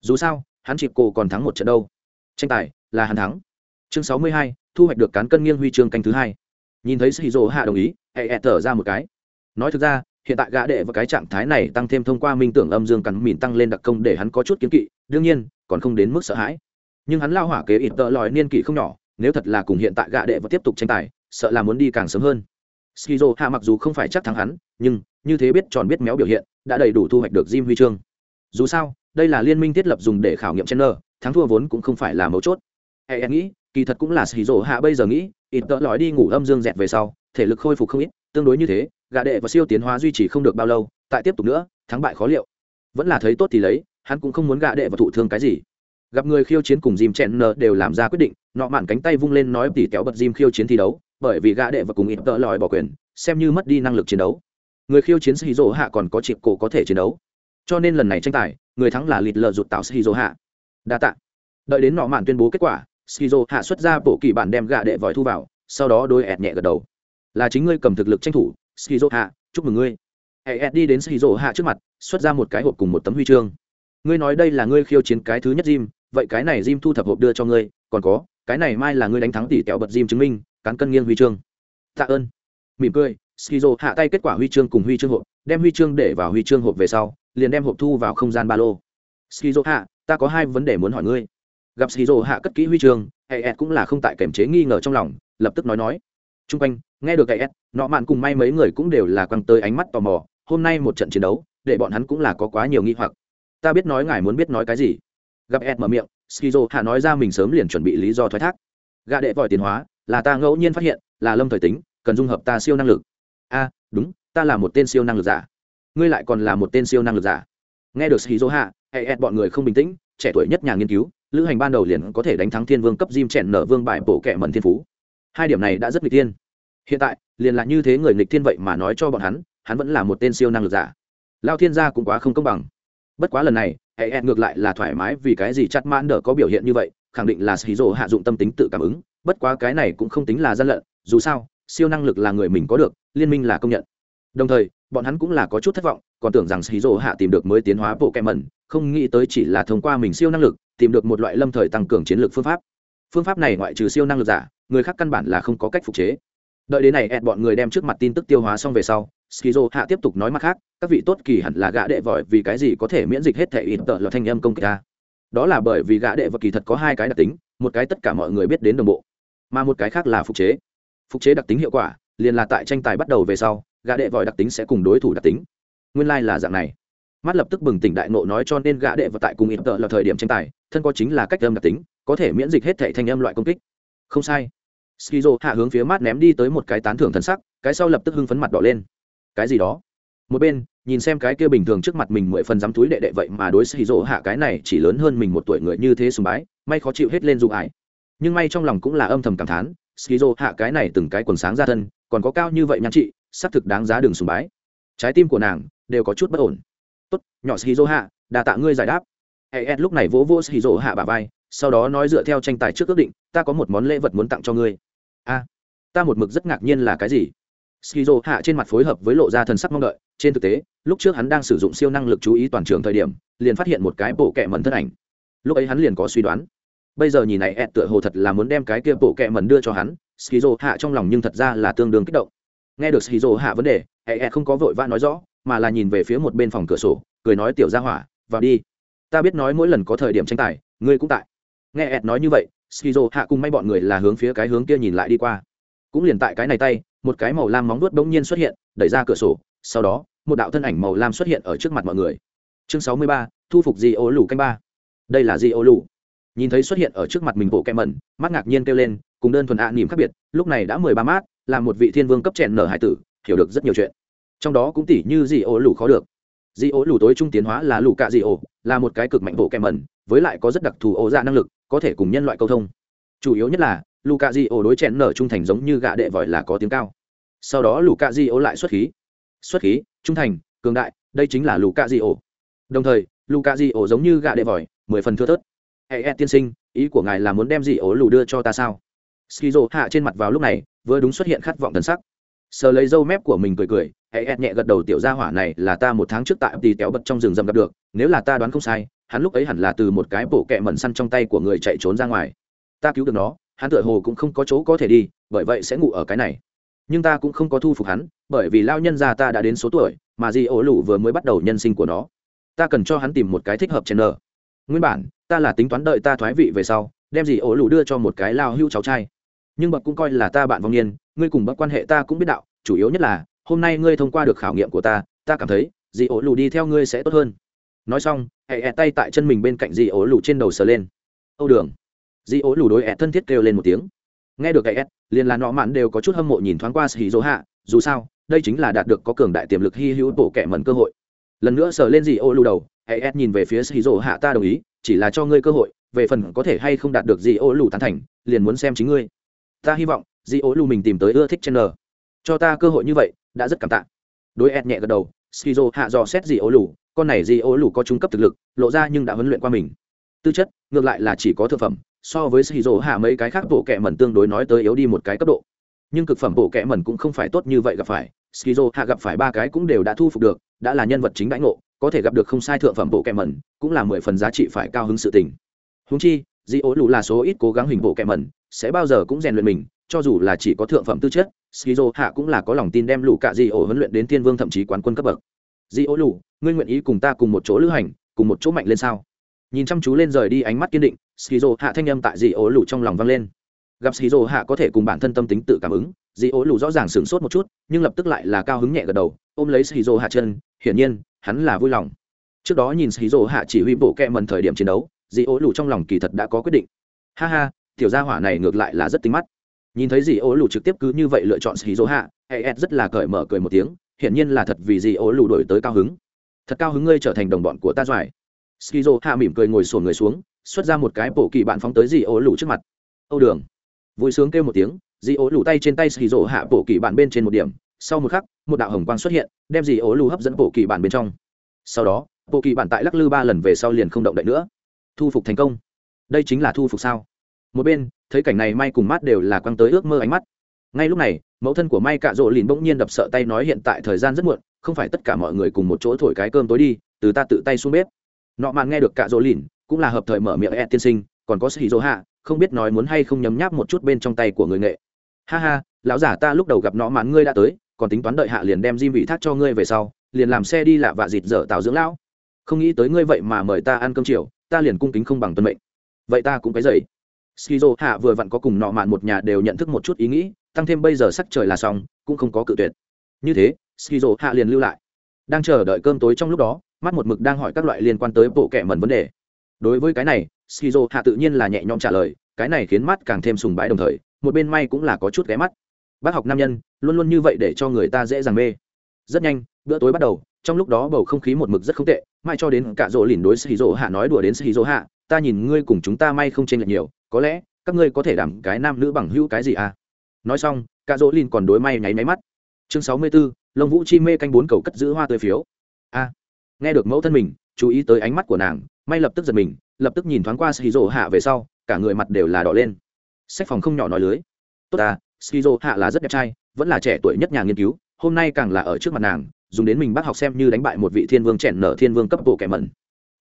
Dù sao hắn chịp cổ còn thắng một trận đâu. Tranh tài là hắn thắng. Chương sáu mươi hai thu hoạch được cán cân nghiêng huy chương canh thứ hai nhìn thấy sĩ dỗ hạ đồng ý ed thở ra một cái. Nói thực ra, hiện tại gã đệ và cái trạng thái này tăng thêm thông qua minh tưởng âm dương cắn mìn tăng lên đặc công để hắn có chút kiến kỵ, đương nhiên, còn không đến mức sợ hãi. Nhưng hắn lao hỏa kế ít tợ lòi niên kỵ không nhỏ, nếu thật là cùng hiện tại gạ đệ và tiếp tục tranh tài, sợ là muốn đi càng sớm hơn. Skizo hạ mặc dù không phải chắc thắng hắn, nhưng, như thế biết tròn biết méo biểu hiện, đã đầy đủ thu hoạch được Jim huy chương. Dù sao, đây là liên minh thiết lập dùng để khảo nghiệm chen nơ thắng thua vốn cũng không phải là mấu chốt. E, e nghĩ kỳ thật cũng là skizo hạ bây giờ nghĩ, ít tợ lói đi ngủ âm dương dẹt về sau, thể lực khôi phục không ít, tương đối như thế gà đệ và siêu tiến hóa duy trì không được bao lâu, tại tiếp tục nữa, thắng bại khó liệu. Vẫn là thấy tốt thì lấy, hắn cũng không muốn gạ đệ và thụ thương cái gì. Gặp người khiêu chiến cùng dìm chèn nờ đều làm ra quyết định, nọ mạn cánh tay vung lên nói tỉ kéo bật dìm khiêu chiến thi đấu, bởi vì gã đệ và cùng ít tợ lòi bỏ quyền, xem như mất đi năng lực chiến đấu. Người khiêu chiến sĩ dỗ hạ còn có chịp cổ có thể chiến đấu. Cho nên lần này tranh tài, người thắng là lịt lờ rụt tạo sĩ dỗ hạ. Đa tạ. Đợi đến nọ mạn tuyên bố kết quả skizo hạ xuất ra bộ kỳ bản đem gạ đệ vòi thu vào sau đó đôi ẹt nhẹ gật đầu là chính ngươi cầm thực lực tranh thủ skizo hạ chúc mừng ngươi ẹt đi đến skizo hạ trước mặt xuất ra một cái hộp cùng một tấm huy chương ngươi nói đây là ngươi khiêu chiến cái thứ nhất Jim, vậy cái này Jim thu thập hộp đưa cho ngươi, còn có, cái này mai là ngươi đánh thắng tỷ kẹo bật Jim chứng minh, cán cân nghiêng huy chương. Tạ ơn. Mỉm cười, Skizo hạ tay kết quả huy chương cùng huy chương hộp, đem huy chương để vào huy chương hộp về sau, liền đem hộp thu vào không gian ba lô. Skizo hạ, ta có hai vấn đề muốn hỏi ngươi. Gặp Shiro hạ cất kỹ huy chương, Hayes cũng là không tại kềm chế nghi ngờ trong lòng, lập tức nói nói. Trung quanh, nghe được Hayes, nọ mạn cùng may mấy người cũng đều là quăng tới ánh mắt tò mò, hôm nay một trận chiến đấu, để bọn hắn cũng là có quá nhiều nghi hoặc. Ta biết nói ngài muốn biết nói cái gì. Gặp ed mở miệng skizo hạ nói ra mình sớm liền chuẩn bị lý do thoái thác. Gạ đệ vòi tiến hóa là ta ngẫu nhiên phát hiện là lâm thời tính cần dung hợp ta siêu năng lực. A đúng ta là một tên siêu năng lực giả. Ngươi lại còn là một tên siêu năng lực giả. Nghe được skizo hạ hệ ed bọn người không bình tĩnh trẻ tuổi nhất nhà nghiên cứu lữ hành ban đầu liền có thể đánh thắng thiên vương cấp diêm chèn nở vương bại bổ kẹ mần thiên phú. Hai điểm này đã rất nghịch thiên. Hiện tại, liền là như thế người nghịch thiên vậy mà nói cho bọn hắn hắn vẫn là một tên siêu năng lực giả. Lao thiên gia cũng quá không công bằng. Bất quá lần này, hệ hẹn ngược lại là thoải mái vì cái gì chặt mãn đỡ có biểu hiện như vậy, khẳng định là hí rồ hạ dụng tâm tính tự cảm ứng. Bất quá cái này cũng không tính là gian lận, dù sao, siêu năng lực là người mình có được, liên minh là công nhận. Đồng thời bọn hắn cũng là có chút thất vọng, còn tưởng rằng xí rỗ hạ tìm được mới tiến hóa bộ kẹ mẩn, không nghĩ tới chỉ là thông qua mình siêu năng lực, tìm được một loại lâm thời tăng cường chiến lược phương pháp. Phương pháp này ngoại trừ siêu năng lực giả, người khác căn bản là không có cách phục chế. Đợi đến này, ẹt bọn người đem trước mặt tin tức tiêu hóa xong về sau skizo hạ tiếp tục nói mặt khác, các vị tốt kỳ hẳn là gã đệ vội vì cái gì có thể miễn dịch hết thể ít tợ là thanh âm công kích ta. Đó là bởi vì gã đệ và kỳ thật có hai cái đặc tính, một cái tất cả mọi người biết đến đồng bộ, mà một cái khác là phục chế. Phục chế đặc tính hiệu quả, liền là tại tranh tài bắt đầu về sau gã đệ vòi đặc tính sẽ cùng đối thủ đặc tính. Nguyên lai、like、là dạng này. Mắt lập tức bừng tỉnh đại nộ nói cho nên gã đệ và tại cùng ít tợ là thời điểm tranh tài, thân có chính là cách âm đặc tính, có thể miễn dịch hết thệ thanh âm loại công kích. Không sai. Skizo hạ hướng phía mát ném đi tới một cái tán thưởng thân sắc, cái sau lập tức hưng phấn mặt đỏ lên. Cái gì đó? Một bên, nhìn xem cái kia bình thường trước mặt mình mười phần dám túi đệ đệ vậy mà đối xì rỗ hạ cái này chỉ lớn hơn mình một tuổi người như thế sùng bái, may khó chịu hết lên dù ải nhưng may trong lòng cũng là âm thầm cảm thán skizo hạ cái này từng cái quần sáng ra thân, còn có cao như vậy nhan trị xác thực đáng giá đường sùng bái. Trái tim của nàng đều có chút bất ổn. Tốt, nhỏ skizo hạ đà tạ ngươi giải đáp. Hệ lúc này vỗ vỗ skizo hạ bà vai, sau đó nói dựa theo tranh tài trước ước định, ta có một món lễ vật muốn tặng cho ngươi. A, ta một mực rất ngạc nhiên là cái gì? Skizo hạ trên mặt phối hợp với lộ ra thần sắc mong đợi, trên thực tế, lúc trước hắn đang sử dụng siêu năng lực chú ý toàn trường thời điểm, liền phát hiện một cái bộ kệ mẩn thân ảnh. Lúc ấy hắn liền có suy đoán. Bây giờ nhìn này ẹt tựa hồ thật là muốn đem cái kia bộ kệ mẩn đưa cho hắn skizo hạ trong lòng nhưng thật ra là tương đương kích động nghe được skizo hạ vấn đề ẹt không có vội vã nói rõ, mà là nhìn về phía một bên phòng cửa sổ, cười nói tiểu gia hỏa, vào đi. Ta biết nói mỗi lần có thời điểm tranh tài, ngươi cũng tại. Nghe ẹt nói như vậy skizo hạ cùng mấy bọn người là hướng phía cái hướng kia nhìn lại đi qua. Cũng liền tại cái này tay, một cái màu lam móng vuốt bỗng nhiên xuất hiện, đẩy ra cửa sổ, sau đó, một đạo thân ảnh màu lam xuất hiện ở trước mặt mọi người. Chương sáu mươi ba, thu phục di ô lù canh ba. Đây là di ô lù nhìn thấy xuất hiện ở trước mặt mình bộ kem mẩn, mắt ngạc nhiên kêu lên, cùng đơn thuần ạ à nỉm khác biệt, lúc này đã mười ba mát là một vị thiên vương cấp chèn nở hải tử, hiểu được rất nhiều chuyện. Trong đó cũng tỉ như dị ô lù khó được. Dị ô lù tối trung tiến hóa là lù cạ dị ô, là một cái cực mạnh bộ kèm mẩn, với lại có rất đặc thù ố dạ năng lực, có thể cùng nhân loại câu thông. Chủ yếu nhất là, lù cạ dị ô đối chèn nở trung thành giống như gạ đệ vòi là có tiếng cao. Sau đó lù cạ dị ô lại xuất khí. Xuất khí, trung thành, cường đại, đây chính là lù cạ dị ô. Đồng thời, lù cạ dị ô giống như gạ đệ vòi, mười phần thưa thớt. Hệ ed tiên sinh, ý của ngài là muốn đem dị ô lù đưa cho ta sao? Skizo hạ trên mặt vào lúc này, vừa đúng xuất hiện khát vọng thần sắc. Sờ lấy dâu mép của mình cười cười hệ ed nhẹ gật đầu tiểu gia hỏa này là ta một tháng trước tại tì kéo bật trong rừng rậm gặp được, nếu là ta đoán không sai, hắn lúc ấy hẳn là từ một cái bộ kẹ mẩn săn trong tay của người chạy trốn ra ngoài. Ta cứu được nó, hắn tựa hồ cũng không có chỗ có thể đi, bởi vậy sẽ ngủ ở cái này. Nhưng ta cũng không có thu phục hắn, bởi vì lao nhân già ta đã đến số tuổi, mà di ổ lũ vừa mới bắt đầu nhân sinh của nó. Ta cần cho hắn tìm một cái thích hợp chen nờ nguyên bản, ta là tính toán đợi ta thoái vị về sau, đem gì ổ lũ đưa cho một cái lao hưu cháu trai nhưng bậc cũng coi là ta bạn vong niên, ngươi cùng bậc quan hệ ta cũng biết đạo, chủ yếu nhất là, hôm nay ngươi thông qua được khảo nghiệm của ta ta cảm thấy dì ổ lù đi theo ngươi sẽ tốt hơn. Nói xong hẹ hẹ tay tại chân mình bên cạnh dì ổ lù trên đầu sờ lên. Âu đường. Dì ổ lù đối hẹ thân thiết kêu lên một tiếng. Nghe được hẹ liền là nọ mạn đều có chút hâm mộ nhìn thoáng qua hì dỗ hạ, dù sao, đây chính là đạt được có cường đại tiềm lực hy hữu bộ kẻ mẩn cơ hội. Lần nữa sờ lên dì ổ lù đầu hẹ nhìn về phía hì dỗ hạ, ta đồng ý, chỉ là cho ngươi cơ hội, về phần có thể hay không đạt được dì ô lù tán thành, liền muốn xem chính ngươi ta hy vọng, di ố lù mình tìm tới ưa thích chen cho ta cơ hội như vậy, đã rất cảm tạ. Đối ed nhẹ gật đầu, skizo hạ dò xét di ố lù con này di ố lù có trung cấp thực lực, lộ ra nhưng đã huấn luyện qua mình. Tư chất, ngược lại là chỉ có thực phẩm, so với skizo hạ mấy cái khác bộ kẹ mẩn tương đối nói tới yếu đi một cái cấp độ. Nhưng cực phẩm bộ kẹ mẩn cũng không phải tốt như vậy gặp phải, skizo hạ gặp phải ba cái cũng đều đã thu phục được, đã là nhân vật chính đãi ngộ, có thể gặp được không sai thượng phẩm bộ kẹ mẩn, cũng là mười phần giá trị phải cao hứng sự tình. Húng chi, di ố lù là số ít cố gắng hình bộ kẹ mẩn sẽ bao giờ cũng rèn luyện mình, cho dù là chỉ có thượng phẩm tư chất, skizo hạ cũng là có lòng tin đem lũ cạ di ổ huấn luyện đến thiên vương thậm chí quán quân cấp bậc. Di ổ lũ, ngươi nguyện ý cùng ta cùng một chỗ lữ hành, cùng một chỗ mạnh lên sao? Nhìn chăm chú lên rời đi ánh mắt kiên định, skizo hạ thanh âm tại di ổ lũ trong lòng vang lên. Gặp skizo hạ có thể cùng bản thân tâm tính tự cảm ứng, di ổ lũ rõ ràng sửng sốt một chút, nhưng lập tức lại là cao hứng nhẹ gật đầu, ôm lấy skizo hạ chân, hiển nhiên, hắn là vui lòng. Trước đó nhìn skizo hạ chỉ huy bộ kẹ mần thời điểm chiến đấu, di ổ lũ trong lòng kỳ thật đã có quyết định. Ha ha tiểu gia hỏa này ngược lại là rất tính mắt. Nhìn thấy dì ố lù trực tiếp cứ như vậy lựa chọn xì dỗ hạ hệ ed rất là cởi mở cười một tiếng, hiển nhiên là thật vì dì ố lù đổi tới cao hứng. Thật cao hứng ngươi trở thành đồng bọn của ta doài skizo hạ mỉm cười ngồi sồn người xuống, xuất ra một cái bộ kỳ bạn phóng tới dì ố lù trước mặt. Âu đường. Vui sướng kêu một tiếng dì ố lù tay trên tay skizo hạ bộ kỳ bạn bên trên một điểm. Sau một khắc, một đạo hồng quang xuất hiện, đem dì ố lù hấp dẫn bộ kỳ bạn bên trong. Sau đó, bộ kỳ bạn tại lắc lư ba lần về sau liền không động đậy nữa. Thu phục thành công. Đây chính là thu phục sao? Một bên, thấy cảnh này may cùng mát đều là quăng tới ước mơ ánh mắt. Ngay lúc này, mẫu thân của may cạ rỗ lìn bỗng nhiên đập sợ tay nói hiện tại thời gian rất muộn, không phải tất cả mọi người cùng một chỗ thổi cái cơm tối đi, từ ta tự tay xuống bếp. Nọ mạn nghe được cạ rỗ lìn cũng là hợp thời mở miệng e tiên sinh, còn có sĩ dỗ hạ, không biết nói muốn hay không nhấm nháp một chút bên trong tay của người nghệ. Ha ha, lão giả ta lúc đầu gặp nọ mạn ngươi đã tới, còn tính toán đợi hạ liền đem di vị thác cho ngươi về sau, liền làm xe đi lạ vạ dịt dở tào dưỡng lão. Không nghĩ tới ngươi vậy mà mời ta ăn cơm chiều, ta liền cung kính không bằng tuân mệnh. Vậy ta cũng cái dậy skizo hạ vừa vặn có cùng nọ mạn một nhà đều nhận thức một chút ý nghĩ, tăng thêm bây giờ sắc trời là xong, cũng không có cự tuyệt. Như thế, skizo hạ liền lưu lại. Đang chờ đợi cơm tối trong lúc đó, mắt một mực đang hỏi các loại liên quan tới bộ kệ mẩn vấn đề. Đối với cái này, skizo hạ tự nhiên là nhẹ nhõm trả lời, cái này khiến mắt càng thêm sùng bái đồng thời, một bên may cũng là có chút ghé mắt. Bác học nam nhân, luôn luôn như vậy để cho người ta dễ dàng mê. Rất nhanh, bữa tối bắt đầu, trong lúc đó bầu không khí một mực rất không tệ, mai cho đến cả rỗ lìn đối sĩ hạ nói đùa đến sĩ hạ, ta nhìn ngươi cùng chúng ta may không chênh lệch nhiều có lẽ các ngươi có thể đảm cái nam nữ bằng hữu cái gì à? Nói xong cả dỗ lìn còn đối may nháy máy mắt. Chương sáu mươi 64, lông vũ chi mê canh bốn cầu cất giữ hoa tươi phiếu. A. Nghe được mẫu thân mình chú ý tới ánh mắt của nàng may lập tức giật mình lập tức nhìn thoáng qua sĩ hạ về sau cả người mặt đều là đỏ lên. Sách phòng không nhỏ nói lưới. Tốt à skizo hạ là rất đẹp trai vẫn là trẻ tuổi nhất nhà nghiên cứu hôm nay càng là ở trước mặt nàng dùng đến mình bác học xem như đánh bại một vị thiên vương chẹn nở thiên vương cấp bộ kẻ mẩn.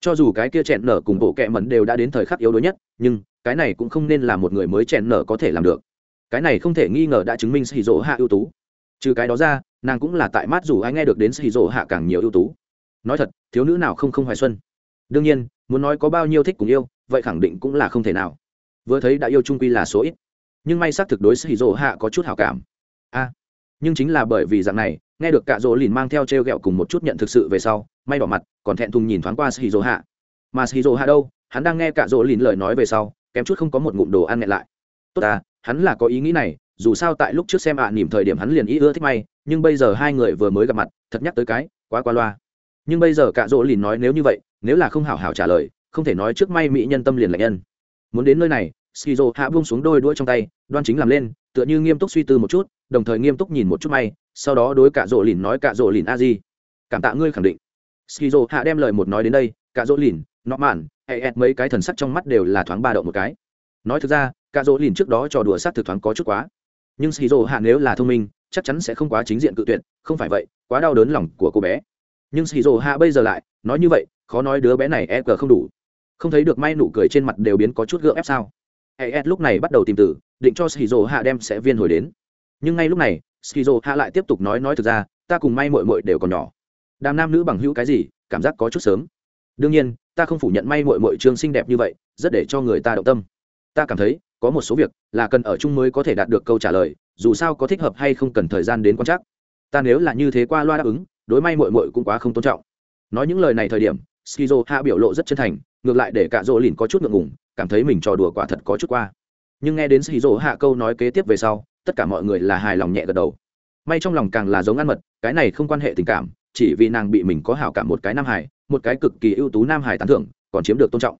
Cho dù cái kia chẹn nở cùng bộ kẻ mẩn đều đã đến thời khắc yếu đuối nhất nhưng cái này cũng không nên là một người mới chèn nở có thể làm được. Cái này không thể nghi ngờ đã chứng minh sĩ dỗ hạ ưu tú. Trừ cái đó ra, nàng cũng là tại mát dù ai nghe được đến sĩ dỗ hạ càng nhiều ưu tú. Nói thật, thiếu nữ nào không không hoài xuân. Đương nhiên, muốn nói có bao nhiêu thích cùng yêu, vậy khẳng định cũng là không thể nào. Vừa thấy đã yêu trung quy là số ít. Nhưng may xác thực đối xì rỗ hạ có chút hào cảm. A, nhưng chính là bởi vì dạng này, nghe được cạ rỗ lìn mang theo t r e o g ẹ o cùng một chút nhận thực sự về sau, may đỏ mặt, còn thẹn thùng nhìn thoáng qua shizu hạ. Mà shizu hạ đâu? Hắn đang nghe cạ rỗ lìn lời nói về sau kém chút không có một ngụm đồ ăn nghẹn lại. Tốt à hắn là có ý nghĩ này dù sao tại lúc trước xem ạ à, nỉm thời điểm hắn liền ý ưa thích may nhưng bây giờ hai người vừa mới gặp mặt thật nhắc tới cái quá qua loa. Nhưng bây giờ cạ rỗ lìn nói nếu như vậy nếu là không hảo hảo trả lời không thể nói trước may mỹ nhân tâm liền lạnh nhân. Muốn đến nơi này skizo hạ buông xuống đôi đuôi trong tay đoan chính làm lên tựa như nghiêm túc suy tư một chút đồng thời nghiêm túc nhìn một chút may sau đó đối cạ rỗ lìn nói cạ rỗ lìn a di. Cảm tạ ngươi khẳng định. Skizo hạ đem lời một nói đến đây cạ rỗ lìn nọ mạn hệ ẹt mấy cái thần sắc trong mắt đều là thoáng ba động một cái. Nói thực ra cả dỗ lìn trước đó trò đùa sát thực thoáng có chút quá. Nhưng skizo hạ nếu là thông minh, chắc chắn sẽ không quá chính diện cự tuyệt, không phải vậy, quá đau đớn lòng của cô bé. Nhưng skizo hạ bây giờ lại, nói như vậy, khó nói đứa bé này e cờ không đủ. Không thấy được may nụ cười trên mặt đều biến có chút gượng ép sao? Hệ ẹt lúc này bắt đầu tìm tử, định cho shizu hạ đem sẽ viên hồi đến. Nhưng ngay lúc này shizu hạ lại tiếp tục nói nói thực ra, ta cùng may mội mội đều còn nhỏ. Đàm nam nữ bằng hữu cái gì, cảm giác có chút sớm đương nhiên, ta không phủ nhận may mội mội trường xinh đẹp như vậy, rất để cho người ta động tâm. Ta cảm thấy, có một số việc là cần ở chung mới có thể đạt được câu trả lời, dù sao có thích hợp hay không cần thời gian đến quan trắc. Ta nếu là như thế qua loa đáp ứng, đối may mội mội cũng quá không tôn trọng. Nói những lời này thời điểm, skizo hạ biểu lộ rất chân thành, ngược lại để cả rỗ lìn có chút ngượng ngùng, cảm thấy mình trò đùa quả thật có chút qua. Nhưng nghe đến skizo hạ câu nói kế tiếp về sau, tất cả mọi người là hài lòng nhẹ gật đầu. May trong lòng càng là giống ăn mật, cái này không quan hệ tình cảm, chỉ vì nàng bị mình có hảo cảm một cái nam hải một cái cực kỳ ưu tú nam hải tán thưởng, còn chiếm được tôn trọng.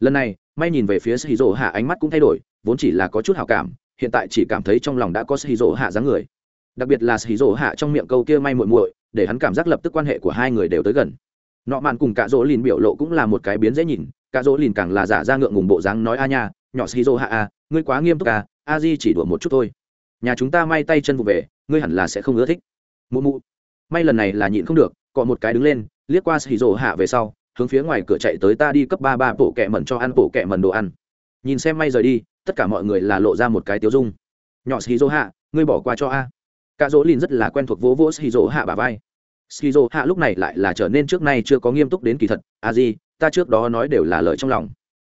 Lần này, may nhìn về phía shizu hạ ánh mắt cũng thay đổi, vốn chỉ là có chút hảo cảm, hiện tại chỉ cảm thấy trong lòng đã có shizu hạ dáng người. Đặc biệt là shizu hạ trong miệng câu kia may muội muội, để hắn cảm giác lập tức quan hệ của hai người đều tới gần. Nọ mạn cùng cả dỗ lìn biểu lộ cũng là một cái biến dễ nhìn cả dỗ lìn càng là giả ra ngượng ngùng bộ dáng nói, a nha, nhỏ rỗ hạ a ngươi quá nghiêm túc à a di chỉ đùa một chút thôi. Nhà chúng ta may tay chân vụ về, ngươi hẳn là sẽ không ưa thích. Mụ mụ. May lần này là nhịn không được, cọ một cái đứng lên liếc qua xì rổ hạ về sau, hướng phía ngoài cửa chạy tới ta đi cấp ba ba bộ kẹ mẩn cho ăn bộ kẹ mẩn đồ ăn. Nhìn xem may rời đi, tất cả mọi người là lộ ra một cái tiêu dung. Nhỏ xì rổ hạ, ngươi bỏ qua cho a. Cả dỗ lìn rất là quen thuộc vỗ vỗ xì rổ hạ bà vai. Xì rổ hạ lúc này lại là trở nên trước nay chưa có nghiêm túc đến kỳ thật, a di, ta trước đó nói đều là lời trong lòng.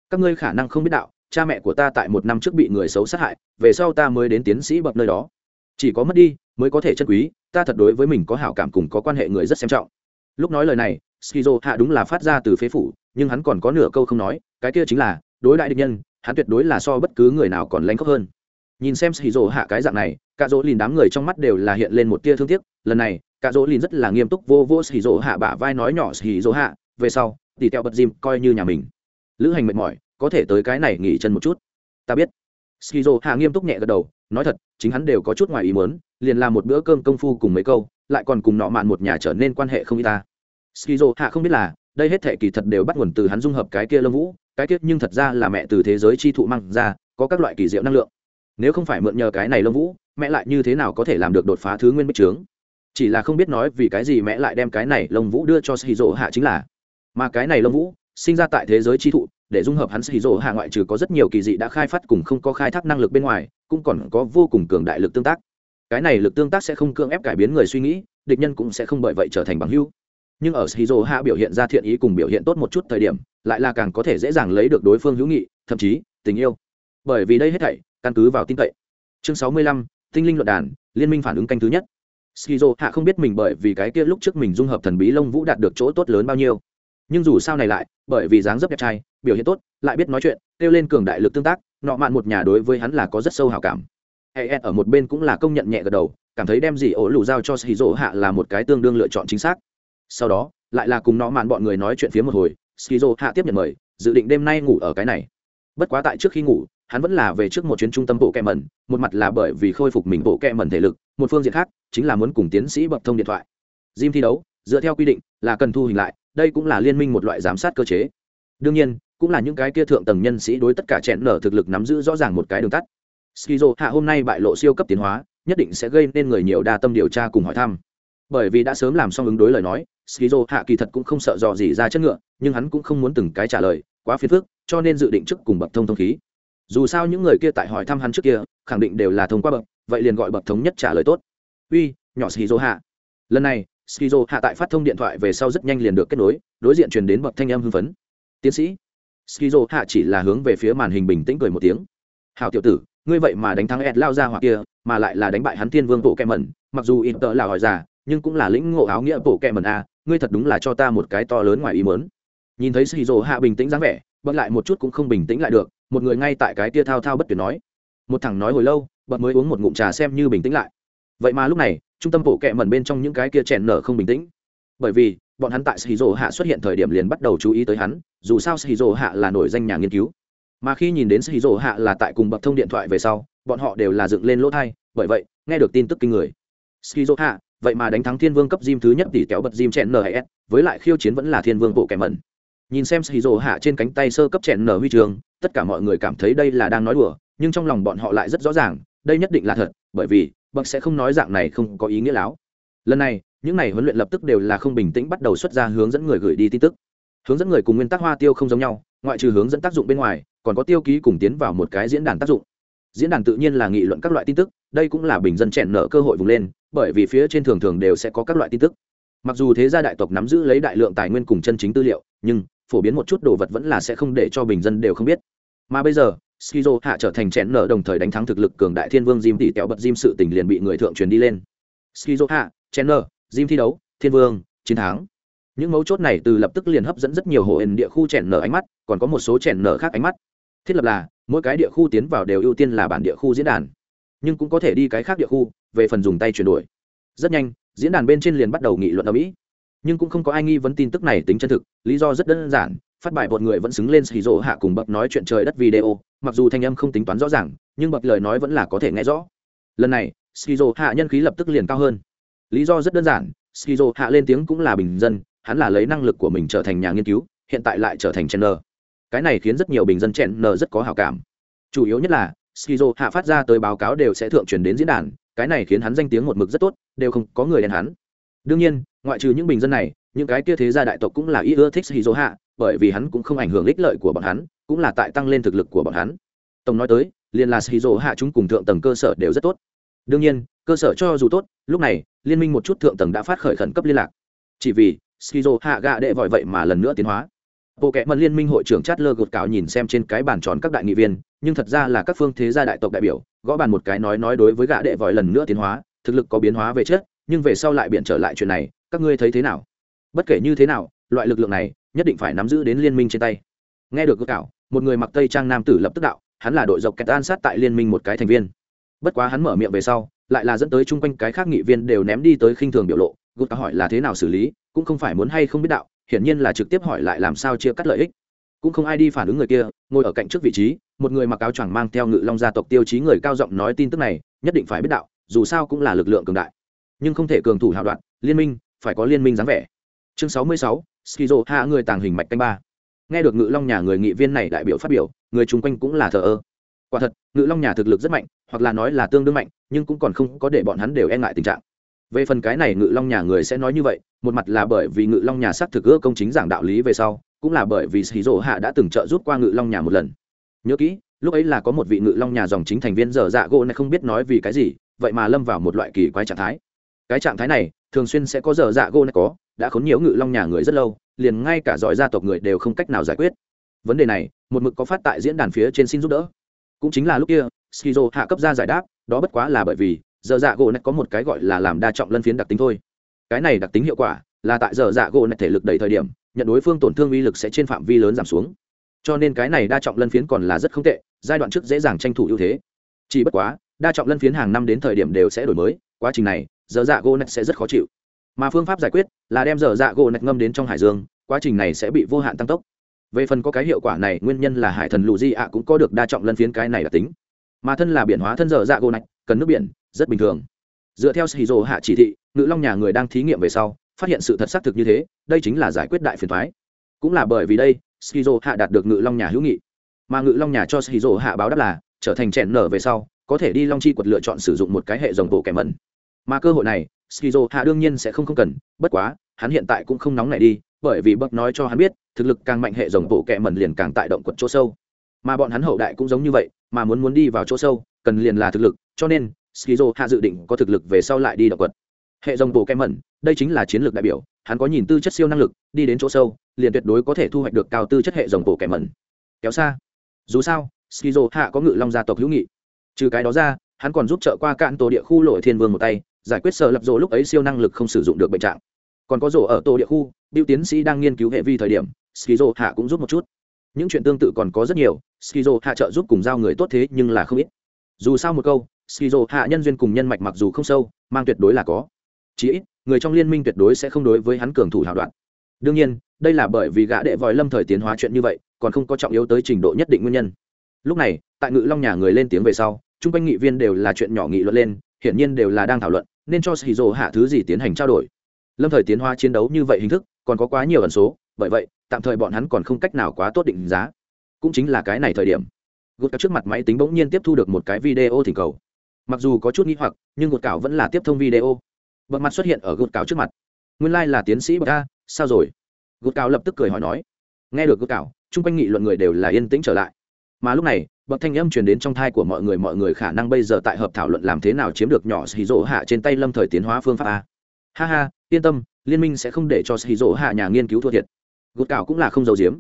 Các ngươi khả năng không biết đạo, cha mẹ của ta tại một năm trước bị người xấu sát hại, về sau ta mới đến tiến sĩ bậc nơi đó. Chỉ có mất đi, mới có thể chân quý, ta thật đối với mình có hảo cảm cùng có quan hệ người rất xem trọng lúc nói lời này, skizo hạ đúng là phát ra từ phế phủ, nhưng hắn còn có nửa câu không nói, cái kia chính là, đối đại địch nhân, hắn tuyệt đối là so bất cứ người nào còn lanh khóc hơn. Nhìn xem skizo hạ cái dạng này cả dỗ lìn đám người trong mắt đều là hiện lên một tia thương tiếc, lần này cả dỗ lìn rất là nghiêm túc vô vô skizo hạ bả vai nói nhỏ skizo hạ, về sau tỉ teo bật dìm coi như nhà mình. Lữ hành mệt mỏi, có thể tới cái này nghỉ chân một chút. Ta biết. Skizo hạ nghiêm túc nhẹ gật đầu, nói thật, chính hắn đều có chút ngoài ý muốn, liền làm một bữa cơm công phu cùng mấy câu lại còn cùng nọ mạn một nhà trở nên quan hệ không y ta. Skizo hạ không biết là, đây hết thể kỳ thật đều bắt nguồn từ hắn dung hợp cái kia lâm vũ, cái kia nhưng thật ra là mẹ từ thế giới chi thụ mang ra, có các loại kỳ diệu năng lượng. Nếu không phải mượn nhờ cái này lâm vũ, mẹ lại như thế nào có thể làm được đột phá thứ nguyên bích trướng? Chỉ là không biết nói vì cái gì mẹ lại đem cái này lông vũ đưa cho skizo hạ chính là. Mà cái này lông vũ, sinh ra tại thế giới chi thụ, để dung hợp hắn xì hạ ngoại trừ có rất nhiều kỳ dị đã khai phát cùng không có khai thác năng lực bên ngoài, cũng còn có vô cùng cường đại lực tương tác cái này lực tương tác sẽ không cưỡng ép cải biến người suy nghĩ, địch nhân cũng sẽ không bởi vậy trở thành bằng hữu. Nhưng ở shizu hạ biểu hiện ra thiện ý cùng biểu hiện tốt một chút thời điểm, lại là càng có thể dễ dàng lấy được đối phương hữu nghị, thậm chí, tình yêu. Bởi vì đây hết thảy, căn cứ vào tin cậy. Chương sáu mươi lăm, tinh linh luận đàn, liên minh phản ứng canh thứ nhất. Shizu hạ không biết mình bởi vì cái kia lúc trước mình dung hợp thần bí lông vũ đạt được chỗ tốt lớn bao nhiêu. Nhưng dù sao này lại, bởi vì dáng dấp đẹp trai, biểu hiện tốt, lại biết nói chuyện, kêu lên cường đại lực tương tác, nọ mạn một nhà đối với hắn là có rất sâu hào cảm hệ ở một bên cũng là công nhận nhẹ gật đầu, cảm thấy đem gì ổ lù giao cho xì rỗ hạ là một cái tương đương lựa chọn chính xác. Sau đó, lại là cùng nó mạn bọn người nói chuyện phía một hồi skizo hạ tiếp nhận mời, dự định đêm nay ngủ ở cái này. Bất quá tại trước khi ngủ, hắn vẫn là về trước một chuyến trung tâm bộ kẹ mẩn, một mặt là bởi vì khôi phục mình bộ kẹ mẩn thể lực, một phương diện khác, chính là muốn cùng tiến sĩ bậc thông điện thoại. Gym thi đấu, dựa theo quy định, là cần thu hình lại, đây cũng là liên minh một loại giám sát cơ chế. Đương nhiên, cũng là những cái kia thượng tầng nhân sĩ đối tất cả chẹn nở thực lực nắm giữ rõ ràng một cái đường tắt skizo hạ hôm nay bại lộ siêu cấp tiến hóa, nhất định sẽ gây nên người nhiều đa tâm điều tra cùng hỏi thăm. Bởi vì đã sớm làm xong ứng đối lời nói, skizo hạ kỳ thật cũng không sợ dò gì ra chất ngựa, nhưng hắn cũng không muốn từng cái trả lời, quá phiền phức, cho nên dự định trước cùng bậc thông thông khí. Dù sao những người kia tại hỏi thăm hắn trước kia, khẳng định đều là thông qua bậc, vậy liền gọi bậc thống nhất trả lời tốt. Uy, nhỏ skizo hạ. Lần này, skizo hạ tại phát thông điện thoại về sau rất nhanh liền được kết nối, đối diện truyền đến bậc thanh âm hưng phấn. Tiến sĩ. Skizo hạ chỉ là hướng về phía màn hình bình tĩnh cười một tiếng. Hào tiểu tử ngươi vậy mà đánh thắng ed lao ra hoặc kia, mà lại là đánh bại hắn thiên vương bộ kẹ mẩn, mặc dù in tợ là hỏi già, nhưng cũng là lĩnh ngộ áo nghĩa bộ kẹ mẩn a, ngươi thật đúng là cho ta một cái to lớn ngoài ý mớn nhìn thấy skizo hạ bình tĩnh dáng vẻ, bật lại một chút cũng không bình tĩnh lại được, một người ngay tại cái tia thao thao bất tuyệt nói. Một thằng nói hồi lâu, bật mới uống một ngụm trà xem như bình tĩnh lại. Vậy mà lúc này, trung tâm bộ kẹ mẩn bên trong những cái kia chèn nở không bình tĩnh. Bởi vì, bọn hắn tại shizu hạ xuất hiện thời điểm liền bắt đầu chú ý tới hắn, dù sao shizu hạ là nổi danh nhà nghiên cứu mà khi nhìn đến shizu hạ là tại cùng bậc thông điện thoại về sau, bọn họ đều là dựng lên lỗ thai, bởi vậy, nghe được tin tức kinh người. Shizu hạ, vậy mà đánh thắng thiên vương cấp diêm thứ nhất tỷ kéo bật diêm chèn nhs với lại khiêu chiến vẫn là thiên vương bộ kẻ mẩn. Nhìn xem shizu hạ trên cánh tay sơ cấp chèn nở huy trường, tất cả mọi người cảm thấy đây là đang nói đùa, nhưng trong lòng bọn họ lại rất rõ ràng, đây nhất định là thật, bởi vì, bậc sẽ không nói dạng này không có ý nghĩa láo. Lần này, những này huấn luyện lập tức đều là không bình tĩnh bắt đầu xuất ra hướng dẫn người gửi đi tin tức. Hướng dẫn người cùng nguyên tắc hoa tiêu không giống nhau, ngoại trừ hướng dẫn tác dụng bên ngoài còn có tiêu ký cùng tiến vào một cái diễn đàn tác dụng diễn đàn tự nhiên là nghị luận các loại tin tức đây cũng là bình dân chèn nợ cơ hội vùng lên bởi vì phía trên thường thường đều sẽ có các loại tin tức mặc dù thế gia đại tộc nắm giữ lấy đại lượng tài nguyên cùng chân chính tư liệu nhưng phổ biến một chút đồ vật vẫn là sẽ không để cho bình dân đều không biết mà bây giờ skizo hạ trở thành chèn nợ đồng thời đánh thắng thực lực cường đại thiên vương diêm tỷ tẹo bật diêm sự tình liền bị người thượng truyền đi lên skizo hạ chèn nợ Jim thi đấu, Thiên Vương, chiến thắng. Những mấu chốt này từ lập tức liền hấp dẫn rất nhiều hộ hình địa khu chèn nở ánh mắt, còn có một số chèn nở khác ánh mắt. Thiết lập là, mỗi cái địa khu tiến vào đều ưu tiên là bản địa khu diễn đàn, nhưng cũng có thể đi cái khác địa khu, về phần dùng tay chuyển đổi. Rất nhanh, diễn đàn bên trên liền bắt đầu nghị luận ở mỹ. Nhưng cũng không có ai nghi vấn tin tức này tính chân thực lý do rất đơn giản phát bài một người vẫn xứng lên xì rỗ hạ cùng bậc nói chuyện trời đất video mặc dù thanh âm không tính toán rõ ràng nhưng bậc lời nói vẫn là có thể nghe rõ. Lần này xì rỗ hạ nhân khí lập tức liền cao hơn. Lý do rất đơn giản xì rỗ hạ lên tiếng cũng là bình dân hắn là lấy năng lực của mình trở thành nhà nghiên cứu hiện tại lại trở thành chen cái này khiến rất nhiều bình dân chèn nờ rất có hào cảm. Chủ yếu nhất là, skizo hạ phát ra tới báo cáo đều sẽ thượng truyền đến diễn đàn, cái này khiến hắn danh tiếng một mực rất tốt, đều không có người đèn hắn. Đương nhiên, ngoại trừ những bình dân này, những cái kia thế gia đại tộc cũng là ý ưa thích skizo hạ, bởi vì hắn cũng không ảnh hưởng ích lợi của bọn hắn, cũng là tại tăng lên thực lực của bọn hắn. Tổng nói tới, liền là skizo hạ chúng cùng thượng tầng cơ sở đều rất tốt. Đương nhiên, cơ sở cho dù tốt, lúc này, liên minh một chút thượng tầng đã phát khởi khẩn cấp liên lạc. Chỉ vì skizo hạ gạ đệ vội vậy mà lần nữa tiến hóa bộ kệ mật liên minh hội trưởng chát lơ gột cáo nhìn xem trên cái bàn tròn các đại nghị viên, nhưng thật ra là các phương thế gia đại tộc đại biểu, gõ bàn một cái nói nói đối với gã đệ vòi lần nữa tiến hóa, thực lực có biến hóa về chất nhưng về sau lại biện trở lại chuyện này, các ngươi thấy thế nào? Bất kể như thế nào, loại lực lượng này nhất định phải nắm giữ đến liên minh trên tay. Nghe được gột cáo, một người mặc tây trang nam tử lập tức đạo, hắn là đội dọc kẹt an sát tại liên minh một cái thành viên. Bất quá hắn mở miệng về sau, lại là dẫn tới chung quanh cái khác nghị viên đều ném đi tới khinh thường biểu lộ, gột cáo hỏi là thế nào xử lý, cũng không phải muốn hay không biết đạo hiển nhiên là trực tiếp hỏi lại làm sao chia cắt lợi ích. Cũng không ai đi phản ứng người kia, ngồi ở cạnh trước vị trí, một người mặc áo choàng mang theo ngự long gia tộc tiêu chí người cao giọng nói tin tức này, nhất định phải biết đạo, dù sao cũng là lực lượng cường đại. Nhưng không thể cường thủ hào đoạn, liên minh, phải có liên minh dáng vẻ. Chương sáu mươi sáu, skizo hạ người tàng hình mạch canh ba. Nghe được ngự long nhà người nghị viên này đại biểu phát biểu, người chung quanh cũng là thờ ơ. Quả thật, ngự long nhà thực lực rất mạnh, hoặc là nói là tương đương mạnh, nhưng cũng còn không có để bọn hắn đều e ngại tình trạng về phần cái này ngự long nhà người sẽ nói như vậy, một mặt là bởi vì ngự long nhà xác thực ưa công chính giảng đạo lý về sau, cũng là bởi vì xì dỗ hạ đã từng trợ giúp qua ngự long nhà một lần. Nhớ kỹ, lúc ấy là có một vị ngự long nhà dòng chính thành viên dở dạ gỗ này không biết nói vì cái gì, vậy mà lâm vào một loại kỳ quái trạng thái. Cái trạng thái này, thường xuyên sẽ có dở dạ gỗ này có, đã khốn nhiều ngự long nhà người rất lâu, liền ngay cả giỏi gia tộc người đều không cách nào giải quyết. Vấn đề này, một mực có phát tại diễn đàn phía trên xin giúp đỡ. Cũng chính là lúc kia skizo hạ cấp ra giải đáp, đó bất quá là bởi vì giờ dạ gỗ này có một cái gọi là làm đa trọng lân phiến đặc tính thôi. Cái này đặc tính hiệu quả là tại giờ dạ gỗ này thể lực đầy thời điểm, nhận đối phương tổn thương uy lực sẽ trên phạm vi lớn giảm xuống. Cho nên cái này đa trọng lân phiến còn là rất không tệ, giai đoạn trước dễ dàng tranh thủ ưu thế. Chỉ bất quá, đa trọng lân phiến hàng năm đến thời điểm đều sẽ đổi mới, quá trình này, giờ dạ gỗ này sẽ rất khó chịu. Mà phương pháp giải quyết là đem giờ dạ gỗ này ngâm đến trong hải dương, quá trình này sẽ bị vô hạn tăng tốc. Về phần có cái hiệu quả này, nguyên nhân là hải thần lù di ạ cũng có được đa trọng lân phiến cái này đặc tính. Mà thân là biển hóa thân giờ dạ gỗ này cần nước biển rất bình thường. Dựa theo sĩ hạ chỉ thị, ngự long nhà người đang thí nghiệm về sau, phát hiện sự thật xác thực như thế, đây chính là giải quyết đại phiền thoái cũng là bởi vì đây skizo hạ đạt được ngự long nhà hữu nghị. Mà ngự long nhà cho skizo hạ báo đáp là, trở thành chèn nở về sau, có thể đi long chi quật lựa chọn sử dụng một cái hệ dòng bộ kẻ mẩn. Mà cơ hội này skizo hạ đương nhiên sẽ không không cần, bất quá, hắn hiện tại cũng không nóng này đi, bởi vì bậc nói cho hắn biết, thực lực càng mạnh hệ dòng bộ kẻ mẩn liền càng tại động quật chỗ sâu. Mà bọn hắn hậu đại cũng giống như vậy, mà muốn muốn đi vào chỗ sâu, cần liền là thực lực, cho nên skizo hạ dự định có thực lực về sau lại đi động quật. Hệ dòng bộ kem mẩn, đây chính là chiến lược đại biểu, hắn có nhìn tư chất siêu năng lực, đi đến chỗ sâu, liền tuyệt đối có thể thu hoạch được cao tư chất hệ dòng bộ kem mẩn. Kéo xa. Dù sao, skizo hạ có ngự long gia tộc hữu nghị. Trừ cái đó ra, hắn còn giúp trợ qua cạn tổ địa khu lội thiên vương một tay, giải quyết sợ lập rộ lúc ấy siêu năng lực không sử dụng được bệnh trạng. Còn có rổ ở tổ địa khu biêu tiến sĩ đang nghiên cứu hệ vi thời điểm, skizo hạ cũng giúp một chút. Những chuyện tương tự còn có rất nhiều, skizo hạ trợ giúp cùng giao người tốt thế nhưng là không ít. Dù sao một câu skizo hạ nhân duyên cùng nhân mạch mặc dù không sâu, mang tuyệt đối là có. Chí ít, người trong liên minh tuyệt đối sẽ không đối với hắn cường thủ hào đoạn. Đương nhiên, đây là bởi vì gã đệ vòi lâm thời tiến hóa chuyện như vậy, còn không có trọng yếu tới trình độ nhất định nguyên nhân. Lúc này, tại ngự long nhà người lên tiếng về sau, chung quanh nghị viên đều là chuyện nhỏ nghị luận lên, hiển nhiên đều là đang thảo luận, nên cho shizu hạ thứ gì tiến hành trao đổi. Lâm thời tiến hóa chiến đấu như vậy hình thức, còn có quá nhiều ẩn số, bởi vậy, tạm thời bọn hắn còn không cách nào quá tốt định giá. Cũng chính là cái này thời điểm. Gột trước mặt máy tính bỗng nhiên tiếp thu được một cái video thỉnh cầu mặc dù có chút nghi hoặc nhưng gột cảo vẫn là tiếp thông video. Bật mặt xuất hiện ở gột cảo trước mặt. Nguyên lai、like、là tiến sĩ bậc Ca, sao rồi? Gột cảo lập tức cười hỏi nói. Nghe được gột cảo chung quanh nghị luận người đều là yên tĩnh trở lại. Mà lúc này bậc thanh âm truyền đến trong thai của mọi người mọi người khả năng bây giờ tại hợp thảo luận làm thế nào chiếm được nhỏ xì rỗ hạ trên tay lâm thời tiến hóa phương pháp a. Ha ha yên tâm liên minh sẽ không để cho xì rỗ hạ nhà nghiên cứu thua thiệt. Gột cảo cũng là không giàu giếm.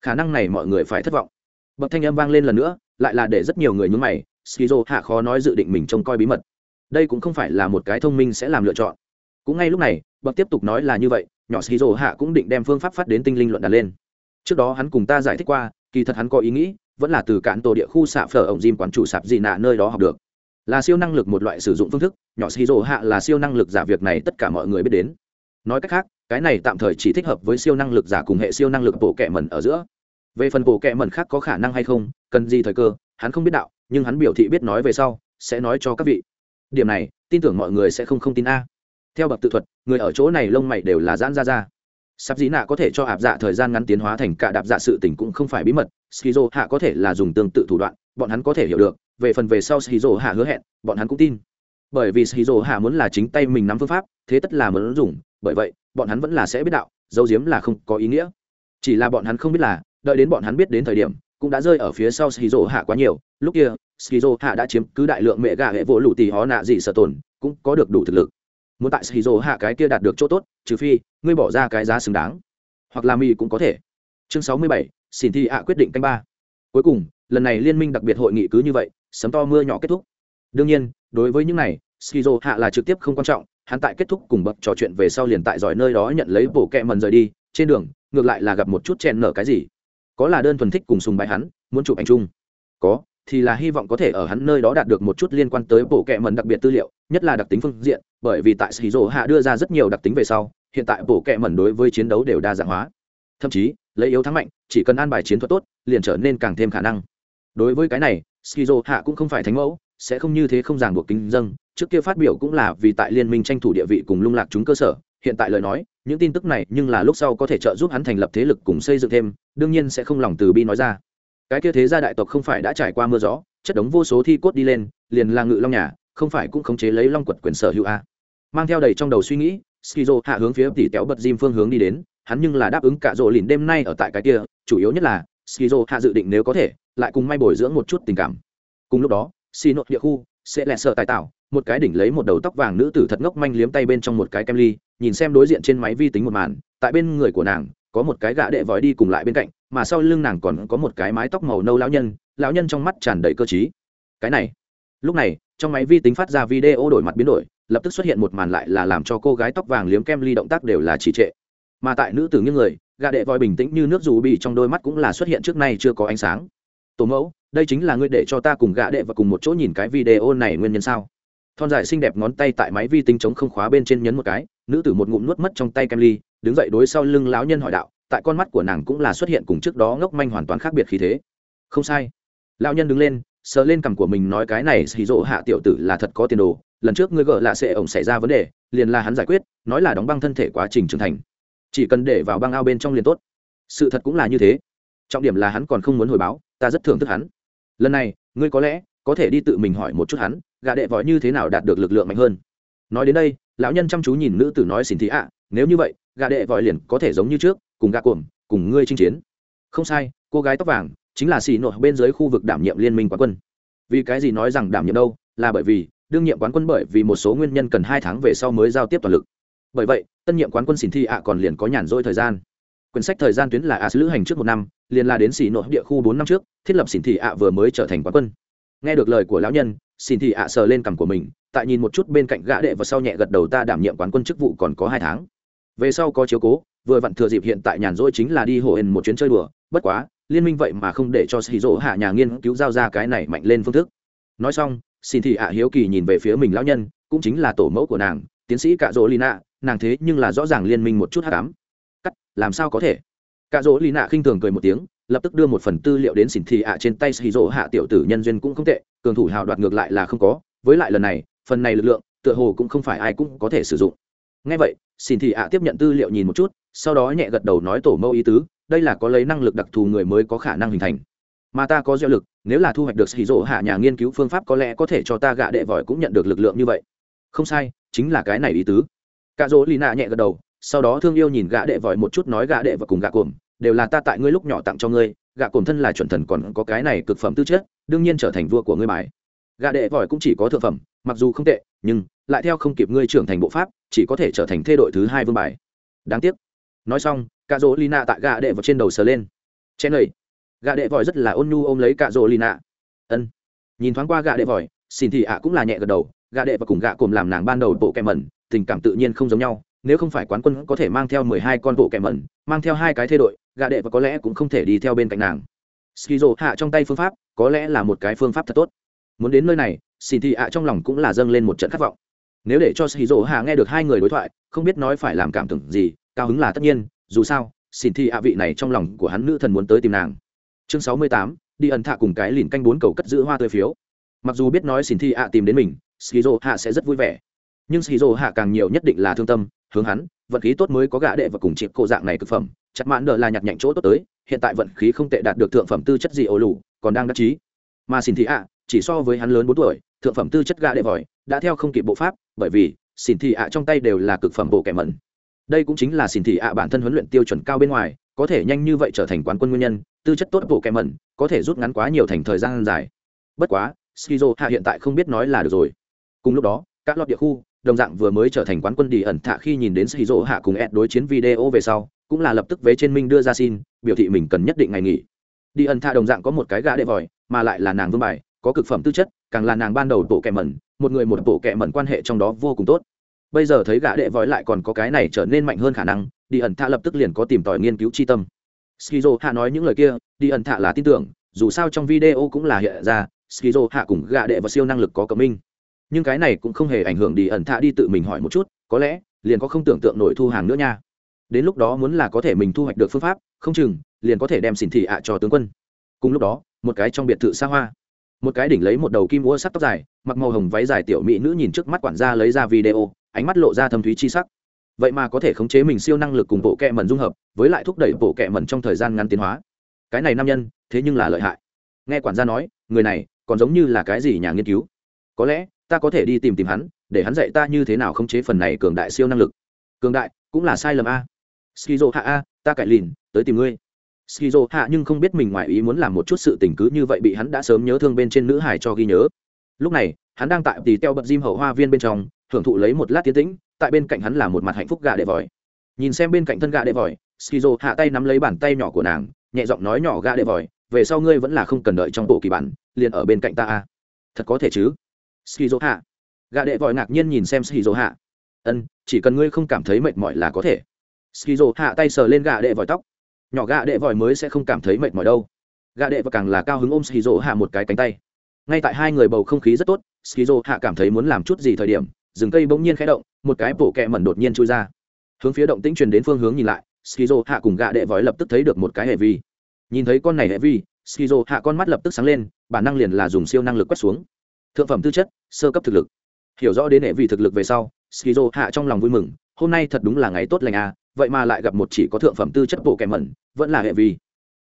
Khả năng này mọi người phải thất vọng. Bậc thanh âm vang lên lần nữa lại là để rất nhiều người nhún mày skizo hạ khó nói dự định mình trông coi bí mật. Đây cũng không phải là một cái thông minh sẽ làm lựa chọn. Cũng ngay lúc này bậc tiếp tục nói là như vậy, nhỏ skizo hạ cũng định đem phương pháp phát đến tinh linh luận đàn lên. Trước đó hắn cùng ta giải thích qua, kỳ thật hắn có ý nghĩ, vẫn là từ cạn tổ địa khu xạ phở ổng Jim quán chủ sạp gì nạ nơi đó học được. Là siêu năng lực một loại sử dụng phương thức, nhỏ skizo hạ là siêu năng lực giả việc này tất cả mọi người biết đến. Nói cách khác, cái này tạm thời chỉ thích hợp với siêu năng lực giả cùng hệ siêu năng lực bộ kệ mẩn ở giữa. Về phần bộ kệ mẩn khác có khả năng hay không, cần gì thời cơ, hắn không biết đạo nhưng hắn biểu thị biết nói về sau, sẽ nói cho các vị. Điểm này, tin tưởng mọi người sẽ không không tin a. Theo bậc tự thuật, người ở chỗ này lông mày đều là giãn ra ra. Sắp dĩ nạ có thể cho ạp dạ thời gian ngắn tiến hóa thành cả đạp dạ sự tình cũng không phải bí mật skizo hạ có thể là dùng tương tự thủ đoạn, bọn hắn có thể hiểu được, về phần về sau skizo hạ hứa hẹn, bọn hắn cũng tin. Bởi vì skizo hạ muốn là chính tay mình nắm phương pháp, thế tất là muốn dùng, bởi vậy, bọn hắn vẫn là sẽ biết đạo, dấu diếm là không có ý nghĩa. Chỉ là bọn hắn không biết là, đợi đến bọn hắn biết đến thời điểm cũng đã rơi ở phía sau skizo hạ quá nhiều. Lúc kia, skizo hạ đã chiếm cứ đại lượng mẹ gà hệ vỗ lụ tì hó nạ gì sợ tồn, cũng có được đủ thực lực. Muốn tại skizo hạ cái kia đạt được chỗ tốt, trừ phi, ngươi bỏ ra cái giá xứng đáng. Hoặc là mi cũng có thể. Chương sáu mươi bảy, xin thi ạ quyết định canh ba. Cuối cùng, lần này liên minh đặc biệt hội nghị cứ như vậy, sấm to mưa nhỏ kết thúc. Đương nhiên, đối với những này, skizo hạ là trực tiếp không quan trọng. Hắn tại kết thúc cùng bậc trò chuyện về sau liền tại giỏi nơi đó nhận lấy bổ kẹ mần rời đi. Trên đường, ngược lại là gặp một chút chen nở cái gì có là đơn thuần thích cùng sùng bái hắn, muốn chụp ảnh chung. Có, thì là hy vọng có thể ở hắn nơi đó đạt được một chút liên quan tới bộ kệ mần đặc biệt tư liệu, nhất là đặc tính phương diện, bởi vì tại sĩ dỗ hạ đưa ra rất nhiều đặc tính về sau, hiện tại bộ kệ mần đối với chiến đấu đều đa dạng hóa. Thậm chí, lấy yếu thắng mạnh, chỉ cần an bài chiến thuật tốt, liền trở nên càng thêm khả năng. Đối với cái này skizo hạ cũng không phải thánh mẫu, sẽ không như thế không ràng buộc kính dâng trước kia phát biểu cũng là vì tại liên minh tranh thủ địa vị cùng lung lạc chúng cơ sở hiện tại lời nói, những tin tức này nhưng là lúc sau có thể trợ giúp hắn thành lập thế lực cùng xây dựng thêm, đương nhiên sẽ không lòng từ bi nói ra. Cái kia thế gia đại tộc không phải đã trải qua mưa gió, chất đống vô số thi cốt đi lên, liền là ngự long nhà, không phải cũng khống chế lấy long quật quyền sở hữu a. Mang theo đầy trong đầu suy nghĩ, skizo hạ hướng phía tỉ kéo bật diêm phương hướng đi đến, hắn nhưng là đáp ứng cả rộ lìn đêm nay ở tại cái kia, chủ yếu nhất là, skizo hạ dự định nếu có thể, lại cùng may bồi dưỡng một chút tình cảm. Cùng lúc đó xì nội địa khu sẽ lẹ sợ tài tạo một cái đỉnh lấy một đầu tóc vàng nữ tử thật ngốc manh liếm tay bên trong một cái kem ly, nhìn xem đối diện trên máy vi tính một màn, tại bên người của nàng, có một cái gã đệ vói đi cùng lại bên cạnh, mà sau lưng nàng còn có một cái mái tóc màu nâu lão nhân lão nhân trong mắt tràn đầy cơ t cái này, lúc này, trong máy vi tính phát ra video đổi mặt biến đổi, lập tức xuất hiện một màn lại là làm cho cô gái tóc vàng liếm kem ly động tác đều là trì trệ. Mà tại nữ tử như người, gã đệ vòi bình tĩnh như nước dù bị trong đôi mắt cũng là xuất hiện trước nay chưa có ánh sáng. Tổ mẫu, đây chính là ngươi để cho ta cùng gã đệ và cùng một chỗ nhìn cái video này nguyên nhân sao? Thon dài xinh đẹp ngón tay tại máy vi tính chống không khóa bên trên nhấn một cái, nữ tử một ngụm nuốt mất trong tay kem ly đứng dậy đối sau lưng lão nhân hỏi đạo, tại con mắt của nàng cũng là xuất hiện cùng trước đó ngốc manh hoàn toàn khác biệt khí thế. Không sai. Lão nhân đứng lên, sờ lên cằm của mình nói cái này xì rộ hạ tiểu tử là thật có tiền đồ, lần trước ngươi gỡ là sẽ ổng xảy ra vấn đề, liền là hắn giải quyết, nói là đóng băng thân thể quá trình trưởng thành. Chỉ cần để vào băng ao bên trong liền tốt. Sự thật cũng là như thế. Trọng điểm là hắn còn không muốn hồi báo, ta rất thưởng thức hắn. Lần này, ngươi có lẽ có thể đi tự mình hỏi một chút hắn gà đệ vòi như thế nào đạt được lực lượng mạnh hơn. Nói đến đây, lão nhân chăm chú nhìn nữ tử nói xin thị ạ, nếu như vậy, gà đệ vòi liền có thể giống như trước, cùng gà cuồng, cùng ngươi chinh chiến. Không sai, cô gái tóc vàng chính là xì nội bên dưới khu vực đảm nhiệm liên minh quán quân. Vì cái gì nói rằng đảm nhiệm đâu? Là bởi vì, đương nhiệm quán quân bởi vì một số nguyên nhân cần hai tháng về sau mới giao tiếp toàn lực. Bởi vậy, tân nhiệm quán quân xin thị ạ còn liền có nhàn rỗi thời gian. Quyển sách thời gian tuyến là a lữ hành trước một năm, liền là đến xì nội địa khu bốn năm trước, thiết lập xin thị ạ vừa mới trở thành quán quân. Nghe được lời của lão nhân xin thị ạ sờ lên cằm của mình, tại nhìn một chút bên cạnh gã đệ và sau nhẹ gật đầu ta đảm nhiệm quán quân chức vụ còn có hai tháng. Về sau có chiếu cố, vừa vặn thừa dịp hiện tại nhàn rỗi chính là đi hồ hển một chuyến chơi đùa, bất quá, liên minh vậy mà không để cho xì rỗ hạ nhà nghiên cứu giao ra cái này mạnh lên phương thức. Nói xong, xin thị ạ hiếu kỳ nhìn về phía mình lão nhân, cũng chính là tổ mẫu của nàng, tiến sĩ cạ rỗ lina nàng thế nhưng là rõ ràng liên minh một chút hát cám cắt, làm sao có thể? Cạ rỗ lina khinh thường cười một tiếng lập tức đưa một phần tư liệu đến xỉn thị ạ trên tay xì rỗ hạ tiểu tử nhân duyên cũng không tệ, cường thủ hào đoạt ngược lại là không có, với lại lần này, phần này lực lượng, tựa hồ cũng không phải ai cũng có thể sử dụng. Ngay vậy, xỉn thị ạ tiếp nhận tư liệu nhìn một chút, sau đó nhẹ gật đầu nói tổ mẫu ý tứ, đây là có lấy năng lực đặc thù người mới có khả năng hình thành. Mà ta có diệu lực, nếu là thu hoạch được xì rỗ hạ nhà nghiên cứu phương pháp có lẽ có thể cho ta gạ đệ vòi cũng nhận được lực lượng như vậy. Không sai, chính là cái này ý tứ. Cạ dỗ lì nạ nhẹ gật đầu, sau đó thương yêu nhìn gạ đệ vòi một chút nói gạ đệ và cùng gạ cuồng đều là ta tại ngươi lúc nhỏ tặng cho ngươi, gạ cổn thân là chuẩn thần còn có cái này cực phẩm tư chất, đương nhiên trở thành vua của ngươi bài. Gạ đệ vòi cũng chỉ có thượng phẩm, mặc dù không tệ, nhưng lại theo không kịp ngươi trưởng thành bộ pháp, chỉ có thể trở thành thê đội thứ hai vương bài. Đáng tiếc. Nói xong cạ dỗ lina tại gạ đệ vào trên đầu sờ lên. Chen lầy gạ đệ vòi rất là ôn nhu ôm lấy cạ dỗ lina ân. Nhìn thoáng qua gạ đệ vòi, xin thì ạ cũng là nhẹ gật đầu, gạ đệ và cùng gạ cồm làm nàng ban đầu bộ kẹ mẩn, tình cảm tự nhiên không giống nhau, nếu không phải quán quân có thể mang theo mười hai con bộ kẹ mẩn, mang theo hai cái thê đội gạ đệ và có lẽ cũng không thể đi theo bên cạnh nàng. Skizo hạ trong tay phương pháp, có lẽ là một cái phương pháp thật tốt. Muốn đến nơi này, xin thị ạ trong lòng cũng là dâng lên một trận khát vọng. Nếu để cho skizo hạ nghe được hai người đối thoại, không biết nói phải làm cảm tưởng gì, cao hứng là tất nhiên, dù sao, xin thi ạ vị này trong lòng của hắn nữ thần muốn tới tìm nàng. Chương sáu mươi tám, đi ẩn thạ cùng cái lìn canh bốn cầu cất giữ hoa tươi phiếu. Mặc dù biết nói xin thi ạ tìm đến mình, skizo hạ sẽ rất vui vẻ. Nhưng skizo hạ càng nhiều nhất định là thương tâm, hướng hắn, vận khí tốt mới có gã đệ và cùng chịp cô dạng này cực phẩm chặt mãn đờ là nhặt nhạnh chỗ tốt tới, hiện tại vận khí không tệ đạt được thượng phẩm tư chất gì ổ lủ còn đang đắc chí. Mà xin thị ạ, chỉ so với hắn lớn bốn tuổi, thượng phẩm tư chất gạ đệ vòi, đã theo không kịp bộ pháp, bởi vì xin thị ạ trong tay đều là cực phẩm bộ kẻ mẩn. Đây cũng chính là xin thị ạ bản thân huấn luyện tiêu chuẩn cao bên ngoài, có thể nhanh như vậy trở thành quán quân nguyên nhân, tư chất tốt bộ kẻ mẩn, có thể rút ngắn quá nhiều thành thời gian dài. Bất quá, skizo hạ hiện tại không biết nói là được rồi. Cùng lúc đó, các lọt địa khu đồng dạng vừa mới trở thành quán quân đi ẩn thạ khi nhìn đến skizo hạ cùng ed đối chiến video về sau, cũng là lập tức vế trên minh đưa ra xin, biểu thị mình cần nhất định ngày nghỉ. Đi ẩn thạ đồng dạng có một cái gã đệ vòi, mà lại là nàng vương bài, có cực phẩm tư chất, càng là nàng ban đầu bộ kẹ mẩn, một người một bộ kẹ mẩn quan hệ trong đó vô cùng tốt. Bây giờ thấy gã đệ vòi lại còn có cái này trở nên mạnh hơn khả năng, đi ẩn thạ lập tức liền có tìm tòi nghiên cứu chi tâm. Skizo hạ nói những lời kia, đi ẩn thạ là tin tưởng, dù sao trong video cũng là hiện ra skizo hạ cùng gã đệ và siêu năng lực có cộng minh nhưng cái này cũng không hề ảnh hưởng đi ẩn thạ đi tự mình hỏi một chút, có lẽ, liền có không tưởng tượng nổi thu hàng nữa nha. Đến lúc đó muốn là có thể mình thu hoạch được phương pháp, không chừng, liền có thể đem xỉn thị ạ cho tướng quân. Cùng lúc đó, một cái trong biệt thự xa hoa. Một cái đỉnh lấy một đầu kim ua sắc tóc dài, mặc màu hồng váy dài tiểu mỹ nữ nhìn trước mắt quản gia lấy ra video, ánh mắt lộ ra thâm thúy chi sắc. Vậy mà có thể khống chế mình siêu năng lực cùng bộ kẹ mẩn dung hợp, với lại thúc đẩy bộ kẹ mẩn trong thời gian ngắn tiến hóa. Cái này nam nhân, thế nhưng là lợi hại. Nghe quản gia nói, người này, còn giống như là cái gì nhà nghiên cứu? Có lẽ ta có thể đi tìm tìm hắn, để hắn dạy ta như thế nào khống chế phần này cường đại siêu năng lực. Cường đại, cũng là sai lầm a. Skizo hạ a, ta cải lìn, tới tìm ngươi. Skizo hạ nhưng không biết mình ngoài ý muốn làm một chút sự tình cứ như vậy bị hắn đã sớm nhớ thương bên trên nữ hải cho ghi nhớ. Lúc này, hắn đang tại tì teo bật diêm hậu hoa viên bên trong, hưởng thụ lấy một lát tiến tĩnh, tại bên cạnh hắn là một mặt hạnh phúc gà đệ vòi. Nhìn xem bên cạnh thân gà đệ vòi, skizo hạ tay nắm lấy bàn tay nhỏ của nàng, nhẹ giọng nói nhỏ gà đệ vòi, về sau ngươi vẫn là không cần đợi trong bộ kỳ bản, liền ở bên cạnh ta a. Thật có thể chứ? Skizo hạ gà đệ vòi ngạc nhiên nhìn xem skizo hạ ân, chỉ cần ngươi không cảm thấy mệt mỏi là có thể. Skizo hạ tay sờ lên gà đệ vòi tóc. Nhỏ gà đệ vòi mới sẽ không cảm thấy mệt mỏi đâu. Gà đệ và càng là cao hứng ôm skizo hạ một cái cánh tay. Ngay tại hai người bầu không khí rất tốt skizo hạ cảm thấy muốn làm chút gì thời điểm, rừng cây bỗng nhiên khẽ động, một cái bổ kẹ mẩn đột nhiên chui ra. Hướng phía động tĩnh truyền đến phương hướng nhìn lại skizo hạ cùng gã đệ vòi lập tức thấy được một cái hệ vi. Nhìn thấy con này hệ vi skizo hạ con mắt lập tức sáng lên, bản năng liền là dùng siêu năng lực quét xuống thượng phẩm tư chất, sơ cấp thực lực. Hiểu rõ đến hệ vị thực lực về sau, skizo hạ trong lòng vui mừng, hôm nay thật đúng là ngày tốt lành à vậy mà lại gặp một chỉ có thượng phẩm tư chất bộ kèm mẩn, vẫn là hệ vi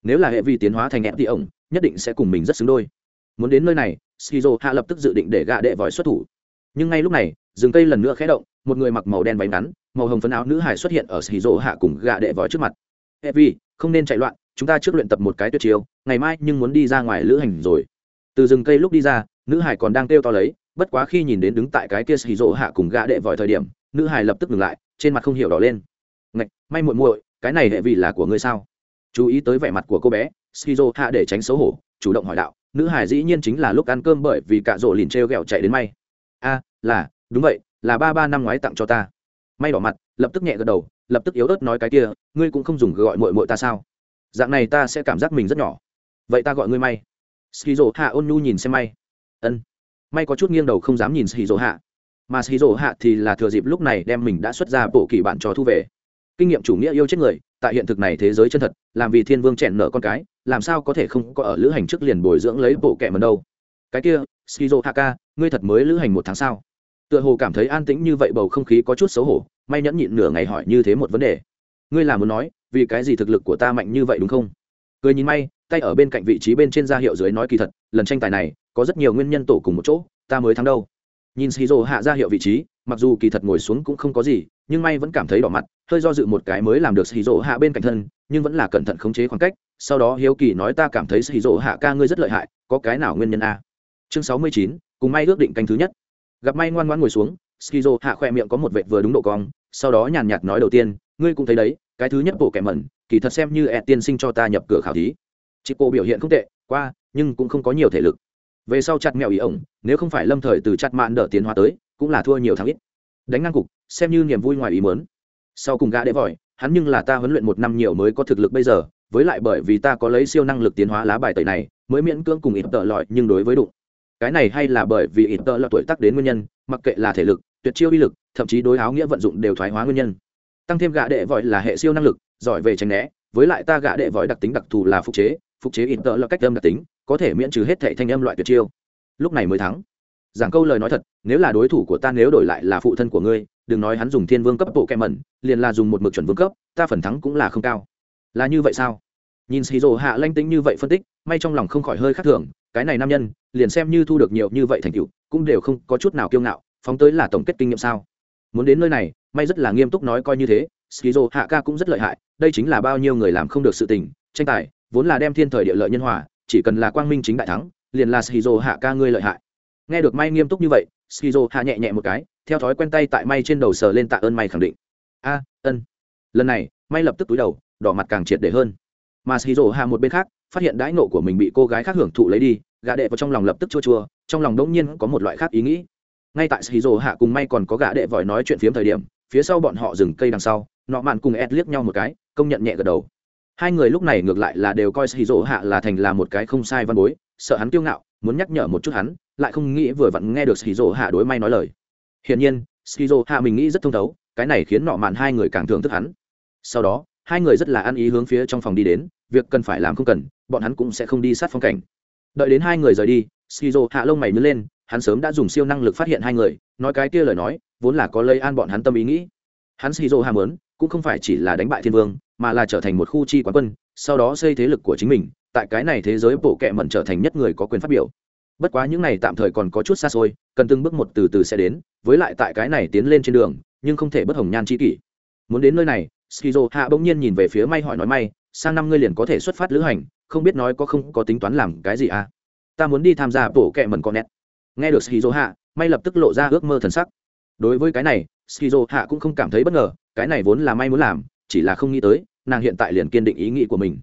nếu là hệ vi tiến hóa thành em thì ổng, nhất định sẽ cùng mình rất xứng đôi. Muốn đến nơi này, skizo hạ lập tức dự định để gạ đệ vòi xuất thủ. Nhưng ngay lúc này, rừng cây lần nữa khé động, một người mặc màu đen váy ngắn, màu hồng phấn áo nữ hải xuất hiện ở skizo hạ cùng gạ đệ vòi trước mặt. Hệ vi không nên chạy loạn, chúng ta trước luyện tập một cái tuyệt chiêu, ngày mai nhưng muốn đi ra ngoài lữ hành rồi. Từ rừng cây lúc đi ra nữ hải còn đang kêu to lấy, bất quá khi nhìn đến đứng tại cái kia xì rỗ hạ cùng gã đệ vòi thời điểm, nữ hải lập tức ngừng lại, trên mặt không hiểu đỏ lên. Ngạch, may muội muội, cái này hệ vị là của ngươi sao? Chú ý tới vẻ mặt của cô bé skizo hạ để tránh xấu hổ, chủ động hỏi đạo, nữ hải dĩ nhiên chính là lúc ăn cơm bởi vì cả rỗ lìn t r e o g ẹ o chạy đến may. A, là, đúng vậy, là ba ba năm ngoái tặng cho ta. May đỏ mặt, lập tức nhẹ gật đầu, lập tức yếu ớt nói cái kia, ngươi cũng không dùng gọi mội mội ta sao? Dạng này ta sẽ cảm giác mình rất nhỏ. Vậy ta gọi ngươi may. Skizo hạ ôn nhu nhìn xem may ân. May có chút nghiêng đầu không dám nhìn skizo hạ. Mà skizo hạ thì là thừa dịp lúc này đem mình đã xuất ra bộ kỳ bạn trò thu về. Kinh nghiệm chủ nghĩa yêu chết người, tại hiện thực này thế giới chân thật, làm vì thiên vương chèn nợ con cái, làm sao có thể không có ở lữ hành trước liền bồi dưỡng lấy bộ kẹ mần đâu. Cái kia skizo haka ngươi thật mới lữ hành một tháng sao? Tựa hồ cảm thấy an tĩnh như vậy bầu không khí có chút xấu hổ, may nhẫn nhịn nửa ngày hỏi như thế một vấn đề. Ngươi là muốn nói, vì cái gì thực lực của ta mạnh như vậy đúng không? Cười nhìn may, tay ở bên cạnh vị trí bên trên da hiệu dưới nói kỳ thật, lần tranh tài này có rất nhiều nguyên nhân tổ cùng một chỗ, ta mới thắng đâu. Nhìn shizu hạ ra hiệu vị trí, mặc dù kỳ thật ngồi xuống cũng không có gì, nhưng may vẫn cảm thấy đỏ mặt, hơi do dự một cái mới làm được shizu hạ bên cạnh thân, nhưng vẫn là cẩn thận khống chế khoảng cách, sau đó hiếu kỳ nói ta cảm thấy shizu hạ ca ngươi rất lợi hại, có cái nào nguyên nhân a? Chương sáu mươi chín, cùng may ước định canh thứ nhất. Gặp may ngoan ngoan ngồi xuống, shizu hạ khoe miệng có một vệt vừa đúng độ cong, sau đó nhàn nhạt nói đầu tiên, ngươi cũng thấy đấy, cái thứ nhất bộ kẻ mẩn, kỳ thật xem như ẹ tiên sinh cho ta nhập cửa khảo thí. Chị cô biểu hiện không tệ, qua, nhưng cũng không có nhiều thể lực về sau chặt mèo ý ổng, nếu không phải lâm thời từ chặt mạn đỡ tiến hóa tới, cũng là thua nhiều thắng ít. Đánh ngang cục, xem như niềm vui ngoài ý mớn sau cùng gã đế vòi hắn nhưng là ta huấn luyện một năm nhiều mới có thực lực bây giờ, với lại bởi vì ta có lấy siêu năng lực tiến hóa lá bài tẩy này, mới miễn cưỡng cùng ít tợ lọi nhưng đối với đụng. Cái này hay là bởi vì ít tợ lọi tuổi tác đến nguyên nhân, mặc kệ là thể lực, tuyệt chiêu uy lực, thậm chí đối áo nghĩa vận dụng đều thoái hóa nguyên nhân. Tăng thêm gã đệ vội là hệ siêu năng lực, giỏi về tránh né, với lại ta gã đệ vội đặc tính đặc thù là phục chế phục chế ít tợ là cách âm đặc tính có thể miễn trừ hết thệ thanh âm loại tuyệt chiêu. Lúc này mới thắng. Giảng câu lời nói thật, nếu là đối thủ của ta nếu đổi lại là phụ thân của ngươi, đừng nói hắn dùng thiên vương cấp bộ kẹ mẩn, liền là dùng một mực chuẩn vương cấp, ta phần thắng cũng là không cao. Là như vậy sao? Nhìn xì rồ hạ lanh tính như vậy phân tích, may trong lòng không khỏi hơi khác thường, cái này nam nhân, liền xem như thu được nhiều như vậy thành tựu, cũng đều không có chút nào kiêu ngạo, phóng tới là tổng kết kinh nghiệm sao? Muốn đến nơi này, may rất là nghiêm túc nói coi như thế skizo hạ ca cũng rất lợi hại, đây chính là bao nhiêu người làm không được sự tình, tranh tài, vốn là đem thiên thời địa lợi nhân hòa chỉ cần là quang minh chính đại thắng, liền là shizu hạ ca ngươi lợi hại. Nghe được may nghiêm túc như vậy shizu hạ nhẹ nhẹ một cái, theo thói quen tay tại may trên đầu sờ lên tạ ơn may khẳng định. A, ân. Lần này may lập tức túi đầu, đỏ mặt càng triệt để hơn. Mà shizu hạ một bên khác, phát hiện đãi nộ của mình bị cô gái khác hưởng thụ lấy đi, gã đệ vào trong lòng lập tức chua chua, trong lòng đống nhiên có một loại khác ý nghĩ. Ngay tại shizu hạ cùng may còn có gã đệ vòi nói chuyện phiếm thời điểm, phía sau bọn họ dừng cây đằng sau, nọ mạn cùng ed liếc nhau một cái, công nhận nhẹ gật đầu hai người lúc này ngược lại là đều coi skizo hạ là thành là một cái không sai văn bối, sợ hắn kiêu ngạo, muốn nhắc nhở một chút hắn, lại không nghĩ vừa vặn nghe được skizo hạ đối may nói lời. Hiển nhiên skizo hạ mình nghĩ rất thông thấu, cái này khiến nọ mạn hai người càng thưởng thức hắn. Sau đó, hai người rất là ăn ý hướng phía trong phòng đi đến, việc cần phải làm không cần, bọn hắn cũng sẽ không đi sát phong cảnh. Đợi đến hai người rời đi skizo hạ lông mày nhớ lên, hắn sớm đã dùng siêu năng lực phát hiện hai người, nói cái kia lời nói, vốn là có lấy an bọn hắn tâm ý nghĩ. Hắn skizo hạ mớn cũng không phải chỉ là đánh bại thiên vương, mà là trở thành một khu chi quán quân, sau đó xây thế lực của chính mình, tại cái này thế giới bộ kệ mẩn trở thành nhất người có quyền phát biểu. Bất quá những này tạm thời còn có chút xa xôi, cần từng bước một từ từ sẽ đến, với lại tại cái này tiến lên trên đường, nhưng không thể bất hồng nhan chi kỷ. Muốn đến nơi này, skizo hạ bỗng nhiên nhìn về phía may hỏi nói, may, sang năm ngươi liền có thể xuất phát lữ hành, không biết nói có không có tính toán làm cái gì à? Ta muốn đi tham gia bộ kệ mẩn con nét nghe được skizo hạ, may lập tức lộ ra ước mơ thần sắc. Đối với cái này, skizo hạ cũng không cảm thấy bất ngờ cái này vốn là may muốn làm, chỉ là không nghĩ tới, nàng hiện tại liền kiên định ý nghĩ của mình.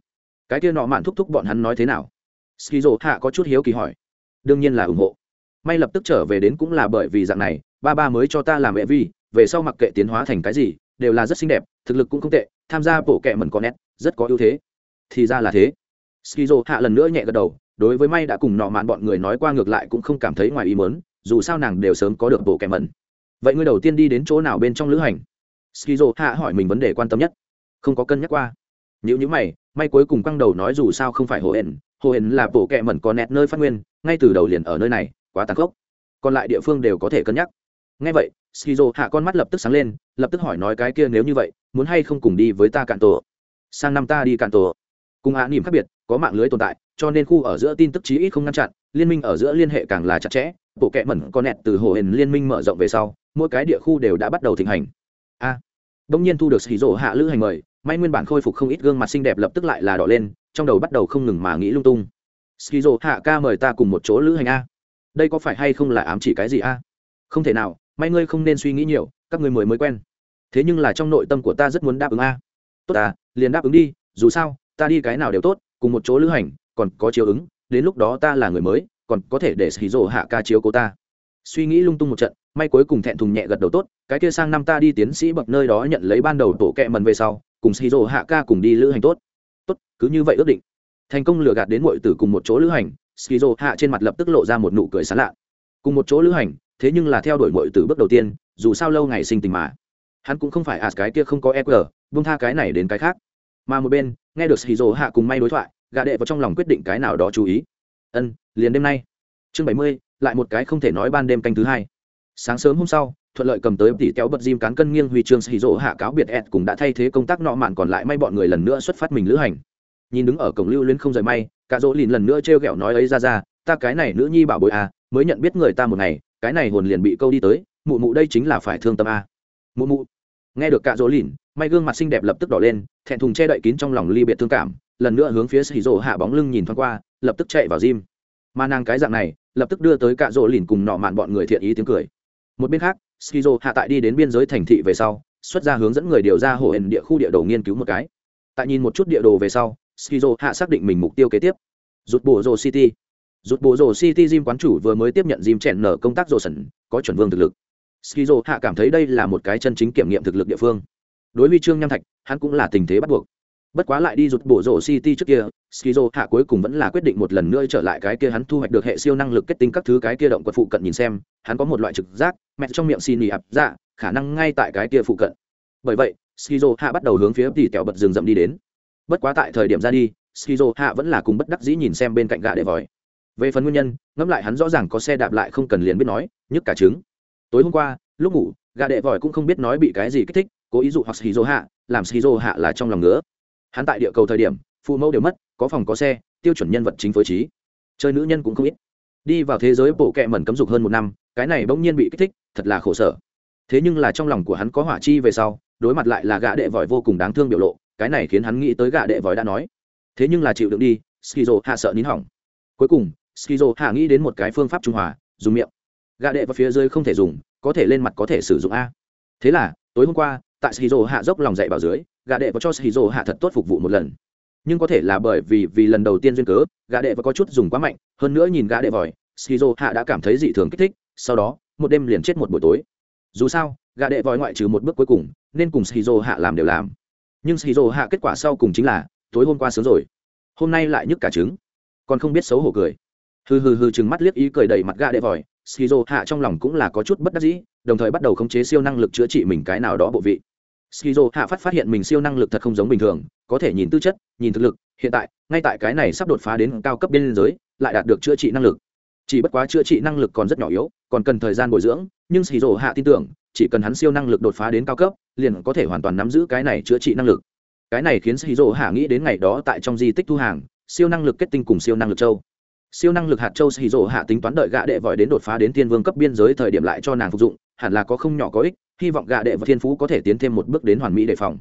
Cái kia nọ mạn thúc thúc bọn hắn nói thế nào? Skizo hạ có chút hiếu kỳ hỏi. Đương nhiên là ủng hộ. May lập tức trở về đến cũng là bởi vì dạng này, ba ba mới cho ta làm mẹ vi, về sau mặc kệ tiến hóa thành cái gì, đều là rất xinh đẹp, thực lực cũng không tệ, tham gia bộ kệ mẩn có nét, rất có ưu thế. Thì ra là thế. Skizo hạ lần nữa nhẹ gật đầu, đối với may đã cùng nọ mạn bọn người nói qua ngược lại cũng không cảm thấy ngoài ý mớn dù sao nàng đều sớm có được bộ kệ mẩn. Vậy ngươi đầu tiên đi đến chỗ nào bên trong lữ hành? Skizo hạ hỏi mình vấn đề quan tâm nhất. Không có cân nhắc qua. Nếu như mày may cuối cùng căng đầu nói dù sao không phải hồ hển hồ hển là bộ kẹ mẩn có nẹt nơi phát nguyên, ngay từ đầu liền ở nơi này, quá tàn khốc. Còn lại địa phương đều có thể cân nhắc. Ngay vậy, skizo hạ con mắt lập tức sáng lên, lập tức hỏi nói cái kia nếu như vậy, muốn hay không cùng đi với ta cạn tổ? Sang năm ta đi cạn tổ. Cùng hạ nỉm khác biệt, có mạng lưới tồn tại, cho nên khu ở giữa tin tức chí ít không ngăn chặn, liên minh ở giữa liên hệ càng là chặt chẽ. Bộ kẹ mẩn có nẹt từ hồ hển liên minh mở rộng về sau, mỗi cái địa khu đều đã bắt đầu thịnh hành đông nhiên thu được xì rỗ hạ lữ hành mời, may nguyên bản khôi phục không ít gương mặt xinh đẹp lập tức lại là đỏ lên, trong đầu bắt đầu không ngừng mà nghĩ lung tung. Skizo hạ ca mời ta cùng một chỗ lữ hành a. Đây có phải hay không là ám chỉ cái gì a? Không thể nào, may ngươi không nên suy nghĩ nhiều, các ngươi mới mới quen. Thế nhưng là trong nội tâm của ta rất muốn đáp ứng a. Tốt à liền đáp ứng đi, dù sao, ta đi cái nào đều tốt, cùng một chỗ lữ hành, còn có chiếu ứng, đến lúc đó ta là người mới, còn có thể để skizo hạ ca chiếu cố ta. Suy nghĩ lung tung một trận may cuối cùng thẹn thùng nhẹ gật đầu tốt, cái kia sang năm ta đi tiến sĩ bậc nơi đó nhận lấy ban đầu tổ kẹ mần về sau, cùng shizu hạ ca cùng đi lữ hành tốt. Tốt, cứ như vậy ước định. Thành công lừa gạt đến mọi tử cùng một chỗ lữ hành Skizo hạ trên mặt lập tức lộ ra một nụ cười sán lạ. Cùng một chỗ lữ hành, thế nhưng là theo đuổi mọi tử bước đầu tiên, dù sao lâu ngày sinh tình mà. Hắn cũng không phải ạt cái kia không có eq bung tha cái này đến cái khác. Mà một bên, nghe được Skizo hạ cùng may đối thoại gà đệ vào trong lòng quyết định cái nào đó chú ý. Ân, liền đêm nay. Chương bảy mươi, lại một cái không thể nói ban đêm canh thứ hai sáng sớm hôm sau, thuận lợi cầm tới tỉ kéo bật diêm cán cân nghiêng huy chương xì rỗ hạ cáo biệt ẹt cũng đã thay thế công tác nọ mạn còn lại may bọn người lần nữa xuất phát mình lữ hành. Nhìn đứng ở cổng lưu luyến không rời may, cả dỗ lìn lần nữa trêu ghẹo nói ấy ra ra, ta cái này nữ nhi bảo bội à mới nhận biết người ta một ngày, cái này hồn liền bị câu đi tới, mụ mụ đây chính là phải thương tâm à. mụ mụ. Nghe được cả dỗ lìn, may gương mặt xinh đẹp lập tức đỏ lên, thẹn thùng che đậy kín trong lòng ly biệt thương cảm, lần nữa hướng phía xì rỗ hạ bóng lưng nhìn thoáng qua, lập tức chạy vào gym. Mà nàng cái dạng này, lập tức đưa tới cả rỗ lìn cùng nọ mạn bọn người thiện ý tiếng cười một bên khác, skizo hạ tại đi đến biên giới thành thị về sau, xuất ra hướng dẫn người điều ra hồ hển địa khu địa đồ nghiên cứu một cái. Tại nhìn một chút địa đồ về sau, skizo hạ xác định mình mục tiêu kế tiếp. Rút bộ rồ city. Rút bộ rồ city gym quán chủ vừa mới tiếp nhận gym chèn nở công tác rồ sẩn có chuẩn vương thực lực. Skizo hạ cảm thấy đây là một cái chân chính kiểm nghiệm thực lực địa phương. Đối với trương nham thạch, hắn cũng là tình thế bắt buộc. Bất quá lại đi rụt bộ rồ city trước kia skizo hạ cuối cùng vẫn là quyết định một lần nữa trở lại cái kia hắn thu hoạch được hệ siêu năng lực kết tinh các thứ cái kia động quật phụ cận nhìn xem, hắn có một loại trực giác, mẹ trong miệng xin nhì ập dạ khả năng ngay tại cái kia phụ cận. Bởi vậy, skizo hạ bắt đầu hướng phía tỉ tẹo bật rừng rậm đi đến. Bất quá tại thời điểm ra đi, skizo hạ vẫn là cùng bất đắc dĩ nhìn xem bên cạnh gà để vòi. Về phần nguyên nhân, ngẫm lại hắn rõ ràng có xe đạp lại không cần liền biết nói, nhức cả trứng. Tối hôm qua, lúc ngủ gà đệ vòi cũng không biết nói bị cái gì kích thích, cố ý dụ hoặc skizo hạ, làm skizo hạ là trong lòng nữa hắn tại địa cầu thời điểm phụ mẫu đều mất, có phòng có xe, tiêu chuẩn nhân vật chính phối trí. Chơi nữ nhân cũng không ít. Đi vào thế giới bộ kệ mẩn cấm dục hơn một năm, cái này bỗng nhiên bị kích thích, thật là khổ sở. Thế nhưng là trong lòng của hắn có hỏa chi về sau, đối mặt lại là gã đệ vòi vô cùng đáng thương biểu lộ, cái này khiến hắn nghĩ tới gã đệ vòi đã nói. Thế nhưng là chịu đựng đi, skizo hạ sợ nín hỏng. Cuối cùng, skizo hạ nghĩ đến một cái phương pháp trung hòa, dùng miệng. Gã đệ vào phía dưới không thể dùng, có thể lên mặt có thể sử dụng a. Thế là, tối hôm qua, tại skizo hạ dốc lòng dạy bảo dưới, gã đệ vào cho skizo hạ thật tốt phục vụ một lần nhưng có thể là bởi vì vì lần đầu tiên duyên cớ, gã đệ và có chút dùng quá mạnh, hơn nữa nhìn gã đệ vòi shizu hạ đã cảm thấy dị thường kích thích, sau đó, một đêm liền chết một buổi tối. Dù sao, gã đệ vòi ngoại trừ một bước cuối cùng, nên cùng shizu hạ làm đều làm. Nhưng shizu hạ kết quả sau cùng chính là, tối hôm qua sớm rồi. Hôm nay lại nhức cả trứng. Còn không biết xấu hổ cười. Hừ hừ hừ chừng mắt liếc ý cười đầy mặt gã đệ vòi shizu hạ trong lòng cũng là có chút bất đắc dĩ, đồng thời bắt đầu khống chế siêu năng lực chữa trị mình cái nào đó bộ vị skizo hạ phát phát hiện mình siêu năng lực thật không giống bình thường, có thể nhìn tư chất, nhìn thực lực, hiện tại, ngay tại cái này sắp đột phá đến cao cấp biên giới, lại đạt được chữa trị năng lực. Chỉ bất quá chữa trị năng lực còn rất nhỏ yếu, còn cần thời gian bồi dưỡng, nhưng skizo hạ tin tưởng, chỉ cần hắn siêu năng lực đột phá đến cao cấp, liền có thể hoàn toàn nắm giữ cái này chữa trị năng lực. Cái này khiến skizo hạ nghĩ đến ngày đó tại trong di tích thu hàng, siêu năng lực kết tinh cùng siêu năng lực châu. Siêu năng lực hạt châu xì hạ tính toán đợi gạ đệ vòi đến đột phá đến thiên vương cấp biên giới thời điểm lại cho nàng phục dụng hẳn là có không nhỏ có ích, hy vọng gạ đệ và thiên phú có thể tiến thêm một bước đến hoàn mỹ đề phòng.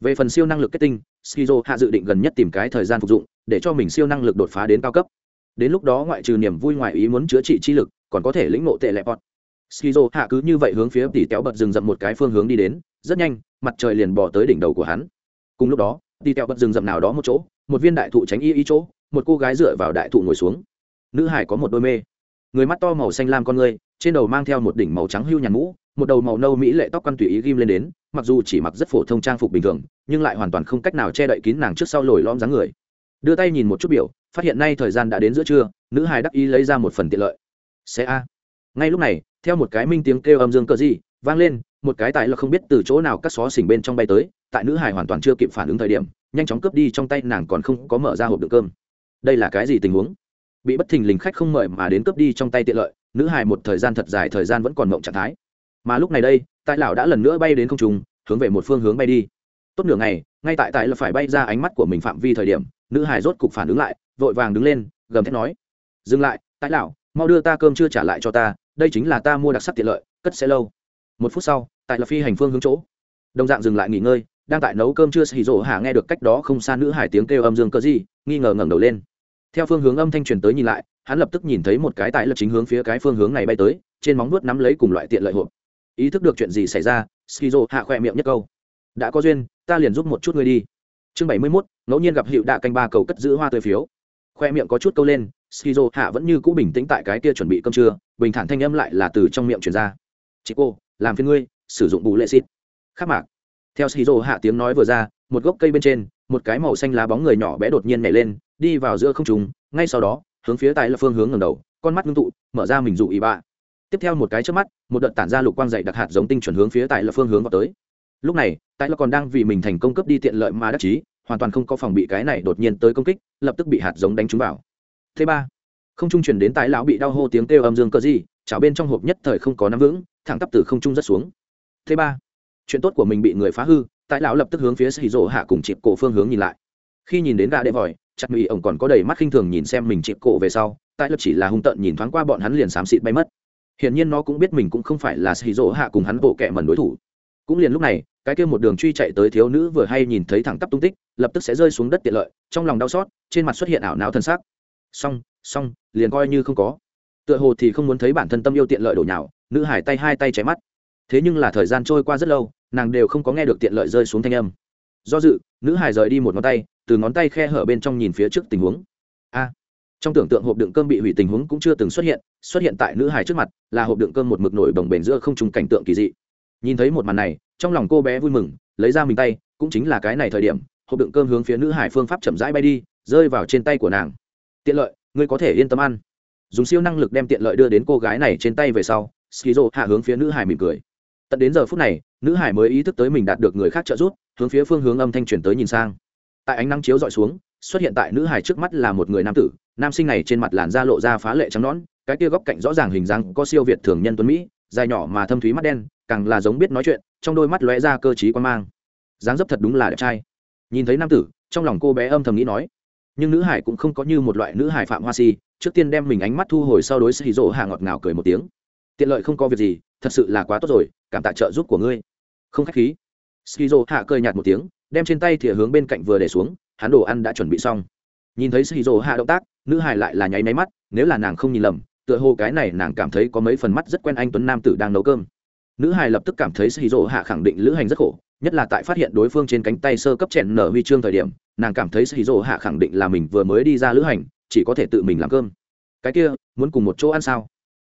Về phần siêu năng lực kết tinh, skizo hạ dự định gần nhất tìm cái thời gian phục dụng, để cho mình siêu năng lực đột phá đến cao cấp. Đến lúc đó ngoại trừ niềm vui ngoài ý muốn chữa trị chi lực, còn có thể lĩnh ngộ tệ lẹ bọt. Skizo hạ cứ như vậy hướng phía tỉ kéo bật rừng rậm một cái phương hướng đi đến, rất nhanh, mặt trời liền bỏ tới đỉnh đầu của hắn. Cùng lúc đó, tỉ kéo bật rừng rậm nào đó một chỗ, một viên đại thụ tránh y y chỗ, một cô gái dựa vào đại thụ ngồi xuống. Nữ hải có một đôi mê. Người mắt to màu xanh lam con người trên đầu mang theo một đỉnh màu trắng hưu nhàn mũ, một đầu màu nâu mỹ lệ tóc quăn tùy ý ghim lên đến, mặc dù chỉ mặc rất phổ thông trang phục bình thường, nhưng lại hoàn toàn không cách nào che đậy kín nàng trước sau lồi lom dáng người. Đưa tay nhìn một chút biểu, phát hiện nay thời gian đã đến giữa trưa, nữ hài đắc ý lấy ra một phần tiện lợi. Xe a. Ngay lúc này, theo một cái minh tiếng kêu âm dương cờ gì, vang lên, một cái tài là không biết từ chỗ nào các xó xỉnh bên trong bay tới, tại nữ hài hoàn toàn chưa kịp phản ứng thời điểm, nhanh chóng cướp đi trong tay nàng còn không có mở ra hộp đựng cơm. Đây là cái gì tình huống? Bị bất thình lình khách không mời mà đến cướp đi trong tay tiện lợi nữ hài một thời gian thật dài, thời gian vẫn còn mộng trạng thái. Mà lúc này đây tại lão đã lần nữa bay đến không trung, hướng về một phương hướng bay đi. Tốt nửa ngày, ngay tại tại là phải bay ra ánh mắt của mình phạm vi thời điểm, nữ hài rốt cục phản ứng lại, vội vàng đứng lên, gầm thét nói, dừng lại tại lão, mau đưa ta cơm chưa trả lại cho ta, đây chính là ta mua đặc sắc tiện lợi, cất sẽ lâu. Một phút sau tại là phi hành phương hướng chỗ. Đồng dạng dừng lại nghỉ ngơi, đang tại nấu cơm chưa xì rổ hạ nghe được cách đó không xa nữ hải tiếng kêu âm dương cơ gì nghi ngờ ngẩng đầu lên. Theo phương hướng âm thanh truyền tới nhìn lại hắn lập tức nhìn thấy một cái tại lập chính hướng phía cái phương hướng này bay tới, trên móng nuốt nắm lấy cùng loại tiện lợi hộp. Ý thức được chuyện gì xảy ra, skizo hạ khỏe miệng nhất câu. Đã có duyên, ta liền giúp một chút ngươi đi. Chương bảy mươi mốt, ngẫu nhiên gặp hiệu đạ canh ba cầu cất giữ hoa tươi phiếu. Khoe miệng có chút câu lên, skizo hạ vẫn như cũ bình tĩnh tại cái kia chuẩn bị cơm trưa, bình thản thanh âm lại là từ trong miệng truyền ra. Chị cô, làm phiên ngươi, sử dụng bù lệ xịt. Khắc mạc. Theo skizo hạ tiếng nói vừa ra, một gốc cây bên trên, một cái màu xanh lá bóng người nhỏ bé đột nhiên nhảy lên, đi vào giữa không trùng ngay sau đó hướng phía tại là phương hướng ngầm đầu, con mắt ngưng tụ, mở ra mình dụ ý bạ. Tiếp theo một cái trước mắt, một đợt tản ra lục quang dày đặc hạt giống tinh chuẩn hướng phía tại là phương hướng vào tới. Lúc này, tại là còn đang vì mình thành công cấp đi tiện lợi mà đắc chí, hoàn toàn không có phòng bị cái này đột nhiên tới công kích, lập tức bị hạt giống đánh trúng vào. Thứ ba, không trung chuyển đến tại lão bị đau hô tiếng kêu âm dương cơ gì chảo bên trong hộp nhất thời không có nắm vững, thẳng tắp từ không trung rất xuống. Thứ ba, chuyện tốt của mình bị người phá hư, tại lão lập tức hướng phía xì rổ hạ cùng chịp cổ phương hướng nhìn lại. Khi nhìn đến gã đệ vòi chặt mỹ ổng còn có đầy mắt khinh thường nhìn xem mình chịu cổ về sau, tại lập chỉ là hung tợn nhìn thoáng qua bọn hắn liền xám xịt bay mất. Hiển nhiên nó cũng biết mình cũng không phải là xì rỗ hạ cùng hắn bộ kẹ mẩn đối thủ. Cũng liền lúc này, cái kia một đường truy chạy tới thiếu nữ vừa hay nhìn thấy thẳng tắp tung tích, lập tức sẽ rơi xuống đất tiện lợi, trong lòng đau xót, trên mặt xuất hiện ảo não thân xác. Xong xong, liền coi như không có. Tựa hồ thì không muốn thấy bản thân tâm yêu tiện lợi đổ nhào, nữ hải tay hai tay cháy mắt. Thế nhưng là thời gian trôi qua rất lâu, nàng đều không có nghe được tiện lợi rơi xuống thanh âm do dự, nữ hải rời đi một ngón tay, từ ngón tay khe hở bên trong nhìn phía trước tình huống. A! Trong tưởng tượng hộp đựng cơm bị hủy tình huống cũng chưa từng xuất hiện xuất hiện tại nữ hải trước mặt, là hộp đựng cơm một mực nổi bồng bềnh giữa không trùng cảnh tượng kỳ dị. Nhìn thấy một màn này, trong lòng cô bé vui mừng, lấy ra mình tay, cũng chính là cái này thời điểm, hộp đựng cơm hướng phía nữ hải phương pháp chậm rãi bay đi, rơi vào trên tay của nàng. Tiện lợi, ngươi có thể yên tâm ăn. Dùng siêu năng lực đem tiện lợi đưa đến cô gái này trên tay về sau, skizo hạ hướng phía nữ hải mỉm cười. Tận đến giờ phút này, nữ hải mới ý thức tới mình đạt được người khác trợ giúp hướng phía phương hướng âm thanh truyền tới nhìn sang. Tại ánh nắng chiếu dọi xuống, xuất hiện tại nữ hải trước mắt là một người nam tử, nam sinh này trên mặt làn da lộ ra phá lệ trắng nõn, cái kia góc cạnh rõ ràng hình dáng có siêu việt thường nhân tuấn mỹ, dài nhỏ mà thâm thúy mắt đen, càng là giống biết nói chuyện, trong đôi mắt lóe ra cơ t quan mang. Dáng dấp thật đúng là đẹp trai. Nhìn thấy nam tử, trong lòng cô bé âm thầm nghĩ nói, nhưng nữ hải cũng không có như một loại nữ hải phạm hoa si, trước tiên đem mình ánh mắt thu hồi sau đối xì rỗ hạ ngọt ngào cười một tiếng. Tiện lợi không có việc gì, thật sự là quá tốt rồi, cảm tạ trợ giúp của ngươi. Không khách khí skizo hạ cười nhạt một tiếng, đem trên tay thìa hướng bên cạnh vừa để xuống, hắn đồ ăn đã chuẩn bị xong. Nhìn thấy skizo hạ động tác, nữ hải lại là nháy máy mắt, nếu là nàng không nhìn lầm, tựa hồ cái này nàng cảm thấy có mấy phần mắt rất quen anh tuấn nam tử đang nấu cơm. Nữ hải lập tức cảm thấy skizo hạ khẳng định lữ hành rất khổ, nhất là tại phát hiện đối phương trên cánh tay sơ cấp chèn nở huy chương thời điểm, nàng cảm thấy skizo hạ khẳng định là mình vừa mới đi ra lữ hành, chỉ có thể tự mình làm cơm. Cái kia, muốn cùng một chỗ ăn sao?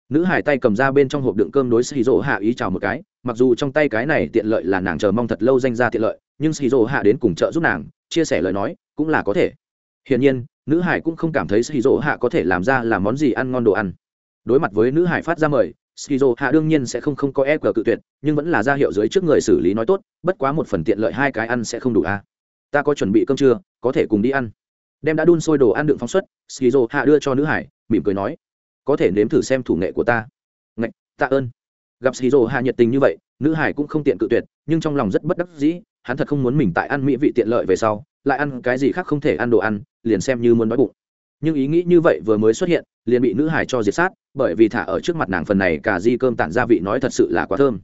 Nữ hải tay cầm ra bên trong hộp đựng cơm đối xì rỗ hạ ý chào một cái mặc dù trong tay cái này tiện lợi là nàng chờ mong thật lâu danh ra tiện lợi, nhưng xì hạ đến cùng trợ giúp nàng, chia sẻ lời nói, cũng là có thể. Hiển nhiên, nữ hải cũng không cảm thấy xì hạ có thể làm ra là món gì ăn ngon đồ ăn. Đối mặt với nữ hải phát ra mời skizo hạ đương nhiên sẽ không không có e cờ cự tuyệt, nhưng vẫn là ra hiệu dưới trước người xử lý nói tốt, bất quá một phần tiện lợi hai cái ăn sẽ không đủ a à. ta có chuẩn bị cơm trưa, có thể cùng đi ăn. Đem đã đun sôi đồ ăn đựng phóng xuất skizo hạ đưa cho nữ hải, mỉm cười nói, có thể nếm thử xem thủ nghệ của ta. Ngạch, tạ ơn gặp skizo hạ nhiệt tình như vậy, nữ hải cũng không tiện cự tuyệt, nhưng trong lòng rất bất đắc dĩ, hắn thật không muốn mình tại ăn mỹ vị tiện lợi về sau, lại ăn cái gì khác không thể ăn đồ ăn, liền xem như muốn đói bụng. Nhưng ý nghĩ như vậy vừa mới xuất hiện, liền bị nữ hải cho diệt sát, bởi vì thả ở trước mặt nàng phần này cả di cơm tản gia vị nói thật sự là quá thơm.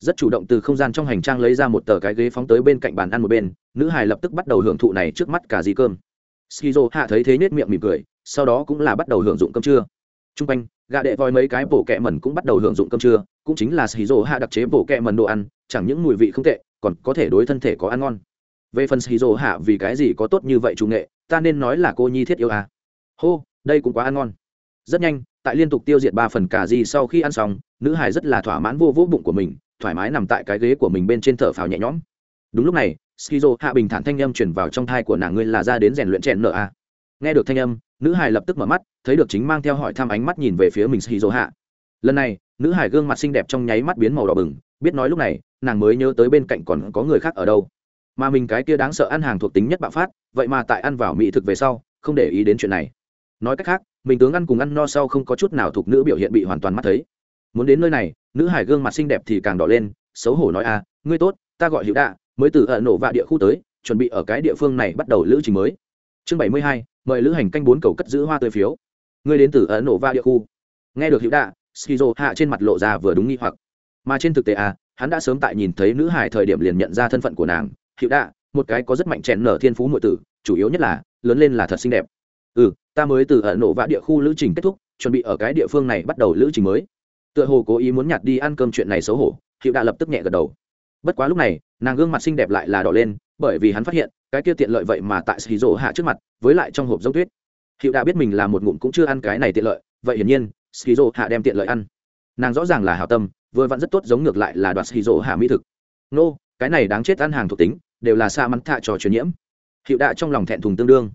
Rất chủ động từ không gian trong hành trang lấy ra một tờ cái ghế phóng tới bên cạnh bàn ăn một bên, nữ hải lập tức bắt đầu hưởng thụ này trước mắt cả di cơm. Skizo hạ thấy thế nết miệng mỉm cười, sau đó cũng là bắt đầu hưởng dụng cơm trưa. T r u n g quanh gà đệ voi mấy cái bổ kẹ mần cũng bắt đầu hưởng dụng cơm trưa cũng chính là skizo hạ đặc chế bộ kẹ mần đồ ăn, chẳng những mùi vị không tệ, còn có thể đối thân thể có ăn ngon. Về phần skizo hạ vì cái gì có tốt như vậy chủ nghệ, ta nên nói là cô nhi thiết yêu à. hô, đây cũng quá ăn ngon. Rất nhanh, tại liên tục tiêu diệt ba phần cà di sau khi ăn xong, nữ hải rất là thỏa mãn vô vỗ bụng của mình, thoải mái nằm tại cái ghế của mình bên trên thở phào nhẹ nhõm. Đúng lúc này skizo hạ bình thản thanh âm chuyển vào trong thai của nàng ngươi là ra đến rèn luyện chèn nợ a nghe được thanh âm, nữ hải lập tức mở mắt, thấy được chính mang theo hỏi thăm ánh mắt nhìn về phía mình skizo hạ. Lần này nữ hải gương mặt xinh đẹp trong nháy mắt biến màu đỏ bừng, biết nói lúc này, nàng mới nhớ tới bên cạnh còn có người khác ở đâu. Mà mình cái kia đáng sợ ăn hàng thuộc tính nhất bạo phát, vậy mà tại ăn vào mỹ thực về sau, không để ý đến chuyện này. Nói cách khác, mình tướng ăn cùng ăn no sau không có chút nào thuộc nữ biểu hiện bị hoàn toàn mắt thấy. Muốn đến nơi này, nữ hải gương mặt xinh đẹp thì càng đỏ lên, xấu hổ nói a ngươi tốt, ta gọi hữu đạ, mới từ ở nổ vạ địa khu tới, chuẩn bị ở cái địa phương này bắt đầu lữ trình mới. Chương bảy mươi hai, mời lữ hành canh bốn cầu cất giữ hoa tươi phiếu. Ngươi đến từ ở nổ vạ địa khu. Nghe được hữu đạ skizo hạ trên mặt lộ ra vừa đúng nghi hoặc. Mà trên thực tế à hắn đã sớm tại nhìn thấy nữ hải thời điểm liền nhận ra thân phận của nàng. Hữu đạ, một cái có rất mạnh chèn nở thiên phú nội tử, chủ yếu nhất là, lớn lên là thật xinh đẹp. Ừ ta mới từ ở nổ vạ địa khu lữ trình kết thúc, chuẩn bị ở cái địa phương này bắt đầu lữ trình mới. Tựa hồ cố ý muốn nhặt đi ăn cơm chuyện này xấu hổ, hiệu Đa lập tức nhẹ gật đầu. Bất quá lúc này, nàng gương mặt xinh đẹp lại là đỏ lên, bởi vì hắn phát hiện, cái kia tiện lợi vậy mà tại xì rổ hạ trước mặt, với lại trong hộp giống tuyết. Hiệu đã biết mình là một ngụm cũng chưa ăn cái này tiện lợi, vậy hiển nhiên xì hạ đem tiện lợi ăn. Nàng rõ ràng là hảo tâm, vừa vặn rất tốt giống ngược lại là đoạt xì hạ mỹ thực. Nô, cái này đáng chết ăn hàng thuộc tính, đều là xa mắn thạ trò truyền nhiễm. Hiệu đạ trong lòng thẹn thùng tương đương.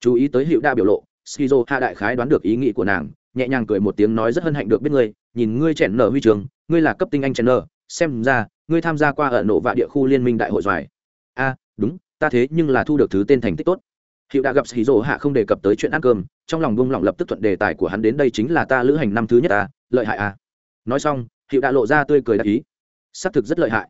Chú ý tới hiệu đạ biểu lộ, skizo hạ đại khái đoán được ý nghĩ của nàng, nhẹ nhàng cười một tiếng nói rất hân hạnh được biết ngươi, nhìn ngươi chèn nở huy trường, ngươi là cấp tinh anh chèn nở, xem ra, ngươi tham gia qua ở nộ vạ địa khu liên minh đại hội doài. A, đúng, ta thế nhưng là thu được thứ tên thành tích tốt hiệu đã gặp hí rỗ hạ không đề cập tới chuyện ăn cơm, trong lòng buông lỏng lập tức thuận đề tài của hắn đến đây chính là ta lữ hành năm thứ nhất ta, lợi hại à. Nói xong hiệu đã lộ ra tươi cười đắc ý. Xác thực rất lợi hại.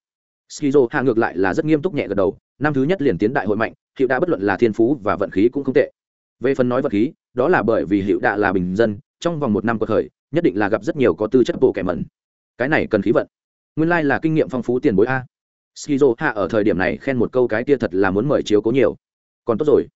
Skizo hạ ngược lại là rất nghiêm túc nhẹ gật đầu, năm thứ nhất liền tiến đại hội mạnh hiệu đã bất luận là thiên phú và vận khí cũng không tệ. Về phần nói vận khí, đó là bởi vì hiệu đã là bình dân, trong vòng một năm cuộc khởi nhất định là gặp rất nhiều có tư chất bộ kẻ mẩn. Cái này cần khí vận. Nguyên lai là kinh nghiệm phong phú tiền bối a. Skizo hạ ở thời điểm này khen một câu cái kia thật là muốn mời chiếu cố nhiều. Còn tốt rồi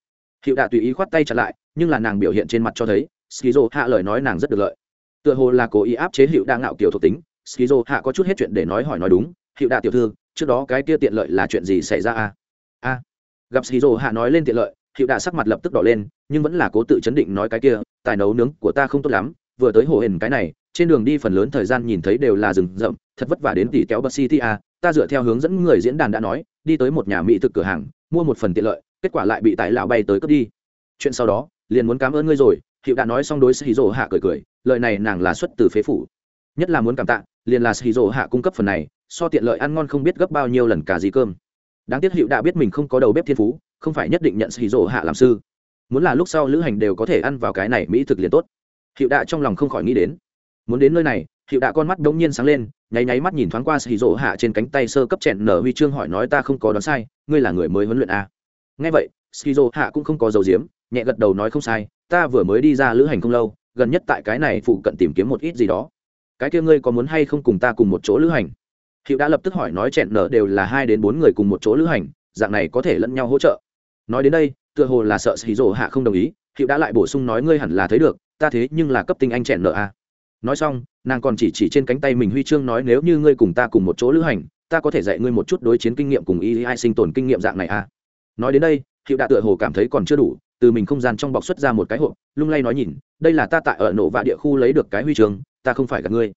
hiệu đạ tùy ý khoát tay trả lại, nhưng là nàng biểu hiện trên mặt cho thấy, skizo hạ lời nói nàng rất được lợi. Tựa hồ là cố ý áp chế hiệu đa ngạo kiểu thuộc tính, skizo hạ có chút hết chuyện để nói hỏi nói đúng, hiệu đạ tiểu thư, trước đó cái kia tiện lợi là chuyện gì xảy ra a a. Gặp skizo hạ nói lên tiện lợi, hiệu đạ sắc mặt lập tức đỏ lên, nhưng vẫn là cố tự chấn định nói cái kia, tài nấu nướng của ta không tốt lắm, vừa tới hồ hển cái này, trên đường đi phần lớn thời gian nhìn thấy đều là rừng rậm, thật vất vả đến tỷ kéo bờ city a ta dựa theo hướng dẫn người diễn đàn đã nói, đi tới một nhà mỹ thực cửa hàng, mua một phần tiện lợi kết quả lại bị tài lão bay tới cướp đi. Chuyện sau đó, liền muốn cảm ơn ngươi rồi hiệu đã nói xong đối sĩ dỗ hạ cười cười, lời này nàng là xuất từ phế phủ. Nhất là muốn cảm tạ, liền là sĩ dỗ hạ cung cấp phần này, so tiện lợi ăn ngon không biết gấp bao nhiêu lần cả gì cơm. Đáng tiếc hiệu đã biết mình không có đầu bếp thiên phú, không phải nhất định nhận xì rổ hạ làm sư. Muốn là lúc sau lữ hành đều có thể ăn vào cái này mỹ thực liền tốt. Hiệu đã trong lòng không khỏi nghĩ đến. Muốn đến nơi này hiệu đã con mắt đ ỗ n g nhiên sáng lên, nháy nháy mắt nhìn thoáng qua xì rổ hạ trên cánh tay sơ cấp chẹn nở huy chương hỏi nói ta không có đoán sai, ngươi là người mới huấn luyện a à ngay vậy, skizo hạ cũng không có dầu diếm nhẹ gật đầu nói không sai, ta vừa mới đi ra lữ hành không lâu, gần nhất tại cái này phụ cận tìm kiếm một ít gì đó cái kia ngươi có muốn hay không cùng ta cùng một chỗ lữ hành hiệu đã lập tức hỏi nói chẹn nở đều là hai đến bốn người cùng một chỗ lữ hành, dạng này có thể lẫn nhau hỗ trợ nói đến đây, tựa hồ là sợ xì rổ hạ không đồng ý, hiệu đã lại bổ sung nói ngươi hẳn là thấy được, ta thế nhưng là cấp tinh anh chẹn nợ a à. nói xong, nàng còn chỉ chỉ trên cánh tay mình huy chương nói nếu như ngươi cùng ta cùng một chỗ lữ hành, ta có thể dạy ngươi một chút đối chiến kinh nghiệm cùng y ai sinh tồn kinh nghiệm dạng này a à nói đến đây, hiệu đạ tựa hồ cảm thấy còn chưa đủ, từ mình không gian trong bọc xuất ra một cái hộp, lung lay nói nhìn, đây là ta tại ở nổ vạ địa khu lấy được cái huy chương, ta không phải gặp ngươi.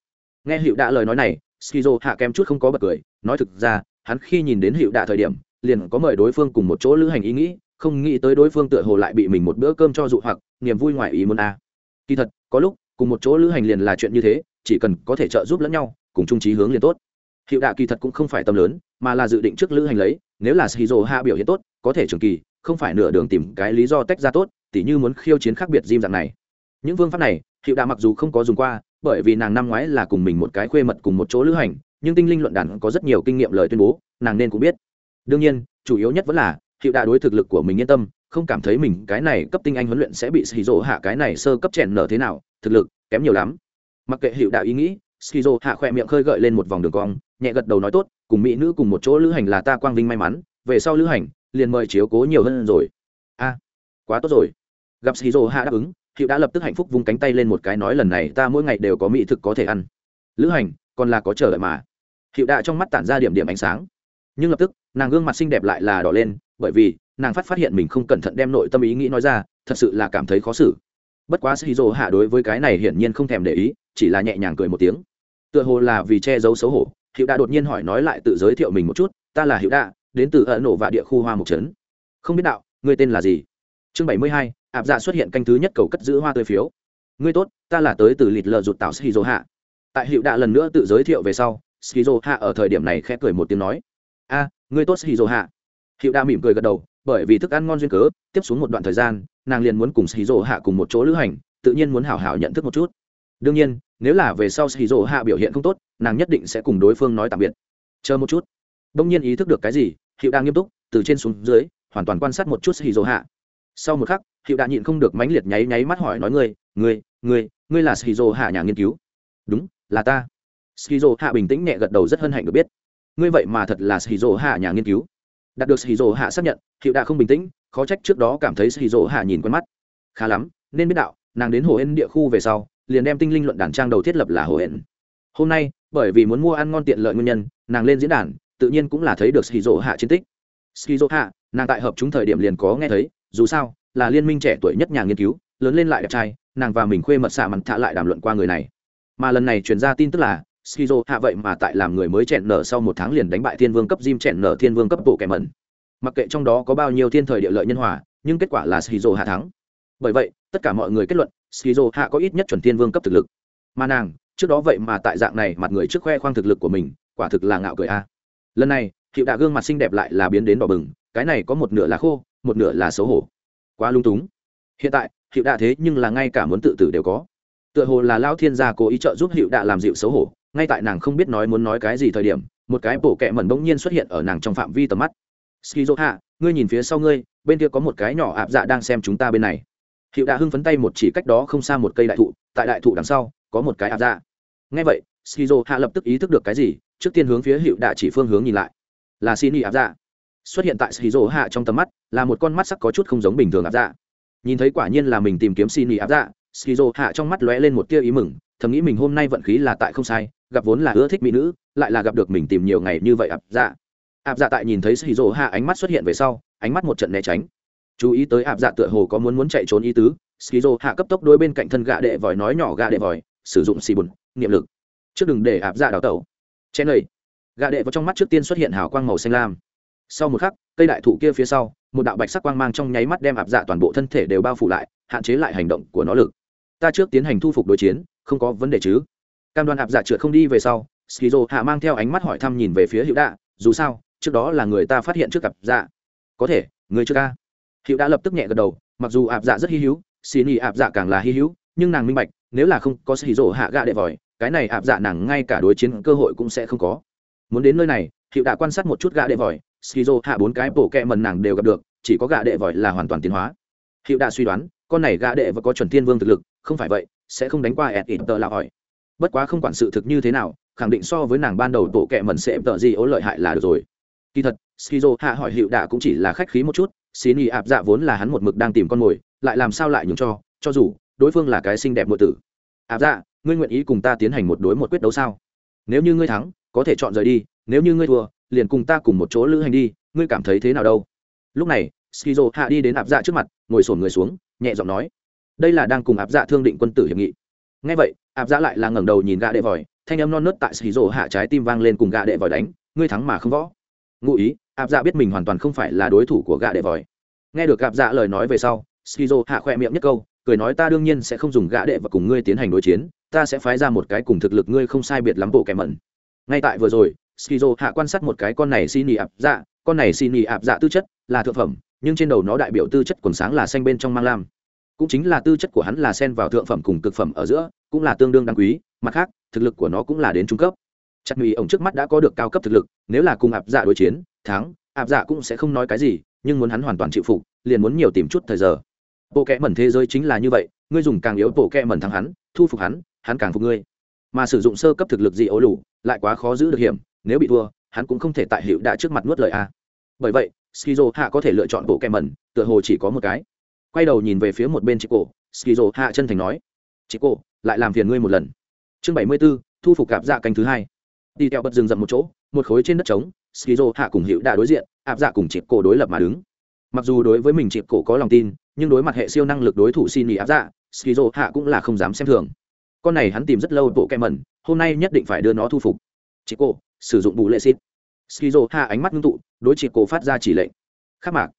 Nghe hiệu đạ lời nói này, skizo hạ kém chút không có bật cười, nói thực ra, hắn khi nhìn đến hiệu đạ thời điểm, liền có mời đối phương cùng một chỗ lữ hành ý nghĩ, không nghĩ tới đối phương tựa hồ lại bị mình một bữa cơm cho dụ hoặc, niềm vui ngoài ý muốn a. Kỳ thật, có lúc, cùng một chỗ lữ hành liền là chuyện như thế, chỉ cần có thể trợ giúp lẫn nhau, cùng chung trí hướng liền tốt. Hiệu đạ kỳ thật cũng không phải tâm lớn, mà là dự định trước lữ hành lấy, nếu là shizu hạ biểu hiện tốt có thể trường kỳ, không phải nửa đường tìm cái lý do tách ra tốt, tỉ như muốn khiêu chiến khác biệt diêm dạng này. Những phương pháp này hiệu đạ mặc dù không có dùng qua, bởi vì nàng năm ngoái là cùng mình một cái khuê mật cùng một chỗ lữ hành, nhưng tinh linh luận đàn có rất nhiều kinh nghiệm lời tuyên bố, nàng nên cũng biết. Đương nhiên, chủ yếu nhất vẫn là hiệu đạ đối thực lực của mình yên tâm, không cảm thấy mình cái này cấp tinh anh huấn luyện sẽ bị shizu hạ cái này sơ cấp chèn nở thế nào, thực lực kém nhiều lắm. Mặc kệ hiệu đạo ý nghĩ shizu hạ khỏe miệng khơi gợi lên một vòng đường cong, nhẹ gật đầu nói tốt, cùng mỹ nữ cùng một chỗ lữ hành là ta quang vinh may mắn, về sau lữ hành liền mời chiếu cố nhiều hơn rồi. A, quá tốt rồi. Gặp shizu hạ đáp ứng hiệu đã lập tức hạnh phúc vung cánh tay lên một cái nói lần này ta mỗi ngày đều có mỹ thực có thể ăn. Lữ hành, còn là có chờ đợi mà. Hiệu đã trong mắt tản ra điểm điểm ánh sáng. Nhưng lập tức, nàng gương mặt xinh đẹp lại là đỏ lên, bởi vì, nàng phát phát hiện mình không cẩn thận đem nội tâm ý nghĩ nói ra, thật sự là cảm thấy khó xử. Bất quá shizu hạ đối với cái này hiển nhiên không thèm để ý, chỉ là nhẹ nhàng cười một tiếng. Tựa hồ là vì che giấu xấu hổ hiệu đã đột nhiên hỏi nói lại tự giới thiệu mình một chút, ta là hiệu đạ đến từ ẩn nổ và địa khu hoa mục trấn. Không biết đạo người tên là gì? Chương bảy mươi hai, ạp dạ xuất hiện canh thứ nhất cầu cất giữ hoa tươi phiếu. Ngươi tốt, ta là tới từ lịt lờ rụt tạo shizu hạ. Tại hiệu đạ lần nữa tự giới thiệu về sau shizu hạ ở thời điểm này khẽ cười một tiếng nói, a, ngươi tốt shizu hạ. Hiệu đạ mỉm cười gật đầu, bởi vì thức ăn ngon duyên cớ, tiếp xuống một đoạn thời gian, nàng liền muốn cùng shizu hạ cùng một chỗ lữ hành, tự nhiên muốn hảo hảo nhận thức một chút. Đương nhiên, nếu là về sau shizu hạ biểu hiện không tốt, nàng nhất định sẽ cùng đối phương nói tạm biệt. Chờ một chút đông nhiên ý thức được cái gì hiệu đang nghiêm túc, từ trên xuống dưới, hoàn toàn quan sát một chút shizu hạ. Sau một khắc hiệu đã nhịn không được mãnh liệt nháy nháy mắt hỏi nói ngươi ngươi ngươi ngươi là shizu hạ nhà nghiên cứu? Đúng, là ta. Shizu hạ bình tĩnh nhẹ gật đầu rất hân hạnh được biết. Ngươi vậy mà thật là shizu hạ nhà nghiên cứu. Đạt được shizu hạ xác nhận hiệu đã không bình tĩnh, khó trách trước đó cảm thấy shizu hạ nhìn quen mắt. Khá lắm, nên biết đạo, nàng đến hồ hên địa khu về sau, liền đem tinh linh luận đàn trang đầu thiết lập là hồ hên hôm nay, bởi vì muốn mua ăn ngon tiện lợi nguyên nhân, nàng lên diễn đàn tự nhiên cũng là thấy được shizu hạ chiến tích. Shizu hạ, nàng tại hợp chúng thời điểm liền có nghe thấy, dù sao, là liên minh trẻ tuổi nhất nhà nghiên cứu, lớn lên lại đẹp trai, nàng và mình khuê mật xạ mặn thạ lại đàm luận qua người này. Mà lần này truyền ra tin tức là, skizo hạ vậy mà tại làm người mới chẹn nở sau một tháng liền đánh bại thiên vương cấp Jim chẹn nở thiên vương cấp bộ kẻ mẩn. Mặc kệ trong đó có bao nhiêu thiên thời địa lợi nhân hòa, nhưng kết quả là skizo hạ thắng. Bởi vậy, tất cả mọi người kết luận, skizo hạ có ít nhất chuẩn thiên vương cấp thực lực. Mà nàng, trước đó vậy mà tại dạng này mặt người trước khoe khoang thực lực của mình, quả thực là ngạo cười a lần này hiệu đạ gương mặt xinh đẹp lại là biến đến đỏ bừng, cái này có một nửa là khô, một nửa là xấu hổ. Quá lung túng. Hiện tại hiệu đạ thế nhưng là ngay cả muốn tự tử đều có. Tựa hồ là lao thiên gia cố ý trợ giúp hiệu đạ làm dịu xấu hổ, ngay tại nàng không biết nói muốn nói cái gì thời điểm, một cái bộ kẹ mẩn bỗng nhiên xuất hiện ở nàng trong phạm vi tầm mắt. Skizo hạ ngươi nhìn phía sau ngươi, bên kia có một cái nhỏ ạp dạ đang xem chúng ta bên này. Hiệu đạ hưng phấn tay một chỉ cách đó không xa một cây đại thụ, tại đại thụ đằng sau, có một cái ạp dạ. Ngay vậy skizo hạ lập tức ý thức được cái gì, trước tiên hướng phía hiệu đạ chỉ phương hướng nhìn lại. Là xin y dạ. Xuất hiện tại skizo hạ trong tầm mắt, là một con mắt sắc có chút không giống bình thường áp dạ. Nhìn thấy quả nhiên là mình tìm kiếm xin y ạp dạ skizo hạ trong mắt lóe lên một tia ý mừng, thầm nghĩ mình hôm nay vận khí là tại không sai, gặp vốn là ưa thích mỹ nữ, lại là gặp được mình tìm nhiều ngày như vậy áp dạ. Áp dạ tại nhìn thấy xì hạ ánh mắt xuất hiện về sau, ánh mắt một trận né tránh. Chú ý tới áp dạ tựa hồ có muốn muốn chạy trốn ý tứ, skizo hạ cấp tốc đôi bên cạnh thân gạ đệ vòi nói nhỏ gạ đệ vòi, sử dụng xì bùn, niệm lực trước đừng để ạp dạ đào tẩu. Chen lầy gạ đệ vào trong mắt trước tiên xuất hiện hào quang màu xanh lam. Sau một khắc, cây đại thụ kia phía sau, một đạo bạch sắc quang mang trong nháy mắt đem ạp dạ toàn bộ thân thể đều bao phủ lại, hạn chế lại hành động của nó lực. Ta trước tiến hành thu phục đối chiến, không có vấn đề chứ? Cam đoan ạp dạ trượt không đi về sau, skizo hạ mang theo ánh mắt hỏi thăm nhìn về phía hữu đạ, dù sao, trước đó là người ta phát hiện trước cặp dạ. Có thể, người chưa ca. Hữu đã lập tức nhẹ gật đầu, mặc dù ạp dạ rất hy hữu xì nhì ạp dạ càng là hy hữu, nhưng nàng minh bạch, nếu là không có xì rổ hạ gạ đệ vòi cái này ạp dạ nàng ngay cả đối chiến cơ hội cũng sẽ không có. Muốn đến nơi này hiệu đã quan sát một chút gã đệ vòi, skizo hạ bốn cái bổ kẹ mần nàng đều gặp được, chỉ có gã đệ vòi là hoàn toàn tiến hóa. Hiệu đã suy đoán, con này gã đệ và có chuẩn thiên vương thực lực, không phải vậy, sẽ không đánh qua ẹt ít tờ là hỏi. Bất quá không quản sự thực như thế nào, khẳng định so với nàng ban đầu tổ kẹ mần sẽ tờ gì ố lợi hại là được rồi. Kỳ thật, skizo hạ hỏi hiệu đã cũng chỉ là khách khí một chút, xin y ạp dạ vốn là hắn một mực đang tìm con mồi, lại làm sao lại nhường cho cho dù, đối phương là cái xinh đẹp nội tử. Ạp dạ ngươi nguyện ý cùng ta tiến hành một đối một quyết đấu sao? Nếu như ngươi thắng, có thể chọn rời đi, nếu như ngươi thua, liền cùng ta cùng một chỗ lữ hành đi, ngươi cảm thấy thế nào đâu? Lúc này, skizo hạ đi đến Áp dạ trước mặt, ngồi sổn người xuống, nhẹ giọng nói, đây là đang cùng Áp dạ thương định quân tử hiệp nghị. Ngay vậy, Áp dạ lại là ngẩng đầu nhìn gã đệ vòi, thanh âm non nớt tại skizo hạ trái tim vang lên cùng gã đệ vòi đánh, ngươi thắng mà không võ. Ngụ ý, áp dạ biết mình hoàn toàn không phải là đối thủ của gã đệ vòi. Nghe được áp dạ lời nói về sau, skizo hạ khoe miệng nhất câu cười nói ta đương nhiên sẽ không dùng gã đệ và cùng ngươi tiến hành đối chiến, ta sẽ phái ra một cái cùng thực lực ngươi không sai biệt lắm bộ kẻ mẩn. Ngay tại vừa rồi, skizo hạ quan sát một cái con này xin nhị ạp dạ con này xin nhị ạp dạ tư chất là thượng phẩm, nhưng trên đầu nó đại biểu tư chất quần sáng là xanh bên trong mang lam. Cũng chính là tư chất của hắn là sen vào thượng phẩm cùng cực phẩm ở giữa, cũng là tương đương đáng quý, mặt khác, thực lực của nó cũng là đến trung cấp. Chặt mỹ ổng trước mắt đã có được cao cấp thực lực, nếu là cùng áp dạ đối chiến, thắng áp dạ cũng sẽ không nói cái gì, nhưng muốn hắn hoàn toàn chịu phục, liền muốn nhiều tìm chút thời giờ bộ kẽ mẩn thế giới chính là như vậy, ngươi dùng càng yếu bộ kẽ mẩn thắng hắn, thu phục hắn hắn càng phục ngươi. Mà sử dụng sơ cấp thực lực gì ố lủ, lại quá khó giữ được hiểm, nếu bị thua, hắn cũng không thể tại hiệu đã trước mặt nuốt lời a. Bởi vậy, skizo hạ có thể lựa chọn bộ kẽ mẩn, tựa hồ chỉ có một cái. Quay đầu nhìn về phía một bên chị cổ skizo hạ chân thành nói chị cổ lại làm phiền ngươi một lần. Chương bảy mươi b ố thu phục gặp dạ canh thứ hai. Đi theo bật rừng rậm một chỗ, một khối trên đất trống, skizo hạ cùng hiệu đã đối diện áp dạ cùng chị cổ đối lập mà đứng. Mặc dù đối với mình chị cổ có lòng tin nhưng đối mặt hệ siêu năng lực đối thủ xin nghỉ áp dạ skizo hạ cũng là không dám xem thường. Con này hắn tìm rất lâu bộ kem mẩn hôm nay nhất định phải đưa nó thu phục. Chị cô, sử dụng bù lệ xịt. Skizo hạ ánh mắt ngưng tụ đối chị cô phát ra chỉ lệnh. Khắc mạc.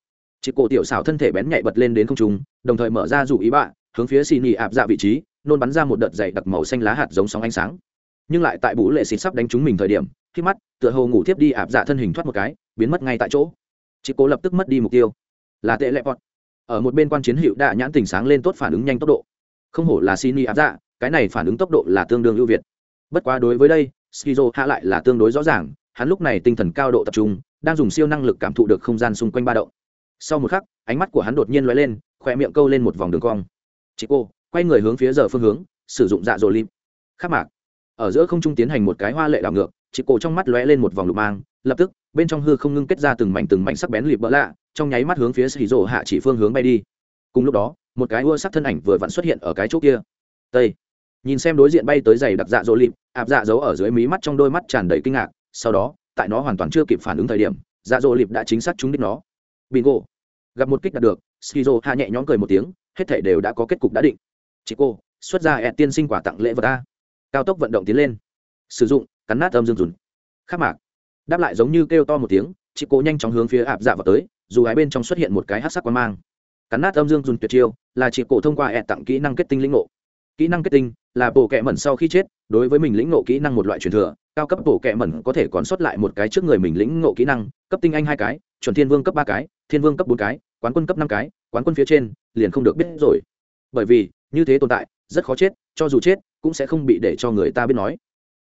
Chị cô tiểu xảo thân thể bén nhạy bật lên đến không trung đồng thời mở ra rủ ý bạ hướng phía xin nghỉ áp dạ vị trí nôn bắn ra một đợt dày đặc màu xanh lá hạt giống sóng ánh sáng. Nhưng lại tại bù lệ xịt sắp đánh trúng mình thời điểm khi mắt tựa hồ ngủ thiếp đi áp dạ thân hình thoát một cái biến mất ngay tại chỗ. Chị cô lập tức mất đi mục tiêu. Là tệ lẹ bọn ở một bên quan chiến hiệu đã nhãn tình sáng lên tốt phản ứng nhanh tốc độ. Không hổ là xin áp dạ cái này phản ứng tốc độ là tương đương ưu việt. Bất quá đối với đây, skizo hạ lại là tương đối rõ ràng, hắn lúc này tinh thần cao độ tập trung, đang dùng siêu năng lực cảm thụ được không gian xung quanh ba động. Sau một khắc, ánh mắt của hắn đột nhiên l lên khỏe miệng câu lên một vòng đường cong. Chị cô, quay người hướng phía giờ phương hướng, sử dụng dạ dỗ lim khắc mạc. Ở giữa không trung tiến hành một cái hoa lệ đảo ngược, chị cổ trong mắt lóe lên một vòng lục mang, lập tức bên trong hư không ngưng kết ra từng mảnh từng mảnh sắc bén lịp bỡ lạ, trong nháy mắt hướng phía xì rổ hạ chỉ phương hướng bay đi. Cùng lúc đó, một cái ua sắc thân ảnh vừa vặn xuất hiện ở cái chỗ kia. Tây. Nhìn xem đối diện bay tới giày đặc dạ dỗ lịp áp dạ giấu ở dưới mí mắt trong đôi mắt tràn đầy kinh ngạc, sau đó, tại nó hoàn toàn chưa kịp phản ứng thời điểm dạ dỗ lịp đã chính xác trúng đích nó. Bingo. Gặp một kích đạt được skizo hạ nhẹ nhõm cười một tiếng, hết thể đều đã có kết cục đã định. Chị cô, xuất ra ẹt tiên sinh quả tặng lễ vật ta cao tốc vận động tiến lên. Sử dụng, cắn nát âm dương dùn khắc mạc đáp lại giống như kêu to một tiếng, chị cố nhanh chóng hướng phía ạp dạ vào tới, dù ái bên trong xuất hiện một cái hát sắc quan mang. Cắn nát âm dương dùn tuyệt chiêu, là chị cổ thông qua ẹn tặng kỹ năng kết tinh lĩnh ngộ. Kỹ năng kết tinh là bộ kẹ mẩn sau khi chết, đối với mình lĩnh ngộ kỹ năng một loại truyền thừa, cao cấp bộ kẹ mẩn có thể còn sót lại một cái trước người mình lĩnh ngộ kỹ năng, cấp tinh anh hai cái, chuẩn thiên vương cấp ba cái, thiên vương cấp bốn cái, quán quân cấp năm cái, quán quân phía trên, liền không được biết rồi. Bởi vì, như thế tồn tại, rất khó chết, cho dù chết, cũng sẽ không bị để cho người ta biết nói.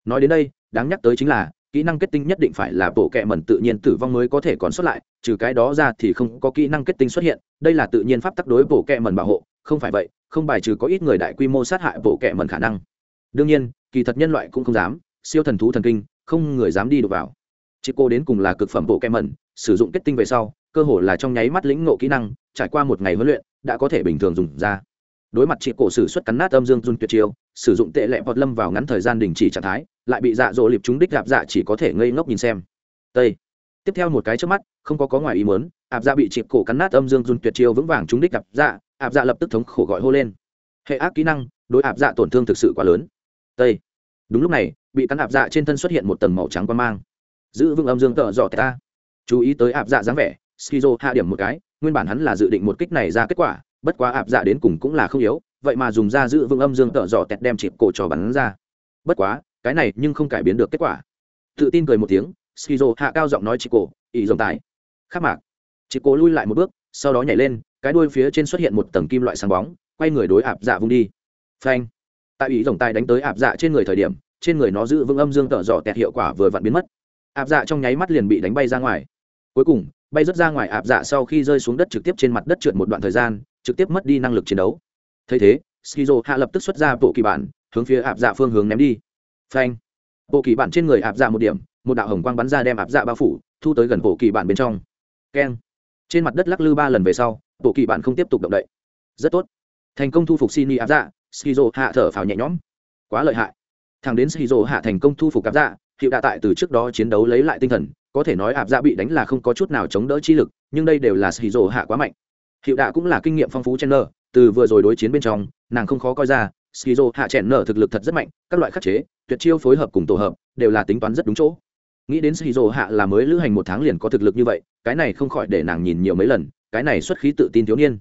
Nói đến đây, đáng nhắc tới chính là kỹ năng kết tinh nhất định phải là bộ kệ mẩn tự nhiên tử vong mới có thể còn xuất lại, trừ cái đó ra thì không có kỹ năng kết tinh xuất hiện, đây là tự nhiên pháp tắc đối bộ kệ mẩn bảo hộ, không phải vậy, không bài trừ có ít người đại quy mô sát hại bộ kệ mẩn khả năng. Đương nhiên, kỳ thật nhân loại cũng không dám, siêu thần thú thần kinh, không người dám đi được vào. Chị cô đến cùng là cực phẩm bộ kệ mẩn, sử dụng kết tinh về sau, cơ hồ là trong nháy mắt lĩnh ngộ kỹ năng, trải qua một ngày huấn luyện, đã có thể bình thường dùng ra. Đối mặt chị cổ sử xuất cắn nát âm dương run tuyệt chiêu, sử dụng tệ lệ bọt lâm vào ngắn thời gian đình chỉ trạng thái lại bị dạ dỗ liệp chúng đích gặp dạ chỉ có thể ngây ngốc nhìn xem. Tây. Tiếp theo một cái trước mắt, không có có ngoài ý muốn, ạp dạ bị chịp cổ cắn nát âm dương run tuyệt chiêu vững vàng chúng đích gặp dạ ạp dạ lập tức thống khổ gọi hô lên. Hệ ác kỹ năng, đối ạp dạ tổn thương thực sự quá lớn. Tây. Đúng lúc này, bị cắn ạp dạ trên thân xuất hiện một tầng màu trắng quan mang. Giữ vững âm dương tợ dọ ta. Chú ý tới ạp dạ dáng vẻ, skizo hạ điểm một cái, nguyên bản hắn là dự định một kích này ra kết quả, bất quá ạp dạ đến cùng cũng là không yếu, vậy mà dùng ra giữ vững âm dương tợ dọ tẹt đem chịp cổ trò bắn ra. Bất quá cái này nhưng không cải biến được kết quả. Tự tin cười một tiếng, skizo hạ cao giọng nói chị cổ ý dòng tài. Khắc mạc. Chị cổ lui lại một bước, sau đó nhảy lên, cái đuôi phía trên xuất hiện một tầng kim loại sáng bóng, quay người đối ạp dạ vung đi. Phanh. Tại ý dòng tài đánh tới ạp dạ trên người thời điểm, trên người nó giữ vững âm dương tở dọ tẹt hiệu quả vừa vặn biến mất. Ạp dạ trong nháy mắt liền bị đánh bay ra ngoài. Cuối cùng, bay rớt ra ngoài ạp dạ sau khi rơi xuống đất trực tiếp trên mặt đất trượt một đoạn thời gian, trực tiếp mất đi năng lực chiến đấu. Thấy thế, skizo hạ lập tức xuất ra bộ kỳ bản, hướng phía ạp dạ phương hướng ném đi phanh. Bộ kỳ bản trên người ạp dạ một điểm, một đạo hồng quang bắn ra đem ạp dạ bao phủ, thu tới gần bộ kỳ bản bên trong. Keng. Trên mặt đất lắc lư ba lần về sau, bộ kỳ bản không tiếp tục động đậy. Rất tốt. Thành công thu phục xin áp dạ skizo hạ thở phào nhẹ nhõm. Quá lợi hại. Thằng đến skizo hạ thành công thu phục áp dạ hiệu đạ tại từ trước đó chiến đấu lấy lại tinh thần, có thể nói áp dạ bị đánh là không có chút nào chống đỡ chi lực, nhưng đây đều là skizo hạ quá mạnh. Hiệu đạ cũng là kinh nghiệm phong phú chen nơ từ vừa rồi đối chiến bên trong, nàng không khó coi ra, skizo hạ chèn nở thực lực thật rất mạnh, các loại khắc chế tuyệt chiêu phối hợp cùng tổ hợp, đều là tính toán rất đúng chỗ. Nghĩ đến skizo hạ là mới lữ hành một tháng liền có thực lực như vậy, cái này không khỏi để nàng nhìn nhiều mấy lần, cái này xuất khí tự tin thiếu niên.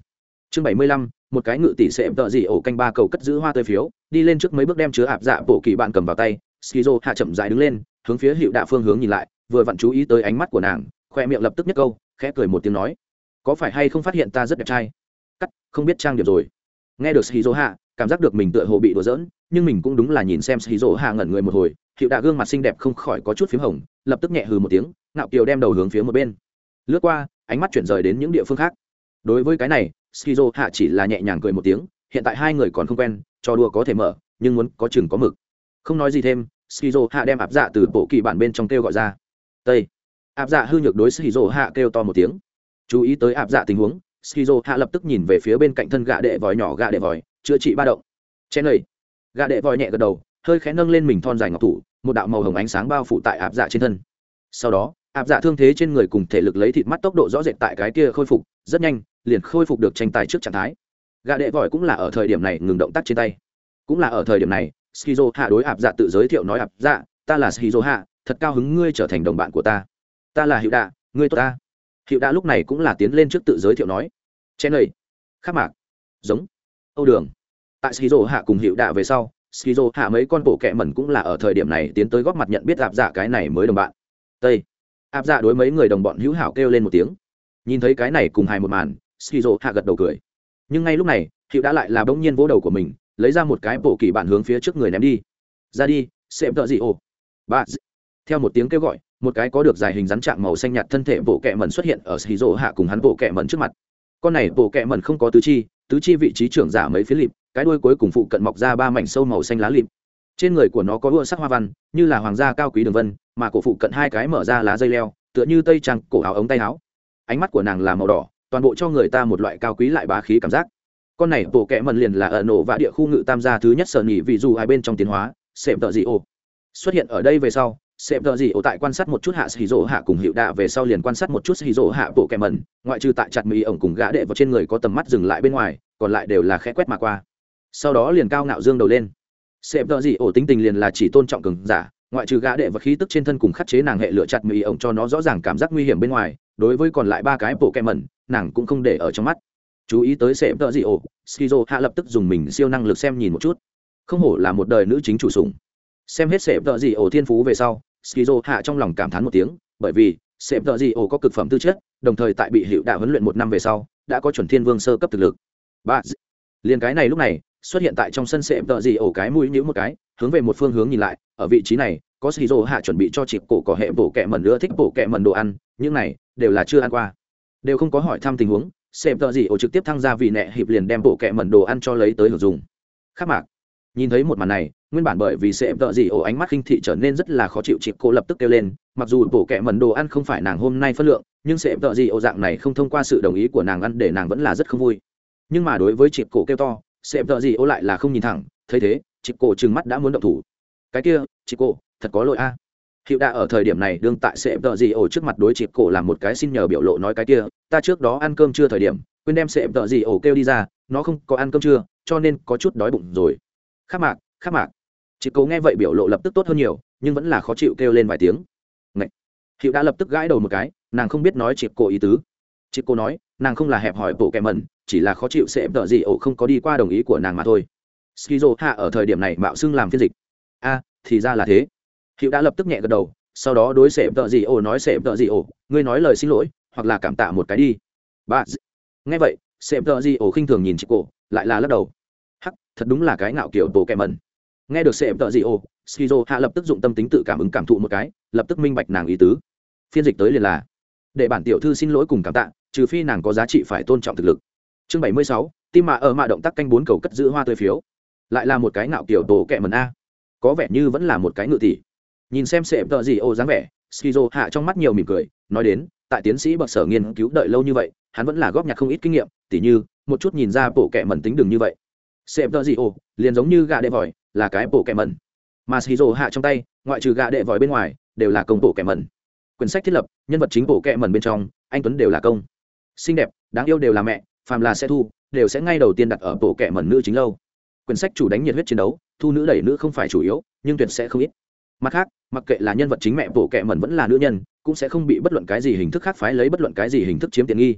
Chương bảy mươi lăm, một cái ngự tỷ sẽ tợ gì ổ canh ba cầu cất giữ hoa tơi phiếu, đi lên trước mấy bước đem chứa ạp dạ bộ kỳ bạn cầm vào tay skizo hạ chậm dài đứng lên, hướng phía hiệu đạ phương hướng nhìn lại, vừa vặn chú ý tới ánh mắt của nàng, khoe miệng lập tức nhất câu, khẽ cười một tiếng nói, có phải hay không phát hiện ta rất đẹp trai? Cắt, không biết trang điểm rồi. Nghe được skizo hạ cảm giác được mình tựa hồ bị đùa giỡn, nhưng mình cũng đúng là nhìn xem skizo hạ ngẩn người một hồi, hiệu đạ gương mặt xinh đẹp không khỏi có chút p h í m hồng, lập tức nhẹ hừ một tiếng, ngạo kiều đem đầu hướng phía một bên. Lướt qua, ánh mắt chuyển rời đến những địa phương khác. Đối với cái này skizo hạ chỉ là nhẹ nhàng cười một tiếng, hiện tại hai người còn không quen cho đùa có thể mở, nhưng muốn có chừng có mực. Không nói gì thêm skizo hạ đem áp dạ từ bộ kỳ bản bên trong kêu gọi ra. Tây. Áp dạ hư nhược đối skizo hạ kêu to một tiếng. Chú ý tới áp dạ tình huống skizo hạ lập tức nhìn về phía bên cạnh thân gạ đệ vòi nhỏ gạ đệ vòi chữa trị ba động. Chen lầy gà đệ vòi nhẹ gật đầu, hơi khẽ nâng lên mình thon dài ngọc thủ, một đạo màu hồng ánh sáng bao phủ tại áp dạ trên thân. Sau đó áp dạ thương thế trên người cùng thể lực lấy thịt mắt tốc độ rõ rệt tại cái kia khôi phục, rất nhanh, liền khôi phục được tranh tài trước trạng thái. Gà đệ vòi cũng là ở thời điểm này ngừng động tác trên tay. Cũng là ở thời điểm này skizo hạ đối áp dạ tự giới thiệu nói áp dạ ta là skizo hạ thật cao hứng ngươi trở thành đồng bạn của ta. Ta là hiệu đạ, ngươi tốt ta. Hiệu đạ lúc này cũng là tiến lên trước tự giới thiệu nói chen lầy khắc mạc, giống âu đường. Tại skizo hạ cùng hiệu đạ về sau, skizo hạ mấy con bộ kẹ mẩn cũng là ở thời điểm này tiến tới góp mặt nhận biết áp dạ cái này mới đồng bạn. Tây. Áp dạ đối mấy người đồng bọn hữu hảo kêu lên một tiếng. Nhìn thấy cái này cùng hài một màn, skizo hạ gật đầu cười. Nhưng ngay lúc này hiệu đã lại là bỗng nhiên vỗ đầu của mình, lấy ra một cái bộ kỳ bản hướng phía trước người ném đi. Ra đi, xem tợ gì ồ. Ba theo một tiếng kêu gọi, một cái có được dài hình rắn trạng màu xanh nhạt thân thể bộ kẹ mẩn xuất hiện ở skizo hạ cùng hắn bộ kẹ mẩn trước mặt. Con này bộ kẹ mẩn không có tứ chi tứ chi vị trí trưởng giả mấy phía lịp, cái đuôi cuối cùng phụ cận mọc ra ba mảnh sâu màu xanh lá lịp. Trên người của nó có ưa sắc hoa văn, như là hoàng gia cao quý đường vân, mà cổ phụ cận hai cái mở ra lá dây leo, tựa như tây trăng cổ áo ống tay áo. Ánh mắt của nàng là màu đỏ, toàn bộ cho người ta một loại cao quý lại bá khí cảm giác. Con này bộ kẽ mần liền là ở nổ và địa khu ngự tam gia thứ nhất sở nhị vì dù hai bên trong tiến hóa, sệm tợ dị ô xuất hiện ở đây về sau sẹp tợ dị ô tại quan sát một chút hạ xì rỗ hạ cùng hiệu đạ về sau liền quan sát một chút xì rỗ hạ bộ kẽ mẩn. Ngoại trừ tại chặt mì ổng cùng gã đệ vào trên người có tầm mắt dừng lại bên ngoài, còn lại đều là khẽ quét mà qua. Sau đó liền cao ngạo dương đầu lên. Sẹp tợ dị ổ tính tình liền là chỉ tôn trọng cường giả, ngoại trừ gã đệ và khí tức trên thân cùng khắc chế nàng hệ lựa chặt mì ổng cho nó rõ ràng cảm giác nguy hiểm bên ngoài, đối với còn lại ba cái bộ kẹ mẩn, nàng cũng không để ở trong mắt. Chú ý tới sẹp tợ dị ổ skizo hạ lập tức dùng mình siêu năng lực xem nhìn một chút. Không hổ là một đời nữ chính chủ sủng. Xem hết sệm tợ gì ổ thiên phú về sau skizo hạ trong lòng cảm thán một tiếng, bởi vì sệm tợ dị ổ có cực phẩm tư chất, đồng thời tại bị hiệu đạo huấn luyện một năm về sau, đã có chuẩn thiên vương sơ cấp thực lực. Ba liền cái này lúc này, xuất hiện tại trong sân sệm tợ dị ổ cái mũi nhíu một cái, hướng về một phương hướng nhìn lại, ở vị trí này, có skizo hạ chuẩn bị cho chị cổ có hệ bổ kẹ mẩn nữa, thích bổ kẹ mẩn đồ ăn, những này, đều là chưa ăn qua. Đều không có hỏi thăm tình huống xem tợ gì ổ trực tiếp thăng ra vì nẹ hiệp liền đem bộ kẹ mẩn đồ ăn cho lấy tới hưởng dùng khắc mạc, nhìn thấy một màn này nguyên bản bởi vì sẽ tợ gì ổ ánh mắt khinh thị trở nên rất là khó chịu, chị cô lập tức kêu lên, mặc dù bộ kẹ mẩn đồ ăn không phải nàng hôm nay phân lượng, nhưng sẽ tợ gì ổ dạng này không thông qua sự đồng ý của nàng ăn để nàng vẫn là rất không vui. Nhưng mà đối với chị cổ kêu to, sẽ tợ gì ổ lại là không nhìn thẳng, thấy thế, chị cổ trừng mắt đã muốn động thủ. Cái kia, chị cổ thật có lỗi a. Hiệu đã ở thời điểm này đương tại sẽ tợ gì ổ trước mặt đối chịp cổ làm một cái xin nhờ biểu lộ nói cái kia, ta trước đó ăn cơm chưa thời điểm, quên đem sẽ tợ gì ổ kêu đi ra, nó không có ăn cơm chưa cho nên có chút đói bụng rồi. Khắc mạc khắc mạc chị cổ nghe vậy biểu lộ lập tức tốt hơn nhiều, nhưng vẫn là khó chịu kêu lên vài tiếng. Ngậy. hiệu đã lập tức gãi đầu một cái, nàng không biết nói chị cổ ý tứ. Chị cô nói, nàng không là hẹp hỏi bộ kẻ mẩn, chỉ là khó chịu sẽ tợ gì ổ không có đi qua đồng ý của nàng mà thôi. Skizo hạ ở thời điểm này mạo xưng làm phiên dịch. A, thì ra là thế. Hiệu đã lập tức nhẹ gật đầu, sau đó đối xệ tợ gì ồ nói xệ tợ gì ồ ngươi nói lời xin lỗi, hoặc là cảm tạ một cái đi. Ba nghe vậy xệ tợ gì ồ khinh thường nhìn chị cổ, lại là lắc đầu. Hắc, thật đúng là cái ngạo kiểu tổ kẹ mần nghe được sệm tợ gì ô, skizo hạ lập tức dụng tâm tính tự cảm ứng cảm thụ một cái lập tức minh bạch nàng ý tứ. Phiên dịch tới liền là để bản tiểu thư xin lỗi cùng cảm tạ trừ phi nàng có giá trị phải tôn trọng thực lực. Chương bảy mươi sáu tim mạ ở mạ động tác canh bốn cầu cất giữ hoa tươi phiếu. Lại là một cái ngạo kiểu tổ kẹ mần a. Có vẻ như vẫn là một cái ngự tỷ. Nhìn xem sệm tợ gì ô dáng vẻ skizo hạ trong mắt nhiều mỉm cười nói đến tại tiến sĩ bậc sở nghiên cứu đợi lâu như vậy hắn vẫn là góp nhặt không ít kinh nghiệm tỉ như một chút nhìn ra bộ kẹ mẩn tính đường như vậy. Sệm tợ gì ô liền giống như gà đệ vòi là cái bộ kẹ mẩn. Mà skizo hạ trong tay, ngoại trừ gạ đệ vòi bên ngoài, đều là công bộ kẹ mẩn. Quyển sách thiết lập, nhân vật chính bộ kẹ mẩn bên trong, anh tuấn đều là công. Xinh đẹp, đáng yêu đều là mẹ, phàm là sẽ thu, đều sẽ ngay đầu tiên đặt ở bộ kẹ mẩn nữ chính lâu. Quyển sách chủ đánh nhiệt huyết chiến đấu, thu nữ đẩy nữ không phải chủ yếu, nhưng tuyệt sẽ không ít. Mặt khác, mặc kệ là nhân vật chính mẹ bộ kệ mẩn vẫn là nữ nhân, cũng sẽ không bị bất luận cái gì hình thức khác phái lấy bất luận cái gì hình thức chiếm tiện nghi.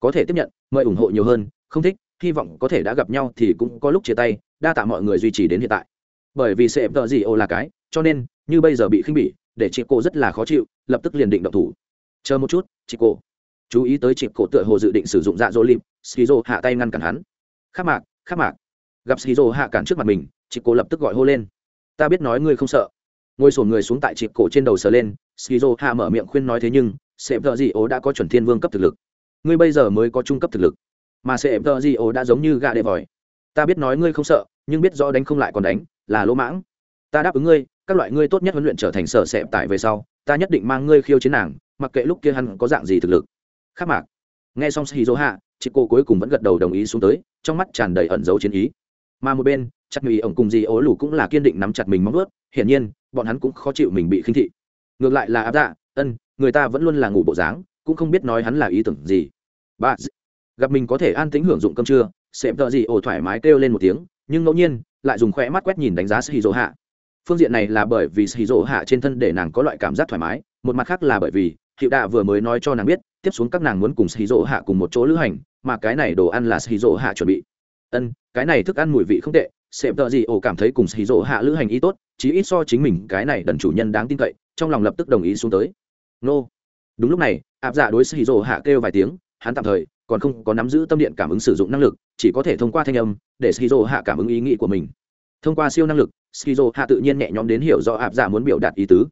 Có thể tiếp nhận, mời ủng hộ nhiều hơn, không thích, hy vọng có thể đã gặp nhau thì cũng có lúc chia tay, đa tạ mọi người duy trì đến hiện tại bởi vì sẽ tợ gì ô là cái, cho nên, như bây giờ bị khinh bỉ, để chị cô rất là khó chịu, lập tức liền định động thủ. Chờ một chút, chị cô. Chú ý tới chị cô tựa hồ dự định sử dụng dạ dỗ lim skizo hạ tay ngăn cản hắn. Khắc mạc khắc mạc. Gặp skizo hạ cản trước mặt mình, chị cô lập tức gọi hô lên. Ta biết nói ngươi không sợ. Ngồi sổn người xuống tại chị cổ trên đầu sờ lên, skizo hạ mở miệng khuyên nói thế nhưng sệm tợ gì ố đã có chuẩn thiên vương cấp thực lực. Ngươi bây giờ mới có trung cấp thực lực. Mà sệm tợ gì ố đã giống như gà đệ vòi. Ta biết nói ngươi không sợ, nhưng biết rõ đánh không lại còn đánh là lỗ mãng. Ta đáp ứng ngươi, các loại ngươi tốt nhất huấn luyện trở thành sở sẹp tại về sau, ta nhất định mang ngươi khiêu chiến nàng, mặc kệ lúc kia hắn có dạng gì thực lực. Khắc mạc. Nghe xong skizo hạ chị cô cuối cùng vẫn gật đầu đồng ý xuống tới, trong mắt tràn đầy ẩn dấu chiến ý. Mà một bên, chắc mỹ ổng cùng gì ố lù cũng là kiên định nắm chặt mình móng ướt hiển nhiên, bọn hắn cũng khó chịu mình bị khinh thị. Ngược lại là áp dạ ân, người ta vẫn luôn là ngủ bộ dáng, cũng không biết nói hắn là ý tưởng gì. Ba gặp mình có thể an tĩnh hưởng dụng cơm trưa sệm tợ gì ổ thoải mái kêu lên một tiếng nhưng ngẫu nhiên, lại dùng khỏe mắt quét nhìn đánh giá sĩ dỗ hạ. Phương diện này là bởi vì sĩ dỗ hạ trên thân để nàng có loại cảm giác thoải mái, một mặt khác là bởi vì, hiệu đạ vừa mới nói cho nàng biết, tiếp xuống các nàng muốn cùng sĩ dỗ hạ cùng một chỗ lữ hành, mà cái này đồ ăn là sĩ dỗ hạ chuẩn bị. Ân, cái này thức ăn mùi vị không tệ sệm tợ gì ổ cảm thấy cùng sĩ dỗ hạ lữ hành ý tốt, chí ít so chính mình cái này đần chủ nhân đáng tin cậy, trong lòng lập tức đồng ý xuống tới. Nô. Đúng lúc này áp dạ đối sĩ dỗ hạ kêu vài tiếng, hắn tạm thời còn không có nắm giữ tâm điện cảm ứng sử dụng năng lực, chỉ có thể thông qua thanh âm để skizo hạ cảm ứng ý nghĩ của mình. Thông qua siêu năng lực, skizo hạ tự nhiên nhẹ nhõm đến hiểu rõ áp giả muốn biểu đạt ý tứ.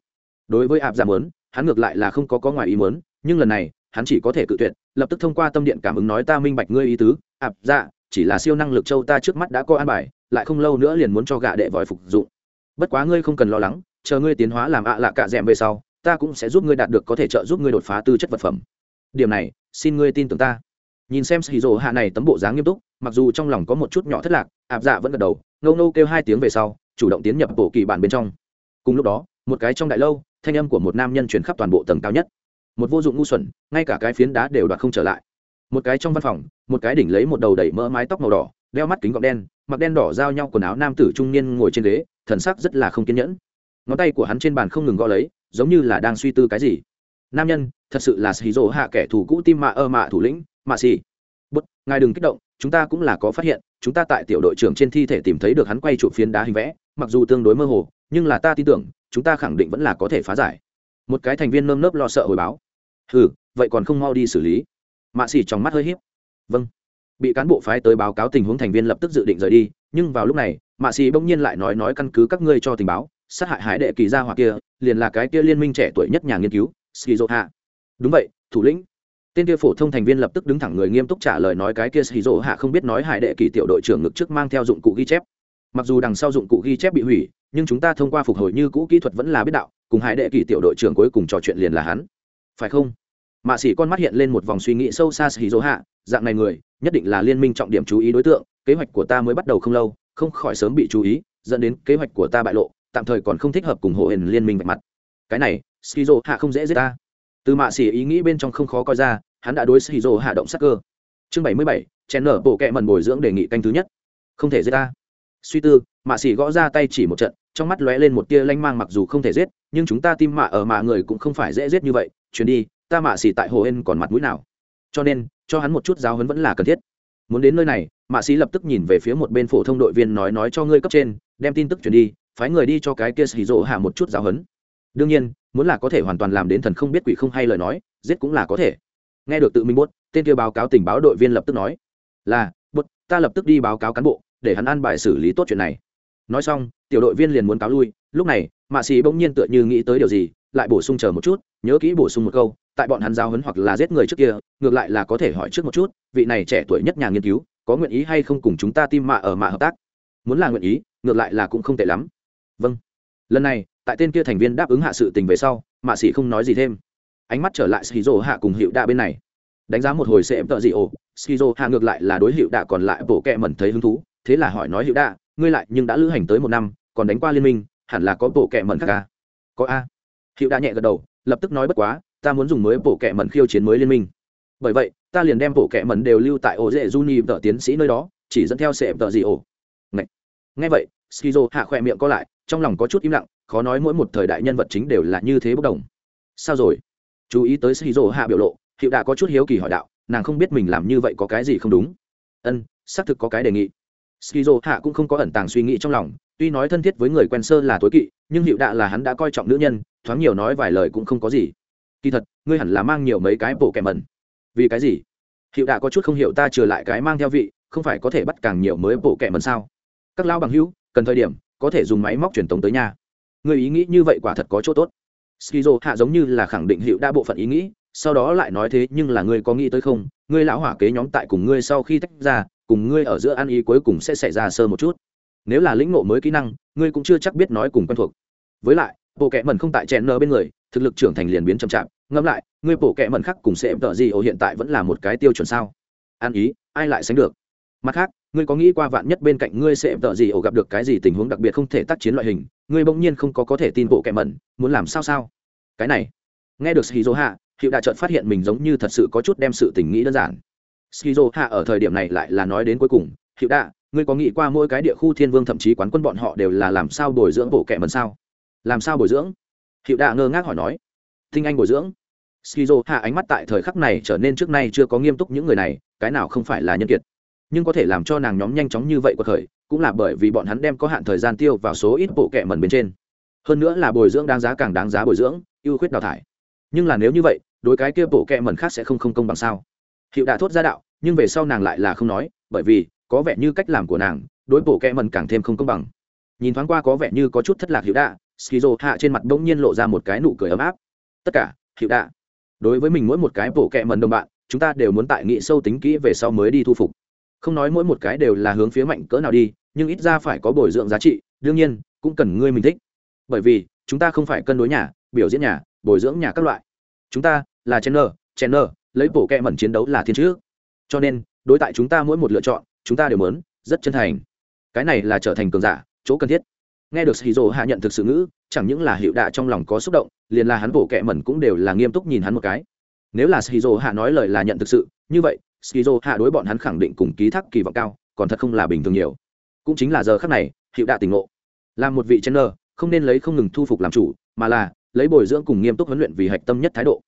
Đối với áp giả muốn, hắn ngược lại là không có có ngoài ý muốn, nhưng lần này, hắn chỉ có thể cự tuyệt, lập tức thông qua tâm điện cảm ứng nói ta minh bạch ngươi ý tứ áp dạ chỉ là siêu năng lực châu ta trước mắt đã có an bài, lại không lâu nữa liền muốn cho gạ đệ vòi phục dụng. Bất quá ngươi không cần lo lắng, chờ ngươi tiến hóa làm ạ lạ cạ d về sau, ta cũng sẽ giúp ngươi đạt được có thể trợ giúp ngươi đột phá tư chất vật phẩm. Điểm này, xin ngươi tin tưởng ta nhìn xem xì rồ hạ này tấm bộ dáng nghiêm túc, mặc dù trong lòng có một chút nhỏ thất lạc, ạp dạ vẫn gật đầu, ngâu nâu kêu hai tiếng về sau, chủ động tiến nhập bộ kỳ bản bên trong. Cùng lúc đó, một cái trong đại lâu, thanh âm của một nam nhân chuyển khắp toàn bộ tầng cao nhất. Một vô dụng ngu xuẩn, ngay cả cái phiến đá đều đoạt không trở lại. Một cái trong văn phòng, một cái đỉnh lấy một đầu đẩy mỡ mái tóc màu đỏ, đeo mắt kính gọng đen, mặc đen đỏ giao nhau quần áo nam tử trung niên ngồi trên ghế, thần sắc rất là không kiên nhẫn. Ngón tay của hắn trên bàn không ngừng gõ lấy, giống như là đang suy tư cái gì. Nam nhân, thật sự là xì rỗ hạ kẻ thù cũ tim mạ ơ mạ thủ lĩnh mạ xì. Bút, ngài đừng kích động, chúng ta cũng là có phát hiện, chúng ta tại tiểu đội trưởng trên thi thể tìm thấy được hắn quay chụp phiến đá hình vẽ, mặc dù tương đối mơ hồ, nhưng là ta tin tưởng, chúng ta khẳng định vẫn là có thể phá giải. Một cái thành viên nơm nớp lo sợ hồi báo. Ừ vậy còn không mau đi xử lý. Mạ xì trong mắt hơi hiếp vâng. Bị cán bộ phái tới báo cáo tình huống thành viên lập tức dự định rời đi, nhưng vào lúc này, mạ xì bỗng nhiên lại nói nói căn cứ các ngươi cho tình báo, sát hại hải đệ kỳ gia hoặc kia, liền là cái kia liên minh trẻ tuổi nhất nhà nghiên cứu skizo hạ đúng vậy, thủ lĩnh tên kia phổ thông thành viên lập tức đứng thẳng người nghiêm túc trả lời nói cái kia skizo hạ không biết nói hải đệ kỳ tiểu đội trưởng ngực trước mang theo dụng cụ ghi chép. Mặc dù đằng sau dụng cụ ghi chép bị hủy, nhưng chúng ta thông qua phục hồi như cũ kỹ thuật vẫn là biết đạo, cùng hải đệ kỳ tiểu đội trưởng cuối cùng trò chuyện liền là hắn. Phải không? Mạ sĩ con mắt hiện lên một vòng suy nghĩ sâu xa skizo hạ, dạng này người, nhất định là liên minh trọng điểm chú ý đối tượng, kế hoạch của ta mới bắt đầu không lâu, không khỏi sớm bị chú ý, dẫn đến kế hoạch của ta bại lộ, tạm thời còn không thích hợp cùng hộ hình liên minh vạch mặt. Cái này skizo hạ không dễ giết ta từ mạ xỉ ý nghĩ bên trong không khó coi ra, hắn đã đối xì rồ hạ động sắc cơ. Chương bảy mươi bảy chèn nở bộ kệ mần bồi dưỡng đề nghị canh thứ nhất. Không thể giết ta. Suy tư, mạ xỉ gõ ra tay chỉ một trận, trong mắt lóe lên một tia lanh mang mặc dù không thể giết, nhưng chúng ta tim mạ ở mạ người cũng không phải dễ giết như vậy. Chuyển đi, ta mạ xỉ tại hồ hên còn mặt mũi nào? Cho nên, cho hắn một chút giáo hấn vẫn là cần thiết. Muốn đến nơi này, mạ xỉ lập tức nhìn về phía một bên phổ thông đội viên nói nói cho ngươi cấp trên, đem tin tức chuyển đi, phái người đi cho cái kia xì rỗ hạ một chút giáo hấn đương nhiên muốn là có thể hoàn toàn làm đến thần không biết quỷ không hay lời nói, giết cũng là có thể. Nghe được tự mình bốt tên kia báo cáo tình báo đội viên lập tức nói, là bốt ta lập tức đi báo cáo cán bộ, để hắn an bài xử lý tốt chuyện này. Nói xong, tiểu đội viên liền muốn cáo lui, lúc này, mạ sĩ bỗng nhiên tựa như nghĩ tới điều gì, lại bổ sung chờ một chút, nhớ kỹ bổ sung một câu, tại bọn hắn giao hấn hoặc là giết người trước kia, ngược lại là có thể hỏi trước một chút, vị này trẻ tuổi nhất nhà nghiên cứu, có nguyện ý hay không cùng chúng ta tim mạ ở mạ hợp tác? Muốn là nguyện ý, ngược lại là cũng không tệ lắm. Vâng. Lần này tại tên kia thành viên đáp ứng hạ sự tình về sau, mạ sĩ không nói gì thêm. Ánh mắt trở lại skizo hạ cùng hiệu đạ bên này. Đánh giá một hồi sẽ em tợ gì ồ, skizo hạ ngược lại là đối hiệu đạ còn lại bộ kẹ mẩn thấy hứng thú, thế là hỏi nói hiệu đạ, ngươi lại nhưng đã lữ hành tới một năm, còn đánh qua liên minh, hẳn là có bộ kẹ mẩn khác à? có a. Hiệu đạ nhẹ gật đầu, lập tức nói bất quá, ta muốn dùng mới bộ kẹ mẩn khiêu chiến mới liên minh. Bởi vậy, ta liền đem bộ kẹ mẩn đều lưu tại ổ dễ juni tợ tiến sĩ nơi đó, chỉ dẫn theo sẽ tợ gì ồ. Ngay. nghe vậy, skizo hạ khỏe miệng co lại, trong lòng có chút im lặng khó nói mỗi một thời đại nhân vật chính đều là như thế bốc đồng. Sao rồi? Chú ý tới skizo hạ biểu lộ hiệu đã có chút hiếu kỳ hỏi đạo, nàng không biết mình làm như vậy có cái gì không đúng. Ân, xác thực có cái đề nghị. Skizo hạ cũng không có ẩn tàng suy nghĩ trong lòng, tuy nói thân thiết với người quen sơ là tối kỵ, nhưng hiệu đạ là hắn đã coi trọng nữ nhân, thoáng nhiều nói vài lời cũng không có gì. Kỳ thật, ngươi hẳn là mang nhiều mấy cái bộ kèm mẩn. Vì cái gì? Hiệu đạ có chút không hiểu ta trừ lại cái mang theo vị, không phải có thể bắt càng nhiều mới bộ kèm mẩn sao? Các lao bằng hữu, cần thời điểm, có thể dùng máy móc truyền tống tới nhà người ý nghĩ như vậy quả thật có chỗ tốt. Skizo hạ giống như là khẳng định hiệu đa bộ phận ý nghĩ, sau đó lại nói thế nhưng là ngươi có nghĩ tới không? Ngươi lão hỏa kế nhóm tại cùng ngươi sau khi tách ra, cùng ngươi ở giữa ăn ý cuối cùng sẽ xảy ra sơ một chút. Nếu là lĩnh ngộ mới kỹ năng, ngươi cũng chưa chắc biết nói cùng quen thuộc. Với lại, bộ kệ mẩn không tại chèn nơ bên người, thực lực trưởng thành liền biến chậm chạp. Ngẫm lại, ngươi bộ kệ mẩn khác cùng sẽ tợ gì ồ hiện tại vẫn là một cái tiêu chuẩn sao? Ăn ý, ai lại sánh được? Mặt khác, ngươi có nghĩ qua vạn nhất bên cạnh ngươi sẽ tợ gì ồ gặp được cái gì tình huống đặc biệt không thể tác chiến loại hình? Ngươi bỗng nhiên không có có thể tin bộ kệ mẩn, muốn làm sao sao? Cái này, nghe được shizu hạ hiệu đã chợt phát hiện mình giống như thật sự có chút đem sự tình nghĩ đơn giản. Shizu hạ ở thời điểm này lại là nói đến cuối cùng hiệu đã ngươi có nghĩ qua mỗi cái địa khu thiên vương thậm chí quán quân bọn họ đều là làm sao bồi dưỡng bộ kệ mẩn sao? Làm sao bồi dưỡng? Hiệu đã ngơ ngác hỏi nói. Tinh anh bồi dưỡng. Shizu hạ ánh mắt tại thời khắc này trở nên trước nay chưa có nghiêm túc những người này, cái nào không phải là nhân kiệt nhưng có thể làm cho nàng nhóm nhanh chóng như vậy của khởi, cũng là bởi vì bọn hắn đem có hạn thời gian tiêu vào số ít bộ kệ mẩn bên trên. Hơn nữa là bồi dưỡng đáng giá càng đáng giá bồi dưỡng, ưu khuyết đào thải. Nhưng là nếu như vậy, đối cái kia bộ kệ mẩn khác sẽ không không công bằng sao? Hiệu đã thốt ra đạo, nhưng về sau nàng lại là không nói, bởi vì, có vẻ như cách làm của nàng, đối bộ kệ mẩn càng thêm không công bằng. Nhìn thoáng qua có vẻ như có chút thất lạc hiệu đạ, skizo hạ trên mặt bỗng nhiên lộ ra một cái nụ cười ấm áp. Tất cả, hiệu đạ, đối với mình mỗi một cái bộ kệ mẩn đồng bạn, chúng ta đều muốn tại nghị sâu tính kỹ về sau mới đi thu phục không nói mỗi một cái đều là hướng phía mạnh cỡ nào đi, nhưng ít ra phải có bồi dưỡng giá trị, đương nhiên, cũng cần ngươi mình thích. Bởi vì, chúng ta không phải cân đối nhà, biểu diễn nhà, bồi dưỡng nhà các loại. Chúng ta là chen nơ chen nơ lấy bổ kẹ mẩn chiến đấu là thiên trước. Cho nên, đối tại chúng ta mỗi một lựa chọn, chúng ta đều mớn rất chân thành. Cái này là trở thành cường giả, chỗ cần thiết. Nghe được shizu hạ nhận thực sự ngữ, chẳng những là hiệu đạ trong lòng có xúc động, liền là hắn bổ kẹ mẩn cũng đều là nghiêm túc nhìn hắn một cái. Nếu là shizu hạ nói lời là nhận thực sự, như vậy skizo hạ đối bọn hắn khẳng định cùng ký thác kỳ vọng cao, còn thật không là bình thường nhiều. Cũng chính là giờ khắc này, hiệu đạ tỉnh ngộ. Làm một vị chen không nên lấy không ngừng thu phục làm chủ, mà là lấy bồi dưỡng cùng nghiêm túc huấn luyện vì hạch tâm nhất thái độ.